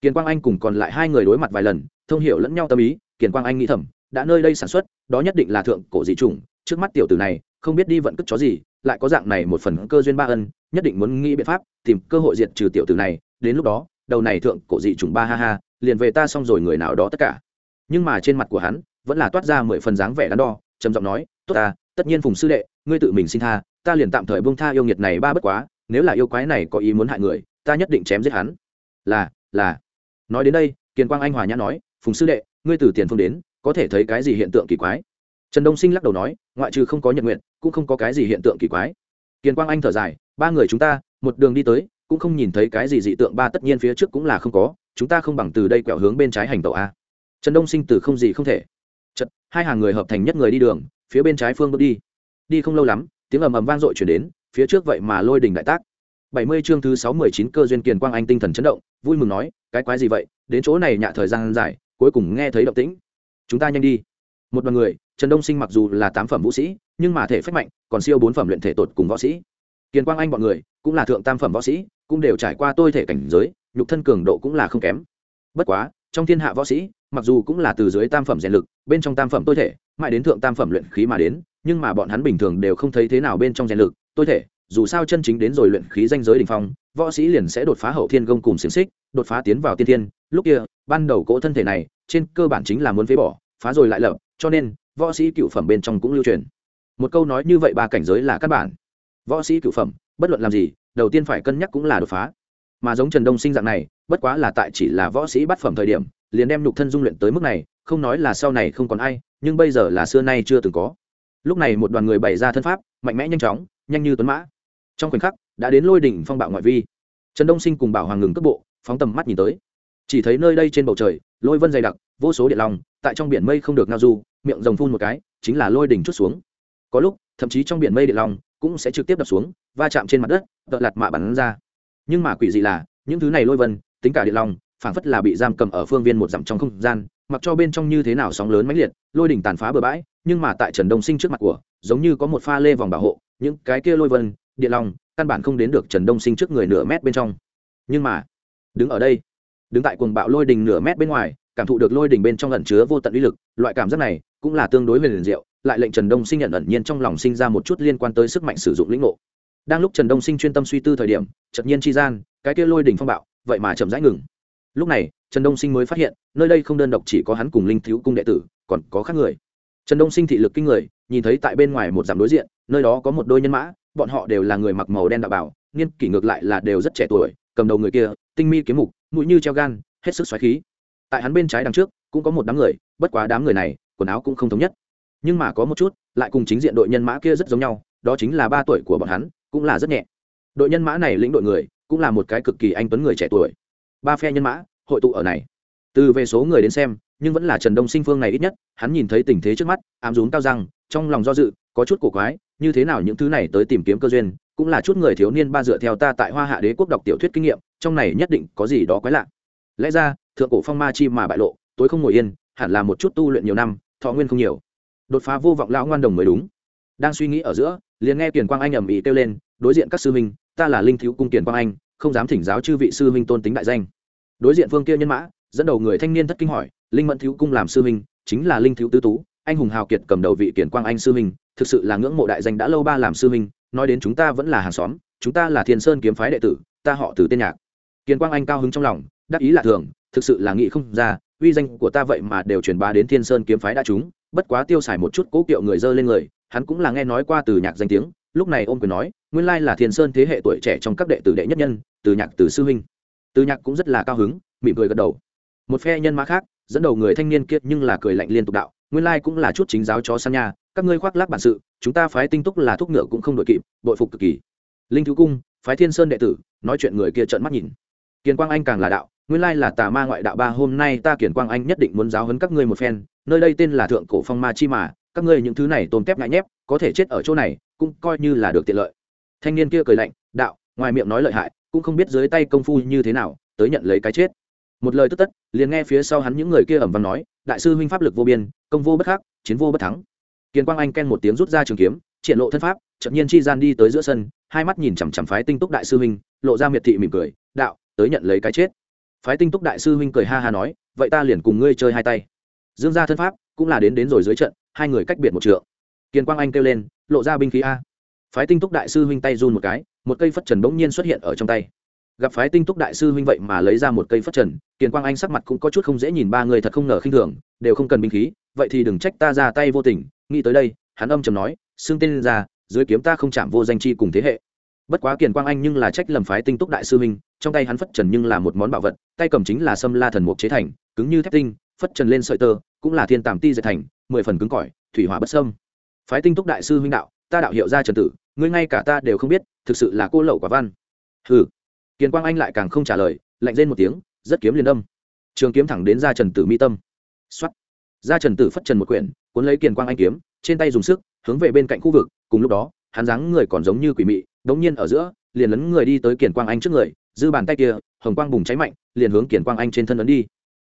Kiền quang anh cùng còn lại hai người đối mặt vài lần, thông hiểu lẫn nhau tâm ý, kiền quang anh nghĩ thầm, đã nơi đây sản xuất, đó nhất định là thượng cổ dị chủng, trước mắt tiểu tử này, không biết đi vận cất chó gì, lại có dạng này một phần cơ duyên ba ân, nhất định muốn nghĩ biện pháp tìm cơ hội diệt trừ tiểu tử này, đến lúc đó, đầu này thượng cổ dị chủng ba ha ha liền về ta xong rồi người nào đó tất cả. Nhưng mà trên mặt của hắn, vẫn là toát ra mười phần dáng vẻ đắn đo, trầm giọng nói, tốt ta, tất nhiên phùng sư đệ, ngươi tự mình xin tha, ta liền tạm thời bông tha yêu nghiệt này ba bất quá, nếu là yêu quái này có ý muốn hại người, ta nhất định chém giết hắn. Là là. Nói đến đây, kiền quang anh hòa nhã nói, phùng sư đệ, ngươi từ tiền phương đến, có thể thấy cái gì hiện tượng kỳ quái? Trần đông sinh lắc đầu nói, ngoại trừ không có nhận nguyện, cũng không có cái gì hiện tượng kỳ quái. Kiền quang anh thở dài, ba người chúng ta, một đường đi tới, cũng không nhìn thấy cái gì dị tượng, ba tất nhiên phía trước cũng là không có chúng ta không bằng từ đây quẹo hướng bên trái hành tàu a. Trần đông sinh từ không gì không thể. Chật, hai hàng người hợp thành nhất người đi đường, phía bên trái phương bước đi. Đi không lâu lắm, tiếng ầm ầm vang dội chuyển đến, phía trước vậy mà lôi đình đại tác. Bảy mươi chương thứ sáu mười chín cơ duyên kiền quang anh tinh thần chấn động, vui mừng nói, cái quái gì vậy? Đến chỗ này nhạ thời gian dài, cuối cùng nghe thấy động tĩnh. Chúng ta nhanh đi. Một đoàn người, trần đông sinh mặc dù là tám phẩm vũ sĩ, nhưng mà thể phách mạnh, còn siêu bốn phẩm luyện thể tột cùng võ sĩ. Kiền quang anh bọn người, cũng là thượng tam phẩm võ sĩ, cũng đều trải qua tôi thể cảnh giới nhục thân cường độ cũng là không kém. Bất quá, trong thiên hạ võ sĩ, mặc dù cũng là từ dưới tam phẩm rèn lực, bên trong tam phẩm tôi thể, mãi đến thượng tam phẩm luyện khí mà đến, nhưng mà bọn hắn bình thường đều không thấy thế nào bên trong rèn lực, tôi thể, dù sao chân chính đến rồi luyện khí danh giới đ ỉ n h phong, võ sĩ liền sẽ đột phá hậu thiên công cùng xiềng xích, đột phá tiến vào tiên thiên. Lúc kia, ban đầu cỗ thân thể này, trên cơ bản chính là muốn phế bỏ, phá rồi lại lập, cho nên, võ sĩ cựu phẩm bên trong cũng lưu truyền. Một câu nói như vậy ba cảnh giới là căn bản. Võ sĩ cựu phẩm, bất luận làm gì, đầu tiên phải cân nhắc cũng là đột phá mà giống trần đông sinh dạng này, bất quá là tại chỉ là võ sĩ bắt phẩm thời điểm, liền đem nhục thân dung luyện tới mức này, không nói là sau này không còn ai, nhưng bây giờ là xưa nay chưa từng có. Lúc này một đoàn người bày ra thân pháp, mạnh mẽ nhanh chóng, nhanh như tuấn mã. Trong khoảnh khắc, đã đến lôi đỉnh phong bạo ngoại vi. Trần đông sinh cùng bảo hoàng ngừng cước bộ, phóng tầm mắt nhìn tới. Chỉ thấy nơi đây trên bầu trời, lôi vân dày đặc, vô số điện lòng tại trong biển mây không được ngao du, miệng rồng phun một cái, chính là lôi đỉnh chút xuống. Có lúc, thậm chí trong biển mây điện lòng cũng sẽ trực tiếp đập xuống, va chạm trên mặt đất đợt lạt mạ bắn ra nhưng mà quỷ dị là những thứ này lôi vân tính cả điện long, phảng phất là bị giam cầm ở phương viên một dặm trong không gian mặc cho bên trong như thế nào sóng lớn mãnh liệt lôi đỉnh tàn phá bừa bãi nhưng mà tại trần đông sinh trước mặt của giống như có một pha lê vòng bảo hộ những cái kia lôi vân địa long căn bản không đến được trần đông sinh trước người nửa mét bên trong. Nhưng mà đứng ở đây đứng tại cuồng bạo lôi đình nửa mét bên ngoài cảm thụ được lôi đình bên trong ẩn chứa vô tận uy lực loại cảm giác này cũng là tương đối về liền diệu lại lệnh trần đông sinh nhận ẩn nhiên trong lòng sinh ra một chút liên quan tới sức mạnh sử dụng lĩnh ngộ đang lúc trần đông sinh chuyên tâm suy tư thời điểm, chợt nhiên chi gian, cái kia lôi đỉnh phong bạo, vậy mà chậm rãi ngừng. Lúc này, trần đông sinh mới phát hiện, nơi đây không đơn độc chỉ có hắn cùng linh thiếu cung đệ tử, còn có khác người. Trần đông sinh thị lực kinh người, nhìn thấy tại bên ngoài một dặm đối diện, nơi đó có một đôi nhân mã, bọn họ đều là người mặc màu đen đạo bảo niên kỷ ngược lại là đều rất trẻ tuổi, cầm đầu người kia, tinh mi kiếm mục, mũi như treo gan, hết sức xoáy khí. Tại hắn bên trái đằng trước, cũng có một đám người, bất quá đám người này, quần áo cũng không thống nhất. Nhưng mà có một chút, lại cùng chính diện đội nhân mã kia rất giống nhau, đó chính là ba tuổi của bọn hắn cũng là rất nhẹ. Đội nhân mã này lĩnh đội người, cũng là một cái cực kỳ anh tuấn người trẻ tuổi. Ba phe nhân mã, hội tụ ở này. Từ về số người đến xem, nhưng vẫn là trần đông sinh phương này ít nhất, hắn nhìn thấy tình thế trước mắt, ám rún cao răng, trong lòng do dự, có chút cổ quái, như thế nào những thứ này tới tìm kiếm cơ duyên, cũng là chút người thiếu niên ba dựa theo ta tại hoa hạ đế quốc đọc tiểu thuyết kinh nghiệm, trong này nhất định có gì đó quái lạ. Lẽ ra, thượng cổ phong ma chi mà bại lộ, tối không ngồi yên, hẳn là một chút tu luyện nhiều năm, thọ nguyên không nhiều. Đột phá vô vọng lão ngoan đồng mới đúng. Đang suy nghĩ ở giữa liền nghe kiền quang anh ầm ĩ kêu lên, đối diện các sư huynh, ta là linh thiếu cung kiền quang anh, không dám thỉnh giáo chư vị sư huynh tôn tính đại danh. Đối diện phương kia nhân mã, dẫn đầu người thanh niên thất kinh hỏi, linh mẫn thiếu cung làm sư huynh, chính là linh thiếu tứ tú, anh hùng hào kiệt cầm đầu vị kiển quang anh sư huynh, thực sự là ngưỡng mộ đại danh đã lâu ba làm sư huynh, nói đến chúng ta vẫn là hàng xóm, chúng ta là thiên sơn kiếm phái đệ tử, ta họ từ tên nhạc. Kiển quang anh cao hứng trong lòng, đắc ý là thường, thực sự là nghĩ không ra, uy danh của ta vậy mà đều truyền bá đến thiên sơn kiếm phái đã chúng bất quá tiêu xài một chút cố kiệu người dơ lên người hắn cũng là nghe nói qua từ nhạc danh tiếng, lúc này ôm quyền nói, nguyên lai là thiên sơn thế hệ tuổi trẻ trong các đệ tử đệ nhất nhân, từ nhạc từ sư huynh. Từ nhạc cũng rất là cao hứng, mỉm cười gật đầu. Một phe nhân mã khác, dẫn đầu người thanh niên kiệt nhưng là cười lạnh liên tục đạo, nguyên lai cũng là chút chính giáo chó săn nhà các ngươi khoác lác bản sự, chúng ta phái tinh túc là thuốc ngựa cũng không đội kịp, bội phục cực kỳ. Linh thứ cung, phái thiên sơn đệ tử, nói chuyện người kia trợn mắt nhìn. Kiền quang anh càng là đạo, nguyên lai là tà ma ngoại đạo ba, hôm nay ta kiền quang anh nhất định muốn giáo hấn các ngươi một phen, nơi đây tên là thượng cổ phong ma chi mà các ngươi những thứ này tôm tép ngại nhép, có thể chết ở chỗ này, cũng coi như là được tiện lợi. Thanh niên kia cười lạnh, đạo, ngoài miệng nói lợi hại, cũng không biết dưới tay công phu như thế nào, tới nhận lấy cái chết. Một lời tức tất, liền nghe phía sau hắn những người kia ẩm văn nói, đại sư huynh pháp lực vô biên, công vô bất khắc, chiến vô bất thắng. Kiền quang anh ken một tiếng rút ra trường kiếm, triển lộ thân pháp chậm nhiên chi gian đi tới giữa sân, hai mắt nhìn chằm chằm phái tinh túc đại sư huynh, lộ ra miệt thị mỉm cười, đạo, tới nhận lấy cái chết. Phái tinh túc đại sư huynh cười ha ha nói, vậy ta liền cùng ngươi chơi hai tay. Dương ra thân pháp cũng là đến đến rồi dưới trận hai người cách biệt một trượng. Kiền quang anh kêu lên, lộ ra binh khí a. Phái tinh túc đại sư huynh tay run một cái, một cây phất trần bỗng nhiên xuất hiện ở trong tay. Gặp phái tinh túc đại sư huynh vậy mà lấy ra một cây phất trần kiền quang anh sắc mặt cũng có chút không dễ nhìn, ba người thật không ngờ khinh thường, đều không cần binh khí, vậy thì đừng trách ta ra tay vô tình. Nghĩ tới đây, hắn âm trầm nói, xưng tên ra, dưới kiếm ta không chạm vô danh chi cùng thế hệ. Bất quá kiền quang anh nhưng là trách lầm phái tinh túc đại sư huynh, trong tay hắn phất trần nhưng là một món bảo vật, tay cầm chính là sâm la thần mục chế thành, cứng như thép tinh, phất trần lên sợi tơ cũng là thiên tàm ti dệt thành, mười phần cứng cỏi, thủy hỏa bất sâm phái tinh túc đại sư huynh đạo, ta đạo hiệu ra trần tử, ngươi ngay cả ta đều không biết, thực sự là cô lậu quả văn. Hừ. Kiền quang anh lại càng không trả lời, lạnh lên một tiếng, rất kiếm liền đâm. Trường kiếm thẳng đến ra trần tử mi tâm. Xuất ra trần tử phất trần một quyển, cuốn lấy kiền quang anh kiếm, trên tay dùng sức, hướng về bên cạnh khu vực, cùng lúc đó, hắn dáng người còn giống như quỷ mị, đống nhiên ở giữa, liền lấn người đi tới kiền quang anh trước người, dư bàn tay kia, hồng quang bùng cháy mạnh, liền hướng kiền quang anh trên thân ấn đi.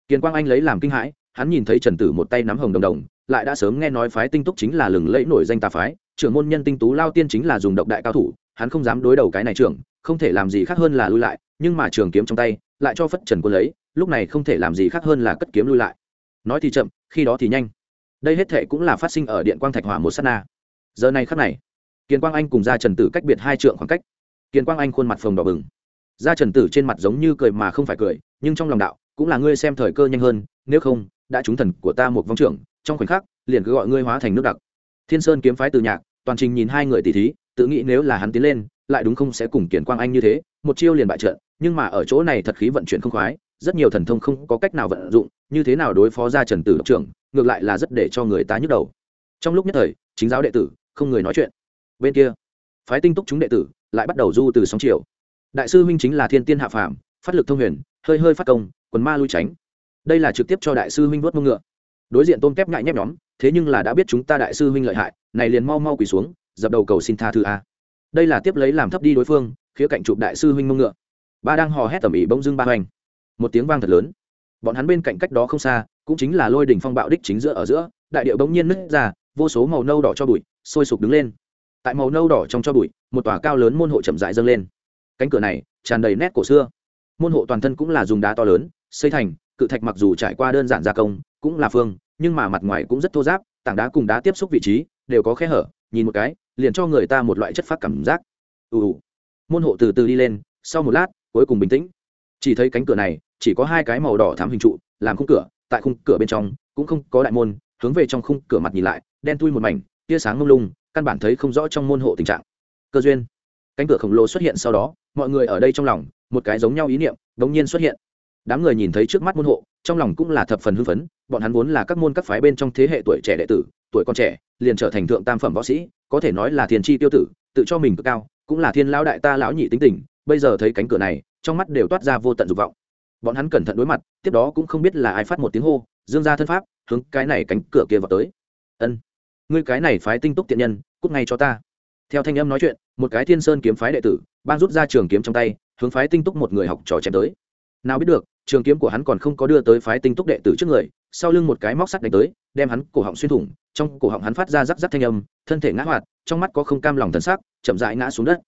Kiền quang anh lấy làm kinh hãi hắn nhìn thấy trần tử một tay nắm hồng đồng đồng, lại đã sớm nghe nói phái tinh túc chính là lừng lẫy nổi danh tà phái, trưởng môn nhân tinh tú lao tiên chính là dùng độc đại cao thủ, hắn không dám đối đầu cái này trưởng, không thể làm gì khác hơn là lui lại, nhưng mà trường kiếm trong tay, lại cho phất trần quân lấy, lúc này không thể làm gì khác hơn là cất kiếm lui lại. Nói thì chậm, khi đó thì nhanh. Đây hết thệ cũng là phát sinh ở điện quang thạch hỏa một s á t na. Giờ này khắc này, kiền quang anh cùng gia trần tử cách biệt hai trượng khoảng cách. Kiền quang anh khuôn mặt phồng đỏ bừng. Gia trần tử trên mặt giống như cười mà không phải cười, nhưng trong lòng đạo, cũng là ngươi xem thời cơ nhanh hơn, nếu không đã trúng thần của ta một vong trưởng, trong khoảnh khắc, liền cứ gọi ngươi hóa thành nước đặc. Thiên sơn kiếm phái từ nhạc, toàn trình nhìn hai người tỷ thí, tự nghĩ nếu là hắn tiến lên, lại đúng không sẽ cùng kiển quang anh như thế, một chiêu liền bại trận, nhưng mà ở chỗ này thật khí vận chuyển không khoái, rất nhiều thần thông không có cách nào vận dụng, như thế nào đối phó ra trần tử độc trưởng, ngược lại là rất để cho người ta nhức đầu. Trong lúc nhất thời, chính giáo đệ tử, không người nói chuyện. Bên kia, phái tinh túc chúng đệ tử lại bắt đầu du từ sóng chiều. Đại sư huynh chính là thiên tiên hạ phàm, phát lực thông huyền, hơi hơi phát công, quần ma lui tránh đây là trực tiếp cho đại sư huynh vớt mông ngựa. Đối diện tôm kép ngại nhép nhóm, thế nhưng là đã biết chúng ta đại sư huynh lợi hại, này liền mau mau quỳ xuống, dập đầu cầu xin tha thư a. Đây là tiếp lấy làm thấp đi đối phương, khía cạnh chụp đại sư huynh mông ngựa. Ba đang hò hét tầm ĩ bỗng dưng ba hoành. Một tiếng vang thật lớn. Bọn hắn bên cạnh cách đó không xa, cũng chính là lôi đỉnh phong bạo đích chính giữa ở giữa, đại điệu bỗng nhiên nứt ra, vô số màu nâu đỏ cho bụi, sôi sục đứng lên. Tại màu nâu đỏ trong cho bụi, một tòa cao lớn môn hộ chậm rãi dâng lên. Cánh cửa này tràn đầy nét cổ xưa. Môn hộ toàn thân cũng là dùng đá to lớn, xây thành cự thạch mặc dù trải qua đơn giản gia công, cũng là phương, nhưng mà mặt ngoài cũng rất thô giáp, tảng đá cùng đá tiếp xúc vị trí, đều có khe hở, nhìn một cái, liền cho người ta một loại chất phát cảm giác. Ù ù. Môn hộ từ từ đi lên, sau một lát, cuối cùng bình tĩnh. Chỉ thấy cánh cửa này, chỉ có hai cái màu đỏ thám hình trụ, làm khung cửa, tại khung cửa bên trong, cũng không có đại môn, hướng về trong khung cửa mặt nhìn lại, đen thui một mảnh, tia sáng mông lung, căn bản thấy không rõ trong môn hộ tình trạng. Cơ duyên. Cánh cửa khổng lồ xuất hiện sau đó, mọi người ở đây trong lòng, một cái giống nhau ý niệm, đống nhiên xuất hiện đám người nhìn thấy trước mắt môn hộ, trong lòng cũng là thập phần hưng phấn, bọn hắn vốn là các môn các phái bên trong thế hệ tuổi trẻ đệ tử, tuổi con trẻ, liền trở thành thượng tam phẩm võ sĩ, có thể nói là thiên tri tiêu tử, tự cho mình cực cao, cũng là thiên lão đại ta lão nhị tính tình, bây giờ thấy cánh cửa này, trong mắt đều toát ra vô tận dục vọng. Bọn hắn cẩn thận đối mặt, tiếp đó cũng không biết là ai phát một tiếng hô, dương ra thân pháp, hướng cái này cánh cửa kia vào tới. Ân, ngươi cái này phái tinh túc tiện nhân, cút ngay cho ta. Theo thanh âm nói chuyện, một cái thiên sơn kiếm phái đệ tử ban rút ra trường kiếm trong tay, hướng phái tinh túc một người học trò chém tới. Nào biết được trường kiếm của hắn còn không có đưa tới phái tinh túc đệ tử trước người, sau lưng một cái móc sắt đánh tới, đem hắn cổ họng xuyên thủng, trong cổ họng hắn phát ra rắc rắc thanh âm, thân thể ngã hoạt, trong mắt có không cam lòng thân sắc, chậm rãi ngã xuống đất.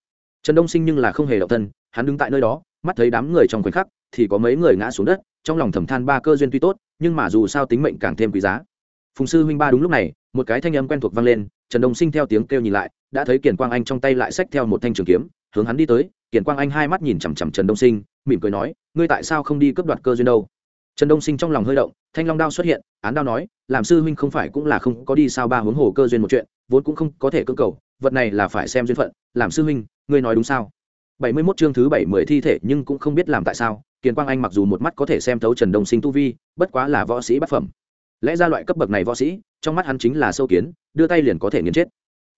Trần đông sinh nhưng là không hề động thân, hắn đứng tại nơi đó, mắt thấy đám người trong khoảnh khắc, thì có mấy người ngã xuống đất, trong lòng thầm than ba cơ duyên tuy tốt, nhưng mà dù sao tính mệnh càng thêm quý giá. Phùng sư huynh ba đúng lúc này, một cái thanh âm quen thuộc vang lên, trần đông sinh theo tiếng kêu nhìn lại, đã thấy kiền quang anh trong tay lại xách theo một thanh trường kiếm, hướng hắn đi tới, kiền quang anh hai mắt nhìn chằm chằm trần đông sinh mỉm cười nói, ngươi tại sao không đi cướp đoạt cơ duyên đâu? Trần đông sinh trong lòng hơi động, thanh long đao xuất hiện, án đao nói, làm sư huynh không phải cũng là không có đi sao ba huống hồ cơ duyên một chuyện, vốn cũng không có thể cơ cầu, vật này là phải xem duyên phận, làm sư huynh, ngươi nói đúng sao? Bảy mươi 71 chương thứ bảy mươi thi thể nhưng cũng không biết làm tại sao, kiền quang anh mặc dù một mắt có thể xem thấu trần đông sinh tu vi, bất quá là võ sĩ bất phẩm. Lẽ ra loại cấp bậc này võ sĩ, trong mắt hắn chính là sâu kiến, đưa tay liền có thể nghiền chết.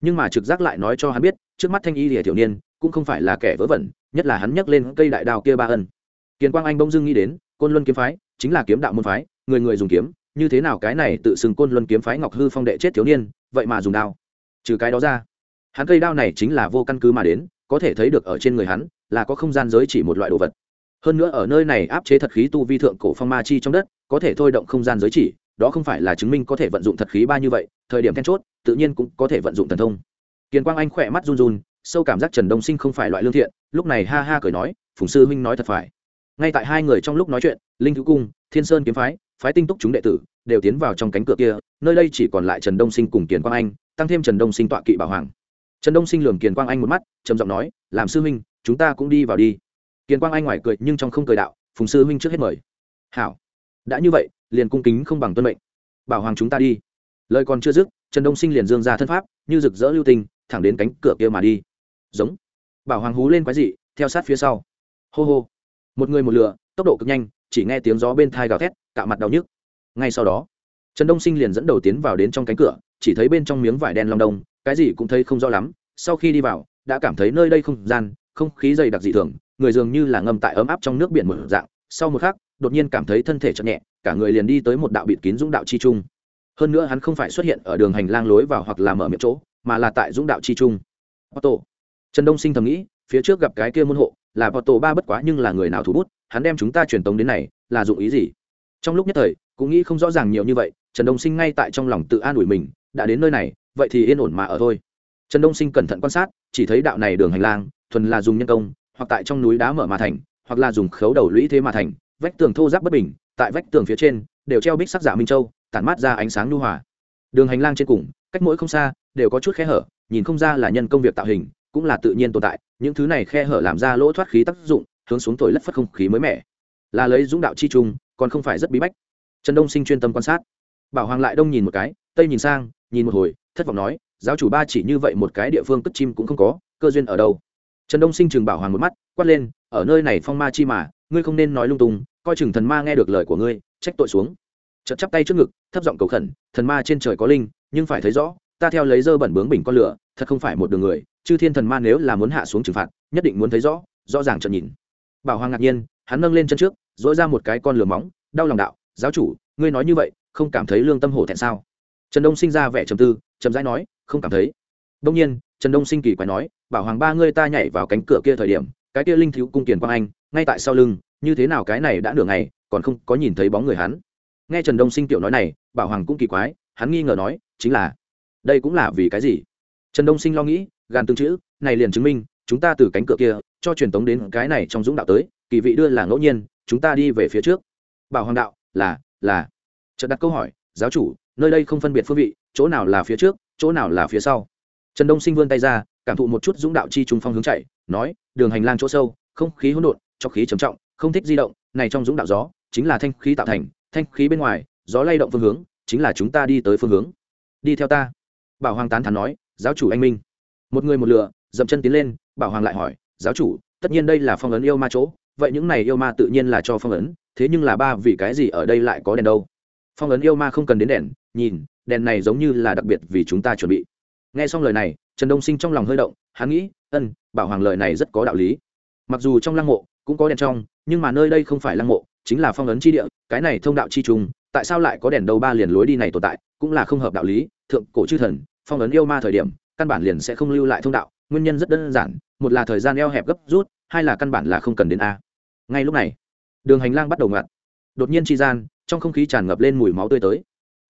Nhưng mà trực giác lại nói cho hắn biết, trước mắt thanh y lìa thiểu niên cũng không phải là kẻ vớ vẩn, nhất là hắn nhắc lên cây đại đao kia ba ân. Kiền quang anh bỗng dưng nghĩ đến, côn luân kiếm phái chính là kiếm đạo môn phái, người người dùng kiếm, như thế nào cái này tự xưng côn luân kiếm phái ngọc hư phong đệ chết thiếu niên, vậy mà dùng đao. Trừ cái đó ra, hắn cây đao này chính là vô căn cứ mà đến, có thể thấy được ở trên người hắn là có không gian giới chỉ một loại đồ vật. Hơn nữa ở nơi này áp chế thật khí tu vi thượng cổ phong ma chi trong đất, có thể thôi động không gian giới chỉ, đó không phải là chứng minh có thể vận dụng thật khí ba như vậy, thời điểm then chốt, tự nhiên cũng có thể vận dụng thần thông. Kiền quang anh khỏe mắt run run sâu cảm giác trần đông sinh không phải loại lương thiện lúc này ha ha cười nói phùng sư huynh nói thật phải. Ngay tại hai người trong lúc nói chuyện linh thứ cung thiên sơn kiếm phái phái tinh túc chúng đệ tử đều tiến vào trong cánh cửa kia nơi đây chỉ còn lại trần đông sinh cùng kiền quang anh tăng thêm trần đông sinh tọa kỵ bảo hoàng. Trần đông sinh lường kiền quang anh một mắt trầm giọng nói làm sư huynh chúng ta cũng đi vào đi. Kiền quang anh ngoài cười nhưng trong không cười đạo phùng sư huynh trước hết mời. Hảo. Đã như vậy liền cung kính không bằng tuân mệnh. Bảo hoàng chúng ta đi. Lời còn chưa dứt trần đông sinh liền dương ra thân pháp như rực rỡ lưu tình, thẳng đến cánh cửa kia mà đi giống. Bảo hoàng hú lên quái dị, theo sát phía sau. Hô hô. Một người một lửa, tốc độ cực nhanh, chỉ nghe tiếng gió bên thai gào thét cạo mặt đau nhức. Ngay sau đó, trần đông sinh liền dẫn đầu tiến vào đến trong cánh cửa, chỉ thấy bên trong miếng vải đen long đông, cái gì cũng thấy không rõ lắm. Sau khi đi vào, đã cảm thấy nơi đây không gian, không khí dày đặc dị thường, người dường như là ngâm tại ấm áp trong nước biển một dạng. Sau một khắc, đột nhiên cảm thấy thân thể chậm nhẹ, cả người liền đi tới một đạo bịt kín dũng đạo chi trung. Hơn nữa hắn không phải xuất hiện ở đường hành lang lối vào hoặc là mở miệng chỗ, mà là tại dũng đạo chi trung. Otto. Trần Đông Sinh thầm nghĩ, phía trước gặp cái kia môn hộ, là Otto ba bất quá nhưng là người nào thủ bút, hắn đem chúng ta truyền tống đến này, là dụng ý gì? Trong lúc nhất thời, cũng nghĩ không rõ ràng nhiều như vậy, Trần Đông Sinh ngay tại trong lòng tự an ủi mình, đã đến nơi này, vậy thì yên ổn mà ở thôi. Trần Đông Sinh cẩn thận quan sát, chỉ thấy đạo này đường hành lang, thuần là dùng nhân công, hoặc tại trong núi đá mở mà thành, hoặc là dùng khấu đầu lũy thế mà thành, vách tường thô ráp bất bình, tại vách tường phía trên đều treo bích sắc giả minh châu, tản mát ra ánh sáng nhu hòa. Đường hành lang trên cùng, cách mỗi không xa, đều có chút khe hở, nhìn không ra là nhân công việc tạo hình cũng là tự nhiên tồn tại, những thứ này khe hở làm ra lỗ thoát khí tác dụng, hướng xuống thổi lất phất không khí mới mẻ. Là lấy dũng đạo chi trung còn không phải rất bí bách. Trần đông sinh chuyên tâm quan sát. Bảo hoàng lại đông nhìn một cái, tây nhìn sang, nhìn một hồi, thất vọng nói, giáo chủ ba chỉ như vậy một cái địa phương cất chim cũng không có, cơ duyên ở đâu? Trần đông sinh chừng bảo hoàng một mắt, quát lên, ở nơi này phong ma chi mà, ngươi không nên nói lung tung, coi chừng thần ma nghe được lời của ngươi, trách tội xuống. Chật chắp tay trước ngực, thấp giọng cầu khẩn, thần ma trên trời có linh, nhưng phải thấy rõ, ta theo lấy dơ bẩn bướng bình con lửa, thật không phải một đường người chư thiên thần ma nếu là muốn hạ xuống trừng phạt, nhất định muốn thấy rõ rõ ràng trận nhìn. Bảo hoàng ngạc nhiên, hắn nâng lên chân trước, dỗi ra một cái con lửa móng, đau lòng đạo, giáo chủ, ngươi nói như vậy, không cảm thấy lương tâm hổ thẹn sao? Trần đông sinh ra vẻ trầm tư trầm rãi nói, không cảm thấy. Đông nhiên, trần đông sinh kỳ quái nói, bảo hoàng ba ngươi ta nhảy vào cánh cửa kia thời điểm, cái kia linh thiếu cung tiền quang anh, ngay tại sau lưng, như thế nào cái này đã nửa ngày, còn không có nhìn thấy bóng người hắn. Nghe trần đông sinh tiểu nói này, bảo hoàng cũng kỳ quái, hắn nghi ngờ nói, chính là, đây cũng là vì cái gì? Trần đông sinh lo nghĩ gàn tương chữ, này liền chứng minh, chúng ta từ cánh cửa kia, cho truyền tống đến cái này trong dũng đạo tới, kỳ vị đưa là ngẫu nhiên, chúng ta đi về phía trước. Bảo hoàng đạo, là là. Trận đặt câu hỏi, giáo chủ, nơi đây không phân biệt phương vị, chỗ nào là phía trước, chỗ nào là phía sau? Trần đông sinh vươn tay ra, cảm thụ một chút dũng đạo chi trung phong hướng chạy, nói, đường hành lang chỗ sâu, không khí hỗn độn, cho khí trầm trọng, không thích di động, này trong dũng đạo gió, chính là thanh khí tạo thành, thanh khí bên ngoài, gió lay động phương hướng, chính là chúng ta đi tới phương hướng. Đi theo ta. Bảo hoàng tán thán nói, giáo chủ anh minh một người một lửa dậm chân tiến lên, bảo hoàng lại hỏi, giáo chủ, tất nhiên đây là phong ấn yêu ma chỗ, vậy những này yêu ma tự nhiên là cho phong ấn, thế nhưng là ba vì cái gì ở đây lại có đèn đâu? Phong ấn yêu ma không cần đến đèn, nhìn, đèn này giống như là đặc biệt vì chúng ta chuẩn bị. Nghe xong lời này, trần đông sinh trong lòng hơi động, hắn nghĩ ân bảo hoàng lời này rất có đạo lý. Mặc dù trong lăng mộ cũng có đèn trong, nhưng mà nơi đây không phải lăng mộ, chính là phong ấn chi địa, cái này thông đạo chi trùng, tại sao lại có đèn đâu ba liền lối đi này tồn tại, cũng là không hợp đạo lý. Thượng cổ chư thần, phong ấn yêu ma thời điểm căn bản liền sẽ không lưu lại thông đạo, nguyên nhân rất đơn giản, một là thời gian eo hẹp gấp rút, hai là căn bản là không cần đến a. Ngay lúc này, đường hành lang bắt đầu ngặt. Đột nhiên tri gian, trong không khí tràn ngập lên mùi máu tươi tới.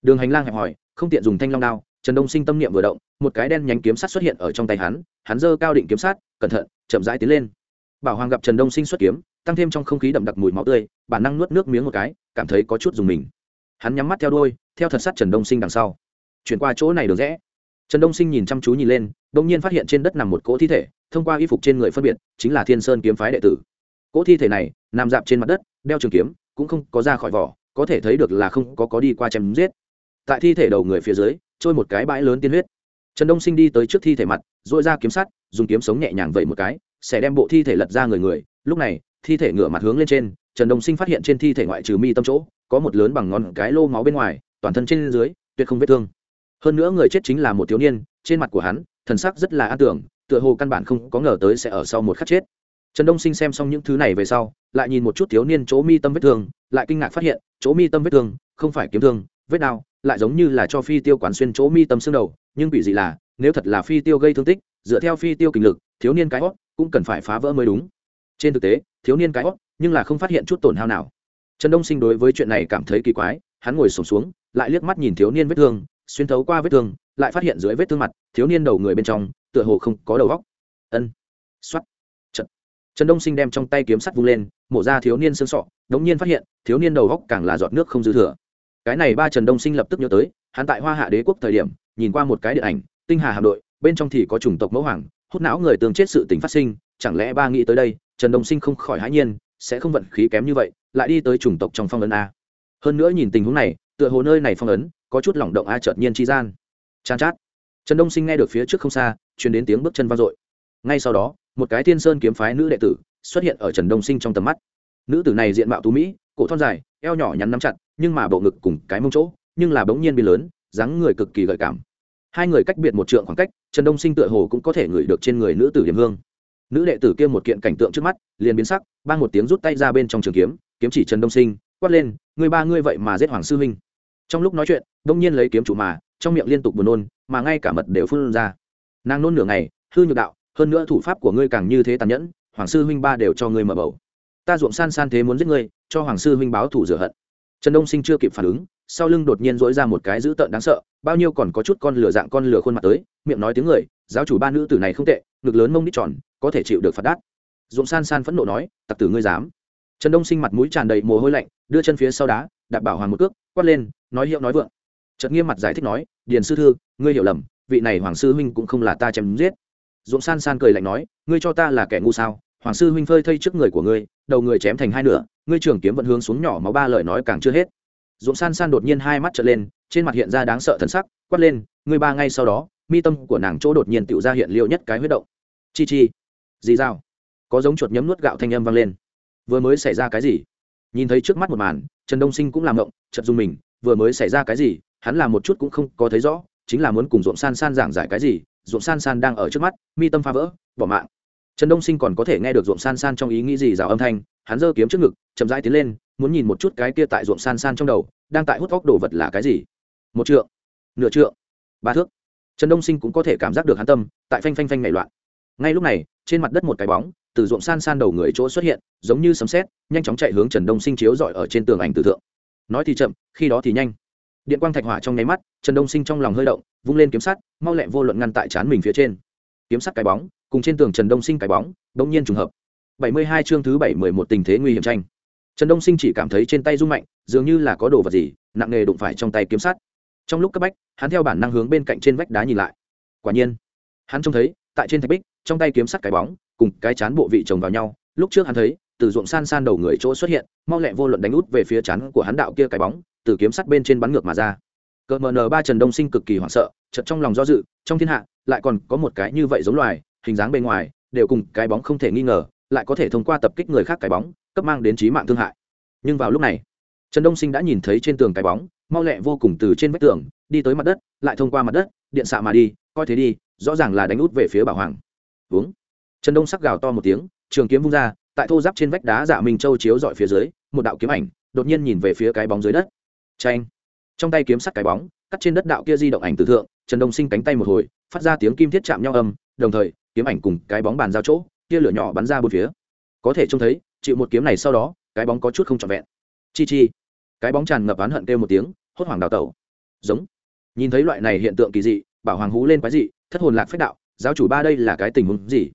Đường hành lang hẹp hòi không tiện dùng thanh long đao, trần đông sinh tâm niệm vừa động, một cái đen nhánh kiếm sắt xuất hiện ở trong tay hắn hắn giơ cao định kiếm sắt, cẩn thận, chậm rãi tiến lên. Bảo hoàng gặp trần đông sinh xuất kiếm, tăng thêm trong không khí đậm đặc mùi máu tươi, bản năng nuốt nước miếng một cái, cảm thấy có chút dùng mình. Hắn nhắm mắt theo đôi theo thật sắt trần đông sinh đằng sau. Chuyển qua chỗ này được rẽ trần đông sinh nhìn chăm chú nhìn lên đ ỗ n g nhiên phát hiện trên đất nằm một cỗ thi thể, thông qua y phục trên người phân biệt, chính là thiên sơn kiếm phái đệ tử. Cỗ thi thể này, nằm dạp trên mặt đất, đeo trường kiếm, cũng không có ra khỏi vỏ, có thể thấy được là không có có đi qua chém giết. Tại thi thể đầu người phía dưới, trôi một cái bãi lớn tiên huyết. Trần đông sinh đi tới trước thi thể mặt dội ra kiếm sắt, dùng kiếm sống nhẹ nhàng vẩy một cái, sẽ đem bộ thi thể lật ra người người. Lúc này, thi thể ngửa mặt hướng lên trên, trần đông sinh phát hiện trên thi thể ngoại trừ mi tâm chỗ, có một lớn bằng ngón cái lô máu bên ngoài, toàn thân trên dưới, tuyệt không vết thương hơn nữa người chết chính là một thiếu niên, trên mặt của hắn, thần sắc rất là an tưởng, tựa hồ căn bản không có ngờ tới sẽ ở sau một khắc chết. Trần đông sinh xem xong những thứ này về sau, lại nhìn một chút thiếu niên chỗ mi tâm vết thương, lại kinh ngạc phát hiện, chỗ mi tâm vết thương, không phải kiếm thương, vết đau, lại giống như là cho phi tiêu quán xuyên chỗ mi tâm xương đầu, nhưng bị gì là, nếu thật là phi tiêu gây thương tích, dựa theo phi tiêu kinh lực, thiếu niên cái hót cũng cần phải phá vỡ mới đúng. Trên thực tế, thiếu niên cái hót nhưng là không phát hiện chút tổn hao nào. Trần đông sinh đối với chuyện này cảm thấy kỳ quái, hắn ngồi sổm xuống, lại liếc mắt nhìn thiếu niên vết thương xuyên thấu qua vết thương, lại phát hiện dưới vết thương mặt, thiếu niên đầu người bên trong, tựa hồ không có đầu góc ân. Xuất trận trần đông sinh đem trong tay kiếm sắt vung lên, mổ ra thiếu niên xương sọ, đống nhiên phát hiện, thiếu niên đầu góc càng là giọt nước không dư thừa. Cái này ba trần đông sinh lập tức nhớ tới, hắn tại hoa hạ đế quốc thời điểm, nhìn qua một cái điện ảnh, tinh hà hạm đội, bên trong thì có chủng tộc mẫu hoàng, hút não người tường chết sự tình phát sinh, chẳng lẽ ba nghĩ tới đây, trần đông sinh không khỏi hãi nhiên, sẽ không vận khí kém như vậy, lại đi tới chủng tộc trong phong ấn a. Hơn nữa nhìn tình huống này, tựa hồ nơi này phong ấn có chút lỏng động a chợt nhiên chi gian. Chan chát. Trần đông sinh nghe được phía trước không xa chuyển đến tiếng bước chân vang dội. Ngay sau đó, một cái thiên sơn kiếm phái nữ đệ tử xuất hiện ở trần đông sinh trong tầm mắt. Nữ tử này diện mạo tú mỹ, cổ thon dài, eo nhỏ nhắn nắm chặt, nhưng mà bộ ngực cùng cái mông chỗ, nhưng là bỗng nhiên bị lớn, dáng người cực kỳ gợi cảm. Hai người cách biệt một trượng khoảng cách, trần đông sinh tựa hồ cũng có thể ngửi được trên người nữ tử điểm hương. Nữ đệ tử kia một kiện cảnh tượng trước mắt, liền biến sắc ban một tiếng rút tay ra bên trong trường kiếm kiếm chỉ trần đông sinh, quát lên, người ba ngươi vậy mà giết hoàng sư huynh trong lúc nói chuyện, đông nhiên lấy kiếm chủ mà, trong miệng liên tục buồn nôn, mà ngay cả mật đều phun ra. Nàng nôn nửa ngày, hư nhược đạo, hơn nữa thủ pháp của ngươi càng như thế tàn nhẫn, hoàng sư huynh ba đều cho ngươi mở bầu. Ta ruộng san san thế muốn giết ngươi, cho hoàng sư huynh báo thủ rửa hận. Trần đông sinh chưa kịp phản ứng, sau lưng đột nhiên dỗi ra một cái dữ tợn đáng sợ, bao nhiêu còn có chút con lửa dạng con lửa khuôn mặt tới, miệng nói tiếng người, giáo chủ ba nữ tử này không tệ, ngực lớn mông đít tròn, có thể chịu được phạt đát. Ruộng san san phẫn nộ nói, tặc tử ngươi dám. Trần đông sinh mặt mũi tràn đầy mồ hôi lạnh, đưa chân phía sau đá đạp bảo hoàng một cước, quát lên, nói hiệu nói vượng. Chợt nghiêm mặt giải thích nói, điền sư thư, ngươi hiểu lầm, vị này hoàng sư huynh cũng không là ta chém giết. Dũng san san cười lạnh nói, ngươi cho ta là kẻ ngu sao? Hoàng sư huynh phơi thây trước người của ngươi, đầu người chém thành hai nửa, ngươi trường kiếm vẫn hướng xuống nhỏ máu ba lời nói càng chưa hết. Dũng san san đột nhiên hai mắt trở lên, trên mặt hiện ra đáng sợ thần sắc, quát lên, ngươi ba ngay sau đó, mi tâm của nàng chỗ đột nhiên tự ra hiện liệu nhất cái huyết động. Chi chi. Gì dao có giống chuột nhấm nuốt gạo thanh âm vang lên. Vừa mới xảy ra cái gì? Nhìn thấy trước mắt một màn, trần đông sinh cũng làm động chật dung mình, vừa mới xảy ra cái gì, hắn làm một chút cũng không có thấy rõ, chính là muốn cùng ruộng san san giảng giải cái gì, ruộng san san đang ở trước mắt, mi tâm phá vỡ, bỏ mạng. Trần đông sinh còn có thể nghe được ruộng san san trong ý nghĩ gì rào âm thanh, hắn giơ kiếm trước ngực, chậm rãi tiến lên, muốn nhìn một chút cái kia tại ruộng san san trong đầu, đang tại hút góc đồ vật là cái gì. Một trượng, nửa trượng, ba thước. Trần đông sinh cũng có thể cảm giác được hắn tâm, tại phanh phanh phanh nảy loạn ngay lúc này, trên mặt đất một cái bóng, từ ruộng san san đầu người chỗ xuất hiện, giống như sấm sét, nhanh chóng chạy hướng trần đông sinh chiếu dọi ở trên tường ảnh tử thượng. Nói thì chậm, khi đó thì nhanh. Điện quang thạch hỏa trong nháy mắt, trần đông sinh trong lòng hơi động, vung lên kiếm sắt, mau lẹ vô luận ngăn tại chán mình phía trên. Kiếm sắt cái bóng, cùng trên tường trần đông sinh cái bóng đông nhiên trùng hợp. Bảy mươi hai chương thứ bảy mười một tình thế nguy hiểm tranh. Trần đông sinh chỉ cảm thấy trên tay rung mạnh, dường như là có đồ vật gì, nặng nề đụng phải trong tay kiếm sắt. Trong lúc cấp bách, hắn theo bản năng hướng bên cạnh trên vách đá nhìn lại. Quả nhiên, hắn trông thấy, tại trên thạch bích trong tay kiếm sắt cái bóng, cùng cái chán bộ vị chồng vào nhau, lúc trước hắn thấy, từ ruộng san san đầu người chỗ xuất hiện, mau lẹ vô luận đánh út về phía chán của hắn đạo kia cái bóng, từ kiếm sắt bên trên bắn ngược mà ra. Cờ mờ n ba trần đông sinh cực kỳ hoảng sợ chật trong lòng do dự, trong thiên hạ, lại còn có một cái như vậy giống loài, hình dáng bên ngoài, đều cùng cái bóng không thể nghi ngờ, lại có thể thông qua tập kích người khác cái bóng, cấp mang đến trí mạng thương hại. Nhưng vào lúc này, trần đông sinh đã nhìn thấy trên tường cái bóng, mau lẹ vô cùng từ trên vách tường, đi tới mặt đất, lại thông qua mặt đất, điện xạ mà đi, coi thế đi, rõ ràng là đánh út về phía bảo hoàng uống. Trần đông sắc gào to một tiếng, trường kiếm vung ra, tại thô giáp trên vách đá giả minh châu chiếu dọi phía dưới, một đạo kiếm ảnh, đột nhiên nhìn về phía cái bóng dưới đất. Tranh trong tay kiếm sắt cái bóng, cắt trên đất đạo kia di động ảnh từ thượng, trần đông sinh cánh tay một hồi, phát ra tiếng kim thiết chạm nhau âm, đồng thời, kiếm ảnh cùng cái bóng bàn giao chỗ kia lửa nhỏ bắn ra bốn phía. Có thể trông thấy, chịu một kiếm này sau đó, cái bóng có chút không trọn vẹn. Chi chi. Cái bóng tràn ngập oán hận kêu một tiếng, hốt hoảng đào tẩu. Giống. Nhìn thấy loại này hiện tượng kỳ dị, bảo hoàng hú lên quái dị, thất hồn lạc phách đạo giáo chủ ba đây là cái tình huống gì?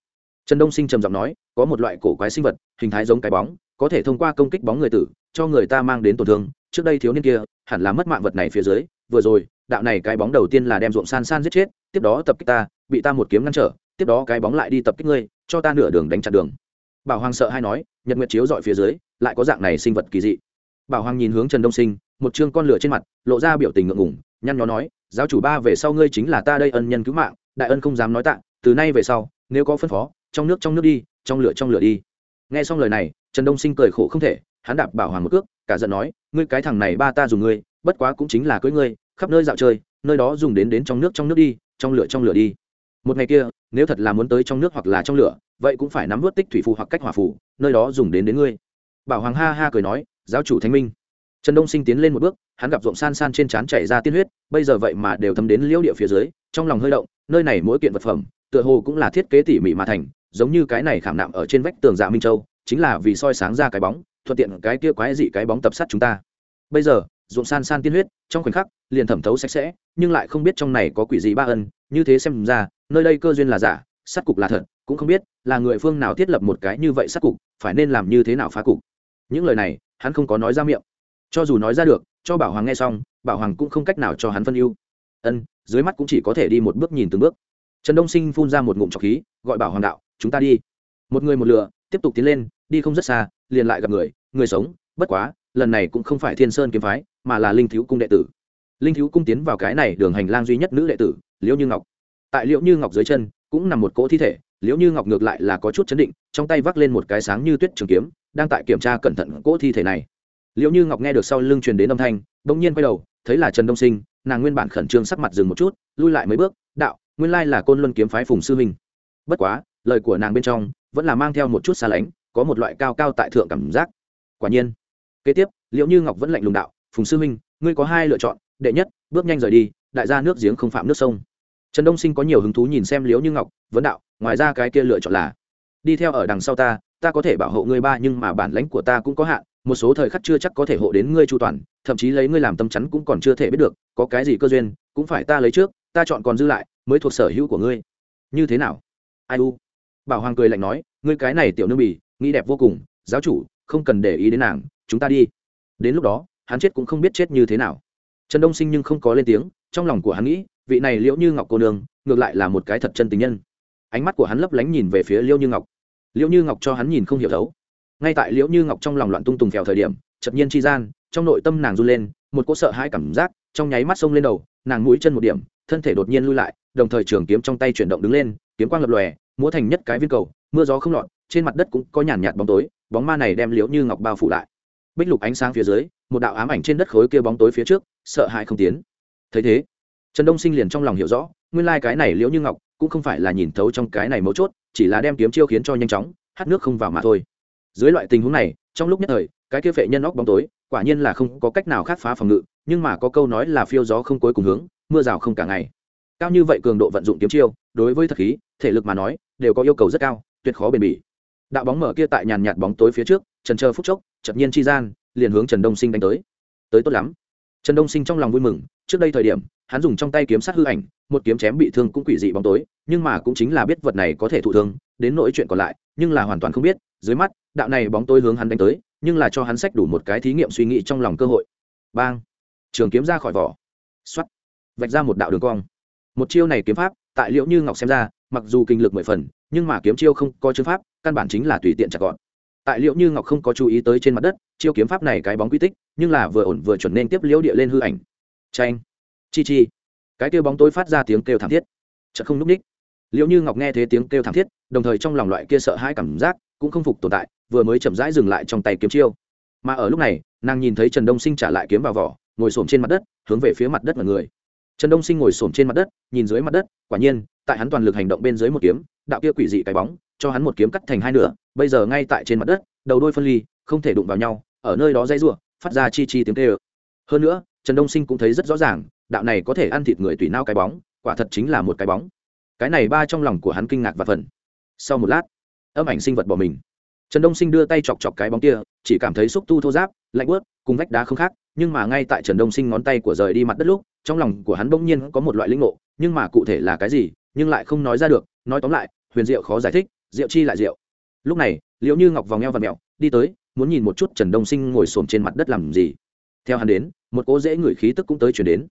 Trần đông sinh trầm giọng nói, có một loại cổ quái sinh vật, hình thái giống cái bóng, có thể thông qua công kích bóng người tử, cho người ta mang đến tổn thương. Trước đây thiếu niên kia, hẳn là mất mạng vật này phía dưới, vừa rồi, đạo này cái bóng đầu tiên là đem ruộng san san giết chết, tiếp đó tập kích ta, bị ta một kiếm ngăn trở, tiếp đó cái bóng lại đi tập kích ngươi, cho ta nửa đường đánh chặn đường. Bảo hoàng sợ hay nói, nhật nguyệt chiếu dọi phía dưới, lại có dạng này sinh vật kỳ dị. Bảo hoàng nhìn hướng trần đông sinh, một chương con lửa trên mặt, lộ ra biểu tình ngượng ngùng, nhăn nhó nói, giáo chủ ba về sau ngươi chính là ta đây ân nhân cứu mạng đại ân không dám nói tạ, từ nay về sau, nếu có phân phó, trong nước trong nước đi, trong lửa trong lửa đi. Nghe xong lời này, trần đông sinh cười khổ không thể, hắn đạp bảo hoàng một cước, cả giận nói, ngươi cái thằng này ba ta dùng ngươi, bất quá cũng chính là cưới ngươi, khắp nơi dạo chơi, nơi đó dùng đến đến trong nước trong nước đi, trong lửa trong lửa đi. Một ngày kia, nếu thật là muốn tới trong nước hoặc là trong lửa, vậy cũng phải nắm vớt tích thủy phù hoặc cách hỏa phù, nơi đó dùng đến đến ngươi. Bảo hoàng ha ha cười nói, giáo chủ thanh minh. Trần đông sinh tiến lên một bước, hắn gặp ruộng san san trên trán chảy ra tiên huyết, bây giờ vậy mà đều thấm đến liễu địa phía dưới, trong lòng hơi động nơi này mỗi kiện vật phẩm, tựa hồ cũng là thiết kế tỉ mỉ mà thành, giống như cái này khảm nạm ở trên vách tường dạ minh châu, chính là vì soi sáng ra cái bóng, thuận tiện cái kia quái dị cái bóng tập sát chúng ta. Bây giờ, ruộng san san tiên huyết, trong khoảnh khắc, liền thẩm thấu sạch sẽ, nhưng lại không biết trong này có quỷ gì ba ân, như thế xem ra, nơi đây cơ duyên là giả, sát cục là thật, cũng không biết là người phương nào thiết lập một cái như vậy sát cục, phải nên làm như thế nào phá cục. Những lời này, hắn không có nói ra miệng. Cho dù nói ra được, cho bảo hoàng nghe xong, bảo hoàng cũng không cách nào cho hắn phân ưu. Ân dưới mắt cũng chỉ có thể đi một bước nhìn từng bước. Trần đông sinh phun ra một ngụm trọc khí, gọi bảo hoàng đạo, chúng ta đi. Một người một lửa, tiếp tục tiến lên, đi không rất xa, liền lại gặp người người sống, bất quá, lần này cũng không phải thiên sơn kiếm phái, mà là linh thiếu cung đệ tử. Linh thiếu cung tiến vào cái này đường hành lang duy nhất nữ đệ tử, liễu như ngọc. Tại liễu như ngọc dưới chân, cũng nằm một cỗ thi thể, liễu như ngọc ngược lại là có chút chấn định, trong tay vác lên một cái sáng như tuyết trường kiếm, đang tại kiểm tra cẩn thận cỗ thi thể này. Liễu như ngọc nghe được sau lưng truyền đến âm thanh, bỗng nhiên quay đầu, thấy là trần đông sinh nàng nguyên bản khẩn trương sắc mặt dừng một chút lui lại mấy bước đạo nguyên lai là côn luân kiếm phái phùng sư huynh. bất quá lời của nàng bên trong vẫn là mang theo một chút xa lánh có một loại cao cao tại thượng cảm giác quả nhiên kế tiếp liệu như ngọc vẫn lạnh lùng đạo phùng sư huynh, ngươi có hai lựa chọn đệ nhất bước nhanh rời đi đại gia nước giếng không phạm nước sông trần đông sinh có nhiều hứng thú nhìn xem liễu như ngọc vấn đạo ngoài ra cái kia lựa chọn là đi theo ở đằng sau ta ta có thể bảo hộ ngươi ba nhưng mà bản lãnh của ta cũng có hạn một số thời khắc chưa chắc có thể hộ đến ngươi chu toàn, thậm chí lấy ngươi làm tâm chắn cũng còn chưa thể biết được, có cái gì cơ duyên, cũng phải ta lấy trước, ta chọn còn dư lại, mới thuộc sở hữu của ngươi. Như thế nào? Ai u? Bảo hoàng cười lạnh nói, ngươi cái này tiểu nương bì, nghĩ đẹp vô cùng, giáo chủ, không cần để ý đến nàng, chúng ta đi. Đến lúc đó, hắn chết cũng không biết chết như thế nào. Trần đông sinh nhưng không có lên tiếng, trong lòng của hắn nghĩ, vị này liễu như ngọc cô nương, ngược lại là một cái thật chân tình nhân. Ánh mắt của hắn lấp lánh nhìn về phía liễu như ngọc. Liễu như ngọc cho hắn nhìn không hiểu thấu ngay tại liễu như ngọc trong lòng loạn tung tùng phèo thời điểm chật nhiên chi gian, trong nội tâm nàng run lên, một cỗ sợ hãi cảm giác trong nháy mắt xông lên đầu, nàng mũi chân một điểm, thân thể đột nhiên lui lại, đồng thời trường kiếm trong tay chuyển động đứng lên, kiếm quang lập lòe, múa thành nhất cái viên cầu, mưa gió không lọt, trên mặt đất cũng có nhàn nhạt bóng tối, bóng ma này đem liễu như ngọc bao phủ lại. Bích lục ánh sáng phía dưới, một đạo ám ảnh trên đất khối kia bóng tối phía trước, sợ hãi không tiến. Thấy thế, trần đông sinh liền trong lòng hiểu rõ, nguyên lai、like、cái này liễu như ngọc cũng không phải là nhìn thấu trong cái này mấu chốt, chỉ là đem kiếm chiêu khiến cho nhanh chóng hát nước không vào mà thôi dưới loại tình huống này, trong lúc nhất thời, cái kia phệ nhân óc bóng tối, quả nhiên là không có cách nào khác phá phòng ngự, nhưng mà có câu nói là phiêu gió không cuối cùng hướng, mưa rào không cả ngày. Cao như vậy cường độ vận dụng kiếm chiêu, đối với thật khí, thể lực mà nói, đều có yêu cầu rất cao, tuyệt khó bền bỉ. Đạo bóng mở kia tại nhàn nhạt bóng tối phía trước, trần chờ phút chốc, chợt nhiên chi gian, liền hướng trần đông sinh đánh tới. Tới tốt lắm. Trần đông sinh trong lòng vui mừng, trước đây thời điểm, hắn dùng trong tay kiếm sát hư ảnh, một kiếm chém bị thương cũng quỷ dị bóng tối, nhưng mà cũng chính là biết vật này có thể thụ thương, đến nỗi chuyện còn lại, nhưng là hoàn toàn không biết dưới mắt, đạo này bóng tối hướng hắn đánh tới, nhưng là cho hắn sách đủ một cái thí nghiệm suy nghĩ trong lòng cơ hội. Bang! Trường kiếm ra khỏi vỏ. Xoắt vạch ra một đạo đường cong. Một chiêu này kiếm pháp, tại liệu như ngọc xem ra, mặc dù kinh lực mười phần, nhưng mà kiếm chiêu không có chữ pháp, căn bản chính là tùy tiện chặt gọn. Tại liệu như ngọc không có chú ý tới trên mặt đất, chiêu kiếm pháp này cái bóng quy tích, nhưng là vừa ổn vừa chuẩn nên tiếp liễu địa lên hư ảnh. Tranh chi chi! Cái kêu bóng tối phát ra tiếng kêu thảm thiết. Chợt không núp ních. Liệu như ngọc nghe thấy tiếng kêu thảm thiết, đồng thời trong lòng loại kia sợ hãi cảm giác cũng không phục tồn tại, vừa mới chậm rãi dừng lại trong tay kiếm chiêu. Mà ở lúc này, nàng nhìn thấy trần đông sinh trả lại kiếm vào vỏ, ngồi xổm trên mặt đất, hướng về phía mặt đất mọi người. Trần đông sinh ngồi xổm trên mặt đất, nhìn dưới mặt đất, quả nhiên, tại hắn toàn lực hành động bên dưới một kiếm, đạo kia quỷ dị cái bóng, cho hắn một kiếm cắt thành hai nửa, bây giờ ngay tại trên mặt đất, đầu đôi phân ly, không thể đụng vào nhau, ở nơi đó dây rủa, phát ra chi chi tiếng kêu. Hơn nữa, trần đông sinh cũng thấy rất rõ ràng, đạo này có thể ăn thịt người tùy nao cái bóng, quả thật chính là một cái bóng. Cái này ba trong lòng của hắn kinh ngạc và phần sau một lát âm ảnh sinh vật bỏ mình. Trần đông sinh đưa tay chọc chọc cái bóng kia, chỉ cảm thấy xúc tu thô giáp, lạnh bớt cùng vách đá không khác, nhưng mà ngay tại trần đông sinh ngón tay của rời đi mặt đất lúc, trong lòng của hắn bỗng nhiên có một loại linh ngộ, nhưng mà cụ thể là cái gì, nhưng lại không nói ra được, nói tóm lại, huyền diệu khó giải thích, diệu chi lại diệu. Lúc này liệu như ngọc vòng eo và mẹo, đi tới, muốn nhìn một chút trần đông sinh ngồi xổm trên mặt đất làm gì. Theo hắn đến, một cỗ dễ ngửi khí tức cũng tới chuyển đến.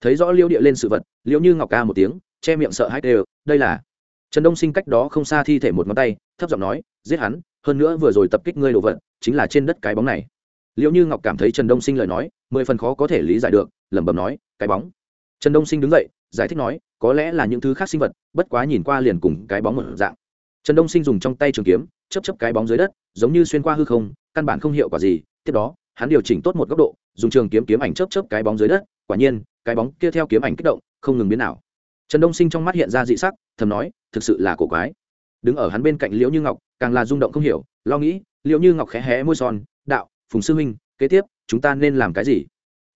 Thấy rõ liêu địa lên sự vật liệu như ngọc ca một tiếng, che miệng sợ hãi đều, đây là trần đông sinh cách đó không xa thi thể một ngón tay, thấp giọng nói, giết hắn, hơn nữa vừa rồi tập kích ngươi đồ vật, chính là trên đất cái bóng này. Liệu như ngọc cảm thấy trần đông sinh lời nói, mười phần khó có thể lý giải được, lẩm bẩm nói, cái bóng. Trần đông sinh đứng dậy, giải thích nói, có lẽ là những thứ khác sinh vật, bất quá nhìn qua liền cùng cái bóng một dạng. Trần đông sinh dùng trong tay trường kiếm chấp chấp cái bóng dưới đất, giống như xuyên qua hư không, căn bản không hiệu quả gì, tiếp đó, hắn điều chỉnh tốt một góc độ, dùng trường kiếm kiếm ảnh chớp chớp cái bóng dưới đất, quả nhiên, cái bóng kia theo kiếm ảnh kích động, không ngừng biến nào trần đông sinh trong mắt hiện ra dị sắc, thầm nói, thực sự là cổ quái. Đứng ở hắn bên cạnh liễu như ngọc, càng là rung động không hiểu, lo nghĩ, liễu như ngọc khẽ hé môi son, đạo, phùng sư huynh, kế tiếp, chúng ta nên làm cái gì?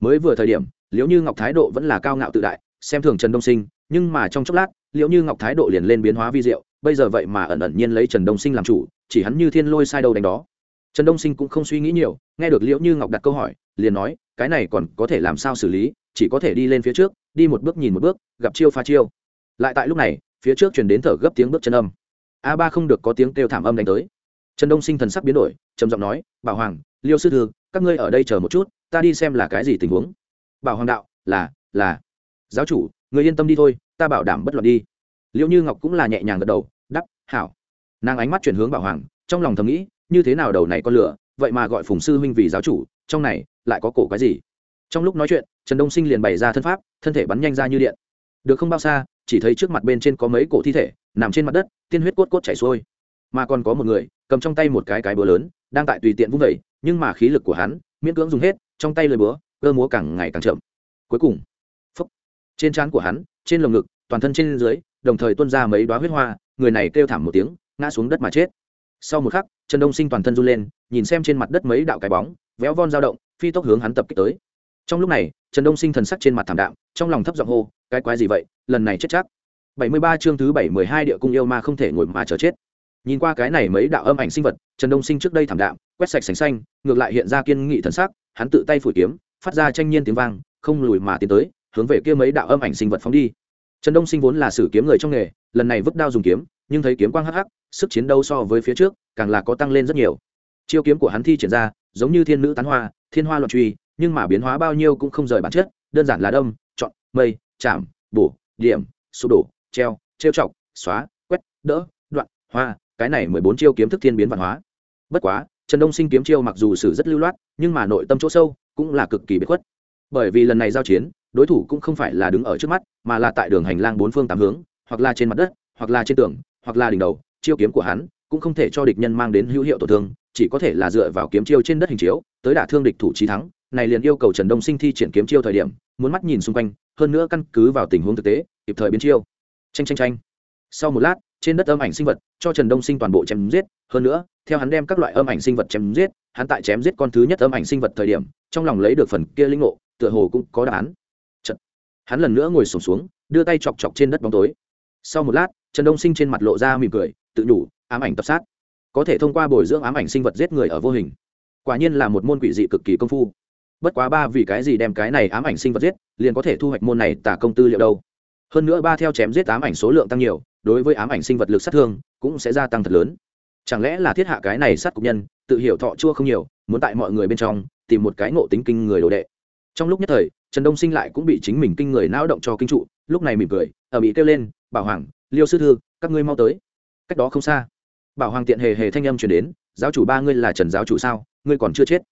Mới vừa thời điểm, liễu như ngọc thái độ vẫn là cao ngạo tự đại, xem thường trần đông sinh, nhưng mà trong chốc lát, liễu như ngọc thái độ liền lên biến hóa vi diệu, bây giờ vậy mà ẩn ẩn nhiên lấy trần đông sinh làm chủ, chỉ hắn như thiên lôi sai đầu đánh đó. Trần đông sinh cũng không suy nghĩ nhiều, nghe được liễu như ngọc đặt câu hỏi, liền nói, cái này còn có thể làm sao xử lý, chỉ có thể đi lên phía trước đi một bước nhìn một bước, gặp chiêu pha chiêu. Lại tại lúc này, phía trước chuyển đến thở gấp tiếng bước chân âm. A ba không được có tiếng kêu thảm âm đánh tới. Trần đông sinh thần sắc biến đổi, trầm giọng nói, bảo hoàng, liêu sư thư, các ngươi ở đây chờ một chút, ta đi xem là cái gì tình huống. Bảo hoàng đạo, là là. Giáo chủ người yên tâm đi thôi, ta bảo đảm bất luận đi. Liệu như ngọc cũng là nhẹ nhàng gật đầu đắp hảo. Nàng ánh mắt chuyển hướng bảo hoàng, trong lòng thầm nghĩ, như thế nào đầu này con lửa, vậy mà gọi phùng sư huynh vì giáo chủ, trong này lại có cổ cái gì? Trong lúc nói chuyện trần đông sinh liền bày ra thân pháp thân thể bắn nhanh ra như điện. Được không bao xa chỉ thấy trước mặt bên trên có mấy cổ thi thể nằm trên mặt đất tiên huyết cốt cốt chảy xuôi. Mà còn có một người cầm trong tay một cái cái búa lớn đang tại tùy tiện vung vẩy nhưng mà khí lực của hắn miễn cưỡng dùng hết trong tay lời búa cơ múa càng ngày càng chậm. Cuối cùng phúc, trên trán của hắn trên lồng ngực toàn thân trên dưới đồng thời tuôn ra mấy đoá huyết hoa người này kêu thảm một tiếng ngã xuống đất mà chết. Sau một khắc trần đông sinh toàn thân run lên nhìn xem trên mặt đất mấy đạo cái bóng véo von dao động phi tốc hướng hắn tập kích tới trong lúc này, trần đông sinh thần sắc trên mặt thảm đạm, trong lòng thấp giọng hô, cái quái gì vậy? Lần này chết chắc. Bảy mươi ba chương thứ bảy mười hai địa cung yêu ma không thể ngồi mà chờ chết. Nhìn qua cái này mấy đạo âm ảnh sinh vật, trần đông sinh trước đây thảm đạm, quét sạch sành xanh, ngược lại hiện ra kiên nghị thần sắc, hắn tự tay phủi kiếm, phát ra tranh nhiên tiếng vang, không lùi mà tiến tới, hướng về kia mấy đạo âm ảnh sinh vật phóng đi. Trần đông sinh vốn là sử kiếm người trong nghề, lần này vứt đao dùng kiếm, nhưng thấy kiếm quang hắc hắc, sức chiến đấu so với phía trước, càng là có tăng lên rất nhiều. Chiêu kiếm của hắn thi triển ra, giống như thiên nữ tán hoa, thiên hoa loạn truy nhưng mà biến hóa bao nhiêu cũng không rời bản chất, đơn giản là đâm, chọn, mây, chạm, bổ, điểm, sụp đổ, treo, trêu chọc, xóa, quét, đỡ, đoạn, hoa, cái này mười bốn chiêu kiếm thức thiên biến văn hóa. Bất quá, trần đông sinh kiếm chiêu mặc dù sử rất lưu loát, nhưng mà nội tâm chỗ sâu cũng là cực kỳ bất khuất. Bởi vì lần này giao chiến, đối thủ cũng không phải là đứng ở trước mắt, mà là tại đường hành lang bốn phương tám hướng, hoặc là trên mặt đất, hoặc là trên tường, hoặc là đỉnh đầu, chiêu kiếm của hắn cũng không thể cho địch nhân mang đến hữu hiệu tổn thương, chỉ có thể là dựa vào kiếm chiêu trên đất hình chiếu, tới đả thương địch thủ trí thắng này liền yêu cầu trần đông sinh thi triển kiếm chiêu thời điểm muốn mắt nhìn xung quanh hơn nữa căn cứ vào tình huống thực tế kịp thời biến chiêu. Tranh tranh tranh sau một lát trên đất âm ảnh sinh vật cho trần đông sinh toàn bộ chém giết hơn nữa theo hắn đem các loại âm ảnh sinh vật chém giết hắn tại chém giết con thứ nhất âm ảnh sinh vật thời điểm trong lòng lấy được phần kia linh ngộ tựa hồ cũng có đáp án. Chật. hắn lần nữa ngồi sổm xuống, xuống đưa tay chọc chọc trên đất bóng tối. Sau một lát trần đông sinh trên mặt lộ ra mỉm cười tự nhủ ám ảnh tập sát. Có thể thông qua bồi dưỡng ám ảnh sinh vật giết người ở vô hình. Quả nhiên là một môn quỷ dị cực kỳ công phu bất quá ba vì cái gì đem cái này ám ảnh sinh vật giết, liền có thể thu hoạch môn này tả công tư liệu đâu? Hơn nữa ba theo chém giết ám ảnh số lượng tăng nhiều, đối với ám ảnh sinh vật lực sát thương cũng sẽ gia tăng thật lớn. Chẳng lẽ là thiết hạ cái này sát cục nhân, tự hiểu thọ chua không nhiều, muốn tại mọi người bên trong tìm một cái ngộ tính kinh người đồ đệ. Trong lúc nhất thời, trần đông sinh lại cũng bị chính mình kinh người não động cho kinh trụ, lúc này mỉm cười ở bị kêu lên, bảo hoàng, liêu sư thư, các ngươi mau tới. Cách đó không xa, bảo hoàng tiện hề hề thanh âm chuyển đến, giáo chủ ba ngươi là trần giáo chủ sao? Ngươi còn chưa chết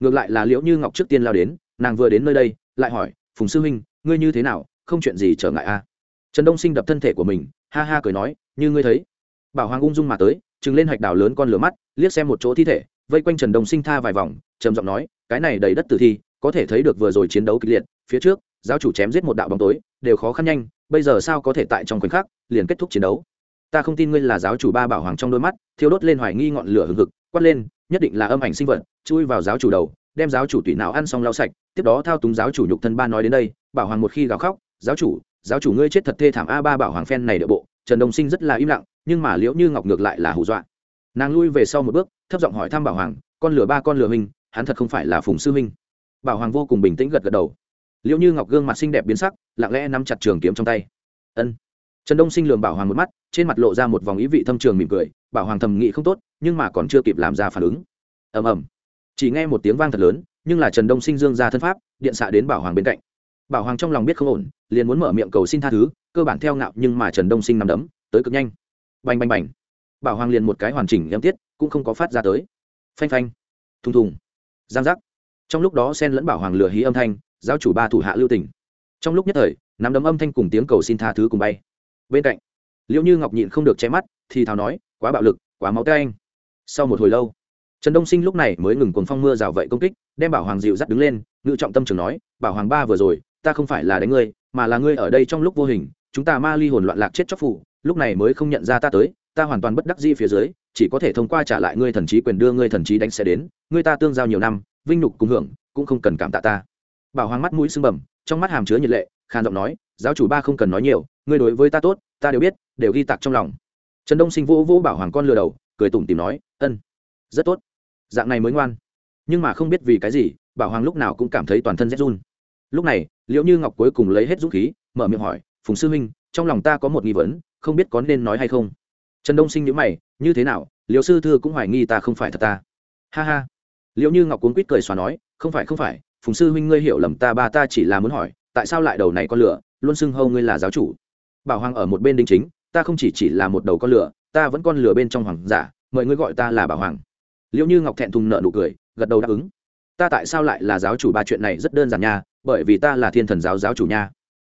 ngược lại là liễu như ngọc trước tiên lao đến, nàng vừa đến nơi đây, lại hỏi, phùng sư huynh, ngươi như thế nào? Không chuyện gì trở ngại a à? trần đông sinh đập thân thể của mình, ha ha cười nói, như ngươi thấy. Bảo hoàng ung dung mà tới chừng lên hạch đào lớn con lửa mắt, liếc xem một chỗ thi thể, vây quanh trần đông sinh tha vài vòng, trầm giọng nói, cái này đầy đất tử thi, có thể thấy được vừa rồi chiến đấu kịch liệt, phía trước, giáo chủ chém giết một đạo bóng tối, đều khó khăn nhanh, bây giờ sao có thể tại trong khoảnh khắc, liền kết thúc chiến đấu? Ta không tin ngươi là giáo chủ ba bảo hoàng trong đôi mắt, thiêu đốt lên hoài nghi ngọn lửa hừng hực, quát lên nhất định là âm ảnh sinh vật, chui vào giáo chủ đầu, đem giáo chủ tùy não ăn xong lau sạch, tiếp đó thao túng giáo chủ nhục thân ba nói đến đây, bảo hoàng một khi gào khóc, giáo chủ giáo chủ ngươi chết thật thê thảm a ba bảo hoàng phen này đợi bộ, trần đông sinh rất là im lặng, nhưng mà liễu như ngọc ngược lại là hù dọa. Nàng lui về sau một bước, thấp giọng hỏi thăm bảo hoàng, con lửa ba con lửa mình hắn thật không phải là phùng sư minh bảo hoàng vô cùng bình tĩnh gật gật đầu. Liễu như ngọc gương mặt xinh đẹp biến sắc, lặng lẽ nắm chặt trường kiếm trong tay. Ân. Trần đông sinh lường bảo hoàng một mắt, trên mặt lộ ra một vòng ý vị thâm trường mỉm cười, bảo hoàng thầm nghĩ không tốt nhưng mà còn chưa kịp làm ra phản ứng. Ầm ầm. Chỉ nghe một tiếng vang thật lớn, nhưng là trần đông sinh dương ra thân pháp, điện xạ đến bảo hoàng bên cạnh. Bảo hoàng trong lòng biết không ổn, liền muốn mở miệng cầu xin tha thứ, cơ bản theo ngạo nhưng mà trần đông sinh nằm đấm, tới cực nhanh. Bành bành bành. Bảo hoàng liền một cái hoàn chỉnh em tiết, cũng không có phát ra tới. Phanh phanh. Thùng thùng. Giang giác. Trong lúc đó sen lẫn bảo hoàng lửa hí âm thanh, giáo chủ ba thủ hạ lưu tỉnh trong lúc nhất thời, nắm đấm âm thanh cùng tiếng cầu xin tha thứ cùng bay. Bên cạnh liệu như ngọc nhịn không được che mắt, thì thào nói, quá bạo lực, quá máu tay anh sau một hồi lâu, trần đông sinh lúc này mới ngừng cuồng phong mưa rào vậy công kích, đem bảo hoàng dịu dắt đứng lên, ngự trọng tâm trường nói, bảo hoàng ba vừa rồi, ta không phải là đánh ngươi, mà là ngươi ở đây trong lúc vô hình, chúng ta ma ly hồn loạn lạc chết chóc phủ lúc này mới không nhận ra ta tới, ta hoàn toàn bất đắc di phía dưới, chỉ có thể thông qua trả lại ngươi thần trí quyền đưa ngươi thần trí đánh xe đến, ngươi ta tương giao nhiều năm, vinh nhục cùng hưởng, cũng không cần cảm tạ ta. Bảo hoàng mắt mũi sưng bẩm trong mắt hàm chứa nhiệt lệ, khàn giọng nói, giáo chủ ba không cần nói nhiều, ngươi đối với ta tốt, ta đều biết, đều ghi tạc trong lòng. Trần đông sinh vỗ vỗ bảo hoàng con lừa đầu, cười tủm tìm nói ân, rất tốt, dạng này mới ngoan. Nhưng mà không biết vì cái gì, bảo hoàng lúc nào cũng cảm thấy toàn thân rét run. Lúc này liệu như ngọc cuối cùng lấy hết dũng khí, mở miệng hỏi, phùng sư huynh, trong lòng ta có một nghi vấn, không biết có nên nói hay không? Trần đông sinh nhữ mày, như thế nào liệu sư thư cũng hoài nghi ta không phải thật ta. Ha ha. Liệu như ngọc cuốn quýt cười xóa nói, không phải không phải, phùng sư huynh ngươi hiểu lầm ta, ba ta chỉ là muốn hỏi, tại sao lại đầu này con lửa, luôn xưng hâu ngươi là giáo chủ? Bảo hoàng ở một bên đính chính, ta không chỉ chỉ là một đầu con lửa, ta vẫn con lửa bên trong hoàng giả mời ngươi gọi ta là bảo hoàng liệu như ngọc thẹn thùng nợ nụ cười gật đầu đáp ứng ta tại sao lại là giáo chủ ba chuyện này rất đơn giản nha bởi vì ta là thiên thần giáo giáo chủ nha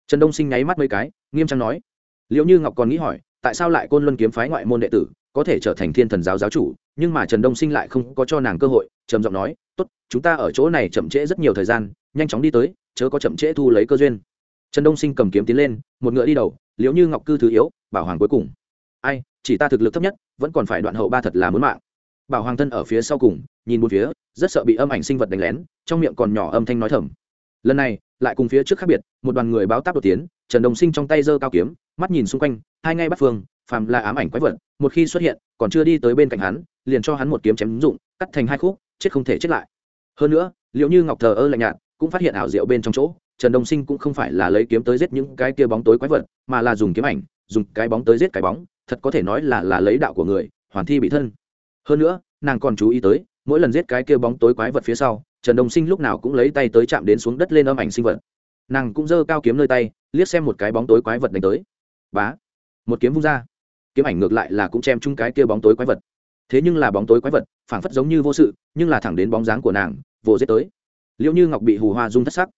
trần đông sinh nháy mắt mấy cái nghiêm trang nói liệu như ngọc còn nghĩ hỏi tại sao lại côn luân kiếm phái ngoại môn đệ tử có thể trở thành thiên thần giáo giáo chủ nhưng mà trần đông sinh lại không có cho nàng cơ hội trầm giọng nói tốt chúng ta ở chỗ này chậm trễ rất nhiều thời gian nhanh chóng đi tới chớ có chậm trễ thu lấy cơ duyên trần đông sinh cầm kiếm tiến lên một ngựa đi đầu liệu như ngọc cư thứ yếu bảo hoàng cuối cùng ai, chỉ ta thực lực thấp nhất, vẫn còn phải đoạn hậu ba thật là muốn mạng. Bảo hoàng thân ở phía sau cùng, nhìn một phía, rất sợ bị âm ảnh sinh vật đánh lén, trong miệng còn nhỏ âm thanh nói thầm. Lần này, lại cùng phía trước khác biệt, một đoàn người báo táp đột tiến, trần đồng sinh trong tay giơ cao kiếm, mắt nhìn xung quanh, hai ngay bắt phương, phàm là ám ảnh quái vật, một khi xuất hiện, còn chưa đi tới bên cạnh hắn, liền cho hắn một kiếm chém dụng, cắt thành hai khúc, chết không thể chết lại. Hơn nữa, liệu như ngọc thờ ơ lạnh nhạt, cũng phát hiện ảo diệu bên trong chỗ, trần Đồng sinh cũng không phải là lấy kiếm tới giết những cái kia bóng tối quái vật, mà là dùng kiếm ảnh, dùng cái bóng tới giết cái bóng thật có thể nói là là lấy đạo của người, hoàn thi bị thân. Hơn nữa, nàng còn chú ý tới, mỗi lần giết cái kia bóng tối quái vật phía sau, trần đông sinh lúc nào cũng lấy tay tới chạm đến xuống đất lên âm ảnh sinh vật. Nàng cũng giơ cao kiếm nơi tay, liếc xem một cái bóng tối quái vật đánh tới. Bá! Một kiếm vung ra. Kiếm ảnh ngược lại là cũng chém chung cái kia bóng tối quái vật. Thế nhưng là bóng tối quái vật, phảng phất giống như vô sự, nhưng là thẳng đến bóng dáng của nàng vồ giết tới. Liệu như ngọc bị hù hoa rung thất sắc.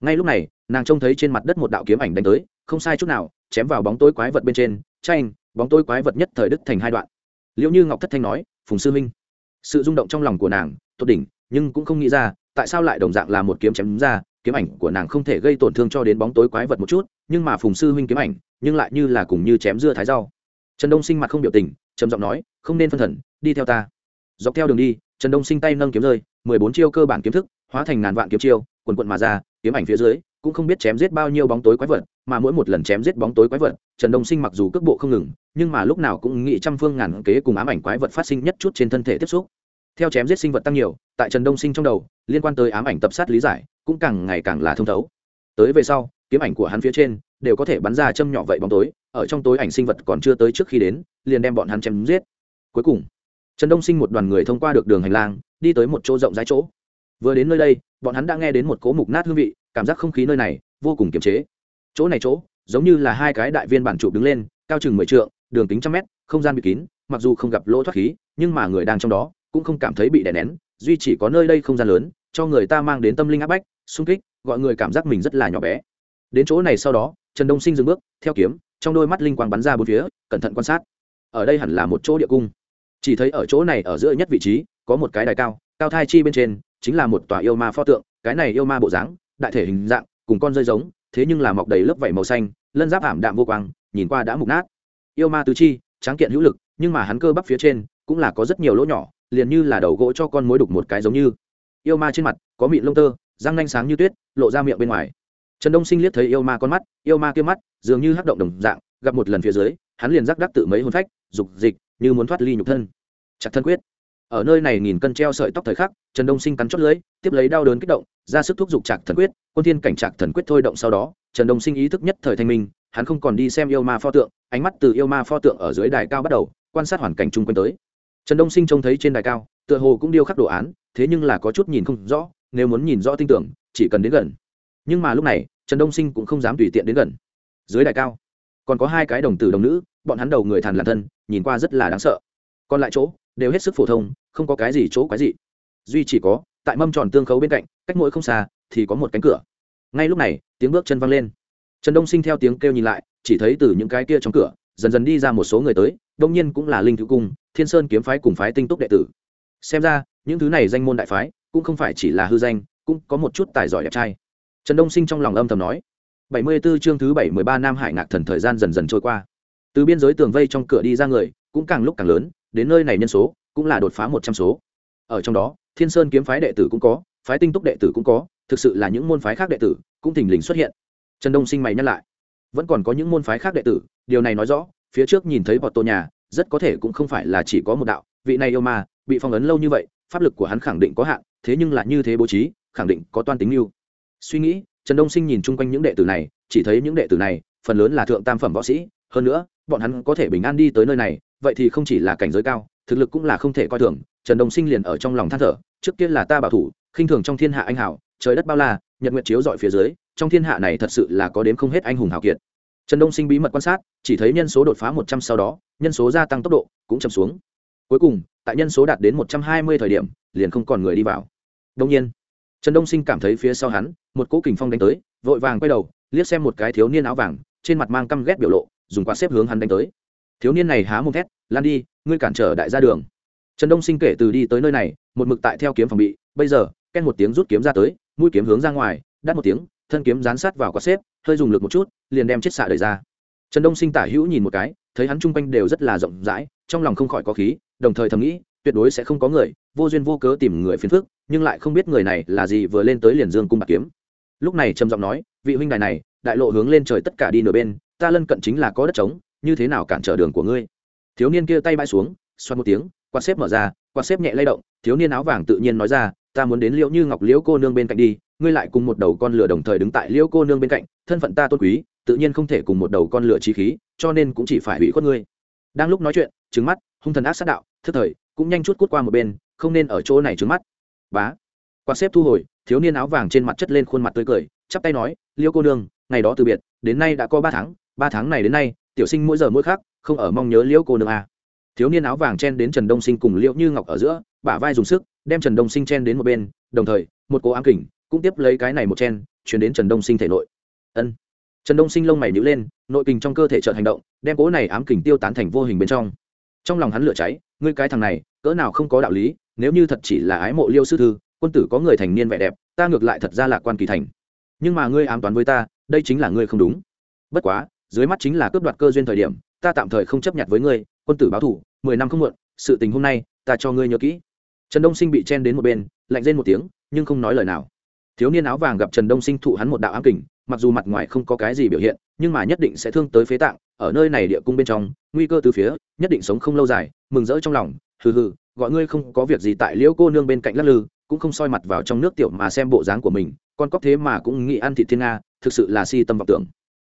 Ngay lúc này, nàng trông thấy trên mặt đất một đạo kiếm ảnh đánh tới, không sai chút nào, chém vào bóng tối quái vật bên trên tranh bóng tối quái vật nhất thời đức thành hai đoạn. Liệu như ngọc thất thanh nói, phùng sư minh. Sự rung động trong lòng của nàng, tốt đỉnh, nhưng cũng không nghĩ ra, tại sao lại đồng dạng là một kiếm chém ra, kiếm ảnh của nàng không thể gây tổn thương cho đến bóng tối quái vật một chút, nhưng mà phùng sư huynh kiếm ảnh, nhưng lại như là cùng như chém dưa thái rau. Trần đông sinh mặt không biểu tình, trầm giọng nói, không nên phân thần, đi theo ta. Dọc theo đường đi, trần đông sinh tay nâng kiếm rơi, mười bốn chiêu cơ bản kiếm thức, hóa thành ngàn vạn kiếm chiêu, quần quận mà ra, kiếm ảnh phía dưới, cũng không biết chém giết bao nhiêu bóng tối quái vật mà mỗi một lần chém giết bóng tối quái vật, trần đông sinh mặc dù cước bộ không ngừng, nhưng mà lúc nào cũng nghĩ trăm phương ngàn kế cùng ám ảnh quái vật phát sinh nhất chút trên thân thể tiếp xúc. Theo chém giết sinh vật tăng nhiều, tại trần đông sinh trong đầu, liên quan tới ám ảnh tập sát lý giải cũng càng ngày càng là thông thấu. Tới về sau, kiếm ảnh của hắn phía trên đều có thể bắn ra châm nhỏ vậy bóng tối, ở trong tối ảnh sinh vật còn chưa tới trước khi đến, liền đem bọn hắn chém giết. Cuối cùng, trần đông sinh một đoàn người thông qua được đường hành lang, đi tới một chỗ rộng rãi chỗ. Vừa đến nơi đây, bọn hắn đã nghe đến một cỗ mục nát hương vị, cảm giác không khí nơi này vô cùng kiềm chế chỗ này chỗ, giống như là hai cái đại viên bản trụ đứng lên, cao chừng mười trượng, đường kính trăm mét, không gian bị kín, mặc dù không gặp lỗ thoát khí, nhưng mà người đang trong đó cũng không cảm thấy bị đè nén, duy chỉ có nơi đây không gian lớn, cho người ta mang đến tâm linh áp bách sung kích, gọi người cảm giác mình rất là nhỏ bé. Đến chỗ này sau đó, trần đông sinh dừng bước, theo kiếm, trong đôi mắt linh quang bắn ra bốn phía, cẩn thận quan sát. Ở đây hẳn là một chỗ địa cung. Chỉ thấy ở chỗ này ở giữa nhất vị trí, có một cái đài cao cao thai chi bên trên, chính là một tòa yêu ma pho tượng, cái này yêu ma bộ dáng, đại thể hình dạng, cùng con rơi giống thế nhưng là mọc đầy lớp vảy màu xanh, lân giáp ảm đạm vô quang, nhìn qua đã mục nát. Yêu ma tứ chi, tráng kiện hữu lực, nhưng mà hắn cơ bắp phía trên cũng là có rất nhiều lỗ nhỏ, liền như là đầu gỗ cho con mối đục một cái giống như. Yêu ma trên mặt có mịn lông tơ, răng nanh sáng như tuyết, lộ ra miệng bên ngoài. Trần đông sinh liếc thấy yêu ma con mắt, yêu ma kia mắt dường như hắc động đồng dạng, gặp một lần phía dưới, hắn liền rắc đắc tự mấy hôn phách, dục dịch, như muốn thoát ly nhục thân. Chặt thân quyết ở nơi này nghìn cân treo sợi tóc thời khắc, trần đông sinh cắn chót lưới tiếp lấy đau đớn kích động, ra sức thúc giục trạc thần quyết. Quân thiên cảnh trạc thần quyết thôi động sau đó, trần đông sinh ý thức nhất thời thanh minh, hắn không còn đi xem yêu ma pho tượng, ánh mắt từ yêu ma pho tượng ở dưới đài cao bắt đầu, quan sát hoàn cảnh chung quanh tới. Trần đông sinh trông thấy trên đài cao, tựa hồ cũng điêu khắc đồ án, thế nhưng là có chút nhìn không rõ, nếu muốn nhìn rõ tin tưởng, chỉ cần đến gần. Nhưng mà lúc này, trần đông sinh cũng không dám tùy tiện đến gần. Dưới đài cao, còn có hai cái đồng tử đồng nữ, bọn hắn đầu người thàn làm thân, nhìn qua rất là đáng sợ. Còn lại chỗ đều hết sức phổ thông không có cái gì chỗ quái dị. duy chỉ có tại mâm tròn tương khấu bên cạnh cách mỗi không xa thì có một cánh cửa ngay lúc này tiếng bước chân văng lên trần đông sinh theo tiếng kêu nhìn lại chỉ thấy từ những cái kia trong cửa dần dần đi ra một số người tới đông nhiên cũng là linh thứ cung thiên sơn kiếm phái cùng phái tinh túc đệ tử xem ra những thứ này danh môn đại phái cũng không phải chỉ là hư danh cũng có một chút tài giỏi đẹp trai trần đông sinh trong lòng âm thầm nói bảy mươi 74 chương thứ bảy mươi ba Nam Hải Ngạc Thần thời gian dần dần trôi qua. Từ biên giới tường vây trong cửa đi ra người, cũng càng lúc càng lớn, đến nơi này nhân số cũng là đột phá một trăm số. Ở trong đó, Thiên Sơn kiếm phái đệ tử cũng có, phái Tinh Túc đệ tử cũng có, thực sự là những môn phái khác đệ tử cũng thình lình xuất hiện. Trần Đông Sinh mày nhắc lại, vẫn còn có những môn phái khác đệ tử, điều này nói rõ, phía trước nhìn thấy Bọt Tô nhà, rất có thể cũng không phải là chỉ có một đạo, vị này yêu ma, bị phong ấn lâu như vậy, pháp lực của hắn khẳng định có hạn, thế nhưng là như thế bố trí, khẳng định có toan tính mưu Suy nghĩ, trần đông sinh nhìn chung quanh những đệ tử này chỉ thấy những đệ tử này phần lớn là thượng tam phẩm võ sĩ hơn nữa bọn hắn có thể bình an đi tới nơi này vậy thì không chỉ là cảnh giới cao, thực lực cũng là không thể coi thường. Trần đông sinh liền ở trong lòng than thở, trước kia là ta bảo thủ, khinh thường trong thiên hạ anh hảo trời đất bao la, nhật nguyệt chiếu dọi phía dưới, trong thiên hạ này thật sự là có đến không hết anh hùng hào kiệt. Trần đông sinh bí mật quan sát, chỉ thấy nhân số đột phá một trăm sau đó, nhân số gia tăng tốc độ cũng chậm xuống. Cuối cùng, tại nhân số đạt đến một trăm hai mươi thời điểm, liền không còn người đi vào. Đông nhiên, trần đông sinh cảm thấy phía sau hắn, một cỗ kình phong đánh tới, vội vàng quay đầu, liếc xem một cái thiếu niên áo vàng, trên mặt mang căm ghét biểu lộ, dùng quạt xếp hướng hắn đánh tới thiếu niên này há mồm thét, lan đi, ngươi cản trở đại gia đường. Trần đông sinh kể từ đi tới nơi này, một mực tại theo kiếm phòng bị, bây giờ ken một tiếng rút kiếm ra tới, mũi kiếm hướng ra ngoài, đắt một tiếng, thân kiếm dán sát vào quạt xếp, hơi dùng lực một chút, liền đem chết xạ đời ra. Trần đông sinh tả hữu nhìn một cái, thấy hắn chung quanh đều rất là rộng rãi, trong lòng không khỏi có khí, đồng thời thầm nghĩ, tuyệt đối sẽ không có người, vô duyên vô cớ tìm người phiền phức, nhưng lại không biết người này là gì vừa lên tới liền dương cung bạc kiếm. Lúc này trầm giọng nói, vị huynh đài này, đại lộ hướng lên trời tất cả đi nửa bên, ta lân cận chính là có đất trống như thế nào cản trở đường của ngươi? Thiếu niên kia tay bãi xuống xoắn một tiếng, quạt xếp mở ra, quạt xếp nhẹ lay động, thiếu niên áo vàng tự nhiên nói ra, ta muốn đến liễu như ngọc liễu cô nương bên cạnh đi, ngươi lại cùng một đầu con lửa đồng thời đứng tại liễu cô nương bên cạnh, thân phận ta tôn quý, tự nhiên không thể cùng một đầu con lửa trí khí, cho nên cũng chỉ phải hủy khuất ngươi. Đang lúc nói chuyện trứng mắt, hung thần ác sát đạo, thức thời, cũng nhanh chút cút qua một bên, không nên ở chỗ này trứng mắt. Bá. Quạt xếp thu hồi, thiếu niên áo vàng trên mặt chất lên khuôn mặt tươi cười, chắp tay nói, liễu cô nương, ngày đó từ biệt, đến nay đã có ba tháng ba tháng này đến nay tiểu sinh mỗi giờ mỗi khác, không ở mong nhớ Liễu cô nương à. thiếu niên áo vàng chen đến trần đông sinh cùng liễu như ngọc ở giữa, bả vai dùng sức, đem trần đông sinh chen đến một bên, đồng thời, một cố ám kình, cũng tiếp lấy cái này một chen, chuyển đến trần đông sinh thể nội. Ân. Trần đông sinh lông mày nhữ lên, nội kình trong cơ thể trợt hành động, đem cố này ám kình tiêu tán thành vô hình bên trong. Trong lòng hắn lửa cháy, ngươi cái thằng này, cỡ nào không có đạo lý, nếu như thật chỉ là ái mộ liêu sư thư, quân tử có người thành niên vẻ đẹp, ta ngược lại thật ra là quan kỳ thành. Nhưng mà ngươi ám toán với ta, đây chính là ngươi không đúng. Bất quá dưới mắt chính là cướp đoạt cơ duyên thời điểm, ta tạm thời không chấp nhận với ngươi, quân tử báo thủ, mười năm không muộn, sự tình hôm nay, ta cho ngươi nhớ kỹ. Trần đông sinh bị chen đến một bên, lạnh lên một tiếng, nhưng không nói lời nào. Thiếu niên áo vàng gặp trần đông sinh thụ hắn một đạo ám kình, mặc dù mặt ngoài không có cái gì biểu hiện, nhưng mà nhất định sẽ thương tới phế tạng, ở nơi này địa cung bên trong, nguy cơ từ phía, nhất định sống không lâu dài, mừng rỡ trong lòng, hừ hừ, gọi ngươi không có việc gì tại liễu cô nương bên cạnh lắc lư, cũng không soi mặt vào trong nước tiểu mà xem bộ dáng của mình, con cóc thế mà cũng nghĩ ăn thị thiên nga, thực sự là si tâm vọng tưởng.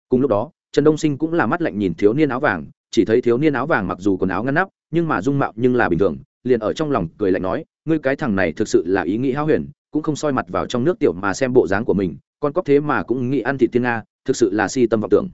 Cùng lúc đó trần đông sinh cũng là mắt lạnh nhìn thiếu niên áo vàng, chỉ thấy thiếu niên áo vàng mặc dù quần áo ngăn nắp, nhưng mà dung mạo nhưng là bình thường, liền ở trong lòng cười lạnh nói, ngươi cái thằng này thực sự là ý nghĩ hao huyền, cũng không soi mặt vào trong nước tiểu mà xem bộ dáng của mình, con cóc thế mà cũng nghĩ ăn thịt thiên nga, thực sự là si tâm vọng tưởng.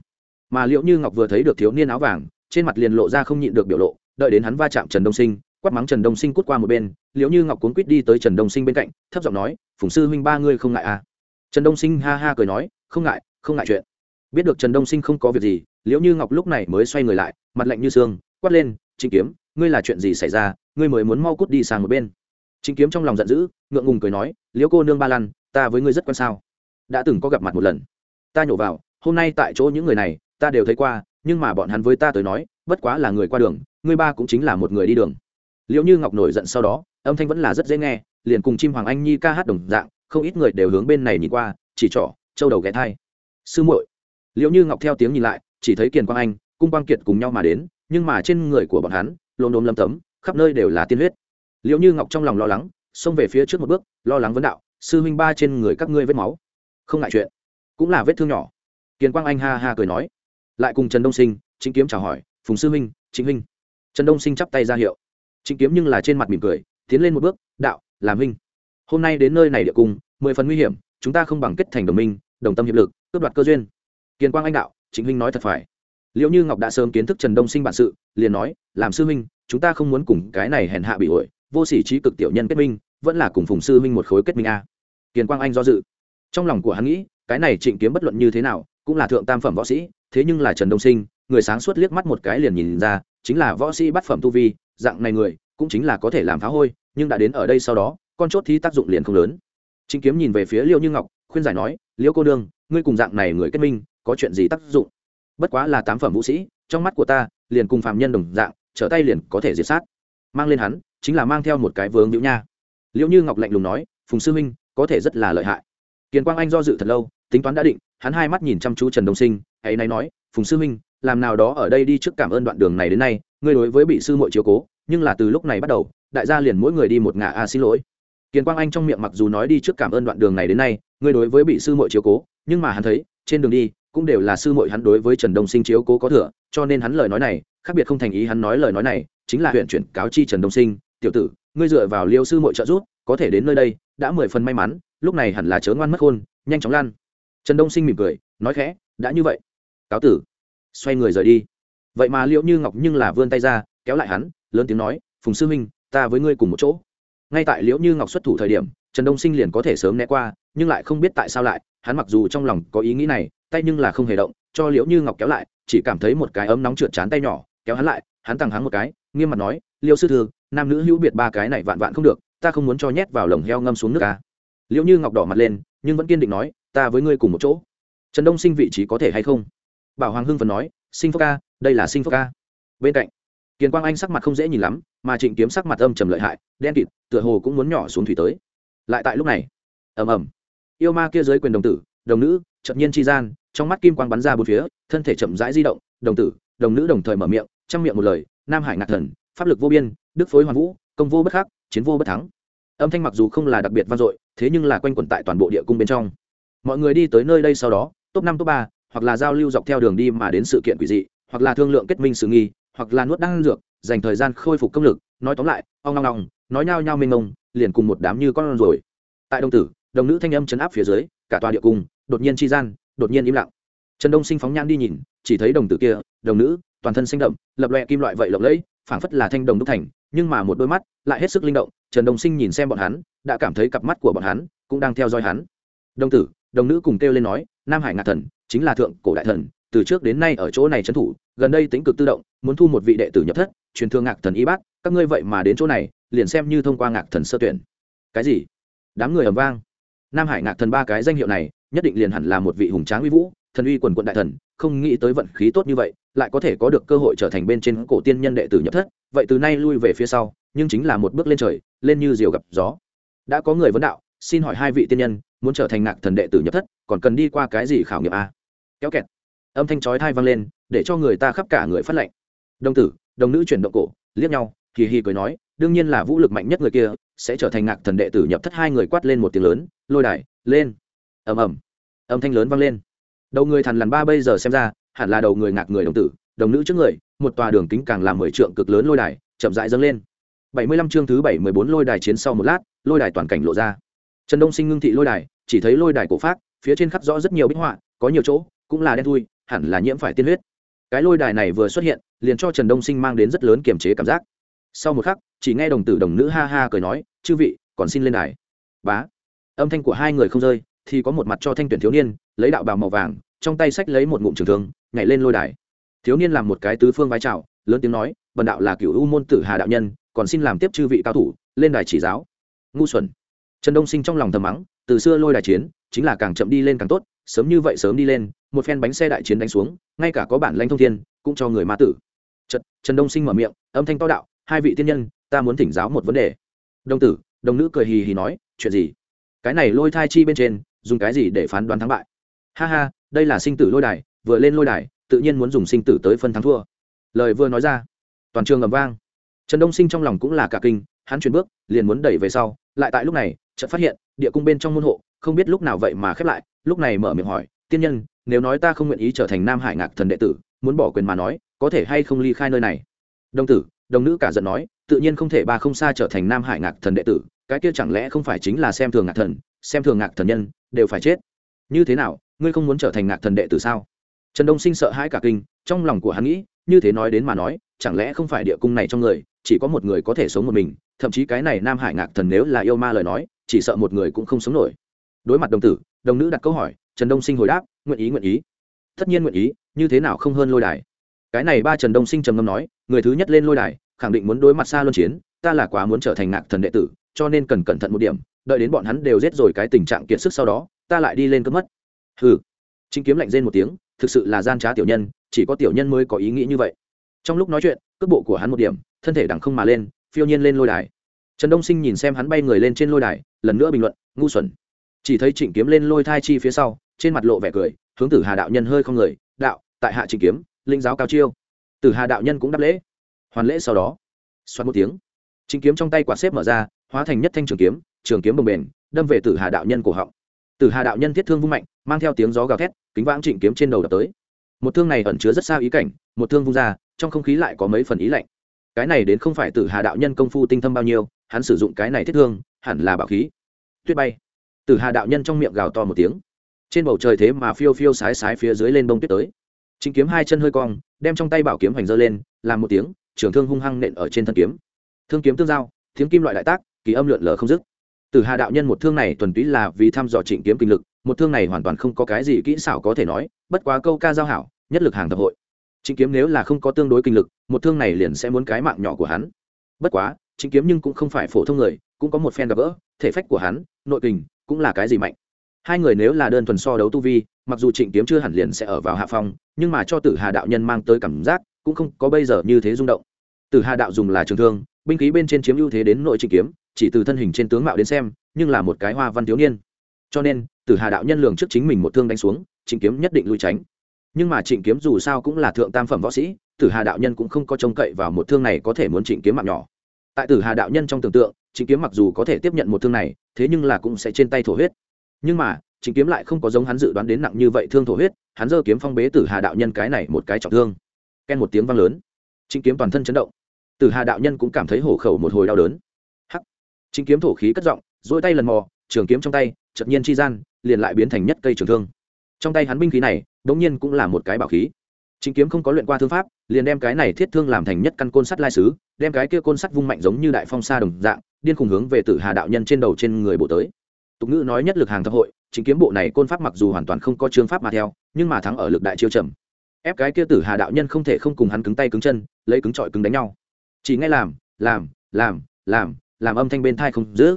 Mà liệu như ngọc vừa thấy được thiếu niên áo vàng, trên mặt liền lộ ra không nhịn được biểu lộ, đợi đến hắn va chạm trần đông sinh, quát mắng trần đông sinh cút qua một bên liệu như ngọc cuốn quýt đi tới trần đông sinh bên cạnh, thấp giọng nói, phùng sư huynh ba ngươi không ngại à? Trần đông sinh ha ha cười nói, không ngại không ngại chuyện biết được trần đông sinh không có việc gì, liễu như ngọc lúc này mới xoay người lại, mặt lạnh như xương, quát lên, trịnh kiếm, ngươi là chuyện gì xảy ra? Ngươi mới muốn mau cút đi sang một bên. Trịnh kiếm trong lòng giận dữ, ngượng ngùng cười nói, liễu cô nương ba lăn ta với ngươi rất quan sao? Đã từng có gặp mặt một lần. Ta nhổ vào, hôm nay tại chỗ những người này, ta đều thấy qua, nhưng mà bọn hắn với ta tới nói, bất quá là người qua đường, ngươi ba cũng chính là một người đi đường. Liệu như ngọc nổi giận sau đó, âm thanh vẫn là rất dễ nghe, liền cùng chim hoàng anh nhi ca hát đồng dạng, không ít người đều hướng bên này nhìn qua, chỉ trỏ châu đầu ghé thai. Sư muội liệu như ngọc theo tiếng nhìn lại, chỉ thấy kiền quang anh, cung quang kiệt cùng nhau mà đến, nhưng mà trên người của bọn hắn, lốm đốm lâm tấm, khắp nơi đều là tiên huyết. Liệu như ngọc trong lòng lo lắng, xông về phía trước một bước, lo lắng vấn đạo, sư huynh ba trên người các ngươi vết máu, không ngại chuyện, cũng là vết thương nhỏ. Kiền quang anh ha ha cười nói. Lại cùng trần đông sinh chính kiếm chào hỏi, phùng sư huynh chính huynh. Trần đông sinh chắp tay ra hiệu. Chính kiếm nhưng là trên mặt mỉm cười, tiến lên một bước, đạo, làm huynh, hôm nay đến nơi này địa cung, mười phần nguy hiểm, chúng ta không bằng kết thành đồng minh, đồng tâm hiệp lực, cướp đoạt cơ duyên. Kiên quang anh đạo, chính huynh nói thật phải. Liệu như ngọc đã sớm kiến thức trần đông sinh bản sự, liền nói, làm sư huynh, chúng ta không muốn cùng cái này hèn hạ bị ổi, vô sỉ trí cực tiểu nhân kết minh, vẫn là cùng phùng sư huynh một khối kết minh a. Kiên quang anh do dự. Trong lòng của hắn nghĩ, cái này trịnh kiếm bất luận như thế nào, cũng là thượng tam phẩm võ sĩ, thế nhưng là trần đông sinh, người sáng suốt liếc mắt một cái liền nhìn ra, chính là võ sĩ bắt phẩm tu vi, dạng này người, cũng chính là có thể làm phá hôi, nhưng đã đến ở đây sau đó, con chốt thi tác dụng liền không lớn. Chính kiếm nhìn về phía liêu như ngọc, khuyên giải nói, liêu cô đương ngươi cùng dạng này người kết minh có chuyện gì tác dụng? Bất quá là tám phẩm vũ sĩ, trong mắt của ta, liền cùng phạm nhân đồng dạng, trở tay liền có thể diệt sát. Mang lên hắn, chính là mang theo một cái vướng nhũ nha. Liệu như ngọc lạnh lùng nói, phùng sư huynh, có thể rất là lợi hại. Kiền quang anh do dự thật lâu, tính toán đã định, hắn hai mắt nhìn chăm chú trần đông sinh, hãy nay nói, phùng sư huynh, làm nào đó ở đây đi trước cảm ơn đoạn đường này đến nay, ngươi đối với bị sư muội chiếu cố, nhưng là từ lúc này bắt đầu, đại gia liền mỗi người đi một ngả a à xin lỗi. Kiền quang anh trong miệng mặc dù nói đi trước cảm ơn đoạn đường này đến nay, ngươi đối với bị sư muội chiếu cố, nhưng mà hắn thấy, trên đường đi cũng đều là sư muội hắn đối với trần đông sinh chiếu cố có thừa, cho nên hắn lời nói này, khác biệt không thành ý hắn nói lời nói này, chính là huyện chuyển cáo chi trần đông sinh, tiểu tử, ngươi dựa vào liêu sư muội trợ giúp, có thể đến nơi đây, đã mười phần may mắn, lúc này hẳn là chớ ngoan mất khôn, nhanh chóng lan. Trần đông sinh mỉm cười, nói khẽ, đã như vậy, cáo tử. Xoay người rời đi. Vậy mà liễu như ngọc nhưng là vươn tay ra, kéo lại hắn, lớn tiếng nói, phùng sư huynh, ta với ngươi cùng một chỗ. Ngay tại liễu như ngọc xuất thủ thời điểm, trần đông sinh liền có thể sớm né qua, nhưng lại không biết tại sao lại, hắn mặc dù trong lòng có ý nghĩ này tay nhưng là không hề động, cho liễu như ngọc kéo lại, chỉ cảm thấy một cái ấm nóng trượt chán tay nhỏ, kéo hắn lại, hắn tăng hắn một cái, nghiêm mặt nói, liêu sư thư, nam nữ hữu biệt ba cái này vạn vạn không được, ta không muốn cho nhét vào lồng heo ngâm xuống nước ca liễu như ngọc đỏ mặt lên, nhưng vẫn kiên định nói, ta với ngươi cùng một chỗ. Trần đông sinh vị trí có thể hay không? Bảo hoàng hưng phần nói, sinh phúc ca đây là sinh phúc ca bên cạnh, kiền quang anh sắc mặt không dễ nhìn lắm, mà trịnh kiếm sắc mặt âm trầm lợi hại, đen kịt, tựa hồ cũng muốn nhỏ xuống thủy tới. Lại tại lúc này, ầm ầm, yêu ma kia dưới quyền đồng tử, đồng nữ chậm nhiên tri gian trong mắt kim quang bắn ra bốn phía, thân thể chậm rãi di động, đồng tử, đồng nữ đồng thời mở miệng trong miệng một lời, nam hải ngạc thần, pháp lực vô biên, đức phối hoàn vũ, công vô bất khắc, chiến vô bất thắng. Âm thanh mặc dù không là đặc biệt vang dội, thế nhưng là quanh quẩn tại toàn bộ địa cung bên trong. Mọi người đi tới nơi đây sau đó, top năm, top ba, hoặc là giao lưu dọc theo đường đi mà đến sự kiện quỷ dị, hoặc là thương lượng kết minh sự nghi, hoặc là nuốt đan dược, dành thời gian khôi phục công lực, nói tóm lại, ong ong ong, nói nhao nhao mênh mông, liền cùng một đám như con rồi. Tại đồng tử, đồng nữ thanh âm chấn áp phía dưới, cả tòa địa cung, đột nhiên chi gian đột nhiên im lặng. Trần đông sinh phóng nhan đi nhìn, chỉ thấy đồng tử kia, đồng nữ, toàn thân sinh động lập loẹ kim loại vậy lộng lẫy, phảng phất là thanh đồng đúc thành, nhưng mà một đôi mắt lại hết sức linh động, trần đông sinh nhìn xem bọn hắn, đã cảm thấy cặp mắt của bọn hắn cũng đang theo dõi hắn. Đồng tử, đồng nữ cùng kêu lên nói, nam hải ngạc thần, chính là thượng cổ đại thần, từ trước đến nay ở chỗ này trấn thủ, gần đây tính cực tự động, muốn thu một vị đệ tử nhập thất, truyền thương ngạc thần y bác các ngươi vậy mà đến chỗ này, liền xem như thông qua ngạc thần sơ tuyển. Cái gì? Đám người ầm vang. Nam hải ngạc thần ba cái danh hiệu này nhất định liền hẳn là một vị hùng tráng uy vũ, thần uy quần quận đại thần, không nghĩ tới vận khí tốt như vậy, lại có thể có được cơ hội trở thành bên trên cổ tiên nhân đệ tử nhập thất, vậy từ nay lui về phía sau, nhưng chính là một bước lên trời, lên như diều gặp gió. Đã có người vấn đạo, xin hỏi hai vị tiên nhân, muốn trở thành ngạc thần đệ tử nhập thất, còn cần đi qua cái gì khảo nghiệm a? Kéo kẹt. Âm thanh chói thai vang lên, để cho người ta khắp cả người phát lệnh. Đồng tử, đồng nữ chuyển động cổ, liếc nhau kỳ hì cười nói, đương nhiên là vũ lực mạnh nhất người kia, sẽ trở thành ngạc thần đệ tử nhập thất hai người quát lên một tiếng lớn, lôi đài, lên ầm ầm, âm thanh lớn vang lên. Đầu người thằn lằn ba bây giờ xem ra, hẳn là đầu người ngạc người đồng tử, đồng nữ trước người, một tòa đường kính càng làm mười trượng cực lớn lôi đài, chậm rãi dâng lên. Bảy mươi lăm chương thứ bảy mười bốn lôi đài chiến sau một lát, lôi đài toàn cảnh lộ ra. Trần đông sinh ngưng thị lôi đài, chỉ thấy lôi đài cổ phát phía trên khắc rõ rất nhiều bích họa, có nhiều chỗ cũng là đen thui, hẳn là nhiễm phải tiên huyết. Cái lôi đài này vừa xuất hiện, liền cho trần đông sinh mang đến rất lớn kiềm chế cảm giác. Sau một khắc, chỉ nghe đồng tử đồng nữ ha ha cười nói, chư vị, còn xin lên đài. Bá. Âm thanh của hai người không rơi thì có một mặt cho thanh tuyển thiếu niên lấy đạo bào màu vàng trong tay sách lấy một ngụm trường thương nhảy lên lôi đài. Thiếu niên làm một cái tứ phương vai trào lớn tiếng nói bần đạo là cựu u môn tử hà đạo nhân còn xin làm tiếp chư vị cao thủ lên đài chỉ giáo. Ngu xuẩn. Trần đông sinh trong lòng thầm mắng từ xưa lôi đài chiến chính là càng chậm đi lên càng tốt sớm như vậy sớm đi lên một phen bánh xe đại chiến đánh xuống ngay cả có bản lanh thông thiên cũng cho người ma tử. Trần, trần đông sinh mở miệng âm thanh to đạo hai vị tiên nhân ta muốn thỉnh giáo một vấn đề. Đồng tử đồng nữ cười hì hì nói chuyện gì? Cái này lôi thai chi bên trên dùng cái gì để phán đoán thắng bại? Ha ha, đây là sinh tử lôi đài, vừa lên lôi đài, tự nhiên muốn dùng sinh tử tới phân thắng thua. Lời vừa nói ra, toàn trường ầm vang. Trần đông sinh trong lòng cũng là cả kinh, hắn chuyển bước, liền muốn đẩy về sau, lại tại lúc này, chợt phát hiện, địa cung bên trong môn hộ, không biết lúc nào vậy mà khép lại, lúc này mở miệng hỏi, tiên nhân, nếu nói ta không nguyện ý trở thành nam hải ngạc thần đệ tử, muốn bỏ quyền mà nói, có thể hay không ly khai nơi này? Đồng tử, đồng nữ cả giận nói, tự nhiên không thể ba không xa trở thành nam hải ngạc thần đệ tử, cái kia chẳng lẽ không phải chính là xem thường ngạc thần, xem thường ngạc thần nhân đều phải chết. Như thế nào, ngươi không muốn trở thành ngạc thần đệ tử sao? Trần đông sinh sợ hãi cả kinh, trong lòng của hắn nghĩ, như thế nói đến mà nói, chẳng lẽ không phải địa cung này trong người, chỉ có một người có thể sống một mình, thậm chí cái này nam hải ngạc thần nếu là yêu ma lời nói, chỉ sợ một người cũng không sống nổi. Đối mặt đồng tử, đồng nữ đặt câu hỏi, trần đông sinh hồi đáp, nguyện ý nguyện ý. Tất nhiên nguyện ý, như thế nào không hơn lôi đài? Cái này ba trần đông sinh trầm ngâm nói, người thứ nhất lên lôi đài, khẳng định muốn đối mặt xa luân chiến, ta là quá muốn trở thành ngạc thần đệ tử, cho nên cần cẩn thận một điểm đợi đến bọn hắn đều giết rồi cái tình trạng kiệt sức sau đó, ta lại đi lên cướp mất. Hừ. Chính kiếm lạnh rên một tiếng, thực sự là gian trá tiểu nhân, chỉ có tiểu nhân mới có ý nghĩ như vậy. Trong lúc nói chuyện, cước bộ của hắn một điểm, thân thể đằng không mà lên, phiêu nhiên lên lôi đài. Trần đông sinh nhìn xem hắn bay người lên trên lôi đài, lần nữa bình luận, ngu xuẩn. Chỉ thấy trịnh kiếm lên lôi thai chi phía sau, trên mặt lộ vẻ cười, hướng tử hà đạo nhân hơi không người, đạo, tại hạ trịnh kiếm, linh giáo cao chiêu. Tử hà đạo nhân cũng đáp lễ. Hoàn lễ sau đó, xoát một tiếng. Trịnh kiếm trong tay quả xếp mở ra, hóa thành nhất thanh trường kiếm trường kiếm bồng bềnh, đâm về tử hà đạo nhân cổ họng. Tử hà đạo nhân thiết thương vung mạnh, mang theo tiếng gió gào thét, kính vãng trịnh kiếm trên đầu đập tới. Một thương này ẩn chứa rất xa ý cảnh, một thương vung ra, trong không khí lại có mấy phần ý lạnh. Cái này đến không phải tử hà đạo nhân công phu tinh thâm bao nhiêu, hắn sử dụng cái này thiết thương, hẳn là bảo khí. Tuyết bay. Tử hà đạo nhân trong miệng gào to một tiếng. Trên bầu trời thế mà phiêu phiêu sái sái phía dưới lên bông tuyết tới. Chính kiếm hai chân hơi cong, đem trong tay bảo kiếm hoành dơ lên, làm một tiếng, trường thương hung hăng nện ở trên thân kiếm. Thương kiếm tương giao, tiếng kim loại đại tác, kỳ âm lượn lờ không dứt. Tử hà đạo nhân một thương này thuần túy là vì thăm dò trịnh kiếm kinh lực, một thương này hoàn toàn không có cái gì kỹ xảo có thể nói, bất quá câu ca giao hảo, nhất lực hàng thập hội. Trịnh kiếm nếu là không có tương đối kinh lực, một thương này liền sẽ muốn cái mạng nhỏ của hắn. Bất quá, trịnh kiếm nhưng cũng không phải phổ thông người, cũng có một phen gặp gỡ, thể phách của hắn, nội kình cũng là cái gì mạnh. Hai người nếu là đơn thuần so đấu tu vi, mặc dù trịnh kiếm chưa hẳn liền sẽ ở vào hạ phong, nhưng mà cho tử hà đạo nhân mang tới cảm giác, cũng không có bây giờ như thế rung động. Tử hà đạo dùng là trường thương, binh khí bên trên chiếm ưu thế đến nội trịnh kiếm chỉ từ thân hình trên tướng mạo đến xem, nhưng là một cái hoa văn thiếu niên. Cho nên, tử hà đạo nhân lường trước chính mình một thương đánh xuống, trịnh kiếm nhất định lui tránh. Nhưng mà trịnh kiếm dù sao cũng là thượng tam phẩm võ sĩ, tử hà đạo nhân cũng không có trông cậy vào một thương này có thể muốn trịnh kiếm mạng nhỏ. Tại tử hà đạo nhân trong tưởng tượng, trịnh kiếm mặc dù có thể tiếp nhận một thương này, thế nhưng là cũng sẽ trên tay thổ huyết. Nhưng mà, trịnh kiếm lại không có giống hắn dự đoán đến nặng như vậy thương thổ huyết, hắn giơ kiếm phong bế tử hà đạo nhân cái này một cái trọng thương. Ken một tiếng vang lớn. Trịnh kiếm toàn thân chấn động. Tử hà đạo nhân cũng cảm thấy hổ khẩu một hồi đau đớn. Chính kiếm thổ khí cất giọng dỗi tay lần mò trường kiếm trong tay chợt nhiên chi gian liền lại biến thành nhất cây trường thương trong tay hắn binh khí này đống nhiên cũng là một cái bảo khí Chính kiếm không có luyện qua thương pháp, liền đem cái này thiết thương làm thành nhất căn côn sắt lai sứ, đem cái kia côn sắt vung mạnh giống như đại phong sa đồng dạng, điên khùng hướng về Tử Hà đạo nhân trên đầu trên người bộ tới. Tục ngữ nói nhất lực hàng thập hội, chính kiếm bộ này côn pháp mặc dù hoàn toàn không có chương pháp mà theo, nhưng mà thắng ở lực đại chiêu trầm. Ép cái kia Tử Hà đạo nhân không thể không cùng hắn cứng tay cứng chân, lấy cứng trọi cứng đánh nhau. Chỉ nghe làm, làm, làm, làm, làm âm thanh bên tai không dứt.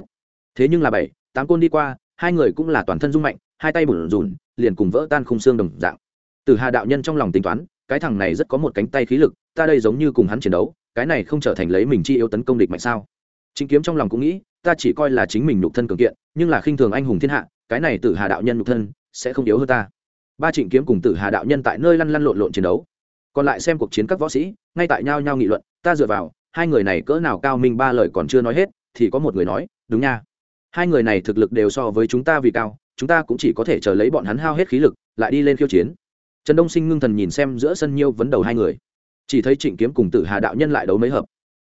Thế nhưng là bảy, tám côn đi qua, hai người cũng là toàn thân rung mạnh, hai tay bủn rủn, liền cùng vỡ tan khung xương đồng dạng. Từ hà đạo nhân trong lòng tính toán cái thằng này rất có một cánh tay khí lực ta đây giống như cùng hắn chiến đấu cái này không trở thành lấy mình chi yếu tấn công địch mạnh sao? Chính kiếm trong lòng cũng nghĩ ta chỉ coi là chính mình nhục thân cường kiện nhưng là khinh thường anh hùng thiên hạ cái này từ hà đạo nhân nhục thân sẽ không yếu hơn ta. Ba trịnh kiếm cùng tử hà đạo nhân tại nơi lăn lăn lộn lộn chiến đấu. Còn lại xem cuộc chiến các võ sĩ ngay tại nhau nhau nghị luận ta dựa vào hai người này cỡ nào cao minh ba lời còn chưa nói hết, thì có một người nói, đúng nha. Hai người này thực lực đều so với chúng ta vì cao, chúng ta cũng chỉ có thể chờ lấy bọn hắn hao hết khí lực, lại đi lên khiêu chiến. Trần đông sinh ngưng thần nhìn xem giữa sân nhiêu vấn đầu hai người. Chỉ thấy trịnh kiếm cùng tử hà đạo nhân lại đấu mấy hợp.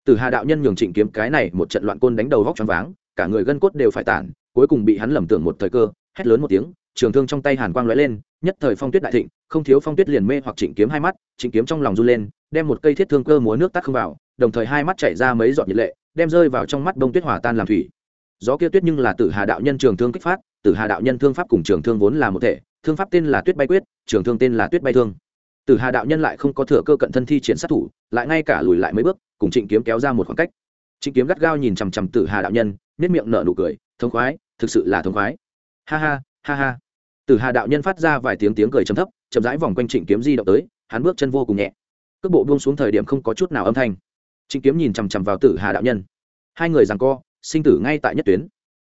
Tử hà đạo nhân nhường trịnh kiếm cái này một trận loạn côn đánh đầu vóc choáng váng, cả người gân cốt đều phải tản, cuối cùng bị hắn lầm tưởng một thời cơ, hét lớn một tiếng, trường thương trong tay hàn quang lóe lên, nhất thời phong tuyết đại thịnh, không thiếu phong tuyết liền mê hoặc trịnh kiếm hai mắt, trịnh kiếm trong lòng run lên, đem một cây thiết thương cơ múa nước tắt không vào đồng thời hai mắt chảy ra mấy giọt nhiệt lệ, đem rơi vào trong mắt đông tuyết hòa tan làm thủy. Gió kia tuyết nhưng là tử hà đạo nhân trường thương kích phát, tử hà đạo nhân thương pháp cùng trường thương vốn là một thể, thương pháp tên là tuyết bay quyết, trường thương tên là tuyết bay thương. Tử hà đạo nhân lại không có thừa cơ cận thân thi triển sát thủ, lại ngay cả lùi lại mấy bước, cùng trịnh kiếm kéo ra một khoảng cách. Trịnh kiếm gắt gao nhìn chằm chằm tử hà đạo nhân nếp miệng nở nụ cười, thống khoái, thực sự là thống khoái. Ha ha ha ha. Tử hà đạo nhân phát ra vài tiếng tiếng cười chấm thấp, chậm rãi vòng quanh trịnh kiếm di động tới, hắn bước chân vô cùng nhẹ. Cước bộ buông xuống thời điểm không có chút nào âm thanh trịnh kiếm nhìn chằm chằm vào tử hà đạo nhân. Hai người rằng co, sinh tử ngay tại nhất tuyến.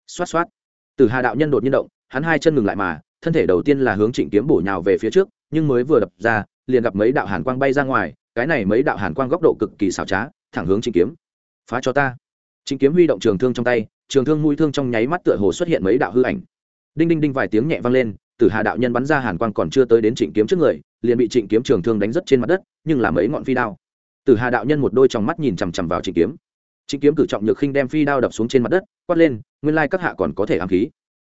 Xoát xoát. Tử hà đạo nhân đột nhiên động, hắn hai chân ngừng lại mà, thân thể đầu tiên là hướng trịnh kiếm bổ nhào về phía trước, nhưng mới vừa đập ra, liền gặp mấy đạo hàn quang bay ra ngoài, cái này mấy đạo hàn quang góc độ cực kỳ xảo trá, thẳng hướng trịnh kiếm. Phá cho ta. Trịnh kiếm huy động trường thương trong tay, trường thương mũi thương trong nháy mắt tựa hồ xuất hiện mấy đạo hư ảnh. Đinh đinh đinh vài tiếng nhẹ vang lên, tử hà đạo nhân bắn ra hàn quang còn chưa tới đến trịnh kiếm trước người, liền bị trịnh kiếm trường thương đánh rất trên mặt đất, nhưng là mấy ngọn phi đao tử hà đạo nhân một đôi trong mắt nhìn chằm chằm vào trịnh kiếm. Trịnh kiếm cử trọng nhược khinh đem phi đao đập xuống trên mặt đất, quát lên, nguyên lai các hạ còn có thể ám khí.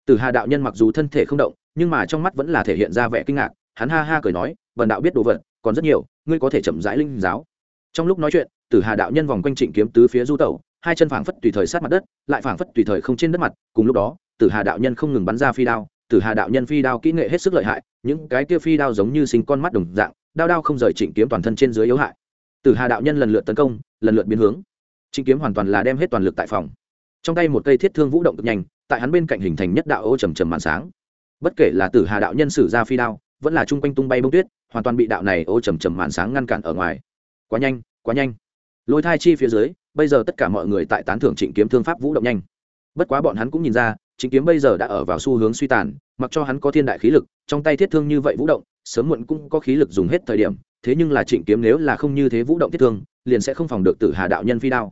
Tử hà đạo nhân mặc dù thân thể không động, nhưng mà trong mắt vẫn là thể hiện ra vẻ kinh ngạc, hắn ha ha cười nói, vần đạo biết đồ vật, còn rất nhiều, ngươi có thể chậm rãi linh giáo. Trong lúc nói chuyện, tử hà đạo nhân vòng quanh trịnh kiếm tứ phía du tẩu, hai chân phảng phất tùy thời sát mặt đất, lại phảng phất tùy thời không trên đất mặt, cùng lúc đó, tử hà đạo nhân không ngừng bắn ra phi đao, tử hà đạo nhân phi đao kỹ nghệ hết sức lợi hại, những cái kia phi đao giống như sinh con mắt đồng dạng, đao đao không rời trịnh kiếm toàn thân trên dưới yếu hại tử hà đạo nhân lần lượt tấn công, lần lượt biến hướng. Trình kiếm hoàn toàn là đem hết toàn lực tại phòng. Trong tay một cây thiết thương vũ động cực nhanh, tại hắn bên cạnh hình thành nhất đạo ô trầm trầm màn sáng. Bất kể là tử hà đạo nhân sử ra phi đao, vẫn là chung quanh tung bay bông tuyết, hoàn toàn bị đạo này ô trầm trầm màn sáng ngăn cản ở ngoài. Quá nhanh quá nhanh. Lôi thai chi phía dưới, bây giờ tất cả mọi người tại tán thưởng trịnh kiếm thương pháp vũ động nhanh. Bất quá bọn hắn cũng nhìn ra chính kiếm bây giờ đã ở vào xu hướng suy tàn, mặc cho hắn có thiên đại khí lực, trong tay thiết thương như vậy vũ động, sớm muộn cũng có khí lực dùng hết thời điểm, thế nhưng là trịnh kiếm nếu là không như thế vũ động thiết thương, liền sẽ không phòng được tử hà đạo nhân phi đao.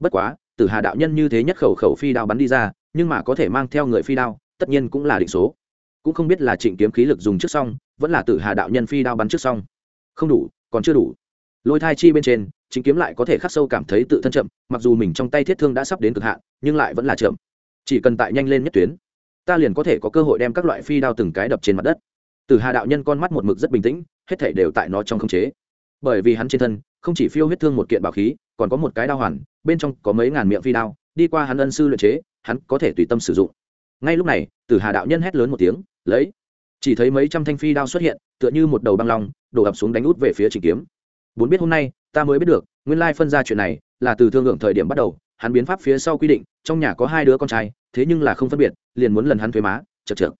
Bất quá, tử hà đạo nhân như thế nhất khẩu khẩu phi đao bắn đi ra, nhưng mà có thể mang theo người phi đao, tất nhiên cũng là định số. Cũng không biết là trịnh kiếm khí lực dùng trước xong, vẫn là tử hà đạo nhân phi đao bắn trước xong. Không đủ, còn chưa đủ. Lôi thai chi bên trên, trịnh kiếm lại có thể khắc sâu cảm thấy tự thân chậm, mặc dù mình trong tay thiết thương đã sắp đến cực hạn, nhưng lại vẫn là chậm chỉ cần tại nhanh lên nhất tuyến, ta liền có thể có cơ hội đem các loại phi đao từng cái đập trên mặt đất. Từ hà đạo nhân con mắt một mực rất bình tĩnh, hết thể đều tại nó trong khống chế. Bởi vì hắn trên thân, không chỉ phiêu huyết thương một kiện bảo khí, còn có một cái đao hoàn, bên trong có mấy ngàn miệng phi đao, đi qua hắn ân sư luyện chế, hắn có thể tùy tâm sử dụng. Ngay lúc này, Từ hà đạo nhân hét lớn một tiếng, lấy! Chỉ thấy mấy trăm thanh phi đao xuất hiện, tựa như một đầu băng long, đổ ập xuống đánh út về phía trịnh kiếm. Bốn biết hôm nay, ta mới biết được, nguyên lai phân ra chuyện này là từ thương lượng thời điểm bắt đầu hắn biến pháp phía sau quy định, trong nhà có hai đứa con trai, thế nhưng là không phân biệt, liền muốn lần hắn thuế má chật chược